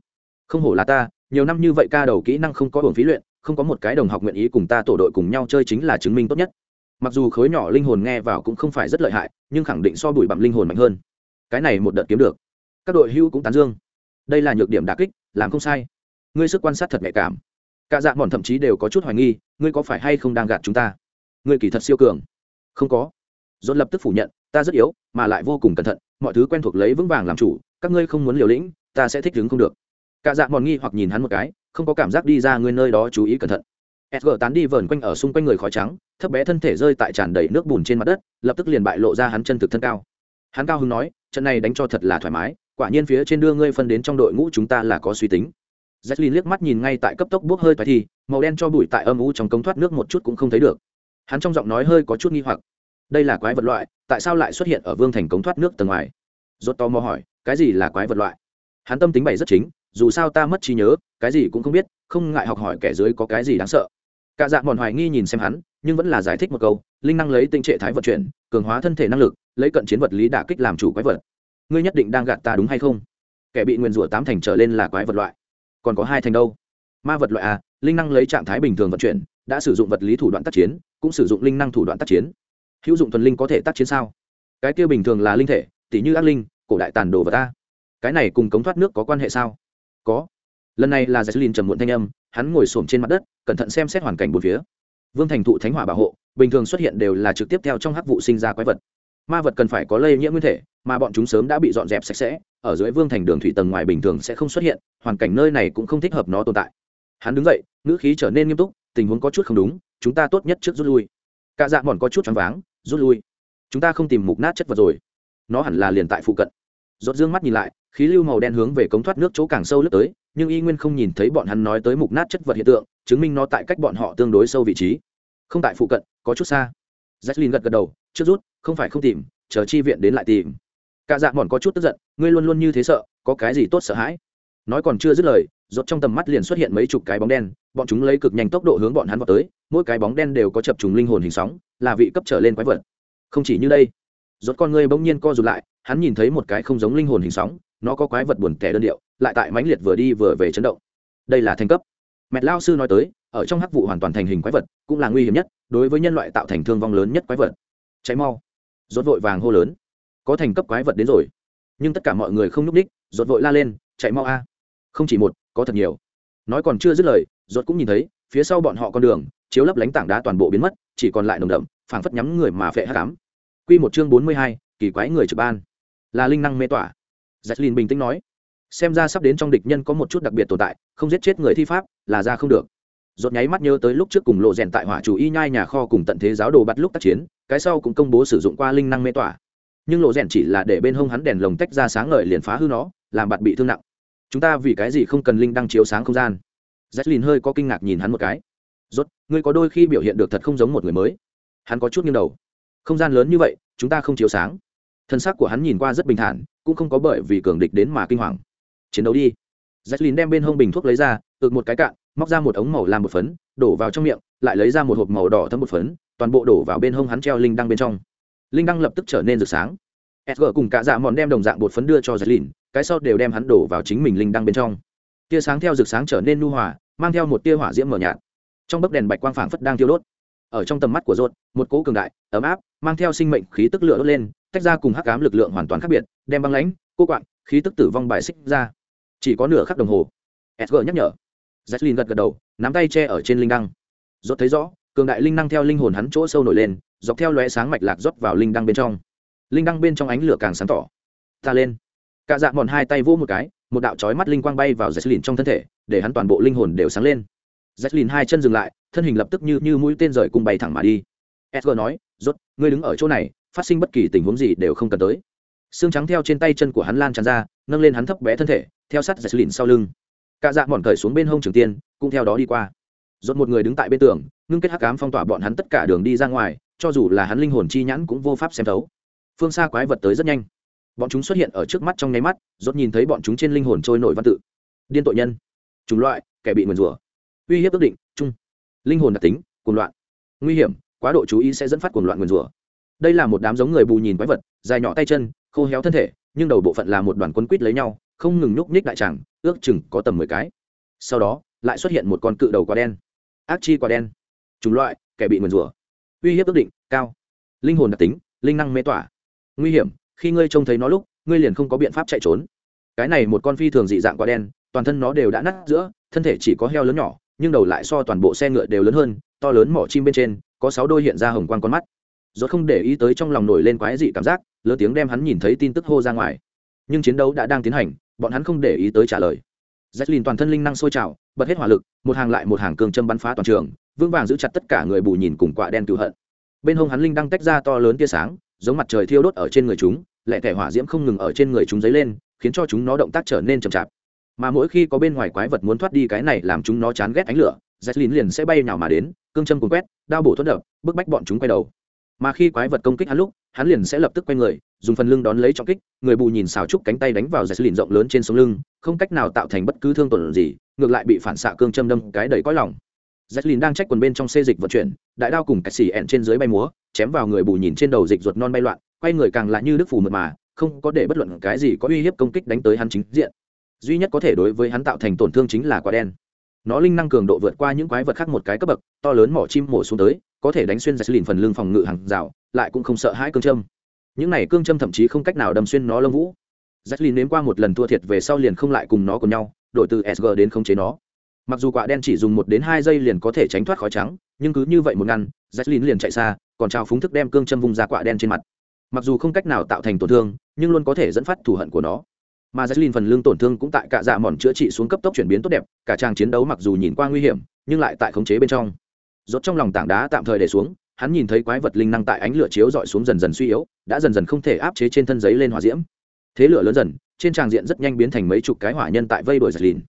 A: Không hổ là ta, nhiều năm như vậy ca đầu kỹ năng không có hưởng phí luyện, không có một cái đồng học nguyện ý cùng ta tổ đội cùng nhau chơi chính là chứng minh tốt nhất mặc dù khối nhỏ linh hồn nghe vào cũng không phải rất lợi hại, nhưng khẳng định so bụi bặm linh hồn mạnh hơn. Cái này một đợt kiếm được. Các đội hưu cũng tán dương. Đây là nhược điểm đà kích, làm không sai. Ngươi sức quan sát thật nhạy cảm. Cả dạng bọn thậm chí đều có chút hoài nghi, ngươi có phải hay không đang gạt chúng ta? Ngươi kỳ thật siêu cường. Không có. Dồn lập tức phủ nhận, ta rất yếu, mà lại vô cùng cẩn thận, mọi thứ quen thuộc lấy vững vàng làm chủ, các ngươi không muốn liều lĩnh, ta sẽ thích đứng không được. Cả dạng bọn nghi hoặc nhìn hắn một cái, không có cảm giác đi ra ngươi nơi đó chú ý cẩn thận sg tán đi vờn quanh ở xung quanh người khói trắng thấp bé thân thể rơi tại tràn đầy nước bùn trên mặt đất lập tức liền bại lộ ra hắn chân thực thân cao hắn cao hứng nói trận này đánh cho thật là thoải mái quả nhiên phía trên đưa ngươi phân đến trong đội ngũ chúng ta là có suy tính Jacqueline liếc mắt nhìn ngay tại cấp tốc bước hơi toái thì, màu đen cho bụi tại âm u trong cống thoát nước một chút cũng không thấy được. Hắn trong giọng nói hơi có chút nghi hoặc. Đây là quái vật loại, tại sao lại xuất hiện ở Vương Thành cống thoát nước tầng ngoài? Rốt to mò hỏi, cái gì là quái vật loại? Hắn tâm tính bày rất chính, dù sao ta mất trí nhớ, cái gì cũng không biết, không ngại học hỏi kẻ dưới có cái gì đáng sợ. Cả dạng mòn hoài nghi nhìn xem hắn, nhưng vẫn là giải thích một câu, linh năng lấy tinh trệ thái vật chuyển, cường hóa thân thể năng lực, lấy cận chiến vật lý đả kích làm chủ quái vật. Ngươi nhất định đang gạt ta đúng hay không? Kẻ bị nguyên rủa tám thành trở lên là quái vật loại. Còn có hai thành đâu? Ma vật loại a linh năng lấy trạng thái bình thường vận chuyển đã sử dụng vật lý thủ đoạn tác chiến cũng sử dụng linh năng thủ đoạn tác chiến. Hữu dụng thuần linh có thể tác chiến sao? Cái kia bình thường là linh thể tỷ như ác linh cổ đại tàn đồ vật ta cái này cùng cống thoát nước có quan hệ sao? Có. Lần này là giải linh trầm muộn thanh âm hắn ngồi xổm trên mặt đất, cẩn thận xem xét hoàn cảnh bốn phía. Vương thành thụ thánh hỏa bảo hộ, bình thường xuất hiện đều là trực tiếp theo trong hắc vụ sinh ra quái vật. Ma vật cần phải có lây nhiễm nguyên thể, mà bọn chúng sớm đã bị dọn dẹp sạch sẽ, ở dưới vương thành đường thủy tầng ngoài bình thường sẽ không xuất hiện, hoàn cảnh nơi này cũng không thích hợp nó tồn tại. Hắn đứng dậy, ngữ khí trở nên nghiêm túc, tình huống có chút không đúng, chúng ta tốt nhất trước rút lui. Cả dạ bọn có chút choáng váng, rút lui. Chúng ta không tìm mục nát chất vật rồi. Nó hẳn là liền tại phụ cận. Rốt dương mắt nhìn lại khí lưu màu đen hướng về cống thoát nước chỗ càng sâu lướt tới, nhưng y nguyên không nhìn thấy bọn hắn nói tới mục nát chất vật hiện tượng, chứng minh nó tại cách bọn họ tương đối sâu vị trí. Không tại phụ cận, có chút xa. Jacqueline gật gật đầu, trước rút, không phải không tìm, chờ chi viện đến lại tìm. Cả dạ bọn có chút tức giận, ngươi luôn luôn như thế sợ, có cái gì tốt sợ hãi? Nói còn chưa dứt lời, rốt trong tầm mắt liền xuất hiện mấy chục cái bóng đen, bọn chúng lấy cực nhanh tốc độ hướng bọn hắn vào tới, mỗi cái bóng đen đều có chập trùng linh hồn hình sóng, là vị cấp trở lên quái vật. Không chỉ như đây, rốt con ngươi bỗng nhiên co rụt lại, hắn nhìn thấy một cái không giống linh hồn hình sóng nó có quái vật buồn tẻ đơn điệu lại tại mãnh liệt vừa đi vừa về chấn động. Đây là thành cấp. Mẹ lao sư nói tới ở trong hắc vụ hoàn toàn thành hình quái vật cũng là nguy hiểm nhất đối với nhân loại tạo thành thương vong lớn nhất quái vật. Cháy mau. Rốt vội vàng hô lớn. Có thành cấp quái vật đến rồi. Nhưng tất cả mọi người không nhúc ních rốt vội la lên chạy mau a. Không chỉ một có thật nhiều. Nói còn chưa dứt lời rốt cũng nhìn thấy phía sau bọn họ con đường chiếu lấp lánh tảng đá toàn bộ biến mất chỉ còn lại nồng đậm phảng phất nhắm người mà phệ hắc ám. Quy một chương bốn mươi hai, kỳ quái người trực ban. Là linh năng mê tỏa. Jacqueline bình tĩnh nói, xem ra sắp đến trong địch nhân có một chút đặc biệt tồn tại, không giết chết người thi pháp là ra không được. Rốt nháy mắt nhớ tới lúc trước cùng lộ rèn tại hỏa chủ y nhai nhà kho cùng tận thế giáo đồ bắt lúc tác chiến, cái sau cũng công bố sử dụng qua linh năng mê tỏa. Nhưng lộ rèn chỉ là để bên hông hắn đèn lồng tách ra sáng ngời liền phá hư nó, làm bạn bị thương nặng. Chúng ta vì cái gì không cần linh đăng chiếu sáng không gian? Jacqueline hơi có kinh ngạc nhìn hắn một cái. Rốt, ngươi có đôi khi biểu hiện được thật không giống một người mới. Hắn có chút nghiêng đầu. Không gian lớn như vậy, chúng ta không chiếu sáng. Thân xác của hắn nhìn qua rất bình thản cũng không có bởi vì cường địch đến mà kinh hoàng. Chiến đấu đi. Jacqueline đem bên hông bình thuốc lấy ra, ực một cái cạn, móc ra một ống màu làm một phấn, đổ vào trong miệng, lại lấy ra một hộp màu đỏ thấm một phấn, toàn bộ đổ vào bên hông hắn treo linh đăng bên trong. Linh đăng lập tức trở nên rực sáng. Sg cùng cả dạ mòn đem đồng dạng bột phấn đưa cho jacqueline, cái sau đều đem hắn đổ vào chính mình linh đăng bên trong. Tia sáng theo rực sáng trở nên nu hòa, mang theo một tia hỏa diễm mờ nhạt. Trong bấc đèn bạch quang phảng phất đang thiêu đốt. Ở trong tầm mắt của rốt, một cỗ cường đại, ấm áp, mang theo sinh mệnh khí tức lửa đốt lên tách ra cùng hắc ám lực lượng hoàn toàn khác biệt, đem băng lãnh, cô quạng, khí tức tử vong bài xích ra. Chỉ có nửa khắc đồng hồ. Sg nhắc nhở. Jacqueline gật gật đầu, nắm tay che ở trên linh đăng. Rốt thấy rõ, cường đại linh năng theo linh hồn hắn chỗ sâu nổi lên, dọc theo lóe sáng mạch lạc rót vào linh đăng bên trong. Linh đăng bên trong ánh lửa càng sáng tỏ. Ta lên. Cả dạ mòn hai tay vỗ một cái, một đạo chói mắt linh quang bay vào Jacqueline trong thân thể, để hắn toàn bộ linh hồn đều sáng lên. Jacqueline hai chân dừng lại, thân hình lập tức như như mũi tên rời cùng bay thẳng mà đi. Edgar nói, rốt, ngươi đứng ở chỗ này phát sinh bất kỳ tình huống gì đều không cần tới. Xương trắng theo trên tay chân của hắn lan tràn ra, nâng lên hắn thấp bé thân thể, theo sát lìn sau lưng. Cả dạ mòn cởi xuống bên hông trường tiên, cũng theo đó đi qua. Dốt một người đứng tại bên tường, ngưng kết hắc ám phong tỏa bọn hắn tất cả đường đi ra ngoài, cho dù là hắn linh hồn chi nhãn cũng vô pháp xem thấu. Phương xa quái vật tới rất nhanh. Bọn chúng xuất hiện ở trước mắt trong nháy mắt dốt nhìn thấy bọn chúng trên linh hồn trôi nổi văn tự. Điên tội nhân. Chủng loại, kẻ bị nguyền rủa. Uy hiếp ước định, chung. Linh hồn đặc tính, cuồng loạn. Nguy hiểm, quá độ chú ý sẽ dẫn phát cuồng loạn nguyền rủa đây là một đám giống người bù nhìn quái vật, dài nhỏ tay chân, khô héo thân thể, nhưng đầu bộ phận là một đoàn quấn quít lấy nhau, không ngừng nhúc nhích đại tràng, ước chừng có tầm mười cái. Sau đó, lại xuất hiện một con cự đầu quả đen. Ác chi quả đen. Chủng loại, kẻ bị nguyền rủa. Uy hiếp ước định, cao. Linh hồn đặc tính, linh năng mê tỏa. Nguy hiểm, khi ngươi trông thấy nó lúc, ngươi liền không có biện pháp chạy trốn. Cái này một con phi thường dị dạng quả đen, toàn thân nó đều đã nát giữa, thân thể chỉ có heo lớn nhỏ, nhưng đầu lại so toàn bộ xe ngựa đều lớn hơn, to lớn mỏ chim bên trên, có sáu đôi hiện ra hồng quang con mắt rốt không để ý tới trong lòng nổi lên quái dị cảm giác lớn tiếng đem hắn nhìn thấy tin tức hô ra ngoài nhưng chiến đấu đã đang tiến hành bọn hắn không để ý tới trả lời Jacqueline toàn thân linh năng sôi trào, bật hết hỏa lực, một hàng lại một hàng cường châm bắn phá toàn trường, vương vàng giữ chặt tất cả người bù nhìn cùng quạ đen cừu hận. Bên hông hắn linh đang tách ra to lớn tia sáng, giống mặt trời thiêu đốt ở trên người chúng, lẻ thể hỏa diễm không ngừng ở trên người chúng dấy lên, khiến cho chúng nó động tác trở nên chậm chạp. Mà mỗi khi có bên ngoài quái vật muốn thoát đi cái này làm chúng nó chán ghét ánh lửa, Jacqueline liền sẽ bay nhào mà đến, cương châm cuốn quét, đao bổ thuẫn đập, bức bách bọn chúng quay đầu. Mà khi quái vật công kích hắn lúc, hắn liền sẽ lập tức quay người, dùng phần lưng đón lấy trọng kích, người bù nhìn xào trúc cánh tay đánh vào Jacqueline rộng lớn trên sống lưng, không cách nào tạo thành bất cứ thương tổn gì, ngược lại bị phản xạ cương châm đâm cái đầy cõi lòng. Jacqueline đang trách quần bên trong xê dịch vận chuyển, đại đao cùng cái xỉ ẹn trên dưới bay múa, chém vào người bù nhìn trên đầu dịch ruột non bay loạn, quay người càng lại như đức phù mượt mà, không có để bất luận cái gì có uy hiếp công kích đánh tới hắn chính diện. Duy nhất có thể đối với hắn tạo thành tổn thương chính là quả đen. Nó linh năng cường độ vượt qua những quái vật khác một cái cấp bậc, to lớn mỏ chim mổ xuống tới, có thể đánh xuyên giải lìn phần lưng phòng ngự hàng rào, lại cũng không sợ hãi cương châm. Những này cương châm thậm chí không cách nào đâm xuyên nó lông vũ. Jacqueline nếm qua một lần thua thiệt về sau liền không lại cùng nó cùng nhau, đổi từ SG đến khống chế nó mặc dù quả đen chỉ dùng một đến hai giây liền có thể tránh thoát khói trắng nhưng cứ như vậy một ngăn j liền chạy xa còn trao phúng thức đem cương châm vùng ra quả đen trên mặt mặc dù không cách nào tạo thành tổn thương nhưng luôn có thể dẫn phát thù hận của nó mà j phần lương tổn thương cũng tại cả dạ mòn chữa trị xuống cấp tốc chuyển biến tốt đẹp cả trang chiến đấu mặc dù nhìn qua nguy hiểm nhưng lại tại khống chế bên trong rốt trong lòng tảng đá tạm thời để xuống hắn nhìn thấy quái vật linh năng tại ánh lửa chiếu dọi xuống dần dần suy yếu đã dần dần không thể áp chế trên thân giấy lên hỏa diễm thế lửa lớn dần trên tràng diện rất nhanh biến thành mấy chục cái hỏa nhân tại vây đuổi giật lìn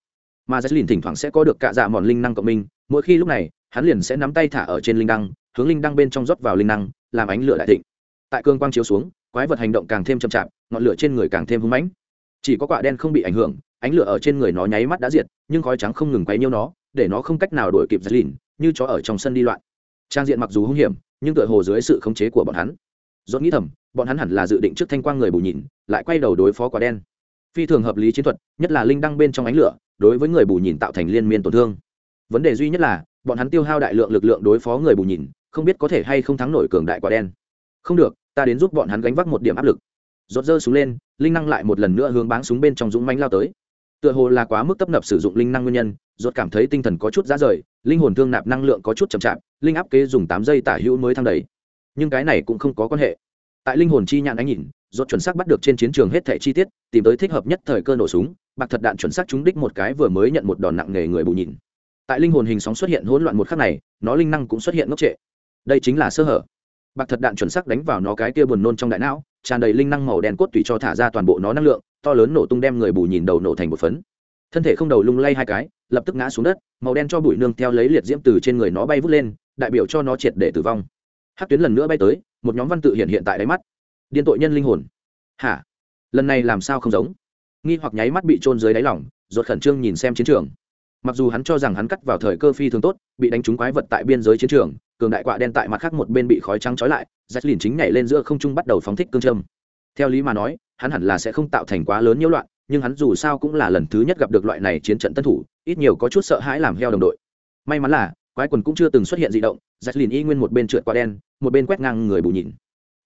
A: mà lìn thỉnh thoảng sẽ có được cả dạ mòn linh năng cộng minh, mỗi khi lúc này, hắn liền sẽ nắm tay thả ở trên linh đăng, hướng linh đăng bên trong rót vào linh năng, làm ánh lửa đại thịnh. Tại cương quang chiếu xuống, quái vật hành động càng thêm chậm chạp, ngọn lửa trên người càng thêm hung mãnh. Chỉ có quả đen không bị ảnh hưởng, ánh lửa ở trên người nó nháy mắt đã diệt, nhưng khói trắng không ngừng quấy nhiễu nó, để nó không cách nào đuổi kịp Jesslyn, như chó ở trong sân đi loạn. Trang diện mặc dù hung hiểm, nhưng tựa hồ dưới sự khống chế của bọn hắn. Rốt nghĩ thầm, bọn hắn hẳn là dự định trước thanh quang người bù nhìn, lại quay đầu đối phó quả đen. Phi thường hợp lý chiến thuật, nhất là linh đăng bên trong ánh lửa, đối với người bù nhìn tạo thành liên miên tổn thương vấn đề duy nhất là bọn hắn tiêu hao đại lượng lực lượng đối phó người bù nhìn không biết có thể hay không thắng nổi cường đại quả đen không được ta đến giúp bọn hắn gánh vác một điểm áp lực rột rơ xuống lên linh năng lại một lần nữa hướng báng súng bên trong dũng mánh lao tới tựa hồ là quá mức tấp nập sử dụng linh năng nguyên nhân rột cảm thấy tinh thần có chút ra rời linh hồn thương nạp năng lượng có chút chậm chạp, linh áp kế dùng tám giây tả hữu mới thăng đầy. Nhưng cái này cũng không có quan hệ. Tại linh hồn chi nhãn ánh nhìn dốt chuẩn xác bắt được trên chiến trường hết thảy chi tiết, tìm tới thích hợp nhất thời cơ nổ súng, bạc thật đạn chuẩn xác trúng đích một cái vừa mới nhận một đòn nặng nề người bù nhìn. Tại linh hồn hình sóng xuất hiện hỗn loạn một khắc này, nó linh năng cũng xuất hiện ngốc trệ. Đây chính là sơ hở. Bạc thật đạn chuẩn xác đánh vào nó cái kia buồn nôn trong đại não, tràn đầy linh năng màu đen cốt tùy cho thả ra toàn bộ nó năng lượng, to lớn nổ tung đem người bù nhìn đầu nổ thành một phấn. Thân thể không đầu lung lay hai cái lập tức ngã xuống đất, màu đen cho bụi nương theo lấy liệt diễm từ trên người nó bay vút lên, đại biểu cho nó triệt để tử vong. Hát tuyến lần nữa bay tới, một nhóm văn tự hiện hiện tại đáy mắt. Điên tội nhân linh hồn. Hả? Lần này làm sao không giống? Nghi hoặc nháy mắt bị trôn dưới đáy lỏng ruột khẩn trương nhìn xem chiến trường. Mặc dù hắn cho rằng hắn cắt vào thời cơ phi thường tốt, bị đánh trúng quái vật tại biên giới chiến trường, cường đại quạ đen tại mặt khác một bên bị khói trắng trói lại rách lìn chính nhảy lên giữa không trung bắt đầu phóng thích cương châm. Theo lý mà nói, hắn hẳn là sẽ không tạo thành quá lớn nhiễu loạn, nhưng hắn dù sao cũng là lần thứ nhất gặp được loại này chiến trận tân thủ ít nhiều có chút sợ hãi làm heo đồng đội. May mắn là, quái quần cũng chưa từng xuất hiện di động rách lìn y nguyên một bên trượt qua đen, một bên quét ngang người bù nhìn.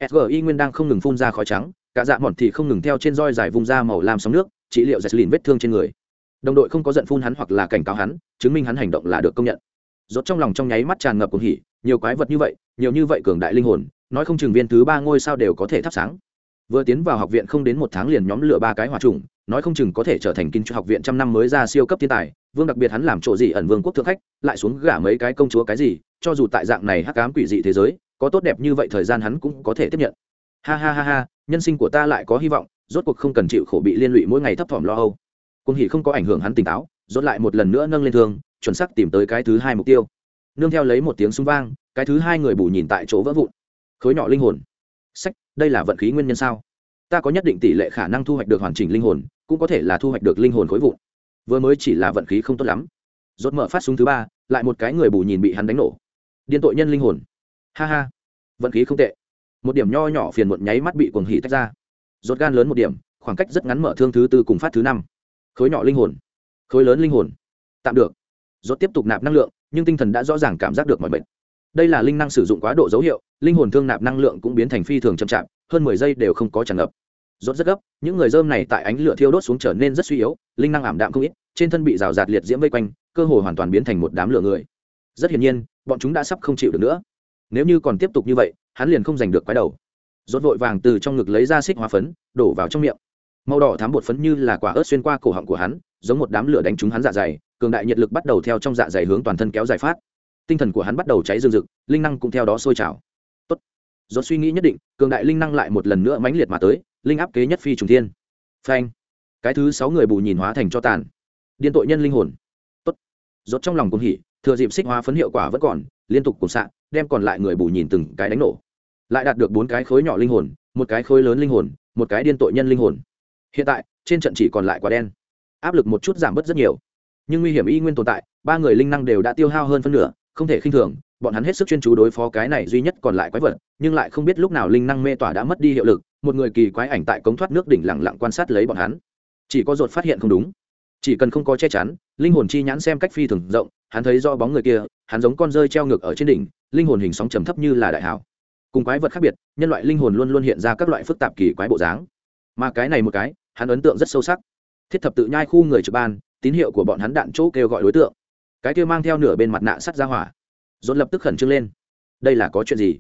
A: Sg y nguyên đang không ngừng phun ra khói trắng, cả dạ mòn thì không ngừng theo trên roi dài vùng ra màu làm sóng nước, trị liệu rách lìn vết thương trên người. Đồng đội không có giận phun hắn hoặc là cảnh cáo hắn, chứng minh hắn hành động là được công nhận. Rốt trong lòng trong nháy mắt tràn ngập cuồng hỉ, nhiều quái vật như vậy, nhiều như vậy cường đại linh hồn, nói không chừng viên thứ ba ngôi sao đều có thể thắp sáng vừa tiến vào học viện không đến một tháng liền nhóm lửa ba cái hòa trùng, nói không chừng có thể trở thành kinh cho học viện trăm năm mới ra siêu cấp thiên tài. Vương đặc biệt hắn làm chỗ gì ẩn vương quốc thượng khách, lại xuống gả mấy cái công chúa cái gì, cho dù tại dạng này hắc ám quỷ dị thế giới, có tốt đẹp như vậy thời gian hắn cũng có thể tiếp nhận. Ha ha ha ha, nhân sinh của ta lại có hy vọng, rốt cuộc không cần chịu khổ bị liên lụy mỗi ngày thấp thỏm lo âu. Cung hỉ không có ảnh hưởng hắn tỉnh táo, rốt lại một lần nữa nâng lên thương, chuẩn xác tìm tới cái thứ hai mục tiêu. Nương theo lấy một tiếng súng vang, cái thứ hai người bù nhìn tại chỗ vỡ vụn. Khối nhỏ linh hồn. Sách đây là vận khí nguyên nhân sao? Ta có nhất định tỷ lệ khả năng thu hoạch được hoàn chỉnh linh hồn, cũng có thể là thu hoạch được linh hồn khối vụn. Vừa mới chỉ là vận khí không tốt lắm. Rốt mở phát súng thứ ba, lại một cái người bù nhìn bị hắn đánh nổ. Điên tội nhân linh hồn. Ha ha. Vận khí không tệ. Một điểm nho nhỏ phiền muộn nháy mắt bị cuồng hỉ tách ra. Rốt gan lớn một điểm, khoảng cách rất ngắn mở thương thứ tư cùng phát thứ năm. Khối nhỏ linh hồn. Khối lớn linh hồn. Tạm được. Rốt tiếp tục nạp năng lượng, nhưng tinh thần đã rõ ràng cảm giác được mọi bệnh đây là linh năng sử dụng quá độ dấu hiệu, linh hồn thương nạp năng lượng cũng biến thành phi thường chậm chạp, hơn mười giây đều không có tràn ngập. Rốt rất gấp, những người dơm này tại ánh lửa thiêu đốt xuống trở nên rất suy yếu, linh năng ảm đạm không ít, trên thân bị rào rạt liệt diễm vây quanh, cơ hồ hoàn toàn biến thành một đám lửa người. Rất hiển nhiên, bọn chúng đã sắp không chịu được nữa. Nếu như còn tiếp tục như vậy, hắn liền không giành được quái đầu. Rốt vội vàng từ trong ngực lấy ra xích hóa phấn, đổ vào trong miệng. Màu đỏ thám bột phấn như là quả ớt xuyên qua cổ họng của hắn, giống một đám lửa đánh trúng hắn dạ dày, cường đại nhiệt lực bắt đầu theo trong dạ dày hướng toàn thân kéo dài phát tinh thần của hắn bắt đầu cháy rừng rực, linh năng cũng theo đó sôi trào. Tốt. Do suy nghĩ nhất định, cường đại linh năng lại một lần nữa mãnh liệt mà tới, linh áp kế nhất phi trùng thiên. Phanh. Cái thứ sáu người bù nhìn hóa thành cho tàn. Điên tội nhân linh hồn. Tốt. Rốt trong lòng cũng hỉ, thừa dịp xích hóa phấn hiệu quả vẫn còn, liên tục cùng xạ, đem còn lại người bù nhìn từng cái đánh nổ. Lại đạt được bốn cái khối nhỏ linh hồn, một cái khối lớn linh hồn, một cái điên tội nhân linh hồn. Hiện tại, trên trận chỉ còn lại quả đen. Áp lực một chút giảm bớt rất nhiều. Nhưng nguy hiểm y nguyên tồn tại, ba người linh năng đều đã tiêu hao hơn phân nửa không thể khinh thường, bọn hắn hết sức chuyên chú đối phó cái này duy nhất còn lại quái vật, nhưng lại không biết lúc nào linh năng mê tỏa đã mất đi hiệu lực, một người kỳ quái ảnh tại cống thoát nước đỉnh lặng lặng quan sát lấy bọn hắn. Chỉ có dột phát hiện không đúng. Chỉ cần không có che chắn, linh hồn chi nhãn xem cách phi thường rộng, hắn thấy do bóng người kia, hắn giống con rơi treo ngược ở trên đỉnh, linh hồn hình sóng trầm thấp như là đại hảo. Cùng quái vật khác biệt, nhân loại linh hồn luôn luôn hiện ra các loại phức tạp kỳ quái bộ dáng. Mà cái này một cái, hắn ấn tượng rất sâu sắc. Thiết thập tự nhai khu người trực ban, tín hiệu của bọn hắn đạn chỗ kêu gọi đối tượng cái kia mang theo nửa bên mặt nạ sắt ra hỏa. Dồn lập tức khẩn trương lên. Đây là có chuyện gì?